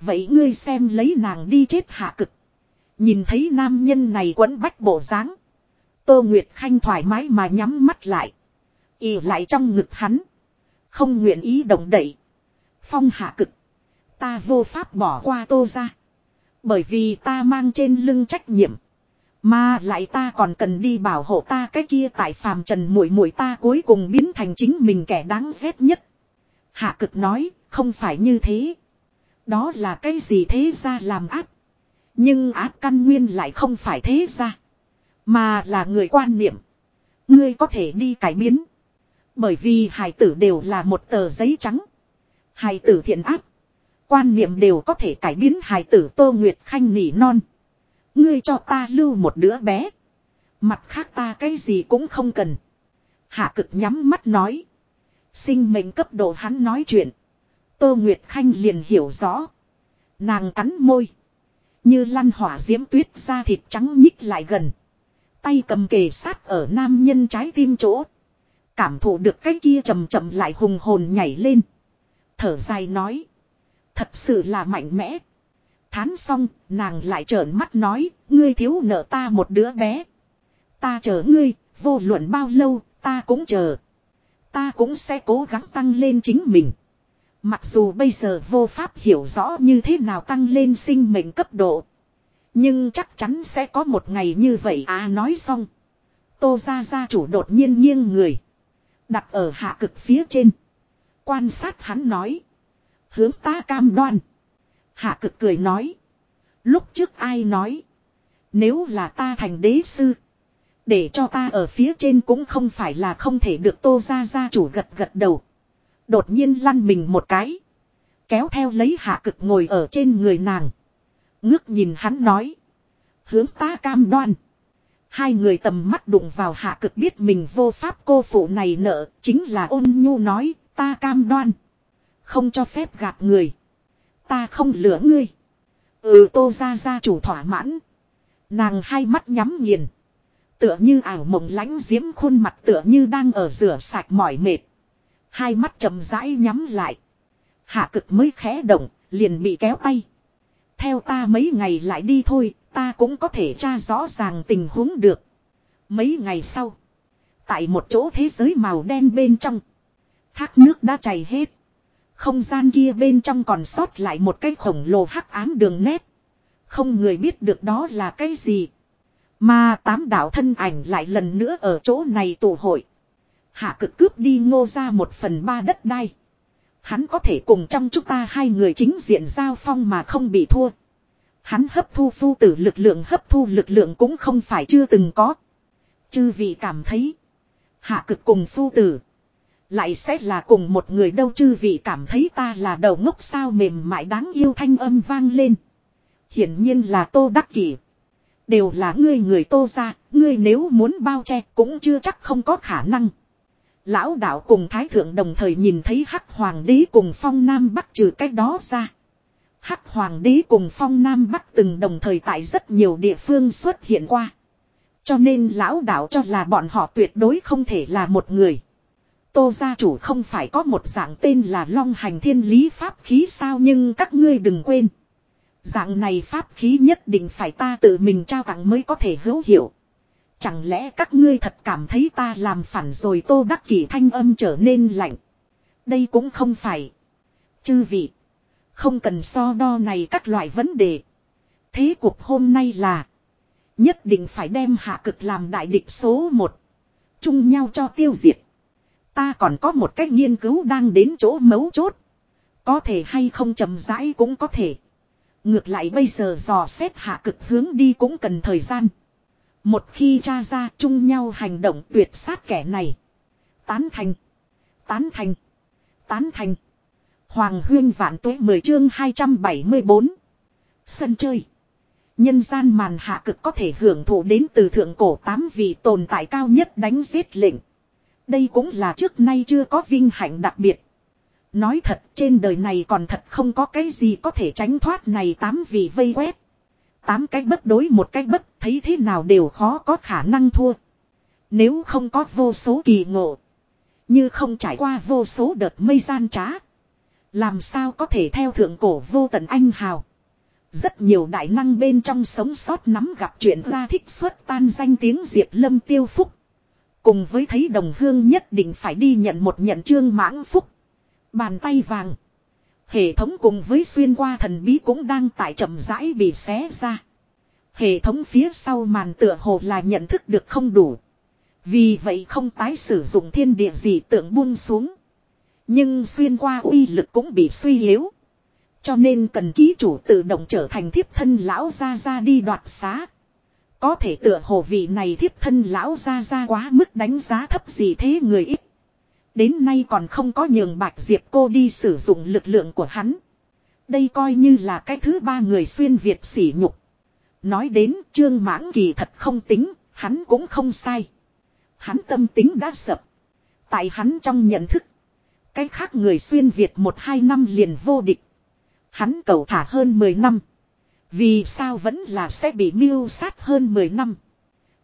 Vậy ngươi xem lấy nàng đi chết hạ cực. Nhìn thấy nam nhân này quấn bách bộ dáng Tô Nguyệt Khanh thoải mái mà nhắm mắt lại. ỉ lại trong ngực hắn. Không nguyện ý động đậy. Phong hạ cực. Ta vô pháp bỏ qua tô ra. Bởi vì ta mang trên lưng trách nhiệm. Mà lại ta còn cần đi bảo hộ ta cái kia tại phàm trần muội muội ta cuối cùng biến thành chính mình kẻ đáng ghét nhất. Hạ cực nói, không phải như thế. Đó là cái gì thế ra làm ác. Nhưng ác căn nguyên lại không phải thế ra. Mà là người quan niệm. Ngươi có thể đi cải biến. Bởi vì hài tử đều là một tờ giấy trắng. Hài tử thiện ác. Quan niệm đều có thể cải biến hài tử Tô Nguyệt Khanh nỉ non. Ngươi cho ta lưu một đứa bé. Mặt khác ta cái gì cũng không cần. Hạ cực nhắm mắt nói. Sinh mệnh cấp độ hắn nói chuyện. Tô Nguyệt Khanh liền hiểu rõ. Nàng cắn môi. Như lăn hỏa diễm tuyết ra thịt trắng nhích lại gần. Tay cầm kề sát ở nam nhân trái tim chỗ. Cảm thụ được cái kia chậm chậm lại hùng hồn nhảy lên. Thở dài nói. Thật sự là mạnh mẽ. thán xong, nàng lại trợn mắt nói, ngươi thiếu nợ ta một đứa bé. Ta chờ ngươi, vô luận bao lâu, ta cũng chờ. Ta cũng sẽ cố gắng tăng lên chính mình. Mặc dù bây giờ vô pháp hiểu rõ như thế nào tăng lên sinh mệnh cấp độ. Nhưng chắc chắn sẽ có một ngày như vậy à nói xong. Tô ra ra chủ đột nhiên nghiêng người. Đặt ở hạ cực phía trên. Quan sát hắn nói. Hướng ta cam đoan. Hạ cực cười nói. Lúc trước ai nói. Nếu là ta thành đế sư. Để cho ta ở phía trên cũng không phải là không thể được tô ra gia chủ gật gật đầu. Đột nhiên lăn mình một cái. Kéo theo lấy hạ cực ngồi ở trên người nàng. Ngước nhìn hắn nói. Hướng ta cam đoan. Hai người tầm mắt đụng vào hạ cực biết mình vô pháp cô phụ này nợ. Chính là ôn nhu nói, ta cam đoan. Không cho phép gạt người. Ta không lửa ngươi. Ừ tô ra ra chủ thỏa mãn. Nàng hai mắt nhắm nghiền. Tựa như ảo mộng lãnh diễm khuôn mặt tựa như đang ở rửa sạch mỏi mệt. Hai mắt chậm rãi nhắm lại. Hạ cực mới khẽ động, liền bị kéo tay. Theo ta mấy ngày lại đi thôi, ta cũng có thể tra rõ ràng tình huống được. Mấy ngày sau, tại một chỗ thế giới màu đen bên trong, thác nước đã chảy hết. Không gian kia bên trong còn sót lại một cái khổng lồ hắc ám đường nét. Không người biết được đó là cái gì. Mà tám đạo thân ảnh lại lần nữa ở chỗ này tụ hội. Hạ cực cướp đi ngô ra một phần ba đất đai. Hắn có thể cùng trong chúng ta hai người chính diện giao phong mà không bị thua. Hắn hấp thu phu tử lực lượng hấp thu lực lượng cũng không phải chưa từng có. Chư vị cảm thấy. Hạ cực cùng phu tử. Lại sẽ là cùng một người đâu chư vị cảm thấy ta là đầu ngốc sao mềm mại đáng yêu thanh âm vang lên. Hiển nhiên là tô đắc kỷ. Đều là ngươi người tô ra, ngươi nếu muốn bao che cũng chưa chắc không có khả năng. Lão đạo cùng thái thượng đồng thời nhìn thấy hắc hoàng đế cùng phong nam bắc trừ cách đó ra. Hắc hoàng đế cùng phong nam bắc từng đồng thời tại rất nhiều địa phương xuất hiện qua. Cho nên lão đạo cho là bọn họ tuyệt đối không thể là một người. Tô gia chủ không phải có một dạng tên là long hành thiên lý pháp khí sao nhưng các ngươi đừng quên. Dạng này pháp khí nhất định phải ta tự mình trao tặng mới có thể hữu hiệu. Chẳng lẽ các ngươi thật cảm thấy ta làm phản rồi tô đắc kỷ thanh âm trở nên lạnh. Đây cũng không phải. Chư vị. Không cần so đo này các loại vấn đề. Thế cuộc hôm nay là. Nhất định phải đem hạ cực làm đại địch số một. Chung nhau cho tiêu diệt. Ta còn có một cách nghiên cứu đang đến chỗ mấu chốt. Có thể hay không chậm rãi cũng có thể. Ngược lại bây giờ dò xét hạ cực hướng đi cũng cần thời gian. Một khi tra ra chung nhau hành động tuyệt sát kẻ này. Tán thành. Tán thành. Tán thành. Hoàng huyên vạn tuế 10 chương 274. Sân chơi. Nhân gian màn hạ cực có thể hưởng thụ đến từ thượng cổ tám vị tồn tại cao nhất đánh giết lệnh. Đây cũng là trước nay chưa có vinh hạnh đặc biệt. Nói thật, trên đời này còn thật không có cái gì có thể tránh thoát này tám vị vây quét. Tám cái bất đối một cái bất, thấy thế nào đều khó có khả năng thua. Nếu không có vô số kỳ ngộ. Như không trải qua vô số đợt mây gian trá. Làm sao có thể theo thượng cổ vô tận anh hào. Rất nhiều đại năng bên trong sống sót nắm gặp chuyện ra thích xuất tan danh tiếng Diệp Lâm tiêu phúc. Cùng với thấy đồng hương nhất định phải đi nhận một nhận trương mãng phúc. Bàn tay vàng. Hệ thống cùng với xuyên qua thần bí cũng đang tại chậm rãi bị xé ra. Hệ thống phía sau màn tựa hồ là nhận thức được không đủ. Vì vậy không tái sử dụng thiên địa gì tượng buông xuống. Nhưng xuyên qua uy lực cũng bị suy yếu. Cho nên cần ký chủ tự động trở thành thiếp thân lão ra ra đi đoạt xá. Có thể tựa hồ vị này thiếp thân lão ra ra quá mức đánh giá thấp gì thế người ít. Đến nay còn không có nhường bạch diệp cô đi sử dụng lực lượng của hắn. Đây coi như là cái thứ ba người xuyên Việt sỉ nhục. Nói đến trương mãng kỳ thật không tính, hắn cũng không sai. Hắn tâm tính đã sập. Tại hắn trong nhận thức. Cái khác người xuyên Việt một hai năm liền vô địch. Hắn cầu thả hơn 10 năm. Vì sao vẫn là sẽ bị mưu sát hơn 10 năm.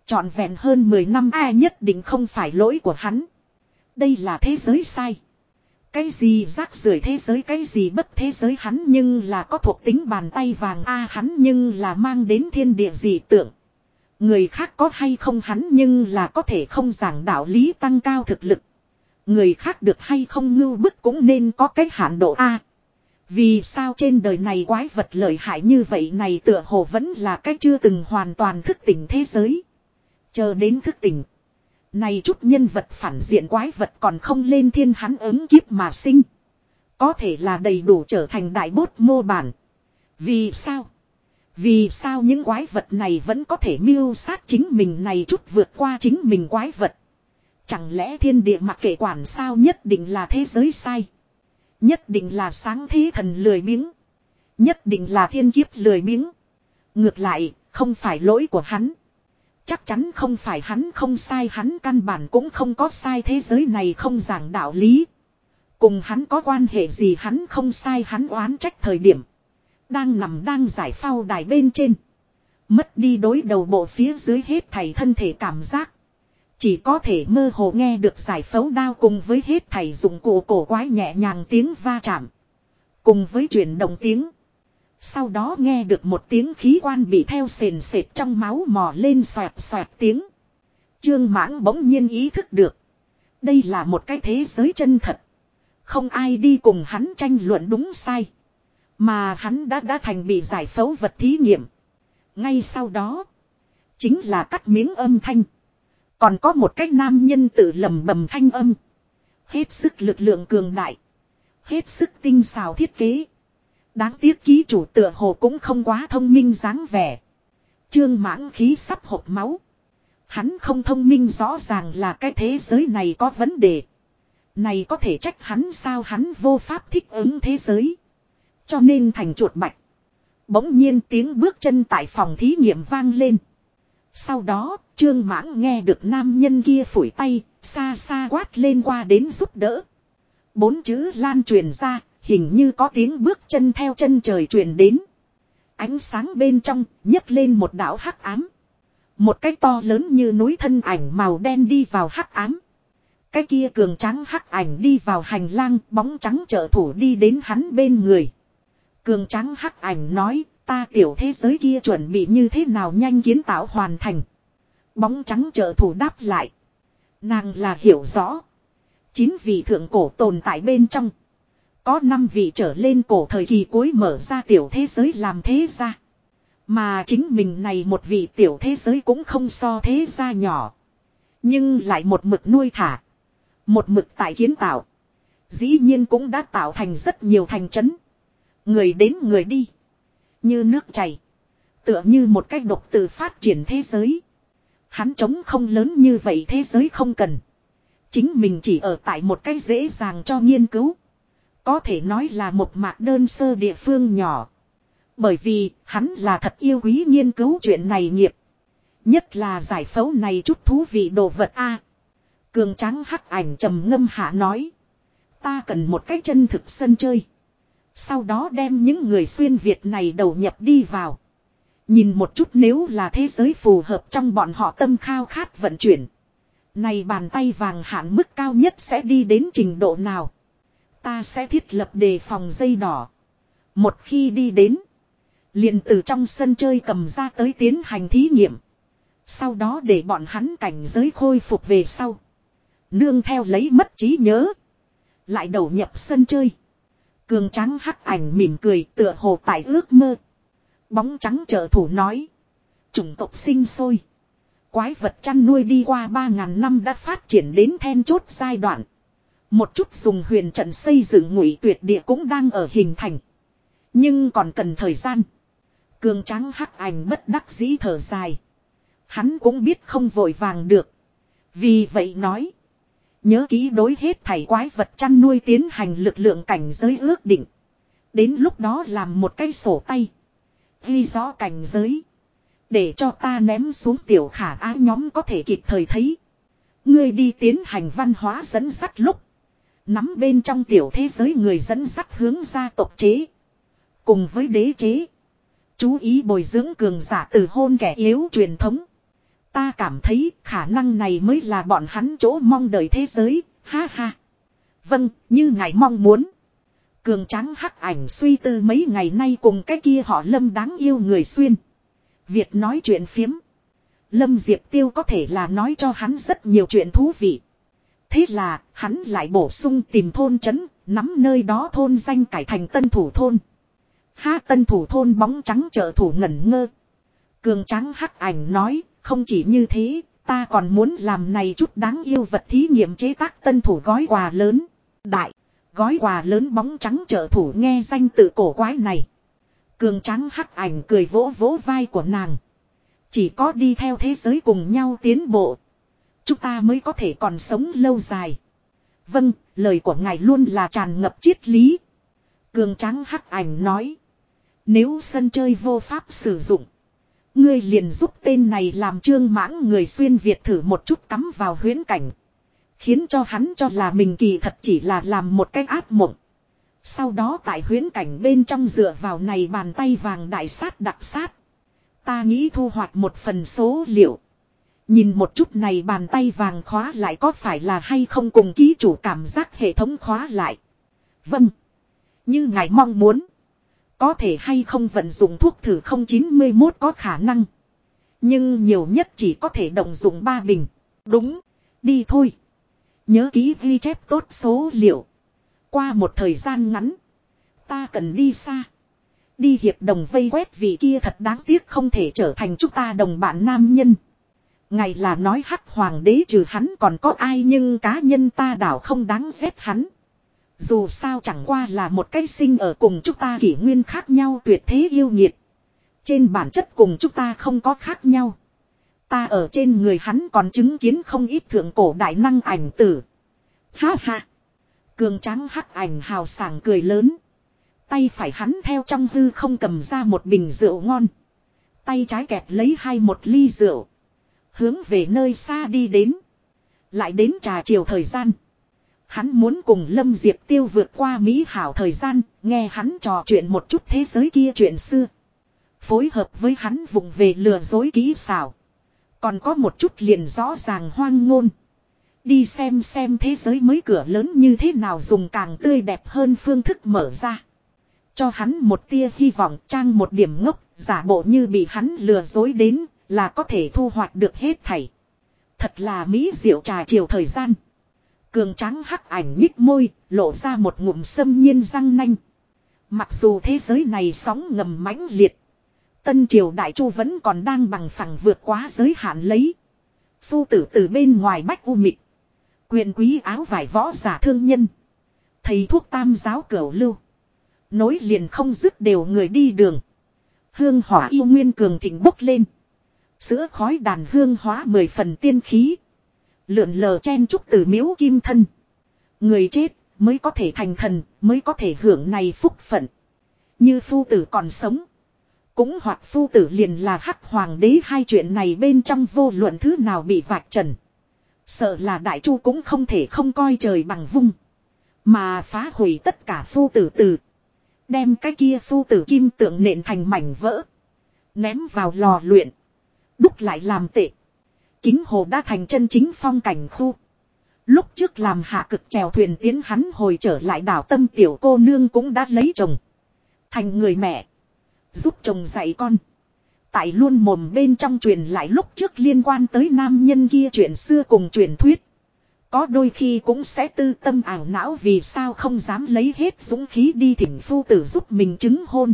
Chọn vẹn hơn 10 năm ai nhất định không phải lỗi của hắn. Đây là thế giới sai. Cái gì rác rưởi thế giới, cái gì bất thế giới, hắn nhưng là có thuộc tính bàn tay vàng a, hắn nhưng là mang đến thiên địa gì tưởng. Người khác có hay không, hắn nhưng là có thể không giảng đạo lý, tăng cao thực lực. Người khác được hay không, ngưu bức cũng nên có cái hạn độ A. Vì sao trên đời này quái vật lợi hại như vậy, này tựa hồ vẫn là cái chưa từng hoàn toàn thức tỉnh thế giới. Chờ đến thức tỉnh. Này chút nhân vật phản diện quái vật còn không lên thiên hắn ứng kiếp mà sinh. Có thể là đầy đủ trở thành đại bốt mô bản. Vì sao? Vì sao những quái vật này vẫn có thể miêu sát chính mình này chút vượt qua chính mình quái vật? Chẳng lẽ thiên địa mặc kệ quản sao nhất định là thế giới sai? Nhất định là sáng thế thần lười biếng. Nhất định là thiên kiếp lười biếng. Ngược lại, không phải lỗi của hắn. Chắc chắn không phải hắn không sai, hắn căn bản cũng không có sai, thế giới này không giảng đạo lý. Cùng hắn có quan hệ gì, hắn không sai, hắn oán trách thời điểm. Đang nằm, đang giải phao đài bên trên. Mất đi đối đầu bộ phía dưới hết thầy thân thể cảm giác. Chỉ có thể mơ hồ nghe được giải phẫu đao cùng với hết thầy dụng cụ cổ quái nhẹ nhàng tiếng va chạm. Cùng với chuyển động tiếng. Sau đó nghe được một tiếng khí quan bị theo sền sệt trong máu mò lên xoẹt xoẹt tiếng. Trương mãng bỗng nhiên ý thức được. Đây là một cái thế giới chân thật. Không ai đi cùng hắn tranh luận đúng sai. Mà hắn đã đã thành bị giải phẫu vật thí nghiệm. Ngay sau đó. Chính là cắt miếng âm thanh. Còn có một cái nam nhân tự lầm bầm thanh âm. Hết sức lực lượng cường đại. Hết sức tinh xào thiết kế. Đáng tiếc ký chủ tựa hồ cũng không quá thông minh dáng vẻ. Trương mãng khí sắp hộp máu. Hắn không thông minh rõ ràng là cái thế giới này có vấn đề. Này có thể trách hắn sao hắn vô pháp thích ứng thế giới. Cho nên thành chuột bạch. Bỗng nhiên tiếng bước chân tại phòng thí nghiệm vang lên. Sau đó, trương mãng nghe được nam nhân kia phủi tay, xa xa quát lên qua đến giúp đỡ. Bốn chữ lan truyền ra, hình như có tiếng bước chân theo chân trời truyền đến. Ánh sáng bên trong, nhấc lên một đảo hắc ám. Một cái to lớn như núi thân ảnh màu đen đi vào hắc ám. Cái kia cường trắng hắc ảnh đi vào hành lang, bóng trắng trợ thủ đi đến hắn bên người. Cường trắng hắc ảnh nói, ta tiểu thế giới kia chuẩn bị như thế nào nhanh kiến tạo hoàn thành. Bóng trắng trợ thủ đáp lại. Nàng là hiểu rõ. Chín vị thượng cổ tồn tại bên trong. Có năm vị trở lên cổ thời kỳ cuối mở ra tiểu thế giới làm thế gia. Mà chính mình này một vị tiểu thế giới cũng không so thế gia nhỏ. Nhưng lại một mực nuôi thả. Một mực tại kiến tạo. Dĩ nhiên cũng đã tạo thành rất nhiều thành trấn. Người đến người đi. Như nước chảy. Tựa như một cách độc từ phát triển thế giới. Hắn chống không lớn như vậy thế giới không cần. Chính mình chỉ ở tại một cách dễ dàng cho nghiên cứu. Có thể nói là một mạc đơn sơ địa phương nhỏ. Bởi vì hắn là thật yêu quý nghiên cứu chuyện này nghiệp. Nhất là giải phẫu này chút thú vị đồ vật a. Cường trắng hắc ảnh trầm ngâm hạ nói. Ta cần một cái chân thực sân chơi. Sau đó đem những người xuyên Việt này đầu nhập đi vào. Nhìn một chút nếu là thế giới phù hợp trong bọn họ tâm khao khát vận chuyển. Này bàn tay vàng hạn mức cao nhất sẽ đi đến trình độ nào. Ta sẽ thiết lập đề phòng dây đỏ. Một khi đi đến. liền từ trong sân chơi cầm ra tới tiến hành thí nghiệm. Sau đó để bọn hắn cảnh giới khôi phục về sau. Nương theo lấy mất trí nhớ. Lại đầu nhập sân chơi. Cường trắng hắc ảnh mỉm cười tựa hồ tại ước mơ. Bóng trắng trợ thủ nói. Chủng tộc sinh sôi. Quái vật chăn nuôi đi qua 3.000 năm đã phát triển đến then chốt giai đoạn. Một chút dùng huyền trận xây dựng ngụy tuyệt địa cũng đang ở hình thành. Nhưng còn cần thời gian. Cường trắng hắc ảnh bất đắc dĩ thở dài. Hắn cũng biết không vội vàng được. Vì vậy nói. Nhớ ký đối hết thảy quái vật chăn nuôi tiến hành lực lượng cảnh giới ước định. Đến lúc đó làm một cái sổ tay. Ghi rõ cảnh giới. Để cho ta ném xuống tiểu khả á nhóm có thể kịp thời thấy. Ngươi đi tiến hành văn hóa dẫn sắt lúc. Nắm bên trong tiểu thế giới người dẫn sắt hướng ra tộc chế. Cùng với đế chế. Chú ý bồi dưỡng cường giả từ hôn kẻ yếu truyền thống. Ta cảm thấy khả năng này mới là bọn hắn chỗ mong đợi thế giới, ha ha. Vâng, như ngài mong muốn. Cường tráng hắc ảnh suy tư mấy ngày nay cùng cái kia họ lâm đáng yêu người xuyên. Việt nói chuyện phiếm. Lâm Diệp Tiêu có thể là nói cho hắn rất nhiều chuyện thú vị. Thế là, hắn lại bổ sung tìm thôn trấn, nắm nơi đó thôn danh cải thành tân thủ thôn. Ha tân thủ thôn bóng trắng trợ thủ ngẩn ngơ. Cường trắng hắc ảnh nói, không chỉ như thế, ta còn muốn làm này chút đáng yêu vật thí nghiệm chế tác tân thủ gói quà lớn. Đại, gói quà lớn bóng trắng trợ thủ nghe danh tự cổ quái này. Cường trắng hắc ảnh cười vỗ vỗ vai của nàng. Chỉ có đi theo thế giới cùng nhau tiến bộ. Chúng ta mới có thể còn sống lâu dài. Vâng, lời của ngài luôn là tràn ngập triết lý. Cường trắng hắc ảnh nói. Nếu sân chơi vô pháp sử dụng. Ngươi liền giúp tên này làm trương mãng người xuyên Việt thử một chút cắm vào huyến cảnh. Khiến cho hắn cho là mình kỳ thật chỉ là làm một cái ác mộng. Sau đó tại huyến cảnh bên trong dựa vào này bàn tay vàng đại sát đặc sát. Ta nghĩ thu hoạch một phần số liệu. Nhìn một chút này bàn tay vàng khóa lại có phải là hay không cùng ký chủ cảm giác hệ thống khóa lại. Vâng. Như ngài mong muốn. Có thể hay không vận dụng thuốc thử 091 có khả năng. Nhưng nhiều nhất chỉ có thể động dụng ba bình. Đúng. Đi thôi. Nhớ ký ghi chép tốt số liệu. Qua một thời gian ngắn. Ta cần đi xa. Đi hiệp đồng vây quét vì kia thật đáng tiếc không thể trở thành chúng ta đồng bạn nam nhân. Ngày là nói hắc hoàng đế trừ hắn còn có ai nhưng cá nhân ta đảo không đáng ghét hắn. Dù sao chẳng qua là một cái sinh ở cùng chúng ta kỷ nguyên khác nhau tuyệt thế yêu nhiệt. Trên bản chất cùng chúng ta không có khác nhau. Ta ở trên người hắn còn chứng kiến không ít thượng cổ đại năng ảnh tử. Ha ha. Cường trắng hắc ảnh hào sảng cười lớn. Tay phải hắn theo trong hư không cầm ra một bình rượu ngon. Tay trái kẹp lấy hai một ly rượu. Hướng về nơi xa đi đến. Lại đến trà chiều thời gian. Hắn muốn cùng Lâm Diệp Tiêu vượt qua Mỹ hảo thời gian, nghe hắn trò chuyện một chút thế giới kia chuyện xưa. Phối hợp với hắn vùng về lừa dối kỹ xảo. Còn có một chút liền rõ ràng hoang ngôn. Đi xem xem thế giới mới cửa lớn như thế nào dùng càng tươi đẹp hơn phương thức mở ra. Cho hắn một tia hy vọng trang một điểm ngốc, giả bộ như bị hắn lừa dối đến, là có thể thu hoạch được hết thảy. Thật là mỹ diệu trà chiều thời gian. Cường trắng hắc ảnh nhích môi, lộ ra một ngụm sâm nhiên răng nanh. Mặc dù thế giới này sóng ngầm mãnh liệt. Tân triều đại chu vẫn còn đang bằng phẳng vượt quá giới hạn lấy. Phu tử từ bên ngoài bách u mịt. Quyền quý áo vải võ giả thương nhân. Thầy thuốc tam giáo cửu lưu. Nối liền không dứt đều người đi đường. Hương hỏa yêu nguyên cường thịnh bốc lên. Sữa khói đàn hương hóa mười phần tiên khí. Lượn lờ chen trúc từ miếu kim thân. Người chết mới có thể thành thần, mới có thể hưởng này phúc phận. Như phu tử còn sống. Cũng hoặc phu tử liền là hắc hoàng đế hai chuyện này bên trong vô luận thứ nào bị vạch trần. Sợ là đại chu cũng không thể không coi trời bằng vung. Mà phá hủy tất cả phu tử tử. Đem cái kia phu tử kim tượng nện thành mảnh vỡ. Ném vào lò luyện. Đúc lại làm tệ. Kính hồ đã thành chân chính phong cảnh khu. Lúc trước làm hạ cực trèo thuyền tiến hắn hồi trở lại đảo tâm tiểu cô nương cũng đã lấy chồng. Thành người mẹ. Giúp chồng dạy con. Tại luôn mồm bên trong truyền lại lúc trước liên quan tới nam nhân kia chuyện xưa cùng truyền thuyết. Có đôi khi cũng sẽ tư tâm ảo não vì sao không dám lấy hết dũng khí đi thỉnh phu tử giúp mình chứng hôn.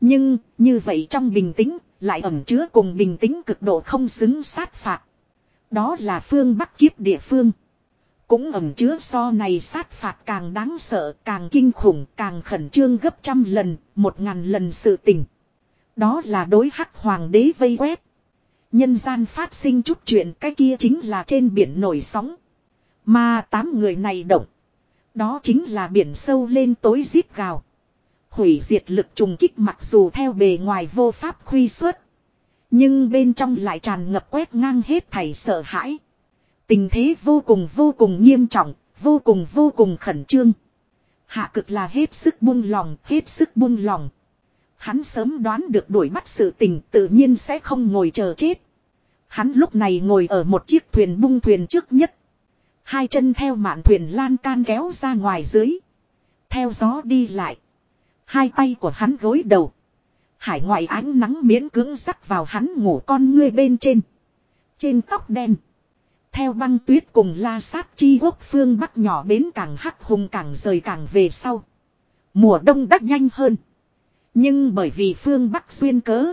Nhưng, như vậy trong bình tĩnh, lại ẩm chứa cùng bình tĩnh cực độ không xứng sát phạt. Đó là phương Bắc kiếp địa phương. Cũng ẩm chứa so này sát phạt càng đáng sợ, càng kinh khủng, càng khẩn trương gấp trăm lần, một ngàn lần sự tình. Đó là đối hắc hoàng đế vây quét. Nhân gian phát sinh chút chuyện cái kia chính là trên biển nổi sóng. Mà tám người này động. Đó chính là biển sâu lên tối giết gào. Hủy diệt lực trùng kích mặc dù theo bề ngoài vô pháp khuy xuất. Nhưng bên trong lại tràn ngập quét ngang hết thảy sợ hãi. Tình thế vô cùng vô cùng nghiêm trọng, vô cùng vô cùng khẩn trương. Hạ cực là hết sức buông lòng, hết sức buông lòng. Hắn sớm đoán được đuổi bắt sự tình tự nhiên sẽ không ngồi chờ chết. Hắn lúc này ngồi ở một chiếc thuyền bung thuyền trước nhất. Hai chân theo mạn thuyền lan can kéo ra ngoài dưới. Theo gió đi lại. Hai tay của hắn gối đầu. Hải ngoại ánh nắng miễn cưỡng sắc vào hắn ngủ con ngươi bên trên. Trên tóc đen. Theo băng tuyết cùng la sát chi quốc phương bắc nhỏ bến càng hắc hùng càng rời càng về sau. Mùa đông đắt nhanh hơn. Nhưng bởi vì phương bắc xuyên cớ.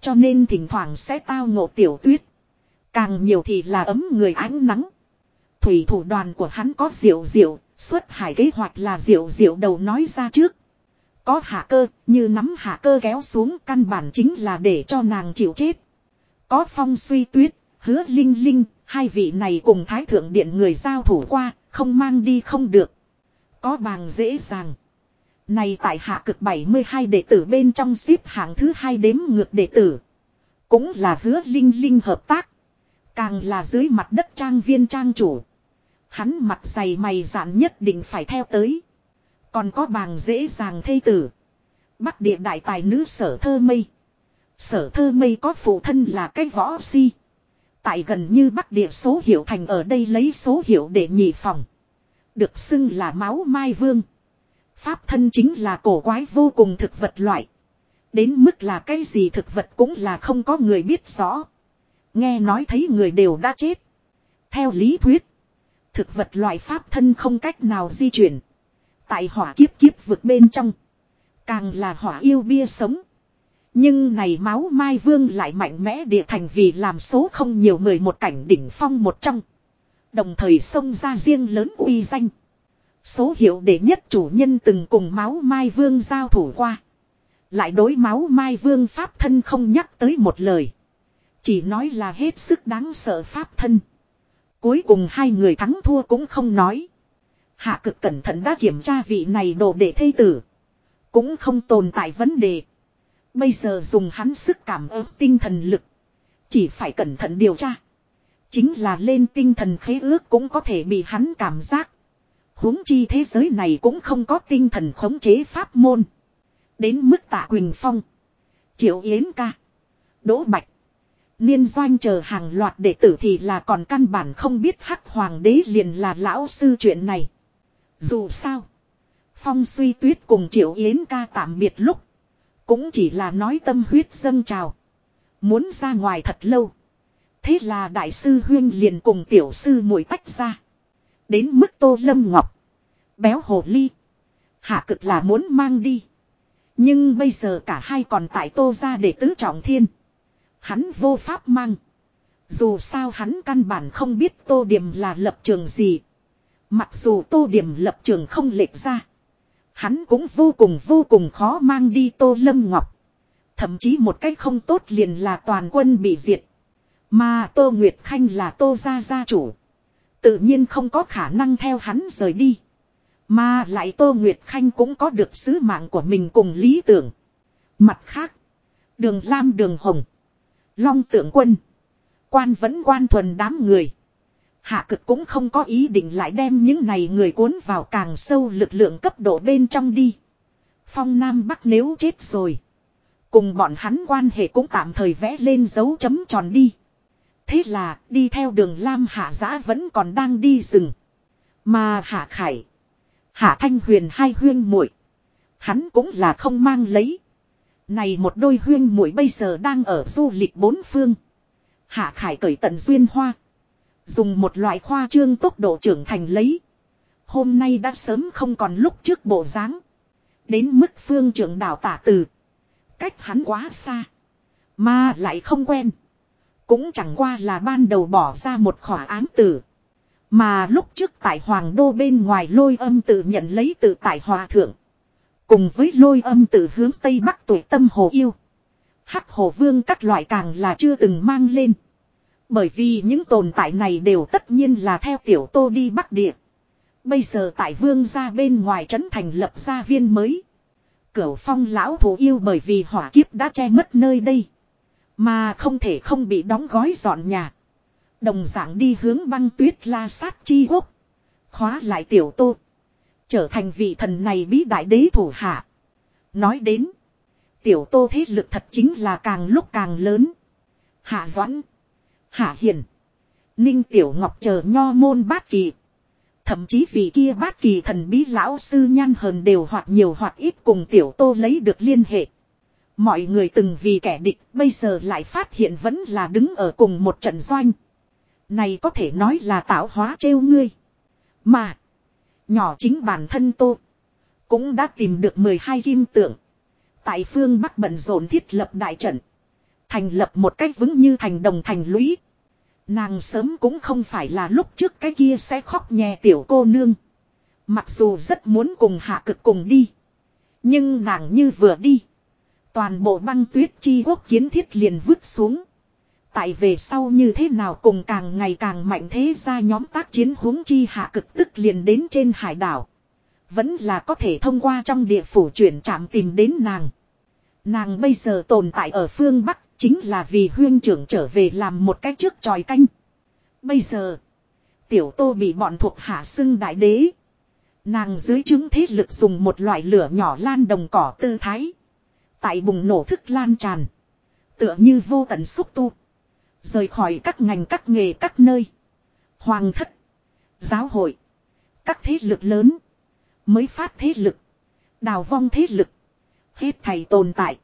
Cho nên thỉnh thoảng sẽ tao ngộ tiểu tuyết. Càng nhiều thì là ấm người ánh nắng. Thủy thủ đoàn của hắn có diệu diệu, xuất hải kế hoạch là diệu diệu đầu nói ra trước. Có hạ cơ, như nắm hạ cơ kéo xuống căn bản chính là để cho nàng chịu chết. Có phong suy tuyết, hứa linh linh, hai vị này cùng thái thượng điện người giao thủ qua, không mang đi không được. Có bàng dễ dàng. Này tại hạ cực 72 đệ tử bên trong ship hạng thứ hai đếm ngược đệ tử. Cũng là hứa linh linh hợp tác. Càng là dưới mặt đất trang viên trang chủ. Hắn mặt dày mày dạn nhất định phải theo tới. Còn có bàng dễ dàng thây tử. Bắc địa đại tài nữ sở thơ mây. Sở thơ mây có phụ thân là cái võ si. Tại gần như bắc địa số hiệu thành ở đây lấy số hiệu để nhị phòng. Được xưng là máu mai vương. Pháp thân chính là cổ quái vô cùng thực vật loại. Đến mức là cái gì thực vật cũng là không có người biết rõ. Nghe nói thấy người đều đã chết. Theo lý thuyết. Thực vật loại pháp thân không cách nào di chuyển. Tại hỏa kiếp kiếp vực bên trong. Càng là hỏa yêu bia sống. Nhưng này máu mai vương lại mạnh mẽ địa thành vì làm số không nhiều người một cảnh đỉnh phong một trong. Đồng thời xông ra riêng lớn uy danh. Số hiệu đệ nhất chủ nhân từng cùng máu mai vương giao thủ qua. Lại đối máu mai vương pháp thân không nhắc tới một lời. Chỉ nói là hết sức đáng sợ pháp thân. Cuối cùng hai người thắng thua cũng không nói. Hạ cực cẩn thận đã kiểm tra vị này đồ đệ thây tử. Cũng không tồn tại vấn đề. Bây giờ dùng hắn sức cảm ứng tinh thần lực. Chỉ phải cẩn thận điều tra. Chính là lên tinh thần khế ước cũng có thể bị hắn cảm giác. huống chi thế giới này cũng không có tinh thần khống chế pháp môn. Đến mức tạ Quỳnh Phong. Triệu Yến ca. Đỗ Bạch. Niên doanh chờ hàng loạt đệ tử thì là còn căn bản không biết hắc hoàng đế liền là lão sư chuyện này. Dù sao. Phong suy tuyết cùng triệu yến ca tạm biệt lúc. Cũng chỉ là nói tâm huyết dâng trào. Muốn ra ngoài thật lâu. Thế là đại sư huyên liền cùng tiểu sư muội tách ra. Đến mức tô lâm ngọc. Béo hồ ly. Hạ cực là muốn mang đi. Nhưng bây giờ cả hai còn tại tô ra để tứ trọng thiên. Hắn vô pháp mang. Dù sao hắn căn bản không biết tô điểm là lập trường gì. Mặc dù tô điểm lập trường không lệch ra. Hắn cũng vô cùng vô cùng khó mang đi tô lâm ngọc. Thậm chí một cách không tốt liền là toàn quân bị diệt. Mà tô Nguyệt Khanh là tô gia gia chủ. Tự nhiên không có khả năng theo hắn rời đi. Mà lại tô Nguyệt Khanh cũng có được sứ mạng của mình cùng lý tưởng. Mặt khác. Đường Lam, đường Hồng. Long tượng quân. Quan vẫn quan thuần đám người. Hạ cực cũng không có ý định lại đem những này người cuốn vào càng sâu lực lượng cấp độ bên trong đi. Phong Nam Bắc nếu chết rồi. Cùng bọn hắn quan hệ cũng tạm thời vẽ lên dấu chấm tròn đi. Thế là, đi theo đường Lam Hạ Giã vẫn còn đang đi rừng. Mà Hạ Khải. Hạ Thanh Huyền hai huyên muội, Hắn cũng là không mang lấy. Này một đôi huyên muội bây giờ đang ở du lịch bốn phương. Hạ Khải cởi tận duyên hoa. Dùng một loại khoa trương tốc độ trưởng thành lấy. Hôm nay đã sớm không còn lúc trước bộ dáng Đến mức phương trưởng đảo tả từ. Cách hắn quá xa. Mà lại không quen. Cũng chẳng qua là ban đầu bỏ ra một khỏa án tử. Mà lúc trước tại Hoàng Đô bên ngoài lôi âm tự nhận lấy tự tại Hòa Thượng. Cùng với lôi âm tự hướng Tây Bắc tuổi tâm hồ yêu. Hắc hồ vương các loại càng là chưa từng mang lên. Bởi vì những tồn tại này đều tất nhiên là theo tiểu tô đi Bắc Địa. Bây giờ tại vương gia bên ngoài trấn thành lập gia viên mới. Cửu phong lão thủ yêu bởi vì hỏa kiếp đã che mất nơi đây. Mà không thể không bị đóng gói dọn nhà. Đồng dạng đi hướng băng tuyết la sát chi quốc. Khóa lại tiểu tô. Trở thành vị thần này bí đại đế thủ hạ. Nói đến. Tiểu tô thế lực thật chính là càng lúc càng lớn. Hạ doãn. Hạ hiền. Ninh Tiểu Ngọc chờ nho môn bát kỳ. Thậm chí vì kia bát kỳ thần bí lão sư nhan hờn đều hoặc nhiều hoặc ít cùng Tiểu Tô lấy được liên hệ. Mọi người từng vì kẻ địch, bây giờ lại phát hiện vẫn là đứng ở cùng một trận doanh. Này có thể nói là tạo hóa trêu ngươi. Mà. Nhỏ chính bản thân Tô. Cũng đã tìm được 12 kim tượng. Tại phương Bắc bận rộn thiết lập đại trận. Thành lập một cách vững như thành đồng thành lũy. Nàng sớm cũng không phải là lúc trước cái kia sẽ khóc nhè tiểu cô nương. Mặc dù rất muốn cùng hạ cực cùng đi. Nhưng nàng như vừa đi. Toàn bộ băng tuyết chi quốc kiến thiết liền vứt xuống. Tại về sau như thế nào cùng càng ngày càng mạnh thế ra nhóm tác chiến huống chi hạ cực tức liền đến trên hải đảo. Vẫn là có thể thông qua trong địa phủ chuyển chạm tìm đến nàng. Nàng bây giờ tồn tại ở phương Bắc chính là vì huyên trưởng trở về làm một cách trước tròi canh. Bây giờ, tiểu tô bị bọn thuộc hạ xưng đại đế. Nàng dưới chứng thế lực dùng một loại lửa nhỏ lan đồng cỏ tư thái. Tại bùng nổ thức lan tràn. Tựa như vô tận xúc tu. Rời khỏi các ngành các nghề các nơi. Hoàng thất. Giáo hội. Các thế lực lớn. Mới phát thế lực. Đào vong thế lực. Hết thầy tồn tại.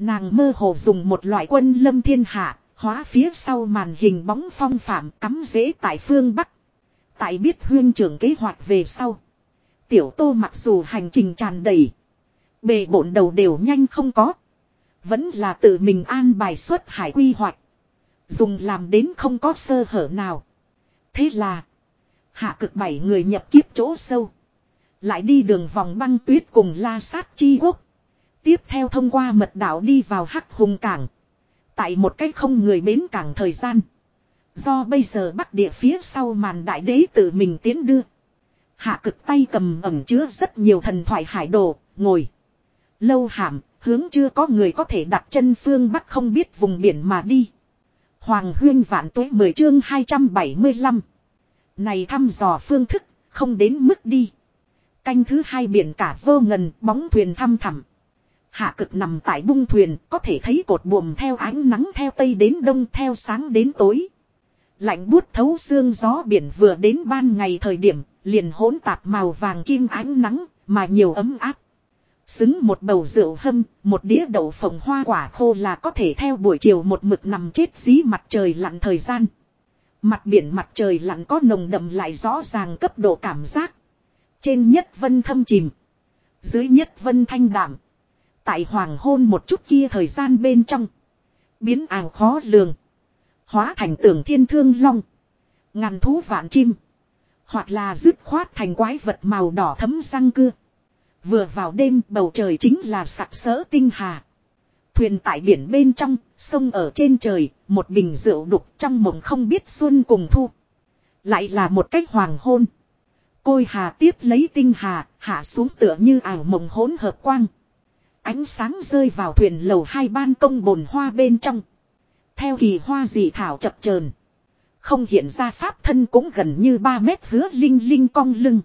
Nàng mơ hồ dùng một loại quân lâm thiên hạ. Hóa phía sau màn hình bóng phong phạm cắm rễ tại phương Bắc. Tại biết huyên trưởng kế hoạch về sau. Tiểu tô mặc dù hành trình tràn đầy. Bề bộn đầu đều nhanh không có. Vẫn là tự mình an bài xuất hải quy hoạch. Dùng làm đến không có sơ hở nào. Thế là. Hạ cực bảy người nhập kiếp chỗ sâu. Lại đi đường vòng băng tuyết cùng la sát chi quốc. Tiếp theo thông qua mật đảo đi vào hắc hùng cảng. Tại một cách không người bến cảng thời gian. Do bây giờ bắc địa phía sau màn đại đế tự mình tiến đưa. Hạ cực tay cầm ẩm chứa rất nhiều thần thoại hải đồ, ngồi. Lâu hàm, hướng chưa có người có thể đặt chân phương bắc không biết vùng biển mà đi. Hoàng huyên vạn tuế 10 chương 275. Này thăm dò phương thức, không đến mức đi. Canh thứ hai biển cả vô ngần, bóng thuyền thăm thẳm. Hạ cực nằm tại bung thuyền, có thể thấy cột buồm theo ánh nắng theo tây đến đông theo sáng đến tối. Lạnh buốt thấu xương gió biển vừa đến ban ngày thời điểm, liền hỗn tạp màu vàng kim ánh nắng, mà nhiều ấm áp. Xứng một bầu rượu hâm, một đĩa đậu phộng hoa quả khô là có thể theo buổi chiều một mực nằm chết dí mặt trời lặn thời gian. Mặt biển mặt trời lặn có nồng đậm lại rõ ràng cấp độ cảm giác. Trên nhất vân thâm chìm. Dưới nhất vân thanh đảm. Tại hoàng hôn một chút kia thời gian bên trong. Biến ảo khó lường. Hóa thành tưởng thiên thương long. Ngàn thú vạn chim. Hoặc là dứt khoát thành quái vật màu đỏ thấm răng cưa. Vừa vào đêm bầu trời chính là sặc sỡ tinh hà. Thuyền tại biển bên trong, sông ở trên trời, một bình rượu đục trong mộng không biết xuân cùng thu. Lại là một cách hoàng hôn. Côi hà tiếp lấy tinh hà, hạ xuống tựa như ảo mộng hỗn hợp quang. Ánh sáng rơi vào thuyền lầu hai ban công bồn hoa bên trong. Theo kỳ hoa dị thảo chập chờn Không hiện ra pháp thân cũng gần như 3 mét hứa linh linh cong lưng.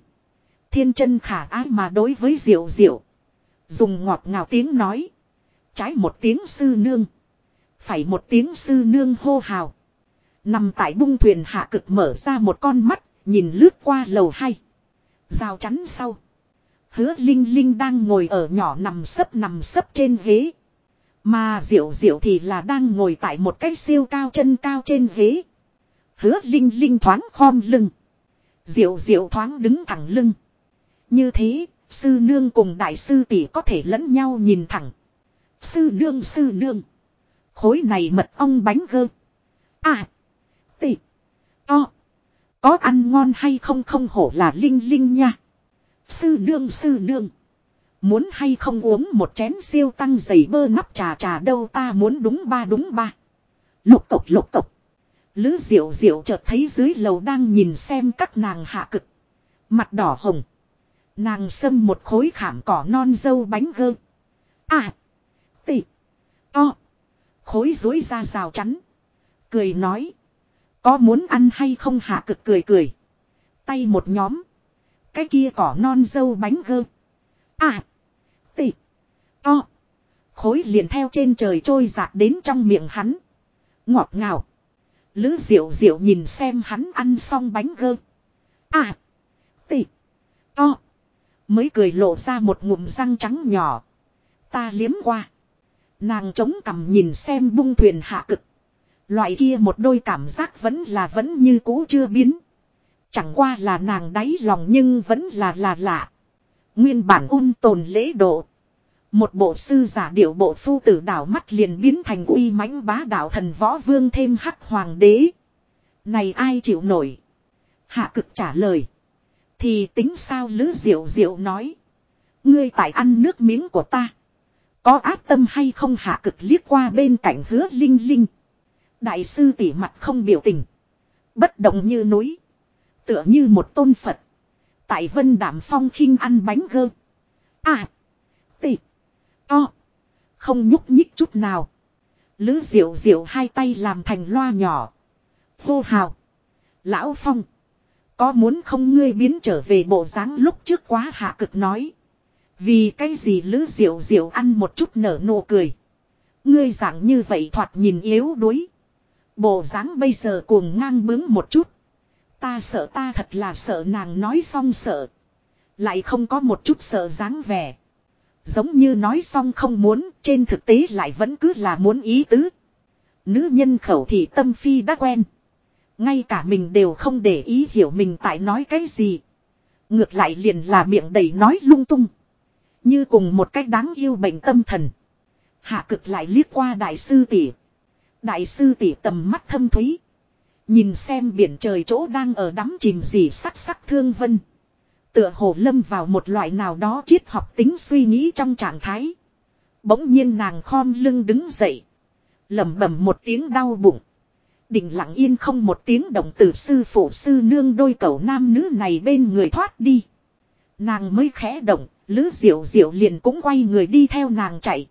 Thiên chân khả ái mà đối với diệu diệu. Dùng ngọt ngào tiếng nói. Trái một tiếng sư nương. Phải một tiếng sư nương hô hào. Nằm tại bung thuyền hạ cực mở ra một con mắt, nhìn lướt qua lầu hai. Rào chắn sau. Hứa Linh Linh đang ngồi ở nhỏ nằm sấp nằm sấp trên ghế. Mà Diệu Diệu thì là đang ngồi tại một cái siêu cao chân cao trên ghế. Hứa Linh Linh thoáng khom lưng. Diệu Diệu thoáng đứng thẳng lưng. Như thế, sư nương cùng đại sư tỷ có thể lẫn nhau nhìn thẳng. Sư nương sư nương. Khối này mật ong bánh gơ. À. Tỷ. To. Có ăn ngon hay không không hổ là linh linh nha. Sư nương sư nương. Muốn hay không uống một chén siêu tăng dày bơ nắp trà trà đâu ta muốn đúng ba đúng ba. Lục cộc lục cộc. lữ diệu diệu chợt thấy dưới lầu đang nhìn xem các nàng hạ cực. Mặt đỏ hồng. Nàng xâm một khối khảm cỏ non dâu bánh gơ. À. Tị. To. Khối dối ra rào chắn. Cười nói. Có muốn ăn hay không hạ cực cười cười. Tay một nhóm. Cái kia cỏ non dâu bánh gơ. À. Tị. To. Khối liền theo trên trời trôi giạt đến trong miệng hắn. Ngọt ngào. Lữ diệu diệu nhìn xem hắn ăn xong bánh gơ. À. Tị. To. Mới cười lộ ra một ngụm răng trắng nhỏ. Ta liếm qua. Nàng chống cằm nhìn xem bung thuyền hạ cực. Loại kia một đôi cảm giác vẫn là vẫn như cũ chưa biến. Chẳng qua là nàng đáy lòng nhưng vẫn là là lạ. Nguyên bản ôn tồn lễ độ. Một bộ sư giả điệu bộ phu tử đảo mắt liền biến thành uy mãnh bá đạo thần võ vương thêm hắc hoàng đế. Này ai chịu nổi? Hạ cực trả lời. Thì tính sao lữ diệu diệu nói. Ngươi tại ăn nước miếng của ta. Có áp tâm hay không hạ cực liếc qua bên cạnh hứa linh linh. Đại sư tỉ mặt không biểu tình. Bất động như núi. Tựa như một tôn Phật. Tại vân đảm phong khinh ăn bánh gơ. À. Tị. To. Không nhúc nhích chút nào. Lữ diệu diệu hai tay làm thành loa nhỏ. Vô hào. Lão Phong. Có muốn không ngươi biến trở về bộ dáng lúc trước quá hạ cực nói. Vì cái gì lữ diệu diệu ăn một chút nở nụ cười. Ngươi dạng như vậy thoạt nhìn yếu đuối. Bộ dáng bây giờ cuồng ngang bướng một chút. Ta sợ ta thật là sợ nàng nói xong sợ. Lại không có một chút sợ dáng vẻ. Giống như nói xong không muốn, trên thực tế lại vẫn cứ là muốn ý tứ. Nữ nhân khẩu thì tâm phi đã quen. Ngay cả mình đều không để ý hiểu mình tại nói cái gì. Ngược lại liền là miệng đầy nói lung tung. Như cùng một cách đáng yêu bệnh tâm thần. Hạ cực lại liếc qua đại sư tỷ. Đại sư tỷ tầm mắt thâm thúy. Nhìn xem biển trời chỗ đang ở đắm chìm gì sắc sắc thương vân. Tựa hồ lâm vào một loại nào đó triết học tính suy nghĩ trong trạng thái. Bỗng nhiên nàng khom lưng đứng dậy. lẩm bẩm một tiếng đau bụng. Định lặng yên không một tiếng động từ sư phụ sư nương đôi cầu nam nữ này bên người thoát đi. Nàng mới khẽ động, lứ diệu diệu liền cũng quay người đi theo nàng chạy.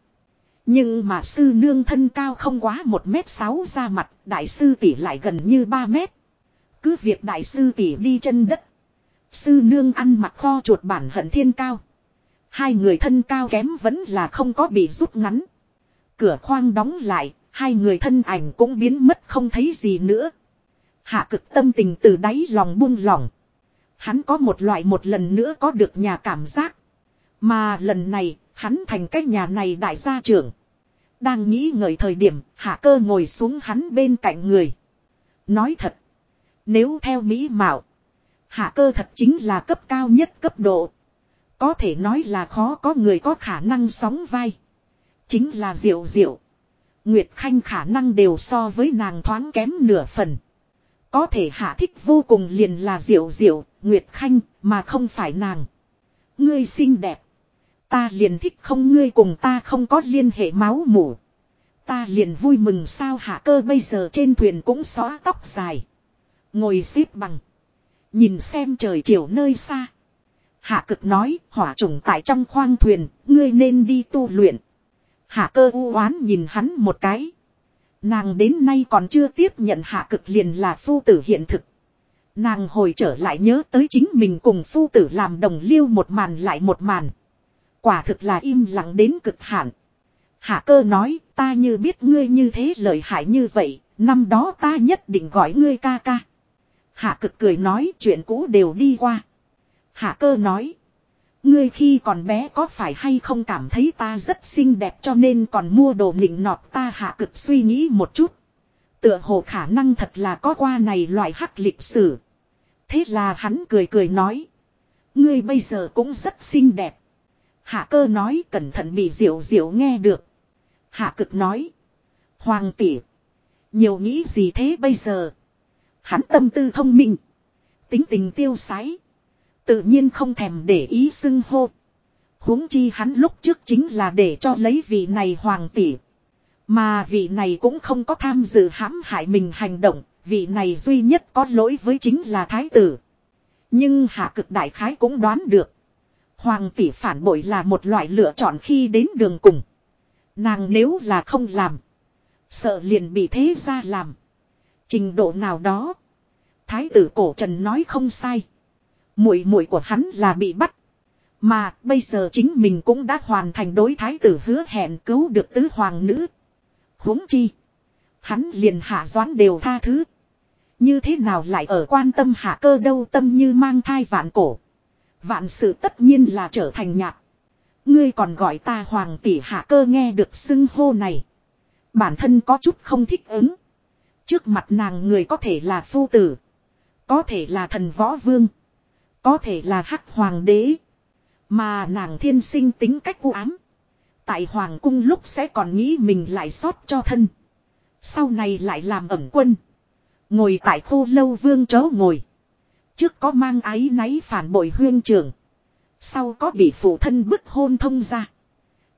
Nhưng mà sư nương thân cao không quá một mét sáu ra mặt, đại sư tỷ lại gần như ba mét. Cứ việc đại sư tỷ đi chân đất. Sư nương ăn mặc kho chuột bản hận thiên cao. Hai người thân cao kém vẫn là không có bị rút ngắn. Cửa khoang đóng lại, hai người thân ảnh cũng biến mất không thấy gì nữa. Hạ cực tâm tình từ đáy lòng buông lỏng. Hắn có một loại một lần nữa có được nhà cảm giác. Mà lần này, hắn thành cái nhà này đại gia trưởng. Đang nghĩ ngợi thời điểm, hạ cơ ngồi xuống hắn bên cạnh người. Nói thật, nếu theo Mỹ Mạo, hạ cơ thật chính là cấp cao nhất cấp độ. Có thể nói là khó có người có khả năng sóng vai. Chính là diệu diệu. Nguyệt Khanh khả năng đều so với nàng thoáng kém nửa phần. Có thể hạ thích vô cùng liền là diệu diệu, Nguyệt Khanh, mà không phải nàng. Ngươi xinh đẹp. Ta liền thích không ngươi cùng ta không có liên hệ máu mủ. Ta liền vui mừng sao hạ cơ bây giờ trên thuyền cũng xóa tóc dài. Ngồi xếp bằng. Nhìn xem trời chiều nơi xa. Hạ cực nói hỏa trùng tại trong khoang thuyền, ngươi nên đi tu luyện. Hạ cơ u oán nhìn hắn một cái. Nàng đến nay còn chưa tiếp nhận hạ cực liền là phu tử hiện thực. Nàng hồi trở lại nhớ tới chính mình cùng phu tử làm đồng liêu một màn lại một màn. Quả thực là im lặng đến cực hạn. Hạ cơ nói ta như biết ngươi như thế lợi hại như vậy, năm đó ta nhất định gọi ngươi ca ca. Hạ cực cười nói chuyện cũ đều đi qua. Hạ cơ nói. Ngươi khi còn bé có phải hay không cảm thấy ta rất xinh đẹp cho nên còn mua đồ nịnh nọt ta hạ cực suy nghĩ một chút. Tựa hồ khả năng thật là có qua này loại hắc lịch sử. Thế là hắn cười cười nói. Ngươi bây giờ cũng rất xinh đẹp. Hạ cơ nói cẩn thận bị diệu diệu nghe được. Hạ cực nói. Hoàng tỷ. Nhiều nghĩ gì thế bây giờ. Hắn tâm tư thông minh. Tính tình tiêu sái. Tự nhiên không thèm để ý xưng hô. huống chi hắn lúc trước chính là để cho lấy vị này hoàng tỷ. Mà vị này cũng không có tham dự hãm hại mình hành động. Vị này duy nhất có lỗi với chính là thái tử. Nhưng hạ cực đại khái cũng đoán được. Hoàng tỷ phản bội là một loại lựa chọn khi đến đường cùng. Nàng nếu là không làm. Sợ liền bị thế ra làm. Trình độ nào đó. Thái tử cổ trần nói không sai. Muội muội của hắn là bị bắt. Mà bây giờ chính mình cũng đã hoàn thành đối thái tử hứa hẹn cứu được tứ hoàng nữ. huống chi. Hắn liền hạ doán đều tha thứ. Như thế nào lại ở quan tâm hạ cơ đâu tâm như mang thai vạn cổ. Vạn sự tất nhiên là trở thành nhạt. Ngươi còn gọi ta hoàng tỷ hạ cơ nghe được xưng hô này. Bản thân có chút không thích ứng. Trước mặt nàng người có thể là phu tử. Có thể là thần võ vương. Có thể là hắc hoàng đế. Mà nàng thiên sinh tính cách u ám. Tại hoàng cung lúc sẽ còn nghĩ mình lại sót cho thân. Sau này lại làm ẩm quân. Ngồi tại khô lâu vương chớ ngồi. Trước có mang ái náy phản bội huyên trưởng. Sau có bị phụ thân bức hôn thông ra.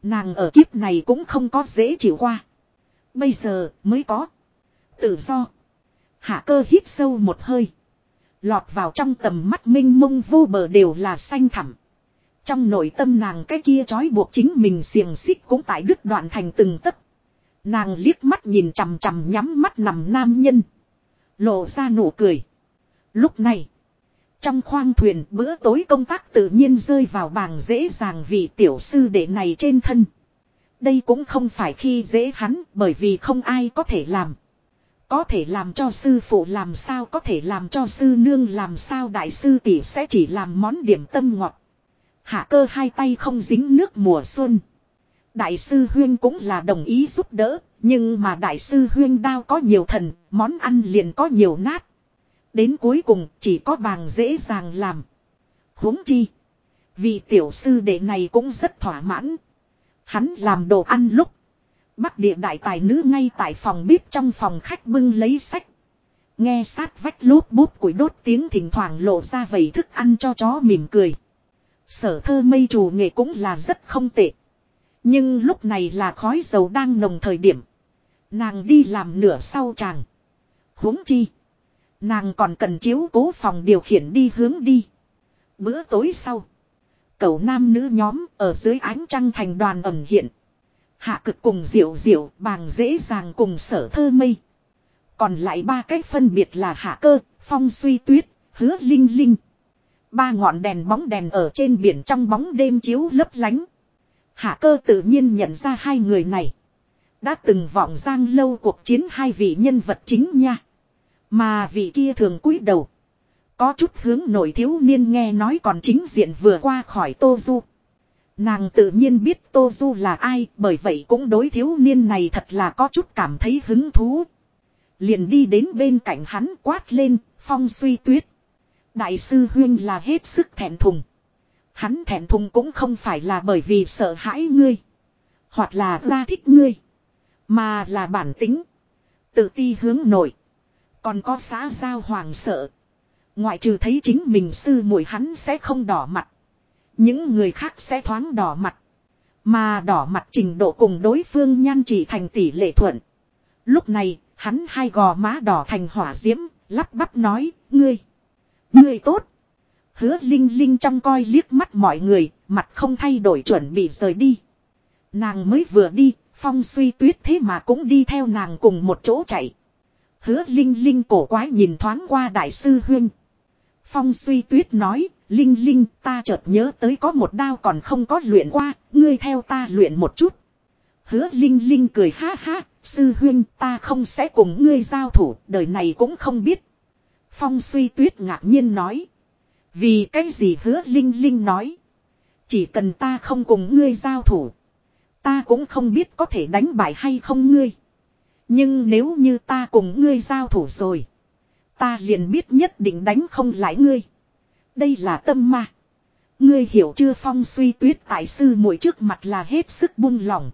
Nàng ở kiếp này cũng không có dễ chịu qua. Bây giờ mới có. Tự do. Hạ cơ hít sâu một hơi. Lọt vào trong tầm mắt minh mông vô bờ đều là xanh thẳm. Trong nội tâm nàng cái kia trói buộc chính mình xiềng xích cũng tại đứt đoạn thành từng tấc. Nàng liếc mắt nhìn chằm chằm nhắm mắt nằm nam nhân. Lộ ra nụ cười. Lúc này. Trong khoang thuyền bữa tối công tác tự nhiên rơi vào bàng dễ dàng vì tiểu sư đệ này trên thân. Đây cũng không phải khi dễ hắn bởi vì không ai có thể làm. Có thể làm cho sư phụ làm sao có thể làm cho sư nương làm sao đại sư tỷ sẽ chỉ làm món điểm tâm ngọt. Hạ cơ hai tay không dính nước mùa xuân. Đại sư Huyên cũng là đồng ý giúp đỡ, nhưng mà đại sư Huyên đao có nhiều thần, món ăn liền có nhiều nát. Đến cuối cùng chỉ có bàng dễ dàng làm. huống chi. Vì tiểu sư đệ này cũng rất thỏa mãn. Hắn làm đồ ăn lúc. Bắc địa đại tài nữ ngay tại phòng bếp trong phòng khách bưng lấy sách. Nghe sát vách lốp bút củi đốt tiếng thỉnh thoảng lộ ra vầy thức ăn cho chó mỉm cười. Sở thơ mây trù nghệ cũng là rất không tệ. Nhưng lúc này là khói dầu đang nồng thời điểm. Nàng đi làm nửa sau chàng. huống chi. Nàng còn cần chiếu cố phòng điều khiển đi hướng đi. Bữa tối sau. Cậu nam nữ nhóm ở dưới ánh trăng thành đoàn ẩn hiện. Hạ cực cùng diệu diệu bàng dễ dàng cùng sở thơ mây. Còn lại ba cách phân biệt là hạ cơ, phong suy tuyết, hứa linh linh. Ba ngọn đèn bóng đèn ở trên biển trong bóng đêm chiếu lấp lánh. Hạ cơ tự nhiên nhận ra hai người này. Đã từng vọng giang lâu cuộc chiến hai vị nhân vật chính nha. Mà vị kia thường cúi đầu. Có chút hướng nổi thiếu niên nghe nói còn chính diện vừa qua khỏi Tô Du. Nàng tự nhiên biết Tô Du là ai bởi vậy cũng đối thiếu niên này thật là có chút cảm thấy hứng thú. Liền đi đến bên cạnh hắn quát lên, phong suy tuyết. Đại sư Huyên là hết sức thẹn thùng. Hắn thẹn thùng cũng không phải là bởi vì sợ hãi ngươi. Hoặc là ra thích ngươi. Mà là bản tính. Tự ti hướng nổi. Còn có xã giao hoàng sợ. Ngoại trừ thấy chính mình sư muội hắn sẽ không đỏ mặt. Những người khác sẽ thoáng đỏ mặt. Mà đỏ mặt trình độ cùng đối phương nhan chỉ thành tỷ lệ thuận. Lúc này, hắn hai gò má đỏ thành hỏa diễm, lắp bắp nói, ngươi. Ngươi tốt. Hứa Linh Linh trong coi liếc mắt mọi người, mặt không thay đổi chuẩn bị rời đi. Nàng mới vừa đi, phong suy tuyết thế mà cũng đi theo nàng cùng một chỗ chạy. Hứa Linh Linh cổ quái nhìn thoáng qua đại sư Huyên. Phong suy tuyết nói, Linh Linh ta chợt nhớ tới có một đao còn không có luyện qua, ngươi theo ta luyện một chút. Hứa Linh Linh cười ha ha, sư huyên ta không sẽ cùng ngươi giao thủ, đời này cũng không biết. Phong suy tuyết ngạc nhiên nói. Vì cái gì hứa Linh Linh nói. Chỉ cần ta không cùng ngươi giao thủ. Ta cũng không biết có thể đánh bại hay không ngươi. Nhưng nếu như ta cùng ngươi giao thủ rồi. Ta liền biết nhất định đánh không lại ngươi. Đây là tâm ma. Ngươi hiểu chưa phong suy tuyết tại sư muội trước mặt là hết sức buông lòng.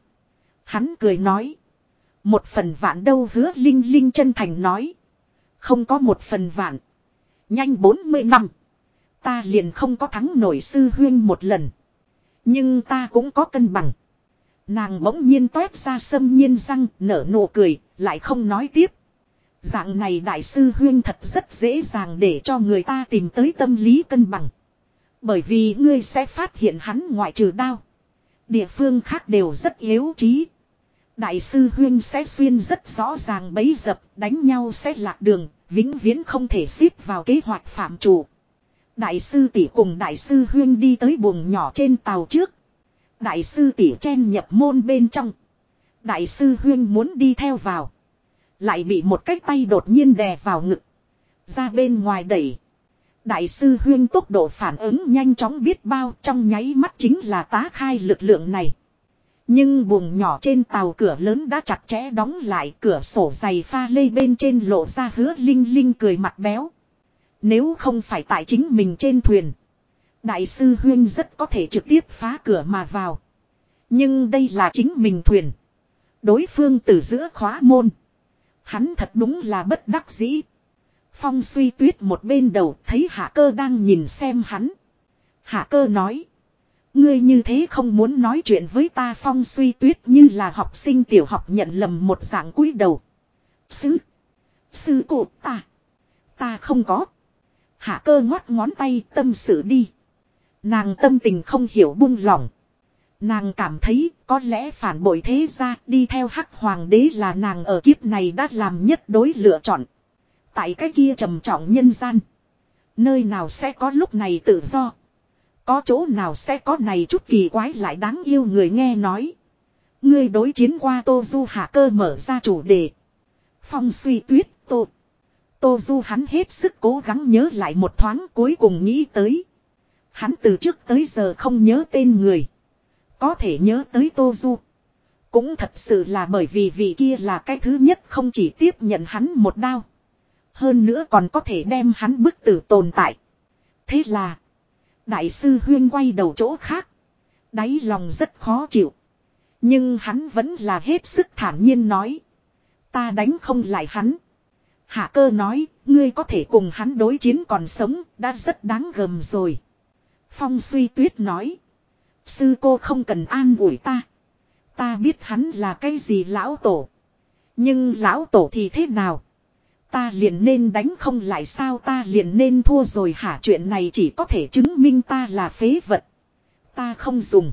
Hắn cười nói. Một phần vạn đâu hứa Linh Linh chân thành nói. Không có một phần vạn. Nhanh 40 năm. Ta liền không có thắng nổi sư huyên một lần. Nhưng ta cũng có cân bằng. Nàng bỗng nhiên toét ra sâm nhiên răng, nở nụ cười, lại không nói tiếp. Dạng này đại sư huyên thật rất dễ dàng để cho người ta tìm tới tâm lý cân bằng. Bởi vì ngươi sẽ phát hiện hắn ngoại trừ đao. Địa phương khác đều rất yếu trí. Đại sư huyên sẽ xuyên rất rõ ràng bấy dập, đánh nhau sẽ lạc đường, vĩnh viễn không thể xếp vào kế hoạch phạm chủ. Đại sư tỷ cùng đại sư huyên đi tới buồng nhỏ trên tàu trước. Đại sư tỷ chen nhập môn bên trong. Đại sư huyên muốn đi theo vào. Lại bị một cái tay đột nhiên đè vào ngực. Ra bên ngoài đẩy. Đại sư huyên tốc độ phản ứng nhanh chóng biết bao trong nháy mắt chính là tá khai lực lượng này. Nhưng buồng nhỏ trên tàu cửa lớn đã chặt chẽ đóng lại cửa sổ dày pha lê bên trên lộ ra hứa linh linh cười mặt béo. Nếu không phải tại chính mình trên thuyền. Đại sư Huyên rất có thể trực tiếp phá cửa mà vào. Nhưng đây là chính mình thuyền. Đối phương từ giữa khóa môn. Hắn thật đúng là bất đắc dĩ. Phong suy tuyết một bên đầu thấy hạ cơ đang nhìn xem hắn. Hạ cơ nói. Ngươi như thế không muốn nói chuyện với ta phong suy tuyết như là học sinh tiểu học nhận lầm một dạng cúi đầu. Sư. Sư cụ ta. Ta không có. Hạ cơ ngoắt ngón tay tâm sự đi. Nàng tâm tình không hiểu buông lỏng. Nàng cảm thấy có lẽ phản bội thế ra đi theo hắc hoàng đế là nàng ở kiếp này đã làm nhất đối lựa chọn. Tại cái kia trầm trọng nhân gian. Nơi nào sẽ có lúc này tự do. Có chỗ nào sẽ có này chút kỳ quái lại đáng yêu người nghe nói. Ngươi đối chiến qua Tô Du hạ cơ mở ra chủ đề. Phong suy tuyết, Tô. Tô Du hắn hết sức cố gắng nhớ lại một thoáng cuối cùng nghĩ tới. Hắn từ trước tới giờ không nhớ tên người. Có thể nhớ tới Tô Du. Cũng thật sự là bởi vì vị kia là cái thứ nhất không chỉ tiếp nhận hắn một đao. Hơn nữa còn có thể đem hắn bức tử tồn tại. Thế là. Đại sư Huyên quay đầu chỗ khác. Đáy lòng rất khó chịu. Nhưng hắn vẫn là hết sức thản nhiên nói. Ta đánh không lại hắn. Hạ cơ nói, ngươi có thể cùng hắn đối chiến còn sống, đã rất đáng gầm rồi. Phong suy tuyết nói. Sư cô không cần an ủi ta. Ta biết hắn là cái gì lão tổ. Nhưng lão tổ thì thế nào? Ta liền nên đánh không lại sao ta liền nên thua rồi hả chuyện này chỉ có thể chứng minh ta là phế vật. Ta không dùng.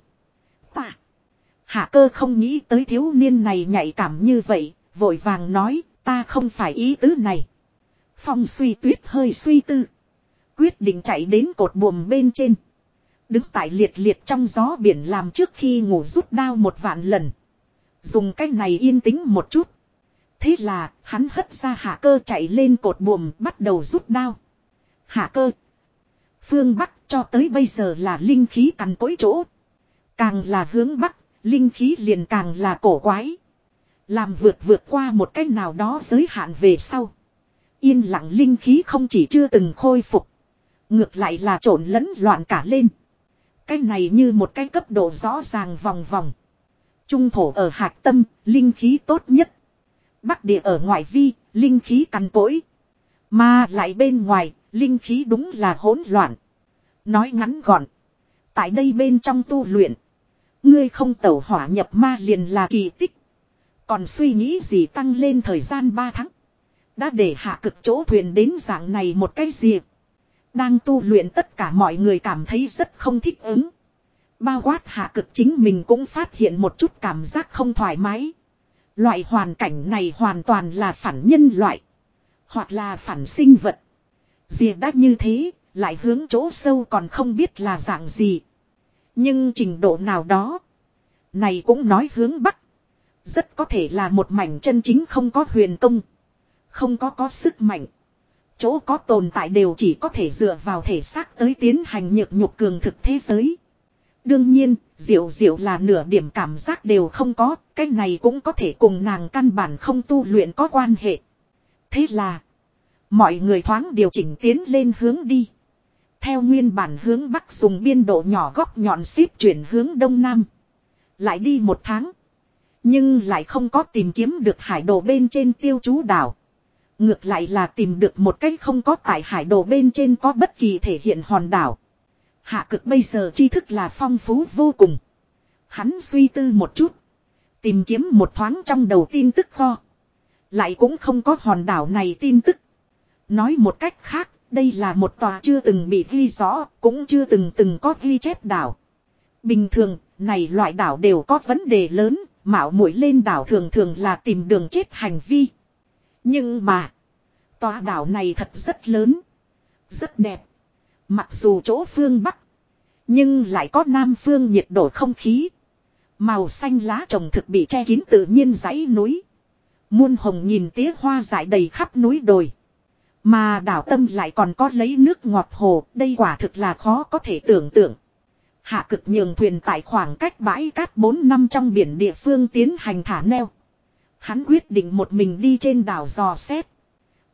Ta. Hạ cơ không nghĩ tới thiếu niên này nhạy cảm như vậy, vội vàng nói, ta không phải ý tứ này. Phong suy tuyết hơi suy tư. Quyết định chạy đến cột buồm bên trên. Đứng tại liệt liệt trong gió biển làm trước khi ngủ rút đao một vạn lần. Dùng cách này yên tĩnh một chút. Thế là hắn hất ra hạ cơ chạy lên cột buồm bắt đầu rút đao. Hạ cơ. Phương Bắc cho tới bây giờ là linh khí cằn cỗi chỗ. Càng là hướng Bắc, linh khí liền càng là cổ quái. Làm vượt vượt qua một cách nào đó giới hạn về sau. Yên lặng linh khí không chỉ chưa từng khôi phục. Ngược lại là trộn lẫn loạn cả lên. Cái này như một cái cấp độ rõ ràng vòng vòng. Trung thổ ở hạt tâm, linh khí tốt nhất. Bắc địa ở ngoại vi, linh khí cằn cỗi. Mà lại bên ngoài, linh khí đúng là hỗn loạn. Nói ngắn gọn. Tại đây bên trong tu luyện. Ngươi không tẩu hỏa nhập ma liền là kỳ tích. Còn suy nghĩ gì tăng lên thời gian 3 tháng. Đã để hạ cực chỗ thuyền đến dạng này một cái gì. Đang tu luyện tất cả mọi người cảm thấy rất không thích ứng. Bao quát hạ cực chính mình cũng phát hiện một chút cảm giác không thoải mái. Loại hoàn cảnh này hoàn toàn là phản nhân loại. Hoặc là phản sinh vật. Dìa đã như thế, lại hướng chỗ sâu còn không biết là dạng gì. Nhưng trình độ nào đó. Này cũng nói hướng bắc. Rất có thể là một mảnh chân chính không có huyền công. Không có có sức mạnh. Chỗ có tồn tại đều chỉ có thể dựa vào thể xác tới tiến hành nhược nhục cường thực thế giới. Đương nhiên, diệu diệu là nửa điểm cảm giác đều không có, cái này cũng có thể cùng nàng căn bản không tu luyện có quan hệ. Thế là, mọi người thoáng điều chỉnh tiến lên hướng đi. Theo nguyên bản hướng bắc dùng biên độ nhỏ góc nhọn xếp chuyển hướng đông nam. Lại đi một tháng. Nhưng lại không có tìm kiếm được hải đồ bên trên tiêu chú đảo. Ngược lại là tìm được một cách không có tại hải đồ bên trên có bất kỳ thể hiện hòn đảo. Hạ cực bây giờ tri thức là phong phú vô cùng. Hắn suy tư một chút. Tìm kiếm một thoáng trong đầu tin tức kho. Lại cũng không có hòn đảo này tin tức. Nói một cách khác, đây là một tòa chưa từng bị ghi rõ, cũng chưa từng từng có ghi chép đảo. Bình thường, này loại đảo đều có vấn đề lớn, mạo muội lên đảo thường thường là tìm đường chết hành vi. Nhưng mà, tòa đảo này thật rất lớn, rất đẹp. Mặc dù chỗ phương Bắc, nhưng lại có nam phương nhiệt độ không khí. Màu xanh lá trồng thực bị che kín tự nhiên dãy núi. Muôn hồng nhìn tía hoa dại đầy khắp núi đồi. Mà đảo tâm lại còn có lấy nước ngọt hồ, đây quả thực là khó có thể tưởng tượng. Hạ cực nhường thuyền tại khoảng cách bãi cát 4 năm trong biển địa phương tiến hành thả neo. Hắn quyết định một mình đi trên đảo dò xét.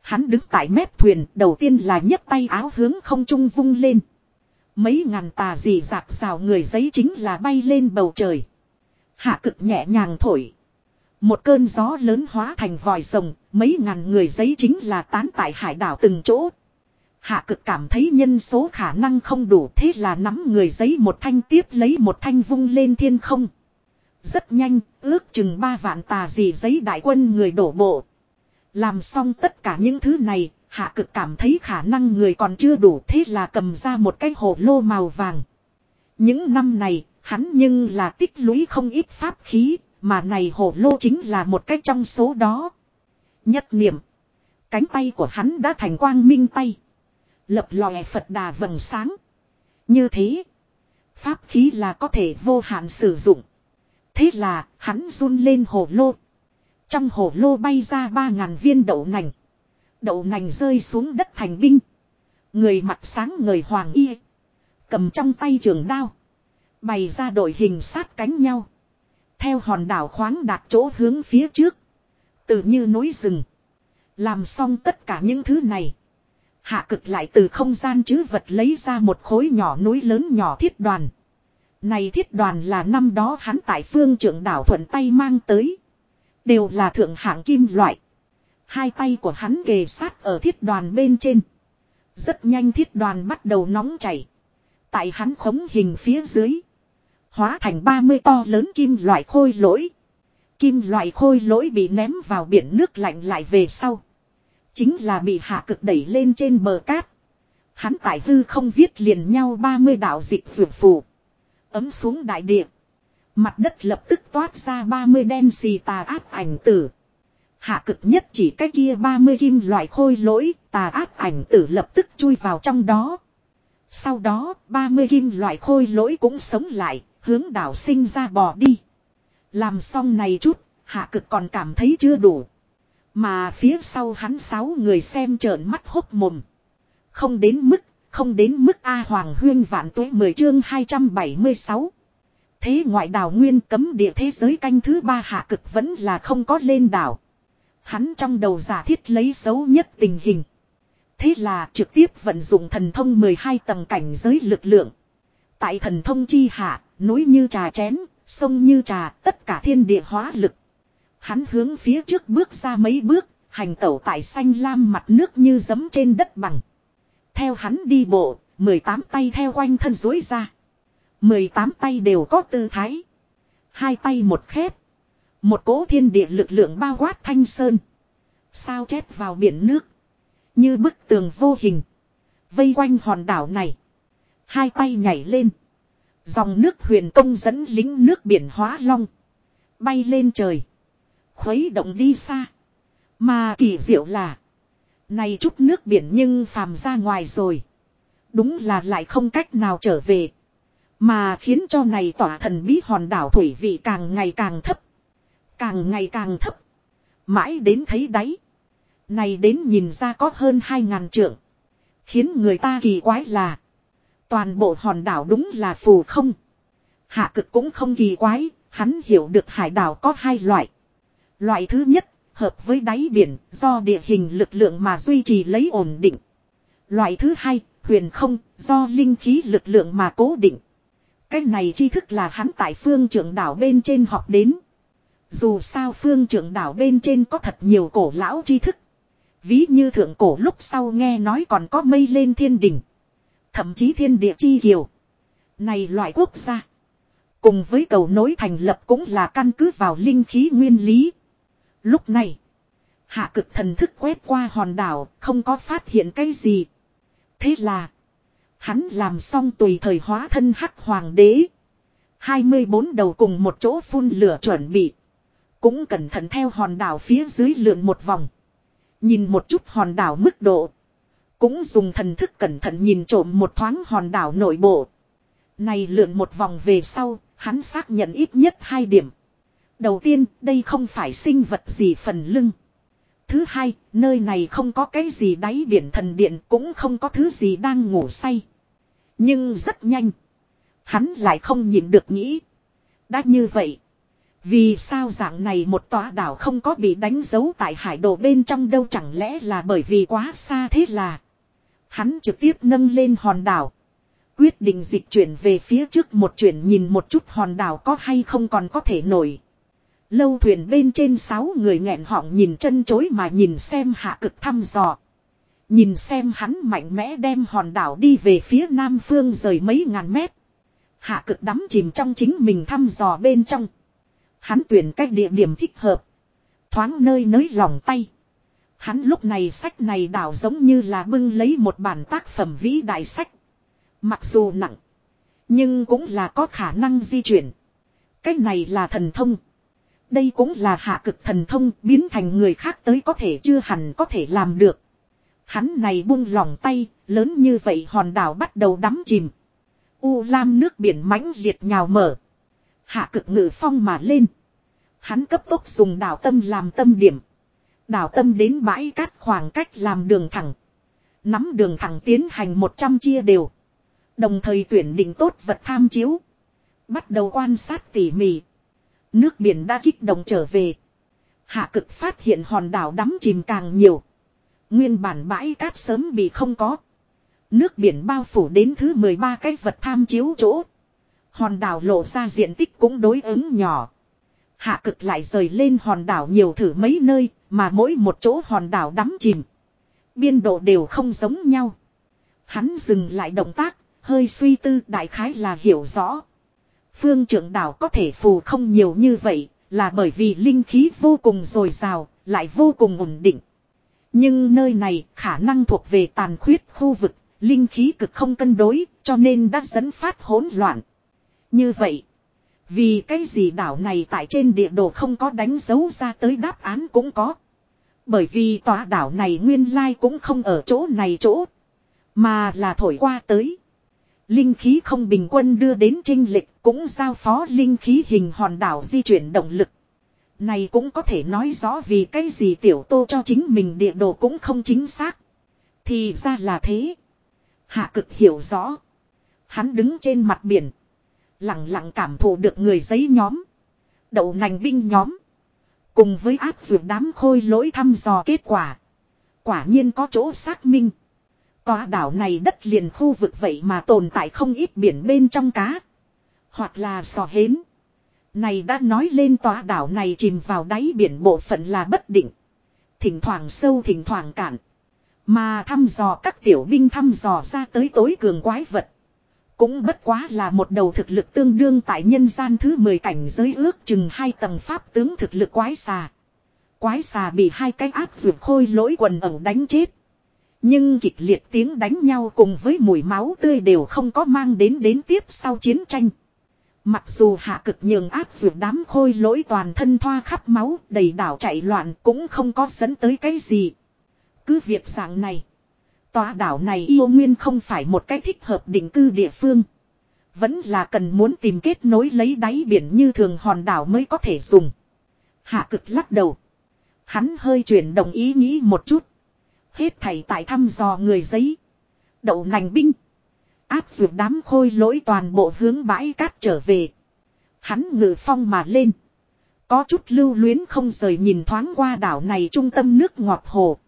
Hắn đứng tại mép thuyền, đầu tiên là nhấc tay áo hướng không trung vung lên. Mấy ngàn tà dị dạp rào người giấy chính là bay lên bầu trời. Hạ cực nhẹ nhàng thổi. Một cơn gió lớn hóa thành vòi rồng, mấy ngàn người giấy chính là tán tại hải đảo từng chỗ. Hạ cực cảm thấy nhân số khả năng không đủ thế là nắm người giấy một thanh tiếp lấy một thanh vung lên thiên không. Rất nhanh, ước chừng ba vạn tà dì giấy đại quân người đổ bộ. Làm xong tất cả những thứ này, hạ cực cảm thấy khả năng người còn chưa đủ thế là cầm ra một cái hồ lô màu vàng. Những năm này, hắn nhưng là tích lũy không ít pháp khí, mà này hồ lô chính là một cái trong số đó. Nhất niệm, cánh tay của hắn đã thành quang minh tay. Lập lòe Phật đà vầng sáng. Như thế, pháp khí là có thể vô hạn sử dụng. Thế là, hắn run lên hồ lô. Trong hồ lô bay ra ba ngàn viên đậu nành. Đậu nành rơi xuống đất thành binh. Người mặt sáng người hoàng y. Cầm trong tay trường đao. Bày ra đội hình sát cánh nhau. Theo hòn đảo khoáng đạt chỗ hướng phía trước. Tự như núi rừng. Làm xong tất cả những thứ này. Hạ cực lại từ không gian chứ vật lấy ra một khối nhỏ núi lớn nhỏ thiết đoàn. Này thiết đoàn là năm đó hắn tại phương trưởng đảo thuận tay mang tới. Đều là thượng hạng kim loại. Hai tay của hắn kề sát ở thiết đoàn bên trên. Rất nhanh thiết đoàn bắt đầu nóng chảy. Tại hắn khống hình phía dưới. Hóa thành 30 to lớn kim loại khôi lỗi. Kim loại khôi lỗi bị ném vào biển nước lạnh lại về sau. Chính là bị hạ cực đẩy lên trên bờ cát. Hắn tại hư không viết liền nhau 30 đạo dịch vượt phù. Ấm xuống đại địa. Mặt đất lập tức toát ra 30 đen xì tà áp ảnh tử. Hạ cực nhất chỉ cái kia 30 kim loại khôi lỗi, tà áp ảnh tử lập tức chui vào trong đó. Sau đó, 30 kim loại khôi lỗi cũng sống lại, hướng đảo sinh ra bò đi. Làm xong này chút, hạ cực còn cảm thấy chưa đủ. Mà phía sau hắn sáu người xem trợn mắt hốc mồm. Không đến mức, không đến mức A Hoàng Huyên vạn tuế 10 chương 276. Thế ngoại đảo nguyên cấm địa thế giới canh thứ ba hạ cực vẫn là không có lên đảo. Hắn trong đầu giả thiết lấy xấu nhất tình hình. Thế là trực tiếp vận dụng thần thông 12 tầng cảnh giới lực lượng. Tại thần thông chi hạ, núi như trà chén, sông như trà, tất cả thiên địa hóa lực. Hắn hướng phía trước bước ra mấy bước, hành tẩu tại xanh lam mặt nước như giấm trên đất bằng. Theo hắn đi bộ, 18 tay theo quanh thân dối ra. 18 tay đều có tư thái. Hai tay một khép. Một cỗ thiên địa lực lượng bao quát thanh sơn. Sao chép vào biển nước. Như bức tường vô hình. Vây quanh hòn đảo này. Hai tay nhảy lên. Dòng nước huyền công dẫn lính nước biển hóa long. Bay lên trời. Khuấy động đi xa. Mà kỳ diệu là. Này chút nước biển nhưng phàm ra ngoài rồi. Đúng là lại không cách nào trở về. Mà khiến cho này tỏa thần bí hòn đảo thủy vị càng ngày càng thấp. Càng ngày càng thấp. Mãi đến thấy đáy. Này đến nhìn ra có hơn hai ngàn trượng. Khiến người ta kỳ quái là. Toàn bộ hòn đảo đúng là phù không. Hạ cực cũng không kỳ quái. Hắn hiểu được hải đảo có hai loại. Loại thứ nhất, hợp với đáy biển, do địa hình lực lượng mà duy trì lấy ổn định. Loại thứ hai, huyền không, do linh khí lực lượng mà cố định. Cái này tri thức là hắn tại phương trưởng đảo bên trên học đến. Dù sao phương trưởng đảo bên trên có thật nhiều cổ lão tri thức. Ví như thượng cổ lúc sau nghe nói còn có mây lên thiên đỉnh Thậm chí thiên địa chi kiều. Này loại quốc gia. Cùng với cầu nối thành lập cũng là căn cứ vào linh khí nguyên lý. Lúc này. Hạ cực thần thức quét qua hòn đảo. Không có phát hiện cái gì. Thế là. Hắn làm xong tùy thời hóa thân hắc hoàng đế. 24 đầu cùng một chỗ phun lửa chuẩn bị. Cũng cẩn thận theo hòn đảo phía dưới lượn một vòng. Nhìn một chút hòn đảo mức độ. Cũng dùng thần thức cẩn thận nhìn trộm một thoáng hòn đảo nội bộ. Này lượn một vòng về sau, hắn xác nhận ít nhất hai điểm. Đầu tiên, đây không phải sinh vật gì phần lưng. Thứ hai, nơi này không có cái gì đáy biển thần điện cũng không có thứ gì đang ngủ say. Nhưng rất nhanh. Hắn lại không nhìn được nghĩ. Đã như vậy. Vì sao dạng này một tòa đảo không có bị đánh dấu tại hải đồ bên trong đâu chẳng lẽ là bởi vì quá xa thế là. Hắn trực tiếp nâng lên hòn đảo. Quyết định dịch chuyển về phía trước một chuyển nhìn một chút hòn đảo có hay không còn có thể nổi. Lâu thuyền bên trên sáu người nghẹn họng nhìn chân chối mà nhìn xem hạ cực thăm dò. Nhìn xem hắn mạnh mẽ đem hòn đảo đi về phía nam phương rời mấy ngàn mét. Hạ cực đắm chìm trong chính mình thăm dò bên trong. Hắn tuyển cách địa điểm thích hợp. Thoáng nơi nới lòng tay. Hắn lúc này sách này đảo giống như là bưng lấy một bản tác phẩm vĩ đại sách. Mặc dù nặng. Nhưng cũng là có khả năng di chuyển. Cách này là thần thông. Đây cũng là hạ cực thần thông biến thành người khác tới có thể chưa hẳn có thể làm được. Hắn này buông lòng tay, lớn như vậy hòn đảo bắt đầu đắm chìm. U lam nước biển mãnh liệt nhào mở. Hạ cực ngự phong mà lên. Hắn cấp tốc dùng đảo tâm làm tâm điểm. Đảo tâm đến bãi cát khoảng cách làm đường thẳng. Nắm đường thẳng tiến hành 100 chia đều. Đồng thời tuyển định tốt vật tham chiếu. Bắt đầu quan sát tỉ mỉ. Nước biển đã kích động trở về. Hạ cực phát hiện hòn đảo đắm chìm càng nhiều. Nguyên bản bãi cát sớm bị không có. Nước biển bao phủ đến thứ 13 cái vật tham chiếu chỗ. Hòn đảo lộ ra diện tích cũng đối ứng nhỏ. Hạ cực lại rời lên hòn đảo nhiều thử mấy nơi, mà mỗi một chỗ hòn đảo đắm chìm. Biên độ đều không giống nhau. Hắn dừng lại động tác, hơi suy tư đại khái là hiểu rõ. Phương trưởng đảo có thể phù không nhiều như vậy, là bởi vì linh khí vô cùng dồi dào, lại vô cùng ổn định. Nhưng nơi này khả năng thuộc về tàn khuyết khu vực, linh khí cực không cân đối, cho nên đã dẫn phát hỗn loạn. Như vậy, vì cái gì đảo này tại trên địa đồ không có đánh dấu ra tới đáp án cũng có. Bởi vì tòa đảo này nguyên lai cũng không ở chỗ này chỗ, mà là thổi qua tới. Linh khí không bình quân đưa đến trinh lịch cũng giao phó linh khí hình hòn đảo di chuyển động lực. Này cũng có thể nói rõ vì cái gì tiểu tô cho chính mình địa đồ cũng không chính xác. Thì ra là thế. Hạ cực hiểu rõ. Hắn đứng trên mặt biển. Lặng lặng cảm thụ được người giấy nhóm. Đậu nành binh nhóm. Cùng với áp dụng đám khôi lỗi thăm dò kết quả. Quả nhiên có chỗ xác minh. Tòa đảo này đất liền khu vực vậy mà tồn tại không ít biển bên trong cá. Hoặc là sò hến. Này đã nói lên tòa đảo này chìm vào đáy biển bộ phận là bất định. Thỉnh thoảng sâu, thỉnh thoảng cạn. Mà thăm dò các tiểu binh thăm dò ra tới tối cường quái vật. Cũng bất quá là một đầu thực lực tương đương tại nhân gian thứ 10 cảnh giới ước chừng hai tầng pháp tướng thực lực quái xà. Quái xà bị hai cái áp dược khôi lỗi quần ẩu đánh chết. Nhưng kịch liệt tiếng đánh nhau cùng với mùi máu tươi đều không có mang đến đến tiếp sau chiến tranh. Mặc dù hạ cực nhường áp vượt đám khôi lỗi toàn thân thoa khắp máu, đầy đảo chạy loạn cũng không có dẫn tới cái gì. Cứ việc dạng này. Tòa đảo này yêu nguyên không phải một cái thích hợp định cư địa phương. Vẫn là cần muốn tìm kết nối lấy đáy biển như thường hòn đảo mới có thể dùng. Hạ cực lắc đầu. Hắn hơi chuyển đồng ý nghĩ một chút. Hết thảy tại thăm dò người giấy. Đậu nành binh. Áp dược đám khôi lỗi toàn bộ hướng bãi cát trở về. Hắn ngự phong mà lên. Có chút lưu luyến không rời nhìn thoáng qua đảo này trung tâm nước ngọt hồ.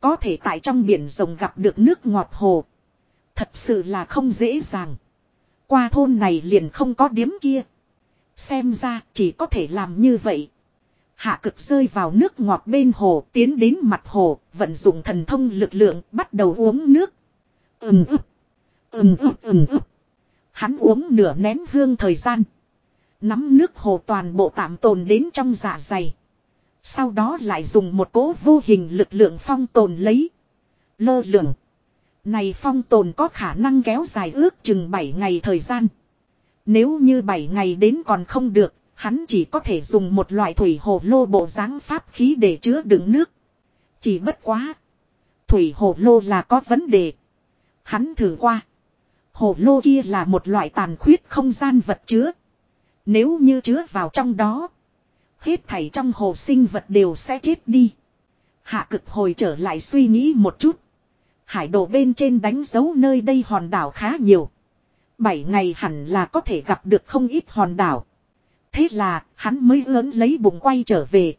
Có thể tại trong biển rồng gặp được nước ngọt hồ. Thật sự là không dễ dàng. Qua thôn này liền không có điếm kia. Xem ra chỉ có thể làm như vậy. Hạ cực rơi vào nước ngọt bên hồ tiến đến mặt hồ, vận dụng thần thông lực lượng bắt đầu uống nước. Ừm ức. Ừm ức ừm ức. Hắn uống nửa nén hương thời gian. Nắm nước hồ toàn bộ tạm tồn đến trong dạ dày. Sau đó lại dùng một cố vô hình lực lượng phong tồn lấy. Lơ lượng. Này phong tồn có khả năng kéo dài ước chừng 7 ngày thời gian. Nếu như 7 ngày đến còn không được, hắn chỉ có thể dùng một loại thủy hồ lô bộ dáng pháp khí để chứa đựng nước. Chỉ bất quá. Thủy hồ lô là có vấn đề. Hắn thử qua. Hồ lô kia là một loại tàn khuyết không gian vật chứa. Nếu như chứa vào trong đó. Hết thảy trong hồ sinh vật đều sẽ chết đi. Hạ cực hồi trở lại suy nghĩ một chút. Hải đồ bên trên đánh dấu nơi đây hòn đảo khá nhiều. Bảy ngày hẳn là có thể gặp được không ít hòn đảo. Thế là hắn mới lớn lấy bụng quay trở về.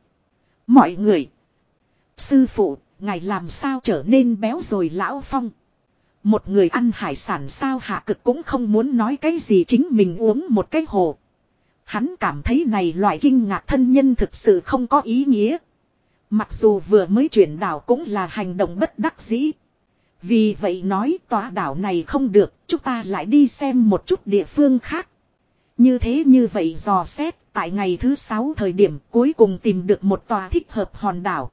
Mọi người. Sư phụ, ngài làm sao trở nên béo rồi lão phong. Một người ăn hải sản sao hạ cực cũng không muốn nói cái gì chính mình uống một cái hồ. Hắn cảm thấy này loại kinh ngạc thân nhân thực sự không có ý nghĩa. Mặc dù vừa mới chuyển đảo cũng là hành động bất đắc dĩ. Vì vậy nói tòa đảo này không được, chúng ta lại đi xem một chút địa phương khác. Như thế như vậy dò xét, tại ngày thứ sáu thời điểm cuối cùng tìm được một tòa thích hợp hòn đảo.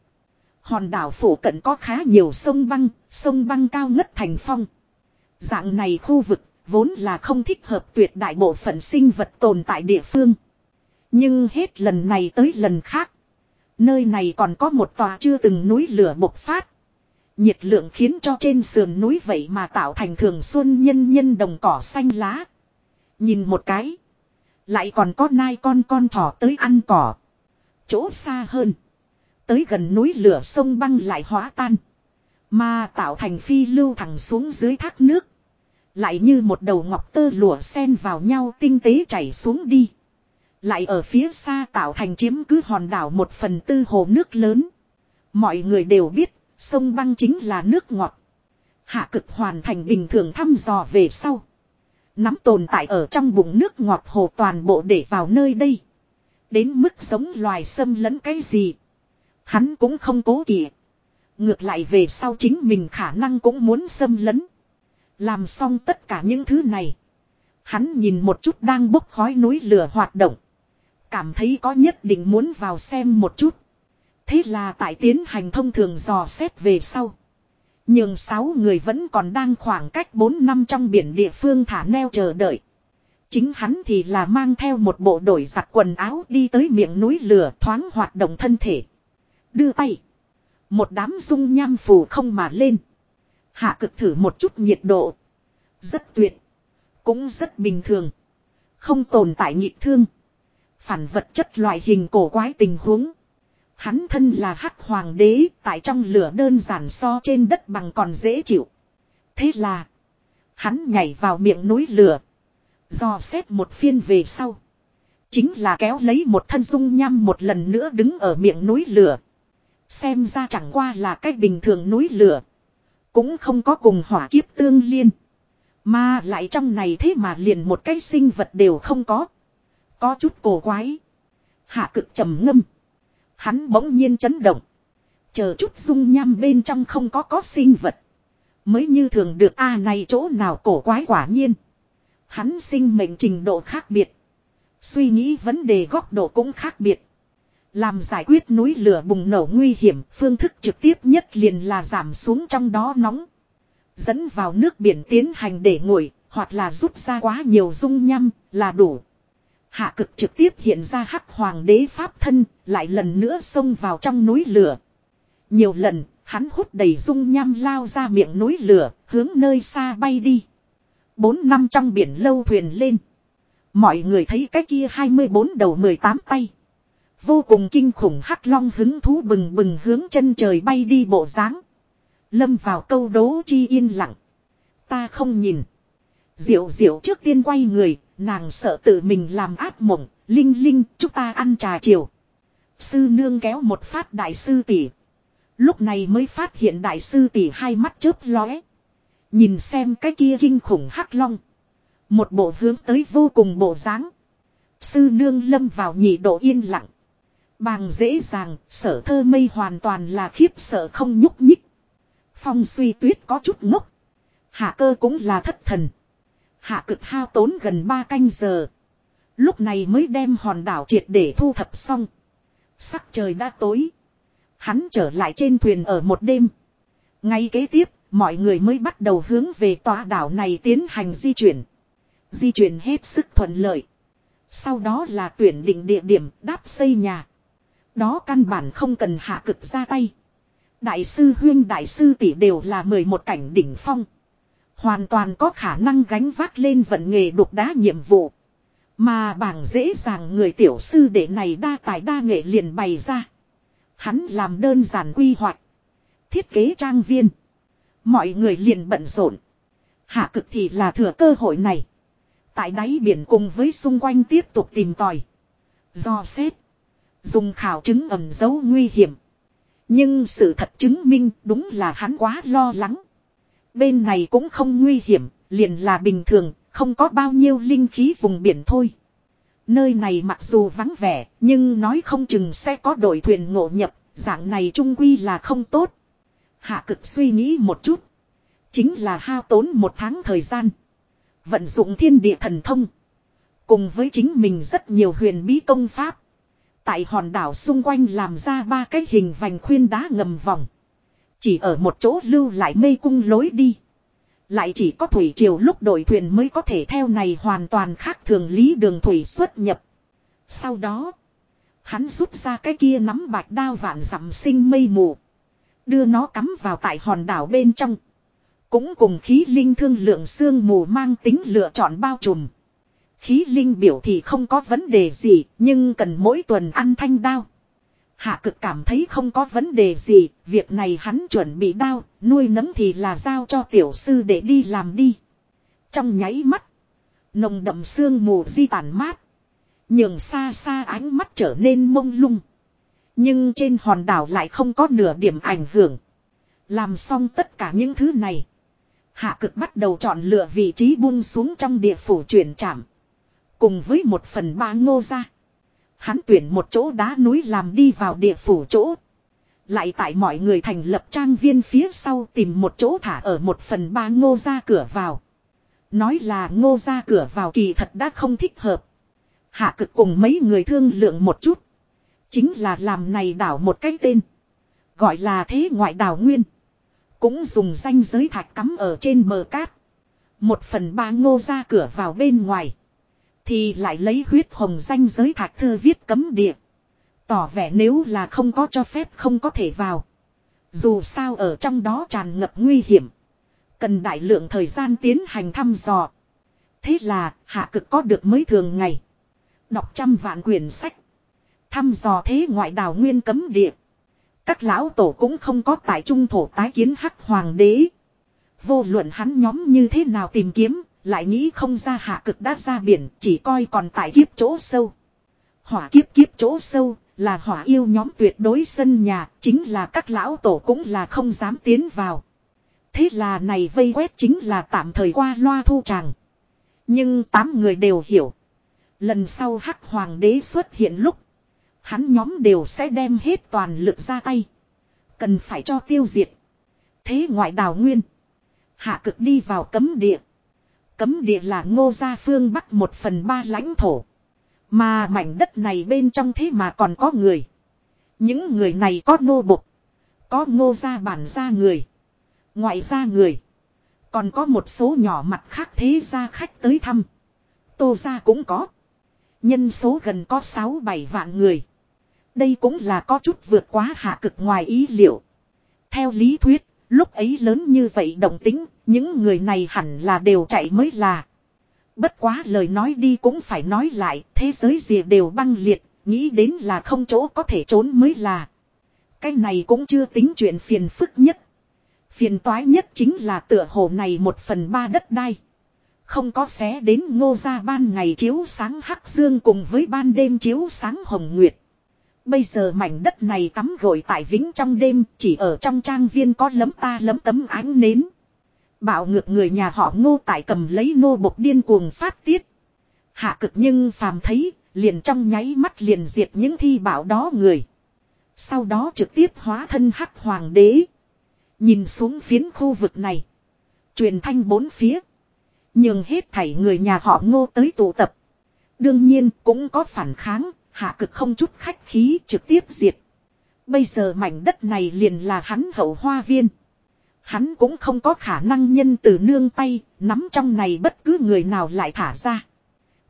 Hòn đảo phủ cận có khá nhiều sông băng, sông băng cao ngất thành phong. Dạng này khu vực, vốn là không thích hợp tuyệt đại bộ phận sinh vật tồn tại địa phương. Nhưng hết lần này tới lần khác. Nơi này còn có một tòa chưa từng núi lửa bộc phát. Nhiệt lượng khiến cho trên sườn núi vậy mà tạo thành thường xuân nhân nhân đồng cỏ xanh lá. Nhìn một cái. Lại còn có nai con con thỏ tới ăn cỏ. Chỗ xa hơn. Tới gần núi lửa sông băng lại hóa tan. Mà tạo thành phi lưu thẳng xuống dưới thác nước. Lại như một đầu ngọc tơ lụa sen vào nhau tinh tế chảy xuống đi. Lại ở phía xa tạo thành chiếm cứ hòn đảo một phần tư hồ nước lớn. Mọi người đều biết, sông băng chính là nước ngọt. Hạ cực hoàn thành bình thường thăm dò về sau. Nắm tồn tại ở trong bụng nước ngọt hồ toàn bộ để vào nơi đây. Đến mức sống loài xâm lẫn cái gì. Hắn cũng không cố kỵ. Ngược lại về sau chính mình khả năng cũng muốn xâm lấn. Làm xong tất cả những thứ này. Hắn nhìn một chút đang bốc khói núi lửa hoạt động. Cảm thấy có nhất định muốn vào xem một chút. Thế là tại tiến hành thông thường dò xét về sau. Nhưng sáu người vẫn còn đang khoảng cách 4 năm trong biển địa phương thả neo chờ đợi. Chính hắn thì là mang theo một bộ đổi giặt quần áo đi tới miệng núi lửa thoáng hoạt động thân thể. Đưa tay. Một đám dung nham phù không mà lên. Hạ cực thử một chút nhiệt độ. Rất tuyệt. Cũng rất bình thường. Không tồn tại nhịp thương. Phản vật chất loại hình cổ quái tình huống. Hắn thân là hắc hoàng đế, tại trong lửa đơn giản so trên đất bằng còn dễ chịu. Thế là. Hắn nhảy vào miệng núi lửa. Do xét một phiên về sau. Chính là kéo lấy một thân dung nhăm một lần nữa đứng ở miệng núi lửa. Xem ra chẳng qua là cách bình thường núi lửa. Cũng không có cùng hỏa kiếp tương liên. Mà lại trong này thế mà liền một cái sinh vật đều không có. Có chút cổ quái. Hạ cực trầm ngâm. Hắn bỗng nhiên chấn động. Chờ chút dung nham bên trong không có có sinh vật. Mới như thường được a này chỗ nào cổ quái quả nhiên. Hắn sinh mệnh trình độ khác biệt. Suy nghĩ vấn đề góc độ cũng khác biệt. Làm giải quyết núi lửa bùng nổ nguy hiểm, phương thức trực tiếp nhất liền là giảm xuống trong đó nóng. Dẫn vào nước biển tiến hành để nguội, hoặc là rút ra quá nhiều dung nhăm, là đủ. Hạ cực trực tiếp hiện ra hắc hoàng đế pháp thân, lại lần nữa xông vào trong núi lửa. Nhiều lần, hắn hút đầy dung nham lao ra miệng núi lửa, hướng nơi xa bay đi. Bốn năm trong biển lâu thuyền lên. Mọi người thấy cái kia 24 đầu 18 tay. Vô cùng kinh khủng hắc long hứng thú bừng bừng hướng chân trời bay đi bộ dáng Lâm vào câu đố chi yên lặng. Ta không nhìn. Diệu diệu trước tiên quay người, nàng sợ tự mình làm áp mộng, linh linh, chúng ta ăn trà chiều. Sư nương kéo một phát đại sư tỷ. Lúc này mới phát hiện đại sư tỷ hai mắt chớp lóe. Nhìn xem cái kia kinh khủng hắc long. Một bộ hướng tới vô cùng bộ dáng. Sư nương lâm vào nhị độ yên lặng. Bàng dễ dàng, sở thơ mây hoàn toàn là khiếp sợ không nhúc nhích. Phong suy tuyết có chút ngốc. Hạ cơ cũng là thất thần. Hạ cực hao tốn gần 3 canh giờ. Lúc này mới đem hòn đảo triệt để thu thập xong. Sắc trời đã tối. Hắn trở lại trên thuyền ở một đêm. Ngay kế tiếp, mọi người mới bắt đầu hướng về tòa đảo này tiến hành di chuyển. Di chuyển hết sức thuận lợi. Sau đó là tuyển định địa điểm đáp xây nhà. Đó căn bản không cần hạ cực ra tay. Đại sư huyên đại sư tỷ đều là 11 cảnh đỉnh phong. Hoàn toàn có khả năng gánh vác lên vận nghề đục đá nhiệm vụ. Mà bảng dễ dàng người tiểu sư đệ này đa tài đa nghệ liền bày ra. Hắn làm đơn giản quy hoạch. thiết kế trang viên. Mọi người liền bận rộn. Hạ cực thì là thừa cơ hội này. Tại đáy biển cùng với xung quanh tiếp tục tìm tòi. Do xét. Dùng khảo chứng ẩm dấu nguy hiểm. Nhưng sự thật chứng minh đúng là hắn quá lo lắng. Bên này cũng không nguy hiểm, liền là bình thường, không có bao nhiêu linh khí vùng biển thôi. Nơi này mặc dù vắng vẻ, nhưng nói không chừng sẽ có đội thuyền ngộ nhập, dạng này trung quy là không tốt. Hạ cực suy nghĩ một chút. Chính là hao tốn một tháng thời gian. Vận dụng thiên địa thần thông. Cùng với chính mình rất nhiều huyền bí công pháp. Tại hòn đảo xung quanh làm ra ba cái hình vành khuyên đá ngầm vòng. Chỉ ở một chỗ lưu lại mê cung lối đi. Lại chỉ có thủy triều lúc đổi thuyền mới có thể theo này hoàn toàn khác thường lý đường thủy xuất nhập. Sau đó, hắn rút ra cái kia nắm bạch đao vạn dặm sinh mây mù. Đưa nó cắm vào tại hòn đảo bên trong. Cũng cùng khí linh thương lượng xương mù mang tính lựa chọn bao trùm. Khí linh biểu thì không có vấn đề gì, nhưng cần mỗi tuần ăn thanh đao. Hạ cực cảm thấy không có vấn đề gì, việc này hắn chuẩn bị đao, nuôi nấng thì là giao cho tiểu sư để đi làm đi. Trong nháy mắt, nồng đậm sương mù di tản mát. Nhường xa xa ánh mắt trở nên mông lung. Nhưng trên hòn đảo lại không có nửa điểm ảnh hưởng. Làm xong tất cả những thứ này. Hạ cực bắt đầu chọn lựa vị trí buông xuống trong địa phủ chuyển trạm. Cùng với một phần ba ngô ra. Hắn tuyển một chỗ đá núi làm đi vào địa phủ chỗ. Lại tại mọi người thành lập trang viên phía sau tìm một chỗ thả ở một phần ba ngô ra cửa vào. Nói là ngô ra cửa vào kỳ thật đã không thích hợp. Hạ cực cùng mấy người thương lượng một chút. Chính là làm này đảo một cái tên. Gọi là thế ngoại đảo nguyên. Cũng dùng danh giới thạch cắm ở trên bờ cát. Một phần ba ngô ra cửa vào bên ngoài. Thì lại lấy huyết hồng danh giới thạch thư viết cấm địa. Tỏ vẻ nếu là không có cho phép không có thể vào. Dù sao ở trong đó tràn ngập nguy hiểm. Cần đại lượng thời gian tiến hành thăm dò. Thế là hạ cực có được mới thường ngày. Đọc trăm vạn quyển sách. Thăm dò thế ngoại đảo nguyên cấm địa. Các lão tổ cũng không có tại trung thổ tái kiến hắc hoàng đế. Vô luận hắn nhóm như thế nào tìm kiếm, lại nghĩ không ra hạ cực đã ra biển, chỉ coi còn tại kiếp chỗ sâu. Hỏa kiếp kiếp chỗ sâu, là hỏa yêu nhóm tuyệt đối sân nhà, chính là các lão tổ cũng là không dám tiến vào. Thế là này vây quét chính là tạm thời qua loa thu tràng. Nhưng tám người đều hiểu. Lần sau hắc hoàng đế xuất hiện lúc. Hắn nhóm đều sẽ đem hết toàn lực ra tay. Cần phải cho tiêu diệt. Thế ngoại đào nguyên. Hạ cực đi vào cấm địa. Cấm địa là ngô gia phương bắc một phần ba lãnh thổ. Mà mảnh đất này bên trong thế mà còn có người. Những người này có nô bộc. Có ngô gia bản gia người. Ngoại gia người. Còn có một số nhỏ mặt khác thế gia khách tới thăm. Tô gia cũng có. Nhân số gần có 6-7 vạn người. Đây cũng là có chút vượt quá hạ cực ngoài ý liệu. Theo lý thuyết, lúc ấy lớn như vậy động tính, những người này hẳn là đều chạy mới là. Bất quá lời nói đi cũng phải nói lại, thế giới gì đều băng liệt, nghĩ đến là không chỗ có thể trốn mới là. Cái này cũng chưa tính chuyện phiền phức nhất. Phiền toái nhất chính là tựa hồ này một phần ba đất đai. Không có xé đến ngô ra ban ngày chiếu sáng hắc dương cùng với ban đêm chiếu sáng hồng nguyệt. Bây giờ mảnh đất này tắm gội tại vĩnh trong đêm chỉ ở trong trang viên có lấm ta lấm tấm ánh nến. Bạo ngược người nhà họ ngô tại cầm lấy nô bộc điên cuồng phát tiết. Hạ cực nhưng phàm thấy, liền trong nháy mắt liền diệt những thi bảo đó người. Sau đó trực tiếp hóa thân hắc hoàng đế. Nhìn xuống phiến khu vực này. Truyền thanh bốn phía. Nhưng hết thảy người nhà họ ngô tới tụ tập. Đương nhiên cũng có phản kháng, hạ cực không chút khách khí trực tiếp diệt. Bây giờ mảnh đất này liền là hắn hậu hoa viên. Hắn cũng không có khả năng nhân từ nương tay, nắm trong này bất cứ người nào lại thả ra.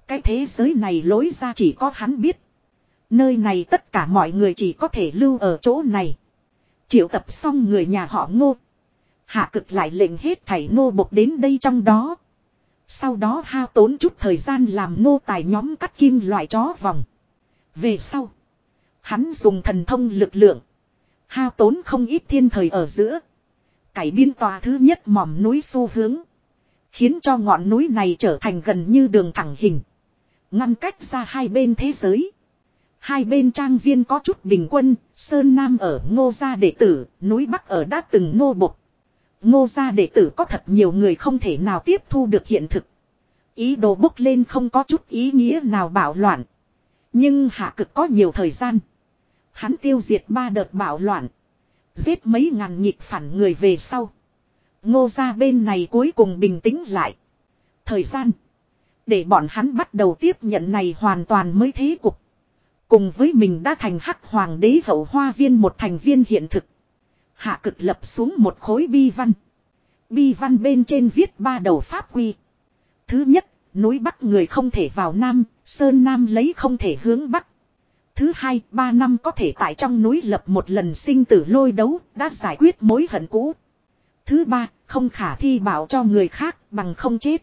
Cái thế giới này lối ra chỉ có hắn biết. Nơi này tất cả mọi người chỉ có thể lưu ở chỗ này. Triệu tập xong người nhà họ ngô. Hạ cực lại lệnh hết thảy nô bộc đến đây trong đó. Sau đó hao tốn chút thời gian làm nô tài nhóm cắt kim loại chó vòng. Về sau. Hắn dùng thần thông lực lượng. Hao tốn không ít thiên thời ở giữa. Cải biên tòa thứ nhất mỏm núi xu hướng. Khiến cho ngọn núi này trở thành gần như đường thẳng hình. Ngăn cách ra hai bên thế giới. Hai bên trang viên có chút bình quân, Sơn Nam ở ngô gia đệ tử, núi Bắc ở đã từng ngô bục. Ngô gia đệ tử có thật nhiều người không thể nào tiếp thu được hiện thực. Ý đồ bốc lên không có chút ý nghĩa nào bảo loạn. Nhưng hạ cực có nhiều thời gian. Hắn tiêu diệt ba đợt bạo loạn. Giết mấy ngàn nhịp phản người về sau. Ngô gia bên này cuối cùng bình tĩnh lại. Thời gian. Để bọn hắn bắt đầu tiếp nhận này hoàn toàn mới thế cục. Cùng với mình đã thành hắc hoàng đế hậu hoa viên một thành viên hiện thực. Hạ cực lập xuống một khối bi văn. Bi văn bên trên viết ba đầu pháp quy. Thứ nhất, núi Bắc người không thể vào Nam, Sơn Nam lấy không thể hướng Bắc. Thứ hai, ba năm có thể tại trong núi lập một lần sinh tử lôi đấu, đã giải quyết mối hận cũ. Thứ ba, không khả thi bảo cho người khác bằng không chết.